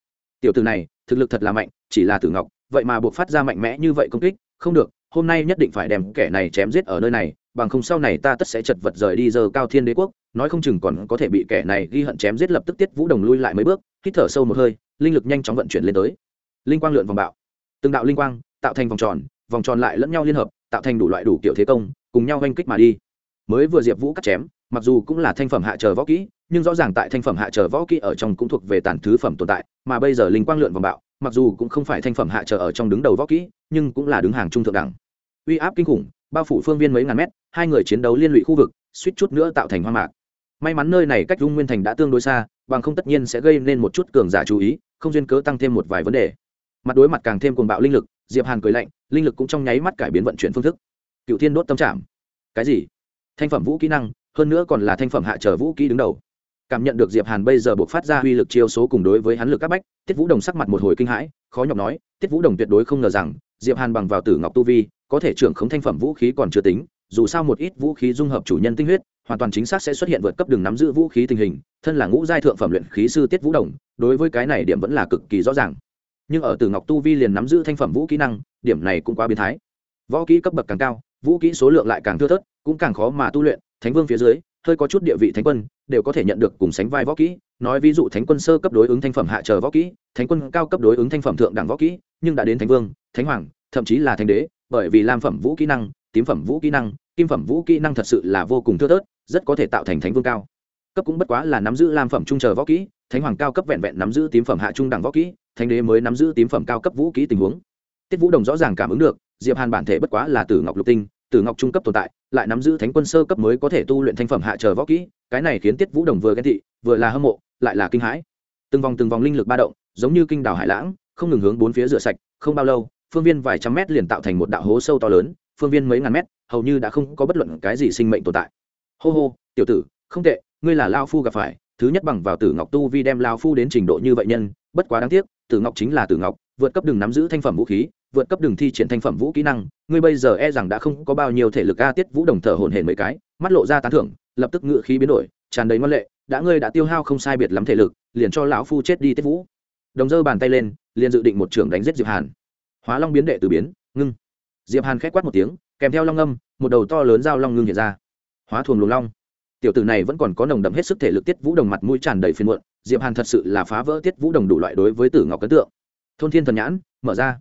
tiểu tử này, thực lực thật là mạnh, chỉ là tử ngọc, vậy mà buộc phát ra mạnh mẽ như vậy công kích, không được, hôm nay nhất định phải đem kẻ này chém giết ở nơi này, bằng không sau này ta tất sẽ chật vật rời đi giờ cao thiên đế quốc, nói không chừng còn có thể bị kẻ này ghi hận chém giết lập tức tiết vũ đồng lui lại mấy bước, hít thở sâu một hơi, linh lực nhanh chóng vận chuyển lên tới. Linh quang lượn vòng bạo. Từng đạo linh quang tạo thành vòng tròn vòng tròn lại lẫn nhau liên hợp, tạo thành đủ loại đủ kiểu thế công, cùng nhau oanh kích mà đi. Mới vừa diệp vũ cắt chém mặc dù cũng là thanh phẩm hạ trở võ kỹ, nhưng rõ ràng tại thanh phẩm hạ trở võ kỹ ở trong cũng thuộc về tàn thứ phẩm tồn tại, mà bây giờ linh quang lượn vòng bạo, mặc dù cũng không phải thanh phẩm hạ trở ở trong đứng đầu võ kỹ, nhưng cũng là đứng hàng trung thượng đẳng. Uy áp kinh khủng, bao phủ phương viên mấy ngàn mét, hai người chiến đấu liên lụy khu vực, suýt chút nữa tạo thành hoang mạc. May mắn nơi này cách dung nguyên thành đã tương đối xa, bằng không tất nhiên sẽ gây nên một chút cường giả chú ý, không duyên cớ tăng thêm một vài vấn đề. Mặt đối mặt càng thêm cuồng bạo linh lực, diệp hàn cười lạnh, linh lực cũng trong nháy mắt cải biến vận chuyển phương thức. Cựu thiên đốt tâm trảm cái gì? Thanh phẩm vũ kỹ năng hơn nữa còn là thanh phẩm hạ trở vũ kỹ đứng đầu. Cảm nhận được diệp hàn bây giờ buộc phát ra uy lực chiêu số cùng đối với hắn lực các bách, tiết vũ đồng sắc mặt một hồi kinh hãi, khó nhọc nói, tiết vũ đồng tuyệt đối không ngờ rằng, diệp hàn bằng vào tử ngọc tu vi, có thể trưởng khống thanh phẩm vũ khí còn chưa tính, dù sao một ít vũ khí dung hợp chủ nhân tinh huyết, hoàn toàn chính xác sẽ xuất hiện vượt cấp đường nắm giữ vũ khí tình hình, thân là ngũ giai thượng phẩm luyện khí sư tiết vũ đồng, đối với cái này điểm vẫn là cực kỳ rõ ràng. Nhưng ở tử ngọc tu vi liền nắm giữ thanh phẩm vũ kỹ năng, điểm này cũng quá biến thái. Võ kỹ cấp bậc càng cao, vũ kỹ số lượng lại càng thưa thớt, cũng càng khó mà tu luyện thánh vương phía dưới, hơi có chút địa vị thánh quân, đều có thể nhận được cùng sánh vai võ kỹ. Nói ví dụ thánh quân sơ cấp đối ứng thanh phẩm hạ chờ võ kỹ, thánh quân cao cấp đối ứng thanh phẩm thượng đẳng võ kỹ, nhưng đã đến thánh vương, thánh hoàng, thậm chí là thánh đế, bởi vì lam phẩm vũ kỹ năng, tím phẩm vũ kỹ năng, kim phẩm vũ kỹ năng thật sự là vô cùng thưa thớt, rất có thể tạo thành thánh vương cao. Cấp cũng bất quá là nắm giữ lam phẩm trung chờ võ kỹ, thánh hoàng cao cấp vẹn vẹn nắm giữ tím phẩm hạ trung đẳng võ kỹ, thánh đế mới nắm giữ tím phẩm cao cấp vũ kỹ tình huống. Tiết vũ đồng rõ ràng cảm ứng được, diệp hàn bản thể bất quá là tử ngọc lục tinh tử ngọc trung cấp tồn tại, lại nắm giữ thánh quân sơ cấp mới có thể tu luyện thanh phẩm hạ chờ võ kỹ, cái này khiến tiết vũ đồng vừa ghen thị vừa là hâm mộ, lại là kinh hãi. Từng vòng từng vòng linh lực ba động, giống như kinh đảo hải lãng, không ngừng hướng bốn phía rửa sạch, không bao lâu, phương viên vài trăm mét liền tạo thành một đạo hố sâu to lớn, phương viên mấy ngàn mét, hầu như đã không có bất luận cái gì sinh mệnh tồn tại. Hô hô, tiểu tử, không tệ, ngươi là lao phu gặp phải, thứ nhất bằng vào tử ngọc tu vi đem lao phu đến trình độ như vậy nhân, bất quá đáng tiếc, tử ngọc chính là tử ngọc, vượt cấp đừng nắm giữ thanh phẩm vũ khí vượt cấp đường thi triển thanh phẩm vũ kỹ năng, ngươi bây giờ e rằng đã không có bao nhiêu thể lực a tiết vũ đồng thở hổn hển mấy cái, mắt lộ ra tán thưởng, lập tức ngự khí biến đổi, tràn đầy ngoan lệ, đã ngươi đã tiêu hao không sai biệt lắm thể lực, liền cho lão phu chết đi tiết vũ. Đồng giơ bàn tay lên, liền dự định một trưởng đánh giết diệp hàn. Hóa long biến đệ từ biến, ngưng. Diệp hàn khép quát một tiếng, kèm theo long âm, một đầu to lớn dao long ngưng hiện ra. Hóa thuồng luồng long. Tiểu tử này vẫn còn có nồng đậm hết sức thể lực tiết vũ đồng mặt mũi tràn đầy phiền muộn, diệp hàn thật sự là phá vỡ tiết vũ đồng đủ loại đối với tử ngọc ấn tượng. Thôn thiên thần nhãn, mở ra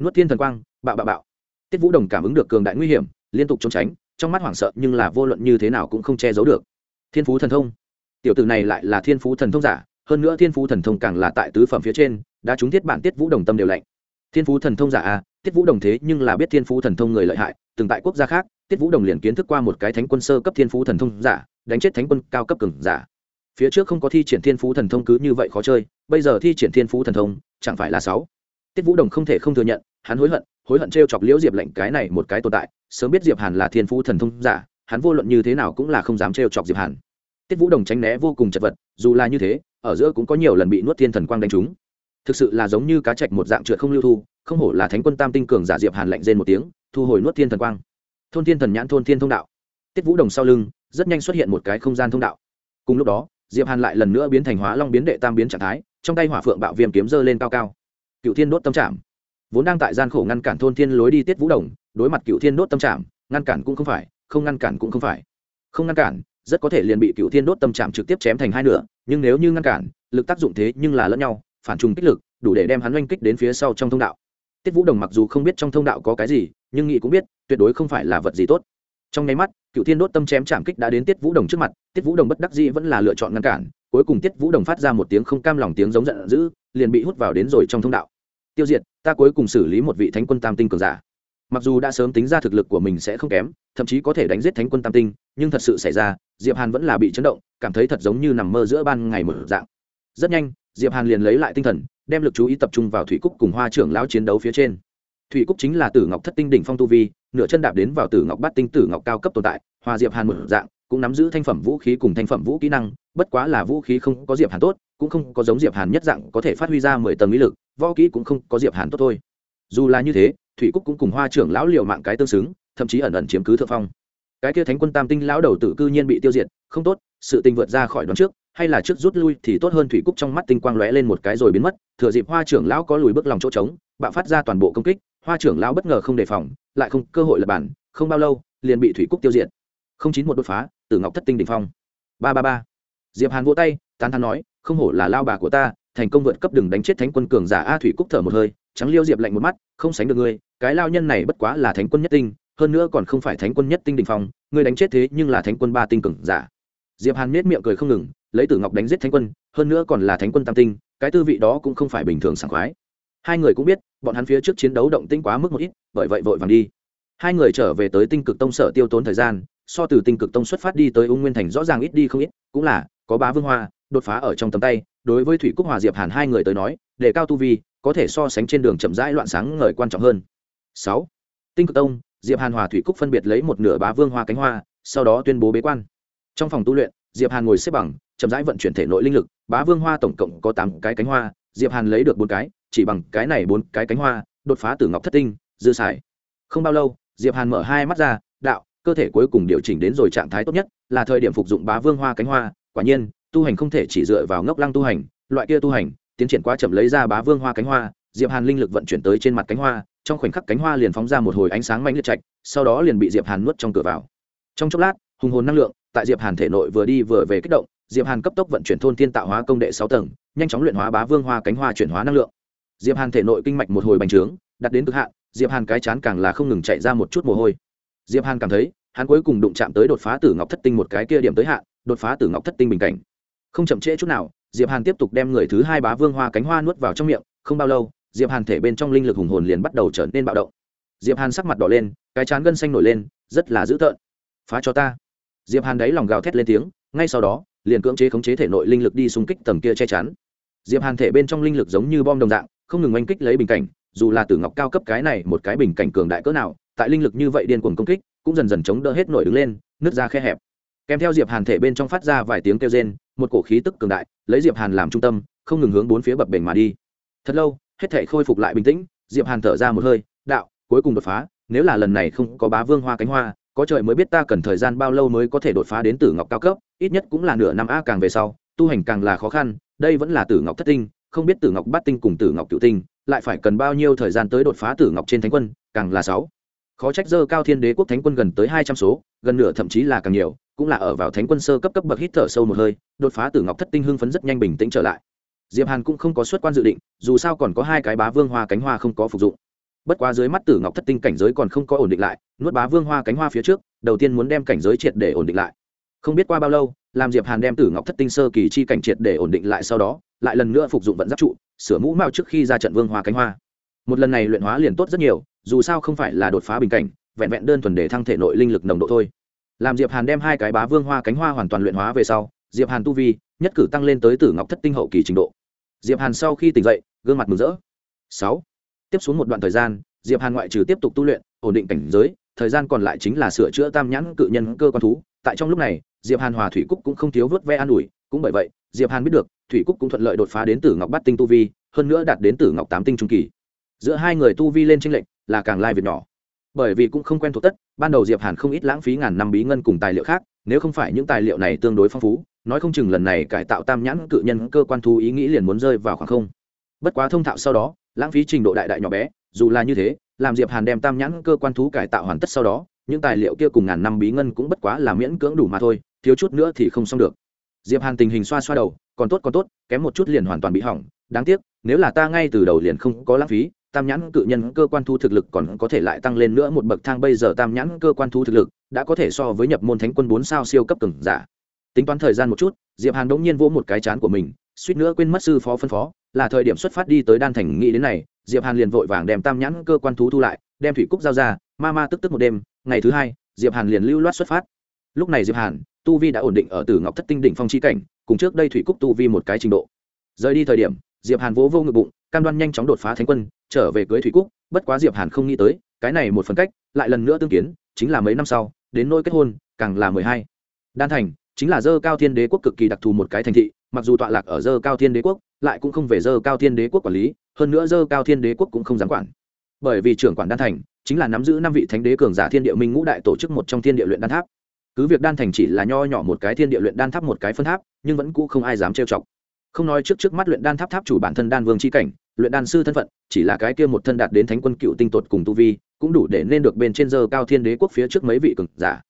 nuốt thiên thần quang, bạo bạo bạo. Tiết vũ đồng cảm ứng được cường đại nguy hiểm, liên tục trốn tránh, trong mắt hoảng sợ nhưng là vô luận như thế nào cũng không che giấu được. Thiên phú thần thông. Tiểu tử này lại là thiên phú thần thông giả, hơn nữa thiên phú thần thông càng là tại tứ phẩm phía trên, đã trúng thiết bản tiết vũ đồng tâm đều lạnh. Thiên phú thần thông giả a tiết vũ đồng thế nhưng là biết thiên phú thần thông người lợi hại, từng tại quốc gia khác, tiết vũ đồng liền kiến thức qua một cái thánh quân sơ cấp thiên phú thần thông giả, đánh chết thánh quân cao cấp cường giả. Phía trước không có thi triển thiên phú thần thông cứ như vậy khó chơi, bây giờ thi triển thiên phú thần thông, chẳng phải là sáu. Tiết vũ đồng không thể không thừa nhận hắn hối hận hối hận t r e o chọc liễu diệp lệnh cái này một cái tồn tại, sớm biết diệp hàn là thiên phú thần thông giả, hắn vô luận như thế nào cũng là không dám t r e o chọc diệp hàn. Tiết vũ đồng tránh né vô cùng chật vật, dù là như thế, ở giữa cũng có nhiều lần bị nuốt thiên thần quang đánh trúng. Thực sự là giống như cá chạch một dạng trượt không lưu thu, không hổ là thánh quân tam tinh cường giả diệp hàn lạnh rên một tiếng, thu hồi nuốt thiên thần quang. Thôn thiên thần nhãn thôn thiên thông đạo. Tiết vũ đồng sau lưng, rất nhanh xuất hiện một cái không gian thông đạo. Cùng lúc đó, diệp hàn lại lần nữa biến thành hóa long biến đệ tam biến trạng thái, trong tay hỏa phượng bạo viêm kiếm dơ lên cao cao. Cựu thiên đốt tâm trảm vốn đang tại gian khổ ngăn cản thôn thiên lối đi tiết vũ đồng, đối mặt cựu thiên đốt tâm trạm, ngăn cản cũng không phải, không ngăn cản cũng không phải. Không ngăn cản, rất có thể liền bị cựu thiên đốt tâm trạm trực tiếp chém thành hai nửa, nhưng nếu như ngăn cản, lực tác dụng thế nhưng là lẫn nhau, phản trùng kích lực, đủ để đem hắn oanh kích đến phía sau trong thông đạo. Tiết vũ đồng mặc dù không biết trong thông đạo có cái gì, nhưng nghị cũng biết, tuyệt đối không phải là vật gì tốt. Trong nháy mắt, cựu thiên đốt tâm chém chạm kích đã đến tiết vũ đồng trước mặt, tiết vũ đồng bất đắc dĩ vẫn là lựa chọn ngăn cản, cuối cùng tiết vũ đồng phát ra một tiếng không cam lòng tiếng giống giận dữ, liền bị hút vào đến rồi trong thông đạo. Tiêu diệt ta cuối cùng xử lý một vị thánh quân tam tinh cường giả. Mặc dù đã sớm tính ra thực lực của mình sẽ không kém, thậm chí có thể đánh giết thánh quân tam tinh, nhưng thật sự xảy ra, diệp hàn vẫn là bị chấn động, cảm thấy thật giống như nằm mơ giữa ban ngày mở dạng. Rất nhanh, diệp hàn liền lấy lại tinh thần, đem lực chú ý tập trung vào thủy cúc cùng hoa trưởng lão chiến đấu phía trên. Thủy cúc chính là tử ngọc thất tinh đỉnh phong tu vi, nửa chân đạp đến vào tử ngọc bát tinh tử ngọc cao cấp tồn tại, Hoa diệp hàn mở dạng, cũng nắm giữ thanh phẩm vũ khí cùng thanh phẩm vũ kỹ năng, bất quá là vũ khí không có diệp hàn tốt cũng không có giống diệp hàn nhất dạng có thể phát huy ra mười tầng ý lực, võ kỹ cũng không có diệp hàn tốt thôi. Dù là như thế, thủy cúc cũng cùng hoa trưởng lão liều mạng cái tương xứng, thậm chí ẩn ẩn chiếm cứ thượng phong. Cái kia thánh quân tam tinh lão đầu tử cư nhiên bị tiêu diệt, không tốt, sự tình vượt ra khỏi đoán trước, hay là trước rút lui thì tốt hơn thủy cúc trong mắt tinh quang lóe lên một cái rồi biến mất, thừa dịp hoa trưởng lão có lùi bước lòng chỗ trống, bạo phát ra toàn bộ công kích, hoa trưởng lão bất ngờ không đề phòng, lại không cơ hội lập bản, không bao lâu, liền bị thủy cúc tiêu diệt. Không chín một đột phá, tử ngọc thất tinh đỉnh phong. Ba ba ba. Diệp hàn vỗ tay tán thán nói, không hổ là lao bà của ta, thành công vượt cấp đừng đánh chết thánh quân cường giả a thủy cúc thở một hơi, trắng liêu diệp lạnh một mắt, không sánh được ngươi, cái lao nhân này bất quá là thánh quân nhất tinh, hơn nữa còn không phải thánh quân nhất tinh đình phong, ngươi đánh chết thế nhưng là thánh quân ba tinh cường giả. Diệp hàn nết miệng cười không ngừng, lấy tử ngọc đánh giết thánh quân, hơn nữa còn là thánh quân tam tinh, cái tư vị đó cũng không phải bình thường sảng khoái. Hai người cũng biết, bọn hắn phía trước chiến đấu động tinh quá mức một ít, bởi vậy vội vàng đi. Hai người trở về tới tinh cực tông sở tiêu tốn thời gian, so từ tinh cực tông xuất phát đi tới ung nguyên thành rõ ràng ít đi không ít, cũng là có bá vương hoa đột phá ở trong tầm tay, đối với thủy cúc hòa diệp hàn hai người tới nói để cao tu vi, có thể so sánh trên đường chậm rãi loạn sáng ngời quan trọng hơn. Sáu, tinh cực tông, diệp hàn hòa thủy cúc phân biệt lấy một nửa bá vương hoa cánh hoa, sau đó tuyên bố bế quan. Trong phòng tu luyện, diệp hàn ngồi xếp bằng, chậm rãi vận chuyển thể nội linh lực, bá vương hoa tổng cộng có tám cái cánh hoa, diệp hàn lấy được bốn cái, chỉ bằng cái này bốn cái cánh hoa, đột phá từ ngọc thất tinh, dư xài. Không bao lâu, diệp hàn mở hai mắt ra, đạo, cơ thể cuối cùng điều chỉnh đến rồi trạng thái tốt nhất, là thời điểm phục dụng bá vương hoa cánh hoa, quả nhiên tu hành không thể chỉ dựa vào ngốc lăng tu hành, loại kia tu hành, tiến triển quá chậm lấy ra bá vương hoa cánh hoa, diệp hàn linh lực vận chuyển tới trên mặt cánh hoa, trong khoảnh khắc cánh hoa liền phóng ra một hồi ánh sáng mạnh liệt trạch, sau đó liền bị diệp hàn nuốt trong cửa vào. Trong chốc lát, hùng hồn năng lượng tại diệp hàn thể nội vừa đi vừa về kích động, diệp hàn cấp tốc vận chuyển thôn thiên tạo hóa công đệ sáu tầng, nhanh chóng luyện hóa bá vương hoa cánh hoa chuyển hóa năng lượng. Diệp hàn thể nội kinh mạch một hồi bành trướng đặt đến cực hạn, diệp hàn cái chán càng là không ngừng chạy ra một chút mồ hôi. Diệp hàn cảm thấy, hắn cuối cùng đụng chạm tới đột phá tử ngọc thất tinh một cái kia điểm tới hạn, đột phá tử ngọc thất tinh bình cảnh không chậm trễ chút nào, diệp hàn tiếp tục đem người thứ hai bá vương hoa cánh hoa nuốt vào trong miệng, không bao lâu, diệp hàn thể bên trong linh lực hùng hồn liền bắt đầu trở nên bạo động. Diệp hàn sắc mặt đỏ lên, cái chán gân xanh nổi lên, rất là dữ tợn. Phá cho ta. Diệp hàn đáy lòng gào thét lên tiếng, ngay sau đó, liền cưỡng chế khống chế thể nội linh lực đi xung kích tầng kia che chắn. Diệp hàn thể bên trong linh lực giống như bom đồng dạng, không ngừng oanh kích lấy bình cảnh, dù là tử ngọc cao cấp cái này một cái bình cảnh cường đại cỡ nào, tại linh lực như vậy điên cuồng công kích, cũng dần dần chống đỡ hết nổi đứng lên, nứt ra khe hẹp kèm theo diệp hàn thể bên trong phát ra vài tiếng kêu rên, một cổ khí tức cường đại, lấy diệp hàn làm trung tâm, không ngừng hướng bốn phía bập bềnh mà đi. Thật lâu, hết thể khôi phục lại bình tĩnh, diệp hàn thở ra một hơi, đạo, cuối cùng đột phá, nếu là lần này không có bá vương hoa cánh hoa, có trời mới biết ta cần thời gian bao lâu mới có thể đột phá đến tử ngọc cao cấp, ít nhất cũng là nửa năm a càng về sau, tu hành càng là khó khăn, đây vẫn là tử ngọc thất tinh, không biết tử ngọc bát tinh cùng tử ngọc cựu tinh, lại phải cần bao nhiêu thời gian tới đột phá tử ngọc trên thánh quân, càng là sáu. Khó trách dơ cao thiên đế quốc thánh quân gần tới hai trăm số, gần nửa thậm chí là càng nhiều cũng là ở vào thánh quân sơ cấp cấp bậc hít thở sâu một hơi, đột phá tử ngọc thất tinh hưng phấn rất nhanh bình tĩnh trở lại. Diệp hàn cũng không có xuất quan dự định, dù sao còn có hai cái bá vương hoa cánh hoa không có phục dụng. Bất quá dưới mắt tử ngọc thất tinh cảnh giới còn không có ổn định lại, nuốt bá vương hoa cánh hoa phía trước, đầu tiên muốn đem cảnh giới triệt để ổn định lại. Không biết qua bao lâu, làm diệp hàn đem tử ngọc thất tinh sơ kỳ chi cảnh triệt để ổn định lại sau đó, lại lần nữa phục dụng vận giáp trụ, sửa mũ mao trước khi ra trận vương hoa cánh hoa. Một lần này luyện hóa liền tốt rất nhiều, dù sao không phải là đột phá bình cảnh, vẹn vẹn đơn thuần để thăng thể nội linh lực nồng độ thôi làm diệp hàn đem hai cái bá vương hoa cánh hoa hoàn toàn luyện hóa về sau, diệp hàn tu vi, nhất cử tăng lên tới tử ngọc thất tinh hậu kỳ trình độ. Diệp hàn sau khi tỉnh dậy, gương mặt mừng rỡ. Sáu. Tiếp xuống một đoạn thời gian, diệp hàn ngoại trừ tiếp tục tu luyện, ổn định cảnh giới, thời gian còn lại chính là sửa chữa tam nhãn cự nhân cơ quan thú. Tại trong lúc này, diệp hàn hòa thủy cúc cũng không thiếu vớt ve an ủi, cũng bởi vậy, diệp hàn biết được, thủy cúc cũng thuận lợi đột phá đến tử ngọc bát tinh tu vi, hơn nữa đạt đến tử ngọc tám tinh trung kỳ. Giữa hai người tu vi lên tranh lệnh là càng lai việc nhỏ. Bởi vì cũng không quen thuộc tất ban đầu diệp hàn không ít lãng phí ngàn năm bí ngân cùng tài liệu khác, nếu không phải những tài liệu này tương đối phong phú, nói không chừng lần này cải tạo tam nhãn cự nhân cơ quan thú ý nghĩ liền muốn rơi vào khoảng không. Bất quá thông thạo sau đó, lãng phí trình độ đại đại nhỏ bé, dù là như thế, làm diệp hàn đem tam nhãn cơ quan thú cải tạo hoàn tất sau đó, những tài liệu kia cùng ngàn năm bí ngân cũng bất quá là miễn cưỡng đủ mà thôi, thiếu chút nữa thì không xong được. Diệp hàn tình hình xoa xoa đầu, còn tốt còn tốt, kém một chút liền hoàn toàn bị hỏng, đáng tiếc, nếu là ta ngay từ đầu liền không có lãng phí tam nhãn cự nhân cơ quan thu thực lực còn có thể lại tăng lên nữa một bậc thang. Bây giờ tam nhãn cơ quan thu thực lực đã có thể so với nhập môn thánh quân bốn sao siêu cấp cường giả. Tính toán thời gian một chút, diệp hàn đống nhiên vỗ một cái chán của mình, suýt nữa quên mất sư phó phân phó, là thời điểm xuất phát đi tới đan thành nghĩ đến này, diệp hàn liền vội vàng đem tam nhãn cơ quan thú thu lại, đem thủy cúc giao ra, ma ma tức tức một đêm, ngày thứ hai, diệp hàn liền lưu loát xuất phát. Lúc này diệp hàn, tu vi đã ổn định ở tử ngọc thất tinh đỉnh phong chi cảnh, cùng trước đây thủy cúc tu vi một cái trình độ. Rời đi thời điểm, diệp hàn vỗ vô ngực bụng, cam đoan nhanh chóng đột phá thánh quân trở về cưới thủy cúc, bất quá diệp hàn không nghĩ tới, cái này một phần cách, lại lần nữa tương kiến, chính là mấy năm sau, đến nỗi kết hôn, càng là mười hai. Đan thành, chính là dơ cao thiên đế quốc cực kỳ đặc thù một cái thành thị, mặc dù tọa lạc ở dơ cao thiên đế quốc, lại cũng không về dơ cao thiên đế quốc quản lý, hơn nữa dơ cao thiên đế quốc cũng không dám quản. Bởi vì trưởng quản đan thành, chính là nắm giữ năm vị thánh đế cường giả thiên địa minh ngũ đại tổ chức một trong thiên địa luyện đan tháp. Cứ việc đan thành chỉ là nho nhỏ một cái thiên địa luyện đan tháp một cái phân tháp, nhưng vẫn cũ không ai dám trêu chọc. Không nói trước trước mắt luyện đan tháp tháp chủ bản thân đan vương c h i cảnh luyện đan sư thân phận, chỉ là cái kia một thân đạt đến thánh quân cựu tinh tột cùng tu vi, cũng đủ để nên được bên trên giờ cao thiên đế quốc phía trước mấy vị cường giả.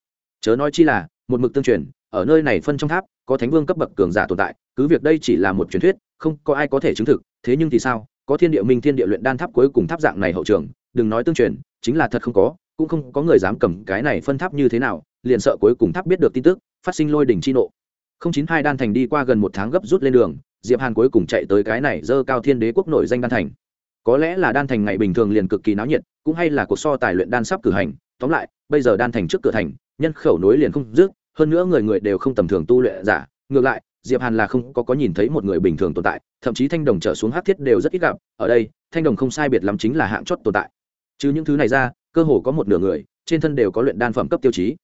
Chớ nói chi là, một mực tương truyền, ở nơi này phân trong tháp, có thánh vương cấp bậc cường giả tồn tại, cứ việc đây chỉ là một truyền thuyết, không có ai có thể chứng thực, thế nhưng thì sao? Có thiên địa minh thiên địa luyện đan tháp cuối cùng tháp dạng này hậu trường, đừng nói tương truyền, chính là thật không có, cũng không có người dám cầm cái này phân tháp như thế nào, liền sợ cuối cùng tháp biết được tin tức, phát sinh lôi đỉnh chi nộ. Không chín hai đan thành đi qua gần một tháng gấp rút lên đường diệp hàn cuối cùng chạy tới cái này dơ cao thiên đế quốc nổi danh đan thành. Có lẽ là đan thành ngày bình thường liền cực kỳ náo nhiệt, cũng hay là cuộc so tài luyện đan sắp cử hành. Tóm lại, bây giờ đan thành trước cửa thành, nhân khẩu nối liền không dứt, hơn nữa người người đều không tầm thường tu luyện giả. Ngược lại, diệp hàn là không có có nhìn thấy một người bình thường tồn tại, thậm chí thanh đồng trở xuống hát thiết đều rất ít gặp. Ở đây, thanh đồng không sai biệt lắm chính là hạng chót tồn tại. Chứ những thứ này ra, cơ hồ có một nửa người, trên thân đều có luyện đan phẩm cấp tiêu chí.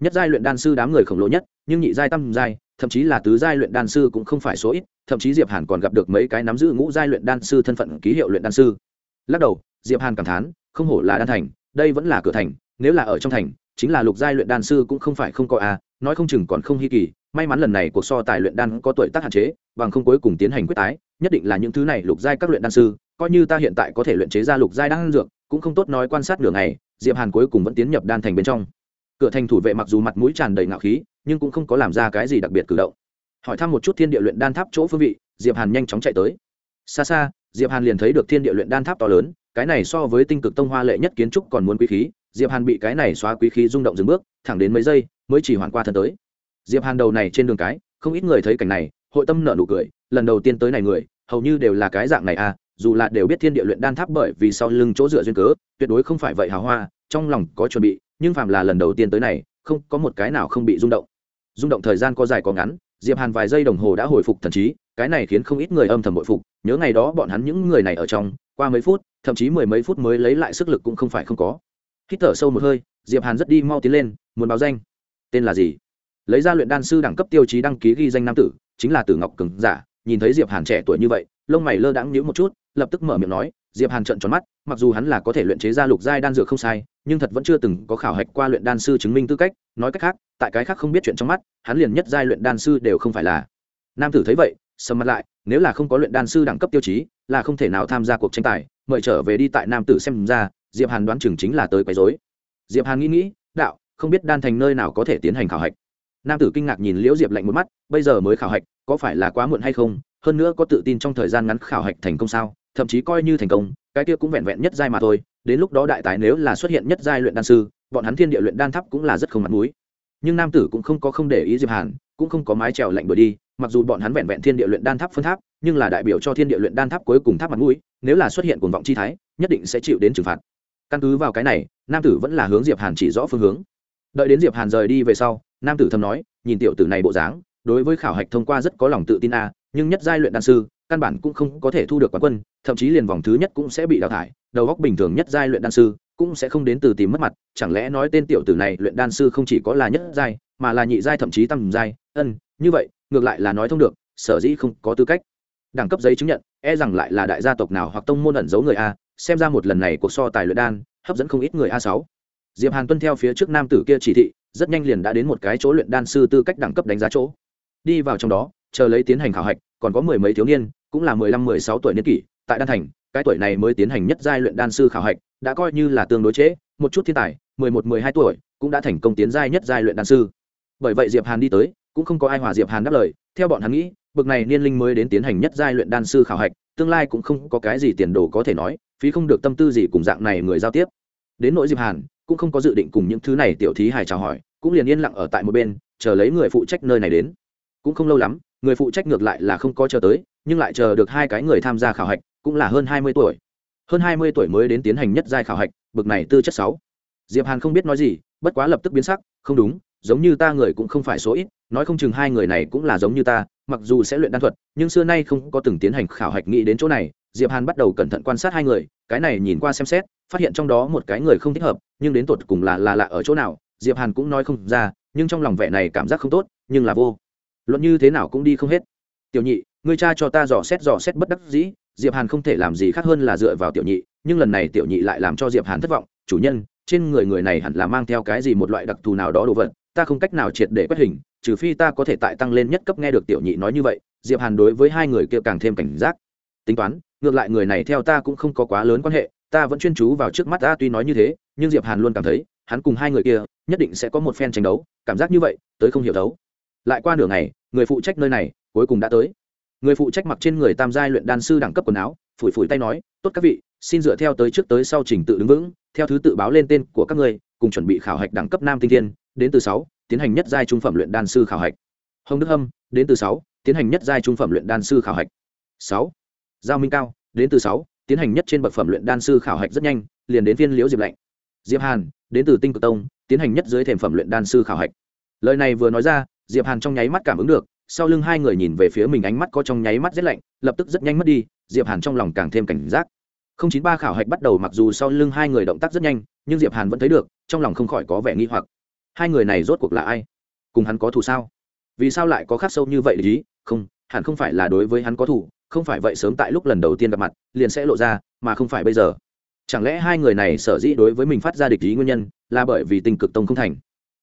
Nhất giai luyện đan sư đám người khổng lồ nhất, nhưng nhị giai tam giai thậm chí là tứ giai luyện đan sư cũng không phải số ít, thậm chí diệp hàn còn gặp được mấy cái nắm giữ ngũ giai luyện đan sư thân phận ký hiệu luyện đan sư. Lắc đầu, diệp hàn cảm thán, không hổ là đan thành, đây vẫn là cửa thành, nếu là ở trong thành, chính là lục giai luyện đan sư cũng không phải không có a nói không chừng còn không hy kỳ, may mắn lần này cuộc so tài luyện đan có tuổi tác hạn chế, bằng không cuối cùng tiến hành quyết tái, nhất định là những thứ này lục giai các luyện đan sư, coi như ta hiện tại có thể luyện chế ra lục giai đan dược, cũng không tốt nói quan sát nửa ngày, diệp hàn cuối cùng vẫn tiến nhập đan thành bên trong. Cửa thành thủ vệ mặc dù mặt mũi tràn đầy ngạo khí nhưng cũng không có làm ra cái gì đặc biệt cử động. Hỏi thăm một chút thiên địa luyện đan tháp chỗ phương vị, diệp hàn nhanh chóng chạy tới. Xa xa, diệp hàn liền thấy được thiên địa luyện đan tháp to lớn, cái này so với tinh cực tông hoa lệ nhất kiến trúc còn muốn quý khí, diệp hàn bị cái này xóa quý khí rung động dừng bước, thẳng đến mấy giây, mới chỉ hoàn qua thân tới. Diệp hàn đầu này trên đường cái, không ít người thấy cảnh này, hội tâm nở nụ cười, lần đầu tiên tới này người, hầu như đều là cái dạng này à dù là đều biết thiên địa luyện đan tháp bởi vì sau lưng chỗ dựa duyên cớ, tuyệt đối không phải vậy hào hoa, trong lòng có chuẩn bị, nhưng phàm là lần đầu tiên tới này, không có một cái nào không bị rung động rung động thời gian có dài có ngắn, diệp hàn vài giây đồng hồ đã hồi phục thần trí, cái này khiến không ít người âm thầm bội phục, nhớ ngày đó bọn hắn những người này ở trong, qua mấy phút, thậm chí mười mấy phút mới lấy lại sức lực cũng không phải không có. Hít thở sâu một hơi, diệp hàn rất đi mau tiến lên, muốn báo danh? Tên là gì? Lấy ra luyện đan sư đẳng cấp tiêu chí đăng ký ghi danh nam tử, chính là tử ngọc cường giả. Nhìn thấy diệp hàn trẻ tuổi như vậy, lông mày lơ đãng nhíu một chút, lập tức mở miệng nói, diệp hàn trợn tròn mắt mặc dù hắn là có thể luyện chế ra lục giai đan dược không sai, nhưng thật vẫn chưa từng có khảo hạch qua luyện đan sư chứng minh tư cách. Nói cách khác, tại cái khác không biết chuyện trong mắt, hắn liền nhất giai luyện đan sư đều không phải là. Nam tử thấy vậy, sầm mặt lại, nếu là không có luyện đan sư đẳng cấp tiêu chí, là không thể nào tham gia cuộc tranh tài, mời trở về đi tại nam tử xem ra, diệp hàn đoán chừng chính là tới quấy rối. Diệp hàn nghĩ nghĩ, đạo, không biết đan thành nơi nào có thể tiến hành khảo hạch. Nam tử kinh ngạc nhìn liễu diệp lạnh một mắt, bây giờ mới khảo hạch, có phải là quá muộn hay không? Hơn nữa có tự tin trong thời gian ngắn khảo hạch thành công sao? Thậm chí coi như thành công, cái kia cũng vẹn vẹn nhất giai mà thôi, đến lúc đó đại tài nếu là xuất hiện nhất giai luyện đan sư, bọn hắn thiên địa luyện đan tháp cũng là rất không mặt mũi. Nhưng nam tử cũng không có không để ý diệp hàn, cũng không có mái trèo lạnh đuổi đi, mặc dù bọn hắn vẹn vẹn thiên địa luyện đan tháp phân tháp, nhưng là đại biểu cho thiên địa luyện đan tháp cuối cùng tháp mặt mũi, nếu là xuất hiện cuồng vọng chi thái, nhất định sẽ chịu đến trừng phạt. Căn cứ vào cái này, nam tử vẫn là hướng diệp hàn chỉ rõ phương hướng. Đợi đến diệp hàn rời đi về sau, nam tử thầm nói, nhìn tiểu tử này bộ dáng, đối với khảo hạch thông qua rất có lòng tự tin a, nhưng nhất giai luyện đan sư căn bản cũng không có thể thu được quán quân, thậm chí liền vòng thứ nhất cũng sẽ bị đào thải, đầu góc bình thường nhất giai luyện đan sư cũng sẽ không đến từ tìm mất mặt, chẳng lẽ nói tên tiểu tử này luyện đan sư không chỉ có là nhất giai, mà là nhị giai thậm chí tầm giai? Ân, như vậy, ngược lại là nói thông được, sở dĩ không có tư cách. Đẳng cấp giấy chứng nhận e rằng lại là đại gia tộc nào hoặc tông môn ẩn giấu người a, xem ra một lần này cuộc so tài luyện đan, hấp dẫn không ít người a sáu. Diệp hàn tuân theo phía trước nam tử kia chỉ thị, rất nhanh liền đã đến một cái chỗ luyện đan sư tư cách đẳng cấp đánh giá chỗ. Đi vào trong đó, chờ lấy tiến hành khảo hạch còn có mười mấy thiếu niên, cũng là mười lăm, mười sáu tuổi niên kỷ, tại đan thành, cái tuổi này mới tiến hành nhất giai luyện đan sư khảo hạch, đã coi như là tương đối trễ, một chút thiên tài, mười một, mười hai tuổi, cũng đã thành công tiến giai nhất giai luyện đan sư. Bởi vậy diệp hàn đi tới, cũng không có ai hòa diệp hàn đáp lời, theo bọn hắn nghĩ bậc này niên linh mới đến tiến hành nhất giai luyện đan sư khảo hạch, tương lai cũng không có cái gì tiền đồ có thể nói, phí không được tâm tư gì cùng dạng này người giao tiếp. Đến nỗi diệp hàn, cũng không có dự định cùng những thứ này tiểu thí hài chào hỏi, cũng liền yên lặng ở tại một bên, chờ lấy người phụ trách nơi này đến. Cũng không lâu lắm người phụ trách ngược lại là không có chờ tới, nhưng lại chờ được hai cái người tham gia khảo hạch, cũng là hơn hai mươi tuổi. Hơn hai mươi tuổi mới đến tiến hành nhất giai khảo hạch bậc này tư chất sáu. Diệp hàn không biết nói gì, bất quá lập tức biến sắc, không đúng, giống như ta người cũng không phải số ít, nói không chừng hai người này cũng là giống như ta, mặc dù sẽ luyện đan thuật, nhưng xưa nay không có từng tiến hành khảo hạch nghĩ đến chỗ này, diệp hàn bắt đầu cẩn thận quan sát hai người, cái này nhìn qua xem xét, phát hiện trong đó một cái người không thích hợp, nhưng đến tột cùng là là lạ ở chỗ nào, diệp hàn cũng nói không ra, nhưng trong lòng vẻ này cảm giác không tốt, nhưng là vô luận như thế nào cũng đi không hết. Tiểu nhị, ngươi cha cho ta dò xét dò xét bất đắc dĩ, diệp hàn không thể làm gì khác hơn là dựa vào tiểu nhị, nhưng lần này tiểu nhị lại làm cho diệp hàn thất vọng. Chủ nhân, trên người người này hẳn là mang theo cái gì một loại đặc thù nào đó đồ vật, ta không cách nào triệt để quét hình, trừ phi ta có thể tại tăng lên nhất cấp nghe được tiểu nhị nói như vậy, diệp hàn đối với hai người kia càng thêm cảnh giác. Tính toán, ngược lại người này theo ta cũng không có quá lớn quan hệ, ta vẫn chuyên chú vào trước mắt ta tuy nói như thế, nhưng diệp hàn luôn cảm thấy, hắn cùng hai người kia nhất định sẽ có một phen tranh đấu, cảm giác như vậy, tới không hiểu đấu lại qua nửa ngày, người phụ trách nơi này cuối cùng đã tới. Người phụ trách mặc trên người tam giai luyện đan sư đẳng cấp quần áo, phủi phủi tay nói, tốt các vị, xin dựa theo tới trước tới sau trình tự đứng vững, theo thứ tự báo lên tên của các người cùng chuẩn bị khảo hạch đẳng cấp nam tinh thiên, đến từ sáu, tiến hành nhất giai trung phẩm luyện đan sư khảo hạch. Hồng đức hâm, đến từ sáu, tiến hành nhất giai trung phẩm luyện đan sư khảo hạch. Sáu. Giao minh cao, đến từ sáu, tiến hành nhất trên bậc phẩm luyện đan sư khảo hạch rất nhanh, liền đến viên liễu diệp lạnh diệp hàn, đến từ tinh cực tông, tiến hành nhất dưới thềm phẩm luyện đan sư khảo hạch. Lời này vừa nói ra diệp hàn trong nháy mắt cảm ứng được, sau lưng hai người nhìn về phía mình ánh mắt có trong nháy mắt rét lạnh, lập tức rất nhanh mất đi, diệp hàn trong lòng càng thêm cảnh giác. Không chín ba khảo hạch bắt đầu mặc dù sau lưng hai người động tác rất nhanh, nhưng diệp hàn vẫn thấy được, trong lòng không khỏi có vẻ nghi hoặc. Hai người này rốt cuộc là ai? Cùng hắn có thù sao? Vì sao lại có khắc sâu như vậy lý không, hẳn không phải là đối với hắn có thù, không phải vậy sớm tại lúc lần đầu tiên gặp mặt, liền sẽ lộ ra, mà không phải bây giờ. Chẳng lẽ hai người này sở dĩ đối với mình phát ra địch ý nguyên nhân, là bởi vì tình cực tông không thành?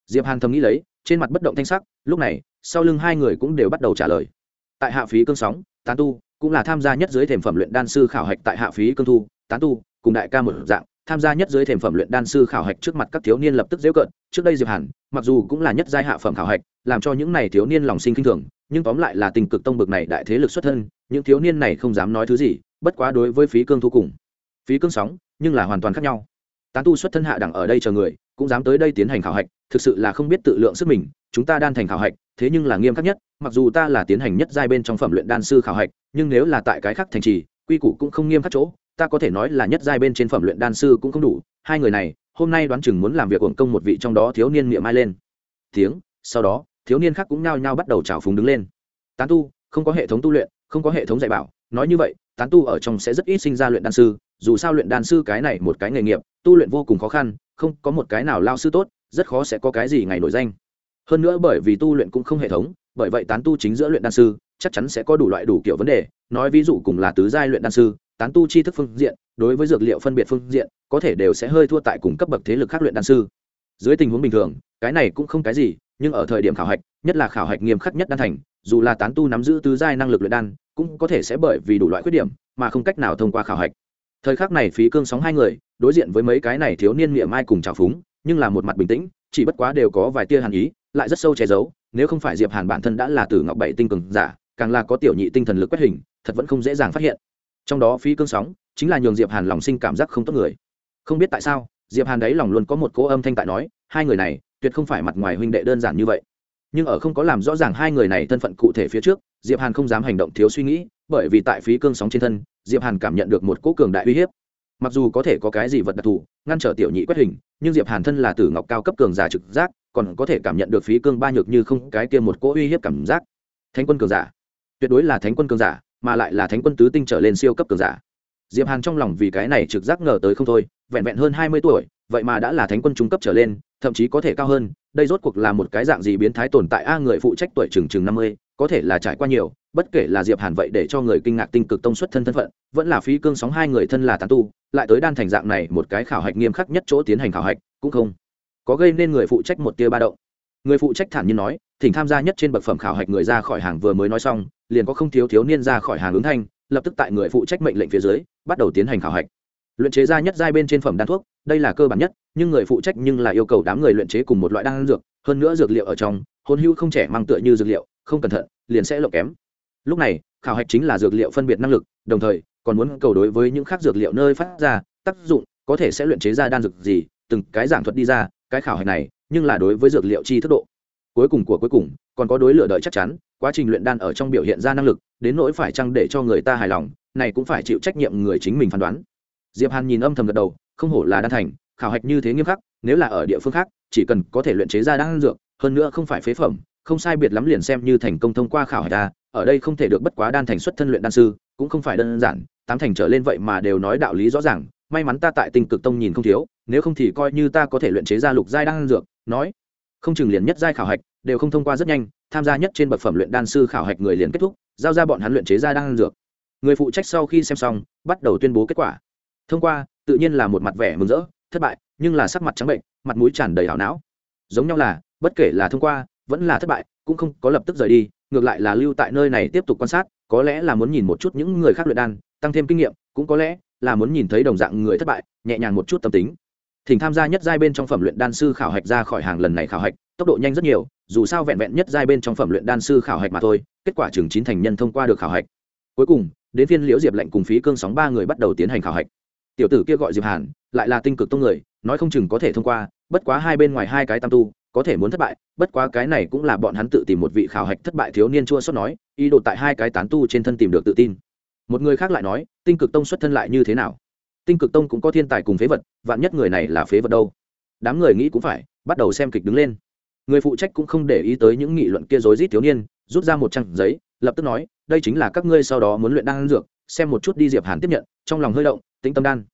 Diệp hàn thầm nghĩ lấy trên mặt bất động thanh sắc, lúc này, sau lưng hai người cũng đều bắt đầu trả lời. Tại hạ phí cương sóng, tán tu cũng là tham gia nhất dưới thềm phẩm luyện đan sư khảo hạch tại hạ phí cương thu. Tán tu cùng đại ca một dạng, tham gia nhất dưới thềm phẩm luyện đan sư khảo hạch trước mặt các thiếu niên lập tức dễ cận trước đây diệp hàn, mặc dù cũng là nhất giai hạ phẩm khảo hạch, làm cho những này thiếu niên lòng sinh kinh thường, nhưng tóm lại là tình cực tông bực này đại thế lực xuất thân, những thiếu niên này không dám nói thứ gì, bất quá đối với phí cương thu cùng. Phí cương sóng, nhưng là hoàn toàn khác nhau. Tán tu xuất thân hạ đẳng ở đây chờ người, cũng dám tới đây tiến hành khảo hạch thực sự là không biết tự lượng sức mình, chúng ta đan thành khảo hạch, thế nhưng là nghiêm khắc nhất, mặc dù ta là tiến hành nhất giai bên trong phẩm luyện đan sư khảo hạch, nhưng nếu là tại cái khác thành trì, quy củ cũng không nghiêm khắc chỗ, ta có thể nói là nhất giai bên trên phẩm luyện đan sư cũng không đủ, hai người này, hôm nay đoán chừng muốn làm việc uổng công một vị trong đó thiếu niên miệng mai lên. Tiếng, sau đó, thiếu niên khác cũng nhao nhao bắt đầu trào phúng đứng lên. Tán tu, không có hệ thống tu luyện, không có hệ thống dạy bảo, nói như vậy, tán tu ở trong sẽ rất ít sinh ra luyện đan sư, dù sao luyện đan sư cái này một cái nghề nghiệp, tu luyện vô cùng khó khăn, không có một cái nào lao sư tốt rất khó sẽ có cái gì ngày nổi danh. Hơn nữa bởi vì tu luyện cũng không hệ thống, bởi vậy tán tu chính giữa luyện đan sư chắc chắn sẽ có đủ loại đủ kiểu vấn đề. Nói ví dụ cùng là tứ giai luyện đan sư, tán tu tri thức phương diện, đối với dược liệu phân biệt phương diện, có thể đều sẽ hơi thua tại cùng cấp bậc thế lực khác luyện đan sư. Dưới tình huống bình thường, cái này cũng không cái gì, nhưng ở thời điểm khảo hạch, nhất là khảo hạch nghiêm khắc nhất đan thành, dù là tán tu nắm giữ tứ giai năng lực luyện đan, cũng có thể sẽ bởi vì đủ loại khuyết điểm mà không cách nào thông qua khảo hạch. Thời khắc này phí cương sóng hai người, đối diện với mấy cái này thiếu niên miệng mai cùng trào phúng nhưng là một mặt bình tĩnh, chỉ bất quá đều có vài tia hàn ý, lại rất sâu che giấu, nếu không phải diệp hàn bản thân đã là tử ngọc bảy tinh cường giả, càng là có tiểu nhị tinh thần lực quét hình, thật vẫn không dễ dàng phát hiện. Trong đó phí cương sóng, chính là nhường diệp hàn lòng sinh cảm giác không tốt người. Không biết tại sao, diệp hàn đấy lòng luôn có một cỗ âm thanh tại nói, hai người này, tuyệt không phải mặt ngoài huynh đệ đơn giản như vậy. Nhưng ở không có làm rõ ràng hai người này thân phận cụ thể phía trước, diệp hàn không dám hành động thiếu suy nghĩ, bởi vì tại phí cương sóng trên thân, diệp hàn cảm nhận được một cỗ cường đại uy hiếp. Mặc dù có thể có cái gì vật đặc thù, ngăn trở tiểu nhị quét hình nhưng diệp hàn thân là tử ngọc cao cấp cường giả trực giác, còn có thể cảm nhận được phí cương ba nhược như không cái kia một cỗ uy hiếp cảm giác. Thánh quân cường giả. Tuyệt đối là thánh quân cường giả, mà lại là thánh quân tứ tinh trở lên siêu cấp cường giả. Diệp hàn trong lòng vì cái này trực giác ngờ tới không thôi, vẹn vẹn hơn hai mươi tuổi, vậy mà đã là thánh quân trung cấp trở lên, thậm chí có thể cao hơn, đây rốt cuộc là một cái dạng gì biến thái tồn tại a, người phụ trách tuổi chừng chừng năm mươi, có thể là trải qua nhiều bất kể là diệp hàn vậy để cho người kinh ngạc tinh cực tông xuất thân thân phận, vẫn là phí cương sóng hai người thân là tán tu, lại tới đan thành dạng này một cái khảo hạch nghiêm khắc nhất chỗ tiến hành khảo hạch, cũng không có gây nên người phụ trách một tia ba động. Người phụ trách thản nhiên nói, thỉnh tham gia nhất trên bậc phẩm khảo hạch người ra khỏi hàng vừa mới nói xong, liền có không thiếu thiếu niên ra khỏi hàng ứng thanh, lập tức tại người phụ trách mệnh lệnh phía dưới, bắt đầu tiến hành khảo hạch. Luyện chế ra nhất giai bên trên phẩm đan thuốc, đây là cơ bản nhất, nhưng người phụ trách nhưng là yêu cầu đám người luyện chế cùng một loại đan dược, hơn nữa dược liệu ở trong hôn hữu không trẻ mang tựa như dược liệu, không cẩn thận, liền sẽ lộng kém lúc này, khảo hạch chính là dược liệu phân biệt năng lực, đồng thời, còn muốn cầu đối với những khác dược liệu nơi phát ra, tác dụng, có thể sẽ luyện chế ra đan dược gì, từng cái giảng thuật đi ra, cái khảo hạch này, nhưng là đối với dược liệu chi thức độ. Cuối cùng của cuối cùng, còn có đối lựa đợi chắc chắn, quá trình luyện đan ở trong biểu hiện ra năng lực, đến nỗi phải chăng để cho người ta hài lòng, này cũng phải chịu trách nhiệm người chính mình phán đoán. Diệp hàn nhìn âm thầm gật đầu, không hổ là đan thành, khảo hạch như thế nghiêm khắc, nếu là ở địa phương khác, chỉ cần có thể luyện chế ra đan dược, hơn nữa không phải phế phẩm, không sai biệt lắm liền xem như thành công thông qua khảo hạch ta ở đây không thể được bất quá đan thành xuất thân luyện đan sư, cũng không phải đơn giản, tám thành trở lên vậy mà đều nói đạo lý rõ ràng, may mắn ta tại tinh cực tông nhìn không thiếu, nếu không thì coi như ta có thể luyện chế ra lục giai đan dược, nói, không chừng liền nhất giai khảo hạch, đều không thông qua rất nhanh, tham gia nhất trên bậc phẩm luyện đan sư khảo hạch người liền kết thúc, giao ra bọn hắn luyện chế ra đan dược. Người phụ trách sau khi xem xong, bắt đầu tuyên bố kết quả. Thông qua, tự nhiên là một mặt vẻ mừng rỡ, thất bại, nhưng là sắc mặt trắng bệnh, mặt mũi tràn đầy hảo não. Giống nhau là, bất kể là thông qua, vẫn là thất bại cũng không có lập tức rời đi, ngược lại là lưu tại nơi này tiếp tục quan sát, có lẽ là muốn nhìn một chút những người khác luyện đan, tăng thêm kinh nghiệm, cũng có lẽ là muốn nhìn thấy đồng dạng người thất bại, nhẹ nhàng một chút tâm tính. Thỉnh tham gia nhất giai bên trong phẩm luyện đan sư khảo hạch ra khỏi hàng lần này khảo hạch, tốc độ nhanh rất nhiều, dù sao vẹn vẹn nhất giai bên trong phẩm luyện đan sư khảo hạch mà thôi, kết quả chừng chín thành nhân thông qua được khảo hạch. Cuối cùng, đến phiên liễu diệp lệnh cùng phí cương sóng ba người bắt đầu tiến hành khảo hạch. Tiểu tử kia gọi diệp hàn, lại là tinh cực tông người, nói không chừng có thể thông qua, bất quá hai bên ngoài hai cái tam tu có thể muốn thất bại, bất quá cái này cũng là bọn hắn tự tìm một vị khảo hạch thất bại thiếu niên chua xót nói, ý đồ tại hai cái tán tu trên thân tìm được tự tin. Một người khác lại nói, tinh cực tông xuất thân lại như thế nào? Tinh cực tông cũng có thiên tài cùng phế vật, vạn nhất người này là phế vật đâu? Đám người nghĩ cũng phải, bắt đầu xem kịch đứng lên. Người phụ trách cũng không để ý tới những nghị luận kia rối rít thiếu niên, rút ra một trang giấy, lập tức nói, đây chính là các ngươi sau đó muốn luyện đan dược, xem một chút đi diệp hàn tiếp nhận, trong lòng hơi động, tĩnh tâm đan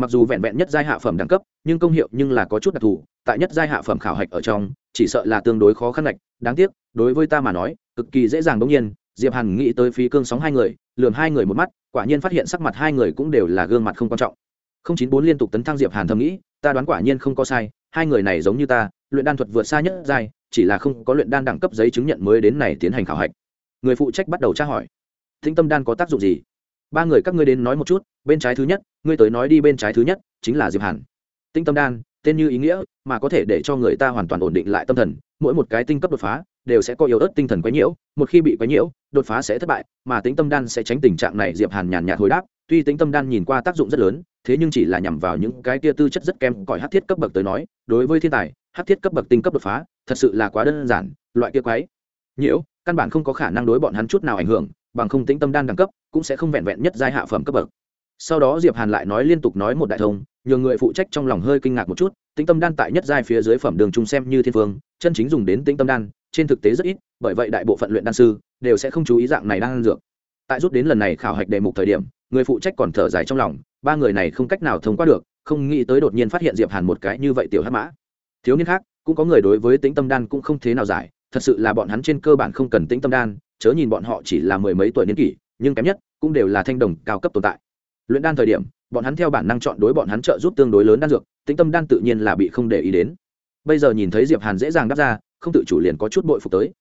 mặc dù vẹn vẹn nhất giai hạ phẩm đẳng cấp, nhưng công hiệu nhưng là có chút đặc thù, tại nhất giai hạ phẩm khảo hạch ở trong, chỉ sợ là tương đối khó khăn lạch đáng tiếc, đối với ta mà nói, cực kỳ dễ dàng bỗng nhiên, diệp hàn nghĩ tới phí cương sóng hai người, lườm hai người một mắt, quả nhiên phát hiện sắc mặt hai người cũng đều là gương mặt không quan trọng. Không chín bốn liên tục tấn thăng diệp hàn thầm nghĩ, ta đoán quả nhiên không có sai, hai người này giống như ta, luyện đan thuật vượt xa nhất giai, chỉ là không có luyện đan đẳng cấp giấy chứng nhận mới đến này tiến hành khảo hạch. Người phụ trách bắt đầu tra hỏi. Thính tâm đan có tác dụng gì? Ba người các ngươi đến nói một chút, bên trái thứ nhất ngươi tới nói đi bên trái thứ nhất, chính là diệp hàn. Tinh tâm đan, tên như ý nghĩa, mà có thể để cho người ta hoàn toàn ổn định lại tâm thần, mỗi một cái tinh cấp đột phá, đều sẽ có yếu ớt tinh thần quấy nhiễu, một khi bị quấy nhiễu, đột phá sẽ thất bại, mà tính tâm đan sẽ tránh tình trạng này, diệp hàn nhàn nhạt hồi đáp, tuy tính tâm đan nhìn qua tác dụng rất lớn, thế nhưng chỉ là nhằm vào những cái tia tư chất rất kém, cỏi hắc thiết cấp bậc tới nói, đối với thiên tài, hắc thiết cấp bậc tinh cấp đột phá, thật sự là quá đơn giản, loại kia quấy nhiễu, căn bản không có khả năng đối bọn hắn chút nào ảnh hưởng, bằng không tính tâm đan đẳng cấp cũng sẽ không vẹn vẹn nhất giai hạ phẩm cấp bậc sau đó diệp hàn lại nói liên tục nói một đại thông nhiều người phụ trách trong lòng hơi kinh ngạc một chút, tĩnh tâm đan tại nhất giai phía dưới phẩm đường trung xem như thiên phương chân chính dùng đến tĩnh tâm đan, trên thực tế rất ít, bởi vậy đại bộ phận luyện đan sư đều sẽ không chú ý dạng này đang dược. Tại rút đến lần này khảo hạch đề mục thời điểm, người phụ trách còn thở dài trong lòng, ba người này không cách nào thông qua được, không nghĩ tới đột nhiên phát hiện diệp hàn một cái như vậy tiểu hắc mã. Thiếu niên khác, cũng có người đối với tĩnh tâm đan cũng không thế nào giải, thật sự là bọn hắn trên cơ bản không cần tĩnh tâm đan, chớ nhìn bọn họ chỉ là mười mấy tuổi niên kỷ, nhưng kém nhất cũng đều là thanh đồng cao cấp tồn tại luyện đan thời điểm, bọn hắn theo bản năng chọn đối bọn hắn trợ giúp tương đối lớn đan dược, tĩnh tâm đan tự nhiên là bị không để ý đến. Bây giờ nhìn thấy diệp hàn dễ dàng đáp ra, không tự chủ liền có chút bội phục tới.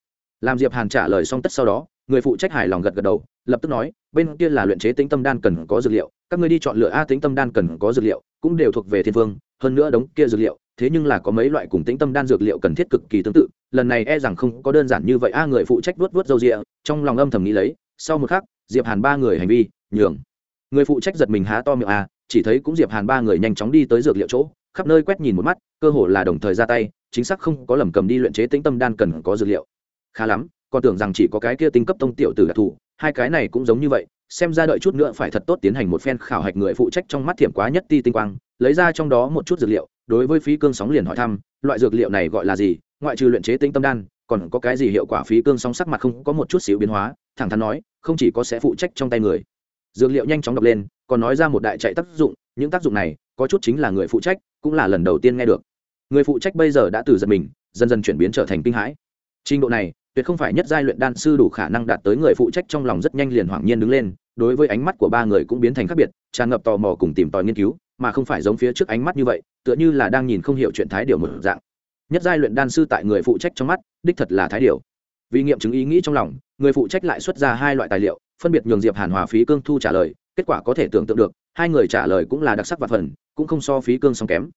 Làm diệp hàn trả lời xong tất sau đó, người phụ trách hài lòng gật gật đầu, lập tức nói, bên kia là luyện chế tĩnh tâm đan cần có dược liệu, các ngươi đi chọn lựa a tĩnh tâm đan cần có dược liệu, cũng đều thuộc về thiên vương, hơn nữa đống kia dược liệu, thế nhưng là có mấy loại cùng tĩnh tâm đan dược liệu cần thiết cực kỳ tương tự, lần này e rằng không có đơn giản như vậy, a người phụ trách vuốt vuốt râu rịa trong lòng âm thầm nghĩ lấy, sau một khắc, diệp hàn ba người hành vi, nhường người phụ trách giật mình há to miệng à, chỉ thấy cũng diệp hàn ba người nhanh chóng đi tới dược liệu chỗ khắp nơi quét nhìn một mắt cơ hồ là đồng thời ra tay chính xác không có lầm cầm đi luyện chế tĩnh tâm đan cần có dược liệu. Khá lắm còn tưởng rằng chỉ có cái kia tinh cấp tông tiểu tử đặc thù hai cái này cũng giống như vậy xem ra đợi chút nữa phải thật tốt tiến hành một phen khảo hạch người phụ trách trong mắt thiểm quá nhất ti tinh quang lấy ra trong đó một chút dược liệu đối với phí cương sóng liền hỏi thăm loại dược liệu này gọi là gì ngoại trừ luyện chế tinh tâm đan còn có cái gì hiệu quả phí cương sóng sắc mặt không có một chút xíu biến hóa thẳng thắn nói không chỉ có sẽ phụ trách trong tay người dược liệu nhanh chóng đọc lên, còn nói ra một đại chạy tác dụng, những tác dụng này, có chút chính là người phụ trách, cũng là lần đầu tiên nghe được. Người phụ trách bây giờ đã từ giật mình, dần dần chuyển biến trở thành kinh hãi. Trình độ này, tuyệt không phải nhất giai luyện đan sư đủ khả năng đạt tới người phụ trách trong lòng rất nhanh liền hoảng nhiên đứng lên, đối với ánh mắt của ba người cũng biến thành khác biệt, tràn ngập tò mò cùng tìm tòi nghiên cứu, mà không phải giống phía trước ánh mắt như vậy, tựa như là đang nhìn không hiểu chuyện thái điều một dạng. Nhất giai luyện đan sư tại người phụ trách trong mắt, đích thật là thái điều vì nghiệm chứng ý nghĩ trong lòng, người phụ trách lại xuất ra hai loại tài liệu phân biệt nhường diệp hàn hòa phí cương thu trả lời, kết quả có thể tưởng tượng được, hai người trả lời cũng là đặc sắc và phần, cũng không so phí cương song kém.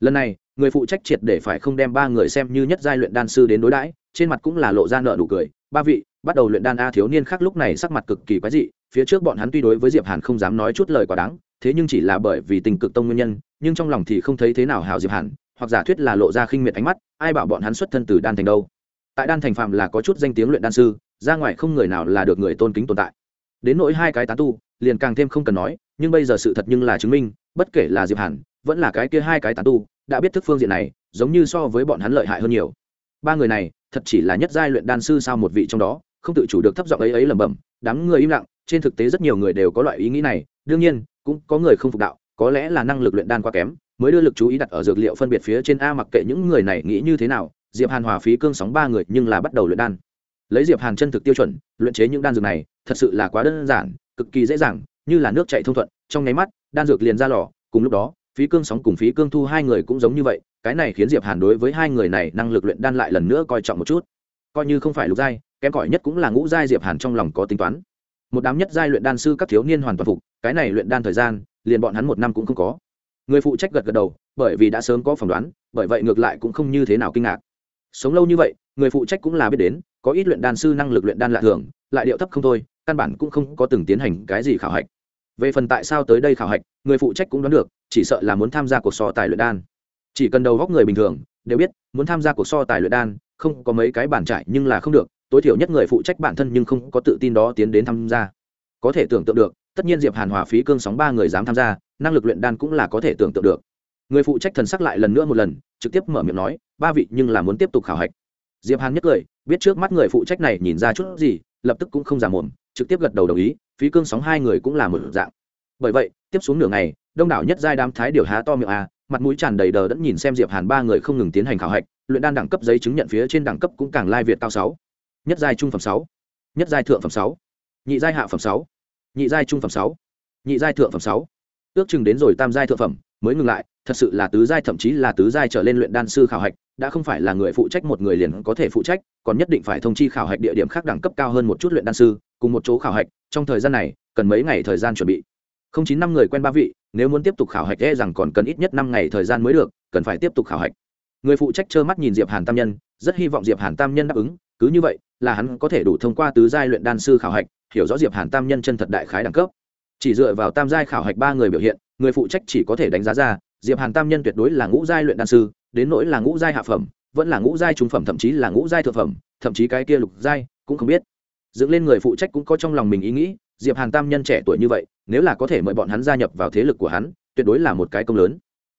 Lần này, người phụ trách triệt để phải không đem ba người xem như nhất giai luyện đan sư đến đối đãi, trên mặt cũng là lộ ra nợ nụ cười. Ba vị, bắt đầu luyện đan a thiếu niên khác lúc này sắc mặt cực kỳ quái dị, phía trước bọn hắn tuy đối với diệp hàn không dám nói chút lời quá đáng, thế nhưng chỉ là bởi vì tình cực tông nguyên nhân, nhưng trong lòng thì không thấy thế nào hào diệp hàn, hoặc giả thuyết là lộ ra khinh miệt ánh mắt, ai bảo bọn hắn xuất thân từ đan thành đâu. Tại đan thành phạm là có chút danh tiếng luyện đan sư, ra ngoài không người nào là được người tôn kính tồn tại đến nỗi hai cái tán tu, liền càng thêm không cần nói, nhưng bây giờ sự thật nhưng là chứng minh, bất kể là diệp hàn, vẫn là cái kia hai cái tán tu, đã biết thức phương diện này, giống như so với bọn hắn lợi hại hơn nhiều. Ba người này, thật chỉ là nhất giai luyện đan sư sao một vị trong đó, không tự chủ được thấp giọng ấy ấy lẩm bẩm, đám người im lặng, trên thực tế rất nhiều người đều có loại ý nghĩ này, đương nhiên, cũng có người không phục đạo, có lẽ là năng lực luyện đan quá kém, mới đưa lực chú ý đặt ở dược liệu phân biệt phía trên a mặc kệ những người này nghĩ như thế nào, diệp hàn hòa phí cương sóng ba người nhưng là bắt đầu luyện đan lấy diệp hàn chân thực tiêu chuẩn, luyện chế những đan dược này, thật sự là quá đơn giản, cực kỳ dễ dàng, như là nước chảy thông thuận, trong nháy mắt, đan dược liền ra lò, cùng lúc đó, phí cương sóng cùng phí cương thu hai người cũng giống như vậy, cái này khiến diệp hàn đối với hai người này năng lực luyện đan lại lần nữa coi trọng một chút. Coi như không phải lục giai, kém cỏi nhất cũng là ngũ giai diệp hàn trong lòng có tính toán. Một đám nhất giai luyện đan sư các thiếu niên hoàn toàn phục, cái này luyện đan thời gian, liền bọn hắn một năm cũng không có. Người phụ trách gật gật đầu, bởi vì đã sớm có phỏng đoán, bởi vậy ngược lại cũng không như thế nào kinh ngạc. Sống lâu như vậy người phụ trách cũng là biết đến, có ít luyện đan sư năng lực luyện đan lạ thường, lại điệu thấp không thôi, căn bản cũng không có từng tiến hành cái gì khảo hạch. Về phần tại sao tới đây khảo hạch, người phụ trách cũng đoán được, chỉ sợ là muốn tham gia cuộc so tài luyện đan. Chỉ cần đầu góc người bình thường, đều biết, muốn tham gia cuộc so tài luyện đan, không có mấy cái bản trải nhưng là không được, tối thiểu nhất người phụ trách bản thân nhưng không có tự tin đó tiến đến tham gia. Có thể tưởng tượng được, tất nhiên diệp hàn hòa phí cương sóng ba người dám tham gia, năng lực luyện đan cũng là có thể tưởng tượng được. Người phụ trách thần sắc lại lần nữa một lần, trực tiếp mở miệng nói, ba vị nhưng là muốn tiếp tục khảo hạch diệp hàn nhất cười, biết trước mắt người phụ trách này nhìn ra chút gì, lập tức cũng không giả mồm, trực tiếp gật đầu đồng ý, phí cương sóng hai người cũng là một dạng. Bởi vậy, tiếp xuống nửa ngày, đông đảo nhất giai đám thái điều há to miệng a, mặt mũi tràn đầy đờ đẫn nhìn xem diệp hàn ba người không ngừng tiến hành khảo hạch, luyện đan đẳng cấp giấy chứng nhận phía trên đẳng cấp cũng càng lai việt cao sáu. Nhất giai trung phẩm sáu. Nhất giai thượng phẩm sáu. Nhị giai hạ phẩm sáu. Nhị giai trung phẩm sáu. Nhị giai thượng phẩm sáu. Ước chừng đến rồi tam giai thượng phẩm mới ngừng lại, thật sự là tứ giai thậm chí là tứ giai trở lên luyện đan sư khảo hạch, đã không phải là người phụ trách một người liền có thể phụ trách, còn nhất định phải thông chi khảo hạch địa điểm khác đẳng cấp cao hơn một chút luyện đan sư, cùng một chỗ khảo hạch, trong thời gian này, cần mấy ngày thời gian chuẩn bị. Không chín năm người quen ba vị, nếu muốn tiếp tục khảo hạch e rằng còn cần ít nhất năm ngày thời gian mới được, cần phải tiếp tục khảo hạch. Người phụ trách trơ mắt nhìn diệp hàn tam nhân, rất hy vọng diệp hàn tam nhân đáp ứng, cứ như vậy, là hắn có thể đủ thông qua tứ giai luyện đan sư khảo hạch, hiểu rõ diệp hàn tam nhân chân thật đại khái đẳng cấp. Chỉ dựa vào tam giai khảo hạch ba người biểu hiện người phụ trách chỉ có thể đánh giá ra, diệp hàn tam nhân tuyệt đối là ngũ giai luyện đan sư, đến nỗi là ngũ giai hạ phẩm, vẫn là ngũ giai trung phẩm, thậm chí là ngũ giai thượng phẩm, thậm chí cái kia lục giai, cũng không biết. Dựng lên người phụ trách cũng có trong lòng mình ý nghĩ, diệp hàn tam nhân trẻ tuổi như vậy, nếu là có thể mời bọn hắn gia nhập vào thế lực của hắn, tuyệt đối là một cái công lớn.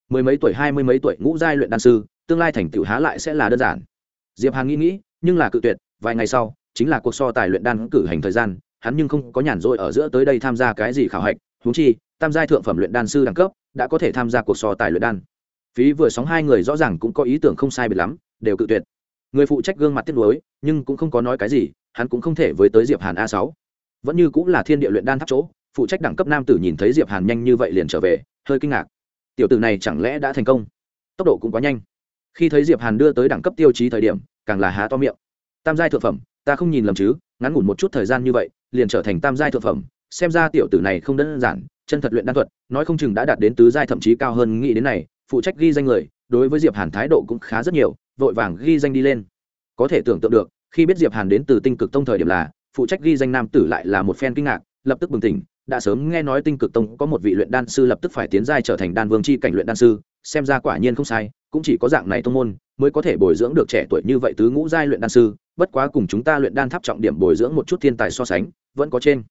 Mười mấy tuổi, hai mươi mấy tuổi ngũ giai luyện đan sư, tương lai thành tựu há lại sẽ là đơn giản. Diệp hàn nghĩ nghĩ, nhưng là cự tuyệt, vài ngày sau, chính là cuộc so tài luyện đan cử hành thời gian, hắn nhưng không có nhàn rỗi ở giữa tới đây tham gia cái gì khảo hạch, huống chi tam giai thượng phẩm luyện đan sư đẳng cấp, đã có thể tham gia cuộc so tài luyện đan. Phí vừa sóng hai người rõ ràng cũng có ý tưởng không sai biệt lắm, đều cự tuyệt. Người phụ trách gương mặt tiếc nuối, nhưng cũng không có nói cái gì, hắn cũng không thể với tới diệp hàn a sáu. Vẫn như cũng là thiên địa luyện đan tháp chỗ, phụ trách đẳng cấp nam tử nhìn thấy diệp hàn nhanh như vậy liền trở về, hơi kinh ngạc. Tiểu tử này chẳng lẽ đã thành công? Tốc độ cũng quá nhanh. Khi thấy diệp hàn đưa tới đẳng cấp tiêu chí thời điểm, càng là há to miệng. Tam giai thượng phẩm, ta không nhìn lầm chứ, ngắn ngủn một chút thời gian như vậy, liền trở thành tam giai thượng phẩm, xem ra tiểu tử này không đơn giản chân thật luyện đan thuật, nói không chừng đã đạt đến tứ giai thậm chí cao hơn nghĩ đến này, phụ trách ghi danh người, đối với diệp hàn thái độ cũng khá rất nhiều, vội vàng ghi danh đi lên. Có thể tưởng tượng được, khi biết diệp hàn đến từ tinh cực tông thời điểm là, phụ trách ghi danh nam tử lại là một phen kinh ngạc, lập tức bừng tỉnh, đã sớm nghe nói tinh cực tông có một vị luyện đan sư lập tức phải tiến giai trở thành đan vương chi cảnh luyện đan sư, xem ra quả nhiên không sai, cũng chỉ có dạng này tông môn, mới có thể bồi dưỡng được trẻ tuổi như vậy tứ ngũ giai luyện đan sư, bất quá cùng chúng ta luyện đan tháp trọng điểm bồi dưỡng một chút thiên tài so sánh, vẫn có trên.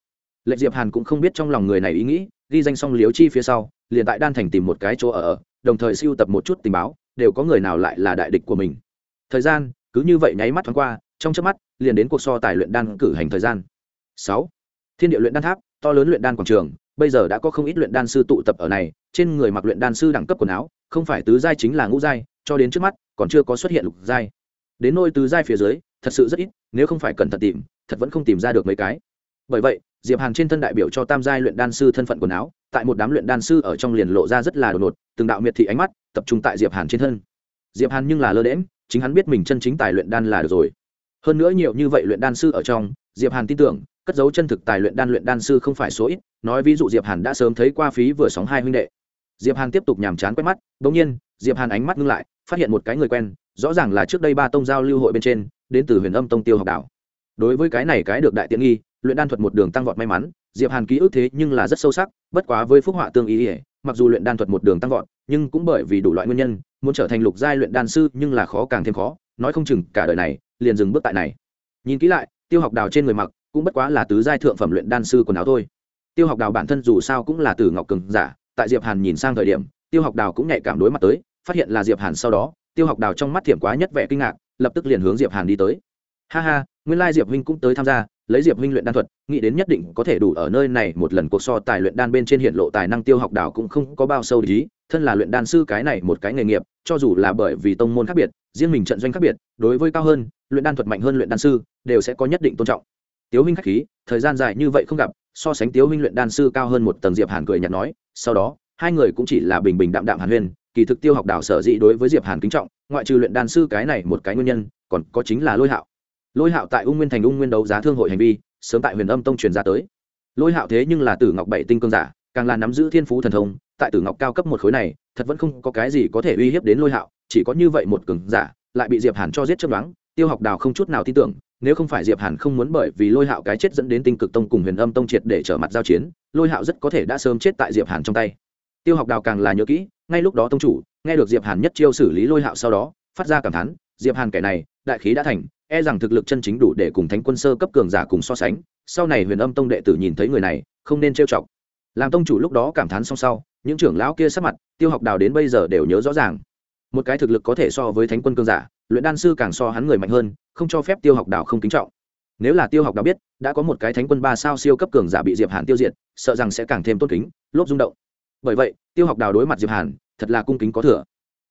Lệnh diệp hàn cũng không biết trong lòng người này ý nghĩ ghi danh xong liếu chi phía sau, liền tại đan thành tìm một cái chỗ ở, đồng thời siêu tập một chút tình báo, đều có người nào lại là đại địch của mình. Thời gian, cứ như vậy nháy mắt thoáng qua, trong chớp mắt, liền đến cuộc so tài luyện đan cử hành thời gian. Sáu, thiên địa luyện đan tháp, to lớn luyện đan quảng trường, bây giờ đã có không ít luyện đan sư tụ tập ở này, trên người mặc luyện đan sư đẳng cấp quần áo, không phải tứ giai chính là ngũ giai, cho đến trước mắt, còn chưa có xuất hiện lục giai. Đến nôi tứ giai phía dưới, thật sự rất ít, nếu không phải cẩn thận tìm, thật vẫn không tìm ra được mấy cái. Bởi vậy diệp hàn trên thân đại biểu cho tam giai luyện đan sư thân phận quần áo, tại một đám luyện đan sư ở trong liền lộ ra rất là đột ngột, từng đạo miệt thị ánh mắt tập trung tại diệp hàn trên thân. Diệp hàn nhưng là lơ đễm chính hắn biết mình chân chính tài luyện đan là được rồi. Hơn nữa nhiều như vậy luyện đan sư ở trong, diệp hàn tin tưởng, cất dấu chân thực tài luyện đan luyện đan sư không phải số ít, nói ví dụ diệp hàn đã sớm thấy qua phí vừa sóng hai huynh đệ. Diệp hàn tiếp tục nhàm chán quét mắt, đột nhiên, diệp hàn ánh mắt ngưng lại, phát hiện một cái người quen, rõ ràng là trước đây ba tông giao lưu hội bên trên, đến từ huyền âm tông tiêu học đảo. Đối với cái này cái được đại tiện nghi luyện đan thuật một đường tăng vọt may mắn, diệp hàn ký ức thế nhưng là rất sâu sắc, bất quá với phúc họa tương ý ỉa mặc dù luyện đan thuật một đường tăng vọt, nhưng cũng bởi vì đủ loại nguyên nhân, muốn trở thành lục giai luyện đan sư nhưng là khó càng thêm khó, nói không chừng cả đời này, liền dừng bước tại này. Nhìn kỹ lại, tiêu học đào trên người mặc, cũng bất quá là tứ giai thượng phẩm luyện đan sư quần áo thôi. Tiêu học đào bản thân dù sao cũng là từ ngọc cường giả, tại diệp hàn nhìn sang thời điểm, tiêu học đào cũng nhạy cảm đối mặt tới, phát hiện là diệp hàn sau đó, tiêu học đào trong mắt thiểm quá nhất vẻ kinh ngạc, lập tức liền hướng diệp hàn đi tới. Ha ha, nguyên lai diệp huynh cũng tới tham gia lấy diệp huynh luyện đan thuật, nghĩ đến nhất định có thể đủ ở nơi này, một lần cuộc so tài luyện đan bên trên hiện lộ tài năng tiêu học đảo cũng không có bao sâu ý, thân là luyện đan sư cái này một cái nghề nghiệp, cho dù là bởi vì tông môn khác biệt, riêng mình trận doanh khác biệt, đối với cao hơn, luyện đan thuật mạnh hơn luyện đan sư, đều sẽ có nhất định tôn trọng. Tiếu huynh khách khí, thời gian dài như vậy không gặp, so sánh tiếu huynh luyện đan sư cao hơn một tầng, diệp hàn cười nhạt nói, sau đó, hai người cũng chỉ là bình bình đạm đạm hàn huyên, kỳ thực tiêu học đảo sở dĩ đối với diệp hàn kính trọng, ngoại trừ luyện đan sư cái này một cái nguyên nhân, còn có chính là lôi hạo lôi hạo tại ung nguyên thành ung nguyên đấu giá thương hội hành vi, sớm tại huyền âm tông truyền ra tới. Lôi hạo thế nhưng là tử ngọc bảy tinh cương giả, càng là nắm giữ thiên phú thần thông, tại tử ngọc cao cấp một khối này, thật vẫn không có cái gì có thể uy hiếp đến lôi hạo, chỉ có như vậy một cường giả, lại bị diệp hàn cho giết chấp đoán tiêu học đào không chút nào tin tưởng, nếu không phải diệp hàn không muốn bởi vì lôi hạo cái chết dẫn đến tinh cực tông cùng huyền âm tông triệt để trở mặt giao chiến, lôi hạo rất có thể đã sớm chết tại diệp hàn trong tay. Tiêu học đào càng là nhớ kỹ, ngay lúc đó tông chủ, nghe được diệp hàn nhất chiêu xử lý lôi hạo sau đó, phát ra cảm thán, diệp hàn kẻ này, đại khí đã thành e rằng thực lực chân chính đủ để cùng thánh quân sơ cấp cường giả cùng so sánh. Sau này huyền âm tông đệ tử nhìn thấy người này, không nên trêu chọc. Làm tông chủ lúc đó cảm thán song sau, những trưởng lão kia sắp mặt, tiêu học đào đến bây giờ đều nhớ rõ ràng. Một cái thực lực có thể so với thánh quân cường giả, luyện đan sư càng so hắn người mạnh hơn, không cho phép tiêu học đào không kính trọng. Nếu là tiêu học đào biết, đã có một cái thánh quân ba sao siêu cấp cường giả bị diệp hàn tiêu diệt, sợ rằng sẽ càng thêm tốt kính, lốp rung động. Bởi vậy, tiêu học đào đối mặt diệp hàn, thật là cung kính có thừa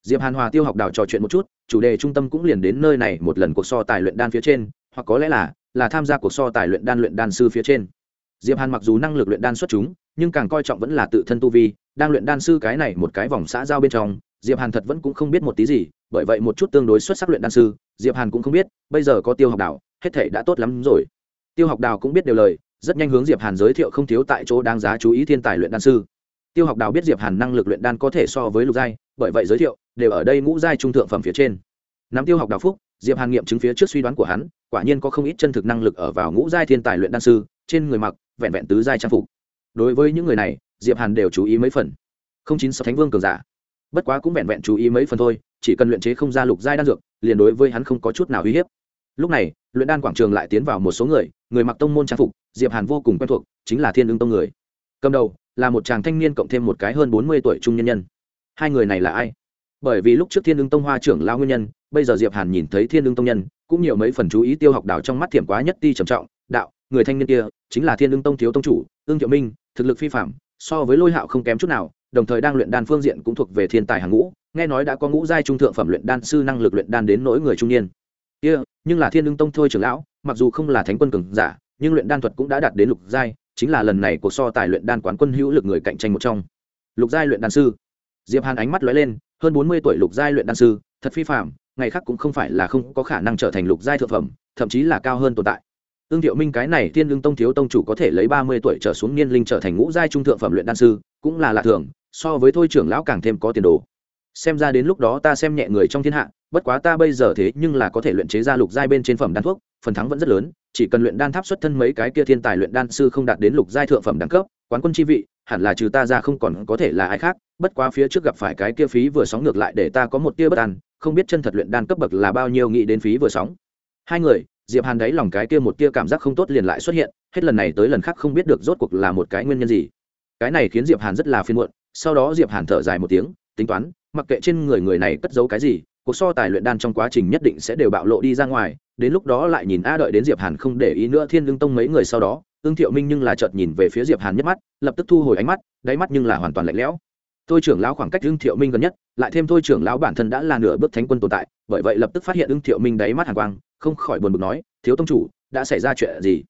diệp hàn hòa tiêu học đào trò chuyện một chút, chủ đề trung tâm cũng liền đến nơi này một lần cuộc so tài luyện đan phía trên, hoặc có lẽ là là tham gia cuộc so tài luyện đan luyện đan sư phía trên. Diệp hàn mặc dù năng lực luyện đan xuất chúng, nhưng càng coi trọng vẫn là tự thân tu vi, đang luyện đan sư cái này một cái vòng xã giao bên trong, diệp hàn thật vẫn cũng không biết một tí gì, bởi vậy một chút tương đối xuất sắc luyện đan sư, diệp hàn cũng không biết, bây giờ có tiêu học đào hết thể đã tốt lắm rồi. Tiêu học đào cũng biết điều lời, rất nhanh hướng diệp hàn giới thiệu không thiếu tại chỗ đáng giá chú ý thiên tài luyện đan sư. Tiêu học đào biết diệp hàn năng lực luyện đan có thể so với lục giai, bởi vậy giới thiệu đều ở đây ngũ giai trung thượng phẩm phía trên. Nắm tiêu học đào phúc, diệp hàn nghiệm chứng phía trước suy đoán của hắn, quả nhiên có không ít chân thực năng lực ở vào ngũ giai thiên tài luyện đan sư, trên người mặc, vẹn vẹn tứ giai trang phục. Đối với những người này, diệp hàn đều chú ý mấy phần. Không chín sáu thánh vương cường giả. Bất quá cũng vẹn vẹn chú ý mấy phần thôi, chỉ cần luyện chế không ra lục giai đan dược, liền đối với hắn không có chút nào uy hiếp. Lúc này, luyện đan quảng trường lại tiến vào một số người người mặc tông môn trang phục, diệp hàn vô cùng quen thuộc, chính là thiên lương tông người. Cầm đầu là một chàng thanh niên cộng thêm một cái hơn bốn mươi tuổi trung nhân nhân. Hai người này là ai? Bởi vì lúc trước thiên lương tông hoa trưởng lao nguyên nhân bây giờ diệp hàn nhìn thấy thiên lương tông nhân cũng nhiều mấy phần chú ý tiêu học đảo trong mắt thiểm quá nhất ti trầm trọng đạo người thanh niên kia chính là thiên lương tông thiếu tông chủ ương thiệu minh thực lực phi phạm so với lôi hạo không kém chút nào đồng thời đang luyện đan phương diện cũng thuộc về thiên tài hàng ngũ nghe nói đã có ngũ giai trung thượng phẩm luyện đan sư năng lực luyện đan đến nỗi người trung niên. Kia、yeah, nhưng là thiên lương tông thôi trưởng lão mặc dù không là thánh quân cường giả nhưng luyện đan thuật cũng đã đạt đến lục giai chính là lần này cuộc so tài luyện đan quán quân hữu lực người cạnh tranh một trong. Lục giai luyện đan sư. Diệp hàn ánh mắt lóe lên hơn bốn mươi tuổi lục giai luyện đan sư, thật phi phạm ngày khác cũng không phải là không có khả năng trở thành lục giai thượng phẩm, thậm chí là cao hơn tồn tại. Ương thiệu minh cái này thiên lương tông thiếu tông chủ có thể lấy ba mươi tuổi trở xuống niên linh trở thành ngũ giai trung thượng phẩm luyện đan sư, cũng là lạ thường, so với thôi trưởng lão càng thêm có tiền đồ. Xem ra đến lúc đó ta xem nhẹ người trong thiên hạ, bất quá ta bây giờ thế nhưng là có thể luyện chế ra lục giai bên trên phẩm đan thuốc, phần thắng vẫn rất lớn, chỉ cần luyện đan tháp xuất thân mấy cái kia thiên tài luyện đan sư không đạt đến lục giai thượng phẩm đẳng cấp, quán quân chi vị hẳn là trừ ta ra không còn có thể là ai khác, bất quá phía trước gặp phải cái kia phí vừa sóng ngược lại để ta có một tia bất an, không biết chân thật luyện đan cấp bậc là bao nhiêu nghĩ đến phí vừa sóng. Hai người, diệp hàn đáy lòng cái kia một tia cảm giác không tốt liền lại xuất hiện, hết lần này tới lần khác không biết được rốt cuộc là một cái nguyên nhân gì. Cái này khiến diệp hàn rất là phiền muộn, sau đó diệp hàn thở dài một tiếng, tính toán, mặc kệ trên người người này cất giấu cái gì cuộc so tài luyện đan trong quá trình nhất định sẽ đều bạo lộ đi ra ngoài, đến lúc đó lại nhìn a đợi đến diệp hàn không để ý nữa thiên lương tông mấy người sau đó ương thiệu minh nhưng là chợt nhìn về phía diệp hàn nhất mắt, lập tức thu hồi ánh mắt, đáy mắt nhưng là hoàn toàn lạnh lẽo. Thôi trưởng lão khoảng cách ương thiệu minh gần nhất, lại thêm thôi trưởng lão bản thân đã là nửa bước thánh quân tồn tại, bởi vậy lập tức phát hiện ương thiệu minh đáy mắt hàn quang, không khỏi buồn bực nói, thiếu tông chủ, đã xảy ra chuyện gì?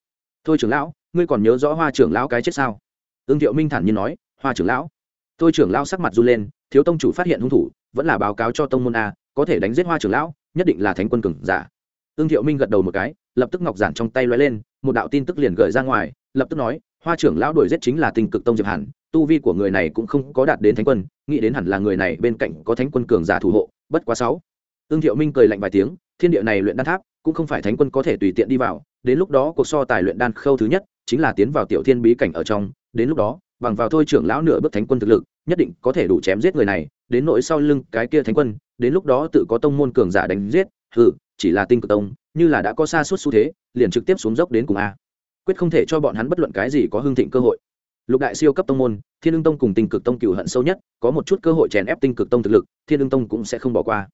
Thôi trưởng lão, ngươi còn nhớ rõ hoa trưởng lão cái chết sao? Ương thiệu minh thản nhiên nói, hoa trưởng lão. Thôi trưởng lão sắc mặt run lên, thiếu tông chủ phát hiện hung thủ, vẫn là báo cáo cho tông môn a có thể đánh giết hoa trưởng lão, nhất định là thánh quân cường giả. Ương thiệu minh gật đầu một cái, lập tức ngọc giản trong tay lóe lên, một đạo tin tức liền gửi ra ngoài, lập tức nói, hoa trưởng lão đuổi giết chính là tinh cực tông diệp hàn, tu vi của người này cũng không có đạt đến thánh quân, nghĩ đến hẳn là người này bên cạnh có thánh quân cường giả thủ hộ, bất quá sáu. Ương thiệu minh cười lạnh vài tiếng, thiên địa này luyện đan tháp, cũng không phải thánh quân có thể tùy tiện đi vào, đến lúc đó cuộc so tài luyện đan khâu thứ nhất, chính là tiến vào tiểu thiên bí cảnh ở trong, đến lúc đó, bằng vào thôi trưởng lão nửa bước thánh quân thực lực, nhất định có thể đủ chém giết người này, đến nỗi sau lưng cái kia thánh quân đến lúc đó tự có tông môn cường giả đánh giết, hừ, chỉ là tinh cực tông, như là đã có xa suốt xu thế, liền trực tiếp xuống dốc đến cùng a. Quyết không thể cho bọn hắn bất luận cái gì có hương thịnh cơ hội. Lục đại siêu cấp tông môn, thiên ương tông cùng tinh cực tông cựu hận sâu nhất, có một chút cơ hội chèn ép tinh cực tông thực lực, thiên ương tông cũng sẽ không bỏ qua.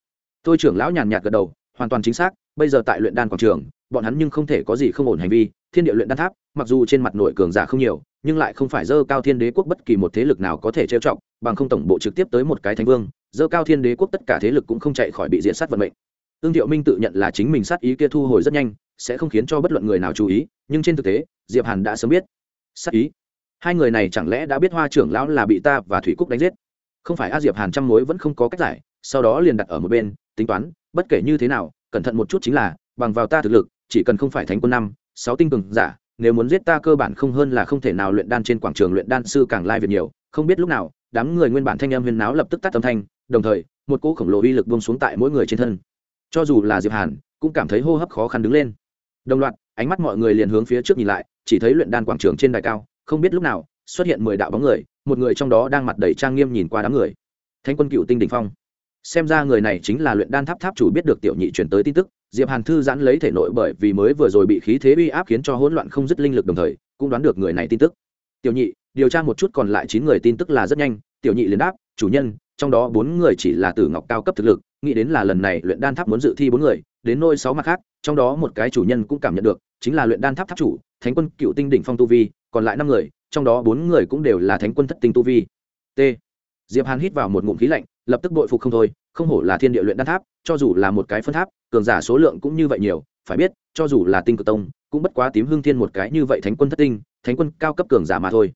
Tôi trưởng lão nhàn nhạt gật đầu, hoàn toàn chính xác, bây giờ tại luyện đan quảng trường, bọn hắn nhưng không thể có gì không ổn hành vi, thiên địa luyện đan tháp, mặc dù trên mặt nội cường giả không nhiều, nhưng lại không phải dơ cao thiên đế quốc bất kỳ một thế lực nào có thể trêu trọng bằng không tổng bộ trực tiếp tới một cái thánh vương dơ cao thiên đế quốc tất cả thế lực cũng không chạy khỏi bị diện sát vận mệnh. Ương thiệu minh tự nhận là chính mình sát ý kia thu hồi rất nhanh, sẽ không khiến cho bất luận người nào chú ý, nhưng trên thực tế, diệp hàn đã sớm biết. Sát ý? Hai người này chẳng lẽ đã biết hoa trưởng lão là bị ta và thủy cúc đánh giết? Không phải a diệp hàn trăm mối vẫn không có cách giải, sau đó liền đặt ở một bên, tính toán, bất kể như thế nào, cẩn thận một chút chính là, bằng vào ta thực lực, chỉ cần không phải thánh quân năm, sáu tinh cường giả, nếu muốn giết ta cơ bản không hơn là không thể nào luyện đan trên quảng trường luyện đan sư càng lai việt nhiều, không biết lúc nào đám người nguyên bản thanh âm huyên náo lập tức tắt âm thanh, đồng thời, một cỗ khổng lồ uy lực buông xuống tại mỗi người trên thân. Cho dù là diệp hàn, cũng cảm thấy hô hấp khó khăn đứng lên. Đồng loạt, ánh mắt mọi người liền hướng phía trước nhìn lại, chỉ thấy luyện đan quảng trường trên đài cao, không biết lúc nào, xuất hiện mười đạo bóng người, một người trong đó đang mặt đầy trang nghiêm nhìn qua đám người. Thanh quân cựu tinh đỉnh phong. Xem ra người này chính là luyện đan tháp tháp chủ biết được tiểu nhị truyền tới tin tức, diệp hàn thư giãn lấy thể nội bởi vì mới vừa rồi bị khí thế uy áp khiến cho hỗn loạn không dứt linh lực đồng thời, cũng đoán được người này tin tức. Tiểu nhị điều tra một chút còn lại chín người tin tức là rất nhanh, tiểu nhị liền đáp, chủ nhân, trong đó bốn người chỉ là tử ngọc cao cấp thực lực, nghĩ đến là lần này luyện đan tháp muốn dự thi bốn người, đến nôi sáu mặt khác, trong đó một cái chủ nhân cũng cảm nhận được, chính là luyện đan tháp tháp chủ, thánh quân cựu tinh đỉnh phong tu vi, còn lại năm người, trong đó bốn người cũng đều là thánh quân thất tinh tu vi. T. Diệp hàn hít vào một ngụm khí lạnh, lập tức bội phục không thôi, không hổ là thiên địa luyện đan tháp, cho dù là một cái phân tháp, cường giả số lượng cũng như vậy nhiều, phải biết, cho dù là tinh cực tông, cũng bất quá tím hương thiên một cái như vậy thánh quân thất tinh, thánh quân cao cấp cường giả mà thôi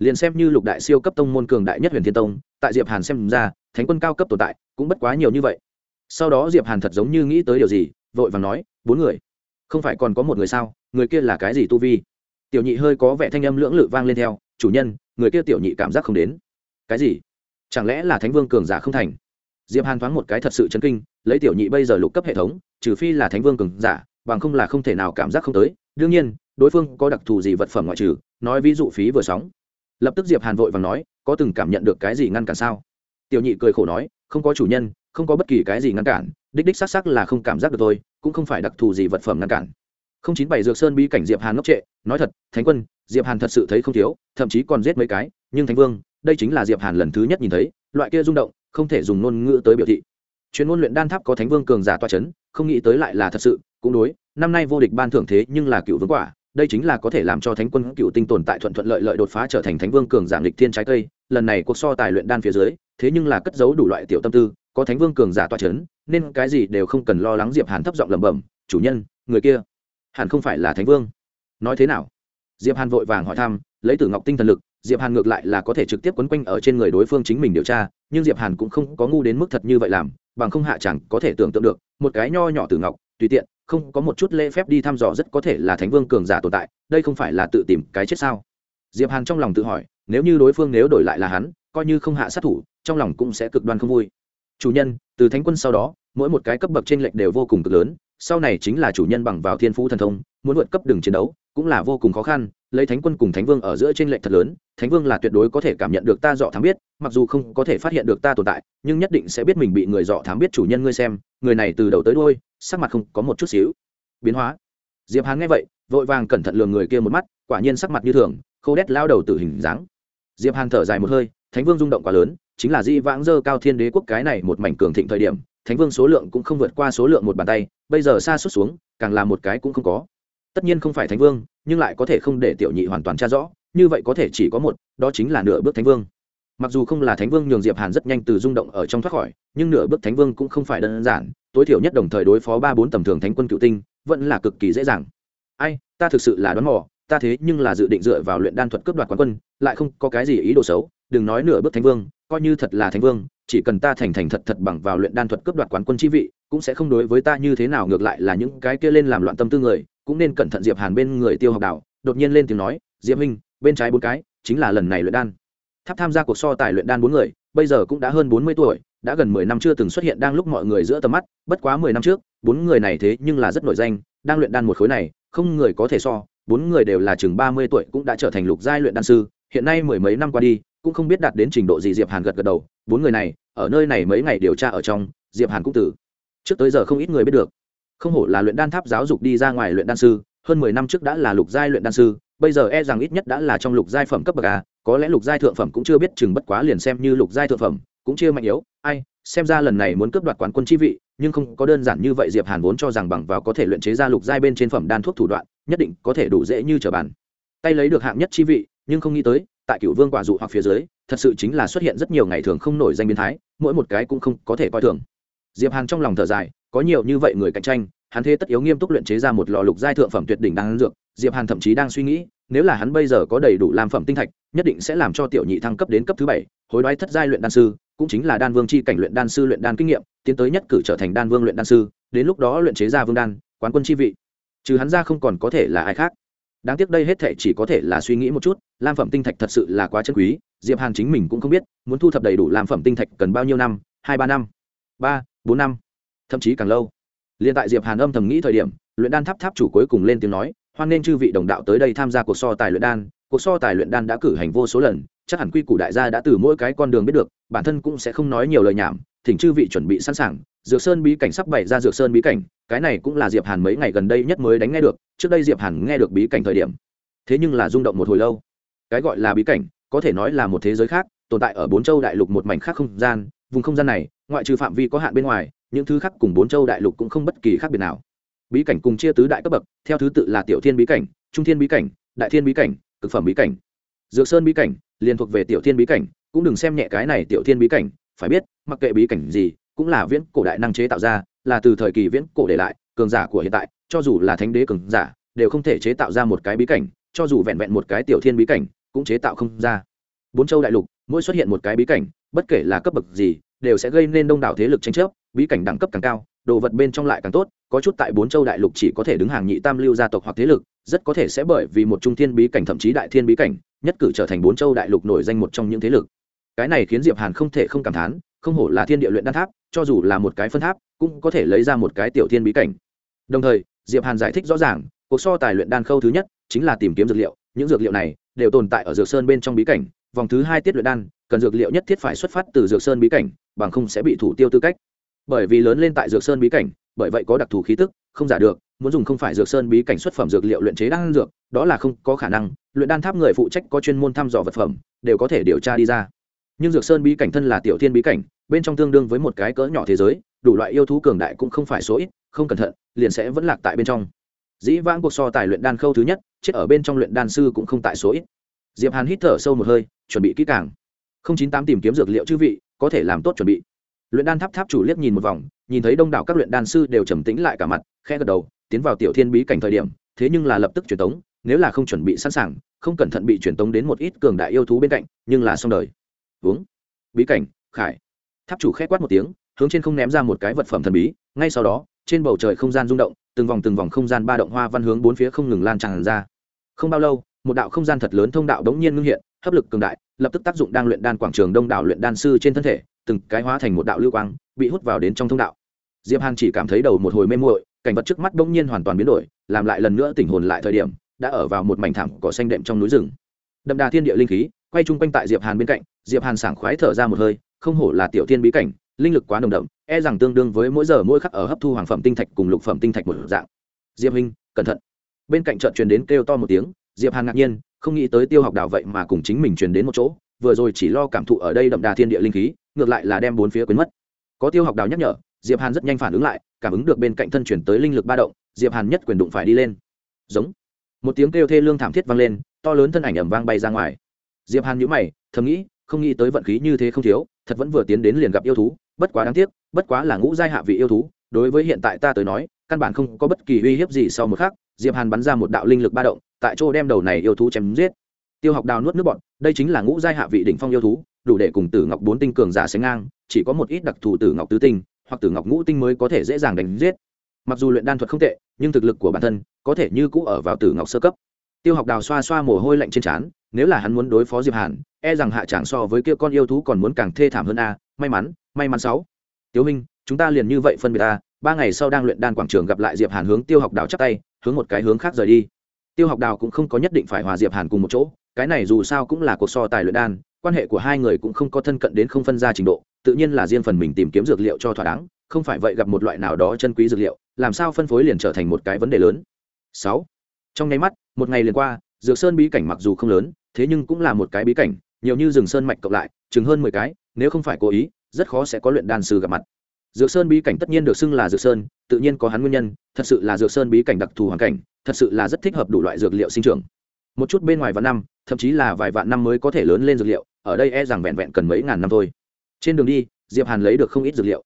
liền xem như lục đại siêu cấp tông môn cường đại nhất huyền thiên tông, tại diệp hàn xem ra, thánh quân cao cấp tồn tại cũng bất quá nhiều như vậy. Sau đó diệp hàn thật giống như nghĩ tới điều gì, vội vàng nói, bốn người, không phải còn có một người sao? Người kia là cái gì tu vi? Tiểu nhị hơi có vẻ thanh âm lưỡng lự vang lên theo, chủ nhân, người kia tiểu nhị cảm giác không đến. Cái gì? Chẳng lẽ là thánh vương cường giả không thành? Diệp hàn thoáng một cái thật sự chấn kinh, lấy tiểu nhị bây giờ lục cấp hệ thống, trừ phi là thánh vương cường giả, bằng không là không thể nào cảm giác không tới. Đương nhiên, đối phương có đặc thù gì vật phẩm ngoại trừ, nói ví dụ phí vừa sóng lập tức diệp hàn vội vàng nói, có từng cảm nhận được cái gì ngăn cản sao? Tiểu nhị cười khổ nói, không có chủ nhân, không có bất kỳ cái gì ngăn cản, đích đích xác xác là không cảm giác được thôi, cũng không phải đặc thù gì vật phẩm ngăn cản. Không chín bảy dược sơn bí cảnh diệp hàn ngốc trệ, nói thật, thánh quân, diệp hàn thật sự thấy không thiếu, thậm chí còn giết mấy cái, nhưng thánh vương, đây chính là diệp hàn lần thứ nhất nhìn thấy, loại kia rung động, không thể dùng ngôn ngữ tới biểu thị. Chuyên môn luyện đan tháp có thánh vương cường giả toa chấn, không nghĩ tới lại là thật sự, cũng đối, năm nay vô địch ban thưởng thế nhưng là cựu vương quả đây chính là có thể làm cho thánh quân cựu tinh tồn tại thuận thuận lợi lợi đột phá trở thành thánh vương cường giả lịch thiên trái cây, lần này cuộc so tài luyện đan phía dưới, thế nhưng là cất giấu đủ loại tiểu tâm tư, có thánh vương cường giả toa chấn, nên cái gì đều không cần lo lắng diệp hàn thấp giọng lẩm bẩm, chủ nhân, người kia hẳn không phải là thánh vương. Nói thế nào? Diệp hàn vội vàng hỏi thăm, lấy tử ngọc tinh thần lực, diệp hàn ngược lại là có thể trực tiếp quấn quanh ở trên người đối phương chính mình điều tra, nhưng diệp hàn cũng không có ngu đến mức thật như vậy làm, bằng không hạ chẳng có thể tưởng tượng được, một cái nho nhỏ tử ngọc, tùy tiện không có một chút lễ phép đi thăm dò rất có thể là thánh vương cường giả tồn tại, đây không phải là tự tìm cái chết sao? Diệp hàn trong lòng tự hỏi, nếu như đối phương nếu đổi lại là hắn, coi như không hạ sát thủ, trong lòng cũng sẽ cực đoan không vui. Chủ nhân, từ thánh quân sau đó, mỗi một cái cấp bậc trên lệnh đều vô cùng cực lớn, sau này chính là chủ nhân bằng vào thiên phú thần thông, muốn vượt cấp đường chiến đấu, cũng là vô cùng khó khăn lấy thánh quân cùng thánh vương ở giữa trên lệnh thật lớn, thánh vương là tuyệt đối có thể cảm nhận được ta dọ thám biết, mặc dù không có thể phát hiện được ta tồn tại, nhưng nhất định sẽ biết mình bị người dọ thám biết chủ nhân ngươi xem, người này từ đầu tới đôi sắc mặt không có một chút xíu. Biến hóa. Diệp hán nghe vậy, vội vàng cẩn thận lường người kia một mắt, quả nhiên sắc mặt như thường, khô đét lao đầu từ hình dáng. Diệp hàn thở dài một hơi, thánh vương rung động quá lớn, chính là di vãng dơ cao thiên đế quốc cái này một mảnh cường thịnh thời điểm, thánh vương số lượng cũng không vượt qua số lượng một bàn tay, bây giờ xa suốt xuống, càng là một cái cũng không có tất nhiên không phải thánh vương, nhưng lại có thể không để tiểu nhị hoàn toàn tra rõ, như vậy có thể chỉ có một, đó chính là nửa bước thánh vương. Mặc dù không là thánh vương, nhường diệp hàn rất nhanh từ rung động ở trong thoát khỏi, nhưng nửa bước thánh vương cũng không phải đơn giản, tối thiểu nhất đồng thời đối phó ba bốn tầm thường thánh quân cựu tinh, vẫn là cực kỳ dễ dàng. Ai, ta thực sự là đoán mò, ta thế nhưng là dự định dựa vào luyện đan thuật cướp đoạt quán quân, lại không có cái gì ý đồ xấu, đừng nói nửa bước thánh vương, coi như thật là thánh vương, chỉ cần ta thành thành thật thật bằng vào luyện đan thuật cướp đoạt quán quân chi vị, cũng sẽ không đối với ta như thế nào, ngược lại là những cái kia lên làm loạn tâm tư người cũng nên cẩn thận diệp hàn bên người tiêu học đạo đột nhiên lên tiếng nói, diệp minh bên trái bốn cái, chính là lần này luyện đan. Tháp tham gia cuộc so tài luyện đan bốn người, bây giờ cũng đã hơn bốn mươi tuổi, đã gần mười năm chưa từng xuất hiện đang lúc mọi người giữa tầm mắt, bất quá mười năm trước, bốn người này thế nhưng là rất nổi danh, đang luyện đan một khối này, không người có thể so, bốn người đều là chừng ba mươi tuổi cũng đã trở thành lục giai luyện đan sư, hiện nay mười mấy năm qua đi, cũng không biết đạt đến trình độ gì diệp hàn gật gật đầu, bốn người này, ở nơi này mấy ngày điều tra ở trong, diệp hàn cũng tử. Trước tới giờ không ít người biết được không hổ là luyện đan tháp giáo dục đi ra ngoài luyện đan sư, hơn mười năm trước đã là lục giai luyện đan sư, bây giờ e rằng ít nhất đã là trong lục giai phẩm cấp bậc a có lẽ lục giai thượng phẩm cũng chưa biết, chừng bất quá liền xem như lục giai thượng phẩm, cũng chưa mạnh yếu. Ai, xem ra lần này muốn cướp đoạt quán quân chi vị, nhưng không có đơn giản như vậy, diệp hàn vốn cho rằng bằng vào có thể luyện chế ra lục giai bên trên phẩm đan thuốc thủ đoạn, nhất định có thể đủ dễ như trở bàn. Tay lấy được hạng nhất chi vị, nhưng không nghĩ tới, tại cựu vương quả dụ hoặc phía dưới, thật sự chính là xuất hiện rất nhiều ngày thường không nổi danh biến thái, mỗi một cái cũng không có thể coi thường. Diệp hàn trong lòng thở dài có nhiều như vậy người cạnh tranh, hắn thế tất yếu nghiêm túc luyện chế ra một lò lục giai thượng phẩm tuyệt đỉnh đan dược, diệp hàn thậm chí đang suy nghĩ, nếu là hắn bây giờ có đầy đủ làm phẩm tinh thạch, nhất định sẽ làm cho tiểu nhị thăng cấp đến cấp thứ bảy, hối đoái thất giai luyện đan sư, cũng chính là đan vương chi cảnh luyện đan sư luyện đan kinh nghiệm, tiến tới nhất cử trở thành đan vương luyện đan sư, đến lúc đó luyện chế ra vương đan, quán quân chi vị. Trừ hắn ra không còn có thể là ai khác. Đáng tiếc đây hết thể chỉ có thể là suy nghĩ một chút, lam phẩm tinh thạch thật sự là quá chân quý, diệp hàn chính mình cũng không biết, muốn thu thập đầy đủ lam phẩm tinh thạch cần bao nhiêu năm, hai ba năm, ba, bốn năm thậm chí càng lâu. Liền tại diệp hàn âm thầm nghĩ thời điểm, luyện đan tháp tháp chủ cuối cùng lên tiếng nói, hoan nên chư vị đồng đạo tới đây tham gia cuộc so tài luyện đan. Cuộc so tài luyện đan đã cử hành vô số lần, chắc hẳn quy củ đại gia đã từ mỗi cái con đường biết được, bản thân cũng sẽ không nói nhiều lời nhảm. Thỉnh chư vị chuẩn bị sẵn sàng. Dược sơn bí cảnh sắp bày ra dược sơn bí cảnh, cái này cũng là diệp hàn mấy ngày gần đây nhất mới đánh nghe được, trước đây diệp hàn nghe được bí cảnh thời điểm. Thế nhưng là rung động một hồi lâu. Cái gọi là bí cảnh, có thể nói là một thế giới khác, tồn tại ở bốn châu đại lục một mảnh khác không gian, vùng không gian này, ngoại trừ phạm vi có hạn bên ngoài những thứ khác cùng bốn châu đại lục cũng không bất kỳ khác biệt nào. Bí cảnh cùng chia tứ đại cấp bậc, theo thứ tự là tiểu thiên bí cảnh, trung thiên bí cảnh, đại thiên bí cảnh, cực phẩm bí cảnh. Dược sơn bí cảnh, liền thuộc về tiểu thiên bí cảnh, cũng đừng xem nhẹ cái này tiểu thiên bí cảnh, phải biết, mặc kệ bí cảnh gì, cũng là viễn cổ đại năng chế tạo ra, là từ thời kỳ viễn cổ để lại, cường giả của hiện tại, cho dù là thánh đế cường giả, đều không thể chế tạo ra một cái bí cảnh, cho dù vẹn vẹn một cái tiểu thiên bí cảnh, cũng chế tạo không ra. Bốn châu đại lục, mỗi xuất hiện một cái bí cảnh, bất kể là cấp bậc gì, đều sẽ gây nên đông đảo thế lực tranh chấp bí cảnh đẳng cấp càng cao, đồ vật bên trong lại càng tốt, có chút tại bốn châu đại lục chỉ có thể đứng hàng nhị tam lưu gia tộc hoặc thế lực, rất có thể sẽ bởi vì một trung thiên bí cảnh thậm chí đại thiên bí cảnh, nhất cử trở thành bốn châu đại lục nổi danh một trong những thế lực. Cái này khiến diệp hàn không thể không cảm thán, không hổ là thiên địa luyện đan tháp, cho dù là một cái phân tháp, cũng có thể lấy ra một cái tiểu thiên bí cảnh. Đồng thời, diệp hàn giải thích rõ ràng, cuộc so tài luyện đan khâu thứ nhất chính là tìm kiếm dược liệu, những dược liệu này đều tồn tại ở dược sơn bên trong bí cảnh, vòng thứ hai tiết luyện đan, cần dược liệu nhất thiết phải xuất phát từ dược sơn bí cảnh, bằng không sẽ bị thủ tiêu tư cách bởi vì lớn lên tại dược sơn bí cảnh, bởi vậy có đặc thù khí tức, không giả được, muốn dùng không phải dược sơn bí cảnh xuất phẩm dược liệu luyện chế đan dược, đó là không có khả năng, luyện đan tháp người phụ trách có chuyên môn thăm dò vật phẩm, đều có thể điều tra đi ra. Nhưng dược sơn bí cảnh thân là tiểu thiên bí cảnh, bên trong tương đương với một cái cỡ nhỏ thế giới, đủ loại yêu thú cường đại cũng không phải số ít, không cẩn thận, liền sẽ vẫn lạc tại bên trong. Dĩ vãng cuộc so tài luyện đan khâu thứ nhất, chết ở bên trong luyện đan sư cũng không tại số ít. Diệp hàn hít thở sâu một hơi, chuẩn bị kỹ càng. Không chín tám tìm kiếm dược liệu chư vị, có thể làm tốt chuẩn bị luyện đan tháp tháp chủ liếc nhìn một vòng, nhìn thấy đông đảo các luyện đan sư đều trầm tĩnh lại cả mặt khe gật đầu, tiến vào tiểu thiên bí cảnh thời điểm, thế nhưng là lập tức truyền tống, nếu là không chuẩn bị sẵn sàng, không cẩn thận bị truyền tống đến một ít cường đại yêu thú bên cạnh, nhưng là xong đời. Uống bí cảnh, khải. Tháp chủ khẽ quát một tiếng, hướng trên không ném ra một cái vật phẩm thần bí, ngay sau đó, trên bầu trời không gian rung động, từng vòng từng vòng không gian ba động hoa văn hướng bốn phía không ngừng lan tràn ra. Không bao lâu, một đạo không gian thật lớn thông đạo đống nhiên ngưng hiện, hấp lực cường đại lập tức tác dụng đang luyện đan quảng trường đông đảo luyện đan sư trên thân thể, từng cái hóa thành một đạo lưu quang, bị hút vào đến trong thông đạo. Diệp hàn chỉ cảm thấy đầu một hồi mê muội, cảnh vật trước mắt bỗng nhiên hoàn toàn biến đổi, làm lại lần nữa tỉnh hồn lại thời điểm, đã ở vào một mảnh thảm cỏ xanh đệm trong núi rừng. Đậm đà thiên địa linh khí, quay chung quanh tại diệp hàn bên cạnh, diệp hàn sảng khoái thở ra một hơi, không hổ là tiểu thiên bí cảnh, linh lực quá nồng đậm e rằng tương đương với mỗi giờ mỗi khắc ở hấp thu hoàng phẩm tinh thạch cùng lục phẩm tinh thạch một dạng. Diệp huynh, cẩn thận. Bên cạnh trận truyền đến kêu to một tiếng, diệp hàn ngạc nhiên không nghĩ tới tiêu học đảo vậy mà cùng chính mình truyền đến một chỗ, vừa rồi chỉ lo cảm thụ ở đây đậm đà thiên địa linh khí, ngược lại là đem bốn phía quên mất. Có tiêu học đảo nhắc nhở, diệp hàn rất nhanh phản ứng lại, cảm ứng được bên cạnh thân chuyển tới linh lực ba động, diệp hàn nhất quyền đụng phải đi lên. Giống. Một tiếng kêu thê lương thảm thiết vang lên, to lớn thân ảnh ẩm vang bay ra ngoài. Diệp hàn nhíu mày, thầm nghĩ, không nghĩ tới vận khí như thế không thiếu, thật vẫn vừa tiến đến liền gặp yêu thú, bất quá đáng tiếc, bất quá là ngũ giai hạ vị yêu thú, đối với hiện tại ta tới nói, căn bản không có bất kỳ uy hiếp gì sau một khắc diệp hàn bắn ra một đạo linh lực ba động, tại chỗ đem đầu này yêu thú chém giết. Tiêu học đào nuốt nước bọn đây chính là ngũ giai hạ vị đỉnh phong yêu thú, đủ để cùng tử ngọc bốn tinh cường giả sánh ngang, chỉ có một ít đặc thù tử ngọc tứ tinh, hoặc tử ngọc ngũ tinh mới có thể dễ dàng đánh giết. Mặc dù luyện đan thuật không tệ, nhưng thực lực của bản thân có thể như cũ ở vào tử ngọc sơ cấp. Tiêu học đào xoa xoa mồ hôi lạnh trên trán, nếu là hắn muốn đối phó diệp hàn e rằng hạ tràng so với kia con yêu thú còn muốn càng thê thảm hơn a. May mắn may mắn sáu. Tiêu minh chúng ta liền như vậy phân biệt a ba ngày sau đang luyện đan quảng trường gặp lại diệp hàn hướng tiêu học đào chắp tay, hướng một cái hướng khác rời đi. Tiêu học đào cũng không có nhất định phải hòa diệp hàn cùng một chỗ, cái này dù sao cũng là cuộc so tài luyện đan, quan hệ của hai người cũng không có thân cận đến không phân ra trình độ, tự nhiên là riêng phần mình tìm kiếm dược liệu cho thỏa đáng, không phải vậy gặp một loại nào đó chân quý dược liệu, làm sao phân phối liền trở thành một cái vấn đề lớn. Sáu, trong nháy mắt, một ngày liền qua, dược sơn bí cảnh mặc dù không lớn, thế nhưng cũng là một cái bí cảnh, nhiều như rừng sơn mạch cộng lại, chừng hơn mười cái, nếu không phải cố ý, rất khó sẽ có luyện đan sư gặp mặt dược sơn bí cảnh tất nhiên được xưng là dược sơn, tự nhiên có hắn nguyên nhân, thật sự là dược sơn bí cảnh đặc thù hoàn cảnh, thật sự là rất thích hợp đủ loại dược liệu sinh trưởng. Một chút bên ngoài vạn năm, thậm chí là vài vạn năm mới có thể lớn lên dược liệu, ở đây e rằng vẹn vẹn cần mấy ngàn năm thôi. Trên đường đi, diệp hàn lấy được không ít dược liệu.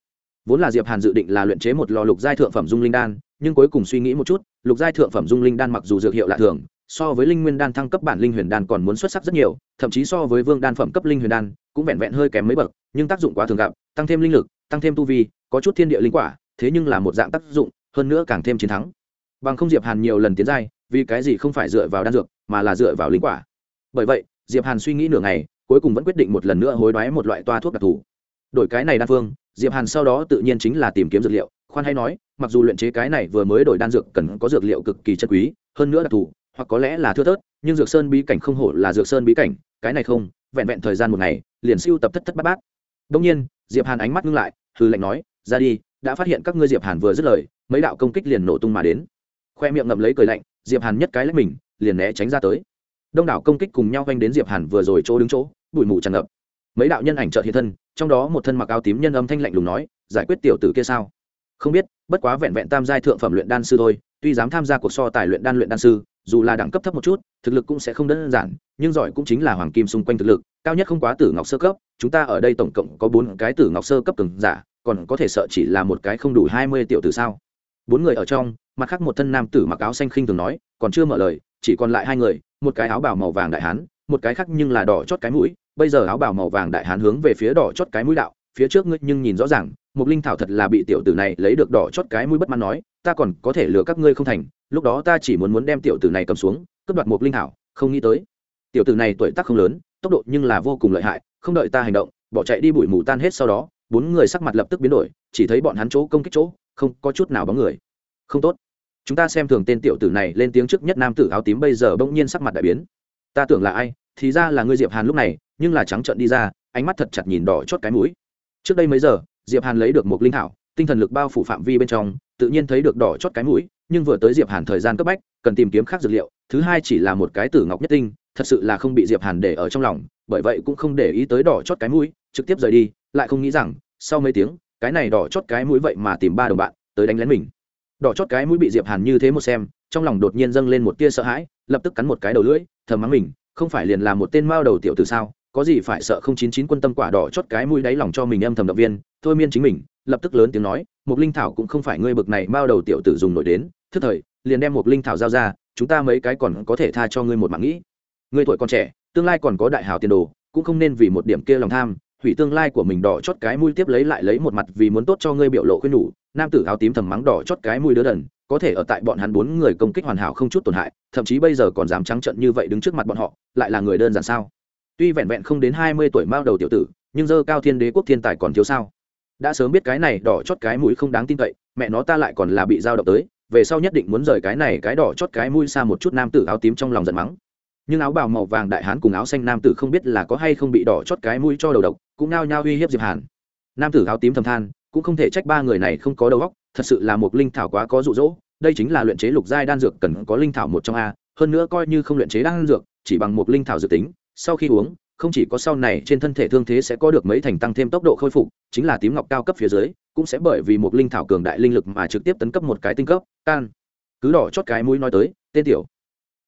Vốn là diệp hàn dự định là luyện chế một lò lục giai thượng phẩm dung linh đan, nhưng cuối cùng suy nghĩ một chút, lục giai thượng phẩm dung linh đan mặc dù dược hiệu lạ thường, so với linh nguyên đan thăng cấp bản linh huyền đan còn muốn xuất sắc rất nhiều, thậm chí so với vương đan phẩm cấp linh huyền đan, cũng vẹn vẹn hơi kém mấy bậc, nhưng tác dụng quá thường gặp, tăng thêm linh lực tăng thêm tu vi, có chút thiên địa linh quả, thế nhưng là một dạng tác dụng, hơn nữa càng thêm chiến thắng. Bằng không diệp hàn nhiều lần tiến giai, vì cái gì không phải dựa vào đan dược, mà là dựa vào linh quả. Bởi vậy, diệp hàn suy nghĩ nửa ngày, cuối cùng vẫn quyết định một lần nữa hối đoái một loại toa thuốc đặc thù. Đổi cái này đan phương, diệp hàn sau đó tự nhiên chính là tìm kiếm dược liệu, khoan hay nói, mặc dù luyện chế cái này vừa mới đổi đan dược cần có dược liệu cực kỳ chân quý, hơn nữa đặc thù, hoặc có lẽ là thưa thớt, nhưng dược sơn bí cảnh không hổ là dược sơn bí cảnh, cái này không, vẹn vẹn thời gian một ngày, liền siêu tập thất thất bát bát. Đông nhiên, diệp hàn ánh mắt ngưng lại hư lệnh nói, ra đi, đã phát hiện các ngươi diệp hàn vừa dứt lời, mấy đạo công kích liền nổ tung mà đến. Khoe miệng ngậm lấy cười lạnh, diệp hàn nhất cái lách mình, liền né tránh ra tới. Đông đảo công kích cùng nhau vanh đến diệp hàn vừa rồi chỗ đứng chỗ, bụi mù tràn ngập. Mấy đạo nhân ảnh trợ hiện thân, trong đó một thân mặc áo tím nhân âm thanh lạnh lùng nói, giải quyết tiểu tử kia sao? Không biết, bất quá vẹn vẹn tam giai thượng phẩm luyện đan sư thôi, tuy dám tham gia cuộc so tài luyện đan luyện đan sư, dù là đẳng cấp thấp một chút, thực lực cũng sẽ không đơn giản, nhưng giỏi cũng chính là hoàng kim xung quanh thực lực, cao nhất không quá tử ngọc sơ cấp chúng ta ở đây tổng cộng có bốn cái tử ngọc sơ cấp cường giả, còn có thể sợ chỉ là một cái không đủ hai mươi tiểu tử sao? Bốn người ở trong, mặt khác một thân nam tử mặc áo xanh khinh thường nói, còn chưa mở lời, chỉ còn lại hai người, một cái áo bào màu vàng đại hán, một cái khác nhưng là đỏ chót cái mũi. Bây giờ áo bào màu vàng đại hán hướng về phía đỏ chót cái mũi đạo, phía trước ngươi nhưng nhìn rõ ràng, một linh thảo thật là bị tiểu tử này lấy được đỏ chót cái mũi bất mãn nói, ta còn có thể lừa các ngươi không thành, lúc đó ta chỉ muốn muốn đem tiểu tử này cầm xuống, cướp đoạt một linh thảo, không nghĩ tới. Tiểu tử này tuổi tác không lớn, tốc độ nhưng là vô cùng lợi hại không đợi ta hành động, bỏ chạy đi bụi mù tan hết sau đó, bốn người sắc mặt lập tức biến đổi, chỉ thấy bọn hắn chỗ công kích chỗ, không có chút nào bóng người. Không tốt. Chúng ta xem thường tên tiểu tử này, lên tiếng trước nhất nam tử áo tím bây giờ bỗng nhiên sắc mặt đại biến. Ta tưởng là ai, thì ra là ngươi diệp hàn lúc này, nhưng là trắng trợn đi ra, ánh mắt thật chặt nhìn đỏ chót cái mũi. Trước đây mấy giờ, diệp hàn lấy được một linh thảo, tinh thần lực bao phủ phạm vi bên trong, tự nhiên thấy được đỏ chót cái mũi, nhưng vừa tới diệp hàn thời gian cấp bách, cần tìm kiếm khác dược liệu, thứ hai chỉ là một cái tử ngọc nhất tinh thật sự là không bị diệp hàn để ở trong lòng, bởi vậy cũng không để ý tới đỏ chót cái mũi, trực tiếp rời đi, lại không nghĩ rằng, sau mấy tiếng, cái này đỏ chót cái mũi vậy mà tìm ba đồng bạn tới đánh lén mình. Đỏ chót cái mũi bị diệp hàn như thế một xem, trong lòng đột nhiên dâng lên một tia sợ hãi, lập tức cắn một cái đầu lưỡi, thầm mắng mình, không phải liền là một tên mao đầu tiểu từ sao, có gì phải sợ không chín chín quân tâm quả đỏ chót cái mũi đáy lòng cho mình âm thầm động viên, thôi miên chính mình, lập tức lớn tiếng nói một linh thảo cũng không phải ngươi bực này mao đầu tiểu tử dùng nổi đến, thức thời, liền đem một linh thảo giao ra, chúng ta mấy cái còn có thể tha cho ngươi một mạng nghĩ ngươi tuổi còn trẻ, tương lai còn có đại hào tiền đồ, cũng không nên vì một điểm kia lòng tham, hủy tương lai của mình đỏ chót cái mũi tiếp lấy lại lấy một mặt vì muốn tốt cho ngươi biểu lộ khuyên nhủ. Nam tử áo tím thầm mắng đỏ chót cái mũi đứa đần, có thể ở tại bọn hắn bốn người công kích hoàn hảo không chút tổn hại, thậm chí bây giờ còn dám trắng trận như vậy đứng trước mặt bọn họ, lại là người đơn giản sao? Tuy vẹn vẹn không đến hai mươi tuổi mao đầu tiểu tử, nhưng dơ cao thiên đế quốc thiên tài còn thiếu sao? Đã sớm biết cái này đỏ chót cái mũi không đáng tin cậy, mẹ nó ta lại còn là bị giao động tới, về sau nhất định muốn rời cái này cái đỏ chót cái mũi xa một chút nam tử áo tím trong lòng giận mắng nhưng áo bào màu vàng đại hán cùng áo xanh nam tử không biết là có hay không bị đỏ chót cái mũi cho đầu độc, cũng nao nhao uy hiếp diệp hàn. Nam tử áo tím thầm than, cũng không thể trách ba người này không có đầu óc, thật sự là một linh thảo quá có dụ dỗ, đây chính là luyện chế lục giai đan dược cần có linh thảo một trong a, hơn nữa coi như không luyện chế đan dược, chỉ bằng một linh thảo dự tính, sau khi uống, không chỉ có sau này trên thân thể thương thế sẽ có được mấy thành tăng thêm tốc độ khôi phục, chính là tím ngọc cao cấp phía dưới, cũng sẽ bởi vì một linh thảo cường đại linh lực mà trực tiếp tấn cấp một cái tinh cấp, can. Cứ đỏ chót cái mũi nói tới, tên tiểu